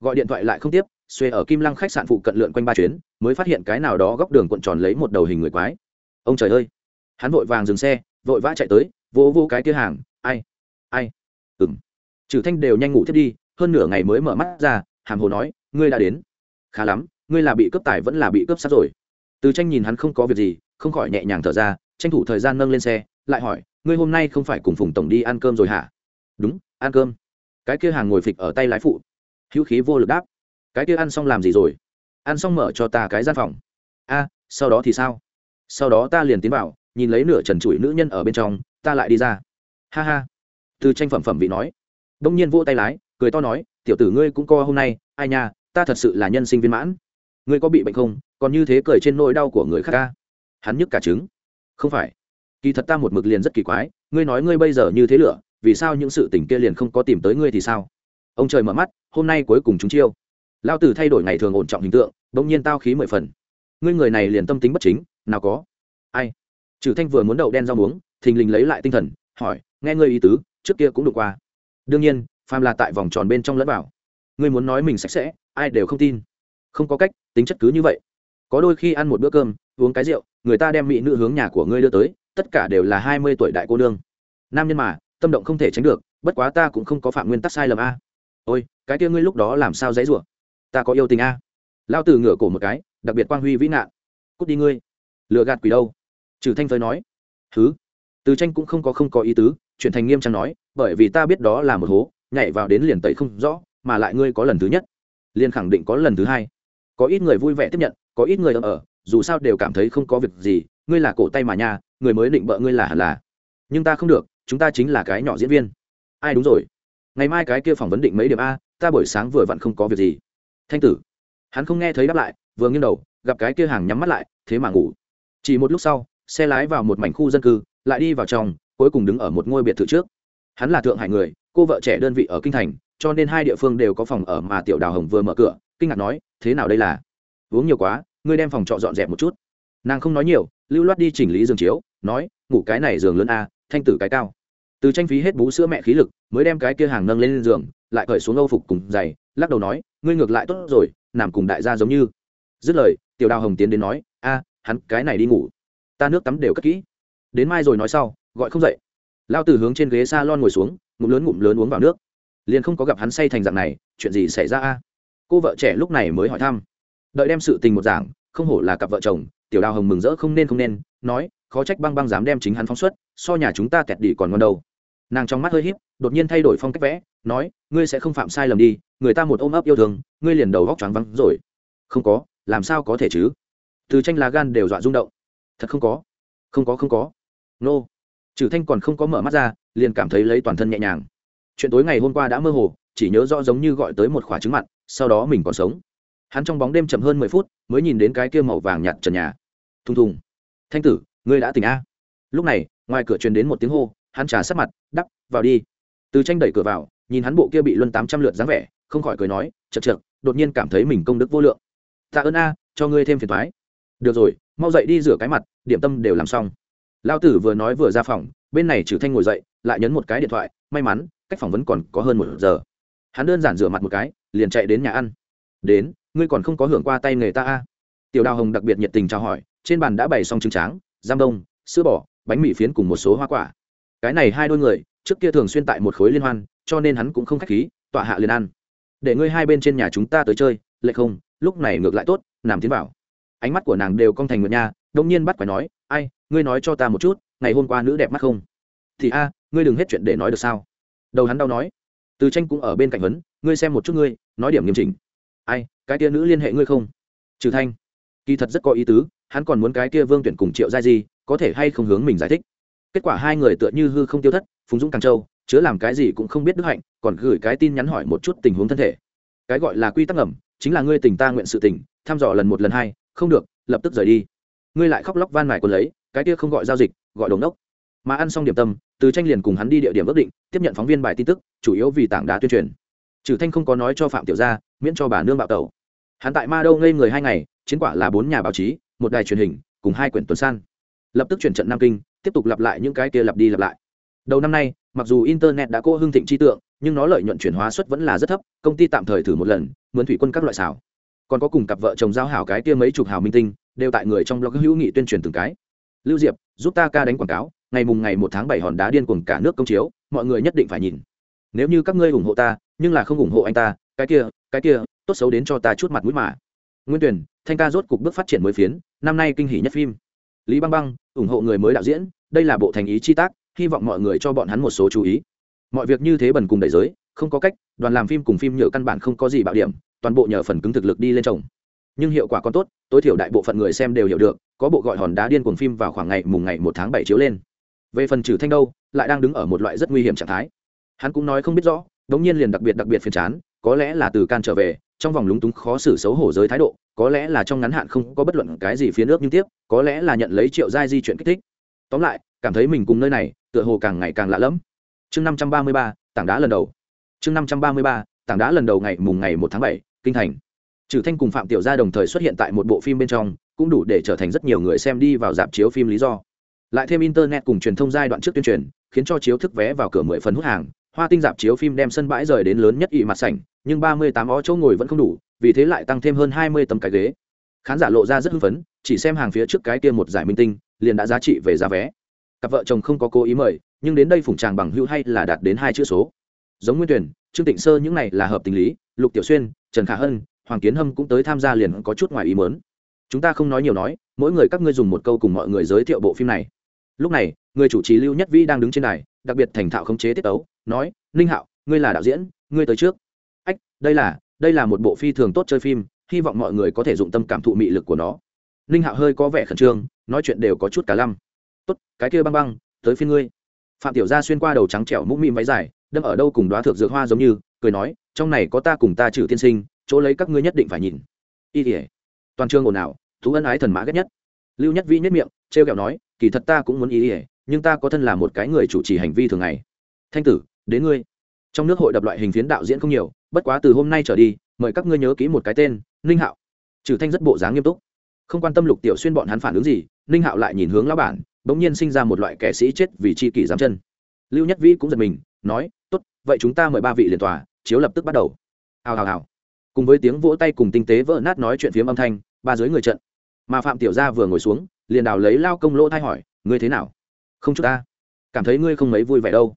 Gọi điện thoại lại không tiếp, xuê ở kim lăng khách sạn phụ cận lượn quanh ba chuyến, mới phát hiện cái nào đó góc đường cuộn tròn lấy một đầu hình người quái. Ông trời ơi! Hắn vội vàng dừng xe, vội vã chạy tới vỗ vô cái kia hàng, ai ai? Ừng trừ thanh đều nhanh ngủ thiết đi, hơn nửa ngày mới mở mắt ra, hàm hồ nói, ngươi đã đến. Khá lắm, ngươi là bị cướp tài vẫn là bị cướp sát rồi. Từ tranh nhìn hắn không có việc gì, không khỏi nhẹ nhàng thở ra, tranh thủ thời gian nâng lên xe, lại hỏi, ngươi hôm nay không phải cùng phùng tổng đi ăn cơm rồi hả? Đúng, ăn cơm. Cái kia hàng ngồi phịch ở tay lái phụ. Hữu khí vô lực đáp, cái kia ăn xong làm gì rồi? Ăn xong mở cho ta cái gian phòng. A, sau đó thì sao? Sau đó ta liền tiến vào, nhìn lấy nửa trần trụi nữ nhân ở bên trong, ta lại đi ra. Ha ha. Từ tranh phẩm phẩm vị nói đông nhiên vỗ tay lái, cười to nói, tiểu tử ngươi cũng co hôm nay, ai nha, ta thật sự là nhân sinh viên mãn. Ngươi có bị bệnh không? Còn như thế cười trên nỗi đau của người khác ca. Hắn nhức cả trứng. Không phải. Kỳ thật ta một mực liền rất kỳ quái, ngươi nói ngươi bây giờ như thế lửa, vì sao những sự tình kia liền không có tìm tới ngươi thì sao? Ông trời mở mắt, hôm nay cuối cùng chúng chiêu. Lao tử thay đổi ngày thường ổn trọng hình tượng, bỗng nhiên tao khí mười phần. Ngươi người này liền tâm tính bất chính, nào có. Ai? Trừ thanh vừa muốn đậu đen rau muống, thình lình lấy lại tinh thần, hỏi, nghe ngươi ý tứ, trước kia cũng được qua đương nhiên, phàm là tại vòng tròn bên trong lẫn vào, ngươi muốn nói mình sạch sẽ, ai đều không tin. Không có cách, tính chất cứ như vậy. Có đôi khi ăn một bữa cơm, uống cái rượu, người ta đem mỹ nữ hướng nhà của ngươi đưa tới, tất cả đều là hai mươi tuổi đại cô nương. Nam nhân mà, tâm động không thể tránh được, bất quá ta cũng không có phạm nguyên tắc sai lầm a. Ôi, cái kia ngươi lúc đó làm sao dãy rủa? Ta có yêu tình a. Lao từ ngửa cổ một cái, đặc biệt quang huy vĩ nạn cút đi ngươi. Lừa gạt quỷ đâu? Trừ thanh phơi nói. Thứ. Từ tranh cũng không có không có ý tứ chuyển thành nghiêm trang nói bởi vì ta biết đó là một hố nhảy vào đến liền tẩy không rõ mà lại ngươi có lần thứ nhất. Liền khẳng định có lần thứ hai. Có ít người vui vẻ tiếp nhận có ít người ở, ở dù sao đều cảm thấy không có việc gì ngươi là cổ tay mà nha người mới định bợ ngươi là hẳn là. Nhưng ta không được chúng ta chính là cái nhỏ diễn viên. Ai đúng rồi? Ngày mai cái kia phỏng vấn định mấy điểm a ta buổi sáng vừa vặn không có việc gì. Thanh tử. Hắn không nghe thấy đáp lại vừa nghiêng đầu gặp cái kia hàng nhắm mắt lại thế mà ngủ. Chỉ một lúc sau xe lái vào một mảnh khu dân cư lại đi vào trong cuối cùng đứng ở một ngôi biệt thự trước. Hắn là thượng hải người, cô vợ trẻ đơn vị ở kinh thành, cho nên hai địa phương đều có phòng ở mà tiểu đào hồng vừa mở cửa, kinh ngạc nói, thế nào đây là? Uống nhiều quá, ngươi đem phòng trọ dọn dẹp một chút. Nàng không nói nhiều, lưu loát đi chỉnh lý giường chiếu, nói, ngủ cái này giường lớn a, thanh tử cái cao. Từ tranh phí hết bú sữa mẹ khí lực, mới đem cái kia hàng nâng lên giường, lại cởi xuống âu phục cùng giày, lắc đầu nói, ngươi ngược lại tốt rồi, nằm cùng đại gia giống như. Dứt lời, tiểu đào hồng tiến đến nói, a, hắn cái này đi ngủ. Ta nước tắm đều cất kỹ. Đến mai rồi nói sau gọi không dậy. Lao từ hướng trên ghế s a lon ngồi xuống, ngụm lớn ngụm lớn uống vào nước. Liền không có gặp hắn say thành dạng này, chuyện gì xảy ra a? Cô vợ trẻ lúc này mới hỏi thăm. Đợi đem sự tình một giảng, không hổ là cặp vợ chồng, tiểu đào hồng mừng rỡ không nên không nên, nói, khó trách băng băng dám đem chính hắn phóng xuất, so nhà chúng ta kẹt đi còn ngon đâu. Nàng trong mắt hơi híp, đột nhiên thay đổi phong cách vẽ, nói, ngươi sẽ không phạm sai lầm đi, người ta một ôm ấp yêu thương, ngươi liền đầu góc choáng vắng rồi. Không có, làm sao có thể chứ? Từ tranh lá gan đều dọa rung động. Thật không có. Không có không có. Nô trừ thanh còn không có mở mắt ra, liền cảm thấy lấy toàn thân nhẹ nhàng. Chuyện tối ngày hôm qua đã mơ hồ, chỉ nhớ rõ giống như gọi tới một khỏa trứng mặn, sau đó mình còn sống. Hắn trong bóng đêm chậm hơn mười phút, mới nhìn đến cái kia màu vàng nhạt trần nhà. Thùng thùng. Thanh tử, ngươi đã tỉnh a? Lúc này, ngoài cửa truyền đến một tiếng hô, hắn trà sát mặt, đắp, vào đi. Từ tranh đẩy cửa vào, nhìn hắn bộ kia bị luân tám trăm lượt dáng vẻ, không khỏi cười nói chật chật đột nhiên cảm thấy mình công đức vô lượng. Tạ ơn a, cho ngươi thêm phiền thoái. Được rồi, mau dậy đi rửa cái mặt, điểm tâm đều làm xong lao tử vừa nói vừa ra phòng, bên này trừ thanh ngồi dậy, lại nhấn một cái điện thoại, may mắn, cách phỏng vấn còn có hơn một giờ. Hắn đơn giản rửa mặt một cái, liền chạy đến nhà ăn. Đến, ngươi còn không có hưởng qua tay nghề ta a? Tiểu đào hồng đặc biệt nhiệt tình chào hỏi, trên bàn đã bày xong trứng tráng, giam đông, sữa bò, bánh mì phiến cùng một số hoa quả. Cái này hai đôi người, trước kia thường xuyên tại một khối liên hoan, cho nên hắn cũng không khách khí, tọa hạ liền ăn. Để ngươi hai bên trên nhà chúng ta tới chơi, lệ không, lúc này ngược lại tốt, nằm tiến vào. Ánh mắt của nàng đều cong thành nguyệt nha, đông nhiên bắt phải nói, ai ngươi nói cho ta một chút, ngày hôm qua nữ đẹp mắt không? Thì a, ngươi đừng hết chuyện để nói được sao? Đầu hắn đau nói. Từ tranh cũng ở bên cạnh vấn ngươi xem một chút ngươi, nói điểm nghiêm chỉnh. Ai, cái tia nữ liên hệ ngươi không? Trừ thanh. Kỳ thật rất có ý tứ, hắn còn muốn cái kia vương tuyển cùng triệu giai gì có thể hay không hướng mình giải thích. Kết quả hai người tựa như hư không tiêu thất, phùng dũng càng châu, chứa làm cái gì cũng không biết đức hạnh, còn gửi cái tin nhắn hỏi một chút tình huống thân thể. Cái gọi là quy tắc ngầm, chính là ngươi tình ta nguyện sự tình, thăm dò lần một lần hai, không được, lập tức rời đi. Ngươi lại khóc lóc van mài quân lấy cái kia không gọi giao dịch, gọi đồng đốc. Mà ăn xong điểm tâm, từ tranh liền cùng hắn đi địa điểm ước định, tiếp nhận phóng viên bài tin tức, chủ yếu vì tảng đá tuyên truyền. Trừ thanh không có nói cho phạm tiểu gia, miễn cho bà nương bạo tẩu. Hắn tại ma đâu ngây người hai ngày, chiến quả là bốn nhà báo chí, một đài truyền hình, cùng hai quyển tuần san. Lập tức chuyển trận nam kinh, tiếp tục lặp lại những cái kia lặp đi lặp lại. Đầu năm nay, mặc dù internet đã cô hưng thịnh chi tượng, nhưng nó lợi nhuận chuyển hóa suất vẫn là rất thấp, công ty tạm thời thử một lần mướn thủy quân các loại xảo còn có cùng cặp vợ chồng giao hảo cái kia mấy chục hào minh tinh, đều tại người trong blog hữu nghị tuyên truyền từng cái lưu diệp, giúp ta ca đánh quảng cáo, ngày mùng ngày một tháng bảy hòn đá điên cùng cả nước công chiếu, mọi người nhất định phải nhìn. Nếu như các ngươi ủng hộ ta, nhưng là không ủng hộ anh ta, cái kia cái kia, tốt xấu đến cho ta chút mặt mũi mà. Nguyên tuyển thanh ca rốt cục bước phát triển mới phiến, năm nay kinh hỷ nhất phim. Lý băng băng, ủng hộ người mới đạo diễn, đây là bộ thành ý chi tác, hy vọng mọi người cho bọn hắn một số chú ý. Mọi việc như thế bần cùng đầy giới, không có cách, đoàn làm phim cùng phim nhựa căn bản không có gì bạo điểm, toàn bộ nhờ phần cứng thực lực đi lên chồng. nhưng hiệu quả còn tốt, tối thiểu đại bộ phận người xem đều hiểu được có bộ gọi hòn đá điên cuồng phim vào khoảng ngày, mùng ngày một tháng bảy chiếu lên. Về phần trừ thanh đâu, lại đang đứng ở một loại rất nguy hiểm trạng thái. Hắn cũng nói không biết rõ, đống nhiên liền đặc biệt đặc biệt phiền chán, có lẽ là từ can trở về, trong vòng lúng túng khó xử xấu hổ giới thái độ, có lẽ là trong ngắn hạn không có bất luận cái gì phía nước nhưng tiếp, có lẽ là nhận lấy triệu giai di chuyển kích thích. Tóm lại, cảm thấy mình cùng nơi này, tựa hồ càng ngày càng lạ lẫm. Chương năm trăm ba mươi ba, tảng đá lần đầu. Chương năm trăm ba mươi ba, tảng đá lần đầu ngày, mùng ngày một tháng bảy, kinh thành trừ thanh cùng phạm tiểu gia đồng thời xuất hiện tại một bộ phim bên trong, cũng đủ để trở thành rất nhiều người xem đi vào dạp chiếu phim lý do. Lại thêm internet cùng truyền thông giai đoạn trước tuyên truyền, khiến cho chiếu thức vé vào cửa mười phần hút hàng. Hoa tinh dạp chiếu phim đem sân bãi rời đến lớn nhất ỵ mặt sảnh, nhưng ba mươi tám ó chỗ ngồi vẫn không đủ, vì thế lại tăng thêm hơn hai mươi tấm cái ghế. Khán giả lộ ra rất hưng phấn, chỉ xem hàng phía trước cái kia một giải minh tinh, liền đã giá trị về giá vé. Cặp vợ chồng không có cố ý mời, nhưng đến đây phủng tràng bằng hữu hay là đạt đến hai chữ số. Giống nguyên tuyển trương tịnh sơ những này là hợp tình lý, lục tiểu xuyên, trần khả hân hoàng kiến hâm cũng tới tham gia liền có chút ngoài ý mớn chúng ta không nói nhiều nói, mỗi người các ngươi dùng một câu cùng mọi người giới thiệu bộ phim này. Lúc này, người chủ trì lưu nhất vĩ đang đứng trên này đặc biệt thành thạo khống chế tiết tấu, nói, ninh hạo, ngươi là đạo diễn, ngươi tới trước. Ách, đây là đây là một bộ phi thường tốt chơi phim, hy vọng mọi người có thể dụng tâm cảm thụ mị lực của nó. Ninh hạo hơi có vẻ khẩn trương, nói chuyện đều có chút cả lăm. Tốt, cái kia băng băng, tới phiên ngươi. Phạm tiểu gia xuyên qua đầu trắng trẻo mũm mĩm váy dài, đâm ở đâu cùng đoá thượng dược hoa giống như, cười nói, trong này có ta cùng ta trừ tiên sinh chỗ lấy các ngươi nhất định phải nhìn. Y tỉa toàn trường ồn ào, thú ân ái thần mã ghét nhất. Lưu nhất vi nhất miệng t r kẹo nói, kỳ thật ta cũng muốn y tỉa nhưng ta có thân là một cái người chủ trì hành vi thường ngày. Thanh tử, đến ngươi. Trong nước hội đập loại hình phiến đạo diễn không nhiều, bất quá từ hôm nay trở đi, mời các ngươi nhớ kỹ một cái tên, ninh hạo. Trừ thanh rất bộ dáng nghiêm túc. Không quan tâm lục tiểu xuyên bọn hắn phản ứng gì, ninh hạo lại nhìn hướng lão bản, bỗng nhiên sinh ra một loại kẻ sĩ chết vì chi kỷ dám chân. Lưu nhất vĩ cũng giật mình, nói, tốt, vậy chúng ta mời ba vị liền tòa, chiếu lập tức bắt đầu. Hào hào hào cùng với tiếng vỗ tay cùng tinh tế vỡ nát nói chuyện phiếm âm thanh, ba dưới người trận. Mà phạm tiểu gia vừa ngồi xuống, liền đào lấy lao công lỗ thay hỏi, ngươi thế nào? Không chút ta. Cảm thấy ngươi không mấy vui vẻ đâu.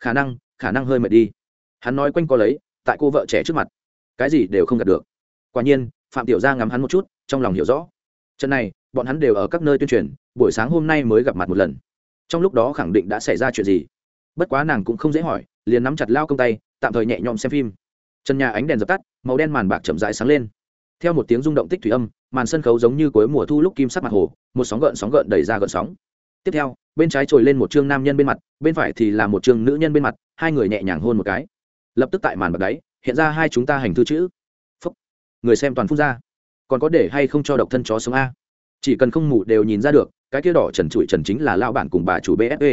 Khả năng khả năng hơi mệt đi. Hắn nói quanh co lấy, tại cô vợ trẻ trước mặt. Cái gì đều không gặp được. Quả nhiên, phạm tiểu gia ngắm hắn một chút, trong lòng hiểu rõ. Trận này, bọn hắn đều ở các nơi tuyên truyền, buổi sáng hôm nay mới gặp mặt một lần. Trong lúc đó khẳng định đã xảy ra chuyện gì. Bất quá nàng cũng không dễ hỏi, liền nắm chặt lao công tay, tạm thời nhẹ nhõm xem phim trần nhà ánh đèn dập tắt, màu đen màn bạc chậm rãi sáng lên. Theo một tiếng rung động tích thủy âm, màn sân khấu giống như cuối mùa thu lúc kim sắc mặt hồ, một sóng gợn sóng gợn đẩy ra gợn sóng. Tiếp theo, bên trái trồi lên một chương nam nhân bên mặt, bên phải thì là một chương nữ nhân bên mặt, hai người nhẹ nhàng hôn một cái. Lập tức tại màn bạc đáy hiện ra hai chúng ta hành thư chữ. Phúc. người xem toàn phút ra. Còn có để hay không cho độc thân chó sống a? Chỉ cần không mù đều nhìn ra được, cái kia đỏ trần trụi trần chính là lao bản cùng bà chủ bsv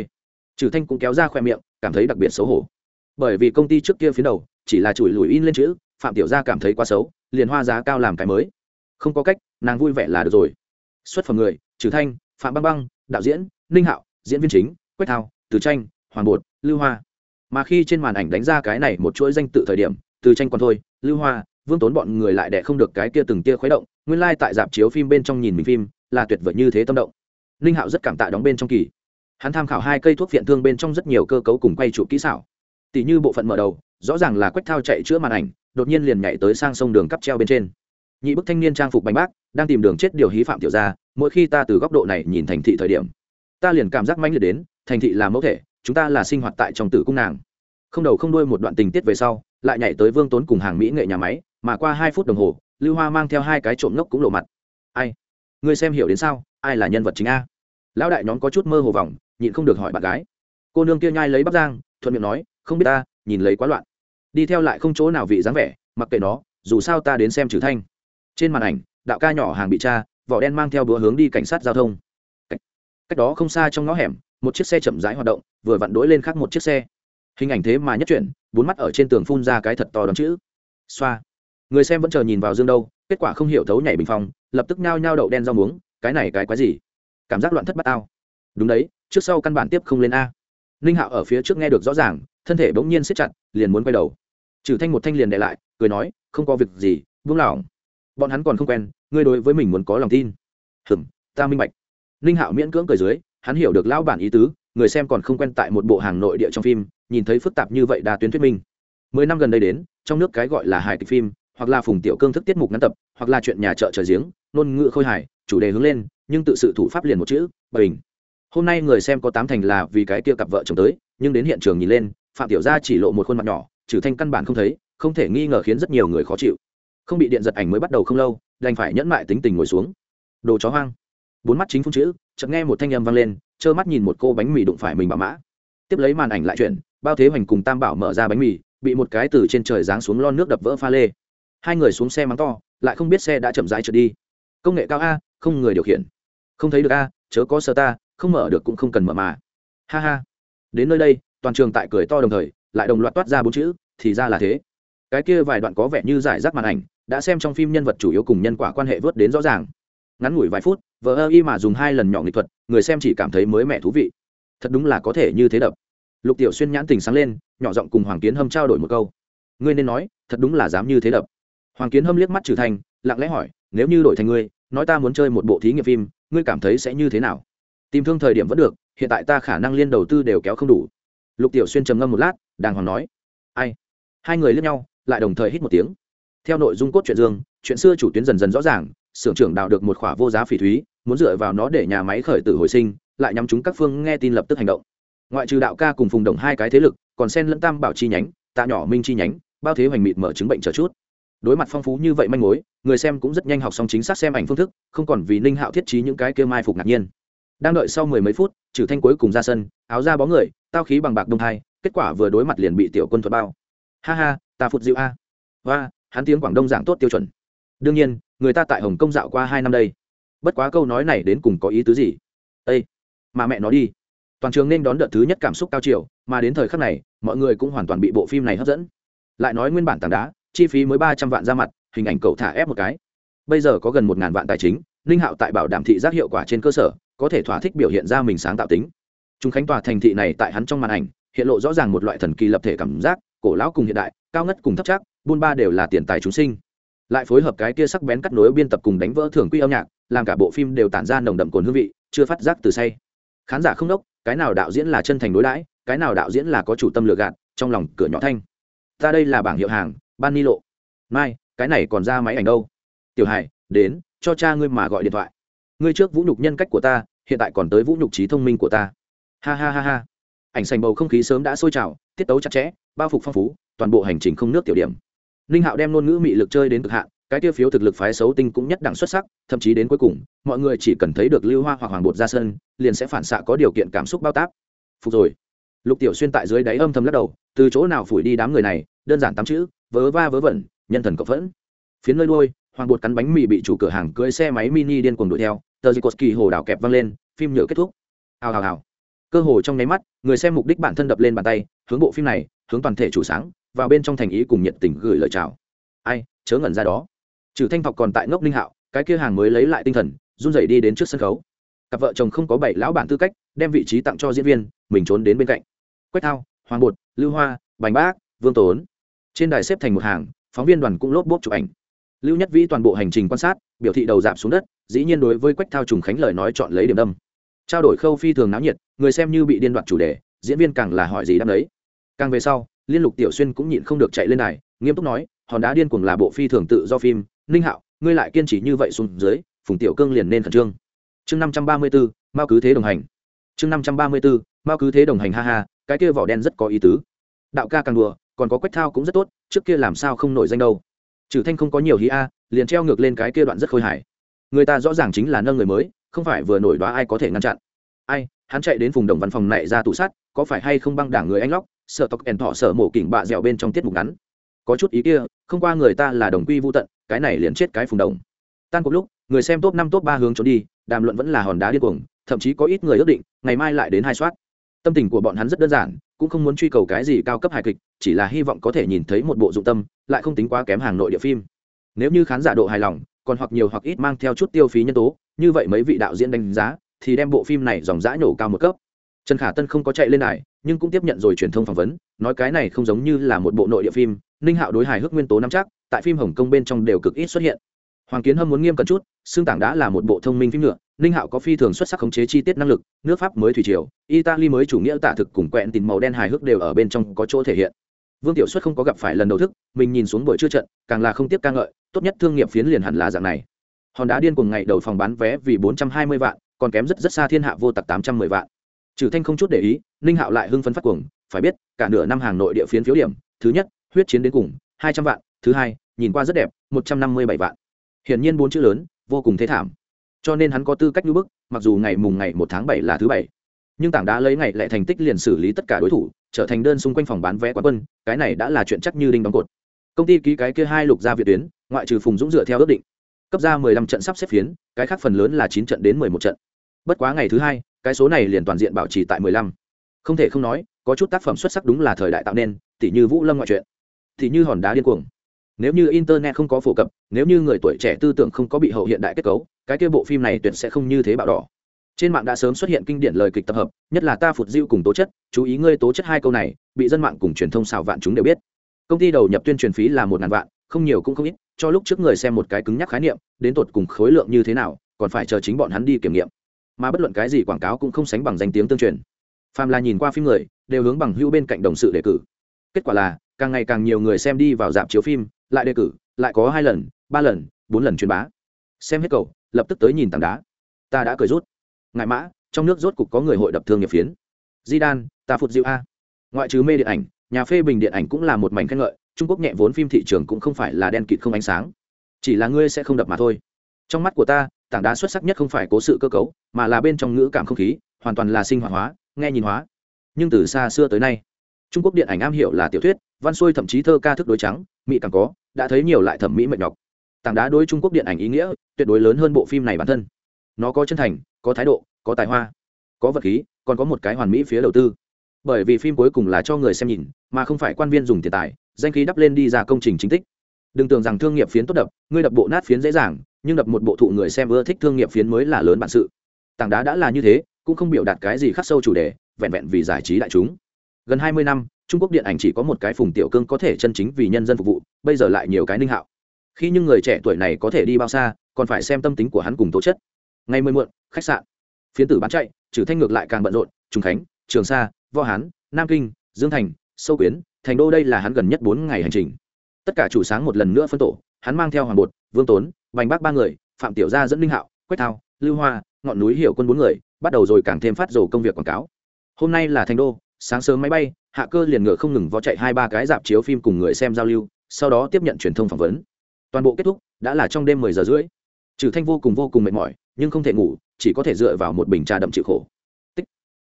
trừ thanh cũng kéo ra khoe miệng, cảm thấy đặc biệt xấu hổ. Bởi vì công ty trước kia phía đầu chỉ là chùi lùi in lên chữ, phạm tiểu gia cảm thấy quá xấu, liền hoa giá cao làm cái mới. Không có cách, nàng vui vẻ là được rồi. Xuất phẩm người, trừ thanh, phạm băng băng, đạo diễn, ninh hạo, diễn viên chính, quách thao, từ tranh, hoàng bột, lưu hoa. Mà khi trên màn ảnh đánh ra cái này một chuỗi danh tự thời điểm, từ tranh còn thôi, lưu hoa, vương tốn bọn người lại đẻ không được cái kia từng kia khuấy động, nguyên lai、like、tại dạp chiếu phim bên trong nhìn mình phim, là tuyệt vời như thế tâm động. Ninh hạo rất cảm tạ đóng bên trong kỳ. Hắn tham khảo hai cây thuốc viện thương bên trong rất nhiều cơ cấu cùng quay trụ kỹ xảo. Tỷ như bộ phận mở đầu rõ ràng là quách thao chạy chữa màn ảnh, đột nhiên liền nhảy tới sang sông đường cắp treo bên trên. Nhị bức thanh niên trang phục bánh bác, đang tìm đường chết điều hí phạm tiểu ra mỗi khi ta từ góc độ này nhìn thành thị thời điểm, ta liền cảm giác mãnh liệt đến, thành thị là mẫu thể, chúng ta là sinh hoạt tại trong tử cung nàng. Không đầu không đuôi một đoạn tình tiết về sau, lại nhảy tới vương tốn cùng hàng mỹ nghệ nhà máy, mà qua hai phút đồng hồ, lưu hoa mang theo hai cái trộm ngốc cũng lộ mặt. Ai? Ngươi xem hiểu đến sao? Ai là nhân vật chính a? Lão đại nhóm có chút mơ hồ vòng, nhịn không được hỏi bạn gái. Cô nương kia nhai lấy bắp giang thuận miệng nói, không biết ta nhìn lấy quá loạn. Đi theo lại không chỗ nào vị dáng vẻ mặc kệ nó dù sao ta đến xem trừ thanh. Trên màn ảnh đạo ca nhỏ hàng bị cha vỏ đen mang theo búa hướng đi cảnh sát giao thông. Cách, cách đó không xa trong ngõ hẻm một chiếc xe chậm rãi hoạt động vừa vặn đỗi lên khác một chiếc xe. Hình ảnh thế mà nhất chuyển bốn mắt ở trên tường phun ra cái thật to đón chữ. Xoa. Người xem vẫn chờ nhìn vào dương đâu kết quả không hiểu thấu nhảy bình phong lập tức nhao nhao đậu đen rau muống cái này cái quái gì? Cảm giác loạn thất bát ao đúng đấy trước sau căn bản tiếp không lên a ninh hạo ở phía trước nghe được rõ ràng, thân thể bỗng nhiên siết chặt, liền muốn quay đầu. Trừ thanh một thanh liền để lại, cười nói, không có việc gì, buông lỏng. Bọn hắn còn không quen, ngươi đối với mình muốn có lòng tin. Hừm, ta minh bạch. Ninh hạo miễn cưỡng cười dưới, hắn hiểu được lão bản ý tứ, người xem còn không quen tại một bộ hàng nội địa trong phim, nhìn thấy phức tạp như vậy đa tuyến thuyết minh. Mười năm gần đây đến, trong nước cái gọi là hài kịch phim, hoặc là phùng tiểu cương thức tiết mục ngắn tập, hoặc là chuyện nhà chợ trời giếng, ngôn ngữ khôi hài, chủ đề hướng lên, nhưng tự sự thủ pháp liền một chữ, bình hôm nay người xem có tám thành là vì cái kia cặp vợ chồng tới, nhưng đến hiện trường nhìn lên, phạm tiểu gia chỉ lộ một khuôn mặt nhỏ, trừ thanh căn bản không thấy, không thể nghi ngờ khiến rất nhiều người khó chịu. Không bị điện giật ảnh mới bắt đầu không lâu, đành phải nhẫn mại tính tình ngồi xuống. Đồ chó hoang. Bốn mắt chính phun chữ, chợt nghe một thanh âm vang lên, trơ mắt nhìn một cô bánh mì đụng phải mình bà mã. Tiếp lấy màn ảnh lại chuyển, bao thế hoành cùng tam bảo mở ra bánh mì, bị một cái từ trên trời giáng xuống lon nước đập vỡ pha lê. Hai người xuống xe mắng to, lại không biết xe đã chậm rãi trượt đi. Công nghệ cao a, không người điều khiển. Không thấy được a, chớ có sơ ta không mở được cũng không cần mở mà. Ha ha. Đến nơi đây, toàn trường tại cười to đồng thời, lại đồng loạt toát ra bốn chữ, thì ra là thế. Cái kia vài đoạn có vẻ như giải rác màn ảnh, đã xem trong phim nhân vật chủ yếu cùng nhân quả quan hệ vớt đến rõ ràng. Ngắn ngủi vài phút, vờ ơ y mà dùng hai lần nhỏ nghệ thuật, người xem chỉ cảm thấy mới mẻ thú vị. Thật đúng là có thể như thế đập. Lục tiểu xuyên nhãn tình sáng lên, nhỏ giọng cùng hoàng kiến hâm trao đổi một câu. Ngươi nên nói, thật đúng là dám như thế đập. Hoàng kiến hâm liếc mắt trừ thành, lặng lẽ hỏi, nếu như đổi thành ngươi, nói ta muốn chơi một bộ thí nghiệm phim, ngươi cảm thấy sẽ như thế nào? Tìm thương thời điểm vẫn được, hiện tại ta khả năng liên đầu tư đều kéo không đủ. Lục tiểu xuyên trầm ngâm một lát, đàng hoàng nói, ai? Hai người liếc nhau, lại đồng thời hít một tiếng. Theo nội dung cốt truyện dương, chuyện xưa chủ tuyến dần dần rõ ràng, xưởng trưởng đào được một khỏa vô giá phỉ thúy, muốn dựa vào nó để nhà máy khởi tử hồi sinh, lại nhắm chúng các phương nghe tin lập tức hành động. Ngoại trừ đạo ca cùng phùng đồng hai cái thế lực, còn sen lẫn tam bảo chi nhánh, tạ nhỏ minh chi nhánh, bao thế hoành mịt mở chứng bệnh chờ chút. Đối mặt phong phú như vậy manh mối, người xem cũng rất nhanh học xong chính xác xem ảnh phương thức, không còn vì ninh hạo thiết trí những cái kêu mai phục ngạc nhiên đang đợi sau mười mấy phút, trừ thanh cuối cùng ra sân, áo ra bó người, tao khí bằng bạc đông thai, kết quả vừa đối mặt liền bị tiểu quân thuật bao. Ha ha, ta phụt dịu a. Và hắn tiếng quảng đông giảng tốt tiêu chuẩn. Đương nhiên, người ta tại hồng kông dạo qua hai năm đây. Bất quá câu nói này đến cùng có ý tứ gì? Ây mà mẹ nó đi. Toàn trường nên đón đợt thứ nhất cảm xúc cao chiều, mà đến thời khắc này, mọi người cũng hoàn toàn bị bộ phim này hấp dẫn. Lại nói nguyên bản tảng đá, chi phí mới ba trăm vạn ra mặt, hình ảnh cậu thả ép một cái. Bây giờ có gần một ngàn vạn tài chính ninh hạo tại bảo đảm thị giác hiệu quả trên cơ sở, có thể thỏa thích biểu hiện ra mình sáng tạo tính. Chúng khánh tòa thành thị này tại hắn trong màn ảnh, hiện lộ rõ ràng một loại thần kỳ lập thể cảm giác, cổ lão cùng hiện đại, cao ngất cùng thấp chắc, buôn ba đều là tiền tài chúng sinh. Lại phối hợp cái kia sắc bén cắt nối biên tập cùng đánh vỡ thường quy âm nhạc, làm cả bộ phim đều tản ra nồng đậm cồn hương vị, chưa phát giác từ say. Khán giả không đốc, cái nào đạo diễn là chân thành đối đãi, cái nào đạo diễn là có chủ tâm lừa gạt, trong lòng cửa nhỏ thanh. Ta đây là bảng hiệu hàng, ban ni lộ. Mai, cái này còn ra máy ảnh đâu? Tiểu hải, đến cho cha ngươi mà gọi điện thoại. Ngươi trước vũ nhục nhân cách của ta, hiện tại còn tới vũ nhục trí thông minh của ta. Ha ha ha ha. Ảnh sành bầu không khí sớm đã sôi trào, tiết tấu chặt chẽ, bao phục phong phú, toàn bộ hành trình không nước tiểu điểm. Ninh hạo đem ngôn ngữ mị lực chơi đến cực hạn, cái tiêu phiếu thực lực phái xấu tinh cũng nhất đẳng xuất sắc, thậm chí đến cuối cùng, mọi người chỉ cần thấy được lưu hoa hoặc hoàng bột ra sân, liền sẽ phản xạ có điều kiện cảm xúc bao tác phục rồi. Lục tiểu xuyên tại dưới đáy âm thầm lắc đầu, từ chỗ nào phủi đi đám người này, đơn giản tám chữ, vớ va vớ vẩn, nhân thần cộng phẫn. Phiến nơi đôi hoàng bột cắn bánh mì bị chủ cửa hàng cưới xe máy mini điên cuồng đuổi theo, tờ dì cột kỳ hồ đảo kẹp văng lên, phim nhựa kết thúc. Hào hào hào. Cơ hồ trong nháy mắt, người xem mục đích bản thân đập lên bàn tay, hướng bộ phim này, hướng toàn thể chủ sáng, vào bên trong thành ý cùng nhiệt tình gửi lời chào. Ai, chớ ngẩn ra đó. Trừ thanh thọc còn tại ngốc linh hạo, cái kia hàng mới lấy lại tinh thần, run rẩy đi đến trước sân khấu. Cặp vợ chồng không có bảy lão bản tư cách, đem vị trí tặng cho diễn viên, mình trốn đến bên cạnh. Quách thao, hoàng bột, lưu hoa, bành bác, vương tốn. Trên đài xếp thành một hàng, phóng viên đoàn cũng lốp bốp chụp ảnh lưu nhất vĩ toàn bộ hành trình quan sát, biểu thị đầu giảm xuống đất, dĩ nhiên đối với quách thao trùng khánh lời nói chọn lấy điểm đâm. Trao đổi khâu phi thường náo nhiệt, người xem như bị điên đoạt chủ đề, diễn viên càng là hỏi gì đáp đấy càng về sau, liên lục tiểu xuyên cũng nhịn không được chạy lên này nghiêm túc nói, hòn đá điên cuồng là bộ phi thường tự do phim, ninh hạo, ngươi lại kiên trì như vậy xuống dưới, phùng tiểu cương liền nên khẩn trương. Chương năm trăm ba mươi bốn mao cứ thế đồng hành. Chương năm trăm ba mươi bốn mao cứ thế đồng hành, ha ha, cái kia vỏ đen rất có ý tứ. Đạo ca càng đùa, còn có quách thao cũng rất tốt, trước kia làm sao không nổi danh đâu trừ thanh không có nhiều hí a, liền treo ngược lên cái kia đoạn rất khôi hài. Người ta rõ ràng chính là nâng người mới, không phải vừa nổi đoá ai có thể ngăn chặn. Ai, hắn chạy đến vùng đồng văn phòng này ra tủ sắt, có phải hay không băng đảng người anh lóc, sợ tộc ẻn thọ sợ mổ kỉnh bạ dẻo bên trong tiết mục ngắn. Có chút ý kia, không qua người ta là đồng quy vô tận, cái này liền chết cái phùng đồng. Tan cuộc lúc, người xem top năm top ba hướng trốn đi, đàm luận vẫn là hòn đá điên cuồng, thậm chí có ít người ước định, ngày mai lại đến hai soát tâm tình của bọn hắn rất đơn giản, cũng không muốn truy cầu cái gì cao cấp hài kịch, chỉ là hy vọng có thể nhìn thấy một bộ dụng tâm, lại không tính quá kém hàng nội địa phim. Nếu như khán giả độ hài lòng, còn hoặc nhiều hoặc ít mang theo chút tiêu phí nhân tố, như vậy mấy vị đạo diễn đánh giá, thì đem bộ phim này dòng dã nhổ cao một cấp. Trần khả tân không có chạy lên đài, nhưng cũng tiếp nhận rồi truyền thông phỏng vấn, nói cái này không giống như là một bộ nội địa phim, ninh hạo đối hài hước nguyên tố nắm chắc, tại phim hồng kông bên trong đều cực ít xuất hiện. Hoàng kiến hâm muốn nghiêm cẩn chút xương tảng đã là một bộ thông minh phim nữa ninh hạo có phi thường xuất sắc khống chế chi tiết năng lực, nước pháp mới thủy triều, italy mới chủ nghĩa tả thực cùng quẹn tìm màu đen hài hước đều ở bên trong có chỗ thể hiện. Vương tiểu xuất không có gặp phải lần đầu thức, mình nhìn xuống buổi trưa trận, càng là không tiếp ca ngợi, tốt nhất thương nghiệp phiến liền hẳn là dạng này. Hòn đá điên cùng ngày đầu phòng bán vé vì bốn trăm hai mươi vạn, còn kém rất rất xa thiên hạ vô tặc tám trăm mười vạn. Trừ thanh không chút để ý, ninh hạo lại hưng phấn phát cuồng, phải biết, cả nửa năm hàng nội địa phiến phiếu điểm, thứ nhất, huyết chiến đến cùng, hai trăm vạn, thứ hai, nhìn qua rất đẹp, một trăm năm mươi bảy vạn. Hiển nhiên bốn chữ lớn, vô cùng thế thảm cho nên hắn có tư cách như bức, mặc dù ngày mùng ngày một tháng bảy là thứ bảy. Nhưng tảng đá lấy ngày lại thành tích liền xử lý tất cả đối thủ, trở thành đơn xung quanh phòng bán vé quán quân, cái này đã là chuyện chắc như đinh đóng cột. Công ty ký cái kia hai lục gia việt tuyến, ngoại trừ phùng dũng dựa theo ước định. Cấp ra mười lăm trận sắp xếp phiến, cái khác phần lớn là chín trận đến mười một trận. Bất quá ngày thứ hai, cái số này liền toàn diện bảo trì tại mười lăm. Không thể không nói, có chút tác phẩm xuất sắc đúng là thời đại tạo nên tỷ như vũ lâm ngoại truyện tỷ như hòn đá điên cuồng. Nếu như internet không có phổ cập, nếu như người tuổi trẻ tư tưởng không có bị hậu hiện đại kết cấu cái kia bộ phim này tuyệt sẽ không như thế bạo đỏ. Trên mạng đã sớm xuất hiện kinh điển lời kịch tập hợp, nhất là ta phụt diêu cùng tố chất, chú ý ngươi tố chất hai câu này, bị dân mạng cùng truyền thông xào vạn chúng đều biết. Công ty đầu nhập tuyên truyền phí là một ngàn vạn, không nhiều cũng không ít, cho lúc trước người xem một cái cứng nhắc khái niệm, đến tột cùng khối lượng như thế nào, còn phải chờ chính bọn hắn đi kiểm nghiệm. Mà bất luận cái gì quảng cáo cũng không sánh bằng danh tiếng tương truyền. Phàm là nhìn qua phim người, đều hướng bằng hữu bên cạnh đồng sự đề cử. Kết quả là, càng ngày càng nhiều người xem đi vào dạp chiếu phim, lại đề cử, lại có hai lần, ba lần, bốn lần truyền bá. Xem hết cầu lập tức tới nhìn tảng đá. Ta đã cười rút. Ngại mã, trong nước rốt cục có người hội đập thương nghiệp phiến. Di đan ta phụt diệu a. Ngoại trừ mê điện ảnh, nhà phê bình điện ảnh cũng là một mảnh khen ngợi, trung quốc nhẹ vốn phim thị trường cũng không phải là đen kịt không ánh sáng. Chỉ là ngươi sẽ không đập mà thôi. Trong mắt của ta, tảng đá xuất sắc nhất không phải cố sự cơ cấu, mà là bên trong ngữ cảm không khí, hoàn toàn là sinh hoạt hóa, nghe nhìn hóa. Nhưng từ xa xưa tới nay, trung quốc điện ảnh am hiểu là tiểu thuyết, văn xuôi thậm chí thơ ca thức đối trắng, mỹ càng có, đã thấy nhiều lại thẩm mỹ mệt nhọc tảng đá đối trung quốc điện ảnh ý nghĩa, tuyệt đối lớn hơn bộ phim này bản thân. Nó có chân thành, có thái độ, có tài hoa, có vật khí, còn có một cái hoàn mỹ phía đầu tư. Bởi vì phim cuối cùng là cho người xem nhìn, mà không phải quan viên dùng tiền tài, danh khí đắp lên đi ra công trình chính tích. Đừng tưởng rằng thương nghiệp phiến tốt đập, ngươi đập bộ nát phiến dễ dàng, nhưng đập một bộ thụ người xem ưa thích thương nghiệp phiến mới là lớn bản sự. Tảng đá đã là như thế, cũng không biểu đạt cái gì khắc sâu chủ đề, vẹn vẹn vì giải trí đại chúng. Gần hai mươi năm, trung quốc điện ảnh chỉ có một cái phùng tiểu cương có thể chân chính vì nhân dân phục vụ, bây giờ lại nhiều cái ninh hạo khi những người trẻ tuổi này có thể đi bao xa, còn phải xem tâm tính của hắn cùng tố chất. Ngày mười muộn, khách sạn. Phiến tử bán chạy, trừ thanh ngược lại càng bận rộn, trùng khánh, trường sa, võ hán, nam kinh, dương thành, sâu quyến, thành đô đây là hắn gần nhất bốn ngày hành trình. Tất cả chủ sáng một lần nữa phân tổ, hắn mang theo hoàng bột, vương tốn vành bác ba người, phạm tiểu gia dẫn linh hạo, quách thao, lưu hoa, ngọn núi hiểu quân bốn người, bắt đầu rồi càng thêm phát rồ công việc quảng cáo. Hôm nay là thành đô, sáng sớm máy bay, hạ cơ liền ngựa không ngừng vó chạy hai ba cái dạp chiếu phim cùng người xem giao lưu, sau đó tiếp nhận truyền thông phỏng vấn toàn bộ kết thúc đã là trong đêm mười giờ rưỡi. Trừ thanh vô cùng vô cùng mệt mỏi, nhưng không thể ngủ, chỉ có thể dựa vào một bình trà đậm chịu khổ. Tích.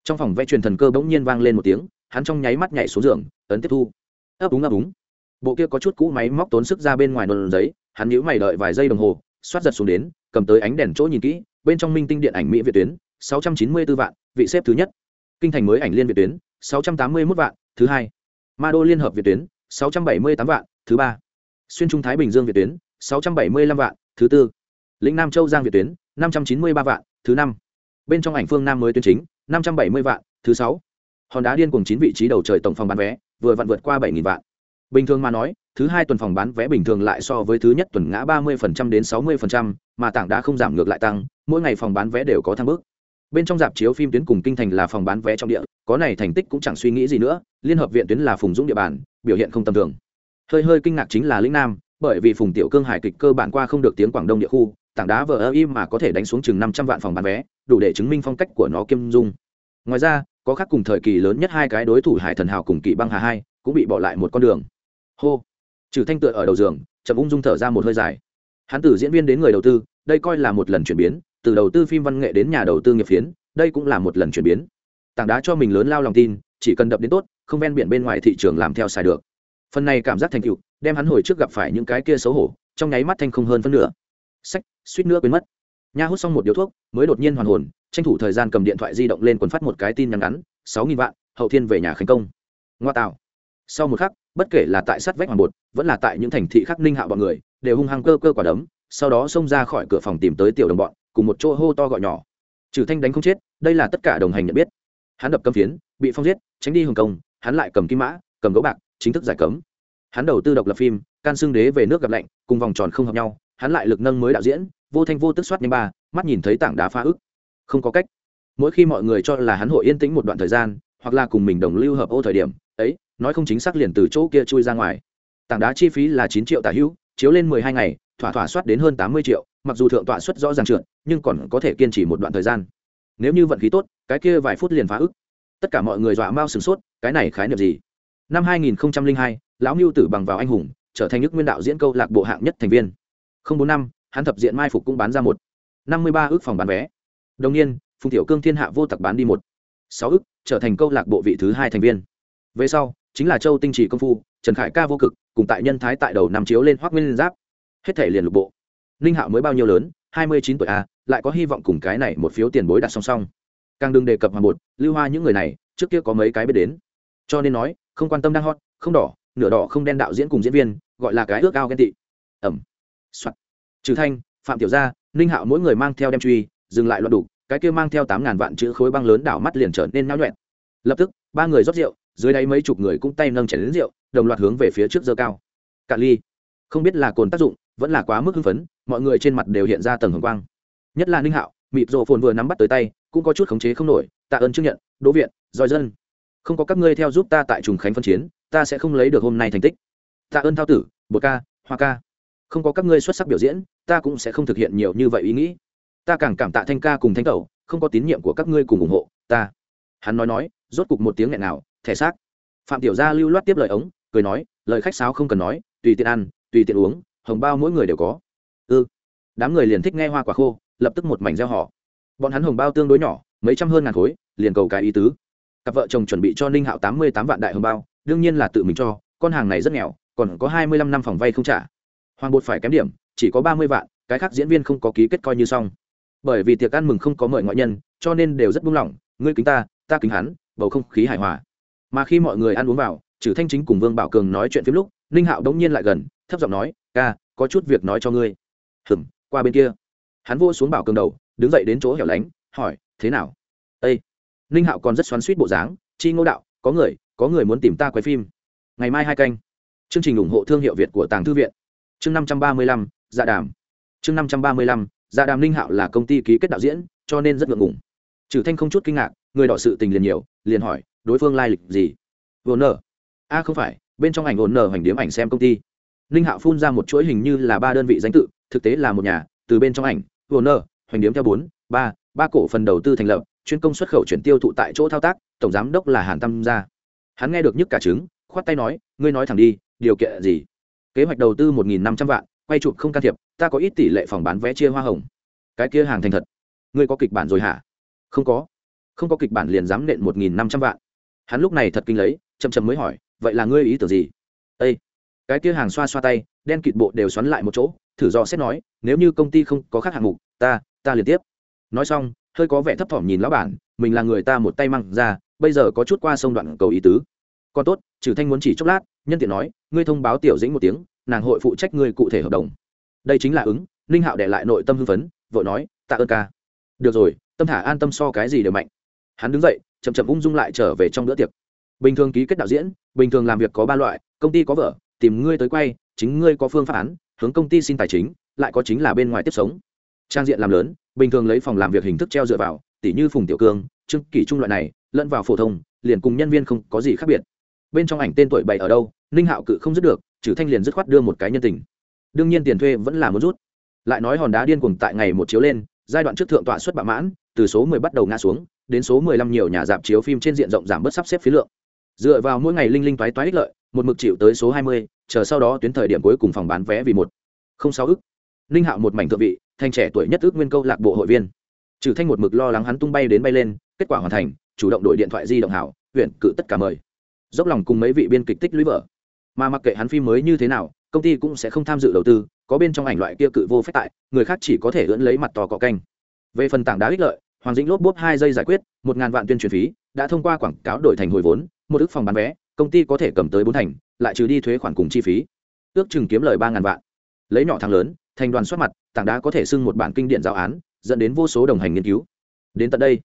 trong phòng vẽ truyền thần cơ bỗng nhiên vang lên một tiếng, hắn trong nháy mắt nhảy xuống giường, ấn tiếp thu. Ấp úng ấp úng. Bộ kia có chút cũ máy móc tốn sức ra bên ngoài nôn giấy, hắn nhíu mày đợi vài giây đồng hồ, xoát giật xuống đến, cầm tới ánh đèn chỗ nhìn kỹ, bên trong minh tinh điện ảnh mỹ việt tuyến, sáu trăm chín mươi 694 vạn, vị xếp thứ nhất. Kinh thành mới ảnh liên việt tuyến, sáu trăm tám mươi 681 vạn, thứ hai. Ma đô liên hợp việt tuyến, sáu trăm bảy mươi tám vạn, thứ ba xuyên trung thái bình dương việt tuyến, sáu trăm bảy mươi lăm vạn, thứ tư. Lĩnh nam châu giang việt tuyến, năm trăm chín mươi ba vạn, thứ năm. Bên trong ảnh phương nam mới tuyến chính, năm trăm bảy mươi vạn, thứ sáu. Hòn đá điên cùng chín vị trí đầu trời tổng phòng bán vé, vừa vặn vượt qua bảy vạn. Bình thường mà nói, thứ hai tuần phòng bán vé bình thường lại so với thứ nhất tuần ngã ba mươi đến sáu mươi mà tảng đá không giảm ngược lại tăng, mỗi ngày phòng bán vé đều có thăng bước. Bên trong dạp chiếu phim tuyến cùng kinh thành là phòng bán vé trong địa, có này thành tích cũng chẳng suy nghĩ gì nữa, liên hợp viện tuyến là phùng dũng địa bàn, biểu hiện không tầm thường hơi hơi kinh ngạc chính là lĩnh nam, bởi vì phùng tiểu cương hải kịch cơ bản qua không được tiếng quảng đông địa khu, tảng đá vờ ơ im mà có thể đánh xuống chừng năm trăm vạn phòng bán vé, đủ để chứng minh phong cách của nó kiêm dung. Ngoài ra, có khác cùng thời kỳ lớn nhất hai cái đối thủ hải thần hào cùng kỵ băng hà hai, cũng bị bỏ lại một con đường. Hô! Trừ thanh tựa ở đầu giường chậm ung dung thở ra một hơi dài. Hắn từ diễn viên đến người đầu tư, đây coi là một lần chuyển biến, từ đầu tư phim văn nghệ đến nhà đầu tư nghiệp phiến, đây cũng là một lần chuyển biến. Tảng đá cho mình lớn lao lòng tin, chỉ cần đập đến tốt, không ven biển bên ngoài thị trường làm theo xài được phần này cảm giác thành tựu, đem hắn hồi trước gặp phải những cái kia xấu hổ, trong nháy mắt thanh không hơn phân nửa. Sách, suýt nữa quên mất. Nha hút xong một điếu thuốc, mới đột nhiên hoàn hồn, tranh thủ thời gian cầm điện thoại di động lên quần phát một cái tin nhắn ngắn, sáu nghìn vạn, hậu thiên về nhà khánh công. Ngoa tạo. Sau một khắc, bất kể là tại sát vách hoàng bột, vẫn là tại những thành thị khắc ninh hạo bọn người, đều hung hăng cơ cơ quả đấm, sau đó xông ra khỏi cửa phòng tìm tới tiểu đồng bọn, cùng một chỗ hô to gọi nhỏ. Trừ thanh đánh không chết, đây là tất cả đồng hành nhận biết. Hắn đập cấm phiến, bị phong giết, tránh đi hồng công hắn lại cầm kim mã, cầm gấu bạc chính thức giải cấm. Hắn đầu tư độc lập phim, can xương đế về nước gặp lạnh, cùng vòng tròn không hợp nhau, hắn lại lực nâng mới đạo diễn, vô thanh vô tức soát nhanh ba, mắt nhìn thấy tảng đá phá ức. Không có cách. Mỗi khi mọi người cho là hắn hội yên tĩnh một đoạn thời gian, hoặc là cùng mình đồng lưu hợp ô thời điểm, ấy, nói không chính xác liền từ chỗ kia chui ra ngoài. Tảng đá chi phí là chín triệu tả hữu, chiếu lên mười hai ngày, thỏa thỏa soát đến hơn tám mươi triệu, mặc dù thượng tọa suất rõ ràng trượt, nhưng còn có thể kiên trì một đoạn thời gian. Nếu như vận khí tốt, cái kia vài phút liền phá ức. Tất cả mọi người dọa mau sửng sốt, cái này khái niệm gì? Năm hai nghìn hai, lão mưu tử bằng vào anh hùng, trở thành nước nguyên đạo diễn câu lạc bộ hạng nhất thành viên. Không bốn năm, hắn thập diện mai phục cũng bán ra một. Năm mươi ba ước phòng bán vé. Đồng niên, phùng tiểu cương thiên hạ vô tặc bán đi một. Sáu ước, trở thành câu lạc bộ vị thứ hai thành viên. Về sau, chính là châu tinh trì công phu, trần khải ca vô cực, cùng tại nhân thái tại đầu năm chiếu lên hoắc nguyên giáp. Hết thể liền lục bộ. Ninh hạo mới bao nhiêu lớn? hai mươi chín tuổi a lại có hy vọng cùng cái này một phiếu tiền bối đặt song song. Càng đừng đề cập hoàng bột, lưu hoa những người này, trước kia có mấy cái biết đến. Cho nên nói không quan tâm đang hot, không đỏ, nửa đỏ không đen đạo diễn cùng diễn viên, gọi là cái ước ao ghen tị. Ẩm. Soạt. Trừ thanh, phạm tiểu gia, ninh hạo mỗi người mang theo đem truy, dừng lại loạn đủ cái kia mang theo tám ngàn vạn chữ khối băng lớn đảo mắt liền trở nên náo nhuẹn. Lập tức, ba người rót rượu, dưới đáy mấy chục người cũng tay nâng chén đến rượu, đồng loạt hướng về phía trước dơ cao. Cạn ly. Không biết là cồn tác dụng, vẫn là quá mức hưng phấn, mọi người trên mặt đều hiện ra tầng hồng quang. Nhất là ninh hạo, mịp rộ phồn vừa nắm bắt tới tay, cũng có chút khống chế không nổi, tạ ơn chứng nhận, đỗ viện dòi dân không có các ngươi theo giúp ta tại trùng khánh phân chiến, ta sẽ không lấy được hôm nay thành tích. Tạ ơn thao tử, bột ca, hoa ca. Không có các ngươi xuất sắc biểu diễn, ta cũng sẽ không thực hiện nhiều như vậy ý nghĩ. Ta càng cảm tạ thanh ca cùng thanh tẩu, không có tín nhiệm của các ngươi cùng ủng hộ, ta. Hắn nói nói, rốt cục một tiếng nghẹn nào, thẻ xác. Phạm tiểu gia lưu loát tiếp lời ống, cười nói, lời khách sáo không cần nói, tùy tiện ăn, tùy tiện uống, hồng bao mỗi người đều có. Ư ừ. đám người liền thích nghe hoa quả khô, lập tức một mảnh gieo họ. Bọn hắn hồng bao tương đối nhỏ, mấy trăm hơn ngàn khối, liền cầu cái ý tứ cặp vợ chồng chuẩn bị cho ninh hạo tám mươi tám vạn đại hồng bao, đương nhiên là tự mình cho, con hàng này rất nghèo, còn có hai mươi lăm năm phòng vay không trả. Hoàng bột phải kém điểm, chỉ có ba mươi vạn, cái khác diễn viên không có ký kết coi như xong. Bởi vì tiệc ăn mừng không có mời ngoại nhân, cho nên đều rất buông lỏng, ngươi kính ta ta kính hắn, bầu không khí hài hòa. Mà khi mọi người ăn uống vào trừ thanh chính cùng vương bảo cường nói chuyện phim lúc, ninh hạo đống nhiên lại gần, thấp giọng nói, ca, có chút việc nói cho ngươi. Hừm, qua bên kia. Hắn vô xuống bảo cường đầu, đứng dậy đến chỗ hẻo lánh, hỏi, thế nào? Ây ninh hạo còn rất xoắn suýt bộ dáng, chi ngô đạo, có người có người muốn tìm ta quay phim. Ngày mai hai canh. Chương trình ủng hộ thương hiệu việt của tàng thư viện. Chương năm trăm ba mươi lăm dạ đàm. Chương năm trăm ba mươi lăm dạ đàm ninh hạo là công ty ký kết đạo diễn, cho nên rất ngượng ngùng. Trừ thanh không chút kinh ngạc, người đỏ sự tình liền nhiều, liền hỏi, đối phương lai lịch gì? Vồn nở a, không phải, bên trong ảnh ồn nở hoành điếm ảnh xem công ty. Ninh hạo phun ra một chuỗi hình như là ba đơn vị danh tự, thực tế là một nhà, từ bên trong ảnh ổn nở hoành điếm theo bốn, ba ba cổ phần đầu tư thành lập chuyên công xuất khẩu chuyển tiêu thụ tại chỗ thao tác, tổng giám đốc là hàn tam gia. Hắn nghe được nhức cả trứng, khoát tay nói, ngươi nói thẳng đi, điều kiện gì? Kế hoạch đầu tư một nghìn năm trăm vạn, quay chụp không can thiệp, ta có ít tỷ lệ phòng bán vé chia hoa hồng. Cái kia hàng thành thật. Ngươi có kịch bản rồi hả? Không có. Không có kịch bản liền dám nện một nghìn năm trăm vạn. Hắn lúc này thật kinh lấy, chậm chậm mới hỏi, vậy là ngươi ý tưởng gì? Ây cái kia hàng xoa xoa tay, đen kịt bộ đều xoắn lại một chỗ, thử do xét nói, nếu như công ty không có khác hạng mục, ta ta liền tiếp. Nói xong hơi có vẻ thấp thỏm nhìn lão bản, mình là người ta một tay măng ra, bây giờ có chút qua sông đoạn cầu ý tứ. Còn tốt, trừ thanh muốn chỉ chốc lát, nhân tiện nói, ngươi thông báo tiểu dĩnh một tiếng, nàng hội phụ trách ngươi cụ thể hợp đồng. Đây chính là ứng, ninh hạo để lại nội tâm hưng phấn, vội nói, tạ ơn ca. Được rồi, tâm thả an tâm so cái gì đều mạnh. Hắn đứng dậy, chậm chậm ung dung lại trở về trong bữa tiệc. Bình thường ký kết đạo diễn, bình thường làm việc có ba loại, công ty có vợ, tìm ngươi tới quay, chính ngươi có phương pháp án, hướng công ty xin tài chính, lại có chính là bên ngoài tiếp sống trang diện làm lớn bình thường lấy phòng làm việc hình thức treo dựa vào tỉ như phùng tiểu cương trương kỷ trung loại này lẫn vào phổ thông liền cùng nhân viên không có gì khác biệt. Bên trong ảnh tên tuổi bày ở đâu ninh hạo cự không dứt được trừ thanh liền dứt khoát đưa một cái nhân tình. Đương nhiên tiền thuê vẫn là muốn rút. Lại nói hòn đá điên cuồng tại ngày một chiếu lên giai đoạn trước thượng tọa xuất bạ mãn từ số 10 bắt đầu ngã xuống đến số 15 nhiều nhà dạp chiếu phim trên diện rộng giảm bớt sắp xếp phí lượng. Dựa vào mỗi ngày linh linh toái toái ích lợi một mực chịu tới số 20, chờ sau đó tuyến thời điểm cuối cùng phòng bán vé vì một không sáu ức. Ninh hạo một mảnh thượng vị thành trẻ tuổi nhất ước nguyên câu lạc bộ hội viên. Trừ thanh một mực lo lắng hắn tung bay đến bay lên, kết quả hoàn thành, chủ động đổi điện thoại di động hảo, huyện cự tất cả mời. Dốc lòng cùng mấy vị biên kịch tích lũy vợ. Mà mặc kệ hắn phim mới như thế nào, công ty cũng sẽ không tham dự đầu tư, có bên trong ảnh loại kia cự vô phép tại, người khác chỉ có thể ưỡn lấy mặt to cọ canh. Về phần tảng đá ích lợi, hoàng dĩnh lốp bốp hai giây giải quyết, một ngàn vạn tuyên truyền phí, đã thông qua quảng cáo đổi thành hồi vốn, một ước phòng bán vé, công ty có thể cầm tới bốn thành, lại trừ đi thuế khoản cùng chi phí. Ước chừng kiếm lời ba ngàn vạn. Lấy nhỏ thằng lớn thành đoàn soát mặt, tảng đá có thể xưng một bản kinh điển giáo án, dẫn đến vô số đồng hành nghiên cứu. Đến tận đây,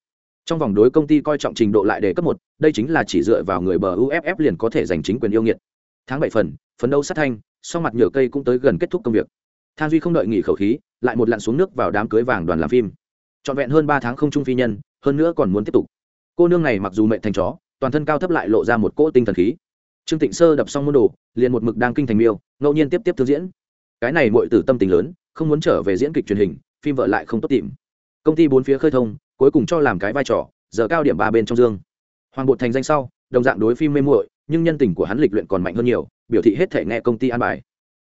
trong vòng đối công ty coi trọng trình độ lại đề cấp một, đây chính là chỉ dựa vào người bờ uff liền có thể giành chính quyền yêu nghiệt. Tháng bảy phần, phấn đấu sát thanh sau mặt nhựa cây cũng tới gần kết thúc công việc. Than duy không đợi nghỉ khẩu khí, lại một lặn xuống nước vào đám cưới vàng đoàn làm phim. Trọn vẹn hơn ba tháng không trung phi nhân, hơn nữa còn muốn tiếp tục. Cô nương này mặc dù mệnh thành chó, toàn thân cao thấp lại lộ ra một cỗ tinh thần khí. Trương tịnh sơ đập xong môn đồ, liền một mực đang kinh thành miêu, ngẫu nhiên tiếp tiếp thư diễn cái này mọi tử tâm tình lớn, không muốn trở về diễn kịch truyền hình, phim vợ lại không tốt tìm. Công ty bốn phía khơi thông, cuối cùng cho làm cái vai trò, giờ cao điểm ba bên trong dương. Hoàng bột thành danh sau, đồng dạng đối phim mê muội, nhưng nhân tình của hắn lịch luyện còn mạnh hơn nhiều, biểu thị hết thể nghe công ty an bài.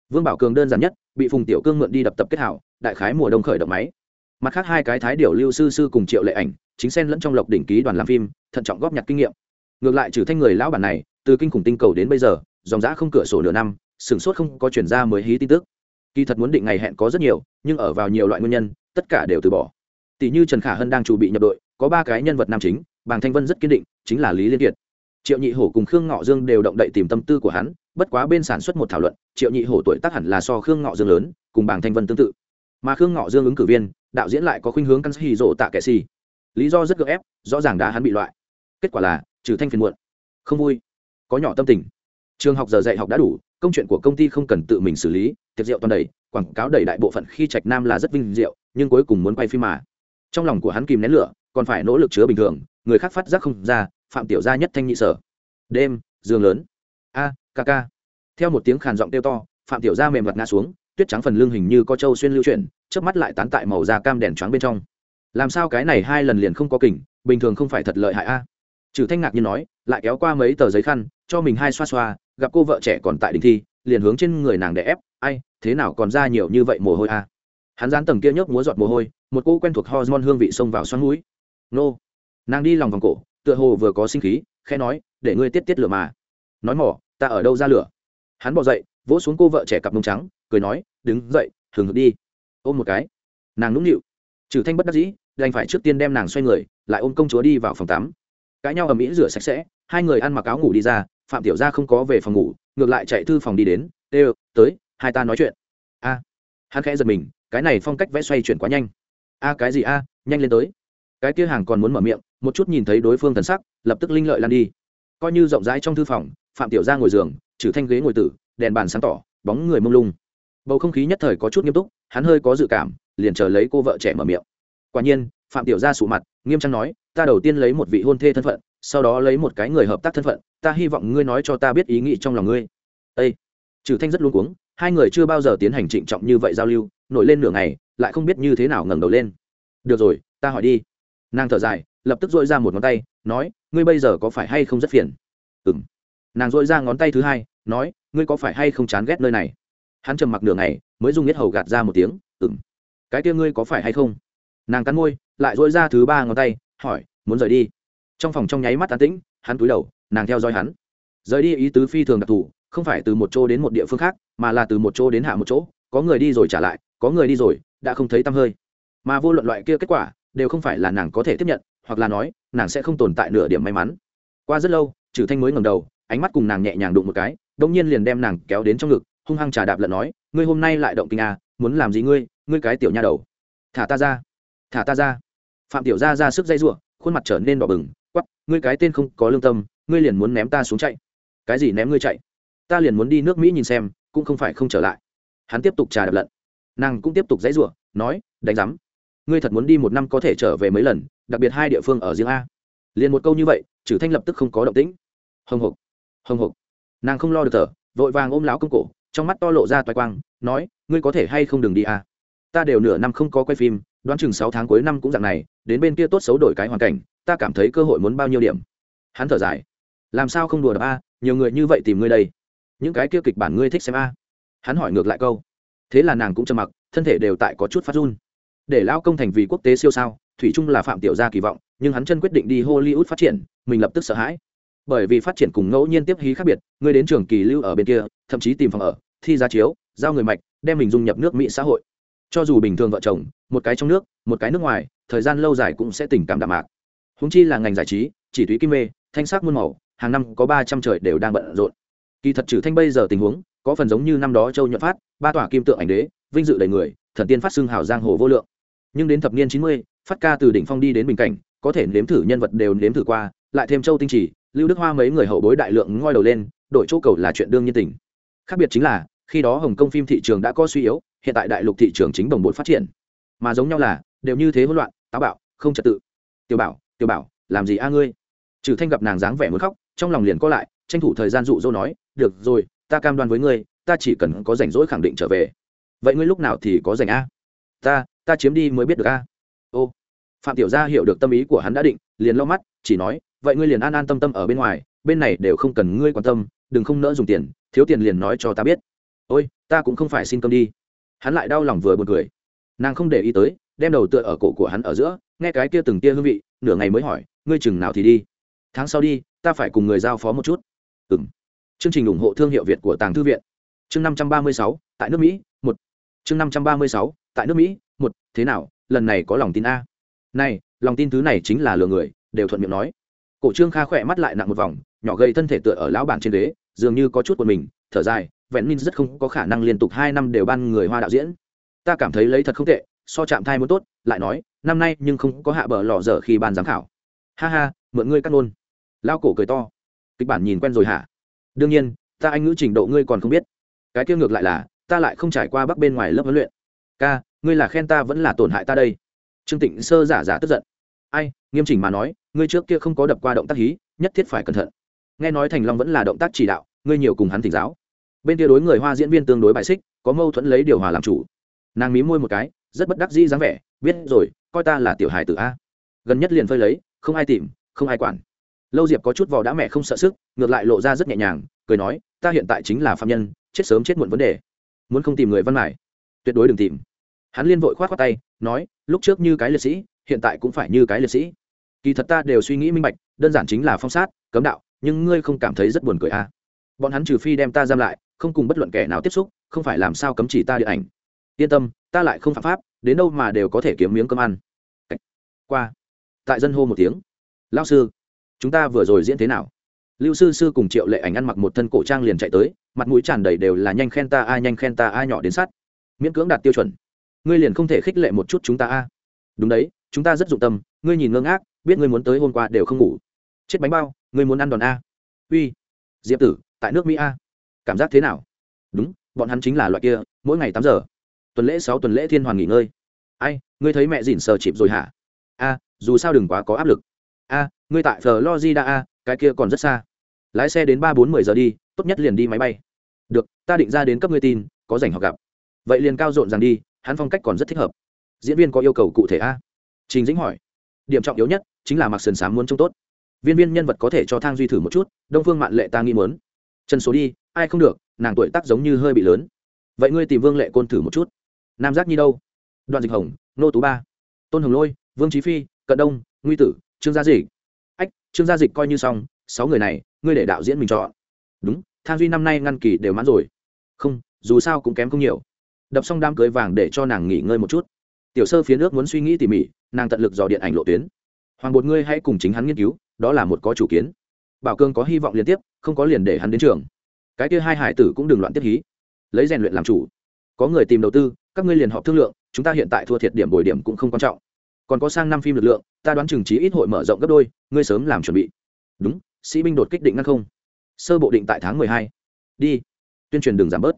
Vương bảo cường đơn giản nhất, bị phùng tiểu cương mượn đi đập tập kết hảo, đại khái mùa đông khởi động máy. Mặt khác hai cái thái điều lưu sư sư cùng triệu lệ ảnh, chính xen lẫn trong lộc đỉnh ký đoàn làm phim, thận trọng góp nhặt kinh nghiệm. Ngược lại trừ thanh người lão bản này, từ kinh khủng tinh cầu đến bây giờ, dòng giã không cửa sổ nửa năm sửng sốt không có chuyển ra mới hí tin tức kỳ thật muốn định ngày hẹn có rất nhiều, nhưng ở vào nhiều loại nguyên nhân, tất cả đều từ bỏ. Tỷ như trần khả hân đang chuẩn bị nhập đội, có ba cái nhân vật nam chính, bàng thanh vân rất kiên định, chính là lý liên kiệt. Triệu nhị hổ cùng khương ngọ dương đều động đậy tìm tâm tư của hắn, bất quá bên sản xuất một thảo luận, triệu nhị hổ tuổi tác hẳn là so khương ngọ dương lớn, cùng bàng thanh vân tương tự. Mà khương ngọ dương ứng cử viên, đạo diễn lại có khuynh hướng căn hì rộ tạ kệ xì lý do rất gợ ép, rõ ràng đã hắn bị loại. Kết quả là, trừ thanh phiền muộn. Không vui. Có nhỏ tâm tình trường học giờ dạy học đã đủ, công chuyện của công ty không cần tự mình xử lý, tiệc rượu toàn đầy, quảng cáo đầy đại bộ phận khi trạch nam là rất vinh diệu, nhưng cuối cùng muốn quay phim mà. Trong lòng của hắn kìm nén lửa, còn phải nỗ lực chứa bình thường, người khác phát giác không ra, phạm tiểu gia nhất thanh nhị sở. Đêm, giường lớn. A, ca ca. Theo một tiếng khàn giọng kêu to, phạm tiểu gia mềm vật ngã xuống, tuyết trắng phần lưng hình như có châu xuyên lưu chuyển, chớp mắt lại tán tại màu da cam đèn trắng bên trong. Làm sao cái này hai lần liền không có kỉnh, bình thường không phải thật lợi hại a? Trừ thanh ngạc như nói lại kéo qua mấy tờ giấy khăn, cho mình hai xoa xoa, gặp cô vợ trẻ còn tại đình thi, liền hướng trên người nàng để ép, ai, thế nào còn ra nhiều như vậy mồ hôi à? Hắn dán tầng kia nhớp múa giọt mồ hôi, một cô quen thuộc hormone hương vị xông vào xoắn mũi. Nô. Nàng đi lòng vòng cổ, tựa hồ vừa có sinh khí, khẽ nói, để ngươi tiết tiết lửa mà. Nói mỏ, ta ở đâu ra lửa? Hắn bỏ dậy, vỗ xuống cô vợ trẻ cặp mông trắng, cười nói, đứng dậy, hừng hực đi. Ôm một cái. Nàng nũng nịu. Trừ thanh bất đắc dĩ, đành phải trước tiên đem nàng xoay người, lại ôm công chúa đi vào phòng tắm. Cãi nhau ở mỹ rửa sạch sẽ hai người ăn mặc áo ngủ đi ra, phạm tiểu gia không có về phòng ngủ, ngược lại chạy thư phòng đi đến tê tới, hai ta nói chuyện. A. Hắn khẽ giật mình, cái này phong cách vẽ xoay chuyển quá nhanh. A, cái gì a? Nhanh lên tới. Cái kia hàng còn muốn mở miệng, một chút nhìn thấy đối phương thần sắc, lập tức linh lợi lan đi. Coi như rộng rãi trong thư phòng, phạm tiểu gia ngồi giường, trừ thanh ghế ngồi tử, đèn bàn sáng tỏ, bóng người mông lung. Bầu không khí nhất thời có chút nghiêm túc, hắn hơi có dự cảm, liền chờ lấy cô vợ trẻ mở miệng. Quả nhiên, phạm tiểu gia sụ mặt, nghiêm trang nói ta đầu tiên lấy một vị hôn thê thân phận, sau đó lấy một cái người hợp tác thân phận, ta hy vọng ngươi nói cho ta biết ý nghĩ trong lòng ngươi. Â trừ thanh rất luống cuống, hai người chưa bao giờ tiến hành trịnh trọng như vậy giao lưu, nổi lên nửa ngày, lại không biết như thế nào ngẩng đầu lên. Được rồi, ta hỏi đi. Nàng thở dài, lập tức dội ra một ngón tay, nói, ngươi bây giờ có phải hay không rất phiền? Ừ m nàng dội ra ngón tay thứ hai, nói, ngươi có phải hay không chán ghét nơi này? Hắn trầm mặc nửa ngày, mới dùng nhất hầu gạt ra một tiếng ừ m cái kia ngươi có phải hay không? Nàng cắn môi, lại dội ra thứ ba ngón tay hỏi, muốn rời đi? Trong phòng trong nháy mắt tán tĩnh, hắn cúi đầu, nàng theo dõi hắn. Rời đi ý tứ phi thường đặc thù, không phải từ một chỗ đến một địa phương khác, mà là từ một chỗ đến hạ một chỗ, có người đi rồi trả lại, có người đi rồi, đã không thấy tăm hơi. Mà vô luận loại kia kết quả, đều không phải là nàng có thể tiếp nhận, hoặc là nói, nàng sẽ không tồn tại nửa điểm may mắn. Qua rất lâu trừ thanh mới ngầm đầu, ánh mắt cùng nàng nhẹ nhàng đụng một cái đông nhiên liền đem nàng kéo đến trong ngực, hung hăng trà đạp lận nói, ngươi hôm nay lại động kinh à muốn làm gì ngươi ngươi cái tiểu nha đầu? Thả ta ra, thả ta ra phạm tiểu gia ra sức dây dưa, khuôn mặt trở nên đỏ bừng quắp ngươi cái tên không có lương tâm ngươi liền muốn ném ta xuống chạy. Cái gì ném ngươi chạy? Ta liền muốn đi nước mỹ nhìn xem cũng không phải không trở lại. Hắn tiếp tục trà đập lận. Nàng cũng tiếp tục dãy rủa nói đánh giám ngươi thật muốn đi một năm có thể trở về mấy lần đặc biệt hai địa phương ở riêng a. Liền một câu như vậy trừ thanh lập tức không có động tĩnh. Hồng hộc hồng hộc. Nàng không lo được thở vội vàng ôm láo công cổ trong mắt to lộ ra toài quang nói ngươi có thể hay không đừng đi a? Ta đều nửa năm không có quay phim đoán chừng sáu tháng cuối năm cũng dạng này đến bên kia tốt xấu đổi cái hoàn cảnh, ta cảm thấy cơ hội muốn bao nhiêu điểm. Hắn thở dài. Làm sao không đùa được a, nhiều người như vậy tìm ngươi đây. Những cái kia kịch bản ngươi thích xem a. Hắn hỏi ngược lại câu. Thế là nàng cũng trầm mặc, thân thể đều tại có chút phát run. Để lão công thành vì quốc tế siêu sao, thủy chung là phạm tiểu gia kỳ vọng, nhưng hắn chân quyết định đi hollywood phát triển, mình lập tức sợ hãi. Bởi vì phát triển cùng ngẫu nhiên tiếp hí khác biệt, ngươi đến trường kỳ lưu ở bên kia, thậm chí tìm phòng ở, thi ra chiếu, giao người mạch, đem mình dung nhập nước mỹ xã hội cho dù bình thường vợ chồng, một cái trong nước, một cái nước ngoài, thời gian lâu dài cũng sẽ tình cảm đạm mạc. Húng chi là ngành giải trí, chỉ túy kim mê, thanh sắc muôn màu, hàng năm có ba trăm trời đều đang bận rộn. Kỳ thật trừ thanh bây giờ tình huống, có phần giống như năm đó châu nhuận phát, ba tòa kim tượng ảnh đế, vinh dự đầy người, thần tiên phát xưng hào giang hồ vô lượng. Nhưng đến thập niên chín mươi, phát ca từ đỉnh phong đi đến bình cảnh, có thể nếm thử nhân vật đều nếm thử qua, lại thêm châu tinh trì, lưu đức hoa mấy người hậu bối đại lượng ngoi đầu lên, đổi chỗ cầu là chuyện đương nhiên tình. Khác biệt chính là, khi đó hồng kông phim thị trường đã có suy yếu hiện tại đại lục thị trường chính đồng bộ phát triển. Mà giống nhau là, đều như thế hỗn loạn, táo bạo, không trật tự. Tiểu bảo tiểu bảo, làm gì a ngươi? Trừ thanh gặp nàng dáng vẻ muốn khóc, trong lòng liền có lại, tranh thủ thời gian dụ dỗ nói, được rồi, ta cam đoan với ngươi, ta chỉ cần có rảnh rỗi khẳng định trở về. Vậy ngươi lúc nào thì có rảnh a? Ta ta chiếm đi mới biết được a. Ô. Phạm tiểu gia hiểu được tâm ý của hắn đã định, liền lo mắt, chỉ nói, vậy ngươi liền an an tâm tâm ở bên ngoài, bên này đều không cần ngươi quan tâm, đừng không nỡ dùng tiền, thiếu tiền liền nói cho ta biết. Ôi, ta cũng không phải xin cơm đi hắn lại đau lòng vừa buồn cười. Nàng không để ý tới, đem đầu tựa ở cổ của hắn ở giữa, nghe cái kia từng tia hương vị, nửa ngày mới hỏi, ngươi chừng nào thì đi? Tháng sau đi, ta phải cùng người giao phó một chút. Ừ m chương trình ủng hộ thương hiệu việt của tàng thư viện. Chương năm trăm ba mươi sáu, tại nước mỹ, một. Chương năm trăm ba mươi sáu, tại nước mỹ, một. Thế nào, lần này có lòng tin a? Này, lòng tin thứ này chính là lừa người, đều thuận miệng nói. Cổ trương kha khỏe mắt lại nặng một vòng, nhỏ gầy thân thể tựa ở lão bản trên ghế, dường như có chút của mình, thở dài vẹn minh rất không có khả năng liên tục hai năm đều ban người hoa đạo diễn. Ta cảm thấy lấy thật không tệ, so chạm thai muốn tốt, lại nói, năm nay nhưng không có hạ bờ lò dở khi ban giám khảo. Ha ha, mượn ngươi cắt nôn lao cổ cười to. Kịch bản nhìn quen rồi hả? Đương nhiên, ta anh ngữ trình độ ngươi còn không biết. Cái kia ngược lại là, ta lại không trải qua bắc bên ngoài lớp huấn luyện. Ca, ngươi là khen ta vẫn là tổn hại ta đây? Trương tịnh sơ giả giả tức giận. Ai, nghiêm chỉnh mà nói, ngươi trước kia không có đập qua động tác hí, nhất thiết phải cẩn thận. Nghe nói thành long vẫn là động tác chỉ đạo, ngươi nhiều cùng hắn thỉnh giáo bên kia đối người hoa diễn viên tương đối bài xích, có mâu thuẫn lấy điều hòa làm chủ. Nàng mí môi một cái, rất bất đắc dĩ dáng vẻ, biết rồi, coi ta là tiểu hài tử a. Gần nhất liền phơi lấy, không ai tìm, không ai quản. Lâu diệp có chút vò đã mẹ không sợ sức, ngược lại lộ ra rất nhẹ nhàng, cười nói, ta hiện tại chính là phạm nhân, chết sớm chết muộn vấn đề. Muốn không tìm người văn mải, tuyệt đối đừng tìm. Hắn liên vội k h o á t khoác tay, nói, lúc trước như cái liệt sĩ, hiện tại cũng phải như cái liệt sĩ. Kỳ thật ta đều suy nghĩ minh bạch, đơn giản chính là phong sát, cấm đạo, nhưng ngươi không cảm thấy rất buồn cười à. bọn hắn trừ phi đem ta giam lại không cùng bất luận kẻ nào tiếp xúc, không phải làm sao cấm chỉ ta điện ảnh. Yên tâm, ta lại không phạm pháp, đến đâu mà đều có thể kiếm miếng cơm ăn. Qua. Tại dân hô một tiếng. Lao sư, chúng ta vừa rồi diễn thế nào? Lưu sư sư cùng triệu lệ ảnh ăn mặc một thân cổ trang liền chạy tới, mặt mũi tràn đầy đều là nhanh khen ta ai nhanh khen ta ai nhỏ đến sát. Miễn cưỡng đạt tiêu chuẩn. Ngươi liền không thể khích lệ một chút chúng ta a. Đúng đấy, chúng ta rất dụng tâm, ngươi nhìn ngơ ngác, biết ngươi muốn tới hôm qua đều không ngủ. Chết bánh bao, ngươi muốn ăn đòn a. Uy. Diệp tử, tại nước mỹ a cảm giác thế nào? Đúng, bọn hắn chính là loại kia, mỗi ngày tám giờ. Tuần lễ sáu tuần lễ thiên hoàn nghỉ ngơi. Ai, ngươi thấy mẹ dỉn sờ chịp rồi hả? A, dù sao đừng quá có áp lực. A, ngươi tại florida a, cái kia còn rất xa. Lái xe đến ba bốn mươi giờ đi, tốt nhất liền đi máy bay. Được, ta định ra đến cấp ngươi tin, có dành họ gặp. Vậy liền cao rộn rằng đi, hắn phong cách còn rất thích hợp. Diễn viên có yêu cầu cụ thể a? Trình dĩnh hỏi. Điểm trọng yếu nhất chính là mặc sườn s muốn trông tốt. Viên viên nhân vật có thể cho thang duy thử một chút, đông phương mạn lệ ta nghĩ muốn chân số đi, ai không được, nàng tuổi tác giống như hơi bị lớn. Vậy ngươi tìm vương lệ côn thử một chút. Nam giác nhi đâu? Đoạn dịch hồng, nô tú ba. Tôn hồng lôi, vương trí phi, cận đông, nguy tử, trương gia dịch. Ách, trương gia dịch coi như xong, sáu người này, ngươi để đạo diễn mình chọn. Đúng thang duy năm nay ngăn kỳ đều mãn rồi. Không, dù sao cũng kém không nhiều. Đập xong đám cưới vàng để cho nàng nghỉ ngơi một chút. Tiểu sơ phía nước muốn suy nghĩ tỉ mỉ, nàng tận lực dò điện ảnh lộ tuyến. Hoàng bột, ngươi hãy cùng chính hắn nghiên cứu, đó là một có chủ kiến bảo cương có hy vọng liên tiếp, không có liền để hắn đến trường. Cái kia hai hải tử cũng đừng loạn tiếp hí. Lấy rèn luyện làm chủ. Có người tìm đầu tư, các ngươi liền họp thương lượng, chúng ta hiện tại thua thiệt điểm bồi điểm cũng không quan trọng. Còn có sang năm phim lực lượng, ta đoán chừng trí ít hội mở rộng gấp đôi, ngươi sớm làm chuẩn bị. Đúng, sĩ binh đột kích định ngăn không? Sơ bộ định tại tháng mười hai. Đi. Tuyên truyền đường giảm bớt.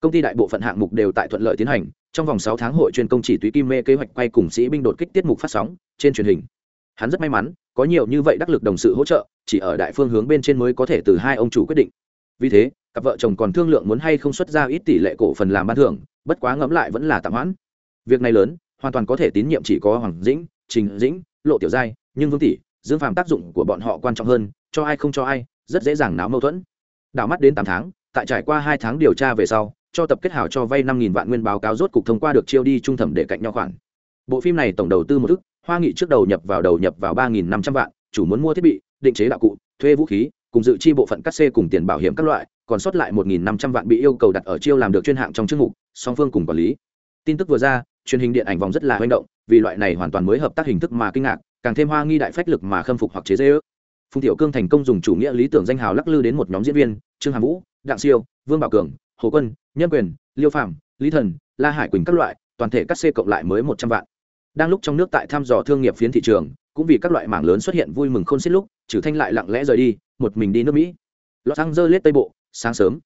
Công ty đại bộ phận hạng mục đều tại thuận lợi tiến hành, trong vòng sáu tháng hội chuyên công chỉ túy kim mê kế hoạch quay cùng sĩ binh đột kích tiết mục phát sóng, trên truyền hình. Hắn rất may mắn, có nhiều như vậy đắc lực đồng sự hỗ trợ chỉ ở đại phương hướng bên trên mới có thể từ hai ông chủ quyết định. Vì thế, cặp vợ chồng còn thương lượng muốn hay không xuất ra ít tỷ lệ cổ phần làm ban thưởng, bất quá ngẫm lại vẫn là tạm hoãn. Việc này lớn, hoàn toàn có thể tín nhiệm chỉ có hoàng dĩnh, trình dĩnh, lộ tiểu giai, nhưng vương tỷ, dương phàm tác dụng của bọn họ quan trọng hơn, cho ai không cho ai, rất dễ dàng náo mâu thuẫn. Đảo mắt đến tám tháng, tại trải qua hai tháng điều tra về sau, cho tập kết hảo cho vay năm nghìn vạn nguyên báo cáo rốt cục thông qua được chiêu đi trung thẩm để cạnh nhau khoản. Bộ phim này tổng đầu tư một thức hoa nghị trước đầu nhập vào đầu nhập vào ba nghìn năm trăm vạn, chủ muốn mua thiết bị định chế đạo cụ, thuê vũ khí, cùng dự chi bộ phận cắt xê cùng tiền bảo hiểm các loại, còn sót lại một nghìn năm trăm vạn bị yêu cầu đặt ở chiêu làm được chuyên hạng trong chức mục, song phương cùng quản lý. Tin tức vừa ra, truyền hình điện ảnh vòng rất là manh động, vì loại này hoàn toàn mới hợp tác hình thức mà kinh ngạc, càng thêm hoa nghi đại phách lực mà khâm phục hoặc chế dễ ước phùng tiểu cương thành công dùng chủ nghĩa lý tưởng danh hào lắc lư đến một nhóm diễn viên, trương hàm vũ, đặng siêu, vương bảo cường, hồ quân, nhân quyền, liêu phạm lý thần, la hải quỳnh các loại, toàn thể cắt xê cộng lại mới một trăm vạn. Đang lúc trong nước tại thăm dò thương nghiệp phiến thị trường cũng vì các loại mảng lớn xuất hiện vui mừng khôn xiết lúc trừ thanh lại lặng lẽ rời đi, một mình đi nước mỹ. Lọt xăng dơ lết tây bộ, sáng sớm.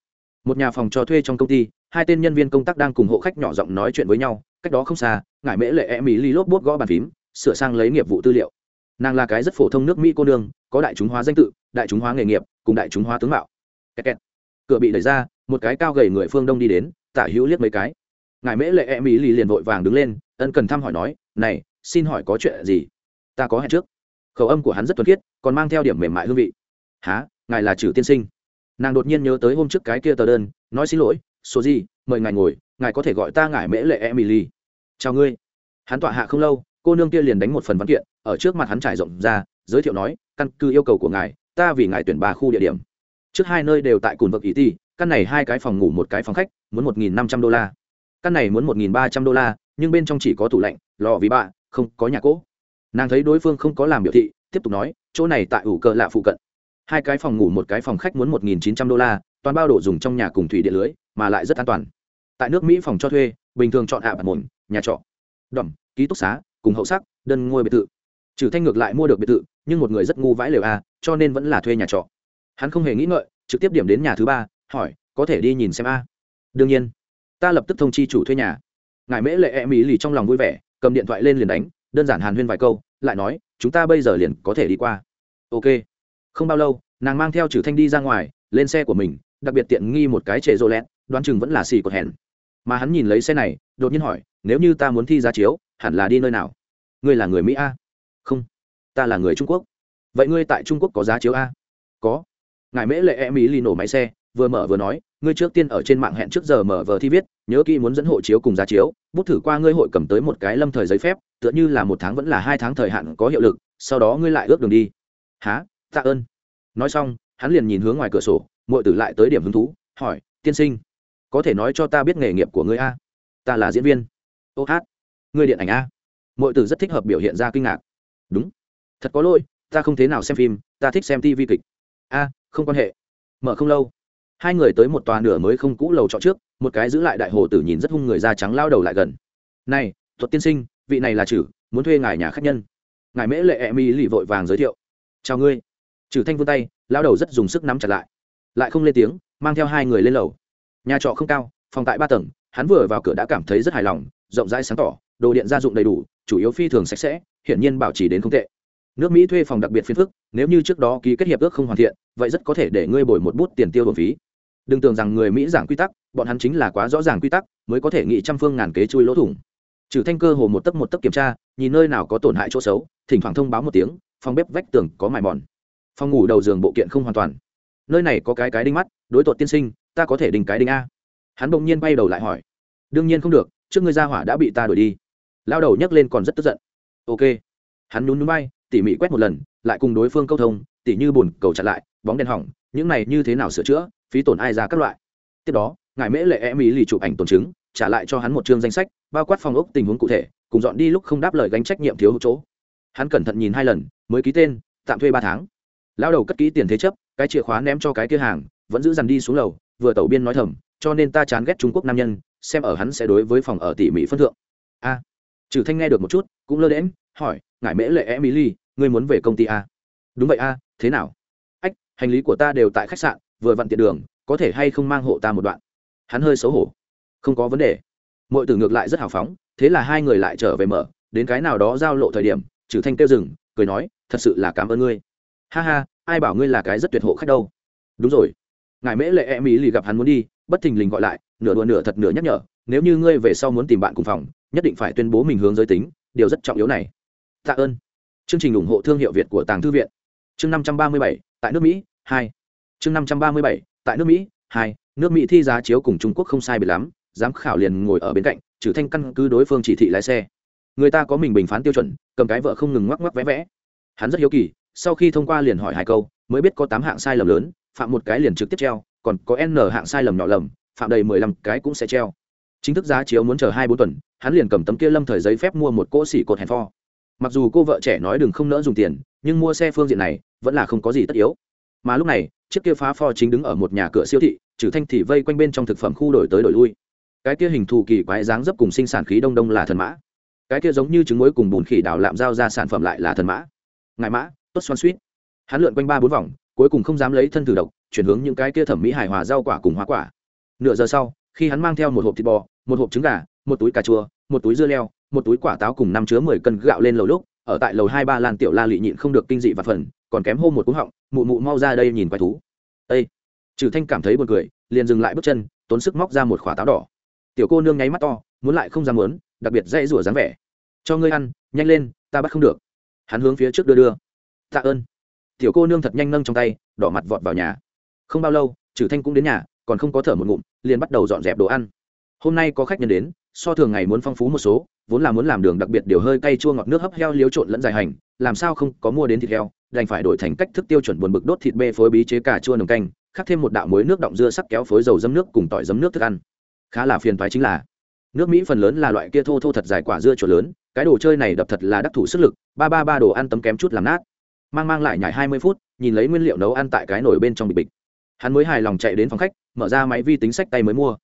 Một nhà phòng cho thuê trong công ty, hai tên nhân viên công tác đang cùng hộ khách nhỏ giọng nói chuyện với nhau, cách đó không xa, ngải mễ lệ e mỹ ly lốp bốt gõ bàn phím, sửa sang lấy nghiệp vụ tư liệu. Nàng là cái rất phổ thông nước mỹ cô nương, có đại chúng hóa danh tự, đại chúng hóa nghề nghiệp, cùng đại chúng hóa tướng mạo. Kẹt kẹt. cửa bị đẩy ra, một cái cao gầy người phương đông đi đến, tả hữu liếc mấy cái. Ngài mễ lệ e mỹ lì liền vội vàng đứng lên, ân cần thăm hỏi nói, này, xin hỏi có chuyện gì? Ta có hẹn trước. Khẩu âm của hắn rất thuần khiết, còn mang theo điểm mềm mại hương vị. Há ngài là trừ tiên sinh. Nàng đột nhiên nhớ tới hôm trước cái kia tờ đơn, nói xin lỗi số gì mời ngài ngồi, ngài có thể gọi ta ngài mễ lệ emily. Chào ngươi. Hắn tọa hạ không lâu, cô nương kia liền đánh một phần văn kiện, ở trước mặt hắn trải rộng ra, giới thiệu nói, căn cứ yêu cầu của ngài, ta vì ngài tuyển ba khu địa điểm. Trước hai nơi đều tại cùn vực ý ti, căn này hai cái phòng ngủ một cái phòng khách, muốn một nghìn năm trăm đô la. Căn này muốn một nghìn ba trăm đô la, nhưng bên trong chỉ có tủ lạnh, lò vì bạ, không có nhà cỗ nàng thấy đối phương không có làm biểu thị, tiếp tục nói, chỗ này tại ủ cờ lạ phụ cận. Hai cái phòng ngủ, một cái phòng khách muốn một nghìn chín trăm đô la, toàn bao đồ dùng trong nhà cùng thủy điện lưới, mà lại rất an toàn. Tại nước mỹ phòng cho thuê, bình thường chọn hạ bản mồn, nhà trọ. Đỏm ký túc xá, cùng hậu sắc, đơn ngôi biệt thự. Trừ thanh ngược lại mua được biệt thự, nhưng một người rất ngu vãi lều a, cho nên vẫn là thuê nhà trọ. Hắn không hề nghĩ ngợi, trực tiếp điểm đến nhà thứ ba, hỏi, có thể đi nhìn xem a? Đương nhiên. Ta lập tức thông chi chủ thuê nhà. Ngài mễ lệ e mỹ lì trong lòng vui vẻ, cầm điện thoại lên liền đánh, đơn giản hàn huyên vài câu lại nói, chúng ta bây giờ liền có thể đi qua. Ok. Không bao lâu, nàng mang theo chử thanh đi ra ngoài, lên xe của mình, đặc biệt tiện nghi một cái trệ rô lẹt đoán chừng vẫn là xì cột hẹn. Mà hắn nhìn lấy xe này, đột nhiên hỏi, nếu như ta muốn thi giá chiếu, hẳn là đi nơi nào? Ngươi là người mỹ a. Không, ta là người trung quốc. Vậy ngươi tại trung quốc có giá chiếu a? Có. Ngài mễ lệ e mỹ lì nổ máy xe vừa mở vừa nói, ngươi trước tiên ở trên mạng hẹn trước giờ mở vờ thi viết, nhớ kỹ muốn dẫn hộ chiếu cùng giá chiếu, bút thử qua ngươi hội cầm tới một cái lâm thời giấy phép, tựa như là một tháng vẫn là hai tháng thời hạn có hiệu lực, sau đó ngươi lại ước đường đi. Há tạ ơn. Nói xong, hắn liền nhìn hướng ngoài cửa sổ mọi tử lại tới điểm hứng thú, hỏi, tiên sinh, có thể nói cho ta biết nghề nghiệp của ngươi a? Ta là diễn viên. Ô hát, ngươi điện ảnh a? Mọi tử rất thích hợp biểu hiện ra kinh ngạc. Đúng. Thật có lỗi, ta không thế nào xem phim, ta thích xem tv kịch. A, không quan hệ. Mở không lâu hai người tới một tòa nửa mới không cũ lầu trọ trước, một cái giữ lại đại hồ tử nhìn rất hung người da trắng lao đầu lại gần. Này thuật tiên sinh, vị này là chử muốn thuê ngài nhà khách nhân. Ngài mễ lệ e mi lì vội vàng giới thiệu. Chào ngươi. Chử thanh vươn tay, lao đầu rất dùng sức nắm chặt lại. Lại không lên tiếng, mang theo hai người lên lầu. Nhà trọ không cao, phòng tại ba tầng, hắn vừa vào cửa đã cảm thấy rất hài lòng, rộng rãi sáng tỏ, đồ điện gia dụng đầy đủ, chủ yếu phi thường sạch sẽ, hiển nhiên bảo trì đến không tệ. Nước mỹ thuê phòng đặc biệt phiền phức, nếu như trước đó ký kết hiệp ước không hoàn thiện, vậy rất có thể để ngươi bồi một bút tiền tiêu bổn phí đừng tưởng rằng người mỹ giảng quy tắc, bọn hắn chính là quá rõ ràng quy tắc, mới có thể nghị trăm phương ngàn kế chui lỗ thủng. Trừ thanh cơ hồ một tấc một tấc kiểm tra, nhìn nơi nào có tổn hại chỗ xấu, thỉnh thoảng thông báo một tiếng, phòng bếp vách tường có mài mòn. Phòng ngủ đầu giường bộ kiện không hoàn toàn. Nơi này có cái cái đinh mắt, đối tội tiên sinh, ta có thể đình cái đinh a. Hắn bỗng nhiên bay đầu lại hỏi. Đương nhiên không được, trước ngươi ra hỏa đã bị ta đuổi đi. Lao đầu nhấc lên còn rất tức giận. Ok. Hắn nhún núi bay, tỉ mỉ quét một lần, lại cùng đối phương câu thông, tỉ như bùn cầu chặt lại, bóng đèn hỏng, những này như thế nào sửa chữa phí tổn ai ra các loại. Tiếp đó, ngài mễ lệ em ý lì chụp ảnh tổn chứng, trả lại cho hắn một chương danh sách, bao quát phòng ốc tình huống cụ thể, cùng dọn đi lúc không đáp lời gánh trách nhiệm thiếu hụt chỗ. Hắn cẩn thận nhìn hai lần, mới ký tên, tạm thuê ba tháng. Lao đầu cất kỹ tiền thế chấp, cái chìa khóa ném cho cái kia hàng, vẫn giữ dằn đi xuống lầu, vừa tẩu biên nói thầm, cho nên ta chán ghét trung quốc nam nhân, xem ở hắn sẽ đối với phòng ở tỉ mỉ phân thượng. A. Trừ thanh nghe được một chút, cũng lơ đễm hỏi, ngài mễ lệ emily, ngươi muốn về công ty a? Đúng vậy a, thế nào? Ách, hành lý của ta đều tại khách sạn vừa vặn tiện đường, có thể hay không mang hộ ta một đoạn? Hắn hơi xấu hổ. Không có vấn đề. Mọi tử ngược lại rất hào phóng, thế là hai người lại trở về mở, đến cái nào đó giao lộ thời điểm trừ thanh kêu rừng cười nói, thật sự là cảm ơn ngươi. Ha ha, ai bảo ngươi là cái rất tuyệt hộ khách đâu. Đúng rồi. Ngài mễ lệ em ý lì gặp hắn muốn đi, bất thình lình gọi lại, nửa đùa nửa thật nửa nhắc nhở, nếu như ngươi về sau muốn tìm bạn cùng phòng, nhất định phải tuyên bố mình hướng giới tính, điều rất trọng yếu này. Tạ ơn. Chương trình ủng hộ thương hiệu việt của tàng thư viện. Chương năm trăm ba mươi bảy, tại nước mỹ, hai chương năm trăm ba mươi bảy, tại nước mỹ, hai, nước mỹ thi giá chiếu cùng trung quốc không sai biệt lắm, giám khảo liền ngồi ở bên cạnh, trừ thanh căn cứ đối phương chỉ thị lái xe. Người ta có mình bình phán tiêu chuẩn, cầm cái vợ không ngừng ngoắc ngoắc vẽ vẽ. Hắn rất hiếu kỳ, sau khi thông qua liền hỏi hai câu, mới biết có tám hạng sai lầm lớn, phạm một cái liền trực tiếp treo, còn có n hạng sai lầm nhỏ lầm, phạm đầy mười lăm cái cũng sẽ treo. Chính thức giá chiếu muốn chờ hai bốn tuần, hắn liền cầm tấm kia lâm thời giấy phép mua một cỗ xỉ cột hèn pho. Mặc dù cô vợ trẻ nói đừng không nỡ dùng tiền, nhưng mua xe phương diện này vẫn là không có gì tất yếu mà lúc này, chiếc kia phá pho chính đứng ở một nhà cửa siêu thị trừ thanh thì vây quanh bên trong thực phẩm khu đổi tới đổi lui. Cái kia hình thù kỳ quái dáng dấp cùng sinh sản khí đông đông là thần mã. Cái kia giống như trứng muối cùng bùn khỉ đào lạm giao ra sản phẩm lại là thần mã. Ngại mã, tốt xoan suýt. Hắn lượn quanh ba bốn vòng, cuối cùng không dám lấy thân thử độc, chuyển hướng những cái kia thẩm mỹ hài hòa rau quả cùng hoa quả. Nửa giờ sau, khi hắn mang theo một hộp thịt bò, một hộp trứng gà, một túi cà chua, một túi dưa leo, một túi quả táo cùng năm chứa mười cân gạo lên lầu lúc, ở tại lầu hai ba lan tiểu la lị nhịn không được kinh dị và phần còn kém hô một cú họng, mụ mụ mau ra đây nhìn quái thú. Ây trừ thanh cảm thấy buồn cười, liền dừng lại bước chân, tốn sức móc ra một khỏa táo đỏ. Tiểu cô nương nháy mắt to, muốn lại không dám muốn, đặc biệt dây rủa dáng vẻ. Cho ngươi ăn, nhanh lên, ta bắt không được. Hắn hướng phía trước đưa đưa. Tạ ơn. Tiểu cô nương thật nhanh nâng trong tay, đỏ mặt vọt vào nhà. Không bao lâu, trừ thanh cũng đến nhà, còn không có thở một ngụm, liền bắt đầu dọn dẹp đồ ăn. Hôm nay có khách nhân đến, so thường ngày muốn phong phú một số, vốn là muốn làm đường đặc biệt điều hơi cay chua ngọt nước hấp heo liếu trộn lẫn dài hành, làm sao không có mua đến thịt heo đành phải đổi thành cách thức tiêu chuẩn buồn bực đốt thịt bê phối bí chế cà chua nồng canh, khắc thêm một đạo muối nước động dưa sắc kéo phối dầu dấm nước cùng tỏi dấm nước thức ăn. Khá là phiền thoái chính là, nước mỹ phần lớn là loại kia thô thô thật dài quả dưa chuột lớn, cái đồ chơi này đập thật là đắc thủ sức lực, ba ba ba đồ ăn tấm kém chút làm nát. Mang mang lại nhảy hai mươi phút, nhìn lấy nguyên liệu nấu ăn tại cái nồi bên trong bịch bịch. Hắn mới hài lòng chạy đến phòng khách, mở ra máy vi tính sách tay mới mua.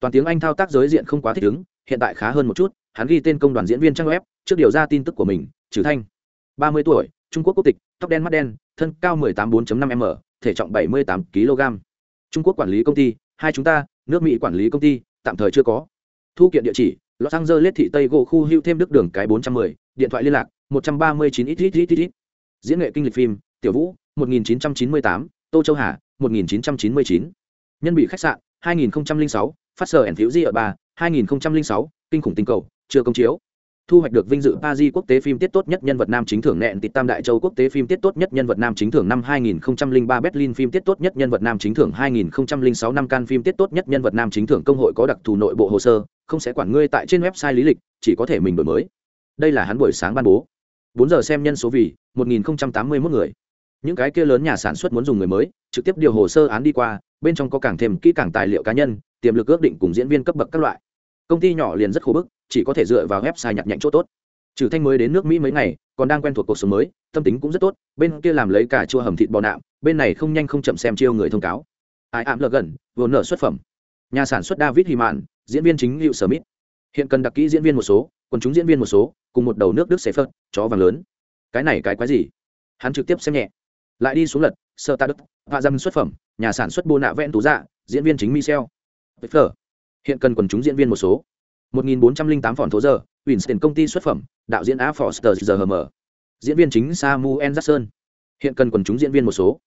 Toàn tiếng anh thao tác giới diện không quá thích ứng, hiện tại khá hơn một chút, hắn ghi tên công đoàn diễn viên trang web, trước điều ra tin tức của mình, trừ thanh, ba mươi tuổi trung quốc quốc tịch, tóc đen mắt đen, thân cao mười tám bốn năm m thể trọng bảy mươi tám kg trung quốc quản lý công ty, hai chúng ta, nước mỹ quản lý công ty, tạm thời chưa có. Thu kiện địa chỉ, los angeles, thị tây gỗ khu hữu thêm đức đường, cái bốn trăm mười, điện thoại liên lạc, một trăm ba mươi chín, ít ít ít ít diễn nghệ kinh lịch phim, tiểu vũ, một nghìn chín trăm chín mươi tám, tô châu hà, một nghìn chín trăm chín mươi chín. Nhân bị khách sạn, hai nghìn sáu, phát sở ẩn phiếu di ở ba, hai nghìn sáu, kinh khủng tinh cầu, chưa công chiếu thu hoạch được vinh dự Paris quốc tế phim tiết tốt nhất nhân vật nam chính thưởng nẹn tịt tam đại châu quốc tế phim tiết tốt nhất nhân vật nam chính thưởng năm 2003 Berlin phim tiết tốt nhất nhân vật nam chính thưởng 2006 năm can phim tiết tốt nhất nhân vật nam chính thưởng công hội có đặc thù nội bộ hồ sơ, không sẽ quản ngươi tại trên website lý lịch, chỉ có thể mình đổi mới. Đây là hắn buổi sáng ban bố. 4 giờ xem nhân số vì 1081 người. Những cái kia lớn nhà sản xuất muốn dùng người mới, trực tiếp điều hồ sơ án đi qua, bên trong có càng thêm kỹ càng tài liệu cá nhân, tiềm lực ước định cùng diễn viên cấp bậc các loại. Công ty nhỏ liền rất khổ bức, chỉ có thể dựa vào website nhặt nhạnh chỗ tốt. Trừ thanh mới đến nước mỹ mấy ngày còn đang quen thuộc cuộc sống mới tâm tính cũng rất tốt bên kia làm lấy cả chua hầm thịt bò nạm bên này không nhanh không chậm xem chiêu người thông cáo. Ai ảm lờ gần vừa nở xuất phẩm. Nhà sản xuất david hì mạn diễn viên chính liệu smith. Hiện cần đặc kỹ diễn viên một số còn chúng diễn viên một số cùng một đầu nước đức xẻ phật chó vàng lớn. Cái này cái quái gì? Hắn trực tiếp xem nhẹ. Lại đi xuống lật sơ ta đức hạ dâm xuất phẩm nhà sản xuất bô nạ vẹn tú dạ diễn viên chính michel hiện cần quần chúng diễn viên một số 1408 phỏn thố giờ, Winston công ty xuất phẩm, đạo diễn A Foster giờ HM. Diễn viên chính Samuel Jackson. Hiện cần quần chúng diễn viên một số.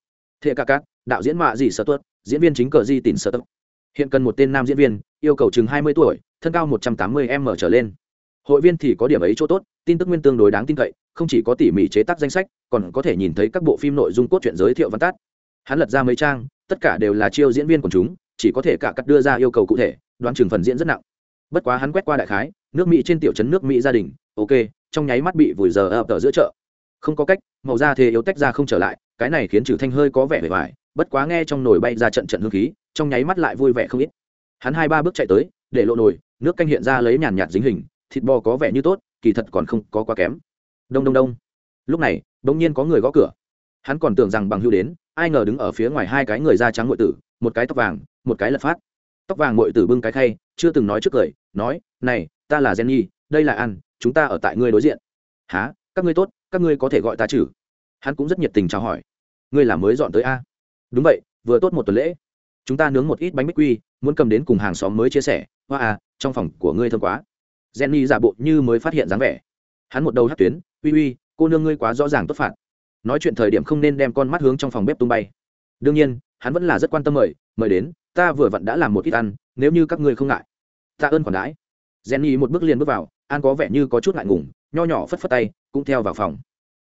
Thệ ca cát, đạo diễn mạ gì sở tuất, diễn viên chính cờ di tỉnh sở tuất. Hiện cần một tên nam diễn viên, yêu cầu chừng 20 tuổi, thân cao 180m trở lên. Hội viên thì có điểm ấy chỗ tốt, tin tức nguyên tương đối đáng tin cậy, không chỉ có tỉ mỉ chế tác danh sách còn có thể nhìn thấy các bộ phim nội dung cốt truyện giới thiệu văn tát hắn lật ra mấy trang tất cả đều là chiêu diễn viên của chúng chỉ có thể cả cắt đưa ra yêu cầu cụ thể đoán chừng phần diễn rất nặng. Bất quá hắn quét qua đại khái, nước mỹ trên tiểu trấn nước mỹ gia đình, ok, trong nháy mắt bị vùi giờ ập tờ giữa chợ. Không có cách, màu da thế yếu tách ra không trở lại, cái này khiến trừ thanh hơi có vẻ vẻ vải bất quá nghe trong nồi bay ra trận trận hương khí, trong nháy mắt lại vui vẻ không ít. Hắn hai ba bước chạy tới, để lộ nồi, nước canh hiện ra lấy nhàn nhạt dính hình, thịt bò có vẻ như tốt, kỳ thật còn không có quá kém. Đông đông đông. Lúc này, bỗng nhiên có người gõ cửa. Hắn còn tưởng rằng bằng hưu đến, ai ngờ đứng ở phía ngoài hai cái người da trắng ngội tử, một cái tóc vàng, một cái lật phát tóc vàng mội tử bưng cái khay, chưa từng nói trước cười, nói, này, ta là jenny, đây là ăn chúng ta ở tại ngươi đối diện. Há các ngươi tốt, các ngươi có thể gọi ta chử? Hắn cũng rất nhiệt tình chào hỏi. Ngươi là mới dọn tới a. Đúng vậy, vừa tốt một tuần lễ. Chúng ta nướng một ít bánh bích quy, muốn cầm đến cùng hàng xóm mới chia sẻ. Hoa à trong phòng của ngươi thơm quá. Jenny giả bộ như mới phát hiện dáng vẻ. Hắn một đầu hát tuyến, uy uy, cô nương ngươi quá rõ ràng tốt phạt. Nói chuyện thời điểm không nên đem con mắt hướng trong phòng bếp tung bay. Đương nhiên hắn vẫn là rất quan tâm mời mời đến, ta vừa vặn đã làm một ít ăn, nếu như các ngươi không ngại. Ta ơn khoản đãi. Jenny một bước liền bước vào, an có vẻ như có chút ngại ngùng, nho nhỏ phất phất tay, cũng theo vào phòng.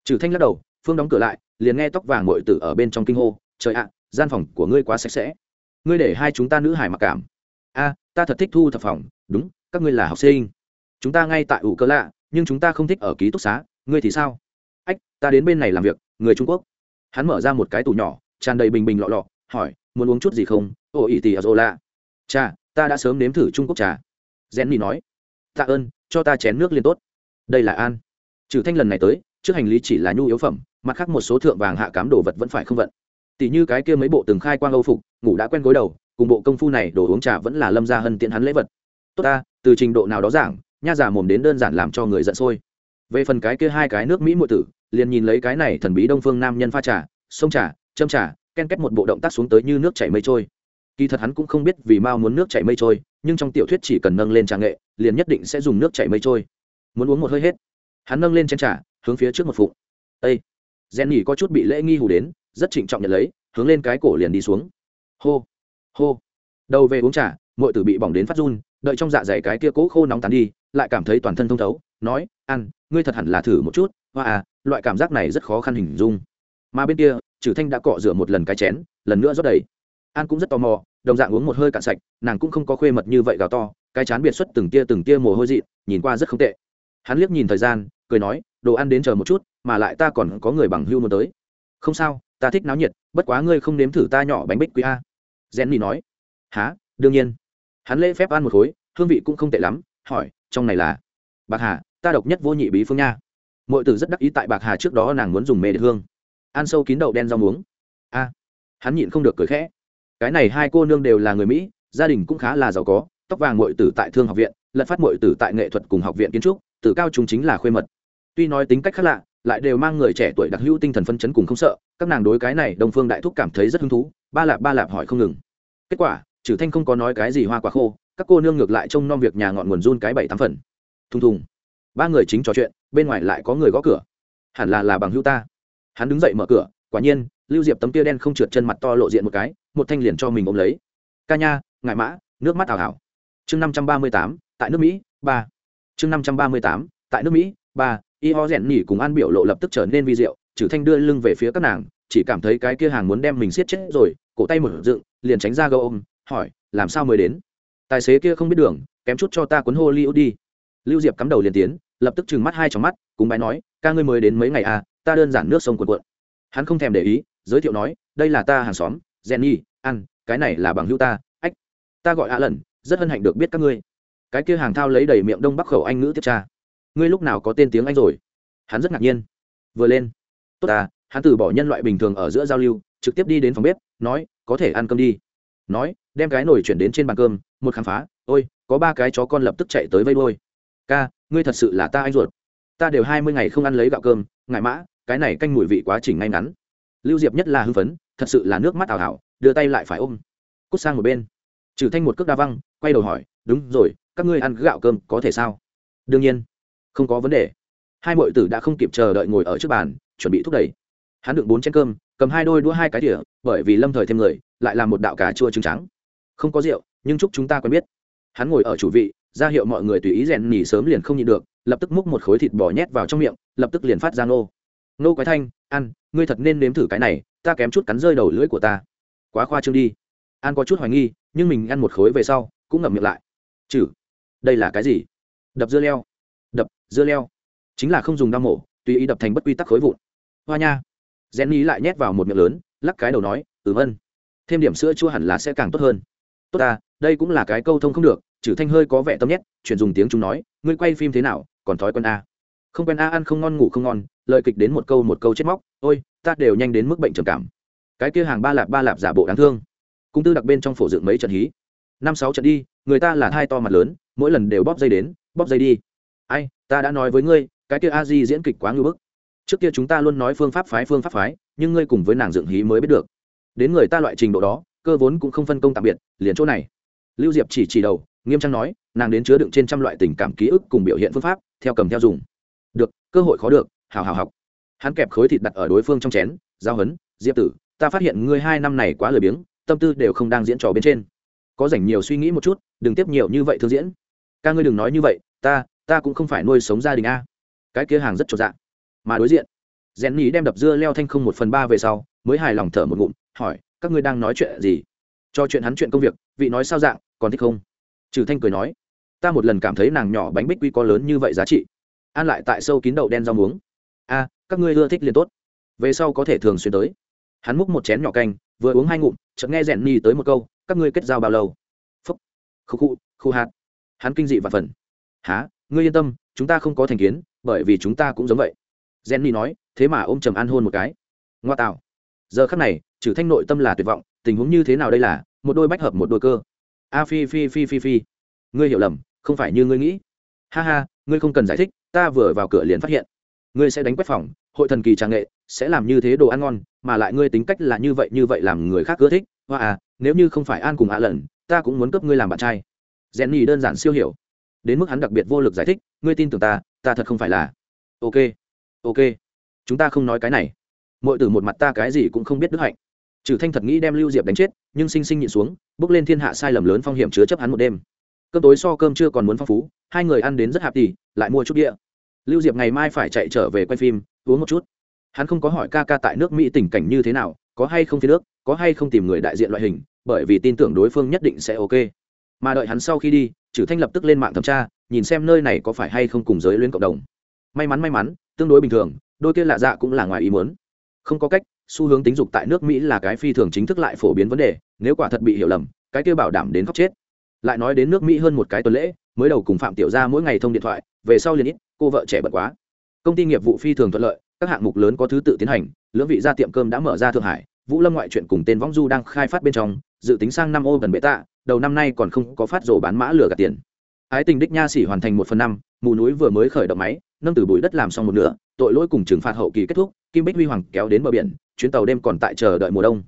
Trừ thanh lắc đầu, phương đóng cửa lại, liền nghe tóc vàng ngội tử ở bên trong kinh hô, trời ạ, gian phòng của ngươi quá sạch sẽ. Ngươi để hai chúng ta nữ hải mặc cảm. A, ta thật thích thu thập phòng. Đúng, các ngươi là học sinh. Chúng ta ngay tại ủ cơ lạ, nhưng chúng ta không thích ở ký túc xá. Ngươi thì sao? Ách, ta đến bên này làm việc, người trung quốc. Hắn mở ra một cái tủ nhỏ, tràn đầy bình bình lọ lọ hỏi, muốn uống chút gì không? Ô ỉ tì à, ở rô lạ cha ta đã sớm nếm thử trung quốc trà. Jenny nói, tạ ơn, cho ta chén nước liên tốt. Đây là an. Trừ thanh lần này tới, trước hành lý chỉ là nhu yếu phẩm, mặt khác một số thượng vàng hạ cám đồ vật vẫn phải không vận. Tỷ như cái kia mấy bộ từng khai quang âu phục, ngủ đã quen gối đầu, cùng bộ công phu này đồ uống trà vẫn là lâm gia hân tiện hắn lễ vật. Tốt ta, từ trình độ nào đó giảng, nha giả mồm đến đơn giản làm cho người giận sôi. Về phần cái kia hai cái nước mỹ muội tử, liền nhìn lấy cái này thần bí đông phương nam nhân pha trà, sông trà, châm trà ken kết một bộ động tác xuống tới như nước chảy mây trôi. Kỳ thật hắn cũng không biết vì mao muốn nước chảy mây trôi, nhưng trong tiểu thuyết chỉ cần nâng lên trà nghệ, liền nhất định sẽ dùng nước chảy mây trôi. Muốn uống một hơi hết. Hắn nâng lên chén trà, hướng phía trước một phụng. Ây rèn nhỉ có chút bị lễ nghi hù đến, rất trịnh trọng nhận lấy, hướng lên cái cổ liền đi xuống. Hô! Hô! Đầu về uống trà mọi tử bị bỏng đến phát run, đợi trong dạ dày cái kia cố khô nóng tàn đi, lại cảm thấy toàn thân thông thấu, nói, ăn, ngươi thật hẳn là thử một chút, hoa à loại cảm giác này rất khó khăn hình dung. Mà bên kia trừ thanh đã cọ rửa một lần cái chén, lần nữa rót đầy. An cũng rất tò mò, đồng dạng uống một hơi cạn sạch, nàng cũng không có khuê mật như vậy gào to, cái chán biệt xuất từng tia từng tia mồ hôi dị, nhìn qua rất không tệ. Hắn liếc nhìn thời gian, cười nói, đồ ăn đến chờ một chút, mà lại ta còn có người bằng hưu muốn tới. Không sao, ta thích náo nhiệt, bất quá ngươi không nếm thử ta nhỏ bánh bích quý a. Jenny nói. Há đương nhiên. Hắn lễ phép ăn một khối, hương vị cũng không tệ lắm, hỏi, trong này là? Bạc hà, ta độc nhất vô nhị bí phương nha. Mọi tử rất đắc ý tại bạc hà trước đó nàng muốn dùng mê đ hương ăn sâu kín đậu đen rau muống. A, hắn nhịn không được cười khẽ. Cái này hai cô nương đều là người mỹ, gia đình cũng khá là giàu có, tóc vàng mội tử tại thương học viện, lật phát mội tử tại nghệ thuật cùng học viện kiến trúc, từ cao chúng chính là khuê mật. Tuy nói tính cách khác lạ, lại đều mang người trẻ tuổi đặc hữu tinh thần phân chấn cùng không sợ, các nàng đối cái này đông phương đại thúc cảm thấy rất hứng thú, ba lạp ba lạp hỏi không ngừng. Kết quả trừ thanh không có nói cái gì hoa quả khô, các cô nương ngược lại trông nom việc nhà ngọn nguồn run cái bảy tám phần. Thùng thùng. Ba người chính trò chuyện, bên ngoài lại có người gõ cửa. Hẳn là là bằng hữu ta hắn đứng dậy mở cửa, quả nhiên, lưu diệp tấm kia đen không trượt chân mặt to lộ diện một cái, một thanh liền cho mình ôm lấy. Ca nha, ngại mã, nước mắt ảo ảo. Chương năm trăm ba mươi tám, tại nước mỹ, ba. Chương năm trăm ba mươi tám, tại nước mỹ, ba. Y ho rèn nhỉ cùng an biểu lộ lập tức trở nên vi diệu trừ thanh đưa lưng về phía các nàng, chỉ cảm thấy cái kia hàng muốn đem mình siết chết rồi, cổ tay mở dựng, liền tránh ra gâu ôm, hỏi, làm sao mới đến? Tài xế kia không biết đường, kém chút cho ta cuốn hô liễu đi. Lưu diệp cắm đầu liền tiến, lập tức trừng mắt hai trong mắt, cùng bái nói, ca ngươi mới đến mấy ngày à ta đơn giản nước sông cuộn cuộn. Hắn không thèm để ý, giới thiệu nói, đây là ta hàng xóm, jenny, ăn, cái này là bằng hữu ta, ách, ta gọi ạ lần rất hân hạnh được biết các ngươi. Cái kia hàng thao lấy đầy miệng đông bắc khẩu anh ngữ tiếp tra. Ngươi lúc nào có tên tiếng anh rồi? Hắn rất ngạc nhiên. Vừa lên. Tốt à hắn từ bỏ nhân loại bình thường ở giữa giao lưu, trực tiếp đi đến phòng bếp, nói, có thể ăn cơm đi. Nói, đem cái nồi chuyển đến trên bàn cơm, một khám phá, ôi, có ba cái chó con lập tức chạy tới vây đôi ca, ngươi thật sự là ta anh ruột. Ta đều hai mươi ngày không ăn lấy gạo cơm, ngại mã cái này canh mùi vị quá trình ngay ngắn. Lưu diệp nhất là hưng phấn, thật sự là nước mắt ảo ảo đưa tay lại phải ôm. Cút sang một bên. Trừ thanh một cước đa văng, quay đầu hỏi, đúng rồi, các ngươi ăn gạo cơm có thể sao? Đương nhiên. Không có vấn đề. Hai mọi tử đã không kịp chờ đợi ngồi ở trước bàn, chuẩn bị thúc đẩy. Hắn đựng bốn chén cơm, cầm hai đôi đũa hai cái thỉa bởi vì lâm thời thêm người, lại làm một đạo cà chua trứng trắng. Không có rượu, nhưng chúc chúng ta quen biết. Hắn ngồi ở chủ vị, ra hiệu mọi người tùy ý rèn nỉ sớm liền không nhịn được, lập tức múc một khối thịt bò nhét vào trong miệng, lập tức liền phát ra nô nô quái thanh ăn ngươi thật nên nếm thử cái này, ta kém chút cắn rơi đầu lưỡi của ta. Quá khoa trương đi. An có chút hoài nghi, nhưng mình ăn một khối về sau, cũng ngậm miệng lại. Chử, đây là cái gì? Đập dưa leo. Đập dưa leo? Chính là không dùng đao mổ, tùy ý đập thành bất quy tắc khối vụn. Hoa nha. Rèn ý lại nhét vào một miệng lớn, lắc cái đầu nói ừ vân, thêm điểm sữa chua hẳn là sẽ càng tốt hơn. Tốt ta, đây cũng là cái câu thông không được, chử thanh hơi có vẻ tâm nhét, chuyển dùng tiếng chúng nói, ngươi quay phim thế nào, còn thói quen a? Không quen a, ăn không ngon, ngủ không ngon lời kịch đến một câu một câu chết móc, ôi, ta đều nhanh đến mức bệnh trầm cảm. Cái kia hàng ba lạp ba lạp giả bộ đáng thương. Cung tư đặc bên trong phổ dựng mấy trận hí. Năm sáu trận đi, người ta là hai to mặt lớn, mỗi lần đều bóp dây đến, bóp dây đi. Ai, ta đã nói với ngươi, cái kia a di diễn kịch quá ngưỡng bức. Trước kia chúng ta luôn nói phương pháp phái phương pháp phái, nhưng ngươi cùng với nàng dựng hí mới biết được. Đến người ta loại trình độ đó, cơ vốn cũng không phân công tạm biệt, liền chỗ này. Lưu diệp chỉ chỉ đầu, nghiêm trang nói, nàng đến chứa đựng trên trăm loại tình cảm ký ức cùng biểu hiện phương pháp, theo cầm theo dùng. Được, cơ hội khó được hào hào học. Hắn kẹp khối thịt đặt ở đối phương trong chén, giao hấn, diệp tử, ta phát hiện ngươi hai năm này quá lười biếng, tâm tư đều không đang diễn trò bên trên. Có dành nhiều suy nghĩ một chút, đừng tiếp nhiều như vậy thương diễn. Ca ngươi đừng nói như vậy, ta ta cũng không phải nuôi sống gia đình a. Cái kia hàng rất trộn dạng mà đối diện rèn nhí đem đập dưa leo thanh không một phần ba về sau, mới hài lòng thở một ngụm, hỏi, các ngươi đang nói chuyện gì? Cho chuyện hắn chuyện công việc, vị nói sao dạng, còn thích không? Trừ thanh cười nói, ta một lần cảm thấy nàng nhỏ bánh bích quy có lớn như vậy giá trị. An lại tại sâu kín đậu đen rau muống a, các ngươi ưa thích liền tốt. Về sau có thể thường xuyên tới. Hắn múc một chén nhỏ canh, vừa uống hai ngụm, chợt nghe rèn ni tới một câu, các ngươi kết giao bao lâu? Phúc. Khu khu khu hạt. Hắn kinh dị và phần. Há ngươi yên tâm, chúng ta không có thành kiến, bởi vì chúng ta cũng giống vậy. Rèn ni nói, thế mà ôm trầm an hôn một cái. Ngoa tạo. Giờ khắc này, trừ thanh nội tâm là tuyệt vọng, tình huống như thế nào đây là, một đôi bách hợp một đôi cơ. A phi phi phi phi phi. Ngươi hiểu lầm, không phải như ngươi nghĩ. Ha ha, ngươi không cần giải thích, ta vừa vào cửa liền phát hiện ngươi sẽ đánh quét phòng, hội thần kỳ trang nghệ, sẽ làm như thế đồ ăn ngon, mà lại ngươi tính cách là như vậy như vậy làm người khác ưa thích. Hoa à nếu như không phải an cùng hạ lần ta cũng muốn cấp ngươi làm bạn trai. Jenny đơn giản siêu hiểu. Đến mức hắn đặc biệt vô lực giải thích, ngươi tin tưởng ta ta thật không phải là. Ok ok. Chúng ta không nói cái này. Mọi từ một mặt ta cái gì cũng không biết đức hạnh. Trừ thanh thật nghĩ đem lưu diệp đánh chết, nhưng sinh sinh nhịn xuống, bước lên thiên hạ sai lầm lớn phong hiểm chứa chấp hắn một đêm. Cơm tối so cơm chưa còn muốn phong phú, hai người ăn đến rất hạp tỷ lại mua chút địa lưu diệp ngày mai phải chạy trở về quay phim, uống một chút. Hắn không có hỏi ca ca tại nước mỹ tình cảnh như thế nào, có hay không phía nước có hay không tìm người đại diện loại hình, bởi vì tin tưởng đối phương nhất định sẽ ok. Mà đợi hắn sau khi đi Chử thanh lập tức lên mạng thẩm tra, nhìn xem nơi này có phải hay không cùng giới liên cộng đồng. May mắn may mắn, tương đối bình thường, đôi kia lạ dạ cũng là ngoài ý muốn. Không có cách, xu hướng tính dục tại nước mỹ là cái phi thường chính thức lại phổ biến vấn đề, nếu quả thật bị hiểu lầm, cái kia bảo đảm đến khóc chết. Lại nói đến nước mỹ hơn một cái tuần lễ, mới đầu cùng phạm tiểu gia mỗi ngày thông điện thoại, về sau liền ít cô vợ trẻ bận quá. Công ty nghiệp vụ phi thường thuận lợi, các hạng mục lớn có thứ tự tiến hành, lưỡng vị ra tiệm cơm đã mở ra thượng hải, vũ lâm ngoại chuyện cùng tên võng du đang khai phát bên trong, dự tính sang năm ô gần bệ tạ đầu năm nay còn không có phát rổ bán mã lửa gạt tiền. Ái tình đích nha xỉ hoàn thành một phần năm, mù núi vừa mới khởi động máy, nâng từ bụi đất làm xong một nửa, tội lỗi cùng trừng phạt hậu kỳ kết thúc, kim bích huy hoàng kéo đến bờ biển, chuyến tàu đêm còn tại chờ đợi mùa đông.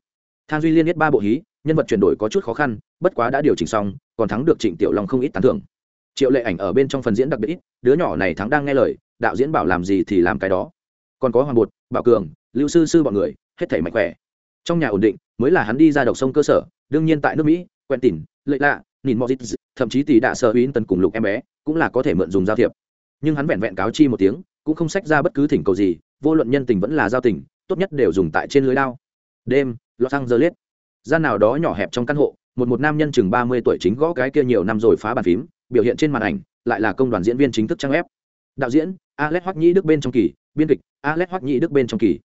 Thang duy liên nhất ba bộ hí, nhân vật chuyển đổi có chút khó khăn, bất quá đã điều chỉnh xong, còn thắng được trịnh tiểu long không ít tán thưởng triệu lệ ảnh ở bên trong phần diễn đặc biệt ít, đứa nhỏ này thắng đang nghe lời, đạo diễn bảo làm gì thì làm cái đó. Còn có hoàng bột, bảo cường, lưu sư sư bọn người, hết thảy mạnh khỏe. Trong nhà ổn định, mới là hắn đi ra độc sông cơ sở, đương nhiên tại nước mỹ, quen tỉn lệ lạ, nhìn dịp thậm chí tỷ đạ sợ uy tần cùng lục em bé, cũng là có thể mượn dùng giao thiệp. Nhưng hắn vẹn vẹn cáo chi một tiếng, cũng không sách ra bất cứ thỉnh cầu gì, vô luận nhân tình vẫn là giao tình, tốt nhất đều dùng tại trên lưới đao. Đêm, lọt xăng giờ liết. Gian nào đó nhỏ hẹp trong căn hộ, một một nam nhân chừng ba mươi tuổi chính gõ cái kia nhiều năm rồi phá bàn phím biểu hiện trên màn ảnh lại là công đoàn diễn viên chính thức trang ép đạo diễn, alex hoắc nhĩ đức bên trong kỳ, biên kịch, alex hoắc nhĩ đức bên trong kỳ.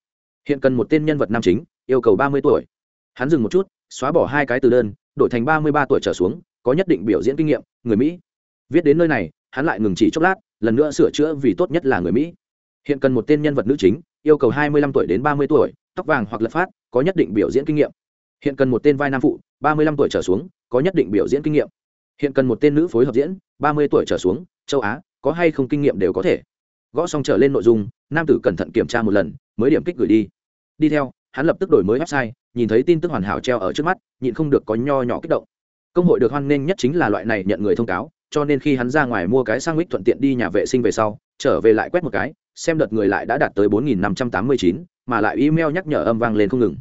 Hiện cần một tên nhân vật nam chính, yêu cầu ba mươi tuổi. Hắn dừng một chút, xóa bỏ hai cái từ đơn, đổi thành ba mươi ba tuổi trở xuống, có nhất định biểu diễn kinh nghiệm, người mỹ. Viết đến nơi này, hắn lại ngừng chỉ chốc lát, lần nữa sửa chữa vì tốt nhất là người mỹ. Hiện cần một tên nhân vật nữ chính, yêu cầu hai mươi lăm tuổi đến ba mươi tuổi, tóc vàng hoặc lật phát, có nhất định biểu diễn kinh nghiệm. Hiện cần một tên vai nam phụ, ba mươi lăm tuổi trở xuống, có nhất định biểu diễn kinh nghiệm hiện cần một tên nữ phối hợp diễn ba mươi tuổi trở xuống châu á có hay không kinh nghiệm đều có thể. Gõ xong trở lên nội dung nam tử cẩn thận kiểm tra một lần mới điểm kích gửi đi. Đi theo hắn lập tức đổi mới website nhìn thấy tin tức hoàn hảo treo ở trước mắt nhịn không được có nho nhỏ kích động. Công hội được hoan nghênh nhất chính là loại này nhận người thông cáo cho nên khi hắn ra ngoài mua cái sang mít thuận tiện đi nhà vệ sinh về sau trở về lại quét một cái xem đợt người lại đã đạt tới 4.589, mà lại email nhắc nhở âm vang lên không ngừng.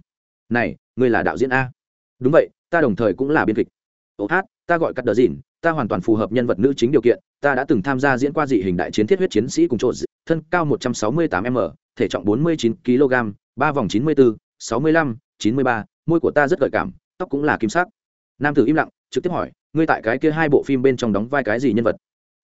Này ngươi là đạo diễn a. Đúng vậy ta đồng thời cũng là biên kịch. Ô hát ta gọi cắt đờ dìn ta hoàn toàn phù hợp nhân vật nữ chính điều kiện ta đã từng tham gia diễn qua dị hình đại chiến thiết huyết chiến sĩ cùng chỗ thân cao 168 m thể trọng 49 kg ba vòng 94, 65, 93, môi của ta rất gợi cảm tóc cũng là kim sắc. Nam tử im lặng trực tiếp hỏi ngươi tại cái kia hai bộ phim bên trong đóng vai cái gì nhân vật?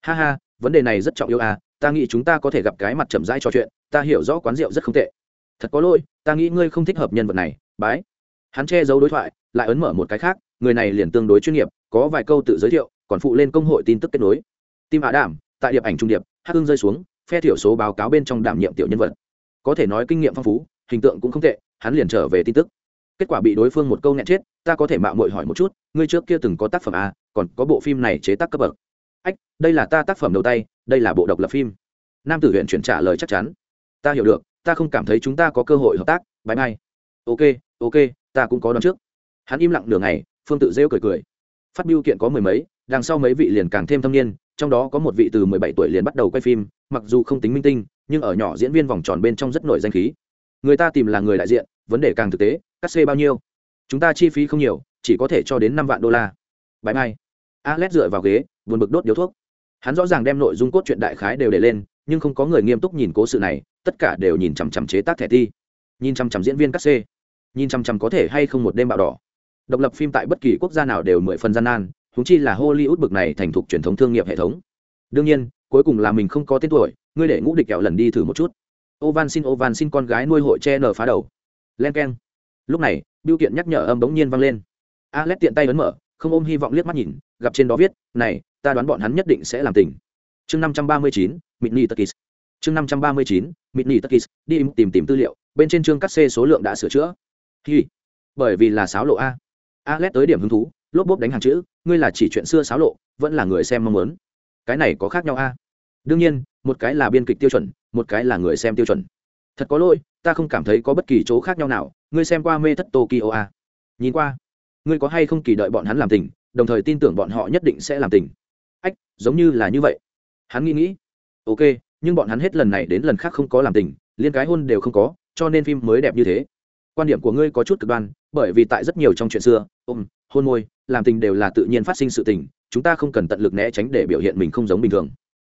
Ha ha vấn đề này rất trọng yếu à ta nghĩ chúng ta có thể gặp cái mặt chậm rãi trò chuyện ta hiểu rõ quán rượu rất không tệ. Thật có lỗi ta nghĩ ngươi không thích hợp nhân vật này bái. Hắn che giấu đối thoại lại ấn mở một cái khác người này liền tương đối chuyên nghiệp có vài câu tự giới thiệu, còn phụ lên công hội tin tức kết nối. Tim hạ đảm, tại điệp ảnh trung điệp hắc hưng rơi xuống, phe thiểu số báo cáo bên trong đảm nhiệm tiểu nhân vật. Có thể nói kinh nghiệm phong phú, hình tượng cũng không tệ, hắn liền trở về tin tức. Kết quả bị đối phương một câu nhẹ chết, ta có thể mạo muội hỏi một chút, ngươi trước kia từng có tác phẩm a, còn có bộ phim này chế tác cấp bậc. Ách, đây là ta tác phẩm đầu tay, đây là bộ độc lập phim. Nam tử huyện chuyển trả lời chắc chắn. Ta hiểu được, ta không cảm thấy chúng ta có cơ hội hợp tác bãi mai ok ok, ta cũng có đón trước. Hắn im lặng nửa ngày, phương tự rêu cười cười phát biểu kiện có mười mấy đằng sau mấy vị liền càng thêm thâm niên trong đó có một vị từ mười bảy tuổi liền bắt đầu quay phim mặc dù không tính minh tinh nhưng ở nhỏ diễn viên vòng tròn bên trong rất nổi danh khí. Người ta tìm là người đại diện vấn đề càng thực tế cắt xê bao nhiêu? Chúng ta chi phí không nhiều chỉ có thể cho đến năm vạn đô la. Bãi mai. Alex dựa vào ghế buồn bực đốt điếu thuốc. Hắn rõ ràng đem nội dung cốt truyện đại khái đều để lên nhưng không có người nghiêm túc nhìn cố sự này tất cả đều nhìn chằm chằm chế tác thẻ thi, nhìn chằm chằm diễn viên cắt xê. Nhìn chằm chằm có thể hay không một đêm bạo đỏ độc lập phim tại bất kỳ quốc gia nào đều mười phần gian nan húng chi là hollywood bực này thành thục truyền thống thương nghiệp hệ thống. Đương nhiên, cuối cùng là mình không có tên tuổi, ngươi để ngũ địch kẹo lần đi thử một chút. Ô van xin ô van xin con gái nuôi hội che nở phá đầu. Len k e n lúc này biêu kiện nhắc nhở âm bỗng nhiên vang lên. Alex tiện tay ấn mở, không ôm hy vọng liếc mắt nhìn, gặp trên đó viết, này, ta đoán bọn hắn nhất định sẽ làm tình. Chương năm trăm ba mươi chín mitni turkis chương năm trăm ba mươi chín mitni turkis đi tìm tìm tư liệu, bên trên chương cắt xê số lượng đã sửa chữa. Hi. Bởi vì là sáo lộ a alex tới điểm hứng thú, lốp bốp đánh hàng chữ, ngươi là chỉ chuyện xưa sáo lộ, vẫn là người xem mong muốn. Cái này có khác nhau a? Đương nhiên, một cái là biên kịch tiêu chuẩn, một cái là người xem tiêu chuẩn. Thật có lỗi, ta không cảm thấy có bất kỳ chỗ khác nhau nào, ngươi xem qua mê thất tokyo a? Nhìn qua. Ngươi có hay không kỳ đợi bọn hắn làm tình, đồng thời tin tưởng bọn họ nhất định sẽ làm tình? Ách, giống như là như vậy. Hắn nghĩ nghĩ. Ok, nhưng bọn hắn hết lần này đến lần khác không có làm tình, liên cái hôn đều không có, cho nên phim mới đẹp như thế. Quan điểm của ngươi có chút cực đoan, bởi vì tại rất nhiều trong chuyện xưa ôm, hôn môi, làm tình đều là tự nhiên phát sinh sự tình, chúng ta không cần tận lực né tránh để biểu hiện mình không giống bình thường.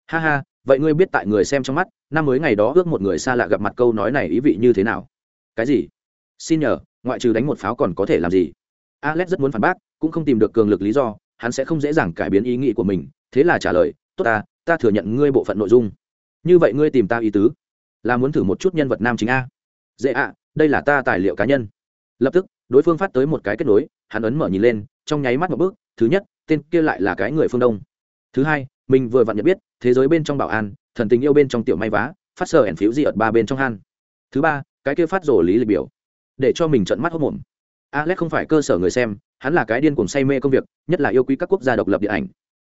Ha ha, vậy ngươi biết tại người xem trong mắt, năm mới ngày đó ước một người xa lạ gặp mặt câu nói này ý vị như thế nào? Cái gì? Xin nhờ, ngoại trừ đánh một pháo còn có thể làm gì? Alex rất muốn phản bác, cũng không tìm được cường lực lý do, hắn sẽ không dễ dàng cải biến ý nghĩ của mình, thế là trả lời, tốt ta ta thừa nhận ngươi bộ phận nội dung. Như vậy ngươi tìm ta ý tứ, là muốn thử một chút nhân vật nam chính a. Dễ ạ, đây là ta tài liệu cá nhân. Lập tức đối phương phát tới một cái kết nối, hắn ấn mở nhìn lên, trong nháy mắt một bước, thứ nhất, tên kia lại là cái người phương đông. Thứ hai, mình vừa vặn nhận biết, thế giới bên trong bảo an, thần tình yêu bên trong tiểu may vá, phát sở ẻn phiếu gì ở ba bên trong han. Thứ ba, cái kia phát rổ lý lịch biểu, để cho mình trận mắt hốc mồm. Alex không phải cơ sở người xem, hắn là cái điên cuồng say mê công việc, nhất là yêu quý các quốc gia độc lập điện ảnh.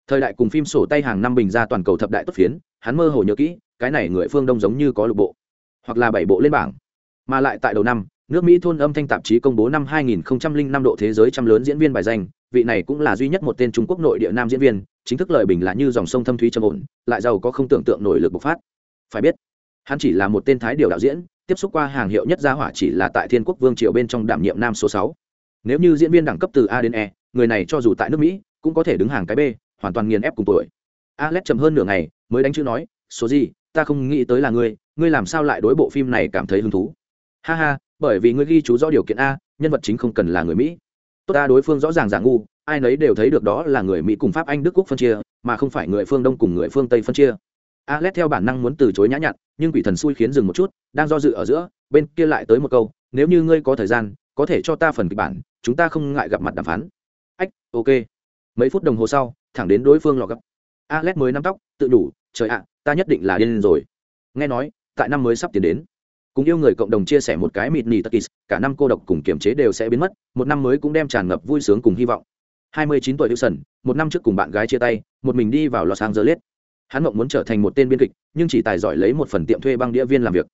Thời đại cùng phim sổ tay hàng năm bình ra toàn cầu thập đại tốt phiến, hắn mơ hồ nhớ kỹ, cái này người phương đông giống như có lục bộ, hoặc là bảy bộ lên bảng, mà lại tại đầu năm nước mỹ thôn âm thanh tạp chí công bố năm 2005 độ thế giới trăm lớn diễn viên bài danh, vị này cũng là duy nhất một tên trung quốc nội địa nam diễn viên, chính thức lời bình là như dòng sông thâm thúy trầm ổn, lại giàu có không tưởng tượng nổi lực bộc phát. Phải biết, hắn chỉ là một tên thái điều đạo diễn, tiếp xúc qua hàng hiệu nhất gia hỏa chỉ là tại thiên quốc vương triều bên trong đảm nhiệm nam số sáu. Nếu như diễn viên đẳng cấp từ a đến e người này cho dù tại nước mỹ, cũng có thể đứng hàng cái b, hoàn toàn nghiền ép cùng tuổi. Alex trầm hơn nửa ngày, mới đánh chữ nói, số gì, ta không nghĩ tới là ngươi ngươi làm sao lại đối bộ phim này cảm thấy hứng thú? Ha ha, bởi vì ngươi ghi chú rõ điều kiện a, nhân vật chính không cần là người mỹ. Tốt ta, đối phương rõ ràng giả ngu, ai nấy đều thấy được đó là người mỹ cùng pháp anh, đức quốc phân chia, mà không phải người phương đông cùng người phương tây phân chia. Alex theo bản năng muốn từ chối nhã nhặn, nhưng quỷ thần xui khiến dừng một chút, đang do dự ở giữa, bên kia lại tới một câu, nếu như ngươi có thời gian, có thể cho ta phần kịch bản, chúng ta không ngại gặp mặt đàm phán. Ách, ok. Mấy phút đồng hồ sau, thẳng đến đối phương lò gấp alex mới nắm tóc, tự đủ, trời ạ, ta nhất định là điên rồi. Nghe nói, tại năm mới sắp tiến đến cùng yêu người cộng đồng chia sẻ một cái mịt nỉ tất kỳ cả năm cô độc cùng kiềm chế đều sẽ biến mất một năm mới cũng đem tràn ngập vui sướng cùng hy vọng 29 tuổi Wilson, một năm trước cùng bạn gái chia tay, một mình đi vào Los Angeles. Hắn mộng muốn trở thành một tên biên kịch, nhưng chỉ tài giỏi lấy một phần tiệm thuê băng đĩa viên làm việc.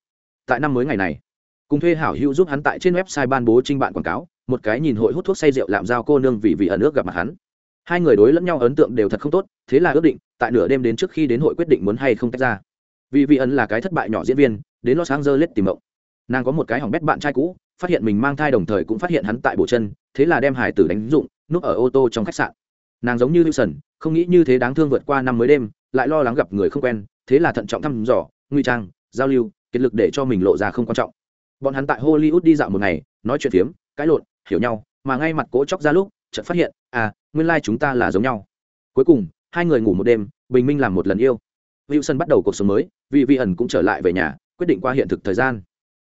Tại năm mới ngày này, cùng thuê hảo hữu giúp hắn tại trên website ban bố trinh bạn quảng cáo, một cái nhìn hội hút thuốc say rượu làm giao cô nương vì vì ẩn nước gặp mặt hắn. Hai người đối lẫn nhau ấn tượng đều thật không tốt, thế là ước định, tại nửa đêm đến trước khi đến hội quyết định muốn hay không tách ra. Vì vì ấn là cái thất bại nhỏ diễn viên, đến Los Angeles tìm mộng. Nàng có một cái hỏng bét bạn trai cũ, phát hiện mình mang thai đồng thời cũng phát hiện hắn tại bộ chân, thế là đem hải tử đánh dụng, núp ở ô tô trong khách sạn. Nàng giống như wilson không nghĩ như thế đáng thương vượt qua năm mới đêm lại lo lắng gặp người không quen thế là thận trọng thăm dò nguy trang giao lưu kiệt lực để cho mình lộ ra không quan trọng. Bọn hắn tại hollywood đi dạo một ngày nói chuyện phiếm cãi lộn hiểu nhau mà ngay mặt cố chóc ra lúc chợt phát hiện à nguyên lai、like、chúng ta là giống nhau. Cuối cùng hai người ngủ một đêm bình minh làm một lần yêu. Wilson bắt đầu cuộc sống mới vì vi ẩn cũng trở lại về nhà quyết định qua hiện thực thời gian.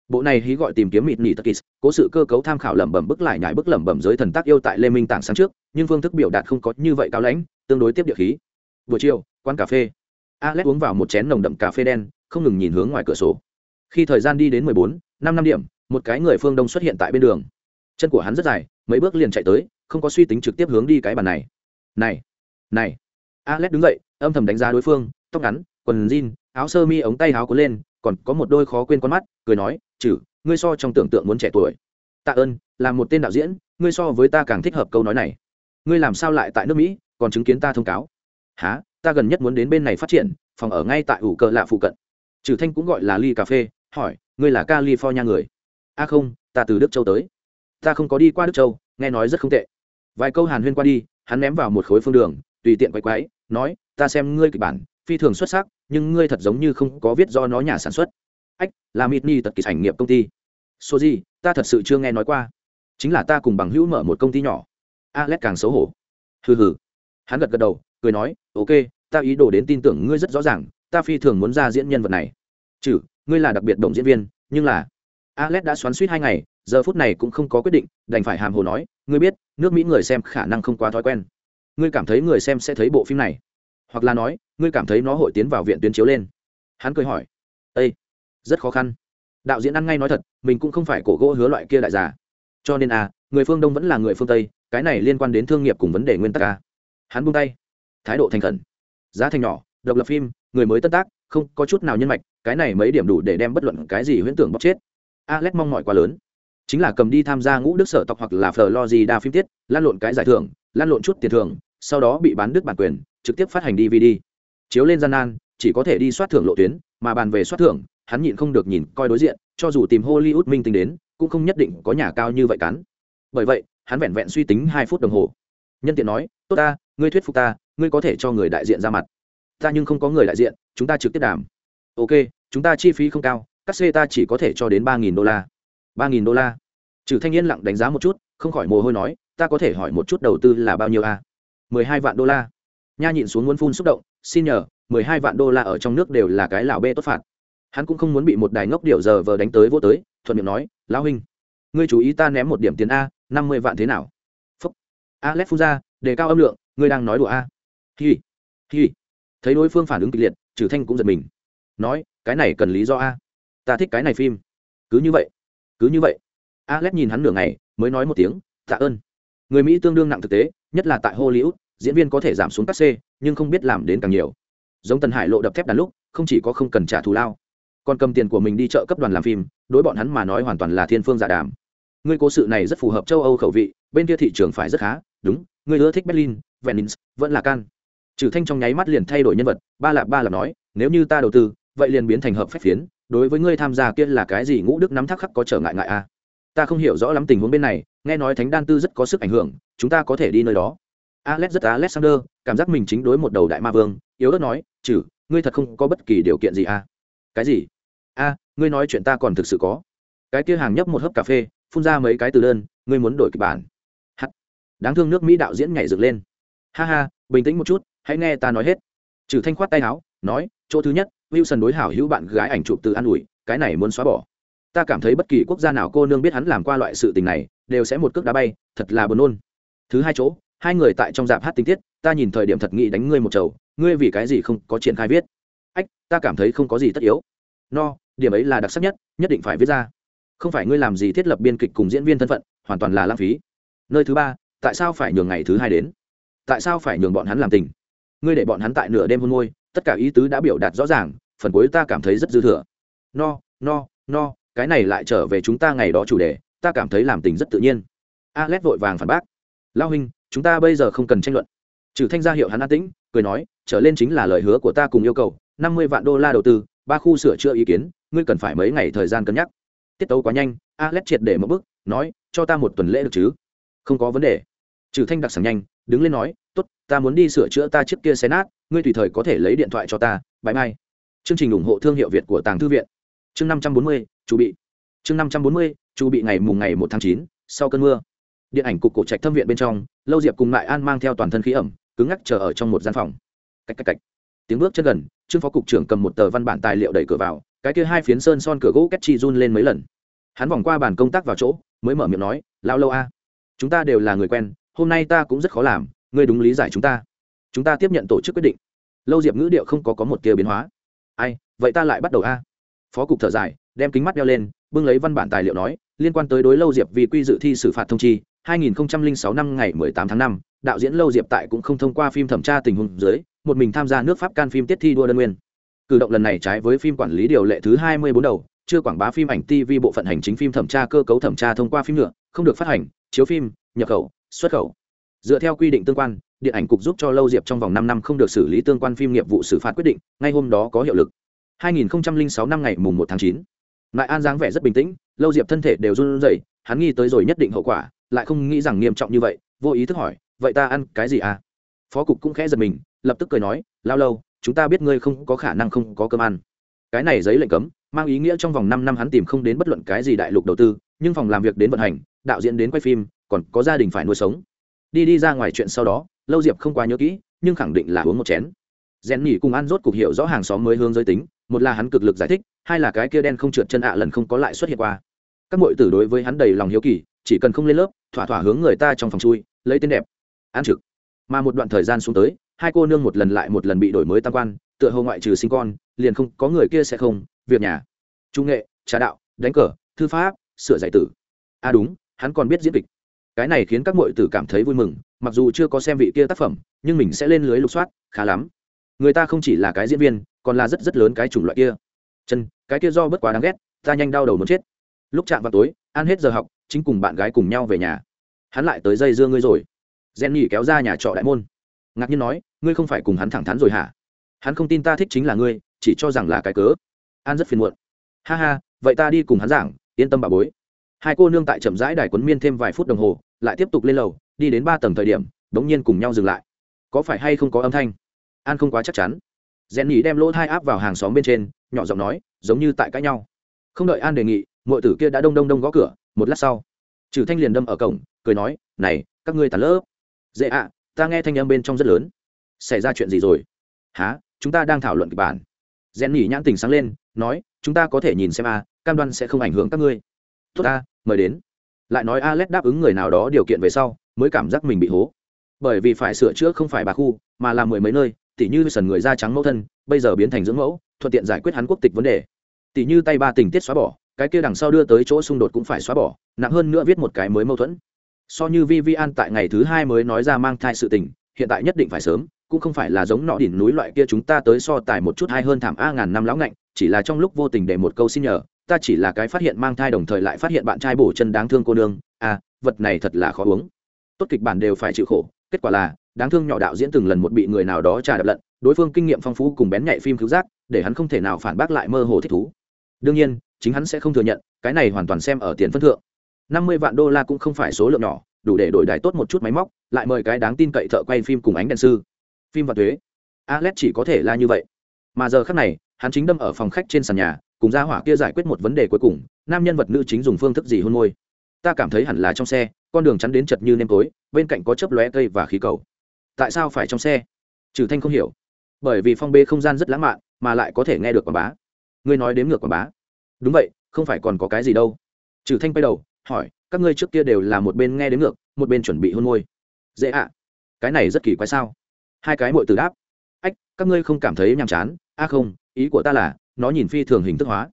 Bộ này hí gọi tìm kiếm mịt nỉ tất cố sự cơ cấu tham khảo lẩm bẩm bức lại nhải bức lẩm bẩm giới thần tác yêu tại lê minh tảng sáng trước, nhưng phương thức biểu đạt không có như vậy cao lãnh, tương đối tiếp địa khí. Buổi chiều, quán cà phê. Alex uống vào một chén nồng đậm cà phê đen, không ngừng nhìn hướng ngoài cửa sổ. Khi thời gian đi đến mười bốn, năm năm điểm, một cái người phương đông xuất hiện tại bên đường. Chân của hắn rất dài, mấy bước liền chạy tới, không có suy tính trực tiếp hướng đi cái bàn này. Này này. Alex đứng dậy, âm thầm đánh giá đối phương, tóc ngắn, quần jean, áo sơ mi ống tay áo cuốn lên còn có một đôi khó quên con mắt, cười nói chử ngươi so trong tưởng tượng muốn trẻ tuổi. Tạ ơn, là một tên đạo diễn, ngươi so với ta càng thích hợp câu nói này. Ngươi làm sao lại tại nước mỹ, còn chứng kiến ta thông cáo? Há ta gần nhất muốn đến bên này phát triển, phòng ở ngay tại ủ cờ lạ phụ cận. Trừ thanh cũng gọi là ly cà phê, hỏi, ngươi là california người? A không, ta từ đức châu tới. Ta không có đi qua đức châu, nghe nói rất không tệ. Vài câu hàn huyên qua đi, hắn ném vào một khối phương đường, tùy tiện quay quái nói, ta xem ngươi kịch bản phi thường xuất sắc, nhưng ngươi thật giống như không có viết do nó nhà sản xuất. Ách, là mịt ni tật kỳ sản nghiệp công ty. Số gì, ta thật sự chưa nghe nói qua. Chính là ta cùng bằng hữu mở một công ty nhỏ. Alex càng xấu hổ. Hừ hừ. Hắn gật gật đầu, cười nói, ok, ta ý đồ đến tin tưởng ngươi rất rõ ràng, ta phi thường muốn ra diễn nhân vật này. Chử ngươi là đặc biệt động diễn viên, nhưng là alex đã xoắn suýt hai ngày, giờ phút này cũng không có quyết định, đành phải hàm hồ nói, ngươi biết, nước mỹ người xem khả năng không quá thói quen. Ngươi cảm thấy người xem sẽ thấy bộ phim này hoặc là nói, ngươi cảm thấy nó hội tiến vào viện tuyến chiếu lên. Hắn cười hỏi ây rất khó khăn. Đạo diễn ăn ngay nói thật, mình cũng không phải cổ gỗ hứa loại kia đại giả cho nên à người phương đông vẫn là người phương tây, cái này liên quan đến thương nghiệp cùng vấn đề nguyên tắc à. hắn buông tay. Thái độ thành khẩn. Giá thành nhỏ, độc lập phim, người mới tân tác, không có chút nào nhân mạch, cái này mấy điểm đủ để đem bất luận cái gì huyễn tưởng bóc chết. Alex mong mỏi quá lớn. Chính là cầm đi tham gia ngũ đức sở tộc hoặc là phờ lo gì đa phim tiết, lan lộn cái giải thưởng, lan lộn chút tiền thưởng, sau đó bị bán đứt bản quyền trực tiếp phát hành dvd chiếu lên gian nan, chỉ có thể đi soát thưởng lộ tuyến, mà bàn về soát thưởng, hắn nhịn không được nhìn, coi đối diện, cho dù tìm hollywood minh tính đến, cũng không nhất định có nhà cao như vậy cắn. Bởi vậy, hắn vẹn vẹn suy tính hai phút đồng hồ. Nhân tiện nói, tốt ta, ngươi thuyết phục ta, ngươi có thể cho người đại diện ra mặt. Ta nhưng không có người đại diện, chúng ta trực tiếp đàm. Ok, chúng ta chi phí không cao, các xe ta chỉ có thể cho đến ba nghìn đô la. Ba nghìn đô la? Trừ thanh niên lặng đánh giá một chút, không khỏi mồ hôi nói, ta có thể hỏi một chút đầu tư là bao nhiêu a? Mười hai vạn đô la nha nhịn xuống muốn phun xúc động, xin nhờ, mười hai vạn đô la ở trong nước đều là cái lão bê tốt phạt. Hắn cũng không muốn bị một đài ngốc điệu giờ vờ đánh tới vô tới, thuận miệng nói, lão huynh, ngươi chú ý ta ném một điểm tiền a, năm mươi vạn thế nào? Phúc. Alex phun ra, đề cao âm lượng, ngươi đang nói đùa a. Hi. Hi. Thấy đối phương phản ứng kịch liệt trừ thanh cũng giật mình. Nói, cái này cần lý do a. Ta thích cái này phim. Cứ như vậy, cứ như vậy. Alex nhìn hắn nửa ngày, mới nói một tiếng, tạ ơn. Người mỹ tương đương nặng thực tế, nhất là tại hollywood diễn viên có thể giảm xuống các c, nhưng không biết làm đến càng nhiều. Giống tần hải lộ đập thép đàn lúc, không chỉ có không cần trả thù lao, còn cầm tiền của mình đi chợ cấp đoàn làm phim, đối bọn hắn mà nói hoàn toàn là thiên phương giả đàm. Ngươi cố sự này rất phù hợp châu âu khẩu vị, bên kia thị trường phải rất khá, đúng, ngươi ưa thích berlin, venice, vẫn là can trừ thanh trong nháy mắt liền thay đổi nhân vật, ba lạp ba lạp nói, nếu như ta đầu tư, vậy liền biến thành hợp phép phiến, đối với ngươi tham gia kia là cái gì ngũ đức nắm thác khắc có trở ngại ngại a à? ta không hiểu rõ lắm tình huống bên này, nghe nói thánh đan tư rất có sức ảnh hưởng, chúng ta có thể đi nơi đó alex rất alexander, cảm giác mình chính đối một đầu đại ma vương, yếu ớt nói chử ngươi thật không có bất kỳ điều kiện gì à? Cái gì? A, ngươi nói chuyện ta còn thực sự có. Cái kia hàng nhấp một hớp cà phê, phun ra mấy cái từ đơn, ngươi muốn đổi kịch bản. Hắt. Đáng thương nước mỹ đạo diễn nhảy dựng lên. Ha ha, bình tĩnh một chút, hãy nghe ta nói hết. Trừ thanh khoát tay áo, nói, chỗ thứ nhất, wilson đối hảo hữu bạn gái ảnh chụp từ an ủi, cái này muốn xóa bỏ. Ta cảm thấy bất kỳ quốc gia nào cô nương biết hắn làm qua loại sự tình này, đều sẽ một cước đá bay, thật là buồn nôn. Thứ hai chỗ hai người tại trong dạp hát tinh tiết, ta nhìn thời điểm thật nghĩ đánh ngươi một chầu, ngươi vì cái gì không có triển khai viết? Ách, ta cảm thấy không có gì tất yếu. No, điểm ấy là đặc sắc nhất nhất định phải viết ra. Không phải ngươi làm gì thiết lập biên kịch cùng diễn viên thân phận, hoàn toàn là lãng phí. Nơi thứ ba, tại sao phải nhường ngày thứ hai đến? Tại sao phải nhường bọn hắn làm tình? Ngươi để bọn hắn tại nửa đêm hôn môi, tất cả ý tứ đã biểu đạt rõ ràng, phần cuối ta cảm thấy rất dư thừa. No no no, cái này lại trở về chúng ta ngày đó chủ đề, ta cảm thấy làm tình rất tự nhiên. Alex vội vàng phản bác. Lao huynh chúng ta bây giờ không cần tranh luận. Trừ thanh gia hiệu hắn an tĩnh, cười nói, trở lên chính là lời hứa của ta cùng yêu cầu, năm mươi vạn đô la đầu tư, ba khu sửa chữa ý kiến, ngươi cần phải mấy ngày thời gian cân nhắc. Tiết tấu quá nhanh, alex triệt để một bước, nói, cho ta một tuần lễ được chứ? Không có vấn đề. Trừ thanh đặc sản nhanh, đứng lên nói, tốt, ta muốn đi sửa chữa ta chiếc kia xe nát, ngươi tùy thời có thể lấy điện thoại cho ta bãi mai chương trình ủng hộ thương hiệu việt của tàng thư viện. Chương năm trăm bốn mươi, chu bị. Chương năm trăm bốn mươi, chu bị ngày mùng ngày một tháng chín, sau cơn mưa điện ảnh cục cổ trạch thâm viện bên trong, lâu diệp cùng lại an mang theo toàn thân khí ẩm, cứng ngắc chờ ở trong một gian phòng. Cách cách cách. Tiếng bước chân gần, trương phó cục trưởng cầm một tờ văn bản tài liệu đẩy cửa vào, cái kia hai phiến sơn son cửa gỗ cách chi run lên mấy lần. Hắn vòng qua bàn công tác vào chỗ, mới mở miệng nói, lao lâu a, chúng ta đều là người quen, hôm nay ta cũng rất khó làm, ngươi đúng lý giải chúng ta. Chúng ta tiếp nhận tổ chức quyết định. Lâu diệp ngữ điệu không có có một tia biến hóa. Ai, vậy ta lại bắt đầu a. Phó cục thở dài, đem kính mắt đeo lên, bưng lấy văn bản tài liệu nói, liên quan tới đối lâu diệp vì quy dự thi xử phạt thông chi 2006 năm ngày 18 tháng 5, đạo diễn lâu diệp tại cũng không thông qua phim thẩm tra tình huống dưới một mình tham gia nước pháp can phim tiết thi đua đơn nguyên. Cử động lần này trái với phim quản lý điều lệ thứ 24 đầu chưa quảng bá phim ảnh tv bộ phận hành chính phim thẩm tra cơ cấu thẩm tra thông qua phim nhựa không được phát hành chiếu phim nhập khẩu xuất khẩu. Dựa theo quy định tương quan điện ảnh cục giúp cho lâu diệp trong vòng năm năm không được xử lý tương quan phim nghiệp vụ xử phạt quyết định ngay hôm đó có hiệu lực. 2006 năm ngày mùng 1 tháng 9. Lại An dáng vẻ rất bình tĩnh, lâu diệp thân thể đều run rẩy, hắn nghi tới rồi nhất định hậu quả, lại không nghĩ rằng nghiêm trọng như vậy, vô ý thức hỏi, vậy ta ăn cái gì à? Phó cục cũng khẽ giật mình, lập tức cười nói, lao lâu, chúng ta biết ngươi không có khả năng không có cơm ăn. Cái này giấy lệnh cấm, mang ý nghĩa trong vòng năm năm hắn tìm không đến bất luận cái gì đại lục đầu tư, nhưng phòng làm việc đến vận hành, đạo diễn đến quay phim, còn có gia đình phải nuôi sống. Đi đi ra ngoài chuyện sau đó, lâu diệp không quá nhớ kỹ, nhưng khẳng định là uống một chén rèn nhỉ cùng ăn rốt cục hiểu rõ hàng xóm mới hướng giới tính một là hắn cực lực giải thích hai là cái kia đen không trượt chân ạ lần không có lại xuất hiện qua các m tử đối với hắn đầy lòng hiếu kỳ chỉ cần không lên lớp, thỏa thỏa hướng người ta trong phòng chui, lấy tên đẹp. Ăn trực. Mà một đoạn thời gian xuống tới, hai cô nương một lần lại một lần bị đổi mới tam quan, tựa hồ ngoại trừ sinh con, liền không có người kia sẽ không, việc nhà. Trung nghệ, trà đạo, đánh cờ, thư pháp, sửa giải tử. À đúng, hắn còn biết diễn kịch. Cái này khiến các m tử cảm thấy vui mừng, mặc dù chưa có xem vị kia tác phẩm, nhưng mình sẽ lên lưới lục soát, khá lắm. Người ta không chỉ là cái diễn viên, còn là rất rất lớn cái chủng loại kia. Chân, cái kia do bất quá đáng ghét, ta nhanh đau đầu muốn chết. Lúc chạm vào tối ăn hết giờ học chính cùng bạn gái cùng nhau về nhà. Hắn lại tới dây dưa ngươi rồi. Gen nhỉ kéo ra nhà trọ đại môn. Ngạc nhiên nói, ngươi không phải cùng hắn thẳng thắn rồi hả? Hắn không tin ta thích chính là ngươi, chỉ cho rằng là cái cớ. An rất phiền muộn. Ha ha, vậy ta đi cùng hắn giảng, yên tâm bà bối. Hai cô nương tại chậm rãi đài quấn miên thêm vài phút đồng hồ, lại tiếp tục lên lầu, đi đến ba tầng thời điểm đ ố n g nhiên cùng nhau dừng lại. Có phải hay không có âm thanh? An không quá chắc chắn. Rèn nhỉ đem lỗ thai áp vào hàng xóm bên trên, nhỏ giọng nói, giống như tại cãi nhau. Không đợi an đề nghị mọi tử kia đã đông đông đông gõ cửa một lát sau trừ thanh liền đâm ở cổng cười nói này các ngươi tàn lỡ. Dễ ạ ta nghe thanh âm bên trong rất lớn. Xảy ra chuyện gì rồi? Há chúng ta đang thảo luận kịch bản. Rèn nhỉ nhãn tình sáng lên nói chúng ta có thể nhìn xem a cam đoan sẽ không ảnh hưởng các ngươi. Tốt ta, mời đến. Lại nói a đáp ứng người nào đó điều kiện về sau mới cảm giác mình bị hố. Bởi vì phải sửa chữa không phải bà khu mà là mười mấy nơi tỷ như sần người da trắng mẫu thân bây giờ biến thành dưỡng mẫu thuận tiện giải quyết hắn quốc tịch vấn đề. Tỷ như tay ba tình tiết xóa bỏ cái kia đằng sau đưa tới chỗ xung đột cũng phải xóa bỏ, nặng hơn nữa viết một cái mới mâu thuẫn. So như vivian tại ngày thứ hai mới nói ra mang thai sự tình, hiện tại nhất định phải sớm, cũng không phải là giống nọ đỉnh núi loại kia chúng ta tới so tài một chút hay hơn thảm a ngàn năm lão ngạnh, chỉ là trong lúc vô tình để một câu xin nhờ, ta chỉ là cái phát hiện mang thai đồng thời lại phát hiện bạn trai bổ chân đáng thương cô nương à vật này thật là khó uống. Tốt kịch bản đều phải chịu khổ, kết quả là, đáng thương nhỏ đạo diễn từng lần một bị người nào đó trà đập lận, đối phương kinh nghiệm phong phú cùng bén nhạy phim cứu giác, để hắn không thể nào phản bác lại mơ hồ thích thú. Đương nhiên chính hắn sẽ không thừa nhận, cái này hoàn toàn xem ở tiền phân thượng. Năm mươi vạn đô la cũng không phải số lượng nhỏ, đủ để đổi đài tốt một chút máy móc, lại mời cái đáng tin cậy thợ quay phim cùng ánh đèn sư. Phim và thuế. Alex chỉ có thể là như vậy. Mà giờ khác này, hắn chính đâm ở phòng khách trên sàn nhà, cùng gia hỏa kia giải quyết một vấn đề cuối cùng, nam nhân vật nữ chính dùng phương thức gì hôn môi. Ta cảm thấy hẳn là trong xe, con đường chắn đến chật như nêm tối, bên cạnh có chớp lóe cây và khí cầu. Tại sao phải trong xe? Trừ thanh không hiểu. Bởi vì phong bê không gian rất lãng mạn, mà lại có thể nghe được quảng bá. Ngươi nói đếm ngược quảng bá đúng vậy, không phải còn có cái gì đâu. Trừ thanh quay đầu, hỏi, các ngươi trước kia đều là một bên nghe đến ngược, một bên chuẩn bị hôn môi. Dễ ạ. Cái này rất kỳ quái sao? Hai cái mội từ đáp. Ách, các ngươi không cảm thấy nhàm chán? A không, ý của ta là, nó nhìn phi thường hình thức hóa.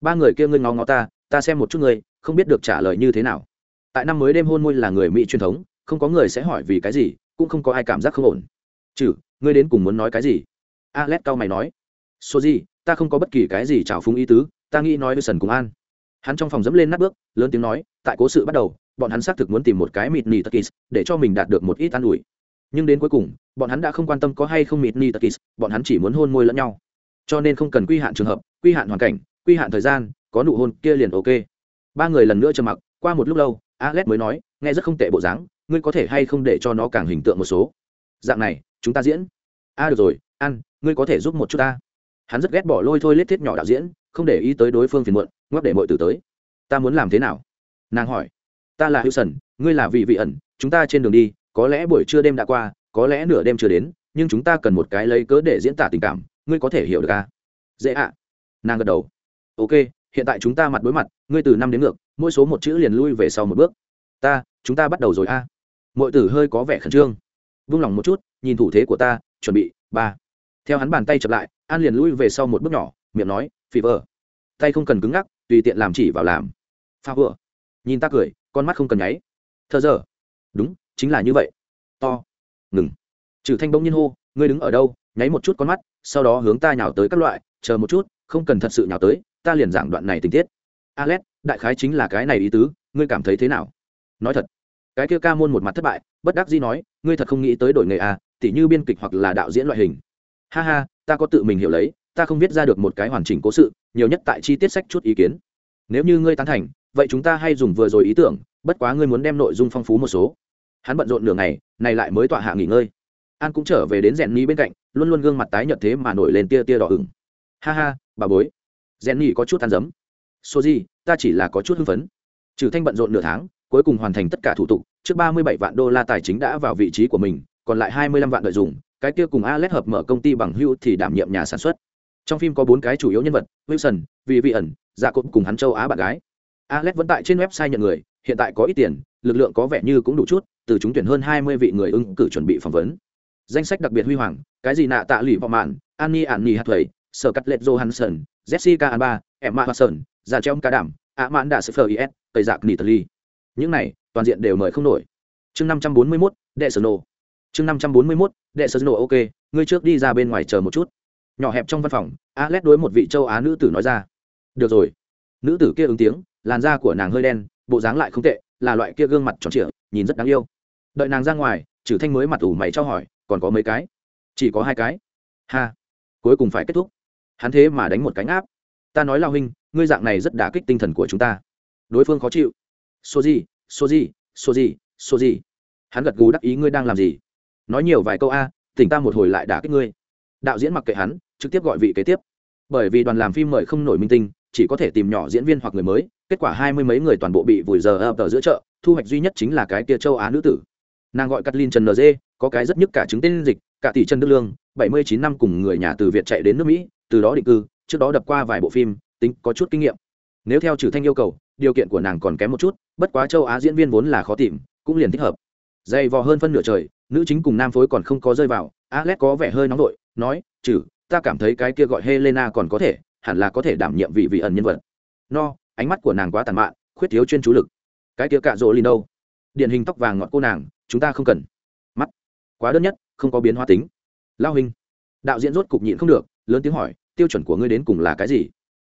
Ba người kia ngươi ngó ngó ta ta xem một chút ngươi, không biết được trả lời như thế nào. Tại năm mới đêm hôn môi là người mỹ truyền thống, không có người sẽ hỏi vì cái gì, cũng không có ai cảm giác không ổn. Chử ngươi đến cùng muốn nói cái gì? A alex cao mày nói. Số gì ta không có bất kỳ cái gì trào phúng ý tứ ta nghĩ nói với sần cùng an. Hắn trong phòng dẫm lên nát bước, lớn tiếng nói, tại cố sự bắt đầu, bọn hắn xác thực muốn tìm một cái mịt nỉ tật kis để cho mình đạt được một ít an ủi. Nhưng đến cuối cùng, bọn hắn đã không quan tâm có hay không mịt nỉ tật kis bọn hắn chỉ muốn hôn môi lẫn nhau. Cho nên không cần quy hạn trường hợp, quy hạn hoàn cảnh, quy hạn thời gian, có nụ hôn kia liền ok. Ba người lần nữa trầm mặc, qua một lúc lâu, alex mới nói, nghe rất không tệ bộ dáng, ngươi có thể hay không để cho nó càng hình tượng một số. Dạng này, chúng ta diễn. A được rồi ăn ngươi có thể giúp một chút ta hắn rất ghét bỏ lôi thôi lết thiết nhỏ đạo diễn, không để ý tới đối phương phiền muộn, ngoắc để mọi từ tới. Ta muốn làm thế nào? Nàng hỏi. Ta là hữu sần, ngươi là vị vị ẩn, chúng ta trên đường đi, có lẽ buổi trưa đêm đã qua, có lẽ nửa đêm chưa đến, nhưng chúng ta cần một cái lấy cớ để diễn tả tình cảm, ngươi có thể hiểu được à? dễ ạ. Nàng gật đầu. Ok, hiện tại chúng ta mặt đối mặt, ngươi từ năm đến ngược, mỗi số một chữ liền lui về sau một bước. Ta, chúng ta bắt đầu rồi a à? mọi tử hơi có vẻ khẩn trương. Vung lòng một chút, nhìn thủ thế của ta, chuẩn bị, ba. Theo hắn bàn tay chập lại an liền lui về sau một bước nhỏ, miệng nói phì vờ tay không cần cứng ngắc, tùy tiện làm chỉ vào làm. Pha vừa nhìn ta cười, con mắt không cần nháy. Thơ giờ đúng, chính là như vậy. To. Ngừng. Trừ thanh bỗng nhiên hô, ngươi đứng ở đâu, nháy một chút con mắt, sau đó hướng ta nhào tới các loại, chờ một chút, không cần thật sự nhào tới, ta liền giảng đoạn này tình tiết. Alex, đại khái chính là cái này ý tứ, ngươi cảm thấy thế nào? Nói thật. Cái kia ca môn một mặt thất bại, bất đắc dĩ nói, ngươi thật không nghĩ tới đổi nghề à tỉ như biên kịch hoặc là đạo diễn loại hình ha ha, ta có tự mình hiểu lấy, ta không viết ra được một cái hoàn chỉnh cố sự, nhiều nhất tại chi tiết sách chút ý kiến. Nếu như ngươi tán thành, vậy chúng ta hay dùng vừa rồi ý tưởng, bất quá ngươi muốn đem nội dung phong phú một số. Hắn bận rộn nửa ngày, này lại mới tọa hạ nghỉ ngơi. An cũng trở về đến rèn ni bên cạnh, luôn luôn gương mặt tái nhợt thế mà nổi lên tia tia đỏ ửng. Ha ha, bà bối. Rèn ni có chút ăn dấm. Số gì ta chỉ là có chút hưng phấn. Trừ thanh bận rộn nửa tháng, cuối cùng hoàn thành tất cả thủ tục, trước ba mươi bảy vạn đô la tài chính đã vào vị trí của mình, còn lại hai mươi lăm vạn đợi dùng cái kia cùng Alex hợp mở công ty bằng hữu thì đảm nhiệm nhà sản xuất. Trong phim có bốn cái chủ yếu nhân vật, Wilson, vivian, Dạ Cộp cùng hắn châu Á bạn gái. Alex vẫn tại trên website nhận người, hiện tại có ít tiền, lực lượng có vẻ như cũng đủ chút, từ chúng tuyển hơn hai mươi vị người ứng cử chuẩn bị phỏng vấn. Danh sách đặc biệt huy hoàng, cái gì nạ tạ lụy vào mạn, Annie Annie thủy Sở Cắt Lệ Johansson, Jessica Alba, Emma Watson, Dạ Trong Cá Đảm, Amanda Seyfried, Tây Giặc Nitaly. Những này, toàn diện đều mời không nổi. Chương năm trăm bốn mươi 541, Đệ Sở Nô chương năm trăm bốn mươi mốt, đệ sơ nổ ok, ngươi trước đi ra bên ngoài chờ một chút. Nhỏ hẹp trong văn phòng, alex đối một vị châu á nữ tử nói ra. Được rồi. Nữ tử kia ứng tiếng, làn da của nàng hơi đen, bộ dáng lại không tệ, là loại kia gương mặt tròn trịa, nhìn rất đáng yêu. Đợi nàng ra ngoài trừ thanh mới mặt ủ mày cho hỏi, còn có mấy cái? Chỉ có hai cái. Ha. Cuối cùng phải kết thúc. Hắn thế mà đánh một cánh áp ta nói lao huynh, ngươi dạng này rất đả kích tinh thần của chúng ta. Đối phương khó chịu. Số gì số gì số gì số gì hắn gật gù đắc ý, ngươi đang làm gì? Nói nhiều vài câu a tỉnh ta một hồi lại đả kích ngươi đạo diễn mặc kệ hắn trực tiếp gọi vị kế tiếp bởi vì đoàn làm phim mời không nổi minh tinh chỉ có thể tìm nhỏ diễn viên hoặc người mới kết quả hai mươi mấy người toàn bộ bị vùi giờ ập ở giữa chợ thu hoạch duy nhất chính là cái kia châu á nữ tử nàng gọi Kathleen Trần NG, có cái rất nhức cả chứng tên dịch, cả tỷ Trần Đức Lương, bảy mươi chín năm cùng người nhà từ Việt chạy đến nước Mỹ, từ đó định cư, trước đó đập qua vài bộ phim, tính có chút kinh nghiệm. Nếu theo trừ thanh yêu cầu, điều kiện của nàng còn kém một chút, bất quá châu Á diễn viên vốn là khó tìm, cũng liền thích hợp. Dày vò hơn phân nửa trời, nữ chính cùng nam phối còn không có rơi vào, alex có vẻ hơi nóng vội, nói chử ta cảm thấy cái kia gọi helena còn có thể, hẳn là có thể đảm nhiệm vị vị ẩn nhân vật. No, ánh mắt của nàng quá tàn mạn, khuyết thiếu chuyên chú lực. Cái kia cạ rỗ lìn đâu? Điển hình tóc vàng ngọn cô nàng, chúng ta không cần. Mắt. Quá đơn nhất, không có biến hóa tính. Lao hình đạo diễn rốt cục nhịn không được, lớn tiếng hỏi, tiêu chuẩn của ngươi đến cùng là cái gì?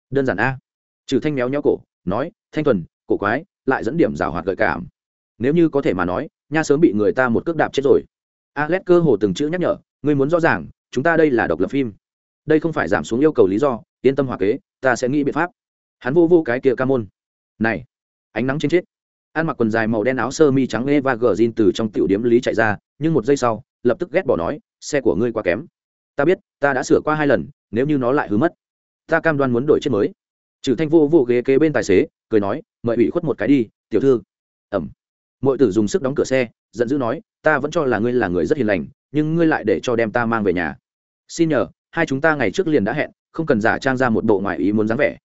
Đơn giản a. Trừ thanh méo nhó cổ, nói, thanh thuần, cổ quái, lại dẫn điểm rào hoạt gợi cảm nếu như có thể mà nói, nha sớm bị người ta một cước đạp chết rồi. Alex cơ hồ từng chữ nhắc nhở, ngươi muốn rõ ràng, chúng ta đây là độc lập phim. Đây không phải giảm xuống yêu cầu lý do, yên tâm hòa kế, ta sẽ nghĩ biện pháp. Hắn vô vô cái kia ca môn. Này, ánh nắng trên chết. Ăn mặc quần dài màu đen áo sơ mi trắng e và gờ zin từ trong tiểu điếm lý chạy ra, nhưng một giây sau, lập tức ghét bỏ nói, xe của ngươi quá kém. Ta biết, ta đã sửa qua hai lần, nếu như nó lại hứa mất, ta cam đoan muốn đổi chiếc mới. Trừ thanh vô vô ghế kế bên tài xế, cười nói, mời ủy khuất một cái đi, tiểu thư. Ẩm mọi tử dùng sức đóng cửa xe, giận dữ nói, ta vẫn cho là ngươi là người rất hiền lành, nhưng ngươi lại để cho đem ta mang về nhà. Xin nhờ, hai chúng ta ngày trước liền đã hẹn, không cần giả trang ra một bộ ngoại ý muốn dáng vẻ.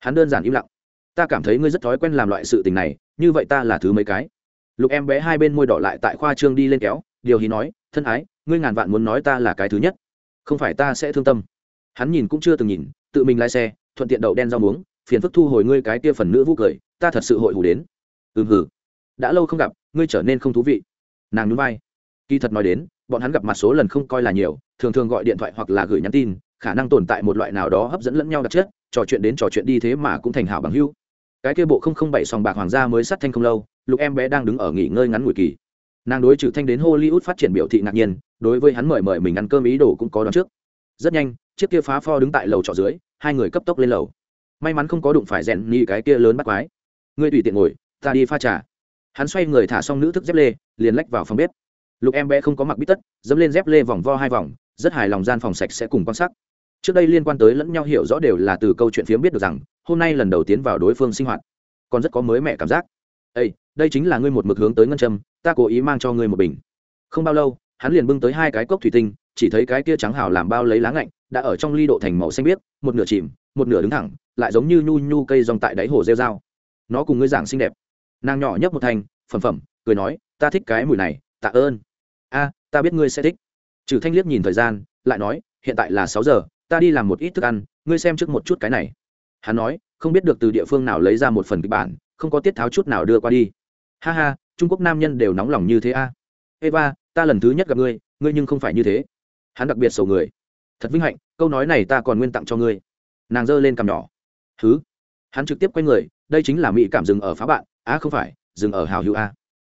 Hắn đơn giản im lặng. Ta cảm thấy ngươi rất thói quen làm loại sự tình này, như vậy ta là thứ mấy cái? Lục em bé hai bên môi đỏ lại tại khoa trương đi lên kéo, điều hí nói, thân ái, ngươi ngàn vạn muốn nói ta là cái thứ nhất, không phải ta sẽ thương tâm. Hắn nhìn cũng chưa từng nhìn, tự mình lái xe, thuận tiện đậu đen rau muống, phiền phức thu hồi ngươi cái kia phần nữ vũ cười, ta thật sự hội hủ đến. Ừm hử đã lâu không gặp, ngươi trở nên không thú vị. Nàng núi vai. Kỳ thật nói đến, bọn hắn gặp mặt số lần không coi là nhiều, thường thường gọi điện thoại hoặc là gửi nhắn tin, khả năng tồn tại một loại nào đó hấp dẫn lẫn nhau đặc chất, trò chuyện đến trò chuyện đi thế mà cũng thành hảo bằng hưu cái kia bộ không không bảy sòng bạc hoàng gia mới sát thanh không lâu, lục em bé đang đứng ở nghỉ ngơi ngắn ngủi kỳ. Nàng đối trừ thanh đến hollywood phát triển biểu thị ngạc nhiên, đối với hắn mời mời mình ăn cơm ý đồ cũng có đoán trước. Rất nhanh, chiếc kia phá pho đứng tại lầu trọ dưới, hai người cấp tốc lên lầu. May mắn không có đụng phải rèn nhị cái kia lớn bắt quái. Ngươi tùy tiện ngồi, ta đi pha trà hắn xoay người thả xong nữ thức dép lê, liền lách vào phòng bếp. Lục em bé không có mặc bít tất, dẫm lên dép lê vòng vo hai vòng, rất hài lòng gian phòng sạch sẽ cùng quan sát. Trước đây liên quan tới lẫn nhau hiểu rõ đều là từ câu chuyện phiếm biết được rằng, hôm nay lần đầu tiến vào đối phương sinh hoạt, còn rất có mới mẹ cảm giác. Ây đây chính là ngươi một mực hướng tới ngân châm, ta cố ý mang cho ngươi một bình. Không bao lâu, hắn liền bưng tới hai cái cốc thủy tinh, chỉ thấy cái kia trắng hào làm bao lấy lá ngạnh, đã ở trong ly độ thành màu xanh biếc, một nửa chìm, một nửa đứng thẳng, lại giống như nhu nhu cây rong tại đáy hồ rêu dao nó cùng ngươi giảng xinh đẹp nàng nhỏ nhấp một thành phẩm phẩm, cười nói, ta thích cái mùi này, tạ ơn. A, ta biết ngươi sẽ thích. Trừ thanh liếc nhìn thời gian, lại nói, hiện tại là sáu giờ, ta đi làm một ít thức ăn, ngươi xem trước một chút cái này. Hắn nói, không biết được từ địa phương nào lấy ra một phần kịch bản, không có tiết tháo chút nào đưa qua đi. Ha ha, trung quốc nam nhân đều nóng lòng như thế a. Eva, ta lần thứ nhất gặp ngươi ngươi nhưng không phải như thế. Hắn đặc biệt sầu người. Thật vinh hạnh, câu nói này ta còn nguyên tặng cho ngươi. Nàng giơ lên cằm nhỏ. Thứ hắn trực tiếp quay người, đây chính là mỹ cảm dừng ở phá bạn á không phải, dừng ở hào hữu a.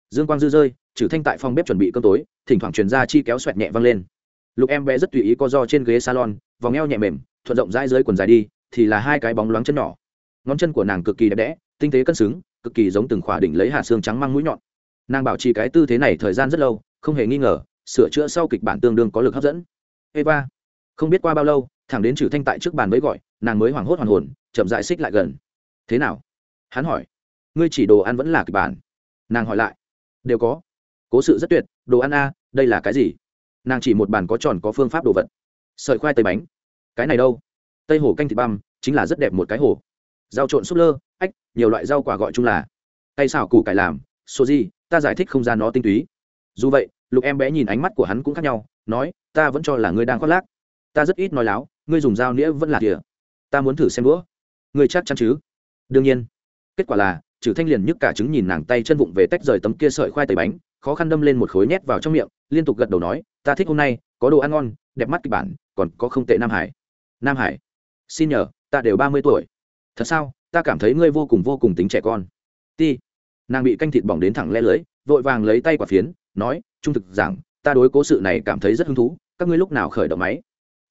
Dương quang dư rơi, trừ thanh tại phòng bếp chuẩn bị cơm tối, thỉnh thoảng truyền ra chi kéo xoẹt nhẹ văng lên. Lục em bé rất tùy ý co do trên ghế salon, vòng eo nhẹ mềm, thuận rộng rãi dưới quần dài đi, thì là hai cái bóng loáng chân nhỏ. Ngón chân của nàng cực kỳ đẹp đẽ, tinh tế cân xứng, cực kỳ giống từng khỏa đỉnh lấy hạt xương trắng mang mũi nhọn. Nàng bảo trì cái tư thế này thời gian rất lâu, không hề nghi ngờ, sửa chữa sau kịch bản tương đương có lực hấp dẫn. Eva, không biết qua bao lâu, thẳng đến trừ thanh tại trước bàn mới gọi, nàng mới hoảng hốt hoàn hồn, chậm dại xích lại gần. Thế nào? Hắn hỏi ngươi chỉ đồ ăn vẫn là kịch bản. Nàng hỏi lại. Đều có. Cố sự rất tuyệt, đồ ăn a, đây là cái gì? Nàng chỉ một bản có tròn có phương pháp đồ vật. Sợi khoai tây bánh. Cái này đâu? Tây hồ canh thịt băm, chính là rất đẹp một cái hồ. Rau trộn súp lơ, ách, nhiều loại rau quả gọi chung là. Tay xào củ cải làm số gì ta giải thích không ra nó tinh túy. Dù vậy, lục em bé nhìn ánh mắt của hắn cũng khác nhau, nói, ta vẫn cho là ngươi đang khoác lác. Ta rất ít nói láo, ngươi dùng dao nĩa vẫn là tỉa ta muốn thử xem đũa. Ngươi chắc chắn chứ? Đương nhiên. Kết quả là trừ thanh liền nhức cả trứng nhìn nàng tay chân vụng về tách rời tấm kia sợi khoai tây bánh, khó khăn đâm lên một khối nhét vào trong miệng, liên tục gật đầu nói, ta thích hôm nay, có đồ ăn ngon, đẹp mắt kịch bản, còn có không tệ nam hải. Nam hải? Xin nhờ, ta đều ba mươi tuổi. Thật sao? Ta cảm thấy ngươi vô cùng vô cùng tính trẻ con. Ti. Nàng bị canh thịt bỏng đến thẳng le lưới, vội vàng lấy tay quả phiến, nói, trung thực rằng ta đối cố sự này cảm thấy rất hứng thú, các ngươi lúc nào khởi động máy?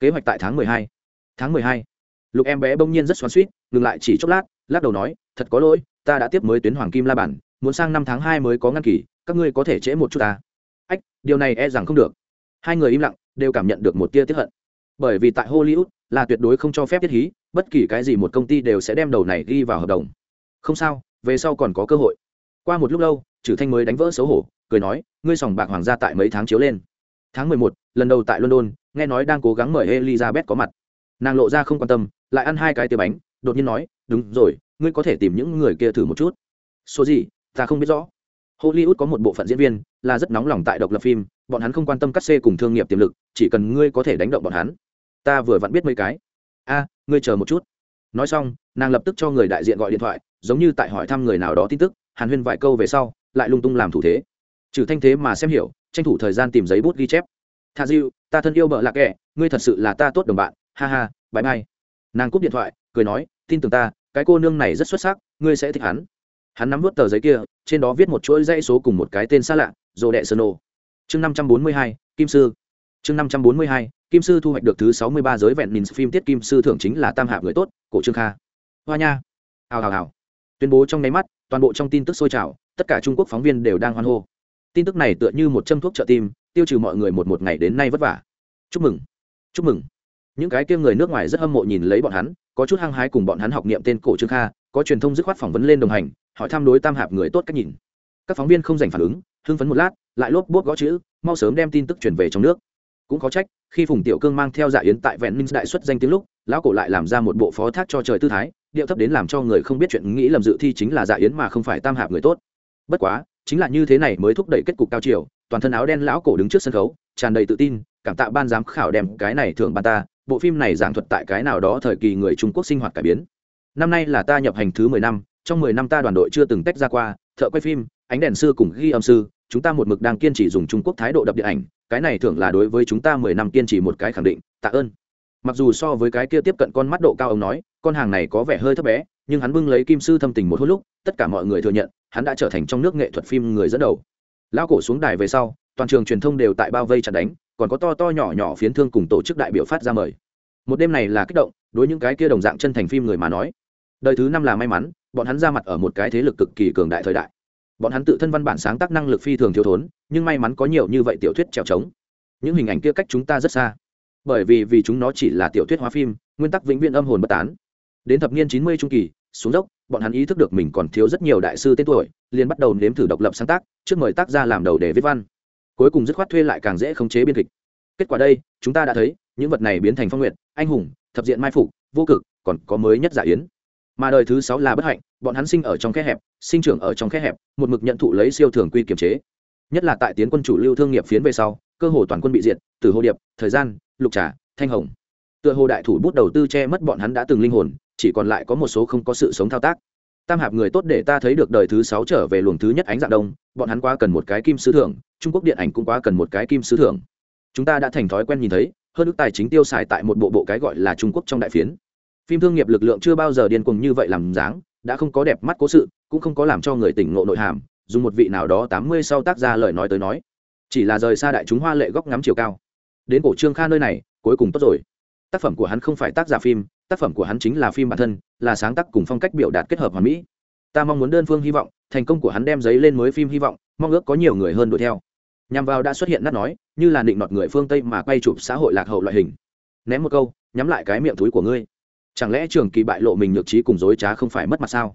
Kế hoạch tại tháng mười hai. Tháng mười hai? Lục em bé bỗng nhiên rất xoắn suýt ngừng lại chỉ chốc lát, lắc đầu nói, thật có lỗi ta đã tiếp mới tuyến hoàng kim la bản, muốn sang năm tháng hai mới có ngăn kỳ, các ngươi có thể trễ một chút ta. Ách, điều này e rằng không được. Hai người im lặng, đều cảm nhận được một tia tiếp hận. Bởi vì tại hollywood, là tuyệt đối không cho phép tiết hí, bất kỳ cái gì một công ty đều sẽ đem đầu này ghi vào hợp đồng. Không sao, về sau còn có cơ hội. Qua một lúc lâu trừ thanh mới đánh vỡ xấu hổ, cười nói, ngươi sòng bạc hoàng gia tại mấy tháng chiếu lên. Tháng mười một, lần đầu tại london, nghe nói đang cố gắng mời elizabeth có mặt. Nàng lộ ra không quan tâm, lại ăn hai cái tia bánh, đột nhiên nói, đúng rồi ngươi có thể tìm những người kia thử một chút. Số gì ta không biết rõ. Hollywood có một bộ phận diễn viên là rất nóng lòng tại độc lập phim bọn hắn không quan tâm cắt xê cùng thương nghiệp tiềm lực chỉ cần ngươi có thể đánh động bọn hắn. Ta vừa vặn biết mấy cái. A ngươi chờ một chút. Nói xong nàng lập tức cho người đại diện gọi điện thoại giống như tại hỏi thăm người nào đó tin tức hàn huyên vài câu về sau lại lung tung làm thủ thế. Trừ thanh thế mà xem hiểu tranh thủ thời gian tìm giấy bút ghi chép. Tha diệu ta thân yêu bợ lạc kẻ, ngươi thật sự là ta tốt đồng bạn. Ha ha bãi mai nàng cúp điện thoại cười nói tin tưởng ta cái cô nương này rất xuất sắc, ngươi sẽ thích hắn. Hắn nắm vớt tờ giấy kia, trên đó viết một chuỗi dãy số cùng một cái tên xa lạ rồ đệ sơn nô chương năm trăm bốn mươi hai, kim sư. Chương năm trăm bốn mươi hai, kim sư thu hoạch được thứ sáu mươi ba giới vẹn nhìn phim tiết kim sư thưởng chính là tam hạ người tốt, cổ trương kha. Hoa nha. Hào hào hào. Tuyên bố trong nháy mắt, toàn bộ trong tin tức sôi trào, tất cả trung quốc phóng viên đều đang hoan hô. Tin tức này tựa như một châm thuốc trợ tim, tiêu trừ mọi người một một ngày đến nay vất vả. Chúc mừng. Chúc mừng những cái kia người nước ngoài rất hâm mộ nhìn lấy bọn hắn, có chút hăng hái cùng bọn hắn học niệm tên cổ trương kha, có truyền thông dứt khoát phỏng vấn lên đồng hành, hỏi thăm đối tam hạp người tốt cách nhìn. Các phóng viên không dành phản ứng, hưng phấn một lát, lại lốp bút gõ chữ, mau sớm đem tin tức truyền về trong nước. Cũng có trách, khi phùng tiểu cương mang theo dạ yến tại vẹn minh đại xuất danh tiếng lúc, lão cổ lại làm ra một bộ phó thác cho trời tư thái, điệu thấp đến làm cho người không biết chuyện nghĩ lầm dự thi chính là dạ yến mà không phải tam hạp người tốt. Bất quá, chính là như thế này mới thúc đẩy kết cục cao chiều, toàn thân áo đen lão cổ đứng trước sân khấu, tràn đầy tự tin, cảm tạ ban giám khảo đem cái này thường ban ta bộ phim này giảng thuật tại cái nào đó thời kỳ người trung quốc sinh hoạt cải biến. Năm nay là ta nhập hành thứ mười năm, trong mười năm ta đoàn đội chưa từng tách ra qua, thợ quay phim, ánh đèn sư cùng ghi âm sư, chúng ta một mực đang kiên trì dùng trung quốc thái độ đập điện ảnh, cái này thường là đối với chúng ta mười năm kiên trì một cái khẳng định, tạ ơn. Mặc dù so với cái kia tiếp cận con mắt độ cao ông nói, con hàng này có vẻ hơi thấp bé, nhưng hắn bưng lấy kim sư thâm tình một hồi lúc, tất cả mọi người thừa nhận, hắn đã trở thành trong nước nghệ thuật phim người dẫn đầu. Lão cổ xuống đài về sau, toàn trường truyền thông đều tại bao vây chặt đánh còn có to to nhỏ nhỏ phiến thương cùng tổ chức đại biểu phát ra mời. Một đêm này là kích động, đối những cái kia đồng dạng chân thành phim người mà nói. Đời thứ năm là may mắn, bọn hắn ra mặt ở một cái thế lực cực kỳ cường đại thời đại. Bọn hắn tự thân văn bản sáng tác năng lực phi thường thiếu thốn, nhưng may mắn có nhiều như vậy tiểu thuyết trèo trống. Những hình ảnh kia cách chúng ta rất xa. Bởi vì vì chúng nó chỉ là tiểu thuyết hóa phim, nguyên tắc vĩnh viễn âm hồn bất tán. Đến thập niên chín mươi trung kỳ, xuống dốc, bọn hắn ý thức được mình còn thiếu rất nhiều đại sư tên tuổi, liền bắt đầu nếm thử độc lập sáng tác, trước mời tác ra làm đầu để viết văn cuối cùng dứt khoát thuê lại càng dễ khống chế biên kịch. Kết quả đây, chúng ta đã thấy, những vật này biến thành phong nguyện anh hùng, thập diện mai phục, vô cực, còn có mới nhất giả yến. Mà đời thứ sáu là bất hạnh, bọn hắn sinh ở trong khe hẹp, sinh trưởng ở trong khe hẹp, một mực nhận thụ lấy siêu thường quy kiểm chế. Nhất là tại tiến quân chủ lưu thương nghiệp phiến về sau, cơ hồ toàn quân bị diệt từ hồ điệp, thời gian, lục trà, thanh hồng. Tựa hồ đại thủ bút đầu tư che mất bọn hắn đã từng linh hồn, chỉ còn lại có một số không có sự sống thao tác tam hạp người tốt để ta thấy được đời thứ sáu trở về luồng thứ nhất ánh dạng đông, bọn hắn quá cần một cái kim sứ thưởng, trung quốc điện ảnh cũng quá cần một cái kim sứ thưởng. Chúng ta đã thành thói quen nhìn thấy, hơn ước tài chính tiêu xài tại một bộ bộ cái gọi là trung quốc trong đại phiến. Phim thương nghiệp lực lượng chưa bao giờ điên cuồng như vậy làm dáng, đã không có đẹp mắt cố sự, cũng không có làm cho người tỉnh ngộ nội hàm, dùng một vị nào đó tám mươi sau tác ra lời nói tới nói. Chỉ là rời xa đại chúng hoa lệ góc ngắm chiều cao. Đến cổ trương kha nơi này, cuối cùng tốt rồi tác phẩm của hắn không phải tác giả phim, tác phẩm của hắn chính là phim bản thân, là sáng tác cùng phong cách biểu đạt kết hợp hoàn mỹ. Ta mong muốn đơn phương hy vọng, thành công của hắn đem giấy lên mới phim hy vọng, mong ước có nhiều người hơn đuổi theo. Nhằm vào đã xuất hiện nát nói, như là định nọt người phương tây mà quay chụp xã hội lạc hậu loại hình. Ném một câu, nhắm lại cái miệng túi của ngươi. Chẳng lẽ trường kỳ bại lộ mình nhược trí cùng dối trá không phải mất mặt sao?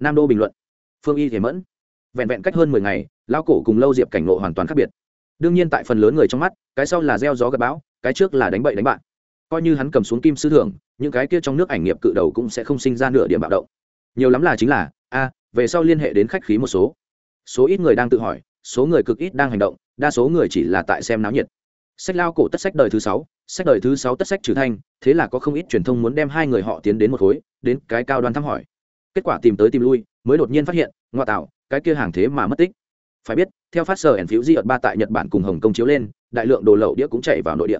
Nam đô bình luận. Phương y thể mẫn. Vẹn vẹn cách hơn mười ngày lao cổ cùng lâu diệp cảnh ngộ hoàn toàn khác biệt. Đương nhiên tại phần lớn người trong mắt, cái sau là gieo gió gặp bão, cái trước là đánh bậy đánh bạn coi như hắn cầm xuống kim sư thưởng, những cái kia trong nước ảnh nghiệp cự đầu cũng sẽ không sinh ra nửa điểm bạo động. Nhiều lắm là chính là, a, về sau liên hệ đến khách khí một số. Số ít người đang tự hỏi, số người cực ít đang hành động, đa số người chỉ là tại xem náo nhiệt. Sách lao cổ tất sách đời thứ sáu, sách đời thứ sáu tất sách trừ thanh, thế là có không ít truyền thông muốn đem hai người họ tiến đến một khối, đến cái cao đoan thăm hỏi. Kết quả tìm tới tìm lui, mới đột nhiên phát hiện, ngoại tạo, cái kia hàng thế mà mất tích. Phải biết, theo phát sở ẩn phiếu di ợt ba tại nhật bản cùng hồng kông chiếu lên, đại lượng đồ lậu đĩa cũng chạy vào nội địa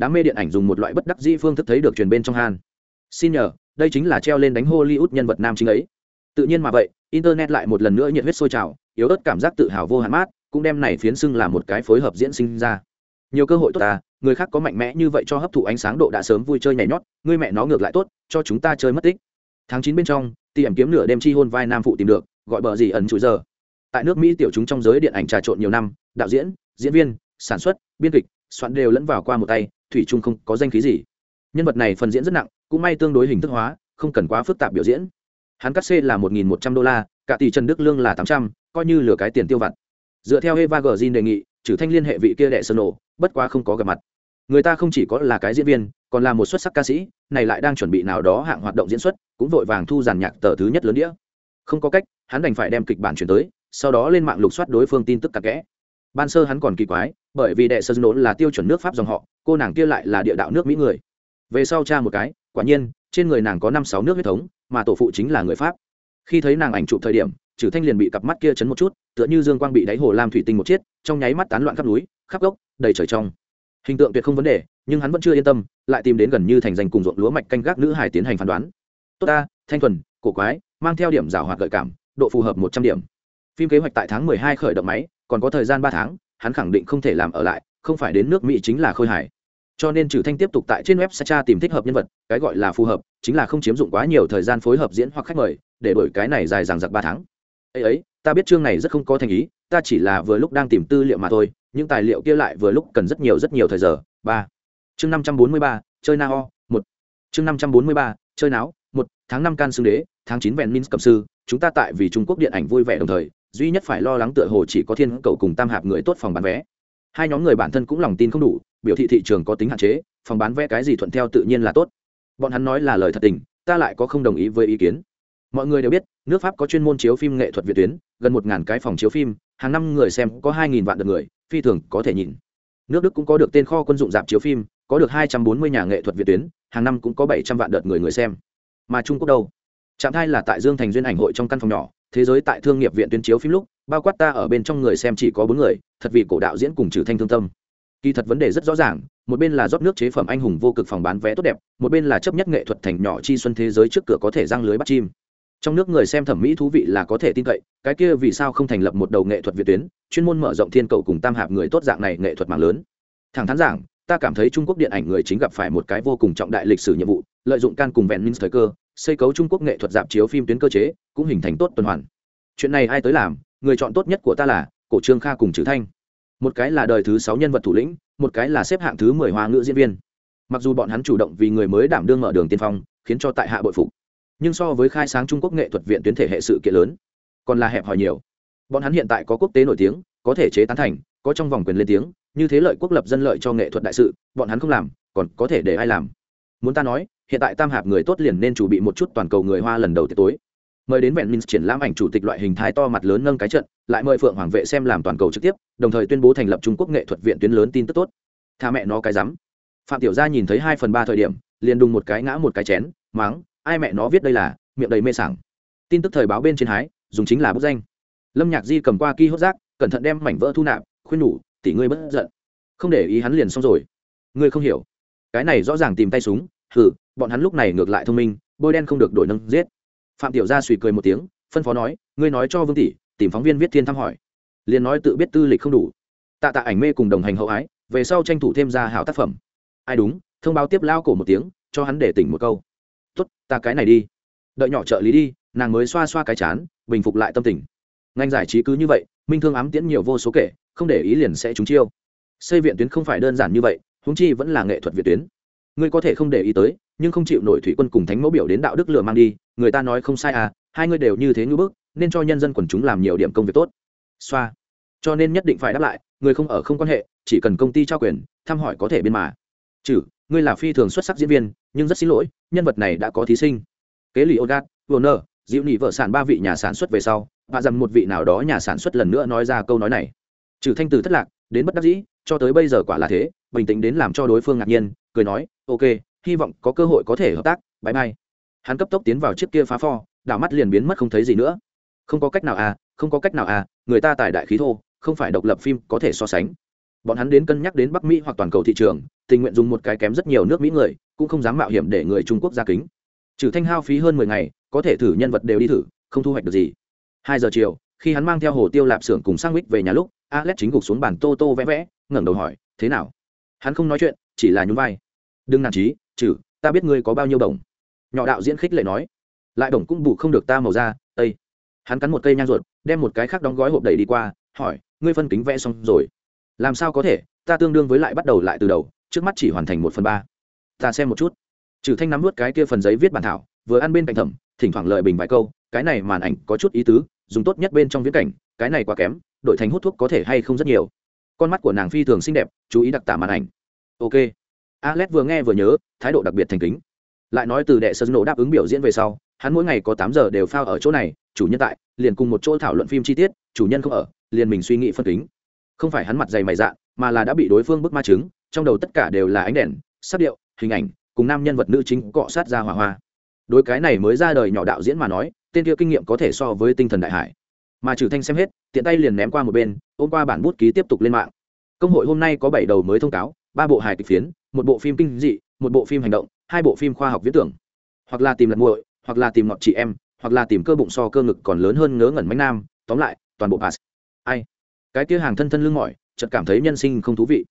đám mê điện ảnh dùng một loại bất đắc dĩ phương thức thấy được truyền bên trong han. Xin nhờ, đây chính là treo lên đánh hollywood nhân vật nam chính ấy. Tự nhiên mà vậy, internet lại một lần nữa nhiệt huyết sôi trào, yếu ớt cảm giác tự hào vô hạn mát, cũng đem này phiến xưng là một cái phối hợp diễn sinh ra. Nhiều cơ hội tốt ta người khác có mạnh mẽ như vậy cho hấp thụ ánh sáng độ đã sớm vui chơi nhảy nhót ngươi mẹ nó ngược lại tốt, cho chúng ta chơi mất tích. Tháng chín bên trong tìm kiếm nửa đêm chi hôn vai nam phụ tìm được, gọi bờ gì ẩn chủ giờ. Tại nước mỹ tiểu chúng trong giới điện ảnh trà trộn nhiều năm, đạo diễn diễn viên, sản xuất, biên kịch, soạn đều lẫn vào qua một tay thủy Trung không có danh khí gì. Nhân vật này phần diễn rất nặng, cũng may tương đối hình thức hóa, không cần quá phức tạp biểu diễn. Hắn cắt xê là một nghìn một trăm đô la, cả tỷ trần đức lương là tám trăm, coi như lừa cái tiền tiêu vặt. Dựa theo eva gờ đề nghị, trừ thanh liên hệ vị kia đệ sơn nổ, bất quá không có gặp mặt. Người ta không chỉ có là cái diễn viên, còn là một xuất sắc ca sĩ, này lại đang chuẩn bị nào đó hạng hoạt động diễn xuất, cũng vội vàng thu giàn nhạc tờ thứ nhất lớn đĩa. Không có cách, hắn đành phải đem kịch bản chuyển tới, sau đó lên mạng lục soát đối phương tin tức cặp kẽ. Ban sơ hắn còn kỳ quái, bởi vì đệ sơn nổ là tiêu chuẩn nước pháp dòng họ cô nàng kia lại là địa đạo nước mỹ người. Về sau cha một cái, quả nhiên, trên người nàng có năm sáu nước huyết thống, mà tổ phụ chính là người pháp. Khi thấy nàng ảnh chụp thời điểm trừ thanh liền bị cặp mắt kia chấn một chút, tựa như dương quang bị đáy hồ lam thủy tinh một chiếc. trong nháy mắt tán loạn khắp núi, khắp gốc, đầy trời trong. Hình tượng tuyệt không vấn đề, nhưng hắn vẫn chưa yên tâm, lại tìm đến gần như thành danh cùng ruộng lúa mạch canh gác nữ hải tiến hành phán đoán. Tốt ta, thanh thuần, cổ quái, mang theo điểm giảo hoạt gợi cảm, độ phù hợp một trăm điểm. Phim kế hoạch tại tháng mười hai khởi động máy, còn có thời gian ba tháng, hắn khẳng định không thể làm ở lại không phải đến nước mỹ chính là khôi hải cho nên trừ thanh tiếp tục tại trên web tra tìm thích hợp nhân vật, cái gọi là phù hợp, chính là không chiếm dụng quá nhiều thời gian phối hợp diễn hoặc khách mời, để đổi cái này dài dằng dặc ba tháng. Ấy ấy, ta biết chương này rất không có thành ý, ta chỉ là vừa lúc đang tìm tư liệu mà thôi, những tài liệu kia lại vừa lúc cần rất nhiều rất nhiều thời giờ. Ba. Chương năm trăm bốn mươi ba, chơi na ho một. Chương năm trăm bốn mươi ba, chơi náo, một. Tháng năm can xương đế, tháng chín vẹn minh cầm sư, chúng ta tại vì trung quốc điện ảnh vui vẻ đồng thời, duy nhất phải lo lắng tựa hồ chỉ có thiên cầu cùng tam hạp người tốt phòng bán vé hai nhóm người bản thân cũng lòng tin không đủ, biểu thị thị trường có tính hạn chế, phòng bán vé cái gì thuận theo tự nhiên là tốt. Bọn hắn nói là lời thật tình, ta lại có không đồng ý với ý kiến. Mọi người đều biết, nước pháp có chuyên môn chiếu phim nghệ thuật việt tuyến, gần một ngàn cái phòng chiếu phim, hàng năm người xem có hai nghìn vạn lượt người, phi thường có thể nhìn. Nước đức cũng có được tên kho quân dụng dạp chiếu phim, có được hai trăm bốn mươi nhà nghệ thuật việt tuyến, hàng năm cũng có bảy trăm vạn đợt người người xem. Mà trung quốc đâu? Trạm thai là tại dương thành duyên ảnh hội trong căn phòng nhỏ, thế giới tại thương nghiệp viện tuyến chiếu phim lúc bao quát ta ở bên trong người xem chỉ có bốn người, thật vì cổ đạo diễn cùng trừ thanh thương tâm. Kỳ thật vấn đề rất rõ ràng, một bên là rót nước chế phẩm anh hùng vô cực phòng bán vé tốt đẹp, một bên là chấp nhất nghệ thuật thành nhỏ chi xuân thế giới trước cửa có thể răng lưới bắt chim. Trong nước người xem thẩm mỹ thú vị là có thể tin cậy, cái kia vì sao không thành lập một đầu nghệ thuật việt tuyến, chuyên môn mở rộng thiên cầu cùng tam hạp người tốt dạng này nghệ thuật mạng lớn. Thẳng thắn giảng, ta cảm thấy trung quốc điện ảnh người chính gặp phải một cái vô cùng trọng đại lịch sử nhiệm vụ, lợi dụng can cùng vẹn minh thời cơ, xây cấu trung quốc nghệ thuật dạp chiếu phim tuyến cơ chế, cũng hình thành tốt tuần hoàn. Chuyện này ai tới làm người chọn tốt nhất của ta là cổ trương kha cùng chữ thanh. Một cái là đời thứ sáu nhân vật thủ lĩnh, một cái là xếp hạng thứ mười hoa ngữ diễn viên. Mặc dù bọn hắn chủ động vì người mới đảm đương mở đường tiên phong, khiến cho tại hạ bội phục, nhưng so với khai sáng trung quốc nghệ thuật viện tuyến thể hệ sự kiện lớn, còn là hẹp hòi nhiều. Bọn hắn hiện tại có quốc tế nổi tiếng, có thể chế tán thành, có trong vòng quyền lên tiếng, như thế lợi quốc lập dân lợi cho nghệ thuật đại sự, bọn hắn không làm, còn có thể để ai làm? Muốn ta nói, hiện tại tam hạp người tốt liền nên chủ bị một chút toàn cầu người hoa lần đầu tiệc tối mời đến vẹn minh triển lãm ảnh chủ tịch loại hình thái to mặt lớn nâng cái trận, lại mời phượng hoàng vệ xem làm toàn cầu trực tiếp, đồng thời tuyên bố thành lập trung quốc nghệ thuật viện tuyến lớn tin tức tốt. Tha mẹ nó cái rắm. Phạm tiểu gia nhìn thấy hai phần ba thời điểm, liền đùng một cái ngã một cái chén, mắng, ai mẹ nó viết đây là, miệng đầy mê sảng. Tin tức thời báo bên trên hái, dùng chính là bức danh. Lâm nhạc di cầm qua ki hốt rác, cẩn thận đem mảnh vỡ thu nạp, khuyên nhủ, tỷ ngươi bất giận. Không để ý hắn liền xong rồi. Ngươi không hiểu. Cái này rõ ràng tìm tay súng, hừ, bọn hắn lúc này ngược lại thông minh, bôi đen không được đổi nâng giết phạm tiểu gia suy cười một tiếng, phân phó nói, ngươi nói cho vương tỷ, tìm phóng viên viết thiên thăm hỏi. Liền nói tự biết tư lịch không đủ. Tạ tạ ảnh mê cùng đồng hành hậu ái, về sau tranh thủ thêm ra hảo tác phẩm. Ai đúng? Thông báo tiếp lao cổ một tiếng, cho hắn để tỉnh một câu. Tốt, ta cái này đi. Đợi nhỏ trợ lý đi, nàng mới xoa xoa cái chán, bình phục lại tâm tình. Ngành giải trí cứ như vậy, minh thương ám tiễn nhiều vô số kể, không để ý liền sẽ trúng chiêu. Xây viện tuyến không phải đơn giản như vậy húng chi vẫn là nghệ thuật việt tuyến ngươi có thể không để ý tới, nhưng không chịu nổi thủy quân cùng thánh mẫu biểu đến đạo đức lừa mang đi, người ta nói không sai à hai ngươi đều như thế ngưỡng bức, nên cho nhân dân quần chúng làm nhiều điểm công việc tốt. Xoa. Cho nên nhất định phải đáp lại, người không ở không quan hệ, chỉ cần công ty trao quyền, thăm hỏi có thể biên mà. Chử ngươi là phi thường xuất sắc diễn viên, nhưng rất xin lỗi, nhân vật này đã có thí sinh. Kế lì ogat, warner, Diệu nị vợ sản ba vị nhà sản xuất về sau, và dầm một vị nào đó nhà sản xuất lần nữa nói ra câu nói này. Trừ thanh từ thất lạc, đến bất đắc dĩ, cho tới bây giờ quả là thế bình tĩnh đến làm cho đối phương ngạc nhiên, cười nói, ok, hy vọng có cơ hội có thể hợp tác bãi mai hắn cấp tốc tiến vào chiếc kia phá pho, đảo mắt liền biến mất không thấy gì nữa. Không có cách nào à không có cách nào à người ta tài đại khí thô, không phải độc lập phim có thể so sánh. Bọn hắn đến cân nhắc đến bắc mỹ hoặc toàn cầu thị trường, tình nguyện dùng một cái kém rất nhiều nước mỹ người, cũng không dám mạo hiểm để người trung quốc ra kính. Trừ thanh hao phí hơn mười ngày, có thể thử nhân vật đều đi thử, không thu hoạch được gì. Hai giờ chiều, khi hắn mang theo hồ tiêu lạp xưởng cùng sang mít về nhà lúc, alex chính gục xuống bàn tô tô vẽ vẽ, ngẩng đầu hỏi, thế nào? Hắn không nói chuyện, chỉ là nhún vai. Đừng nản trí, trừ, ta biết ngươi có bao nhiêu đồng nhỏ đạo diễn khích lệ nói. Lại đồng cũng bù không được ta màu da. ây hắn cắn một cây nhang ruột, đem một cái khác đóng gói hộp đầy đi qua, hỏi, ngươi phân kính vẽ xong rồi? Làm sao có thể, ta tương đương với lại bắt đầu lại từ đầu, trước mắt chỉ hoàn thành một phần ba. Ta xem một chút. Trừ thanh nắm nuốt cái kia phần giấy viết bản thảo, vừa ăn bên cạnh thẩm, thỉnh thoảng lợi bình vài câu, cái này màn ảnh có chút ý tứ, dùng tốt nhất bên trong viễn cảnh, cái này quá kém đội thành hút thuốc có thể hay không rất nhiều con mắt của nàng phi thường xinh đẹp, chú ý đặc tả màn ảnh. Ok. Alex vừa nghe vừa nhớ, thái độ đặc biệt thành kính. Lại nói từ đệ sơn nổ đáp ứng biểu diễn về sau, hắn mỗi ngày có tám giờ đều phao ở chỗ này, chủ nhân tại, liền cùng một chỗ thảo luận phim chi tiết, chủ nhân không ở, liền mình suy nghĩ phân kính. Không phải hắn mặt dày mày dạ mà là đã bị đối phương bức ma chứng trong đầu tất cả đều là ánh đèn, sắc điệu, hình ảnh, cùng nam nhân vật nữ chính cọ sát ra hỏa hoa. Đối cái này mới ra đời nhỏ đạo diễn mà nói, tên kia kinh nghiệm có thể so với tinh thần đại hải mà trừ thanh xem hết, tiện tay liền ném qua một bên, ôm qua bản bút ký tiếp tục lên mạng. Công hội hôm nay có bảy đầu mới thông cáo, ba bộ hài kịch phiến, một bộ phim kinh dị, một bộ phim hành động, hai bộ phim khoa học viễn tưởng. Hoặc là tìm lật muội, hoặc là tìm ngọt chị em, hoặc là tìm cơ bụng so cơ ngực còn lớn hơn ngớ ngẩn mánh nam, tóm lại, toàn bộ pass. Ai? Cái kia hàng thân thân lưng mỏi, chợt cảm thấy nhân sinh không thú vị.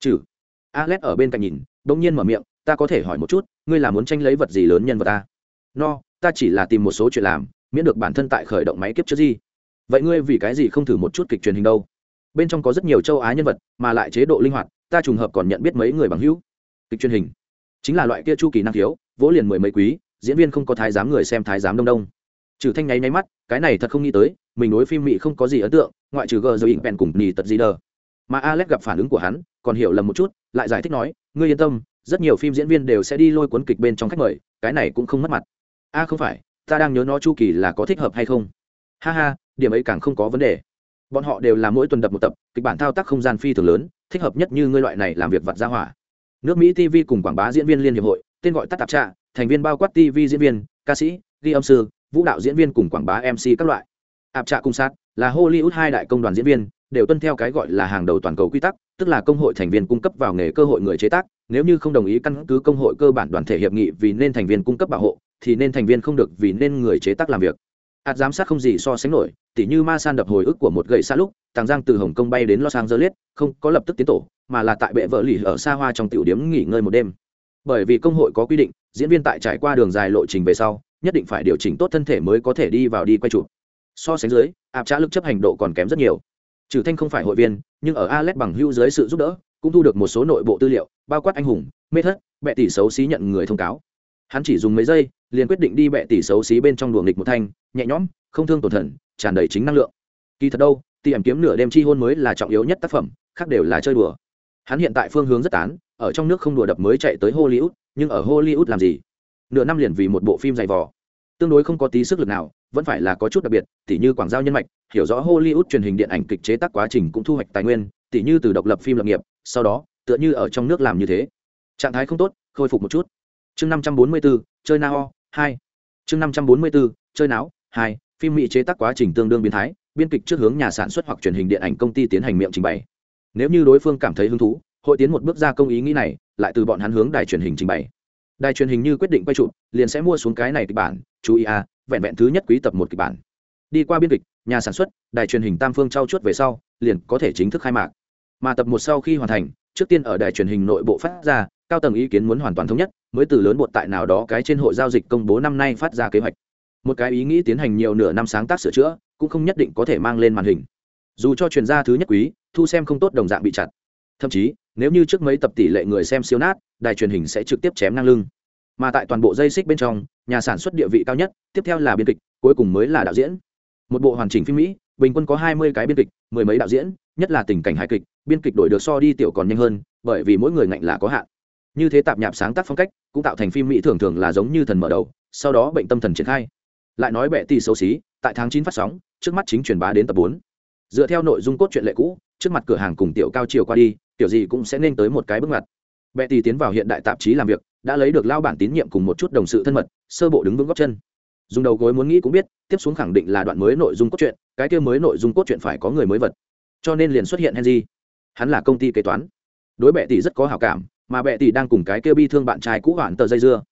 Trừ. Alex ở bên cạnh nhìn đông nhiên mở miệng, ta có thể hỏi một chút, ngươi là muốn tranh lấy vật gì lớn nhân vật ta no, ta chỉ là tìm một số chuyện làm, miễn được bản thân tại khởi động máy kiếp trước gì vậy ngươi vì cái gì không thử một chút kịch truyền hình đâu? Bên trong có rất nhiều châu á nhân vật, mà lại chế độ linh hoạt, ta trùng hợp còn nhận biết mấy người bằng hữu. Kịch truyền hình chính là loại kia chu kỳ năng khiếu, vỗ liền mười mấy quý, diễn viên không có thái giám người xem thái giám đông đông. Trừ thanh nháy nháy mắt, cái này thật không nghĩ tới, mình đối phim mỹ không có gì ấn tượng, ngoại trừ gờ rồi ỉn bèn cùng nì tật gì đờ. Mà alex gặp phản ứng của hắn, còn hiểu lầm một chút, lại giải thích nói, ngươi yên tâm, rất nhiều phim diễn viên đều sẽ đi lôi cuốn kịch bên trong khách mời, cái này cũng không mất mặt. A, không phải, ta đang nhớ nó chu kỳ là có thích hợp hay không? Ha ha, điểm ấy càng không có vấn đề. Bọn họ đều là mỗi tuần đập một tập, kịch bản thao tác không gian phi thường lớn, thích hợp nhất như ngươi loại này làm việc vặt ra hỏa. Nước mỹ tv cùng quảng bá diễn viên liên hiệp hội, tên gọi tắt tạp trạ, thành viên bao quát tv diễn viên, ca sĩ, ghi âm sư, vũ đạo diễn viên cùng quảng bá mc các loại. Ạp trạ cung sát là hollywood hai đại công đoàn diễn viên, đều tuân theo cái gọi là hàng đầu toàn cầu quy tắc, tức là công hội thành viên cung cấp vào nghề cơ hội người chế tác, nếu như không đồng ý căn cứ công hội cơ bản đoàn thể hiệp nghị vì nên thành viên cung cấp bảo hộ, thì nên thành viên không được vì nên người chế tác làm việc ạt giám sát không gì so sánh nổi, tỉ như ma san đập hồi ức của một gậy xa lúc, tàng giang từ hồng kông bay đến los angeles, không có lập tức tiến tổ, mà là tại bệ vợ lì ở xa hoa trong tiểu điếm nghỉ ngơi một đêm. Bởi vì công hội có quy định, diễn viên tại trải qua đường dài lộ trình về sau, nhất định phải điều chỉnh tốt thân thể mới có thể đi vào đi quay chụp. So sánh dưới, áp trả lực chấp hành độ còn kém rất nhiều. Trừ thanh không phải hội viên, nhưng ở alex bằng hưu dưới sự giúp đỡ, cũng thu được một số nội bộ tư liệu, bao quát anh hùng, mê thất, bệ tỷ xấu xí nhận người thông cáo hắn chỉ dùng mấy giây, liền quyết định đi bệ tỷ xấu xí bên trong đùa nghịch một thanh, nhẹ nhõm, không thương tổn thần, tràn đầy chính năng lượng. Kỳ thật đâu tìm kiếm nửa đêm chi hôn mới là trọng yếu nhất tác phẩm, khác đều là chơi đùa. Hắn hiện tại phương hướng rất tán, ở trong nước không đùa đập mới chạy tới hollywood, nhưng ở hollywood làm gì? Nửa năm liền vì một bộ phim dày vò. Tương đối không có tí sức lực nào, vẫn phải là có chút đặc biệt, tỉ như quảng giao nhân mạch, hiểu rõ hollywood truyền hình điện ảnh kịch chế tác quá trình cũng thu hoạch tài nguyên, tỉ như từ độc lập phim lập nghiệp, sau đó, tựa như ở trong nước làm như thế. Trạng thái không tốt, khôi phục một chút chương năm trăm bốn mươi bốn chơi nao hai. Chương năm trăm bốn mươi bốn chơi não hai. Phim mỹ chế tác quá trình tương đương biến thái, biên kịch trước hướng nhà sản xuất hoặc truyền hình điện ảnh công ty tiến hành miệng trình bày. Nếu như đối phương cảm thấy hứng thú, hội tiến một bước ra công ý nghĩ này, lại từ bọn hắn hướng đài truyền hình trình bày. Đài truyền hình như quyết định quay chụp, liền sẽ mua xuống cái này kịch bản, chú ý à vẹn vẹn thứ nhất quý tập một kịch bản. Đi qua biên kịch, nhà sản xuất, đài truyền hình tam phương trao chuốt về sau, liền có thể chính thức khai mạc. Mà tập một sau khi hoàn thành, trước tiên ở đài truyền hình nội bộ phát ra, cao tầng ý kiến muốn hoàn toàn thống nhất mới từ lớn bột tại nào đó cái trên hội giao dịch công bố năm nay phát ra kế hoạch. Một cái ý nghĩ tiến hành nhiều nửa năm sáng tác sửa chữa, cũng không nhất định có thể mang lên màn hình. Dù cho chuyên gia thứ nhất quý, thu xem không tốt đồng dạng bị chặt. Thậm chí, nếu như trước mấy tập tỷ lệ người xem siêu nát, đài truyền hình sẽ trực tiếp chém ngang lưng. Mà tại toàn bộ dây xích bên trong, nhà sản xuất địa vị cao nhất, tiếp theo là biên kịch, cuối cùng mới là đạo diễn. Một bộ hoàn chỉnh phim mỹ, bình quân có hai mươi cái biên kịch, mười mấy đạo diễn, nhất là tình cảnh hài kịch, biên kịch đổi được so đi tiểu còn nhanh hơn, bởi vì mỗi người ngạnh là có hạn như thế tạp nhạp sáng tác phong cách, cũng tạo thành phim mỹ thường thường là giống như thần mở đầu, sau đó bệnh tâm thần triển khai. Lại nói bệ tỷ xấu xí, tại tháng chín phát sóng, trước mắt chính truyền bá đến tập bốn. Dựa theo nội dung cốt truyện lệ cũ, trước mặt cửa hàng cùng tiểu cao chiều qua đi, tiểu gì cũng sẽ nên tới một cái bước ngoặt. Bệ tỷ tiến vào hiện đại tạp chí làm việc, đã lấy được lao bản tín nhiệm cùng một chút đồng sự thân mật, sơ bộ đứng vững góc chân. Dùng đầu gối muốn nghĩ cũng biết, tiếp xuống khẳng định là đoạn mới nội dung cốt truyện, cái kia mới nội dung cốt truyện phải có người mới vật. Cho nên liền xuất hiện henry. Hắn là công ty kế toán. Đối bệ tỷ rất có hảo cảm mà bệ tỷ đang cùng cái kia bi thương bạn trai cũ hoạn tờ dây dưa.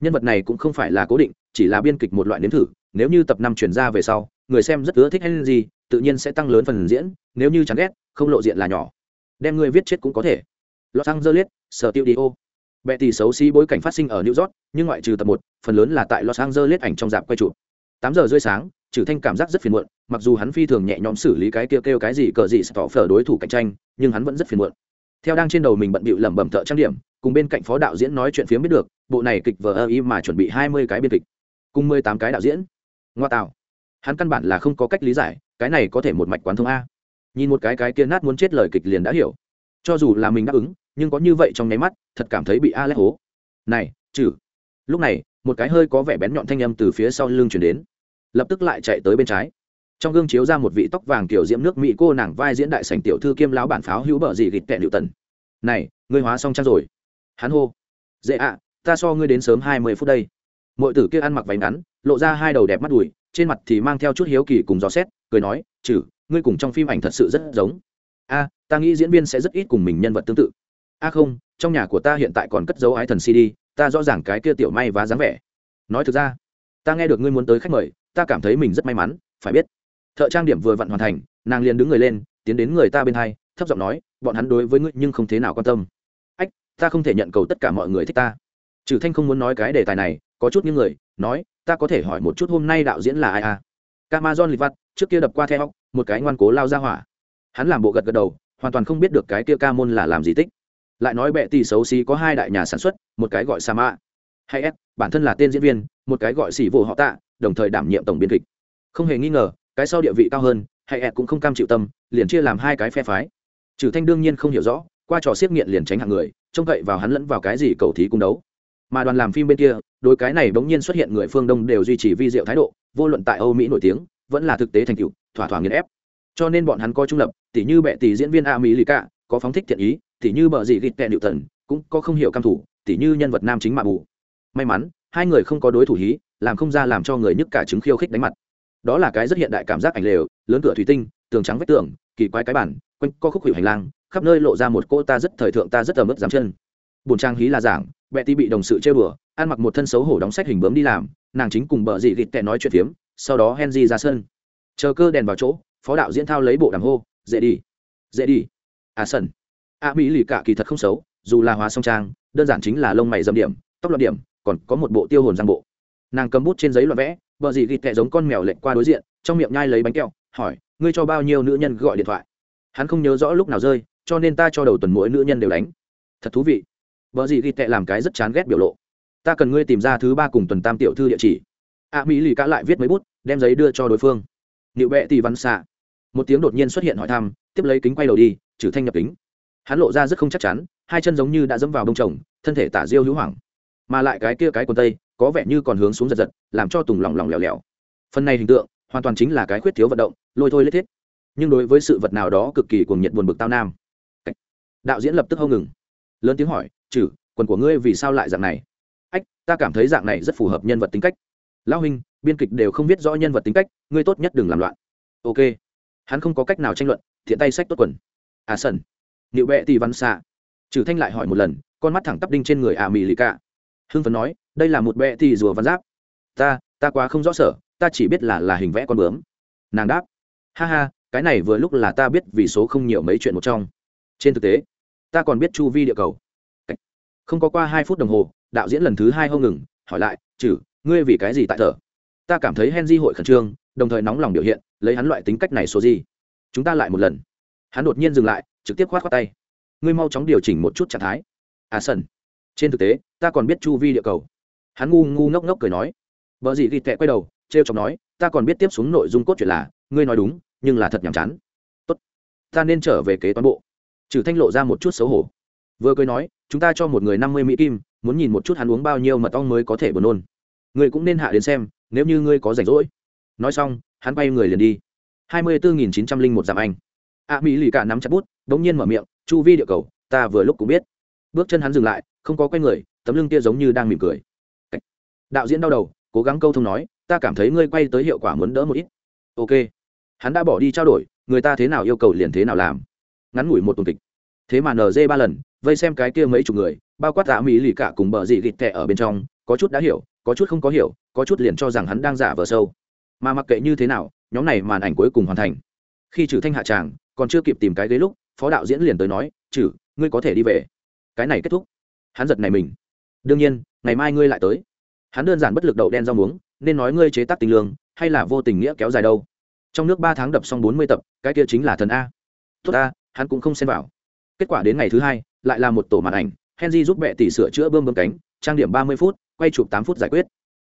Nhân vật này cũng không phải là cố định, chỉ là biên kịch một loại nếm thử, nếu như tập năm chuyển ra về sau, người xem rất ưa thích henry, tự nhiên sẽ tăng lớn phần diễn, nếu như chán ghét, không lộ diện là nhỏ. Đem người viết chết cũng có thể. Los angeles sở tiêu đi ô bệ tỷ xấu xí bối cảnh phát sinh ở new york, nhưng ngoại trừ tập một, phần lớn là tại los angeles ảnh trong dạp quay chụp. Tám giờ rưỡi sáng trừ thanh cảm giác rất phiền muộn, mặc dù hắn phi thường nhẹ nhõm xử lý cái kêu kêu cái gì cờ gì sẽ tỏ phở đối thủ cạnh tranh, nhưng hắn vẫn rất phiền muộn theo đang trên đầu mình bận bịu lẩm bẩm thợ trang điểm, cùng bên cạnh phó đạo diễn nói chuyện phiếm biết được, bộ này kịch vờ ơ y mà chuẩn bị hai mươi cái biên kịch, cùng mười tám cái đạo diễn. Ngoa tạo. Hắn căn bản là không có cách lý giải, cái này có thể một mạch quán thông a. Nhìn một cái cái kia nát muốn chết lời kịch liền đã hiểu. Cho dù là mình đáp ứng, nhưng có như vậy trong nháy mắt, thật cảm thấy bị a lét hố. Này chử lúc này, một cái hơi có vẻ bén nhọn thanh âm từ phía sau lưng chuyển đến. Lập tức lại chạy tới bên trái trong gương chiếu ra một vị tóc vàng kiểu diễm nước mỹ cô nàng vai diễn đại sảnh tiểu thư kiêm lão bản pháo hữu bờ gì gịt tẹn liệu tần này, ngươi hóa xong trang rồi. Hắn hô. Dễ ạ, ta so ngươi đến sớm hai mươi phút đây. Mọi tử kia ăn mặc váy ngắn, lộ ra hai đầu đẹp mắt đùi, trên mặt thì mang theo chút hiếu kỳ cùng gió xét, cười nói chử ngươi cùng trong phim ảnh thật sự rất giống. A, ta nghĩ diễn viên sẽ rất ít cùng mình nhân vật tương tự. A không, trong nhà của ta hiện tại còn cất dấu ái thần cd ta rõ ràng cái kia tiểu may và dáng vẻ. Nói thực ra, ta nghe được ngươi muốn tới khách mời, ta cảm thấy mình rất may mắn, phải biết thợ trang điểm vừa vặn hoàn thành, nàng liền đứng người lên, tiến đến người ta bên hai, thấp giọng nói, bọn hắn đối với ngươi nhưng không thế nào quan tâm. Ách, ta không thể nhận cầu tất cả mọi người thích ta. Trừ thanh không muốn nói cái đề tài này, có chút những người, nói, ta có thể hỏi một chút hôm nay đạo diễn là ai à? Camazon lịch vặt, trước kia đập qua theo một cái ngoan cố lao ra hỏa. Hắn làm bộ gật gật đầu, hoàn toàn không biết được cái kia ca môn là làm gì tích. Lại nói bệ tỷ xấu xí có hai đại nhà sản xuất, một cái gọi sa mạ hay s, bản thân là tên diễn viên, một cái gọi xỉ vụ họ tạ, đồng thời đảm nhiệm tổng biên kịch. Không hề nghi ngờ cái sau địa vị cao hơn, hay ẹt cũng không cam chịu tâm, liền chia làm hai cái phe phái. Trừ thanh đương nhiên không hiểu rõ, qua trò siết nghiện liền tránh hạng người, trông cậy vào hắn lẫn vào cái gì cầu thí cung đấu. Mà đoàn làm phim bên kia, đối cái này bỗng nhiên xuất hiện người phương đông đều duy trì vi diệu thái độ, vô luận tại âu mỹ nổi tiếng, vẫn là thực tế thành tựu, thỏa thỏa nghiền ép. Cho nên bọn hắn coi trung lập, tỉ như bệ tỷ diễn viên a mỹ lì cả có phóng thích thiện ý, tỉ như bờ dị gịt tệ điệu thần cũng có không hiểu cam thủ, tỉ như nhân vật nam chính mạ bù. May mắn, hai người không có đối thủ hí, làm không ra làm cho người nhức cả chứng khiêu khích đánh mặt đó là cái rất hiện đại cảm giác ảnh lều, lớn cửa thủy tinh, tường trắng vách tường, kỳ quái cái bản, quanh co khúc hữu hành lang, khắp nơi lộ ra một cô ta rất thời thượng ta rất ẩm ướt dám chân. Bùn trang hí là giảng bệ ti bị đồng sự chơi bừa ăn mặc một thân xấu hổ đóng sách hình bướm đi làm, nàng chính cùng bờ dị gịt tẹ nói chuyện phiếm, sau đó henry ra sân. Chờ cơ đèn vào chỗ, phó đạo diễn thao lấy bộ đàm hô dễ đi dễ đi. À sân a mỹ lì cả kỳ thật không xấu, dù là hóa song trang, đơn giản chính là lông mày dâm điểm, tóc loạn điểm, còn có một bộ tiêu hồn giang bộ. Nàng cầm bút trên giấy loạn vẽ vợ dì ghi tệ giống con mèo lệnh qua đối diện, trong miệng nhai lấy bánh kẹo, hỏi, ngươi cho bao nhiêu nữ nhân gọi điện thoại? Hắn không nhớ rõ lúc nào rơi, cho nên ta cho đầu tuần mỗi nữ nhân đều đánh. Thật thú vị. Vợ gì ghi tệ làm cái rất chán ghét biểu lộ. Ta cần ngươi tìm ra thứ ba cùng tuần tam tiểu thư địa chỉ. A mỹ lì cả lại viết mấy bút, đem giấy đưa cho đối phương. Nịu bệ thì văn xạ một tiếng đột nhiên xuất hiện hỏi thăm, tiếp lấy kính quay đầu đi, trừ thanh nhập kính. Hắn lộ ra rất không chắc chắn, hai chân giống như đã dẫm vào bông chồng, thân thể tả diêu hữu hoảng. Mà lại cái kia cái quần tây có vẻ như còn hướng xuống giật giật, làm cho tùng lỏng lòng lẻo lẻo. Phần này hình tượng, hoàn toàn chính là cái khuyết thiếu vận động, lôi thôi lết thiết. Nhưng đối với sự vật nào đó cực kỳ cuồng nhiệt buồn bực tao nam. Đạo diễn lập tức hâu ngừng. Lớn tiếng hỏi chử quần của ngươi vì sao lại dạng này? Ách, ta cảm thấy dạng này rất phù hợp nhân vật tính cách. Lão huynh, biên kịch đều không biết rõ nhân vật tính cách, ngươi tốt nhất đừng làm loạn. Ok. Hắn không có cách nào tranh luận, thiện tay sách tốt quần. À sần. Nịu bệ tỷ văn xạ. Trừ thanh lại hỏi một lần, con mắt thẳng tắp đinh trên người à mì lì cả hưng phấn nói, đây là một bệ thì rùa văn giáp. Ta ta quá không rõ sở, ta chỉ biết là là hình vẽ con bướm. Nàng đáp, ha ha, cái này vừa lúc là ta biết vì số không nhiều mấy chuyện một trong. Trên thực tế, ta còn biết chu vi địa cầu. Không có qua hai phút đồng hồ, đạo diễn lần thứ hai hông ngừng, hỏi lại chử ngươi vì cái gì tại thở ta cảm thấy henry hội khẩn trương, đồng thời nóng lòng biểu hiện, lấy hắn loại tính cách này số gì. Chúng ta lại một lần. Hắn đột nhiên dừng lại, trực tiếp khoát khoát tay. Ngươi mau chóng điều chỉnh một chút trạng thái. À sân trên thực tế, ta còn biết chu vi địa cầu. Hắn ngu ngu ngốc ngốc cười nói. Vợ dị ghi tệ quay đầu t r e o chọc nói, ta còn biết tiếp xuống nội dung cốt truyện là, ngươi nói đúng, nhưng là thật nhàm chán. Tốt, ta nên trở về kế toán bộ. Trừ thanh lộ ra một chút xấu hổ. Vừa cười nói, chúng ta cho một người năm mươi mỹ kim, muốn nhìn một chút hắn uống bao nhiêu mật ong mới có thể buồn nôn. Ngươi cũng nên hạ đến xem, nếu như ngươi có rảnh rỗi. Nói xong, hắn bay người liền đi. hai mươi bốn nghìn chín trăm linh một dặm anh. A mỹ lì cả nắm chặt bút đ ỗ n g nhiên mở miệng, chu vi địa cầu, ta vừa lúc cũng biết. Bước chân hắn dừng lại không có quay người, tấm lưng kia giống như đang mỉm cười. Đạo diễn đau đầu, cố gắng câu thông nói, ta cảm thấy ngươi quay tới hiệu quả muốn đỡ một ít. Ok. Hắn đã bỏ đi trao đổi, người ta thế nào yêu cầu liền thế nào làm. Ngắn ngủi một tuần kịch. Thế mà nz ba lần, vây xem cái kia mấy chục người, bao quát tạ mỹ lì cả cùng bờ dị gịt tệ ở bên trong, có chút đã hiểu, có chút không có hiểu, có chút liền cho rằng hắn đang giả vờ sâu. Mà mặc kệ như thế nào, nhóm này màn ảnh cuối cùng hoàn thành. Khi trừ thanh hạ tràng, còn chưa kịp tìm cái ghế lúc, phó đạo diễn liền tới nói, trừ, ngươi có thể đi về. Cái này kết thúc hắn giật này mình. Đương nhiên, ngày mai ngươi lại tới. Hắn đơn giản bất lực đậu đen rau muống, nên nói ngươi chế tác tình lương, hay là vô tình nghĩa kéo dài đâu. Trong nước ba tháng đập xong bốn mươi tập, cái kia chính là thần a. Tốt a, hắn cũng không xem vào. Kết quả đến ngày thứ hai, lại là một tổ màn ảnh, henry giúp mẹ tỷ sửa chữa bơm bơm cánh, trang điểm ba mươi phút, quay chụp tám phút giải quyết.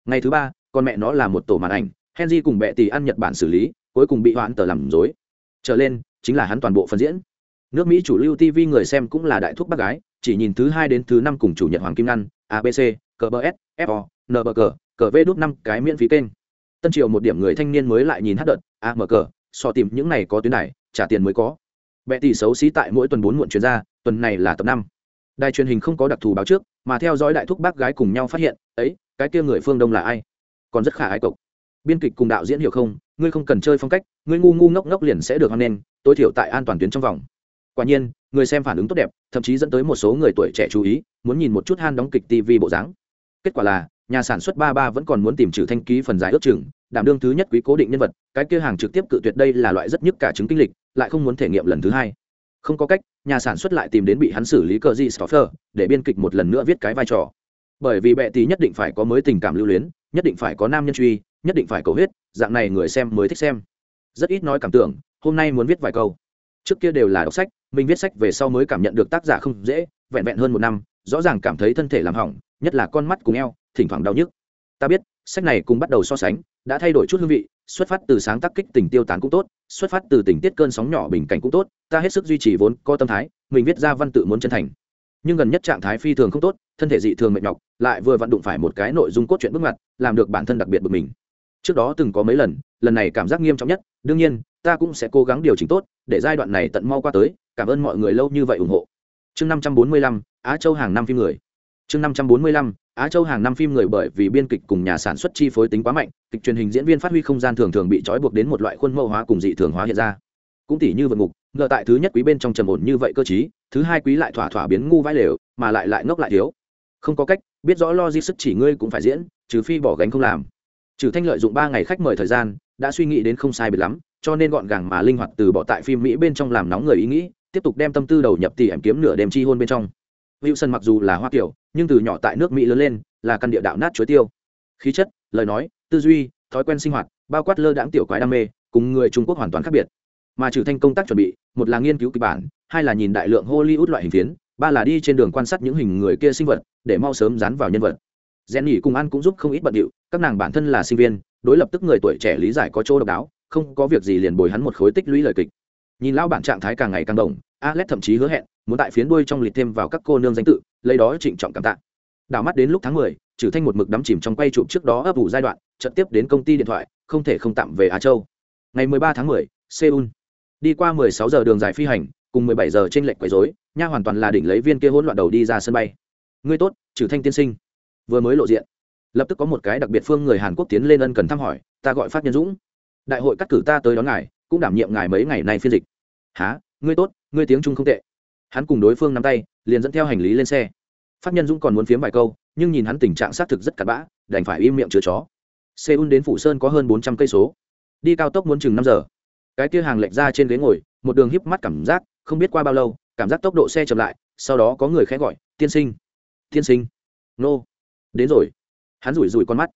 Ngày thứ ba, con mẹ nó là một tổ màn ảnh, henry cùng mẹ tỷ ăn nhật bản xử lý, cuối cùng bị hoãn tờ làm dối trở lên, chính là hắn toàn bộ phần diễn nước mỹ chủ lưu tv người xem cũng là đại thúc bác gái, chỉ nhìn thứ hai đến thứ năm cùng chủ nhật hoàng kim ngăn abc cbs fo nbg cờ v đúc năm cái miễn phí kênh. Tân triều một điểm người thanh niên mới lại nhìn hát đợt amg so tìm những này có tuyến này, trả tiền mới có. Vẽ tỷ xấu xí tại mỗi tuần bốn muộn chuyên gia tuần này là tập năm. Đài truyền hình không có đặc thù báo trước, mà theo dõi đại thúc bác gái cùng nhau phát hiện, ấy, cái kia người phương đông là ai? Còn rất khả ái cộc. Biên kịch cùng đạo diễn hiểu không, ngươi không cần chơi phong cách, ngươi ngu ngu ngốc ngốc liền sẽ được hoan nghênh, tối thiểu tại an toàn tuyến trong vòng quả nhiên, người xem phản ứng tốt đẹp, thậm chí dẫn tới một số người tuổi trẻ chú ý, muốn nhìn một chút han đóng kịch tv bộ dáng. Kết quả là, nhà sản xuất ba ba vẫn còn muốn tìm trừ thanh ký phần giải ước chừng, đảm đương thứ nhất quý cố định nhân vật, cái kia hàng trực tiếp cự tuyệt đây là loại rất nhức cả chứng kinh lịch, lại không muốn thể nghiệm lần thứ hai. Không có cách, nhà sản xuất lại tìm đến bị hắn xử lý cờ di stoffer, để biên kịch một lần nữa viết cái vai trò. Bởi vì bệ tí nhất định phải có mới tình cảm lưu luyến, nhất định phải có nam nhân truy, nhất định phải cầu huyết, dạng này người xem mới thích xem. Rất ít nói cảm tưởng, hôm nay muốn viết vài câu. Trước kia đều là đọc sách mình viết sách về sau mới cảm nhận được tác giả không dễ, vẹn vẹn hơn một năm, rõ ràng cảm thấy thân thể làm hỏng, nhất là con mắt cùng eo, thỉnh thoảng đau nhức. Ta biết, sách này cùng bắt đầu so sánh, đã thay đổi chút hương vị, xuất phát từ sáng tác kích tình tiêu tán cũng tốt, xuất phát từ tình tiết cơn sóng nhỏ bình cảnh cũng tốt, ta hết sức duy trì vốn có tâm thái, mình viết ra văn tự muốn chân thành. Nhưng gần nhất trạng thái phi thường không tốt, thân thể dị thường mệt nhọc, lại vừa vận đụng phải một cái nội dung cốt truyện bước ngoặt, làm được bản thân đặc biệt bực mình. Trước đó từng có mấy lần lần này cảm giác nghiêm trọng nhất, đương nhiên, ta cũng sẽ cố gắng điều chỉnh tốt, để giai đoạn này tận mau qua tới cảm ơn mọi người lâu như vậy ủng hộ. Chương năm trăm bốn mươi lăm, á châu hàng năm phim người. Chương năm trăm bốn mươi lăm, á châu hàng năm phim người bởi vì biên kịch cùng nhà sản xuất chi phối tính quá mạnh, kịch truyền hình diễn viên phát huy không gian thường thường bị trói buộc đến một loại khuôn mẫu hóa cùng dị thường hóa hiện ra. Cũng tỷ như vượt ngục, ngờ tại thứ nhất quý bên trong trầm ổn như vậy cơ chí thứ hai quý lại thỏa thỏa biến ngu vãi lều, mà lại lại ngốc lại thiếu. Không có cách, biết rõ lo di sức chỉ ngươi cũng phải diễn, trừ phi bỏ gánh không làm. Trừ thanh lợi dụng ba ngày khách mời thời gian, đã suy nghĩ đến không sai biệt lắm, cho nên gọn gàng mà linh hoạt từ bỏ tại phim mỹ bên trong làm nóng người ý nghĩ tiếp tục đem tâm tư đầu nhập tỉ ẩm kiếm nửa đêm chi hôn bên trong. Wilson mặc dù là hoa kiểu, nhưng từ nhỏ tại nước mỹ lớn lên, là căn địa đạo nát chuối tiêu. Khí chất, lời nói, tư duy, thói quen sinh hoạt, bao quát lơ đãng tiểu quái đam mê, cùng người trung quốc hoàn toàn khác biệt. Mà trừ thanh công tác chuẩn bị, một là nghiên cứu kịch bản, hai là nhìn đại lượng hollywood loại hình phiến, ba là đi trên đường quan sát những hình người kia sinh vật, để mau sớm dán vào nhân vật. Rèn nhỉ cùng ăn cũng giúp không ít bận điệu, các nàng bản thân là sinh viên, đối lập tức người tuổi trẻ lý giải có chỗ độc đáo, không có việc gì liền bồi hắn một khối tích lũy lời kịch nhìn lão bản trạng thái càng ngày càng đồng alex thậm chí hứa hẹn muốn tại phiến đuôi trong lịch thêm vào các cô nương danh tự lấy đó trịnh trọng cảm tạ. Đảo mắt đến lúc tháng mười, trừ thanh một mực đắm chìm trong quay chụp trước đó ấp ủ giai đoạn trận tiếp đến công ty điện thoại không thể không tạm về á châu. Ngày mười ba tháng mười, seoul. Đi qua mười sáu giờ đường dài phi hành cùng mười bảy giờ trên lệnh quấy rối nha hoàn toàn là đỉnh lấy viên kia hỗn loạn đầu đi ra sân bay. Ngươi tốt trừ thanh tiên sinh. Vừa mới lộ diện lập tức có một cái đặc biệt phương người hàn quốc tiến lên ân cần thăm hỏi ta gọi phát nhân dũng. Đại hội cắt cử ta tới đón ngài cũng đảm nhiệm ngài mấy ngày nay phiên dịch há, ngươi tốt, ngươi tiếng trung không tệ. Hắn cùng đối phương nắm tay, liền dẫn theo hành lý lên xe. Phát nhân dũng còn muốn phiếm vài câu, nhưng nhìn hắn tình trạng xác thực rất cặn bã, đành phải im miệng chứa chó. Seoul đến phủ sơn có hơn bốn trăm cây số. Đi cao tốc muốn chừng năm giờ. Cái kia hàng lệch ra trên ghế ngồi, một đường híp mắt cảm giác, không biết qua bao lâu, cảm giác tốc độ xe chậm lại, sau đó có người khẽ gọi, tiên sinh tiên sinh. Nô. Đến rồi. Hắn rủi rủi con mắt.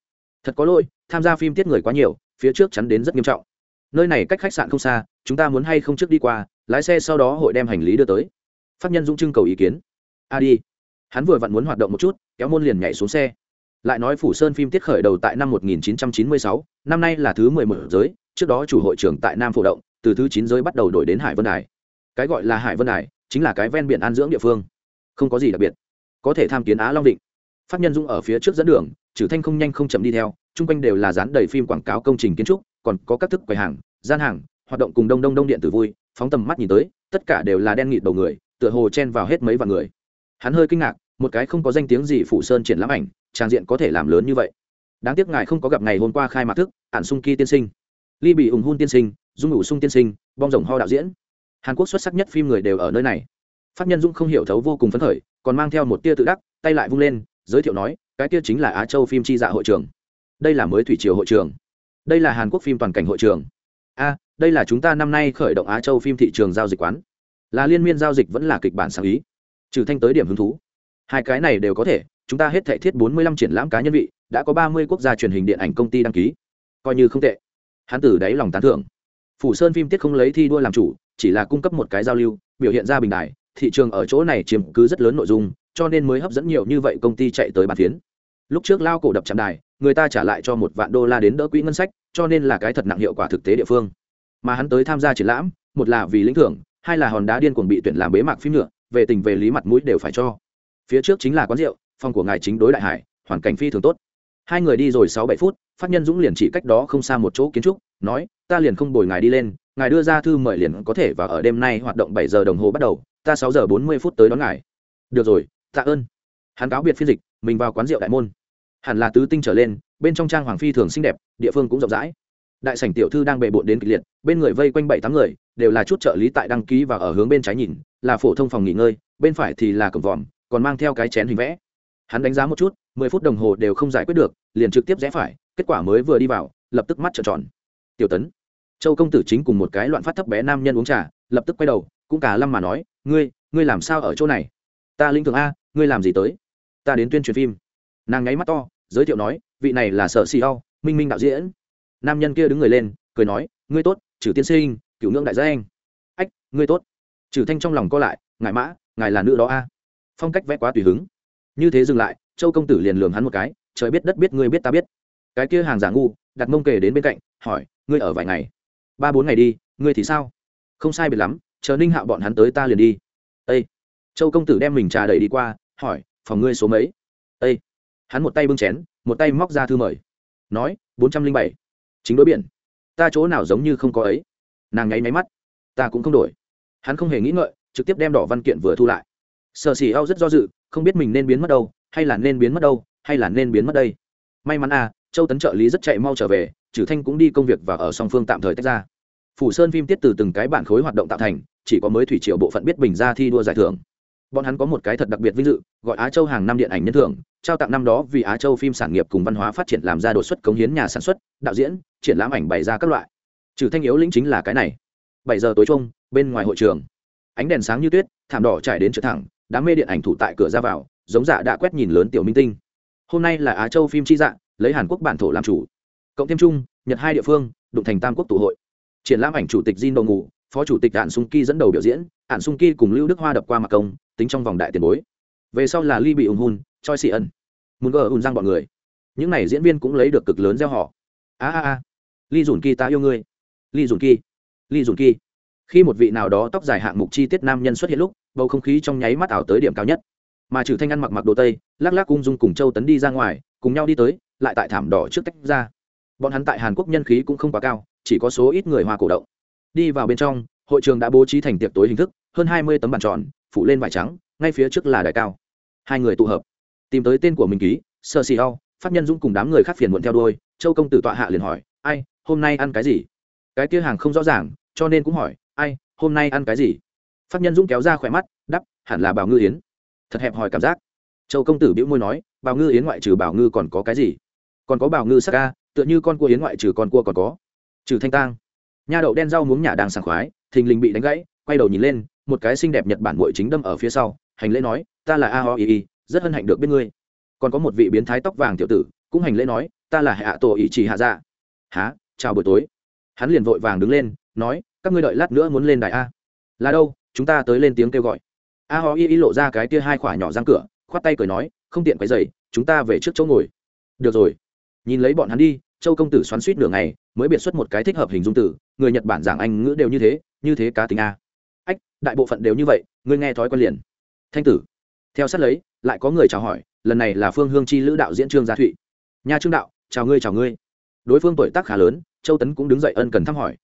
Thật có lỗi, tham gia phim tiết người quá nhiều, phía trước chắn đến rất nghiêm trọng nơi này cách khách sạn không xa chúng ta muốn hay không trước đi qua lái xe sau đó hội đem hành lý đưa tới. Pháp nhân dũng trưng cầu ý kiến. A đi. Hắn vừa vặn muốn hoạt động một chút kéo môn liền nhảy xuống xe. Lại nói phủ sơn phim tiết khởi đầu tại năm 1996, năm nay là thứ 11 giới trước đó chủ hội trưởng tại nam phổ động từ thứ chín giới bắt đầu đổi đến hải vân đài. Cái gọi là hải vân đài chính là cái ven biển an dưỡng địa phương. Không có gì đặc biệt. Có thể tham kiến á long định. Pháp nhân dung ở phía trước dẫn đường trừ thanh không nhanh không chậm đi theo chung quanh đều là dán đầy phim quảng cáo công trình kiến trúc, còn có các thức quầy hàng, gian hàng, hoạt động cùng đông đông đông điện tử vui, phóng tầm mắt nhìn tới, tất cả đều là đen nghịt đầu người, tựa hồ chen vào hết mấy vạn người. Hắn hơi kinh ngạc, một cái không có danh tiếng gì phủ sơn triển lãm ảnh, trang diện có thể làm lớn như vậy. Đáng tiếc ngài không có gặp ngày hôm qua khai mạc thức ạn sung ki tiên sinh, ly bị ủng hôn tiên sinh, dung ủ sung tiên sinh, bong rồng ho đạo diễn. Hàn quốc xuất sắc nhất phim người đều ở nơi này. Pháp nhân dung không hiểu thấu vô cùng phấn khởi, còn mang theo một tia tự đắc, tay lại vung lên, giới thiệu nói, cái tia chính là á châu phim chi dạ hội trường đây là mới thủy triều hội trường. Đây là hàn quốc phim toàn cảnh hội trường. A, đây là chúng ta năm nay khởi động á châu phim thị trường giao dịch quán. Là liên miên giao dịch vẫn là kịch bản sáng ý. Trừ thanh tới điểm hứng thú. Hai cái này đều có thể, chúng ta hết thệ thiết bốn mươi lăm triển lãm cá nhân vị, đã có ba mươi quốc gia truyền hình điện ảnh công ty đăng ký. Coi như không tệ. Hắn tử đáy lòng tán thưởng. Phủ sơn phim tiết không lấy thi đua làm chủ, chỉ là cung cấp một cái giao lưu, biểu hiện ra bình đại thị trường ở chỗ này chiếm cứ rất lớn nội dung, cho nên mới hấp dẫn nhiều như vậy công ty chạy tới bàn phiến. Lúc trước lao cổ đập chạm đài người ta trả lại cho một vạn đô la đến đỡ quỹ ngân sách, cho nên là cái thật nặng hiệu quả thực tế địa phương. Mà hắn tới tham gia triển lãm, một là vì lĩnh thưởng, hai là hòn đá điên cuồng bị tuyển làm bế mạc phim nữa, về tình về lý mặt mũi đều phải cho. Phía trước chính là quán rượu, phòng của ngài chính đối đại hải, hoàn cảnh phi thường tốt. Hai người đi rồi sáu bảy phút, phát nhân dũng liền chỉ cách đó không xa một chỗ kiến trúc, nói, ta liền không bồi ngài đi lên, ngài đưa ra thư mời liền có thể và ở đêm nay hoạt động bảy giờ đồng hồ bắt đầu, ta sáu giờ bốn mươi phút tới đón ngài. Được rồi, tạ ơn. Hắn cáo biệt phiên dịch, mình vào quán rượu đại môn hẳn là tứ tinh trở lên, bên trong trang hoàng phi thường xinh đẹp, địa phương cũng rộng rãi. Đại sảnh tiểu thư đang bề bộn đến kịch liệt, bên người vây quanh bảy tám người, đều là chút trợ lý tại đăng ký và ở hướng bên trái nhìn, là phổ thông phòng nghỉ ngơi, bên phải thì là cổng vòm, còn mang theo cái chén hình vẽ. Hắn đánh giá một chút, mười phút đồng hồ đều không giải quyết được, liền trực tiếp rẽ phải, kết quả mới vừa đi vào, lập tức mắt trợn tròn. Tiểu tấn, châu công tử chính cùng một cái loạn phát thấp bé nam nhân uống trà, lập tức quay đầu, cũng cả lâm mà nói, ngươi ngươi làm sao ở chỗ này? Ta linh thường a, ngươi làm gì tới? Ta đến tuyên truyền phim nàng nháy mắt to, giới thiệu nói, vị này là sợ xì âu, minh minh đạo diễn. Nam nhân kia đứng người lên, cười nói, ngươi tốt trừ tiên sinh, cựu ngưỡng đại gia anh. Ách, ngươi tốt. Trừ thanh trong lòng co lại, ngài mã, ngài là nữ đó a. Phong cách vẽ quá tùy hứng. Như thế dừng lại, châu công tử liền lường hắn một cái, trời biết đất biết, ngươi biết ta biết. Cái kia hàng giả ngu, đặt mông kề đến bên cạnh, hỏi, ngươi ở vài ngày? Ba bốn ngày đi, ngươi thì sao? Không sai biệt lắm, chờ ninh hạo bọn hắn tới ta liền đi. Ây châu công tử đem mình trà đẩy đi qua, hỏi, phòng ngươi số mấy? Ây hắn một tay bưng chén, một tay móc ra thư mời. Nói, bốn trăm linh bảy. Chính đối biển. Ta chỗ nào giống như không có ấy. Nàng nháy máy mắt. Ta cũng không đổi. Hắn không hề nghĩ ngợi, trực tiếp đem đỏ văn kiện vừa thu lại. Sợ xì ao rất do dự, không biết mình nên biến mất đâu, hay là nên biến mất đâu, hay là nên biến mất đây. May mắn à châu tấn trợ lý rất chạy mau trở về trừ thanh cũng đi công việc và ở song phương tạm thời tách ra. Phủ sơn phim tiết từ từng cái bản khối hoạt động tạo thành, chỉ có mới thủy triều bộ phận biết bình ra thi đua giải thưởng bọn hắn có một cái thật đặc biệt vinh dự gọi á châu hàng năm điện ảnh nhân thưởng trao tặng năm đó vì á châu phim sản nghiệp cùng văn hóa phát triển làm ra đột xuất cống hiến nhà sản xuất đạo diễn triển lãm ảnh bày ra các loại. Trừ thanh yếu lĩnh chính là cái này. Bảy giờ tối chung bên ngoài hội trường. Ánh đèn sáng như tuyết thảm đỏ trải đến trượt thẳng đám mê điện ảnh thủ tại cửa ra vào giống dạ đã quét nhìn lớn tiểu minh tinh. Hôm nay là á châu phim chi dạ lấy hàn quốc bản thổ làm chủ. Cộng thêm chung nhật hai địa phương đụng thành tam quốc tụ hội. Triển lãm ảnh chủ tịch Jin Đồ Ngủ, phó chủ tịch Ản Sung Ki dẫn đầu biểu diễn, Ản Sung Ki cùng Lưu Đức Hoa đập qua mặt công, tính trong vòng đại tiền bối. Về sau là ly bị ủng hun, Choi xị ẩn, muốn gờ ùn răng bọn người. Những này diễn viên cũng lấy được cực lớn gieo họ. A a a, ly Dùn kỳ ta yêu ngươi. ly Dùn kỳ ly Dùn kỳ Khi một vị nào đó tóc dài hạng mục chi tiết nam nhân xuất hiện lúc, bầu không khí trong nháy mắt ảo tới điểm cao nhất. Mà trừ thanh ăn mặc mặc đồ tây, lắc lắc cung dung cùng Châu Tấn đi ra ngoài, cùng nhau đi tới, lại tại thảm đỏ trước tách ra. Bọn hắn tại Hàn Quốc nhân khí cũng không quá cao, chỉ có số ít người hoa cổ động đi vào bên trong hội trường đã bố trí thành tiệc tối hình thức hơn hai mươi tấm bàn tròn phụ lên vải trắng, ngay phía trước là đài cao. Hai người tụ hợp, tìm tới tên của mình ký sơ xì ao pháp nhân dũng cùng đám người khác phiền muộn theo đuôi, châu công tử tọa hạ liền hỏi, ai, hôm nay ăn cái gì? Cái kia hàng không rõ ràng, cho nên cũng hỏi, ai, hôm nay ăn cái gì? Pháp nhân dũng kéo ra khỏe mắt đắp hẳn là bảo ngư yến. Thật hẹp hòi cảm giác. Châu công tử biễu môi nói, bảo ngư yến ngoại trừ bảo ngư còn có cái gì? Còn có bảo ngư sắc ca tựa như con cua yến ngoại trừ con cua còn có. Trừ thanh tang. Nha đậu đen rau muống nhà đang sảng khoái, thình lình bị đánh gãy, quay đầu nhìn lên một cái xinh đẹp nhật bản muội chính đâm ở phía sau, hành lễ nói, ta là a ho ii rất hân hạnh được biết ngươi. Còn có một vị biến thái tóc vàng tiểu tử, cũng hành lễ nói, ta là hạ tổ ý chỉ hạ dạ. Há chào buổi tối. Hắn liền vội vàng đứng lên, nói, các ngươi đợi lát nữa muốn lên đài a. Là đâu? Chúng ta tới lên tiếng kêu gọi. A ho y y lộ ra cái tia hai khỏa nhỏ răng cửa, khoát tay cười nói, không tiện quấy dày chúng ta về trước chỗ ngồi. Được rồi. Nhìn lấy bọn hắn đi, châu công tử xoắn suýt nửa ngày, mới biện xuất một cái thích hợp hình dung tử người nhật bản giảng anh ngữ đều như thế như thế cá tính a đại bộ phận đều như vậy ngươi nghe thói quen liền. Thanh tử theo sát lấy lại có người chào hỏi lần này là phương hương chi lữ đạo diễn trương gia thụy. Nha trương đạo chào ngươi chào ngươi. Đối phương tuổi tác khá lớn châu tấn cũng đứng dậy ân cần thăm hỏi.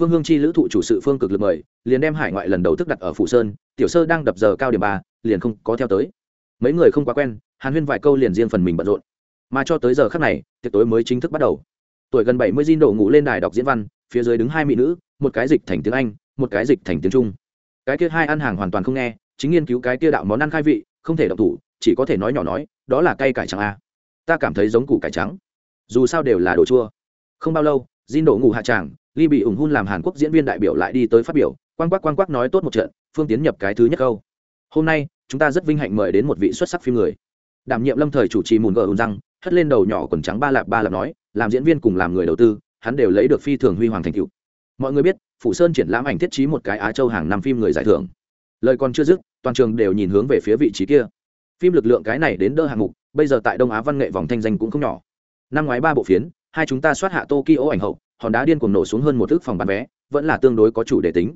Phương hương chi lữ thụ chủ sự phương cực lực mời liền đem hải ngoại lần đầu thức đặt ở phủ sơn tiểu sơ đang đập giờ cao điểm ba liền không có theo tới. Mấy người không quá quen hàn huyên vài câu liền riêng phần mình bận rộn. Mà cho tới giờ khác này tiệc tối mới chính thức bắt đầu. Tuổi gần bảy mươi Jin đổ ngủ lên đài đọc diễn văn, phía dưới đứng hai mỹ nữ, một cái dịch thành tiếng Anh, một cái dịch thành tiếng Trung. Cái kia hai ăn hàng hoàn toàn không nghe, chính nghiên cứu cái kia đạo món ăn khai vị, không thể động thủ, chỉ có thể nói nhỏ nói, đó là cây cải trắng a. Ta cảm thấy giống củ cải trắng. Dù sao đều là đồ chua. Không bao lâu, Jin đổ ngủ hạ tràng, Ly bị ủng hun làm Hàn Quốc diễn viên đại biểu lại đi tới phát biểu, quang quắc quang quắc nói tốt một trận, phương tiến nhập cái thứ nhất câu. Hôm nay, chúng ta rất vinh hạnh mời đến một vị xuất sắc phim người. Đảm nhiệm lâm thời chủ trì mùn gờ ùn răng, hất lên đầu nhỏ quần trắng ba lạp ba lạp nói, làm diễn viên cùng làm người đầu tư hắn đều lấy được phi thường huy hoàng thành tựu mọi người biết phủ sơn triển lãm ảnh thiết trí một cái á châu hàng năm phim người giải thưởng. Lời còn chưa dứt, toàn trường đều nhìn hướng về phía vị trí kia. Phim lực lượng cái này đến đỡ hạng mục, bây giờ tại đông á văn nghệ vòng thanh danh cũng không nhỏ. Năm ngoái ba bộ phiến, hai chúng ta soát hạ tokyo ảnh hậu, hòn đá điên cuồng nổ xuống hơn một thước phòng bán vé, vẫn là tương đối có chủ đề tính.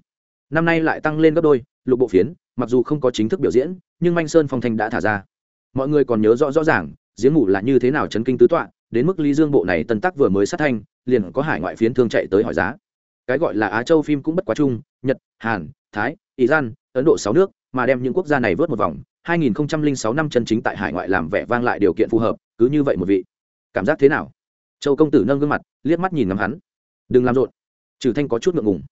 Năm nay lại tăng lên gấp đôi, lục bộ phiến, mặc dù không có chính thức biểu diễn, nhưng manh sơn phong thanh đã thả ra. Mọi người còn nhớ rõ rõ ràng, giếng ngủ là như thế nào chấn kinh tứ tọa, đến mức lý dương bộ này tân tắc vừa mới sát thanh, liền có hải ngoại phiến thương chạy tới hỏi giá cái gọi là á châu phim cũng bất quá chung, nhật, hàn, thái, iran, ấn độ sáu nước, mà đem những quốc gia này vớt một vòng 2006 năm chân chính tại hải ngoại làm vẻ vang lại điều kiện phù hợp, cứ như vậy một vị. Cảm giác thế nào? Châu công tử nâng gương mặt, liếc mắt nhìn ngắm hắn. Đừng làm rộn. Trừ thanh có chút ngượng ngùng.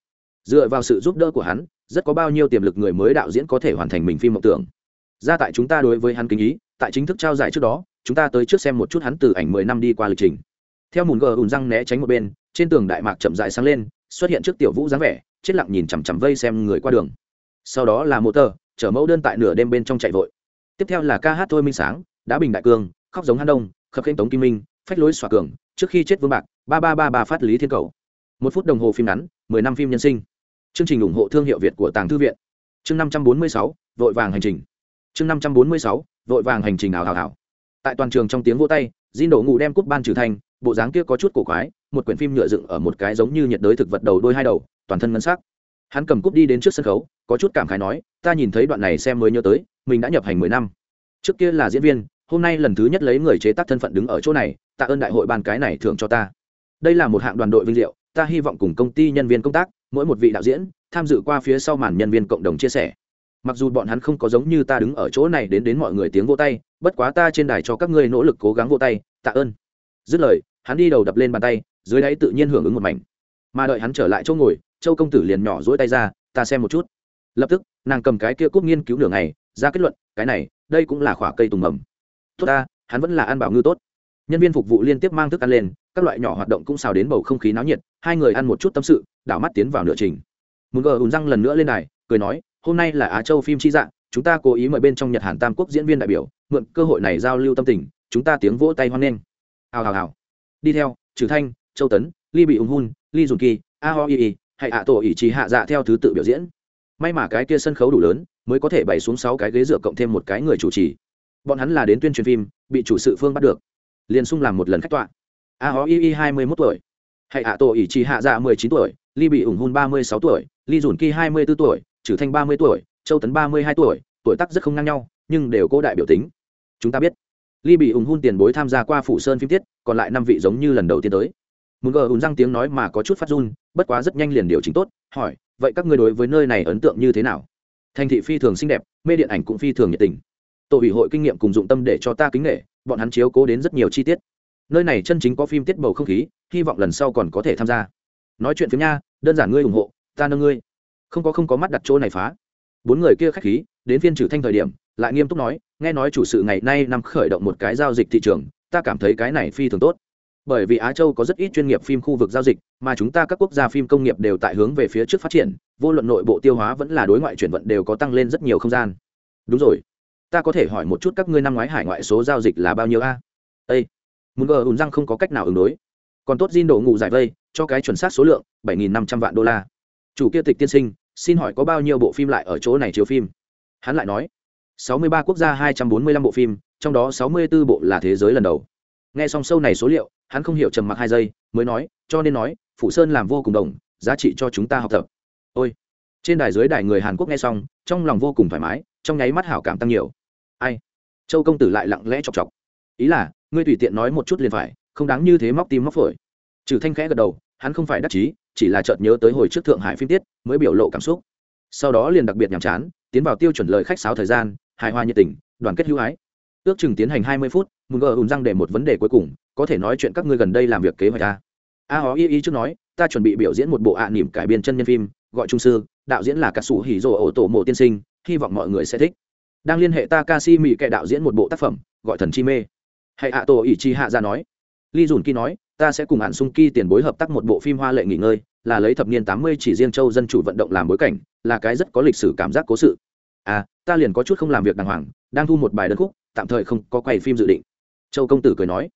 Dựa vào sự giúp đỡ của hắn, rất có bao nhiêu tiềm lực người mới đạo diễn có thể hoàn thành mình phim mộng tưởng. Ra tại chúng ta đối với hắn kính ý, tại chính thức trao giải trước đó, chúng ta tới trước xem một chút hắn từ ảnh mười năm đi qua lịch trình. Theo mùn gờ ùn răng né tránh một bên, trên tường đại mạc chậm dại sáng lên xuất hiện trước tiểu vũ dáng vẻ, chết lặng nhìn chằm chằm vây xem người qua đường. Sau đó là mô tờ, chở mẫu đơn tại nửa đêm bên trong chạy vội. Tiếp theo là ca hát thôi minh sáng đã bình đại cương, khóc giống hát đông, khập khênh tống kim minh, phách lối xòa cường, trước khi chết vương bạc, ba ba ba ba phát lý thiên cầu. Một phút đồng hồ phim ngắn, mười năm phim nhân sinh. Chương trình ủng hộ thương hiệu việt của tàng thư viện. Chương năm trăm bốn mươi sáu, vội vàng hành trình. Chương năm trăm bốn mươi sáu, vội vàng hành trình ảo hảo hảo tại toàn trường trong tiếng vô tay di đổ ngủ đem cúp ban trừ thành bộ dáng kia có chút cổ quái một quyển phim nhựa dựng ở một cái giống như nhiệt đới thực vật đầu đôi hai đầu, toàn thân ngân sắc. Hắn cầm cúp đi đến trước sân khấu, có chút cảm khái nói, ta nhìn thấy đoạn này xem mới nhớ tới, mình đã nhập hành mười năm. Trước kia là diễn viên, hôm nay lần thứ nhất lấy người chế tác thân phận đứng ở chỗ này, tạ ơn đại hội ban cái này thưởng cho ta. Đây là một hạng đoàn đội vinh diệu, ta hy vọng cùng công ty nhân viên công tác, mỗi một vị đạo diễn, tham dự qua phía sau màn nhân viên cộng đồng chia sẻ. Mặc dù bọn hắn không có giống như ta đứng ở chỗ này đến đến mọi người tiếng vô tay, bất quá ta trên đài cho các ngươi nỗ lực cố gắng vô tay, tạ ơn. Dứt lời, hắn đi đầu đập lên bàn tay dưới đáy tự nhiên hưởng ứng một mảnh. Mà đợi hắn trở lại chỗ ngồi, châu công tử liền nhỏ dỗi tay ra, ta xem một chút. Lập tức, nàng cầm cái kia cúp nghiên cứu nửa ngày, ra kết luận, cái này, đây cũng là khoả cây tùng mầm. Tốt ta, hắn vẫn là ăn bảo ngư tốt. Nhân viên phục vụ liên tiếp mang thức ăn lên, các loại nhỏ hoạt động cũng xào đến bầu không khí náo nhiệt, hai người ăn một chút tâm sự, đảo mắt tiến vào nửa trình. Muốn gờ ùn răng lần nữa lên đài, cười nói, hôm nay là á châu phim chi dạng, chúng ta cố ý mời bên trong nhật hàn tam quốc diễn viên đại biểu, mượn cơ hội này giao lưu tâm tình, chúng ta tiếng vỗ tay hoan nghênh. Hào hào hào. Đi theo trừ thanh châu tấn ly bị ung hun ly dùn kỳ, a ho y y hãy ạ tổ ỷ trì hạ dạ theo thứ tự biểu diễn. May mà cái kia sân khấu đủ lớn, mới có thể bày xuống sáu cái ghế dựa cộng thêm một cái người chủ trì. Bọn hắn là đến tuyên truyền phim, bị chủ sự phương bắt được. Liền sung làm một lần khách tọa. A hó y y hai mươi mốt tuổi. Hãy ạ tổ ỷ trì hạ dạ mười chín tuổi ly bị ủng hôn ba mươi sáu tuổi ly dùn kỳ hai mươi b ố tuổi trừ thanh ba mươi tuổi, châu tấn ba mươi hai tuổi tuổi tác rất không ngang nhau, nhưng đều cố đại biểu tính. Chúng ta biết ly bị ủng hôn tiền bối tham gia qua phủ sơn phim tiết, còn lại năm vị giống như lần đầu tiên tới muốn gờ ùn răng tiếng nói mà có chút phát run, bất quá rất nhanh liền điều chỉnh tốt, hỏi, vậy các ngươi đối với nơi này ấn tượng như thế nào? Thành thị phi thường xinh đẹp, mê điện ảnh cũng phi thường nhiệt tình. Tổ ủy hội kinh nghiệm cùng dụng tâm để cho ta kính nghệ bọn hắn chiếu cố đến rất nhiều chi tiết. Nơi này chân chính có phim tiết bầu không khí, hy vọng lần sau còn có thể tham gia. Nói chuyện phim nha, đơn giản ngươi ủng hộ, ta nâng ngươi. Không có không có mắt đặt chỗ này phá. Bốn người kia khách khí, đến phiên trừ thanh thời điểm, lại nghiêm túc nói, nghe nói chủ sự ngày nay nằm khởi động một cái giao dịch thị trường, ta cảm thấy cái này phi thường tốt bởi vì á châu có rất ít chuyên nghiệp phim khu vực giao dịch, mà chúng ta các quốc gia phim công nghiệp đều tại hướng về phía trước phát triển, vô luận nội bộ tiêu hóa vẫn là đối ngoại chuyển vận đều có tăng lên rất nhiều không gian. Đúng rồi. Ta có thể hỏi một chút các ngươi năm ngoái hải ngoại số giao dịch là bao nhiêu a? Ê. muốn gờ ùn răng không có cách nào ứng đối. Còn tốt Jin Độ ngủ giải vây, cho cái chuẩn xác số lượng, bảy nghìn năm trăm vạn đô la. Chủ kia tịch tiên sinh, xin hỏi có bao nhiêu bộ phim lại ở chỗ này chiếu phim? Hắn lại nói, sáu mươi ba quốc gia hai trăm bốn mươi lăm bộ phim, trong đó sáu mươi 64 bộ là thế giới lần đầu. Nghe xong sâu này số liệu hắn không hiểu trầm mặc hai giây, mới nói, cho nên nói, phủ sơn làm vô cùng đồng, giá trị cho chúng ta học tập. Ôi. Trên đài dưới đài người hàn quốc nghe xong, trong lòng vô cùng thoải mái, trong nháy mắt hảo cảm tăng nhiều. Ai? Châu công tử lại lặng lẽ chọc chọc. Ý là, ngươi tùy tiện nói một chút liền phải, không đáng như thế móc tim móc phổi. Trừ thanh khẽ gật đầu, hắn không phải đắc chí, chỉ là chợt nhớ tới hồi trước thượng hải phim tiết, mới biểu lộ cảm xúc. Sau đó liền đặc biệt nhàm chán, tiến vào tiêu chuẩn lời khách sáo thời gian, hài hòa nhiệt tình, đoàn kết hữu ái ước chừng tiến hành hai mươi phút mùng gờ ùn răng để một vấn đề cuối cùng, có thể nói chuyện các ngươi gần đây làm việc kế hoạch ta. a hó y y trước nói, ta chuẩn bị biểu diễn một bộ ạ à nỉm cải biên chân nhân phim, gọi trung sư, đạo diễn là ca sủ hỉ rồ ổ tổ mộ tiên sinh, hy vọng mọi người sẽ thích. Đang liên hệ ta ca si mỹ kệ đạo diễn một bộ tác phẩm, gọi thần chi mê. Hãy ạ tổ ỷ chi hạ ra nói. Li dùn ki nói, ta sẽ cùng hạn sung ki tiền bối hợp tác một bộ phim hoa lệ nghỉ ngơi, là lấy thập niên tám mươi chỉ riêng châu dân chủ vận động làm bối cảnh, là cái rất có lịch sử cảm giác cố sự. À ta liền có chút không làm việc đàng hoàng, đang thu một bài đơn khúc, tạm thời không có quay phim dự định. Châu công tử cười nói.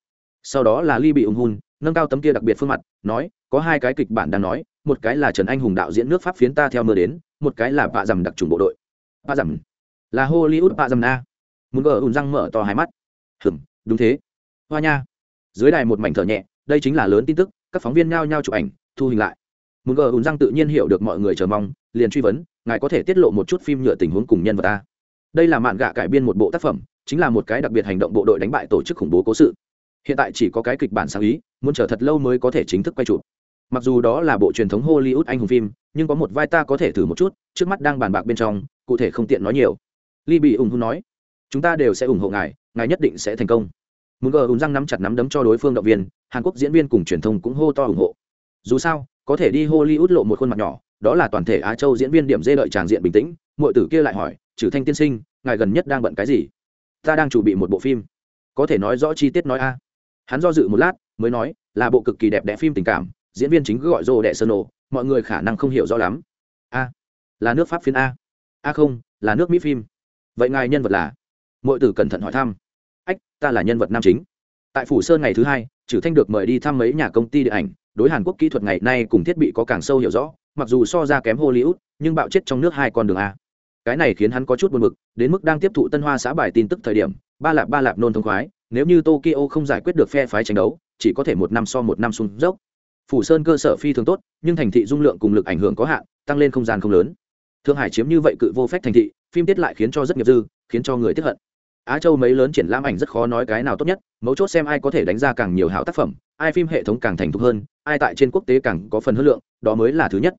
Sau đó là ly bị ung hun, nâng cao tấm kia đặc biệt phương mặt, nói, có hai cái kịch bản đang nói, một cái là trần anh hùng đạo diễn nước pháp phiến ta theo mưa đến, một cái là vạ dầm đặc trùng bộ đội. Vạ dầm. Là hollywood vạ dầm na. Muốn gỡ ùn răng mở to hai mắt. Hừm đúng thế. Hoa nha. Dưới đài một mảnh thở nhẹ, đây chính là lớn tin tức, các phóng viên nhao nhao chụp ảnh, thu hình lại. Muốn gờ ùn răng tự nhiên hiểu được mọi người chờ mong, liền truy vấn ngài có thể tiết lộ một chút phim nhựa tình huống cùng nhân vật ta. Đây là mạn gạ cải biên một bộ tác phẩm, chính là một cái đặc biệt hành động bộ đội đánh bại tổ chức khủng bố cố sự. Hiện tại chỉ có cái kịch bản sáng ý, muốn chờ thật lâu mới có thể chính thức quay chụp. Mặc dù đó là bộ truyền thống hollywood anh hùng phim, nhưng có một vai ta có thể thử một chút, trước mắt đang bàn bạc bên trong, cụ thể không tiện nói nhiều. Li bị ủng hộ nói, chúng ta đều sẽ ủng hộ ngài ngài nhất định sẽ thành công. Muốn gờ ủng răng nắm chặt nắm đấm cho đối phương động viên, hàn quốc diễn viên cùng truyền thông cũng hô to ủng hộ. Dù sao, có thể đi hollywood lộ một khuôn mặt nhỏ đó là toàn thể á châu diễn viên điểm dê đợi tràng diện bình tĩnh mọi tử kia lại hỏi, trừ thanh tiên sinh, ngài gần nhất đang bận cái gì? Ta đang chuẩn bị một bộ phim. Có thể nói rõ chi tiết nói a. Hắn do dự một lát, mới nói, là bộ cực kỳ đẹp đẽ phim tình cảm, diễn viên chính cứ gọi rô đệ sơn nổ, mọi người khả năng không hiểu rõ lắm. A, là nước pháp phiên a. A không, là nước mỹ phim. Vậy ngài nhân vật là? Mọi tử cẩn thận hỏi thăm. Ách, ta là nhân vật nam chính. Tại phủ sơn ngày thứ hai, trừ thanh được mời đi thăm mấy nhà công ty điện ảnh, đối hàn quốc kỹ thuật ngày nay cùng thiết bị có càng sâu hiểu rõ mặc dù so ra kém hollywood, nhưng bạo chết trong nước hai con đường a. Cái này khiến hắn có chút buồn bực, đến mức đang tiếp thụ tân hoa xã bài tin tức thời điểm, ba lạp ba lạp nôn thông khoái, nếu như tokyo không giải quyết được phe phái tranh đấu, chỉ có thể một năm so một năm xuống dốc. Phủ sơn cơ sở phi thường tốt, nhưng thành thị dung lượng cùng lực ảnh hưởng có hạn, tăng lên không gian không lớn. Thượng hải chiếm như vậy cự vô phép thành thị, phim tiết lại khiến cho rất nghiệp dư, khiến cho người tiếc hận. Á châu mấy lớn triển lãm ảnh rất khó nói cái nào tốt nhất, mấu chốt xem ai có thể đánh ra càng nhiều hảo tác phẩm ai phim hệ thống càng thành thục hơn, ai tại trên quốc tế càng có phần hơn lượng, đó mới là thứ nhất.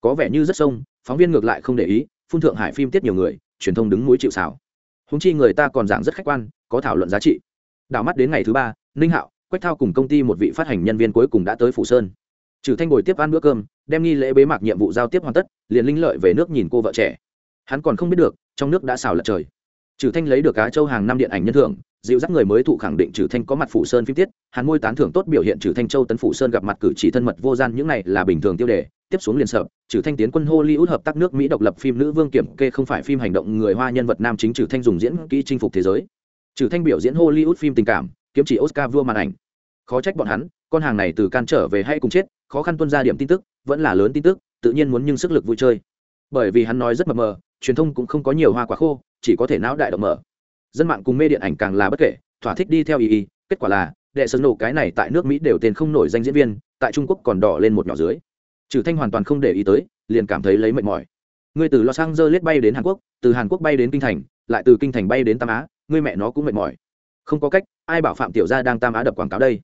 Có vẻ như rất sông, phóng viên ngược lại không để ý, phun thượng hải phim tiết nhiều người, truyền thông đứng mũi chịu xảo húng chi người ta còn giảng rất khách quan, có thảo luận giá trị. Đảo mắt đến ngày thứ ba, ninh hạo, quách thao cùng công ty một vị phát hành nhân viên cuối cùng đã tới phủ sơn. Trừ thanh ngồi tiếp ăn bữa cơm, đem nghi lễ bế mạc nhiệm vụ giao tiếp hoàn tất, liền linh lợi về nước nhìn cô vợ trẻ. Hắn còn không biết được, trong nước đã xào lật trời. Trừ thanh lấy được cá châu hàng năm điện ảnh nhân thưởng dịu dắt người mới thụ khẳng định trừ thanh có mặt phủ sơn phim tiết, hàn môi tán thưởng tốt biểu hiện trừ thanh châu tấn phủ sơn gặp mặt cử chỉ thân mật vô gian, những này là bình thường tiêu đề, tiếp xuống liền sợ, trừ thanh tiến quân hollywood hợp tác nước mỹ độc lập phim nữ vương kiểm kê không phải phim hành động người hoa nhân vật nam chính trừ thanh dùng diễn kỹ chinh phục thế giới. Trừ thanh biểu diễn hollywood phim tình cảm, kiếm chỉ oscar vua màn ảnh. Khó trách bọn hắn, con hàng này từ can trở về hay cùng chết, khó khăn tuân ra điểm tin tức, vẫn là lớn tin tức, tự nhiên muốn nhưng sức lực vui chơi. Bởi vì hắn nói rất mập mờ, truyền thông cũng không có nhiều hoa quả khô, chỉ có thể não đại động mở dân mạng cùng mê điện ảnh càng là bất kể, thỏa thích đi theo ý ý, kết quả là, đệ sơn nổ cái này tại nước mỹ đều tên không nổi danh diễn viên, tại trung quốc còn đỏ lên một nhỏ dưới. Trừ thanh hoàn toàn không để ý tới, liền cảm thấy lấy mệt mỏi. Ngươi từ los angeles bay đến hàn quốc, từ hàn quốc bay đến kinh thành, lại từ kinh thành bay đến tam á, ngươi mẹ nó cũng mệt mỏi. Không có cách, ai bảo phạm tiểu gia đang tam á đập quảng cáo đây?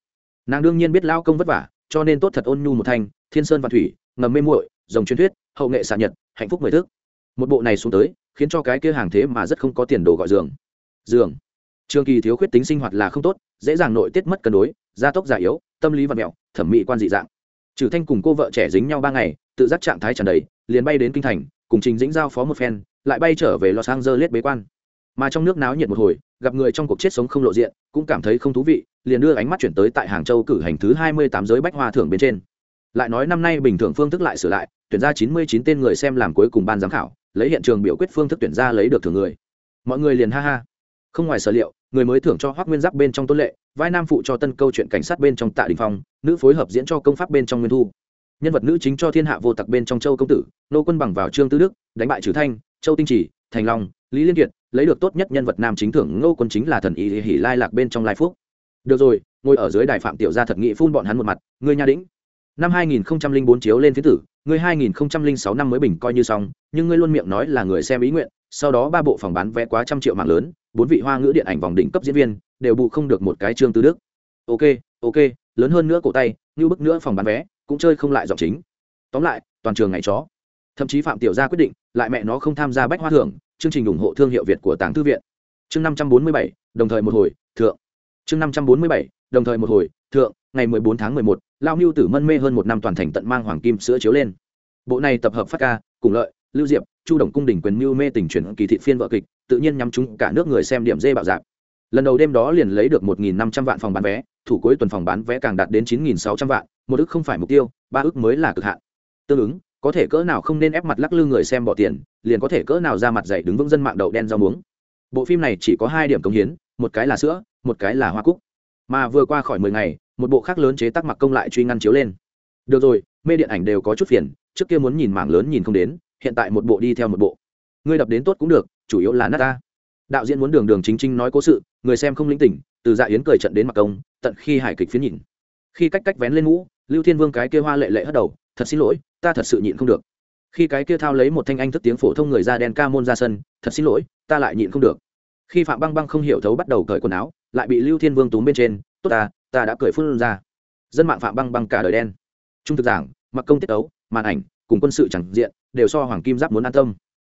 Nàng đương nhiên biết lao công vất vả, cho nên tốt thật ôn nhu một thanh, thiên sơn và thủy, ngầm mê muội, dòng truyền thuyết, hậu nghệ xạ nhật, hạnh phúc mười thước một bộ này xuống tới, khiến cho cái kia hàng thế mà rất không có tiền đồ gọi giường giường. Trường kỳ thiếu khuyết tính sinh hoạt là không tốt, dễ dàng nội tiết mất cân đối, gia tốc già yếu, tâm lý vật mẹo, thẩm mỹ quan dị dạng. Trừ thanh cùng cô vợ trẻ dính nhau ba ngày, tự giác trạng thái tràn đầy, liền bay đến kinh thành, cùng trình dĩnh giao phó một phen, lại bay trở về los angeles bế quan. Mà trong nước náo nhiệt một hồi, gặp người trong cuộc chết sống không lộ diện, cũng cảm thấy không thú vị, liền đưa ánh mắt chuyển tới tại hàng châu cử hành thứ hai mươi tám giới bách hoa thưởng bên trên. Lại nói năm nay bình thường phương thức lại sửa lại, tuyển ra chín mươi chín tên người xem làm cuối cùng ban giám khảo, lấy hiện trường biểu quyết phương thức tuyển ra lấy được thưởng người. Mọi người liền ha ha không ngoài sở liệu, người mới thưởng cho hoác nguyên giáp bên trong tôn lệ, vai nam phụ cho tân câu chuyện cảnh sát bên trong tạ đình phong, nữ phối hợp diễn cho công pháp bên trong nguyên thu. Nhân vật nữ chính cho thiên hạ vô tặc bên trong châu công tử, nô quân bằng vào trương tư đức, đánh bại trừ thanh, châu tinh trì thành long, lý liên kiệt, lấy được tốt nhất nhân vật nam chính thưởng ngô quân chính là thần ý hỉ lai lạc bên trong lai phúc. Được rồi, ngồi ở dưới đài phạm tiểu gia thật nghị phun bọn hắn một mặt, ngươi nha đĩnh. Năm 2004 chiếu lên phiến tử, ngươi 2006 năm mới bình coi như xong, nhưng ngươi luôn miệng nói là người xem ý nguyện sau đó ba bộ phòng bán vé quá trăm triệu mạng lớn, bốn vị hoa ngữ điện ảnh vòng đỉnh cấp diễn viên đều bù không được một cái trương tư đức. Ok ok, lớn hơn nữa cổ tay, như bức nữa phòng bán vé, cũng chơi không lại giọng chính. Tóm lại, toàn trường ngày chó. Thậm chí phạm tiểu gia quyết định, lại mẹ nó không tham gia bách hoa thưởng, chương trình ủng hộ thương hiệu việt của tàng thư viện. Chương năm trăm bốn mươi bảy, đồng thời một hồi, thượng. Chương năm trăm bốn mươi bảy, đồng thời một hồi, thượng, ngày mười bốn tháng mười một lao mưu tử mân mê hơn một năm toàn thành tận mang hoàng kim sữa chiếu lên. Bộ này tập hợp phát ca, cùng lợi, lưu diệp chu đồng cung đình quyền mưu mê tình chuyển kỳ thị phiên vợ kịch, tự nhiên nhắm chúng cả nước người xem điểm dê bạo dạp. Lần đầu đêm đó liền lấy được một nghìn năm trăm vạn phòng bán vé, thủ cuối tuần phòng bán vé càng đạt đến chín nghìn sáu trăm vạn, một ức không phải mục tiêu, ba ức mới là cực hạn. Tương ứng, có thể cỡ nào không nên ép mặt lắc lư người xem bỏ tiền, liền có thể cỡ nào ra mặt dạy đứng vững dân mạng đậu đen rau muống. Bộ phim này chỉ có hai điểm công hiến, một cái là sữa, một cái là hoa cúc. Mà vừa qua khỏi mười ngày, một bộ khác lớn chế tác mặc công lại truy ngăn chiếu lên. Được rồi, mê điện ảnh đều có chút phiền, trước kia muốn nhìn mảng lớn nhìn không đến hiện tại một bộ đi theo một bộ. Ngươi đập đến tốt cũng được, chủ yếu là nát ta. Đạo diễn muốn đường đường chính chính nói cố sự, người xem không lĩnh tỉnh, từ dạ yến cười trận đến mặc công, tận khi hải kịch phiến nhìn. Khi cách cách vén lên ngũ lưu thiên vương cái kia hoa lệ lệ hất đầu, thật xin lỗi, ta thật sự nhịn không được. Khi cái kia thao lấy một thanh anh thức tiếng phổ thông người da đen ca môn ra sân, thật xin lỗi, ta lại nhịn không được. Khi phạm băng băng không hiểu thấu bắt đầu cởi quần áo, lại bị lưu thiên vương túm bên trên, tốt ta ta đã cởi phun ra. Dân mạng phạm băng băng cả đời đen. Trung thực giảng, mặc công tiết ấu màn ảnh, cùng quân sự chẳng diện đều so hoàng kim giáp muốn an tâm.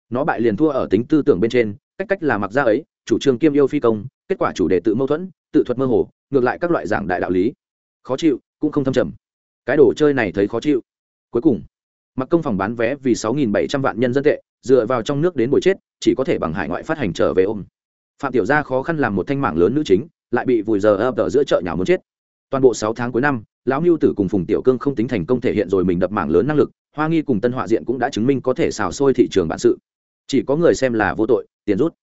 Nó bại liền thua ở tính tư tưởng bên trên, cách cách là mặc ra ấy, chủ trương kiêm yêu phi công, kết quả chủ đề tự mâu thuẫn, tự thuật mơ hồ, ngược lại các loại giảng đại đạo lý. Khó chịu, cũng không thâm trầm. Cái đồ chơi này thấy khó chịu. Cuối cùng, mặc công phòng bán vé vì sáu nghìn bảy trăm vạn nhân dân tệ, dựa vào trong nước đến buổi chết, chỉ có thể bằng hải ngoại phát hành trở về ôm. Phạm tiểu gia khó khăn làm một thanh mảng lớn nữ chính, lại bị vùi giờ ập ở giữa chợ nhỏ muốn chết. Toàn bộ sáu tháng cuối năm, lão mưu tử cùng phùng tiểu cương không tính thành công thể hiện rồi mình đập mảng lớn năng lực hoa nghi cùng tân họa diện cũng đã chứng minh có thể xào sôi thị trường bản sự. Chỉ có người xem là vô tội, tiền rút.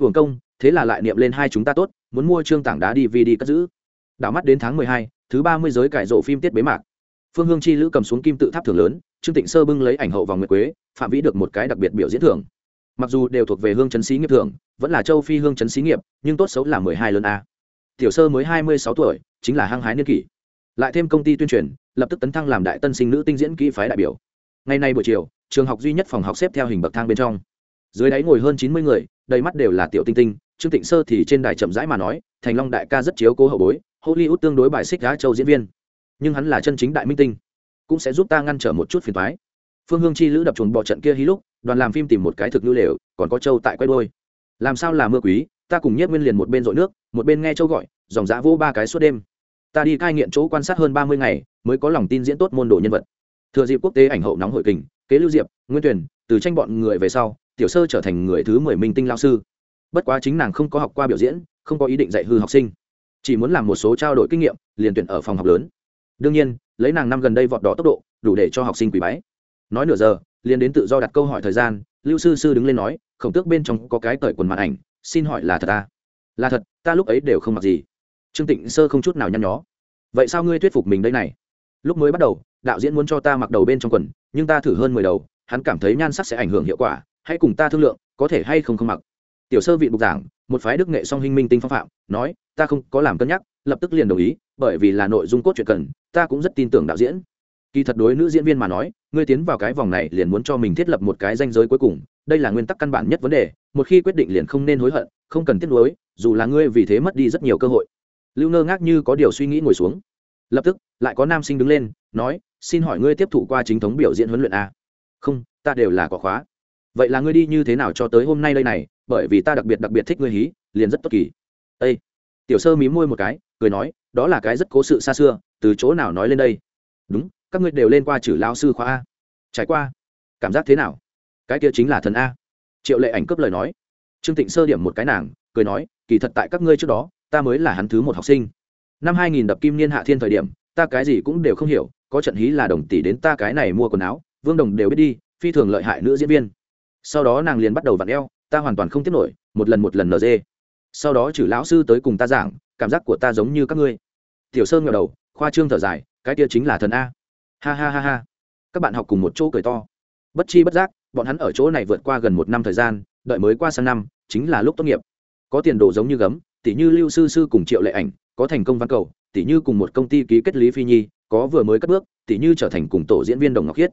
Hưởng công, thế là lại niệm lên hai chúng ta tốt, muốn mua trương tảng đá dvd cất giữ. Đảo mắt đến tháng mười hai, thứ ba mươi giới cải rộ phim tiết bế mạc. Phương hương chi lữ cầm xuống kim tự tháp thưởng lớn, trương tịnh sơ bưng lấy ảnh hậu vào nguyệt quế, phạm vĩ được một cái đặc biệt biểu diễn thưởng. Mặc dù đều thuộc về hương Trấn sĩ nghiệp thưởng, vẫn là châu phi hương Trấn sĩ nghiệp, nhưng tốt xấu là mười hai lớn a. Tiểu sơ mới hai mươi sáu tuổi, chính là hăng hái niên kỷ. Lại thêm công ty tuyên truyền, lập tức tấn thăng làm đại tân sinh nữ tinh diễn kỹ phái đại biểu ngày nay buổi chiều, trường học duy nhất phòng học xếp theo hình bậc thang bên trong. Dưới đáy ngồi hơn chín mươi người, đầy mắt đều là tiểu tinh tinh, trương tịnh sơ thì trên đài chậm rãi mà nói, thành long đại ca rất chiếu cố hậu bối, hollywood tương đối bài xích đá châu diễn viên. Nhưng hắn là chân chính đại minh tinh, cũng sẽ giúp ta ngăn trở một chút phiền thoái phương hương chi lữ đập chuồn bỏ trận kia hí lúc, đoàn làm phim tìm một cái thực lưu lều, còn có châu tại quay đôi làm sao là mưa quý, ta cùng nhất nguyên liền một bên dội nước, một bên nghe châu gọi, dòng giã vô ba cái suốt đêm. Ta đi cai nghiện chỗ quan sát hơn ba mươi ngày, mới có lòng tin diễn tốt môn đồ nhân vật thừa dịp quốc tế ảnh hậu nóng hội kình, kế lưu diệp, nguyên tuyển từ tranh bọn người về sau, tiểu sơ trở thành người thứ mười minh tinh lao sư. Bất quá chính nàng không có học qua biểu diễn, không có ý định dạy hư học sinh. Chỉ muốn làm một số trao đổi kinh nghiệm, liền tuyển ở phòng học lớn. Đương nhiên, lấy nàng năm gần đây vọt đỏ tốc độ, đủ để cho học sinh quỷ bái. Nói nửa giờ, liền đến tự do đặt câu hỏi thời gian, lưu sư sư đứng lên nói, khổng tước bên trong có cái cởi quần màn ảnh, xin hỏi là thật ta là thật, ta lúc ấy đều không mặc gì. Trương tịnh sơ không chút nào nhăn nhó. Vậy sao ngươi thuyết phục mình đây này? Lúc mới bắt đầu đạo diễn muốn cho ta mặc đầu bên trong quần, nhưng ta thử hơn mười đầu, hắn cảm thấy nhan sắc sẽ ảnh hưởng hiệu quả, hãy cùng ta thương lượng, có thể hay không không mặc. Tiểu sơ vị bục giảng, một phái đức nghệ song hình minh tinh phong phạm, nói, ta không có làm cân nhắc, lập tức liền đồng ý, bởi vì là nội dung cốt truyện cần, ta cũng rất tin tưởng đạo diễn. Kỳ thật đối nữ diễn viên mà nói, ngươi tiến vào cái vòng này liền muốn cho mình thiết lập một cái danh giới cuối cùng, đây là nguyên tắc căn bản nhất vấn đề, một khi quyết định liền không nên hối hận, không cần tiếc nuối, dù là ngươi vì thế mất đi rất nhiều cơ hội. Lưu ngơ ngác như có điều suy nghĩ ngồi xuống. Lập tức, lại có nam sinh đứng lên, nói xin hỏi ngươi tiếp thụ qua chính thống biểu diễn huấn luyện a không, ta đều là có khóa. Vậy là ngươi đi như thế nào cho tới hôm nay đây này? Bởi vì ta đặc biệt đặc biệt thích ngươi hí, liền rất tốt kỳ. Ây tiểu sơ mí môi một cái, cười nói, đó là cái rất cố sự xa xưa, từ chỗ nào nói lên đây? Đúng, các ngươi đều lên qua chử lao sư khóa a. Trải qua. Cảm giác thế nào? Cái kia chính là thần a. Triệu lệ ảnh cướp lời nói. Trương tịnh sơ điểm một cái nàng, cười nói, kỳ thật tại các ngươi trước đó, ta mới là hắn thứ một học sinh. Năm hai nghìn đập kim niên hạ thiên thời điểm, ta cái gì cũng đều không hiểu có trận hí là đồng tỷ đến ta cái này mua quần áo, vương đồng đều biết đi, phi thường lợi hại nữ diễn viên. Sau đó nàng liền bắt đầu vặn eo, ta hoàn toàn không tiếp nổi, một lần một lần nd sau đó chử lão sư tới cùng ta giảng, cảm giác của ta giống như các ngươi. Tiểu sơn ngờ đầu, khoa trương thở dài, cái kia chính là thần a. Ha ha ha ha. Các bạn học cùng một chỗ cười to. Bất chi bất giác, bọn hắn ở chỗ này vượt qua gần một năm thời gian, đợi mới qua sang năm, chính là lúc tốt nghiệp. Có tiền đồ giống như gấm tỷ như lưu sư sư cùng triệu lệ ảnh, có thành công văn cầu tỷ như cùng một công ty ký kết lý phi nhi có vừa mới cất bước tỷ như trở thành cùng tổ diễn viên đồng ngọc khiết.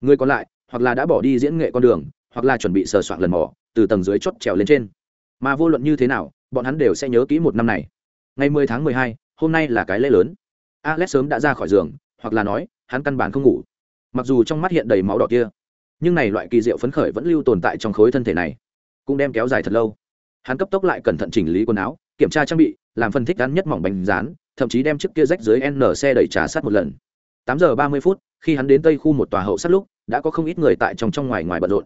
Người còn lại hoặc là đã bỏ đi diễn nghệ con đường hoặc là chuẩn bị sờ soạn lần mỏ từ tầng dưới chót trèo lên trên. Mà vô luận như thế nào bọn hắn đều sẽ nhớ kỹ một năm này. Ngày 10 tháng 12, hôm nay là cái lễ lớn. Alex sớm đã ra khỏi giường hoặc là nói hắn căn bản không ngủ. Mặc dù trong mắt hiện đầy máu đỏ kia nhưng này loại kỳ diệu phấn khởi vẫn lưu tồn tại trong khối thân thể này cũng đem kéo dài thật lâu. Hắn cấp tốc lại cẩn thận chỉnh lý quần áo kiểm tra trang bị làm phân thích gắn nhất mỏng bánh rán thậm chí đem chiếc kia rách dưới n xe đẩy trà sát một lần. Tám giờ ba mươi phút, khi hắn đến tây khu một tòa hậu sát lúc, đã có không ít người tại trong trong ngoài ngoài bận rộn.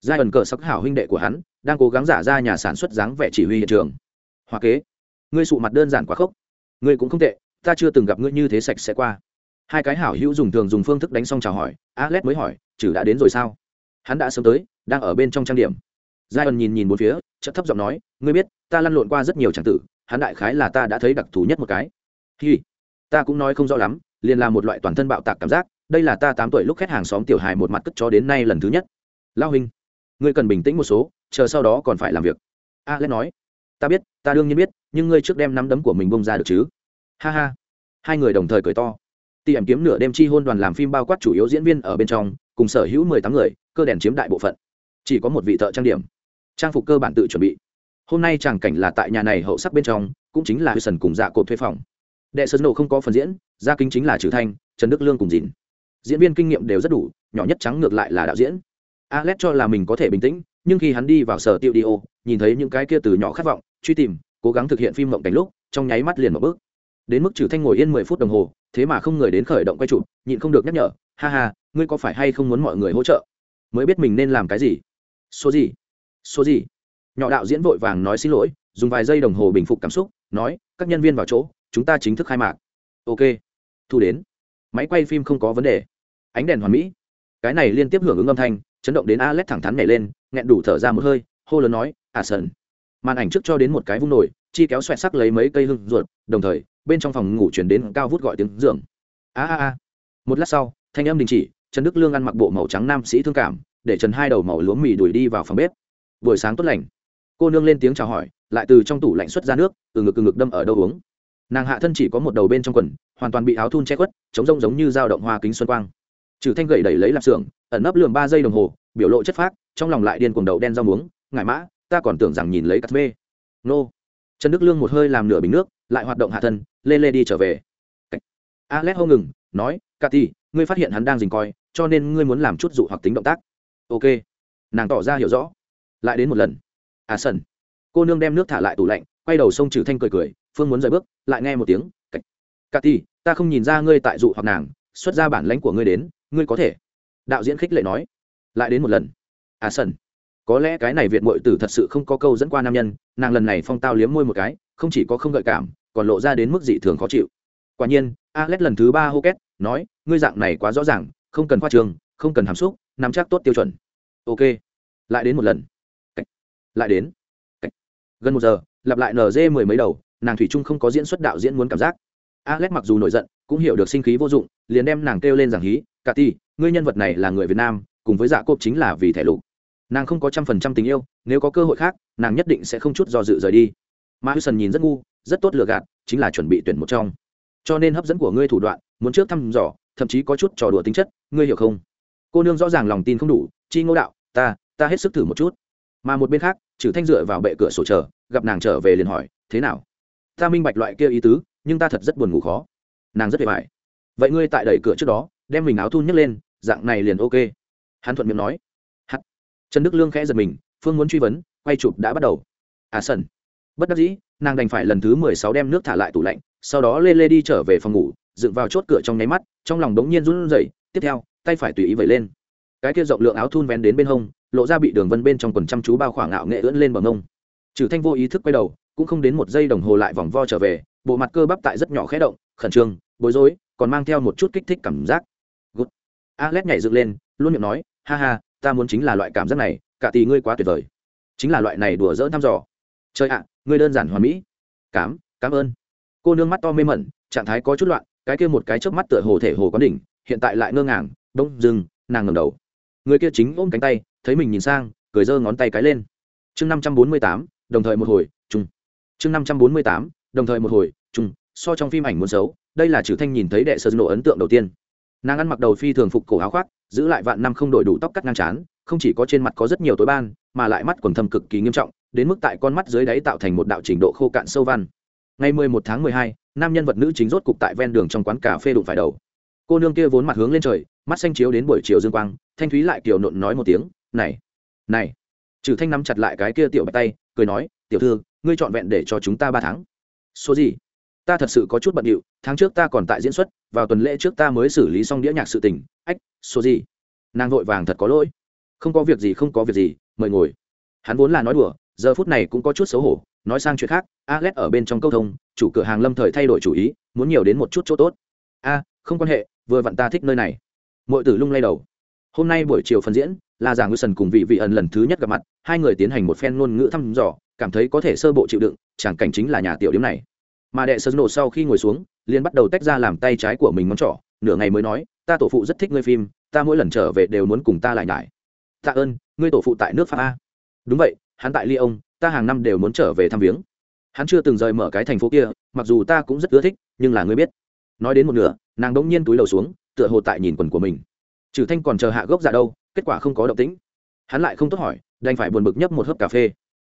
Giai ẩn cờ sắc hảo huynh đệ của hắn, đang cố gắng giả ra nhà sản xuất dáng vẻ chỉ huy hiện trường. Hoa kế, ngươi sụ mặt đơn giản quá khốc. Ngươi cũng không tệ, ta chưa từng gặp ngươi như thế sạch sẽ qua. Hai cái hảo hữu dùng thường dùng phương thức đánh xong chào hỏi, alex mới hỏi, chử đã đến rồi sao? Hắn đã sớm tới, đang ở bên trong trang điểm. Giai ẩn nhìn nhìn bốn phía chất thấp giọng nói, ngươi biết, ta lăn lộn qua rất nhiều tràng tử, hắn đại khái là ta đã thấy đặc thù nhất một cái hi. Ta cũng nói không rõ lắm, liền là một loại toàn thân bạo tạc cảm giác, đây là ta tám tuổi lúc khách hàng xóm tiểu hài một mặt cất cho đến nay lần thứ nhất. Lao hình ngươi cần bình tĩnh một số, chờ sau đó còn phải làm việc. A Lẽ nói, ta biết, ta đương nhiên biết, nhưng ngươi trước đem nắm đấm của mình bông ra được chứ? Ha ha. Hai người đồng thời cười to. Tiệm kiếm nửa đêm chi hôn đoàn làm phim bao quát chủ yếu diễn viên ở bên trong, cùng sở hữu mười tám người, cơ đèn chiếm đại bộ phận. Chỉ có một vị thợ trang điểm. Trang phục cơ bản tự chuẩn bị. Hôm nay chàng cảnh là tại nhà này hậu sắc bên trong, cũng chính là sần cùng dạ cột thuê phòng đệ sơn nổ không có phần diễn, gia kính chính là trừ thanh, trần đức lương cùng dìn diễn viên kinh nghiệm đều rất đủ, nhỏ nhất trắng ngược lại là đạo diễn. Alex cho là mình có thể bình tĩnh, nhưng khi hắn đi vào sở tiêu đi ô, nhìn thấy những cái kia từ nhỏ khát vọng, truy tìm, cố gắng thực hiện phim mộng cảnh lúc, trong nháy mắt liền một bước. Đến mức trừ thanh ngồi yên mười phút đồng hồ, thế mà không người đến khởi động quay chụp, nhịn không được nhắc nhở, ha ha, ngươi có phải hay không muốn mọi người hỗ trợ? Mới biết mình nên làm cái gì. Số gì? Số gì? Nhỏ đạo diễn vội vàng nói xin lỗi, dùng vài giây đồng hồ bình phục cảm xúc, nói, các nhân viên vào chỗ chúng ta chính thức khai mạc. Ok. Thu đến. Máy quay phim không có vấn đề. Ánh đèn hoàn mỹ. Cái này liên tiếp hưởng ứng âm thanh, chấn động đến alex thẳng thắn nhảy lên, nghẹn đủ thở ra một hơi, hô lớn nói à sần. Màn ảnh trước cho đến một cái vung nổi, chi kéo xoẹt sắc lấy mấy cây hưng ruột, đồng thời, bên trong phòng ngủ chuyển đến cao vút gọi tiếng giường. A a a. Một lát sau, thanh âm đình chỉ, trần đức lương ăn mặc bộ màu trắng nam sĩ thương cảm, để trần hai đầu màu lúa mì đuổi đi vào phòng bếp. Buổi sáng tốt lành. Cô nương lên tiếng chào hỏi, lại từ trong tủ lạnh xuất ra nước, từ ngực từ ngực đâm ở đâu uống nàng hạ thân chỉ có một đầu bên trong quần, hoàn toàn bị áo thun che khuất chống rông giống như dao động hoa kính xuân quang. Trừ thanh gậy đẩy lấy lạp xưởng, ẩn nấp lường ba giây đồng hồ, biểu lộ chất phác, trong lòng lại điên cuồng đầu đen rau muống ngại mã, ta còn tưởng rằng nhìn lấy cắt bê nô. Trần đức lương một hơi làm nửa bình nước, lại hoạt động hạ thân, lê lê đi trở về. Alex hô ngừng, nói cathy ngươi phát hiện hắn đang dình coi, cho nên ngươi muốn làm chút dụ hoặc tính động tác. Ok. Nàng tỏ ra hiểu rõ. Lại đến một lần. À sần. Cô nương đem nước thả lại tủ lạnh, quay đầu sông trừ thanh cười cười phương muốn rời bước, lại nghe một tiếng, cạch cathy ta không nhìn ra ngươi tại dụ hoặc nàng, xuất ra bản lãnh của ngươi đến, ngươi có thể. Đạo diễn khích lệ nói. Lại đến một lần. À sần. Có lẽ cái này viện mội tử thật sự không có câu dẫn qua nam nhân, nàng lần này phong tao liếm môi một cái, không chỉ có không gợi cảm, còn lộ ra đến mức dị thường khó chịu. Quả nhiên, alex lần thứ ba hô két, nói, ngươi dạng này quá rõ ràng, không cần khoa trường, không cần hàm xúc, nắm chắc tốt tiêu chuẩn. Ok. Lại đến một lần. Cách. lại đến. Cách. gần một giờ, lặp lại nz mười mấy đầu nàng thủy trung không có diễn xuất đạo diễn muốn cảm giác. Alex mặc dù nổi giận, cũng hiểu được sinh khí vô dụng, liền đem nàng kêu lên giảng hí, cả ti ngươi nhân vật này là người việt nam, cùng với dạ cộp chính là vì thẻ lục. Nàng không có trăm phần trăm tình yêu, nếu có cơ hội khác, nàng nhất định sẽ không chút do dự rời đi. Mà hudson nhìn rất ngu, rất tốt lừa gạt, chính là chuẩn bị tuyển một trong. Cho nên hấp dẫn của ngươi thủ đoạn, muốn trước thăm dò, thậm chí có chút trò đùa tính chất, ngươi hiểu không? Cô nương rõ ràng lòng tin không đủ, chi ngô đạo, ta ta hết sức thử một chút. Mà một bên khác trừ thanh dựa vào bệ cửa sổ chờ, gặp nàng trở về liền hỏi, thế nào? Ta minh bạch loại kia ý tứ, nhưng ta thật rất buồn ngủ khó. Nàng rất hề vải vậy ngươi tại đẩy cửa trước đó, đem mình áo thun nhấc lên, dạng này liền ok. Hắn thuận miệng nói. Hắt. Trần đức lương khẽ giật mình, phương muốn truy vấn, quay chụp đã bắt đầu. À sân bất đắc dĩ, nàng đành phải lần thứ mười sáu đem nước thả lại tủ lạnh, sau đó lê lê đi trở về phòng ngủ, dựng vào chốt cửa trong nháy mắt, trong lòng đống nhiên run rẩy, tiếp theo, tay phải tùy ý vẩy lên. Cái kia rộng lượng áo thun vén đến bên hông, lộ ra bị đường vân bên trong quần chăm chú bao khoảng ngạo nghệ ưỡn lên bằng ngông trừ thanh vô ý thức quay đầu cũng không đến một giây đồng hồ lại vòng vo trở về, bộ mặt cơ bắp tại rất nhỏ khẽ động, khẩn trương, bối rối, còn mang theo một chút kích thích cảm giác. Gút. Alex nhảy dựng lên, luôn miệng nói, ha ha, ta muốn chính là loại cảm giác này, cả tỷ ngươi quá tuyệt vời. Chính là loại này đùa dỡ thăm dò. Chơi ạ, ngươi đơn giản hoàn mỹ. Cám cảm ơn. Cô nương mắt to mê mẩn, trạng thái có chút loạn, cái kia một cái chớp mắt tựa hồ thể hồ có đỉnh, hiện tại lại ngơ ngàng đông dừng, nàng ngầm đầu. Người kia chính ôm cánh tay, thấy mình nhìn sang, cười giơ ngón tay cái lên. Chương năm trăm bốn mươi tám, đồng thời một hồi chương năm trăm bốn mươi tám, đồng thời một hồi chung so trong phim ảnh muốn xấu, đây là trừ thanh nhìn thấy đệ sơ nổ ấn tượng đầu tiên. Nàng ăn mặc đầu phi thường phục cổ áo khoác, giữ lại vạn năm không đổi đủ tóc cắt ngang chán không chỉ có trên mặt có rất nhiều tối ban, mà lại mắt quần thâm cực kỳ nghiêm trọng, đến mức tại con mắt dưới đáy tạo thành một đạo trình độ khô cạn sâu văn. Ngày mười một tháng mười hai, nam nhân vật nữ chính rốt cục tại ven đường trong quán cà phê đụng phải đầu. Cô nương kia vốn mặt hướng lên trời, mắt xanh chiếu đến buổi chiều dương quang, thanh thúy lại kiều nộn nói một tiếng, này này. Trừ thanh nắm chặt lại cái kia tiểu bạch tay, cười nói, tiểu thư ngươi trọn vẹn để cho chúng ta ba tháng. Số gì? Ta thật sự có chút bận điệu, tháng trước ta còn tại diễn xuất, vào tuần lễ trước ta mới xử lý xong đĩa nhạc sự tình. Ách, số gì? Nàng vội vàng thật có lỗi. Không có việc gì, không có việc gì, mời ngồi. Hắn vốn là nói đùa, giờ phút này cũng có chút xấu hổ, nói sang chuyện khác. Alex ở bên trong câu thông, chủ cửa hàng lâm thời thay đổi chủ ý, muốn nhiều đến một chút chỗ tốt. A, không quan hệ, vừa vặn ta thích nơi này. Mọi tử lung lay đầu. Hôm nay buổi chiều phần diễn là giảng ngư sần cùng vị vị ẩn lần thứ nhất gặp mặt, hai người tiến hành một phen ngôn ngữ thăm dò cảm thấy có thể sơ bộ chịu đựng, chẳng cảnh chính là nhà tiểu điểm này. Mà đệ sơn nổ sau khi ngồi xuống, liền bắt đầu tách ra làm tay trái của mình ngón trỏ nửa ngày mới nói, ta tổ phụ rất thích ngươi phim, ta mỗi lần trở về đều muốn cùng ta lại nhải. Tạ ơn, ngươi tổ phụ tại nước pháp a. Đúng vậy, hắn tại ly ông ta hàng năm đều muốn trở về thăm viếng. Hắn chưa từng rời mở cái thành phố kia, mặc dù ta cũng rất ưa thích, nhưng là ngươi biết. Nói đến một nửa, nàng đ ỗ n g nhiên túi đầu xuống, tựa hồ tại nhìn quần của mình. Trừ thanh còn chờ hạ gốc ra đâu, kết quả không có động tĩnh. Hắn lại không tốt hỏi, đành phải buồn bực nhấp một hớp cà phê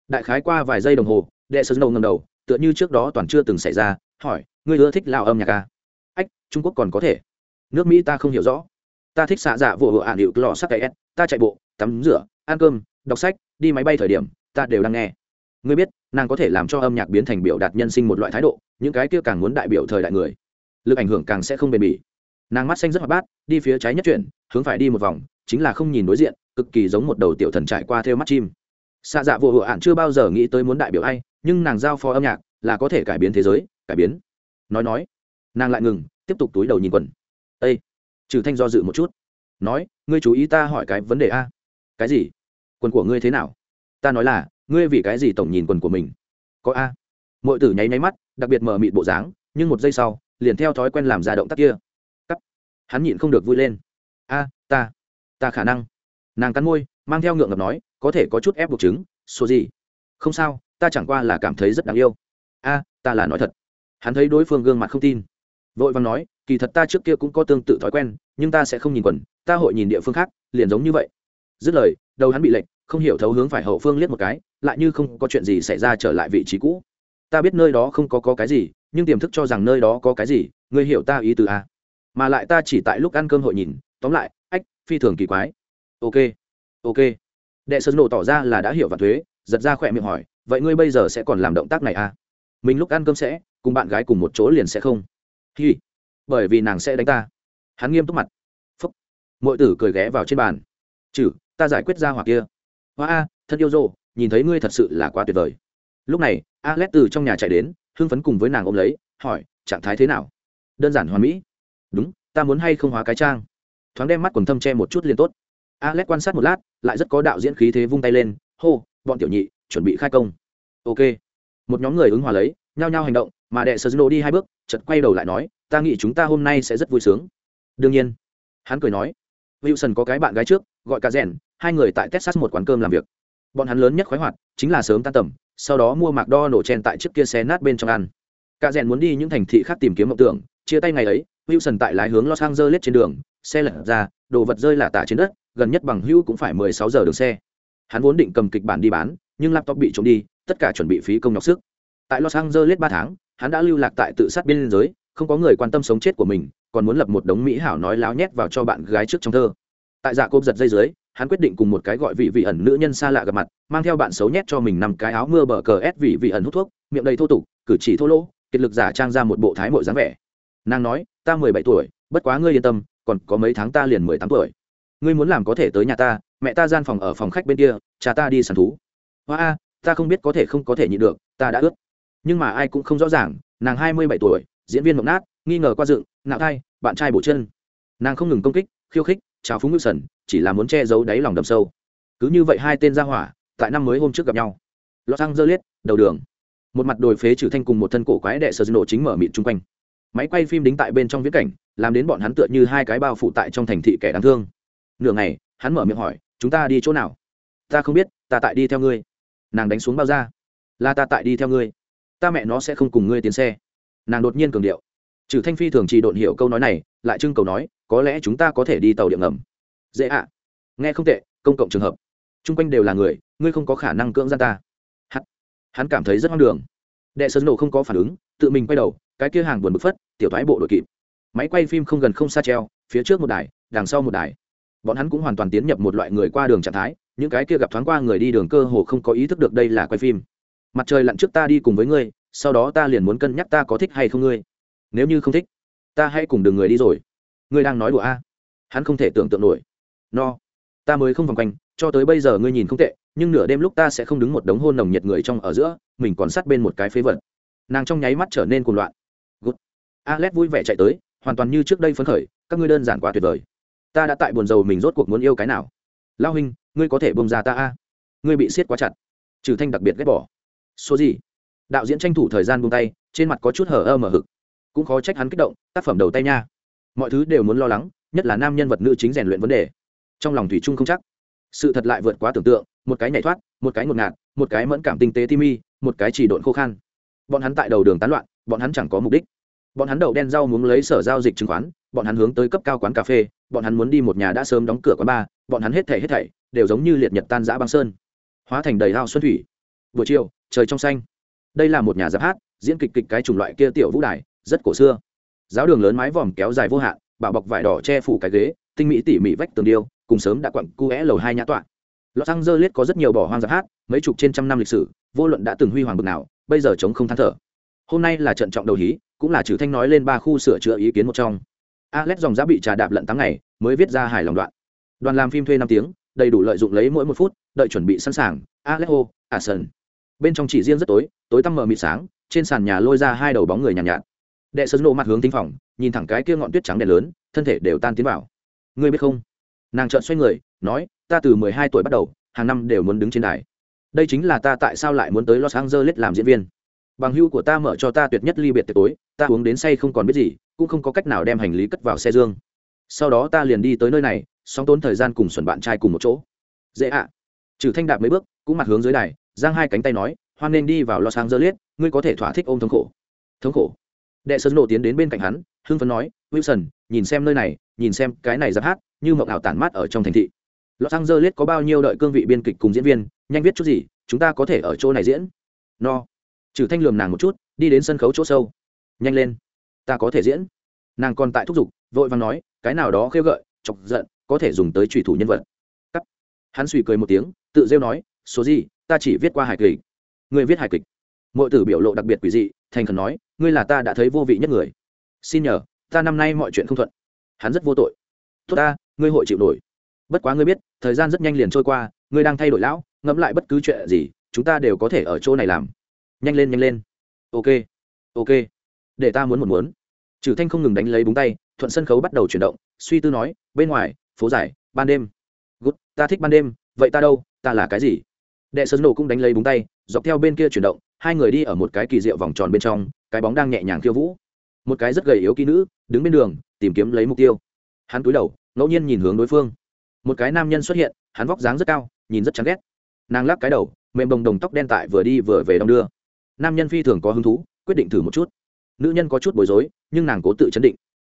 đại khái qua vài giây đồng hồ, đệ sơn đầu ngầm đầu, tựa như trước đó toàn chưa từng xảy ra, hỏi, ngươi ưa thích lao âm nhạc ca ách, trung quốc còn có thể. Nước mỹ ta không hiểu rõ. Ta thích xạ dạ vụ hộ ạn hiệu lò sắc tay ta chạy bộ, tắm rửa, ăn cơm, đọc sách, đi máy bay thời điểm, ta đều đang nghe. Ngươi biết, nàng có thể làm cho âm nhạc biến thành biểu đạt nhân sinh một loại thái độ, những cái kia càng muốn đại biểu thời đại người, lực ảnh hưởng càng sẽ không bền bỉ. Nàng mắt xanh rất hoạt bát, đi phía trái nhất chuyển, hướng phải đi một vòng, chính là không nhìn đối diện, cực kỳ giống một đầu tiểu thần trải qua theo mắt chim xạ dạ vô hữu ạn chưa bao giờ nghĩ tới muốn đại biểu ai, nhưng nàng giao phó âm nhạc là có thể cải biến thế giới, cải biến. Nói nói, nàng lại ngừng, tiếp tục túi đầu nhìn quần. Â trừ thanh do dự một chút. Nói, ngươi chú ý ta hỏi cái vấn đề a. Cái gì? Quần của ngươi thế nào? Ta nói là, ngươi vì cái gì tổng nhìn quần của mình? Có a. Mọi tử nháy nháy mắt, đặc biệt mở mịt bộ dáng, nhưng một giây sau, liền theo thói quen làm ra động tác kia. Cắt. Hắn nhịn không được vui lên. A, ta ta khả năng. Nàng cắn môi, mang theo ngượng ngập nói có thể có chút ép buộc chứng số gì? Không sao ta chẳng qua là cảm thấy rất đáng yêu. A ta là nói thật. Hắn thấy đối phương gương mặt không tin. Vội vàng nói kỳ thật ta trước kia cũng có tương tự thói quen nhưng ta sẽ không nhìn quần ta hội nhìn địa phương khác liền giống như vậy. Dứt lời đầu hắn bị lệch không hiểu thấu hướng phải hậu phương liếc một cái lại như không có chuyện gì xảy ra trở lại vị trí cũ. Ta biết nơi đó không có, có cái gì nhưng tiềm thức cho rằng nơi đó có cái gì ngươi hiểu ta ý từ a. Mà lại ta chỉ tại lúc ăn cơm hội nhìn tóm lại ách phi thường kỳ quái. Ok ok đệ sơn nổ tỏ ra là đã hiểu và thuế, giật ra khỏe miệng hỏi, vậy ngươi bây giờ sẽ còn làm động tác này à? Mình lúc ăn cơm sẽ, cùng bạn gái cùng một chỗ liền sẽ không? Hi. Bởi vì nàng sẽ đánh ta. Hắn nghiêm túc mặt. Phúc. Mọi tử cười ghé vào trên bàn. Chử, ta giải quyết ra hoặc kia. Hoa a, thân yêu rô nhìn thấy ngươi thật sự là quá tuyệt vời. Lúc này A alex từ trong nhà chạy đến, hưng phấn cùng với nàng ôm lấy, hỏi, trạng thái thế nào? Đơn giản hoàn mỹ. Đúng, ta muốn hay không hóa cái trang? Thoáng đem mắt quần thâm che một chút liền tốt alex quan sát một lát, lại rất có đạo diễn khí thế vung tay lên, hô, bọn tiểu nhị, chuẩn bị khai công. Ok. Một nhóm người ứng hòa lấy, nhao nhao hành động, mà đệ sơ đi hai bước chật quay đầu lại nói, ta nghĩ chúng ta hôm nay sẽ rất vui sướng. Đương nhiên. Hắn cười nói, wilson có cái bạn gái trước, gọi cả rèn, hai người tại texas một quán cơm làm việc. Bọn hắn lớn nhất khoái hoạt, chính là sớm tan tầm, sau đó mua mạc đo nổ chen tại chiếc kia xe nát bên trong ăn. Cả rèn muốn đi những thành thị khác tìm kiếm mộng tưởng, chia tay ngày ấy, wilson tại lái hướng los angeles trên đường, xe lật ra, đồ vật rơi là tả trên đất gần nhất bằng hữu cũng phải mười sáu giờ đường xe. Hắn vốn định cầm kịch bản đi bán, nhưng laptop bị trộm đi, tất cả chuẩn bị phí công nhọc sức. Tại los angeles ba tháng, hắn đã lưu lạc tại tự sát biên giới, không có người quan tâm sống chết của mình, còn muốn lập một đống mỹ hảo nói láo nhét vào cho bạn gái trước trong thơ. Tại dạ cốp giật dây dưới, hắn quyết định cùng một cái gọi vị vị ẩn nữ nhân xa lạ gặp mặt, mang theo bạn xấu nhét cho mình năm cái áo mưa bờ cờ ép vị vị ẩn hút thuốc, miệng đầy thô tục, cử chỉ thô lỗ, kiệt lực giả trang ra một bộ thái mội dáng vẻ. Nàng nói, ta mười bảy tuổi, bất quá ngươi yên tâm, còn có mấy tháng ta liền mười tám tuổi ngươi muốn làm có thể tới nhà ta, mẹ ta gian phòng ở phòng khách bên kia, cha ta đi săn thú. Hoa a, ta không biết có thể không có thể nhịn được, ta đã ướt nhưng mà ai cũng không rõ ràng, nàng hai mươi bảy tuổi, diễn viên mộng nát, nghi ngờ qua dựng, nạo thai, bạn trai bổ chân. Nàng không ngừng công kích, khiêu khích, chào phúng ngự sần chỉ là muốn che giấu đáy lòng đầm sâu. Cứ như vậy hai tên ra hỏa, tại năm mới hôm trước gặp nhau. Lọt xăng dơ liết đầu đường. Một mặt đồi phế trừ thanh cùng một thân cổ quái đệ sơ nổ chính mở miệng chung quanh. Máy quay phim đính tại bên trong viễn cảnh, làm đến bọn hắn tựa như hai cái bao phụ tại trong thành thị kẻ đáng thương nửa ngày hắn mở miệng hỏi chúng ta đi chỗ nào? Ta không biết ta tại đi theo ngươi. Nàng đánh xuống bao ra là ta tại đi theo ngươi. Ta mẹ nó sẽ không cùng ngươi tiến xe. Nàng đột nhiên cường điệu. Trừ thanh phi thường chỉ độn hiểu câu nói này lại trưng cầu nói có lẽ chúng ta có thể đi tàu điện ngầm. Dễ ạ. Nghe không tệ công cộng trường hợp. Chung quanh đều là người ngươi không có khả năng cưỡng gian ta. Hắn, hắn cảm thấy rất hoang đường. Đệ sơn nổ không có phản ứng tự mình quay đầu cái kia hàng buồn bực phất tiểu thoái bộ đội kịp. Máy quay phim không gần không xa treo phía trước một đài đằng sau một đài bọn hắn cũng hoàn toàn tiến nhập một loại người qua đường trạng thái, những cái kia gặp thoáng qua người đi đường cơ hồ không có ý thức được đây là quay phim. Mặt trời lặn trước ta đi cùng với ngươi, sau đó ta liền muốn cân nhắc ta có thích hay không ngươi. Nếu như không thích, ta hãy cùng đường người đi rồi. Ngươi đang nói đùa a? Hắn không thể tưởng tượng nổi. No. Ta mới không vòng quanh, cho tới bây giờ ngươi nhìn không tệ, nhưng nửa đêm lúc ta sẽ không đứng một đống hôn nồng nhiệt người trong ở giữa, mình còn sát bên một cái phế vật. Nàng trong nháy mắt trở nên cuồng loạn. Good. alex vui vẻ chạy tới, hoàn toàn như trước đây phấn khởi, các ngươi đơn giản quá tuyệt vời ta đã tại buồn rầu mình rốt cuộc muốn yêu cái nào? Lao huynh, ngươi có thể bông ra ta a. Ngươi bị siết quá chặt. Trừ thanh đặc biệt ghét bỏ. Số gì? Đạo diễn tranh thủ thời gian buông tay, trên mặt có chút hở ơ mở hực. Cũng khó trách hắn kích động, tác phẩm đầu tay nha. Mọi thứ đều muốn lo lắng, nhất là nam nhân vật nữ chính rèn luyện vấn đề. Trong lòng thủy trung không chắc. Sự thật lại vượt quá tưởng tượng, một cái nhảy thoát, một cái ngột ngạt, một cái mẫn cảm tinh tế timmy một cái chỉ độn khô khan. Bọn hắn tại đầu đường tán loạn, bọn hắn chẳng có mục đích bọn hắn đậu đen rau muốn lấy sở giao dịch chứng khoán, bọn hắn hướng tới cấp cao quán cà phê, bọn hắn muốn đi một nhà đã sớm đóng cửa quán bar, bọn hắn hết thảy hết thảy đều giống như liệt nhật tan giã băng sơn. Hóa thành đầy hao xuân thủy. Buổi chiều, trời trong xanh. Đây là một nhà giáp hát, diễn kịch kịch cái chủng loại kia tiểu vũ đài, rất cổ xưa. Giáo đường lớn mái vòm kéo dài vô hạn bạo bọc vải đỏ che phủ cái ghế, tinh mỹ tỉ mỉ vách tường điêu, cùng sớm đã quặn cu é lầu hai nhã tọa. Lọt xăng dơ liết có rất nhiều bỏ hoang giáp hát, mấy chục trên trăm năm lịch sử, vô luận đã từng huy hoàng bực nào, bây giờ chống không than thở. Hôm nay là trận trọng đầu hí cũng là trừ thanh nói lên ba khu sửa chữa ý kiến một trong. Alex dòng giá bị trà đạp lận tám ngày mới viết ra hài lòng đoạn. Đoàn làm phim thuê năm tiếng đầy đủ lợi dụng lấy mỗi một phút đợi chuẩn bị sẵn sàng. Alex a sơn bên trong chỉ riêng rất tối tối tăm mờ mịt sáng trên sàn nhà lôi ra hai đầu bóng người nhàn nhạt, nhạt. Đệ sơn lộ mặt hướng tinh phòng nhìn thẳng cái kia ngọn tuyết trắng đèn lớn thân thể đều tan tiến vào. Ngươi biết không? Nàng trợn xoay người nói ta từ mười hai tuổi bắt đầu hàng năm đều muốn đứng trên đài. Đây chính là ta tại sao lại muốn tới los angeles làm diễn viên bằng hưu của ta mở cho ta tuyệt nhất ly biệt tiệc tối, ta uống đến say không còn biết gì, cũng không có cách nào đem hành lý cất vào xe dương. Sau đó ta liền đi tới nơi này, song tốn thời gian cùng xuẩn bạn trai cùng một chỗ. Dễ ạ. Trừ thanh đạp mấy bước, cũng mặt hướng dưới đài, giang hai cánh tay nói, hoan nên đi vào los angeles, ngươi có thể thỏa thích ôm thống khổ. Thống khổ? Đệ sơn nổ tiến đến bên cạnh hắn, hưng phấn nói, wilson, nhìn xem nơi này, nhìn xem cái này giáp hát, như mộng ảo tản mát ở trong thành thị. Los angeles có bao nhiêu đợi cương vị biên kịch cùng diễn viên, nhanh viết chút gì, chúng ta có thể ở chỗ này diễn. No trừ thanh lườm nàng một chút, đi đến sân khấu chỗ sâu. Nhanh lên. Ta có thể diễn. Nàng còn tại thúc giục, vội vàng nói, cái nào đó khêu gợi, chọc giận, có thể dùng tới trùy thủ nhân vật. Cắt. Hắn suy cười một tiếng, tự rêu nói, số gì, ta chỉ viết qua hài kịch. Người viết hài kịch. Mọi tử biểu lộ đặc biệt quỷ dị, thành khẩn nói, ngươi là ta đã thấy vô vị nhất người. Xin nhờ, ta năm nay mọi chuyện không thuận. Hắn rất vô tội. Tốt ta, ngươi hội chịu nổi. Bất quá ngươi biết, thời gian rất nhanh liền trôi qua, ngươi đang thay đổi lão, ngẫm lại bất cứ chuyện gì, chúng ta đều có thể ở chỗ này làm nhanh lên nhanh lên. Ok ok. Để ta muốn một muốn. Trừ thanh không ngừng đánh lấy búng tay thuận sân khấu bắt đầu chuyển động suy tư nói bên ngoài phố giải ban đêm. Gút, ta thích ban đêm vậy ta đâu ta là cái gì? Đệ sơn nổ cũng đánh lấy búng tay dọc theo bên kia chuyển động hai người đi ở một cái kỳ diệu vòng tròn bên trong cái bóng đang nhẹ nhàng khiêu vũ. Một cái rất gầy yếu kỹ nữ đứng bên đường tìm kiếm lấy mục tiêu. Hắn cúi đầu ngẫu nhiên nhìn hướng đối phương. Một cái nam nhân xuất hiện hắn vóc dáng rất cao nhìn rất chán ghét. Nàng lắc cái đầu mềm đồng đồng tóc đen tại vừa đi vừa về đong đưa nam nhân phi thường có hứng thú, quyết định thử một chút. Nữ nhân có chút bối rối, nhưng nàng cố tự chấn định.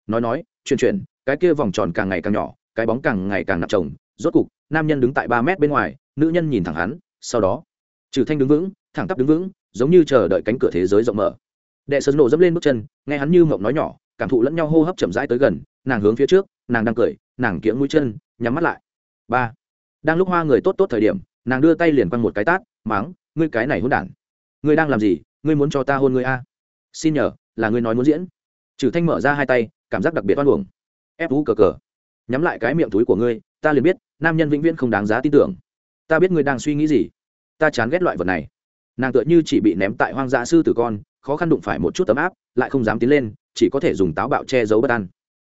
Nói nói, chuyển chuyển, cái kia vòng tròn càng ngày càng nhỏ, cái bóng càng ngày càng nặng trồng. Rốt cục, nam nhân đứng tại ba mét bên ngoài, nữ nhân nhìn thẳng hắn, sau đó, trừ thanh đứng vững, thẳng tắp đứng vững, giống như chờ đợi cánh cửa thế giới rộng mở. Đệ sơn nổ dẫm lên bước chân, nghe hắn như mộng nói nhỏ, cảm thụ lẫn nhau hô hấp chậm rãi tới gần, nàng hướng phía trước, nàng đang cười, nàng kiễng mũi chân, nhắm mắt lại. Ba. Đang lúc hoa người tốt tốt thời điểm, nàng đưa tay liền quăng một cái tát máng ngươi cái này hôn đản ngươi đang làm gì? Ngươi muốn cho ta hôn ngươi a? Xin nhờ, là ngươi nói muốn diễn. Trừ thanh mở ra hai tay, cảm giác đặc biệt oan uổng. Ép vũ cờ cờ. Nhắm lại cái miệng túi của ngươi, ta liền biết, nam nhân vĩnh viễn không đáng giá tin tưởng. Ta biết ngươi đang suy nghĩ gì. Ta chán ghét loại vật này. Nàng tựa như chỉ bị ném tại hoang dã sư tử con, khó khăn đụng phải một chút tấm áp, lại không dám tiến lên, chỉ có thể dùng táo bạo che giấu bất an.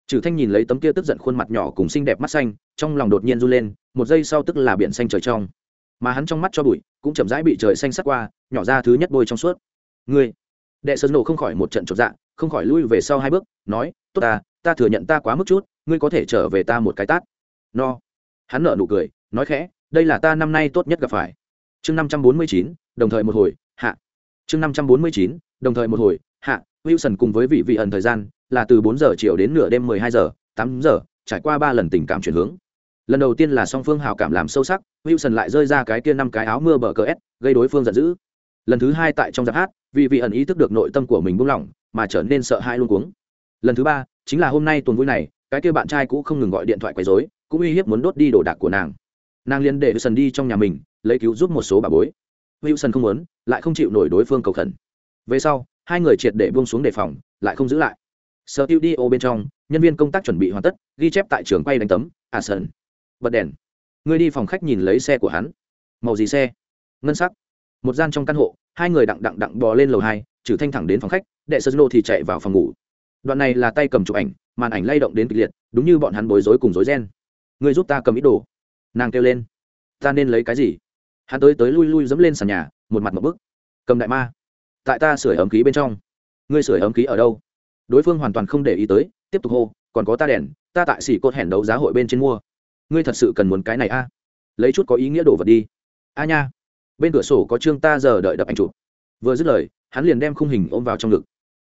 Trừ thanh nhìn lấy tấm kia tức giận khuôn mặt nhỏ cùng xinh đẹp mắt xanh, trong lòng đột nhiên run lên, một giây sau tức là biển xanh trời trong mà hắn trong mắt cho bụi, cũng chậm rãi bị trời xanh sắc qua, nhỏ ra thứ nhất bôi trong suốt. Ngươi. Đệ sơn nổ không khỏi một trận chột dạ không khỏi lui về sau hai bước, nói, tốt ta ta thừa nhận ta quá mức chút, ngươi có thể trở về ta một cái tát. No. Hắn nở nụ cười, nói khẽ, đây là ta năm nay tốt nhất gặp phải. Chương năm trăm bốn mươi chín, đồng thời một hồi, hạ. Chương năm trăm bốn mươi chín, đồng thời một hồi, hạ. Wilson cùng với vị vị ẩn thời gian là từ bốn giờ chiều đến nửa đêm mười hai giờ, tám giờ, trải qua ba lần tình cảm chuyển hướng lần đầu tiên là song phương hào cảm làm sâu sắc, wilson lại rơi ra cái kia năm cái áo mưa bờ cờ s, gây đối phương giận dữ. Lần thứ hai tại trong giáp hát, vì vị ẩn ý thức được nội tâm của mình buông lỏng, mà trở nên sợ hãi luôn cuống. Lần thứ ba, chính là hôm nay tuần vui này, cái kia bạn trai cũ không ngừng gọi điện thoại quấy rối, cũng uy hiếp muốn đốt đi đồ đạc của nàng. Nàng liền để wilson đi trong nhà mình, lấy cứu giúp một số bà bối. Wilson không muốn, lại không chịu nổi đối phương cầu khẩn. Về sau, hai người triệt để buông xuống đề phòng, lại không giữ lại. Sở tiêu đi ô bên trong, nhân viên công tác chuẩn bị hoàn tất, ghi chép tại trường quay đánh tấm à sơn bật đèn. Ngươi đi phòng khách nhìn lấy xe của hắn. Màu gì xe? Ngân sắc. Một gian trong căn hộ, hai người đặng đặng đặng bò lên lầu hai, trừ thanh thẳng đến phòng khách, đệ sơ lô thì chạy vào phòng ngủ. Đoạn này là tay cầm chụp ảnh, màn ảnh lay động đến kịch liệt, đúng như bọn hắn bối rối cùng rối ren. Ngươi giúp ta cầm ít đồ. Nàng kêu lên. Ta nên lấy cái gì? Hắn tới tới lui lui dẫm lên sàn nhà, một mặt một bức. Cầm đại ma. Tại ta sửa ấm khí bên trong. Ngươi sửa ấm khí ở đâu? Đối phương hoàn toàn không để ý tới, tiếp tục hô, còn có ta đèn, ta tại xỉ cốt hẻn đấu giá hội bên trên mua ngươi thật sự cần muốn cái này a. Lấy chút có ý nghĩa đồ vật đi. A nha. Bên cửa sổ có trương ta giờ đợi đập ảnh chụp. Vừa dứt lời, hắn liền đem khung hình ôm vào trong ngực.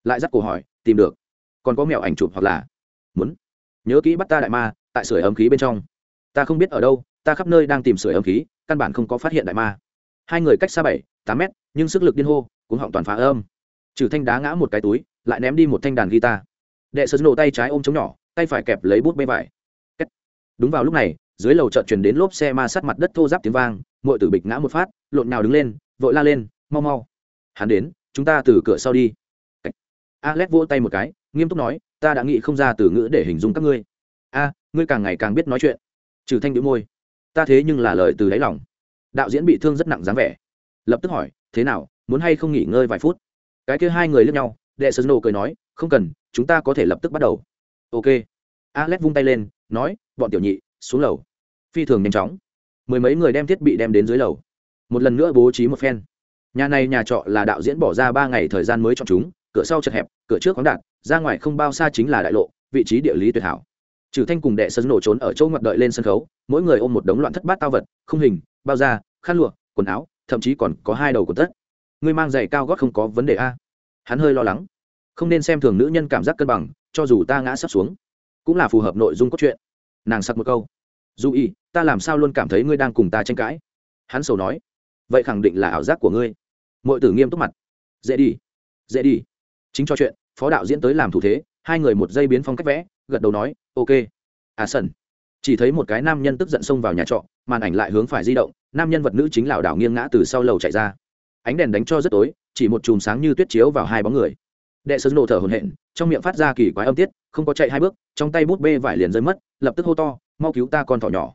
Lại dắt cổ hỏi, tìm được. Còn có mẹo ảnh chụp hoặc là? Muốn. Nhớ kỹ bắt ta đại ma, tại sửa ấm khí bên trong. Ta không biết ở đâu, ta khắp nơi đang tìm sửa ấm khí, căn bản không có phát hiện đại ma. Hai người cách xa bảy, tám mét, nhưng sức lực điên hô cũng họng toàn phá âm. Trừ thanh đá ngã một cái túi, lại ném đi một thanh đàn guitar. Đệ sơn nổ tay trái ôm chống nhỏ, tay phải kẹp lấy bút bê vải đúng vào lúc này, dưới lầu chợt truyền đến lốp xe ma sát mặt đất thô giáp tiếng vang mọi tử bịch ngã một phát, lộn nào đứng lên, vội la lên, mau mau, hắn đến, chúng ta từ cửa sau đi. Alex vỗ tay một cái, nghiêm túc nói, ta đã nghĩ không ra từ ngữ để hình dung các ngươi. A, ngươi càng ngày càng biết nói chuyện. Trừ thanh đĩu môi, ta thế nhưng là lời từ đáy lòng. Đạo diễn bị thương rất nặng dáng vẻ. Lập tức hỏi, thế nào, muốn hay không nghỉ ngơi vài phút? Cái kia hai người lướt nhau đệ sơn nô cười nói, không cần, chúng ta có thể lập tức bắt đầu. Ok. Alex vung tay lên nói, bọn tiểu nhị, xuống lầu. Phi thường nhanh chóng. Mười mấy người đem thiết bị đem đến dưới lầu. Một lần nữa bố trí một phen. Nhà này nhà trọ là đạo diễn bỏ ra ba ngày thời gian mới chọn chúng, cửa sau chật hẹp, cửa trước khoáng đạt, ra ngoài không bao xa chính là đại lộ, vị trí địa lý tuyệt hảo. Trừ thanh cùng đệ sân nổ trốn ở chỗ ngoặt đợi lên sân khấu, mỗi người ôm một đống loạn thất bát tao vật, không hình, bao da, khăn lụa, quần áo, thậm chí còn có hai đầu của tất. Ngươi mang giày cao gót không có vấn đề a. Hắn hơi lo lắng. Không nên xem thường nữ nhân cảm giác cân bằng, cho dù ta ngã sắp xuống cũng là phù hợp nội dung cốt truyện. Nàng sặc một câu. Dù y ta làm sao luôn cảm thấy ngươi đang cùng ta tranh cãi? Hắn sầu nói. Vậy khẳng định là ảo giác của ngươi. Mọi tử nghiêm túc mặt. Dễ đi dễ đi. Chính cho chuyện, phó đạo diễn tới làm thủ thế, hai người một giây biến phong cách vẽ, gật đầu nói, ok. À sân chỉ thấy một cái nam nhân tức giận xông vào nhà trọ, màn ảnh lại hướng phải di động, nam nhân vật nữ chính lảo đảo nghiêng ngã từ sau lầu chạy ra. Ánh đèn đánh cho rất tối, chỉ một chùm sáng như tuyết chiếu vào hai bóng người đệ sơn nổ thở hồn hện trong miệng phát ra kỳ quái âm tiết, không có chạy hai bước, trong tay bút bê vải liền rơi mất, lập tức hô to, mau cứu ta con thỏ nhỏ.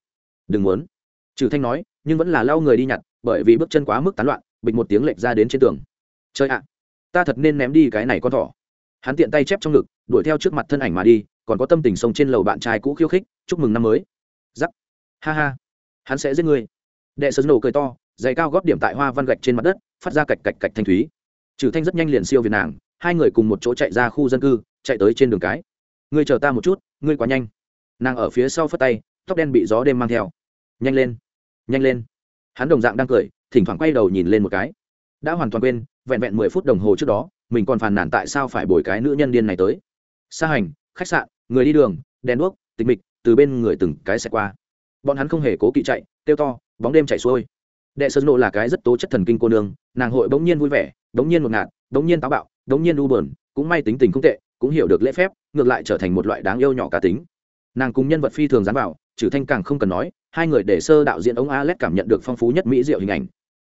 Đừng muốn. Trừ thanh nói, nhưng vẫn là lau người đi nhặt, bởi vì bước chân quá mức tán loạn, bịch một tiếng lệch ra đến trên tường. Chơi ạ, ta thật nên ném đi cái này con thỏ. Hắn tiện tay chép trong ngực, đuổi theo trước mặt thân ảnh mà đi, còn có tâm tình sông trên lầu bạn trai cũ khiêu khích, chúc mừng năm mới. Giắc. Ha ha, hắn sẽ giết ngươi. Đệ sơn nổ cười to, giày cao góp điểm tại hoa văn gạch trên mặt đất, phát ra cạch cạch cạch thanh thúy. Trừ thanh rất nhanh liền siêu việt nàng hai người cùng một chỗ chạy ra khu dân cư, chạy tới trên đường cái. Ngươi chờ ta một chút, ngươi quá nhanh. Nàng ở phía sau phất tay, tóc đen bị gió đêm mang theo. Nhanh lên nhanh lên. Hắn đồng dạng đang cười, thỉnh thoảng quay đầu nhìn lên một cái. Đã hoàn toàn quên, vẹn vẹn mười phút đồng hồ trước đó, mình còn phàn nàn tại sao phải bồi cái nữ nhân điên này tới. Xa hành, khách sạn, người đi đường, đèn đuốc, tịch mịch, từ bên người từng cái xe qua. Bọn hắn không hề cố kỵ chạy, kêu to, bóng đêm chạy xuôi. Đệ sơn nộ là cái rất tố chất thần kinh cô nương, nàng hội bỗng nhiên vui vẻ, bỗng nhiên ngột ngạt, bỗng nhiên táo bạo đống nhiên u buồn, cũng may tính tình không tệ, cũng hiểu được lễ phép, ngược lại trở thành một loại đáng yêu nhỏ cá tính. Nàng cùng nhân vật phi thường dán vào trừ thanh càng không cần nói, hai người để sơ đạo diễn ống alex cảm nhận được phong phú nhất mỹ diệu hình ảnh.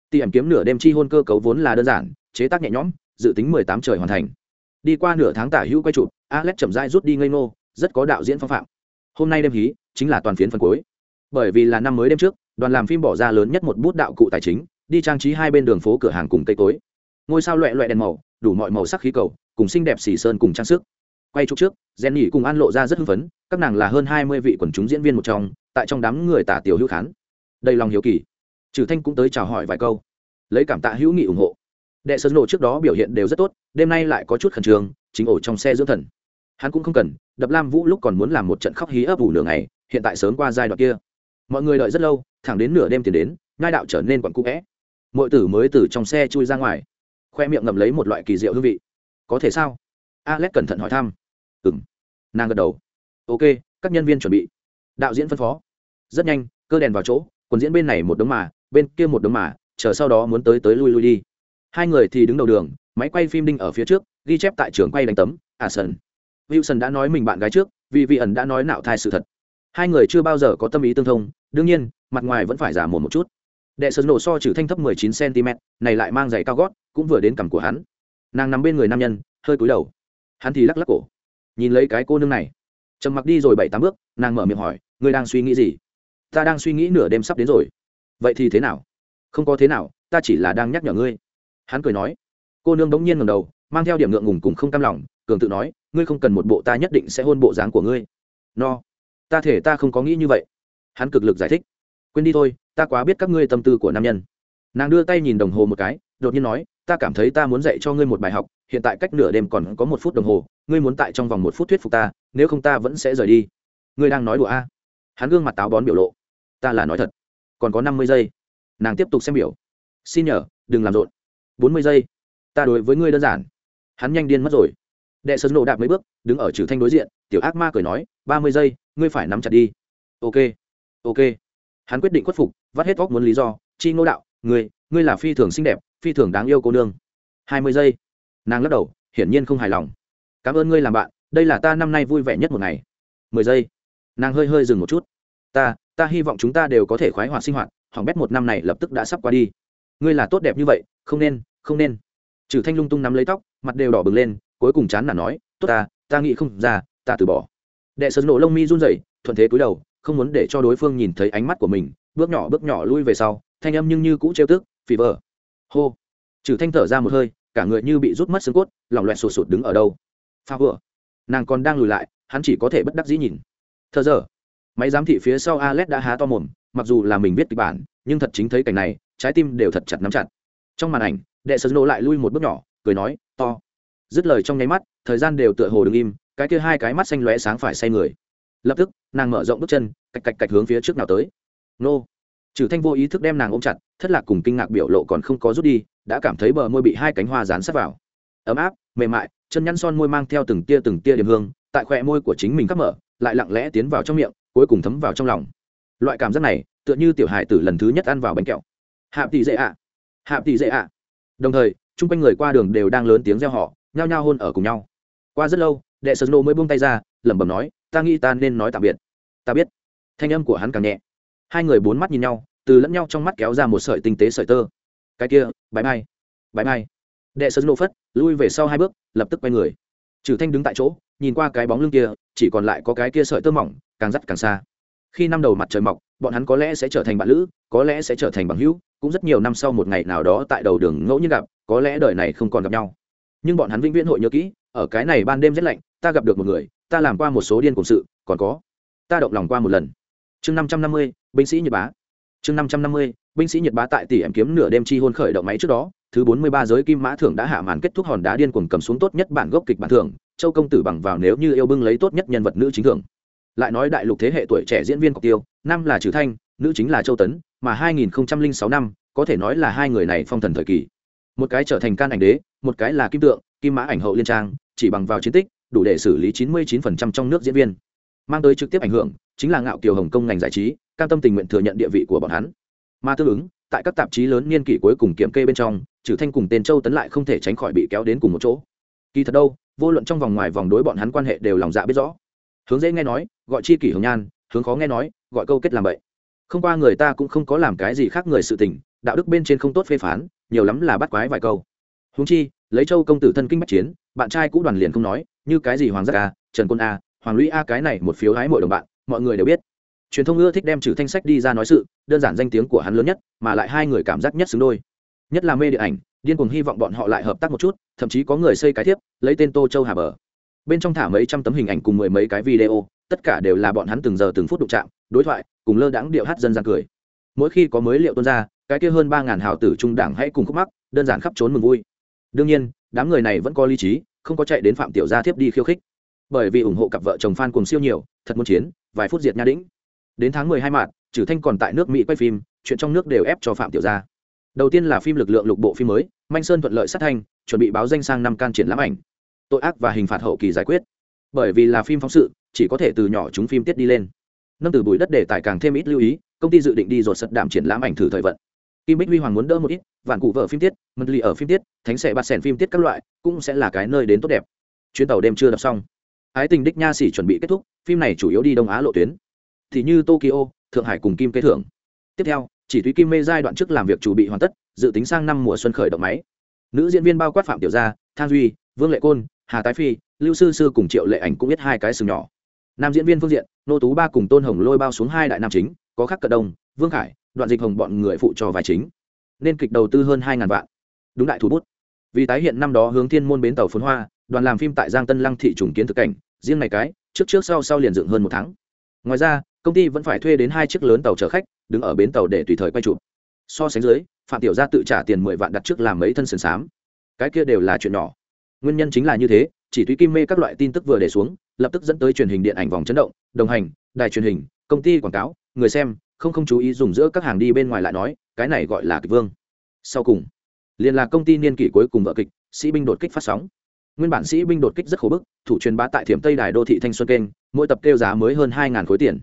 Tìm kiếm nửa đêm chi hôn cơ cấu vốn là đơn giản, chế tác nhẹ nhõm, dự tính mười tám trời hoàn thành. Đi qua nửa tháng tả hữu quay chụp, alex chậm rãi rút đi ngây ngô, rất có đạo diễn phong phạm. Hôm nay đêm hí, chính là toàn phiến phần cuối. Bởi vì là năm mới đêm trước, đoàn làm phim bỏ ra lớn nhất một bút đạo cụ tài chính, đi trang trí hai bên đường phố cửa hàng cùng cây cối. Ngôi sao loẹt loẹt đèn màu đủ mọi màu sắc khí cầu, cùng xinh đẹp xỉ sơn cùng trang sức. Quay chụp trước rèn nhỉ cùng an lộ ra rất hưng phấn, các nàng là hơn hai mươi vị quần chúng diễn viên một trong, tại trong đám người tả tiểu hữu khán. Đầy lòng hiếu kỳ. Trừ thanh cũng tới chào hỏi vài câu. Lấy cảm tạ hữu nghị ủng hộ. Đệ sơn lộ trước đó biểu hiện đều rất tốt, đêm nay lại có chút khẩn trương, chính ổ trong xe dưỡng thần. Hắn cũng không cần, đập lam vũ lúc còn muốn làm một trận khóc hí ấp ủ nửa ngày, hiện tại sớm qua giai đoạn kia. Mọi người đợi rất lâu, thẳng đến nửa đêm tiền đến ngai đạo trở nên quặn cũ vẽ mọi tử mới từ trong xe chui ra ngoài khoe miệng ngậm lấy một loại kỳ diệu hương vị. Có thể sao? Alex cẩn thận hỏi thăm. Ừ m nàng gật đầu. Ok, các nhân viên chuẩn bị. Đạo diễn phân phó. Rất nhanh, cơ đèn vào chỗ, quần diễn bên này một đống mà, bên kia một đống mà, chờ sau đó muốn tới tới lui lui đi. Hai người thì đứng đầu đường, máy quay phim đinh ở phía trước, ghi chép tại trường quay đánh tấm à sân wilson đã nói mình bạn gái trước, vì vị ẩn đã nói nạo thai sự thật. Hai người chưa bao giờ có tâm ý tương thông, đương nhiên, mặt ngoài vẫn phải giả mồm một chút. Đệ sơn nổ so trừ thanh thấp 19 cm này lại mang giày cao gót cũng vừa đến cằm của hắn. Nàng nằm bên người nam nhân, hơi cúi đầu. Hắn thì lắc lắc cổ. Nhìn lấy cái cô nương này. Trầm mặc đi rồi bảy tám bước, nàng mở miệng hỏi, ngươi đang suy nghĩ gì? Ta đang suy nghĩ nửa đêm sắp đến rồi. Vậy thì thế nào? Không có thế nào, ta chỉ là đang nhắc nhở ngươi. Hắn cười nói. Cô nương bỗng nhiên ngầm đầu, mang theo điểm ngượng ngùng cùng không cam lòng, cường tự nói, ngươi không cần một bộ ta nhất định sẽ hôn bộ dáng của ngươi. No, ta thể ta không có nghĩ như vậy. Hắn cực lực giải thích. Quên đi thôi, ta quá biết các ngươi tâm tư của nam nhân. Nàng đưa tay nhìn đồng hồ một cái, đột nhiên nói ta cảm thấy ta muốn dạy cho ngươi một bài học, hiện tại cách nửa đêm còn có một phút đồng hồ, ngươi muốn tại trong vòng một phút thuyết phục ta, nếu không ta vẫn sẽ rời đi. Ngươi đang nói đùa a? Hắn gương mặt táo bón biểu lộ. Ta là nói thật. Còn có năm mươi giây. Nàng tiếp tục xem biểu. Xin nhờ, đừng làm rộn. Bốn mươi giây. Ta đối với ngươi đơn giản. Hắn nhanh điên mất rồi. Đệ sơn nộ đạp mấy bước, đứng ở trừ thanh đối diện, tiểu ác ma cười nói, ba mươi giây, ngươi phải nắm chặt đi. Ok ok. Hắn quyết định khuất phục, vắt hết óc muốn lý do, chi ngô đạo, ngươi ngươi là phi thường xinh đẹp phi thường đáng yêu cô nương. Hai mươi giây. Nàng lắc đầu, hiển nhiên không hài lòng. Cảm ơn ngươi làm bạn, đây là ta năm nay vui vẻ nhất một ngày. Mười giây. Nàng hơi hơi dừng một chút. Ta ta hy vọng chúng ta đều có thể khoái hoạt sinh hoạt, hỏng bét một năm này lập tức đã sắp qua đi. Ngươi là tốt đẹp như vậy, không nên không nên. Trừ thanh lung tung nắm lấy tóc, mặt đều đỏ bừng lên, cuối cùng chán nản nói, tốt ta ta nghĩ không ra, ta từ bỏ. Đệ sơn nổ lông mi run rẩy, thuận thế cúi đầu, không muốn để cho đối phương nhìn thấy ánh mắt của mình, bước nhỏ bước nhỏ lui về sau, thanh âm nhưng như cũ trêu tức phì vờ hô. Trừ thanh thở ra một hơi, cả người như bị rút mất xương cốt lỏng loẹt sụt sụt đứng ở đâu. Pha vừa nàng còn đang lùi lại, hắn chỉ có thể bất đắc dĩ nhìn. Thờ giờ máy giám thị phía sau alex đã há to mồm, mặc dù là mình viết kịch bản, nhưng thật chính thấy cảnh này, trái tim đều thật chặt nắm chặt. Trong màn ảnh, đệ sơn nô lại lui một bước nhỏ, cười nói, to. Dứt lời trong nháy mắt, thời gian đều tựa hồ đứng im, cái kia hai cái mắt xanh lóe sáng phải say người. Lập tức, nàng mở rộng bước chân, cạch cạch cạch hướng phía trước nào tới. Nô trừ thanh vô ý thức đem nàng ôm chặt, thất lạc cùng kinh ngạc biểu lộ còn không có rút đi, đã cảm thấy bờ môi bị hai cánh hoa dán sát vào. Ấm áp, mềm mại, chân nhăn son môi mang theo từng tia từng tia điểm hương, tại khoe môi của chính mình cắt mở, lại lặng lẽ tiến vào trong miệng, cuối cùng thấm vào trong lòng. Loại cảm giác này, tựa như tiểu hải tử lần thứ nhất ăn vào bánh kẹo. Hạ tỷ dễ ạ. Hạ tỷ dễ ạ. Đồng thời, chung quanh người qua đường đều đang lớn tiếng reo họ nhao nhao hôn ở cùng nhau. Qua rất lâu, đệ sơn nô mới buông tay ra, lẩm bẩm nói, ta nghĩ ta nên nói tạm biệt. Ta biết. Thanh âm của hắn càng nhẹ hai người bốn mắt nhìn nhau, từ lẫn nhau trong mắt kéo ra một sợi tinh tế sợi tơ. Cái kia, bãi mai bãi mai. Đệ sơn nộ phất lui về sau hai bước, lập tức quay người. Trừ thanh đứng tại chỗ, nhìn qua cái bóng lưng kia, chỉ còn lại có cái kia sợi tơ mỏng, càng dắt càng xa. Khi năm đầu mặt trời mọc, bọn hắn có lẽ sẽ trở thành bạn lữ, có lẽ sẽ trở thành bằng hữu, cũng rất nhiều năm sau một ngày nào đó tại đầu đường ngẫu nhiên gặp, có lẽ đời này không còn gặp nhau. Nhưng bọn hắn vĩnh viễn hội nhớ kỹ, ở cái này ban đêm rét lạnh, ta gặp được một người, ta làm qua một số điên cùng sự, còn có, ta động lòng qua một lần chương năm trăm năm mươi, binh sĩ nhật bá. Chương năm trăm năm mươi, binh sĩ nhật bá tại tỷ em kiếm nửa đêm chi hôn khởi động máy trước đó, thứ bốn mươi ba giới kim mã thưởng đã hạ màn kết thúc hòn đá điên cuồng cầm xuống tốt nhất bản gốc kịch bản thưởng, châu công tử bằng vào nếu như yêu bưng lấy tốt nhất nhân vật nữ chính thưởng. Lại nói đại lục thế hệ tuổi trẻ diễn viên cọc tiêu, nam là trừ thanh, nữ chính là châu tấn, mà 2006 năm, có thể nói là hai người này phong thần thời kỳ. Một cái trở thành can ảnh đế, một cái là kim tượng, kim mã ảnh hậu liên trang, chỉ bằng vào chiến tích, đủ để xử lý 99% trong nước diễn viên. Mang tới trực tiếp ảnh hưởng chính là ngạo kiều hồng công ngành giải trí, cam tâm tình nguyện thừa nhận địa vị của bọn hắn. Mà tương ứng, tại các tạp chí lớn niên kỷ cuối cùng kiểm kê bên trong trừ thanh cùng tên châu tấn lại không thể tránh khỏi bị kéo đến cùng một chỗ. Kỳ thật đâu, vô luận trong vòng ngoài vòng đối bọn hắn quan hệ đều lòng dạ biết rõ. Hướng dễ nghe nói, gọi chi kỷ hồng nhan, hướng khó nghe nói, gọi câu kết làm vậy không qua người ta cũng không có làm cái gì khác người sự tình, đạo đức bên trên không tốt phê phán, nhiều lắm là bắt quái vài câu. Huống chi, lấy châu công tử thân kinh bách chiến, bạn trai cũ đoàn liền không nói, như cái gì hoàng giác a, trần quân a, hoàng lũy a cái này một phiếu hái mọi đồng bạn mọi người đều biết. Truyền thông ưa thích đem trừ thanh sách đi ra nói sự, đơn giản danh tiếng của hắn lớn nhất, mà lại hai người cảm giác nhất xứng đôi. Nhất là mê điện ảnh, điên cuồng hy vọng bọn họ lại hợp tác một chút, thậm chí có người xây cái thiếp, lấy tên tô châu hà bờ. Bên trong thả mấy trăm tấm hình ảnh cùng mười mấy cái video, tất cả đều là bọn hắn từng giờ từng phút đụng chạm, đối thoại, cùng lơ đãng điệu hát dân gian cười. Mỗi khi có mới liệu tuôn ra, cái kia hơn ba ngàn hào tử trung đảng hãy cùng khúc mắc, đơn giản khắp trốn mừng vui. Đương nhiên, đám người này vẫn có lý trí, không có chạy đến phạm tiểu gia thiếp đi khiêu khích. Bởi vì ủng hộ cặp vợ chồng fan cùng siêu nhiều, thật muốn chiến vài phút diệt nha đĩnh. Đến tháng mười hai mạng trừ thanh còn tại nước mỹ quay phim, chuyện trong nước đều ép cho phạm tiểu gia. Đầu tiên là phim lực lượng lục bộ phim mới, manh sơn thuận lợi sát thanh chuẩn bị báo danh sang năm can triển lãm ảnh. Tội ác và hình phạt hậu kỳ giải quyết. Bởi vì là phim phóng sự, chỉ có thể từ nhỏ chúng phim tiết đi lên. Nâng từ bụi đất để tài càng thêm ít lưu ý, công ty dự định đi dột sật đảm triển lãm ảnh thử thời vận. Kim bích huy hoàng muốn đỡ một ít, vạn cụ vợ phim tiết, mật lì ở phim tiết, thánh xẻ bạt sèn phim tiết các loại, cũng sẽ là cái nơi đến tốt đẹp. Chuyến tàu đêm chưa đọc xong ái tình đích nha sĩ chuẩn bị kết thúc, phim này chủ yếu đi đông á lộ tuyến. Thì như tokyo, thượng hải cùng kim kế thưởng. Tiếp theo, chỉ thúy kim mê giai đoạn trước làm việc chủ bị hoàn tất, dự tính sang năm mùa xuân khởi động máy. Nữ diễn viên bao quát phạm tiểu gia, Thang duy, vương lệ côn, hà tái phi, lưu sư sư cùng triệu lệ ảnh cũng biết hai cái sừng nhỏ. Nam diễn viên phương diện, nô tú ba cùng tôn hồng lôi bao xuống hai đại nam chính, có khắc cận đông, vương khải, đoạn dịch hồng bọn người phụ trò vai chính. Nên kịch đầu tư hơn hai ngàn vạn. Đúng đại thủ bút. Vì tái hiện năm đó hướng thiên môn bến tàu phun hoa đoàn làm phim tại giang tân lăng thị trùng kiến thực cảnh, riêng này cái, trước trước sau sau liền dựng hơn một tháng. Ngoài ra, công ty vẫn phải thuê đến hai chiếc lớn tàu chở khách, đứng ở bến tàu để tùy thời quay chụp. So sánh dưới, phạm tiểu gia tự trả tiền mười vạn đặt trước làm mấy thân sườn xám cái kia đều là chuyện nhỏ. Nguyên nhân chính là như thế, chỉ tuy kim mê các loại tin tức vừa để xuống, lập tức dẫn tới truyền hình điện ảnh vòng chấn động, đồng hành, đài truyền hình, công ty quảng cáo, người xem, không không chú ý dùng giữa các hàng đi bên ngoài lại nói, cái này gọi là kịch vương. Sau cùng, liền là công ty niên kỷ cuối cùng vợ kịch, sĩ binh đột kích phát sóng nguyên bản sĩ binh đột kích rất khổ bức thủ truyền bá tại thiểm tây đài đô thị thanh xuân kênh mỗi tập kêu giá mới hơn hai khối tiền.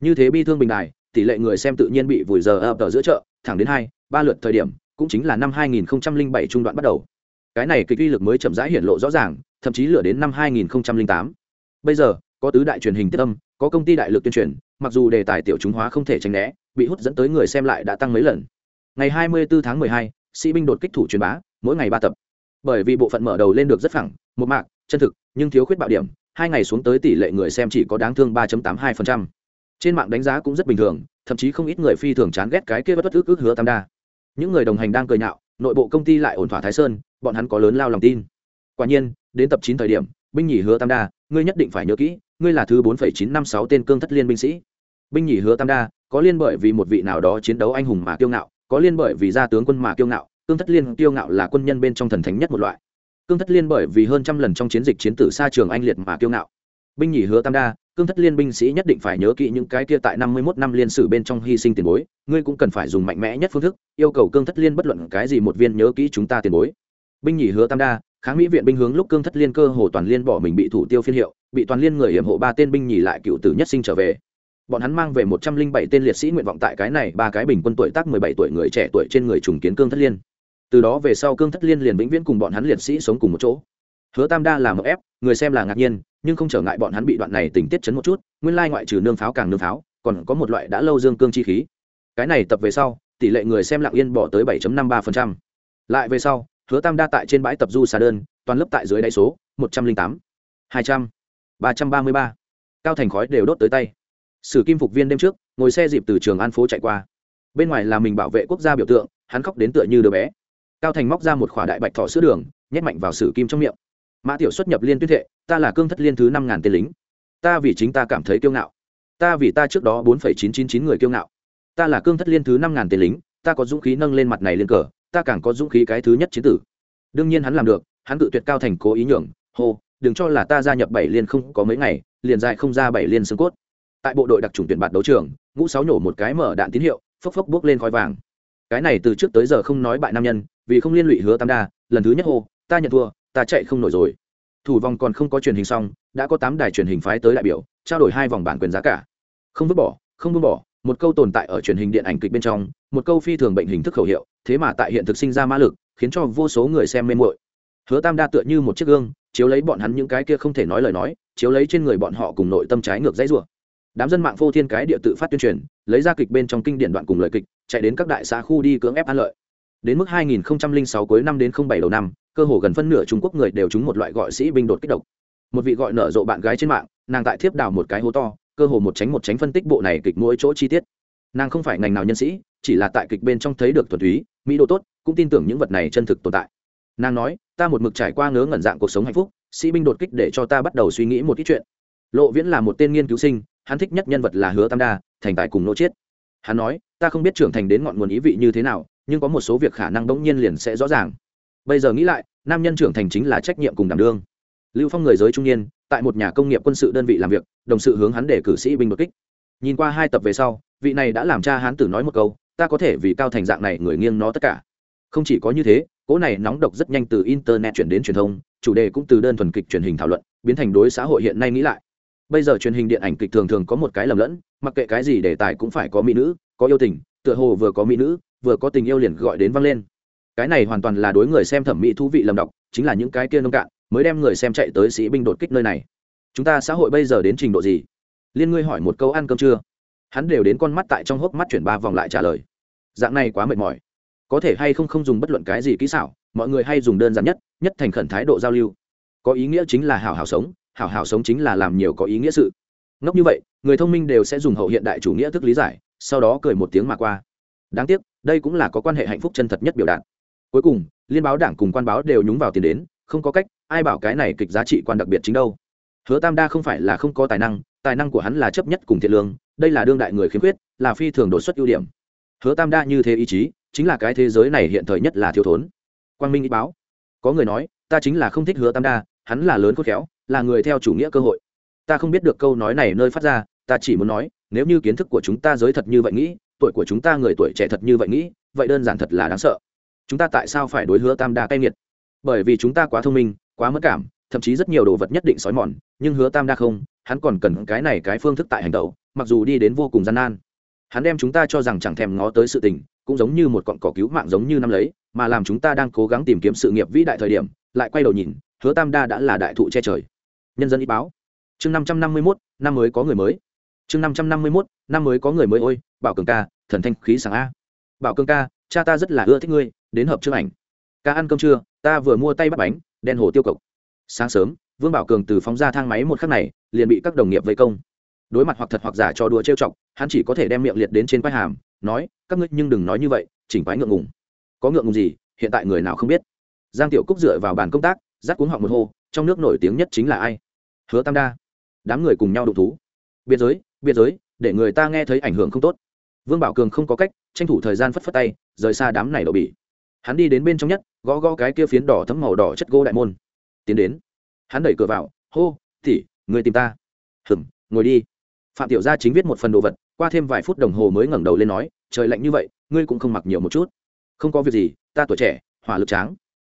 Như thế bi thương bình đài tỷ lệ người xem tự nhiên bị vùi giờ ập ở giữa chợ thẳng đến hai ba lượt thời điểm cũng chính là năm 2007 trung đoạn bắt đầu. Cái này kịch uy lực mới chậm rãi hiện lộ rõ ràng thậm chí lửa đến năm 2008. bây giờ có tứ đại truyền hình tiết âm có công ty đại lực tuyên truyền mặc dù đề tài tiểu chúng hóa không thể tránh né bị hút dẫn tới người xem lại đã tăng mấy lần. Ngày 24 tháng 12, sĩ binh đột kích thủ truyền bá mỗi ngày ba tập bởi vì bộ phận mở đầu lên được rất phẳng, một mạc, chân thực, nhưng thiếu khuyết bạo điểm, hai ngày xuống tới tỷ lệ người xem chỉ có đáng thương 3.82%. trên mạng đánh giá cũng rất bình thường, thậm chí không ít người phi thường chán ghét cái kia bất bất ước ước hứa tam đa. Những người đồng hành đang cười nhạo, nội bộ công ty lại ổn thỏa thái sơn, bọn hắn có lớn lao lòng tin. Quả nhiên, đến tập chín thời điểm, binh nhì hứa tam đa, ngươi nhất định phải nhớ kỹ, ngươi là thứ bốn chín năm sáu tên cương thất liên binh sĩ. Binh nhì hứa tam đa, có liên bởi vì một vị nào đó chiến đấu anh hùng mà kiêu ngạo, có liên bởi vì gia tướng quân mà kiêu ngạo cương thất liên kiêu ngạo là quân nhân bên trong thần thánh nhất một loại cương thất liên bởi vì hơn trăm lần trong chiến dịch chiến tử xa trường anh liệt mà kiêu ngạo binh nhì hứa tam đa cương thất liên binh sĩ nhất định phải nhớ kỹ những cái kia tại năm mươi 51 năm liên sử bên trong hy sinh tiền bối, ngươi cũng cần phải dùng mạnh mẽ nhất phương thức, yêu cầu cương thất liên bất luận cái gì một viên nhớ kỹ chúng ta tiền bối. Binh nhì hứa tam đa, kháng mỹ viện binh hướng lúc cương thất liên cơ hồ toàn liên bỏ mình bị thủ tiêu phiên hiệu, bị toàn liên người hiểm hộ ba tên binh nhì lại cựu tử nhất sinh trở về. Bọn hắn mang về một trăm linh bảy tên liệt sĩ nguyện vọng tại cái này ba cái bình quân tuổi tác mười bảy tuổi người trẻ tuổi trên người trùng kiến cương thất liên. Từ đó về sau cương thất liên liền vĩnh viễn cùng bọn hắn liệt sĩ sống cùng một chỗ. Hứa Tam Đa là một ép, người xem là ngạc nhiên, nhưng không trở ngại bọn hắn bị đoạn này tình tiết chấn một chút nguyên lai ngoại trừ nương pháo càng nương pháo còn có một loại đã lâu dương cương chi khí cái này tập về sau tỷ lệ người xem lặng yên bỏ tới 7.53%. lại về sau hứa tam đa tại trên bãi tập du xà đơn toàn lớp tại dưới đáy số 108, 200, 333. cao thành khói đều đốt tới tay sử kim phục viên đêm trước ngồi xe dịp từ trường an phố chạy qua bên ngoài là mình bảo vệ quốc gia biểu tượng hắn khóc đến tựa như đứa bé cao thành móc ra một khỏa đại bạch thọ sữa đường, nhét mạnh vào sử kim trong miệng. Mã tiểu xuất nhập liên tuyên thệ, ta là cương thất liên thứ năm ngàn tên lính. Ta vì chính ta cảm thấy kiêu ngạo. Ta vì ta trước đó bốn phẩy chín chín chín người kiêu ngạo. Ta là cương thất liên thứ năm ngàn tên lính, ta có dũng khí nâng lên mặt này lên cờ, ta càng có dũng khí cái thứ nhất chiến tử. Đương nhiên hắn làm được, hắn tự tuyệt cao thành cố ý nhường, hô, đừng cho là ta gia nhập bảy liên không có mấy ngày, liền dài không ra bảy liên xương cốt. Tại bộ đội đặc trùng tuyển bạt đấu trường, ngũ sáu nhổ một cái mở đạn tín hiệu, phốc phốc bước lên khói vàng. Cái này từ trước tới giờ không nói bại nam nhân vì không liên lụy hứa tam đa, lần thứ nhất hô, ta nhận thua, ta chạy không nổi rồi. Thủ vòng còn không có truyền hình xong, đã có tám đài truyền hình phái tới đại biểu, trao đổi hai vòng bản quyền giá cả. Không vứt bỏ, không buông bỏ, một câu tồn tại ở truyền hình điện ảnh kịch bên trong, một câu phi thường bệnh hình thức khẩu hiệu, thế mà tại hiện thực sinh ra mã lực, khiến cho vô số người xem mê mội hứa tam đa tựa như một chiếc gương, chiếu lấy bọn hắn những cái kia không thể nói lời nói, chiếu lấy trên người bọn họ cùng nội tâm trái ngược dãy rủa. Đám dân mạng phô thiên cái địa tự phát tuyên truyền, lấy ra kịch bên trong kinh điển đoạn cùng lời kịch, chạy đến các đại xã khu đi cưỡng ép an lợi đến mức 2006 cuối năm đến 07 đầu năm, cơ hồ gần phân nửa trung quốc người đều trúng một loại gọi sĩ binh đột kích độc. Một vị gọi nở rộ bạn gái trên mạng, nàng tại thiếp đào một cái hố to, cơ hồ một tránh một tránh phân tích bộ này kịch mỗi chỗ chi tiết. Nàng không phải ngành nào nhân sĩ, chỉ là tại kịch bên trong thấy được thuần túy, mỹ độ tốt, cũng tin tưởng những vật này chân thực tồn tại. Nàng nói, ta một mực trải qua ngớ ngẩn dạng cuộc sống hạnh phúc, sĩ binh đột kích để cho ta bắt đầu suy nghĩ một ít chuyện. Lộ viễn là một tên nghiên cứu sinh, hắn thích nhất nhân vật là hứa tam đa, thành tài cùng nô chiết hắn nói, ta không biết trưởng thành đến ngọn nguồn ý vị như thế nào nhưng có một số việc khả năng bỗng nhiên liền sẽ rõ ràng. Bây giờ nghĩ lại, nam nhân trưởng thành chính là trách nhiệm cùng đảm đương. Lưu phong người giới trung niên, tại một nhà công nghiệp quân sự đơn vị làm việc, đồng sự hướng hắn để cử sĩ binh đột kích. Nhìn qua hai tập về sau, vị này đã làm cha hắn tử nói một câu, ta có thể vì cao thành dạng này người nghiêng nó tất cả. Không chỉ có như thế, cỗ này nóng độc rất nhanh từ internet chuyển đến truyền thông, chủ đề cũng từ đơn thuần kịch truyền hình thảo luận, biến thành đối xã hội hiện nay nghĩ lại. Bây giờ truyền hình điện ảnh kịch thường thường có một cái lầm lẫn, mặc kệ cái gì đề tài cũng phải có mỹ nữ, có yêu tình, tựa hồ vừa có mỹ nữ vừa có tình yêu liền gọi đến văng lên. Cái này hoàn toàn là đối người xem thẩm mỹ thú vị lầm đọc, chính là những cái kia nông cạn, mới đem người xem chạy tới sĩ binh đột kích nơi này. Chúng ta xã hội bây giờ đến trình độ gì? Liên ngươi hỏi một câu ăn cơm chưa? Hắn đều đến con mắt tại trong hốc mắt chuyển ba vòng lại trả lời. Dạng này quá mệt mỏi. Có thể hay không không dùng bất luận cái gì kỹ xảo, mọi người hay dùng đơn giản nhất nhất thành khẩn thái độ giao lưu. Có ý nghĩa chính là hảo hảo sống, hảo hảo sống chính là làm nhiều có ý nghĩa sự. Ngốc như vậy, người thông minh đều sẽ dùng hậu hiện đại chủ nghĩa thức lý giải, sau đó cười một tiếng mà qua đáng tiếc, đây cũng là có quan hệ hạnh phúc chân thật nhất biểu đạt. Cuối cùng, liên báo đảng cùng quan báo đều nhúng vào tiền đến, không có cách, ai bảo cái này kịch giá trị quan đặc biệt chính đâu. Hứa tam đa không phải là không có tài năng tài năng của hắn là chấp nhất cùng thiện lương, đây là đương đại người khiếm khuyết, là phi thường đột xuất ưu điểm. Hứa tam đa như thế ý chí, chính là cái thế giới này hiện thời nhất là thiếu thốn. Quang minh ý báo. Có người nói, ta chính là không thích hứa tam đa, hắn là lớn khôn khéo, là người theo chủ nghĩa cơ hội. Ta không biết được câu nói này nơi phát ra, ta chỉ muốn nói, nếu như kiến thức của chúng ta giới thật như vậy nghĩ tuổi của chúng ta người tuổi trẻ thật như vậy nghĩ vậy đơn giản thật là đáng sợ. Chúng ta tại sao phải đối hứa tam đa cay nghiệt? Bởi vì chúng ta quá thông minh quá mất cảm thậm chí rất nhiều đồ vật nhất định xói mòn nhưng hứa tam đa không hắn còn cần cái này cái phương thức tại hành tẩu, mặc dù đi đến vô cùng gian nan. Hắn đem chúng ta cho rằng chẳng thèm ngó tới sự tình cũng giống như một cọn cỏ cứu mạng giống như năm lấy mà làm chúng ta đang cố gắng tìm kiếm sự nghiệp vĩ đại thời điểm lại quay đầu nhìn hứa tam đa đã là đại thụ che trời. Nhân dân ít báo. Chương năm trăm năm mươi mốt năm mới có người mới chương năm trăm năm mươi mốt, năm mới có người mới, ôi, bảo cường ca, thần thanh khí sáng a. Bảo cường ca, cha ta rất là ưa thích ngươi, đến hợp chương ảnh. Ca ăn cơm trưa, ta vừa mua tay bắt bánh, đen hồ tiêu cộc sáng sớm, vương bảo cường từ phóng ra thang máy một khắc này, liền bị các đồng nghiệp vây công. Đối mặt hoặc thật hoặc giả cho đùa trêu chọc, hắn chỉ có thể đem miệng liệt đến trên quai hàm, nói, các ngươi nhưng đừng nói như vậy, chỉnh quái ngượng ngùng. Có ngượng ngùng gì, hiện tại người nào không biết? Giang tiểu cúc dựa vào bàn công tác rác cuống họng một hô, trong nước nổi tiếng nhất chính là ai? Hứa tam đa. Đám người cùng nhau đụng thú. Biên giới biên giới, để người ta nghe thấy ảnh hưởng không tốt. Vương bảo cường không có cách, tranh thủ thời gian phất phất tay, rời xa đám này đậu bỉ. Hắn đi đến bên trong nhất, gõ gõ cái kia phiến đỏ thấm màu đỏ chất gỗ đại môn. Tiến đến. Hắn đẩy cửa vào, hô tỉ người tìm ta. Hừm, ngồi đi. Phạm tiểu gia chính viết một phần đồ vật, qua thêm vài phút đồng hồ mới ngẩng đầu lên nói, trời lạnh như vậy, ngươi cũng không mặc nhiều một chút. Không có việc gì, ta tuổi trẻ, hỏa lực tráng.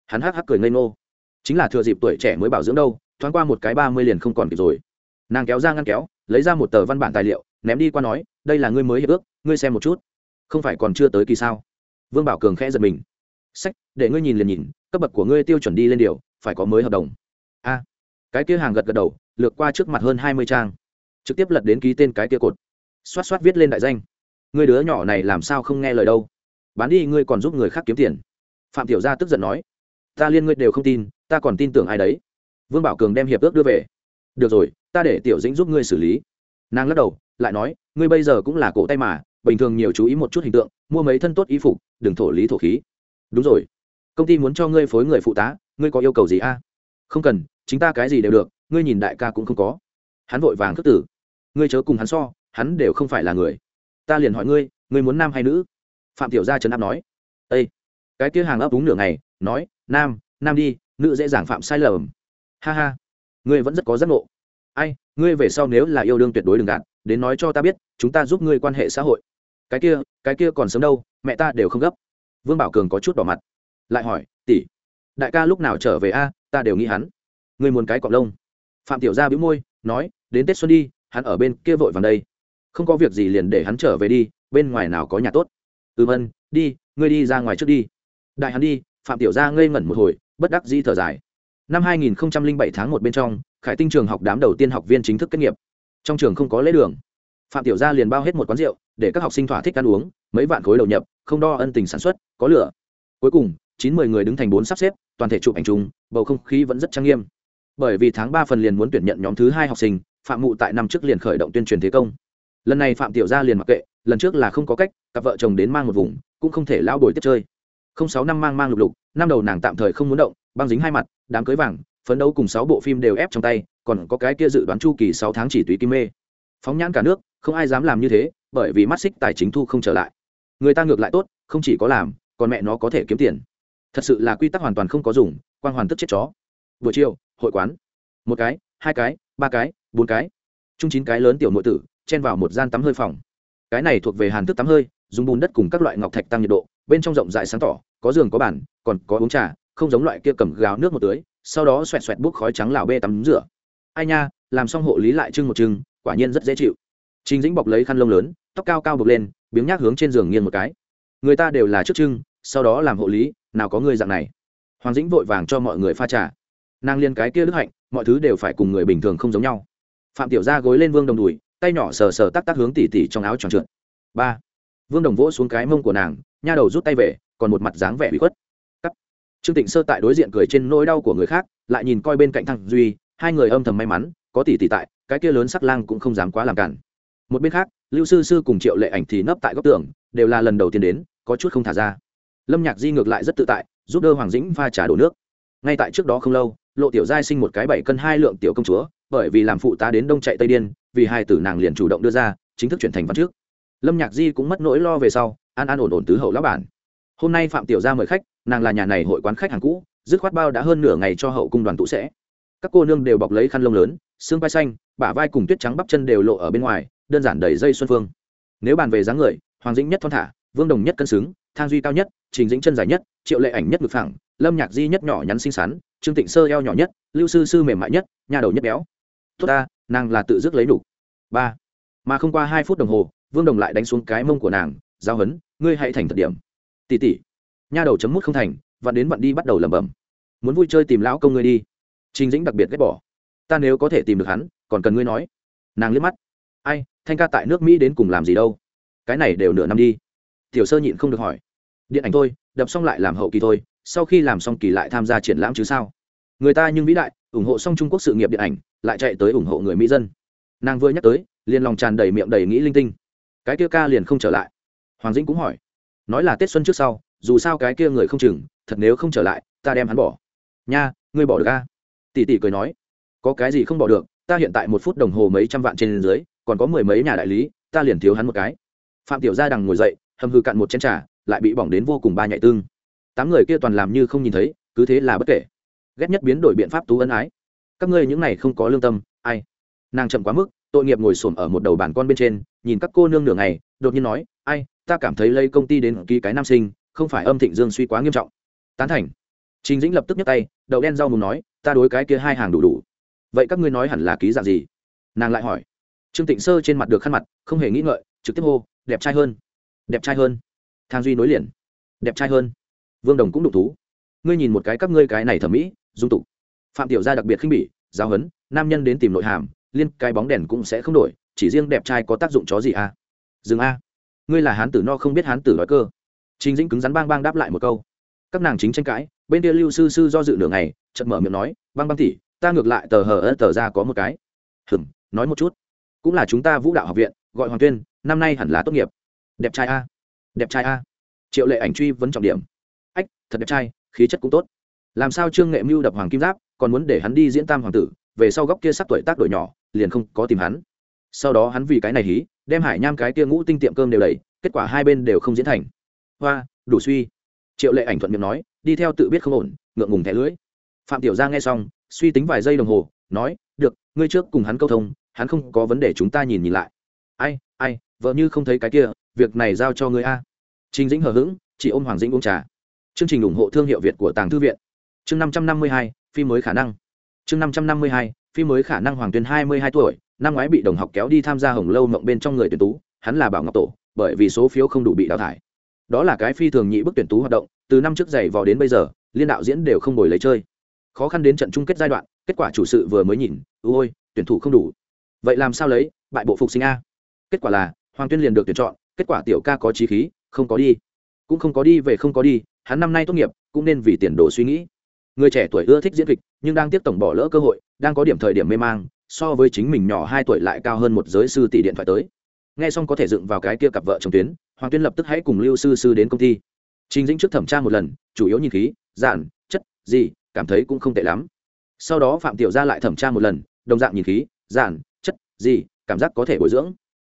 Hắn hắc hắc cười ngây ngô. Chính là thừa dịp tuổi trẻ mới bảo dưỡng đâu, thoáng qua một cái ba mươi liền không còn kịp rồi. Nàng kéo ra ngăn kéo lấy ra một tờ văn bản tài liệu, ném đi qua nói, đây là ngươi mới hiệp ước, ngươi xem một chút. Không phải còn chưa tới kỳ sao? Vương bảo cường khẽ giật mình. Sách, để ngươi nhìn liền nhìn, cấp bậc của ngươi tiêu chuẩn đi lên điều, phải có mới hợp đồng. A. Cái kia hàng gật gật đầu, lược qua trước mặt hơn hai mươi trang. Trực tiếp lật đến ký tên cái kia cột. Xoát xoát viết lên đại danh. Ngươi đứa nhỏ này làm sao không nghe lời đâu? Bán đi, ngươi còn giúp người khác kiếm tiền. Phạm tiểu gia tức giận nói. Ta liên ngươi đều không tin, ta còn tin tưởng ai đấy. Vương bảo cường đem hiệp ước đưa về. Được rồi ta để tiểu dĩnh giúp ngươi xử lý. Nàng lắc đầu, lại nói, ngươi bây giờ cũng là cổ tay mà, bình thường nhiều chú ý một chút hình tượng, mua mấy thân tốt y phục, đừng thổ lý thổ khí. Đúng rồi. Công ty muốn cho ngươi phối người phụ tá, ngươi có yêu cầu gì a? Không cần, chính ta cái gì đều được, ngươi nhìn đại ca cũng không có. Hắn vội vàng khước tử ngươi chớ cùng hắn so, hắn đều không phải là người. Ta liền hỏi ngươi ngươi muốn nam hay nữ? Phạm tiểu gia trấn áp nói. Ê, cái kia hàng ấp đúng nửa ngày, nói, nam nam đi, nữ dễ dàng phạm sai lầm. Ha ha. Ngươi vẫn rất có giác ngộ ai, ngươi về sau nếu là yêu đương tuyệt đối đừng gạt, đến nói cho ta biết, chúng ta giúp ngươi quan hệ xã hội. Cái kia cái kia còn sớm đâu, mẹ ta đều không gấp. Vương bảo cường có chút đỏ mặt, lại hỏi, tỷ, đại ca lúc nào trở về a? Ta đều nghĩ hắn. Ngươi muốn cái cọc lông. Phạm tiểu gia bĩu môi, nói, đến tết xuân đi, hắn ở bên kia vội vàng đây. Không có việc gì liền để hắn trở về đi, bên ngoài nào có nhà tốt. Ừ vân đi, ngươi đi ra ngoài trước đi. Đại hắn đi. Phạm tiểu gia ngây ngẩn một hồi, bất đắc dĩ thở dài. Năm 2007 tháng một bên trong khải tinh trường học đám đầu tiên học viên chính thức kết nghiệp. Trong trường không có lễ đường. Phạm tiểu gia liền bao hết một quán rượu, để các học sinh thỏa thích ăn uống, mấy vạn khối đầu nhập, không đo ân tình sản xuất, có lửa. Cuối cùng, chín mười người đứng thành bốn sắp xếp, toàn thể chụp ảnh chung, bầu không khí vẫn rất trang nghiêm. Bởi vì tháng ba phần liền muốn tuyển nhận nhóm thứ hai học sinh, phạm mụ tại năm trước liền khởi động tuyên truyền thế công. Lần này phạm tiểu gia liền mặc kệ, lần trước là không có cách, cặp vợ chồng đến mang một vùng, cũng không thể lao bồi tiếp chơi. Không sáu năm mang mang lục lục, năm đầu nàng tạm thời không muốn động, băng dính hai mặt, đám cưới vàng phấn đấu cùng sáu bộ phim đều ép trong tay, còn có cái kia dự đoán chu kỳ sáu tháng chỉ tùy kim mê. Phóng nhãn cả nước, không ai dám làm như thế, bởi vì mắt xích tài chính thu không trở lại. Người ta ngược lại tốt, không chỉ có làm, còn mẹ nó có thể kiếm tiền. Thật sự là quy tắc hoàn toàn không có dùng, quang hoàn tức chết chó. Buổi chiều, hội quán. Một cái, hai cái, ba cái, bốn cái. Chung chín cái lớn tiểu nội tử, chen vào một gian tắm hơi phòng. Cái này thuộc về hàn thức tắm hơi, dùng bùn đất cùng các loại ngọc thạch tăng nhiệt độ, bên trong rộng rãi sáng tỏ, có giường, có bàn, còn có uống trà, không giống loại kia cầm gáo nước một tưới sau đó xoẹt xoẹt bút khói trắng lào bê tắm rửa. Ai nha, làm xong hộ lý lại trưng một trưng, quả nhiên rất dễ chịu. Trình dĩnh bọc lấy khăn lông lớn, tóc cao cao bực lên, biếng nhác hướng trên giường nghiêng một cái. Người ta đều là trước trưng, sau đó làm hộ lý, nào có người dạng này. Hoàng dĩnh vội vàng cho mọi người pha trà. Nàng liên cái kia đức hạnh, mọi thứ đều phải cùng người bình thường không giống nhau. Phạm tiểu gia gối lên vương đồng đùi, tay nhỏ sờ sờ tắc tắc hướng tỉ tỉ trong áo tròn trượt. Ba. Vương đồng vỗ xuống cái mông của nàng, nha đầu rút tay về, còn một mặt dáng vẻ bị khuất trương tịnh sơ tại đối diện cười trên nỗi đau của người khác, lại nhìn coi bên cạnh thằng duy, hai người âm thầm may mắn, có tỷ tỷ tại, cái kia lớn sắc lang cũng không dám quá làm cản. Một bên khác, lưu sư sư cùng triệu lệ ảnh thì nấp tại góc tường, đều là lần đầu tiên đến, có chút không thả ra. Lâm nhạc di ngược lại rất tự tại, giúp đỡ hoàng dĩnh pha trà đổ nước. Ngay tại trước đó không lâu, lộ tiểu giai sinh một cái bảy cân hai lượng tiểu công chúa, bởi vì làm phụ tá đến đông chạy tây điên, vì hai tử nàng liền chủ động đưa ra, chính thức chuyển thành văn trước. Lâm nhạc di cũng mất nỗi lo về sau, an an ổn ổn tứ hậu lão bản. Hôm nay phạm tiểu gia mời khách nàng là nhà này hội quán khách hàng cũ, dứt khoát bao đã hơn nửa ngày cho hậu cung đoàn tụ sẽ. Các cô nương đều bọc lấy khăn lông lớn, xương vai xanh, bả vai cùng tuyết trắng bắp chân đều lộ ở bên ngoài, đơn giản đầy dây xuân phương. Nếu bàn về dáng người, hoàng dĩnh nhất thon thả, vương đồng nhất cân xứng, thang duy cao nhất, trình dĩnh chân dài nhất, triệu lệ ảnh nhất ngực phẳng, lâm nhạc di nhất nhỏ nhắn xinh xắn, trương tịnh sơ eo nhỏ nhất, lưu sư sư mềm mại nhất, nhà đầu nhất béo. Tốt ta, nàng là tự dứt lấy đủ ba. Mà không qua hai phút đồng hồ, vương đồng lại đánh xuống cái mông của nàng, giao hấn, ngươi hãy thành thật điểm. Tỷ tỷ nha đầu chấm mút không thành, vặn đến vặn đi bắt đầu lẩm bẩm. Muốn vui chơi tìm lão công ngươi đi. Trình dĩnh đặc biệt ghét bỏ. Ta nếu có thể tìm được hắn, còn cần ngươi nói. Nàng liếc mắt. Ai, thanh ca tại nước mỹ đến cùng làm gì đâu? Cái này đều nửa năm đi. Tiểu sơ nhịn không được hỏi. Điện ảnh thôi, đập xong lại làm hậu kỳ thôi, sau khi làm xong kỳ lại tham gia triển lãm chứ sao? Người ta nhưng vĩ đại, ủng hộ xong trung quốc sự nghiệp điện ảnh, lại chạy tới ủng hộ người mỹ dân. Nàng vừa nhắc tới, liền lòng tràn đầy miệng đầy nghĩ linh tinh. Cái kia ca liền không trở lại. Hoàng dĩnh cũng hỏi. Nói là tết xuân trước sau dù sao cái kia người không chừng, thật nếu không trở lại, ta đem hắn bỏ. Nha, ngươi bỏ được ca tỷ tỷ cười nói. Có cái gì không bỏ được, ta hiện tại một phút đồng hồ mấy trăm vạn trên dưới, còn có mười mấy nhà đại lý, ta liền thiếu hắn một cái. Phạm tiểu gia đằng ngồi dậy, hầm hư cạn một chén trà, lại bị bỏng đến vô cùng ba nhạy tương. Tám người kia toàn làm như không nhìn thấy, cứ thế là bất kể. Ghét nhất biến đổi biện pháp tú ân ái. Các ngươi những này không có lương tâm, ai? Nàng chậm quá mức, tội nghiệp ngồi xổm ở một đầu bàn con bên trên, nhìn các cô nương nửa ngày, đột nhiên nói, ai, ta cảm thấy lấy công ty đến ký cái nam sinh không phải âm thịnh dương suy quá nghiêm trọng. Tán thành. Trình dĩnh lập tức nhấc tay đậu đen rau mùng nói, ta đối cái kia hai hàng đủ đủ. Vậy các ngươi nói hẳn là ký dạng gì? Nàng lại hỏi. Trương tịnh sơ trên mặt được khăn mặt, không hề nghĩ ngợi, trực tiếp hô, đẹp trai hơn. Đẹp trai hơn. Thang duy nối liền. Đẹp trai hơn. Vương đồng cũng đục thú. Ngươi nhìn một cái các ngươi cái này thẩm mỹ, dung tục. Phạm tiểu gia đặc biệt khinh bỉ, giáo huấn, nam nhân đến tìm nội hàm, liên cái bóng đèn cũng sẽ không đổi, chỉ riêng đẹp trai có tác dụng chó gì à? Dừng a. Ngươi là hán tử no không biết hán tử nói cơ chính dĩnh cứng rắn bang bang đáp lại một câu. Các nàng chính tranh cãi bên kia lưu sư sư do dự nửa ngày chợt mở miệng nói băng băng tỷ, ta ngược lại tờ hờ tờ ra có một cái. Hừm nói một chút. Cũng là chúng ta vũ đạo học viện gọi hoàng tuyên năm nay hẳn là tốt nghiệp. Đẹp trai a đẹp trai a. Triệu lệ ảnh truy vấn trọng điểm. Ách thật đẹp trai khí chất cũng tốt. Làm sao trương nghệ mưu đập hoàng kim giáp còn muốn để hắn đi diễn tam hoàng tử về sau góc kia sắc tuổi tác đổi nhỏ liền không có tìm hắn? Sau đó hắn vì cái này hí đem hải nham cái kia ngũ tinh tiệm cơm đều đẩy, kết quả hai bên đều không diễn thành hoa đủ suy. Triệu lệ ảnh thuận miệng nói đi theo tự biết không ổn ngượng ngùng thẻ lưỡi phạm tiểu gia nghe xong suy tính vài giây đồng hồ nói được ngươi trước cùng hắn câu thông hắn không có vấn đề chúng ta nhìn nhìn lại. Ai ai, vợ như không thấy cái kia việc này giao cho ngươi a. Trình dĩnh hờ hững chỉ ôm hoàng dĩnh uống trà. Chương trình ủng hộ thương hiệu việt của tàng thư viện. Chương năm trăm năm mươi hai phim mới khả năng. Chương năm trăm năm mươi hai phim mới khả năng hoàng tuyên hai mươi hai tuổi năm ngoái bị đồng học kéo đi tham gia hồng lâu mộng bên trong người tuyển tú hắn là bảo ngọc tổ bởi vì số phiếu không đủ bị đào thải đó là cái phi thường nhị bức tuyển tú hoạt động, từ năm trước giày vò đến bây giờ, liên đạo diễn đều không đổi lấy chơi. Khó khăn đến trận chung kết giai đoạn, kết quả chủ sự vừa mới nhìn, ôi, tuyển thủ không đủ. Vậy làm sao lấy, bại bộ phục sinh a? Kết quả là, hoàng tuyên liền được tuyển chọn, kết quả tiểu ca có trí khí, không có đi. Cũng không có đi về không có đi, hắn năm nay tốt nghiệp, cũng nên vì tiền đồ suy nghĩ. Người trẻ tuổi ưa thích diễn kịch, nhưng đang tiếp tổng bỏ lỡ cơ hội, đang có điểm thời điểm mê mang, so với chính mình nhỏ hai tuổi lại cao hơn một giới sư tỷ điện thoại tới nghe xong có thể dựng vào cái kia cặp vợ chồng tuyến, hoàng tuyên lập tức hãy cùng lưu sư sư đến công ty. Trình dĩnh trước thẩm tra một lần, chủ yếu nhìn khí giản chất, gì, cảm thấy cũng không tệ lắm. Sau đó phạm tiểu gia lại thẩm tra một lần, đồng dạng nhìn khí giản chất, gì, cảm giác có thể bồi dưỡng.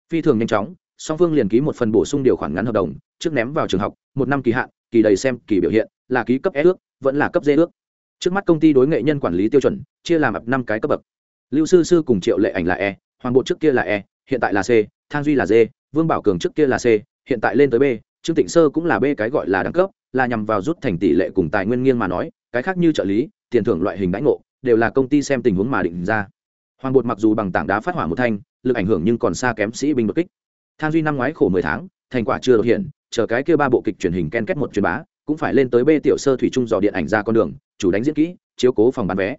Phi thường nhanh chóng, song phương liền ký một phần bổ sung điều khoản ngắn hợp đồng, trước ném vào trường học, một năm kỳ hạn, kỳ đầy xem, kỳ biểu hiện, là ký cấp e ước, vẫn là cấp d ước. Trước mắt công ty đối nghệ nhân quản lý tiêu chuẩn, chia làm ập năm cái cấp bậc. Lưu sư sư cùng triệu lệ ảnh là e hoàng bộ trước kia là e hiện tại là c, thang duy là d, vương bảo cường trước kia là c, hiện tại lên tới b, trương tịnh sơ cũng là b cái gọi là đẳng cấp, là nhằm vào rút thành tỷ lệ cùng tài nguyên nghiêng mà nói, cái khác như trợ lý, tiền thưởng loại hình đãi ngộ, đều là công ty xem tình huống mà định ra. Hoàng bột mặc dù bằng tảng đá phát hỏa một thanh, lực ảnh hưởng nhưng còn xa kém sĩ binh đột kích. Thang duy năm ngoái khổ mười tháng, thành quả chưa đột hiện, chờ cái kia ba bộ kịch truyền hình ken kết một truyền bá, cũng phải lên tới b tiểu sơ thủy trung dò điện ảnh ra con đường, chủ đánh diễn kỹ, chiếu cố phòng bán vé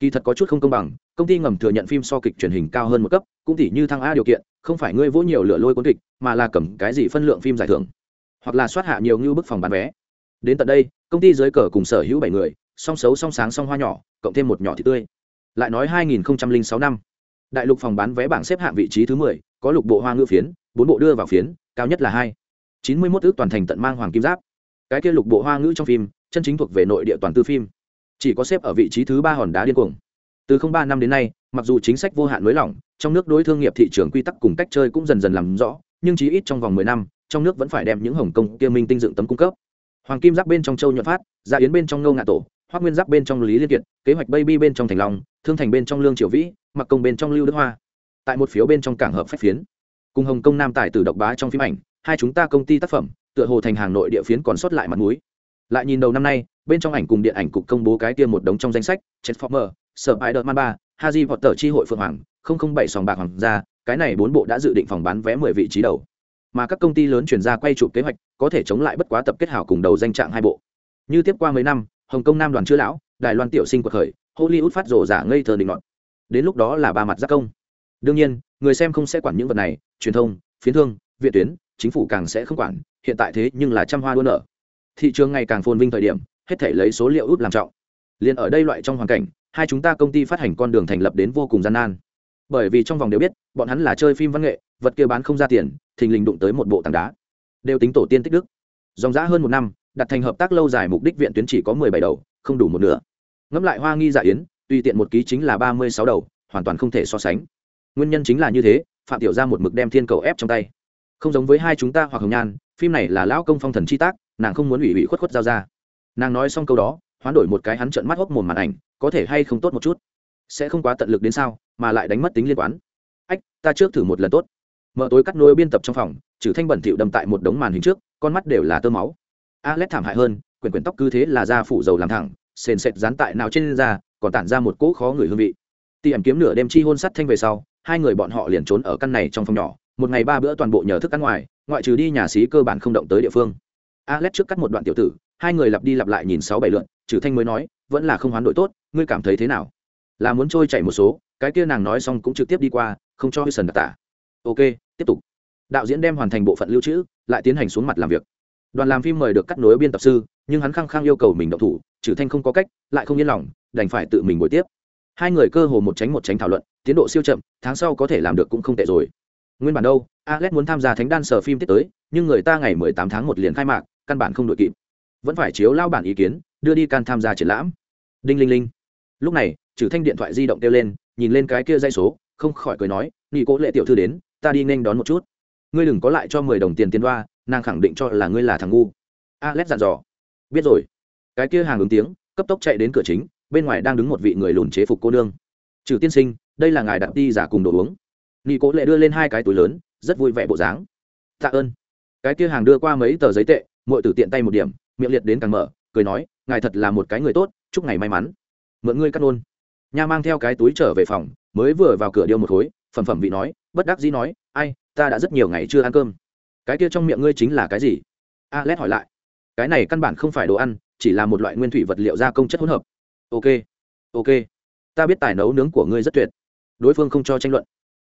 kỳ thật có chút không công bằng công ty ngầm thừa nhận phim so kịch truyền hình cao hơn một cấp cũng tỉ như thăng a điều kiện không phải ngươi vỗ nhiều lửa lôi cuốn kịch mà là cầm cái gì phân lượng phim giải thưởng. Hoặc là soát hạ nhiều như bức phòng bán vé. Đến tận đây công ty dưới cờ cùng sở hữu bảy người song xấu song sáng song hoa nhỏ cộng thêm một nhỏ thì tươi. Lại nói 2006 năm. Đại lục phòng bán vé bảng xếp hạng vị trí thứ 10, có lục bộ hoa ngữ phiến bốn bộ đưa vào phiến cao nhất là hai. Chín mươi 91 ước toàn thành tận mang hoàng kim giáp. Cái kia lục bộ hoa ngữ trong phim chân chính thuộc về nội địa toàn tư phim chỉ có xếp ở vị trí thứ ba hòn đá điên cuồng. Từ không ba năm đến nay, mặc dù chính sách vô hạn nới lỏng, trong nước đối thương nghiệp thị trường quy tắc cùng cách chơi cũng dần dần làm rõ, nhưng chí ít trong vòng mười năm, trong nước vẫn phải đem những hồng công kia minh tinh dựng tấm cung cấp. Hoàng kim giáp bên trong châu nhuận phát, gia yến bên trong ngô ngạ tổ, hoác nguyên giáp bên trong lý liên kiệt, kế hoạch baby bên trong thành long, thương thành bên trong lương triều vĩ, mặc công bên trong lưu đức hoa. Tại một phiếu bên trong cảng hợp phách phiến. Cùng hồng công nam tài tử độc bá trong phim ảnh, hai chúng ta công ty tác phẩm, tựa hồ thành hàng nội địa phiến còn sót lại mặt mũi lại nhìn đầu năm nay, bên trong ảnh cùng điện ảnh cục công bố cái kia một đống trong danh sách transformer spider-man ba haji vọt tờ chi hội phượng hoàng, không không bảy sòng bạc hoàng gia, cái này bốn bộ đã dự định phòng bán vé mười vị trí đầu. Mà các công ty lớn chuyển ra quay chụp kế hoạch, có thể chống lại bất quá tập kết hảo cùng đầu danh trạng hai bộ. Như tiếp qua mấy năm, hồng kông nam đoàn chưa lão, đài loan tiểu sinh cuộc khởi, hollywood phát rổ giả ngây thờ định luận đến lúc đó là ba mặt giác công. Đương nhiên, người xem không sẽ quản những vật này, truyền thông, phiến thương, viện tuyến, chính phủ càng sẽ không quản, hiện tại thế nhưng là trăm hoa đua nở thị trường ngày càng phồn vinh thời điểm, hết thể lấy số liệu út làm trọng. Liền ở đây loại trong hoàn cảnh, hai chúng ta công ty phát hành con đường thành lập đến vô cùng gian nan. Bởi vì trong vòng đều biết, bọn hắn là chơi phim văn nghệ, vật kia bán không ra tiền, thình lình đụng tới một bộ tảng đá. Đều tính tổ tiên tích đức. Dòng giã hơn một năm, đặt thành hợp tác lâu dài mục đích viện tuyến chỉ có mười bảy đầu, không đủ một nửa. Ngẫm lại hoa nghi dạ yến, tùy tiện một ký chính là ba mươi sáu đầu, hoàn toàn không thể so sánh. Nguyên nhân chính là như thế, phạm tiểu ra một mực đem thiên cầu ép trong tay. Không giống với hai chúng ta hoặc hồng nhan, phim này là lão công phong thần chi tác nàng không muốn ủy ủy khuất khuất giao ra. Nàng nói xong câu đó, hoán đổi một cái hắn trợn mắt hốc mồm màn ảnh, có thể hay không tốt một chút? Sẽ không quá tận lực đến sao, mà lại đánh mất tính liên quan. Ách, ta trước thử một lần tốt. Mở tối cắt nối biên tập trong phòng, trừ thanh bẩn thịu đâm tại một đống màn hình trước, con mắt đều là tơ máu. Alex thảm hại hơn, quyển quyển tóc cứ thế là da phủ dầu làm thẳng, sền sệt dán tại nào trên da, còn tản ra một cỗ khó người hương vị. Tiệm kiếm nửa đêm chi hôn sắt thanh về sau, hai người bọn họ liền trốn ở căn này trong phòng nhỏ, một ngày ba bữa toàn bộ nhờ thức ăn ngoài, ngoại trừ đi nhà xí cơ bản không động tới địa phương alex trước cắt một đoạn tiểu tử, hai người lặp đi lặp lại nhìn sáu bảy lượn, trừ thanh mới nói, vẫn là không hoán đổi tốt, ngươi cảm thấy thế nào? Là muốn trôi chạy một số, cái kia nàng nói xong cũng trực tiếp đi qua, không cho sần đặc tả. Ok, tiếp tục. Đạo diễn đem hoàn thành bộ phận lưu trữ, lại tiến hành xuống mặt làm việc. Đoàn làm phim mời được cắt nối biên tập sư, nhưng hắn khăng khăng yêu cầu mình động thủ, trừ thanh không có cách, lại không yên lòng, đành phải tự mình ngồi tiếp. Hai người cơ hồ một tránh một tránh thảo luận, tiến độ siêu chậm, tháng sau có thể làm được cũng không tệ rồi. Nguyên bản đâu, alex muốn tham gia thánh đan sở phim tiết tới, nhưng người ta ngày mười tám tháng một liền khai mạc căn bản không đội kịp. Vẫn phải chiếu lao bản ý kiến, đưa đi can tham gia triển lãm. Đinh linh linh. Lúc này trừ thanh điện thoại di động kêu lên, nhìn lên cái kia dây số, không khỏi cười nói nghị cố lệ tiểu thư đến, ta đi nhanh đón một chút. Ngươi đừng có lại cho mười đồng tiền tiền đoa, nàng khẳng định cho là ngươi là thằng ngu. Alex dặn dò. Biết rồi. Cái kia hàng ứng tiếng, cấp tốc chạy đến cửa chính, bên ngoài đang đứng một vị người lùn chế phục cô nương. Trừ tiên sinh, đây là ngài đặt đi giả cùng đồ uống. Nghi cố lệ đưa lên hai cái túi lớn, rất vui vẻ bộ dáng. Tạ ơn. Cái kia hàng đưa qua mấy tờ giấy tệ mọi tử tiện tay một điểm, miệng liệt đến càng mở, cười nói, ngài thật là một cái người tốt, chúc ngài may mắn. Mượn ngươi cắt nôn nha mang theo cái túi trở về phòng, mới vừa vào cửa điêu một khối, phẩm phẩm vị nói, bất đắc dĩ nói, ai, ta đã rất nhiều ngày chưa ăn cơm. Cái kia trong miệng ngươi chính là cái gì? A lét hỏi lại. Cái này căn bản không phải đồ ăn, chỉ là một loại nguyên thủy vật liệu gia công chất hỗn hợp. Ok ok, ta biết tài nấu nướng của ngươi rất tuyệt. Đối phương không cho tranh luận.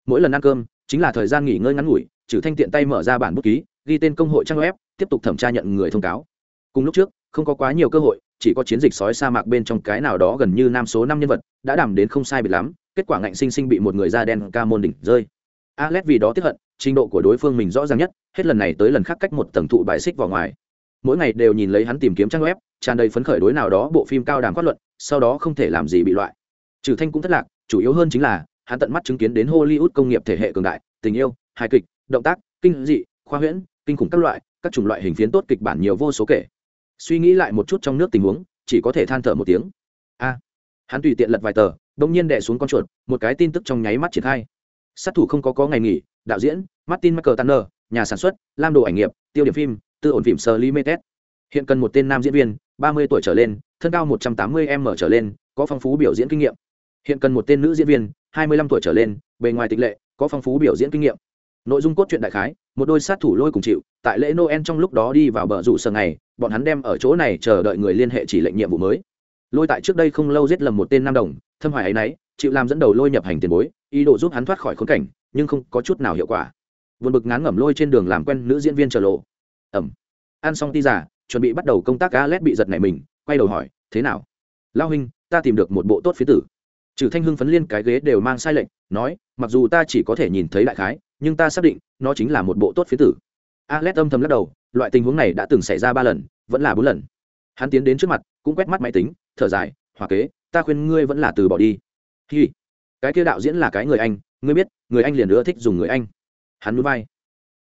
Mỗi lần ăn cơm, chính là thời gian nghỉ ngơi ngắn ngủi, trừ thanh tiện tay mở ra bản bút ký, ghi tên công hội trang web tiếp tục thẩm tra nhận người thông cáo. Cùng lúc trước, không có quá nhiều cơ hội, chỉ có chiến dịch sói sa mạc bên trong cái nào đó gần như nam số năm nhân vật, đã đảm đến không sai biệt lắm, kết quả ngạnh sinh sinh bị một người da đen ca môn đỉnh rơi. Alex vì đó tiếp hận, trình độ của đối phương mình rõ ràng nhất, hết lần này tới lần khác cách một tầng thụ bài xích vào ngoài. Mỗi ngày đều nhìn lấy hắn tìm kiếm trang web, tràn đầy phấn khởi đối nào đó bộ phim cao đàm phát luận, sau đó không thể làm gì bị loại. Trừ thanh cũng thất lạc, chủ yếu hơn chính là, hắn tận mắt chứng kiến đến hollywood công nghiệp thể hệ cường đại, tình yêu, hài kịch, động tác, kinh dị, khoa huyễn kinh khủng các loại, các chủng loại hình phiến tốt kịch bản nhiều vô số kể. Suy nghĩ lại một chút trong nước tình huống, chỉ có thể than thở một tiếng. A. Hắn tùy tiện lật vài tờ đông nhiên đẻ xuống con chuột, một cái tin tức trong nháy mắt triển khai. Sát thủ không có có ngày nghỉ, đạo diễn, martin michael tanner nhà sản xuất, lam đồ ảnh nghiệp, tiêu điểm phim, tư ổn phim sơ limited hiện cần một tên nam diễn viên, ba mươi tuổi trở lên, thân cao một trăm tám mươi m trở lên, có phong phú biểu diễn kinh nghiệm. Hiện cần một tên nữ diễn viên, hai mươi lăm tuổi trở lên, bề ngoài tịch lệ, có phong phú biểu diễn kinh nghiệm nội dung cốt truyện đại khái, một đôi sát thủ lôi cùng chịu, tại lễ noel trong lúc đó đi vào bờ rủ sở ngày, bọn hắn đem ở chỗ này chờ đợi người liên hệ chỉ lệnh nhiệm vụ mới. Lôi tại trước đây không lâu giết lầm một tên nam đồng, thâm hoài ấy nấy, chịu làm dẫn đầu lôi nhập hành tiền bối, ý đồ giúp hắn thoát khỏi khốn cảnh, nhưng không có chút nào hiệu quả. Vượt bực ngán ngẩm lôi trên đường làm quen nữ diễn viên trở lộ. Ẩm. Ăn xong ti giả, chuẩn bị bắt đầu công tác cá lét bị giật này mình, quay đầu hỏi, thế nào? Lao huynh, ta tìm được một bộ tốt phía tử trừ thanh hưng phấn liên cái ghế đều mang sai lệnh, nói, mặc dù ta chỉ có thể nhìn thấy đại khái, nhưng ta xác định, nó chính là một bộ tốt phía tử. Alex âm thầm lắc đầu, loại tình huống này đã từng xảy ra ba lần, vẫn là bốn lần. Hắn tiến đến trước mặt, cũng quét mắt máy tính, thở dài hòa kế, ta khuyên ngươi vẫn là từ bỏ đi. Hi, cái kia đạo diễn là cái người anh, ngươi biết, người anh liền nữa thích dùng người anh. Hắn núi vai.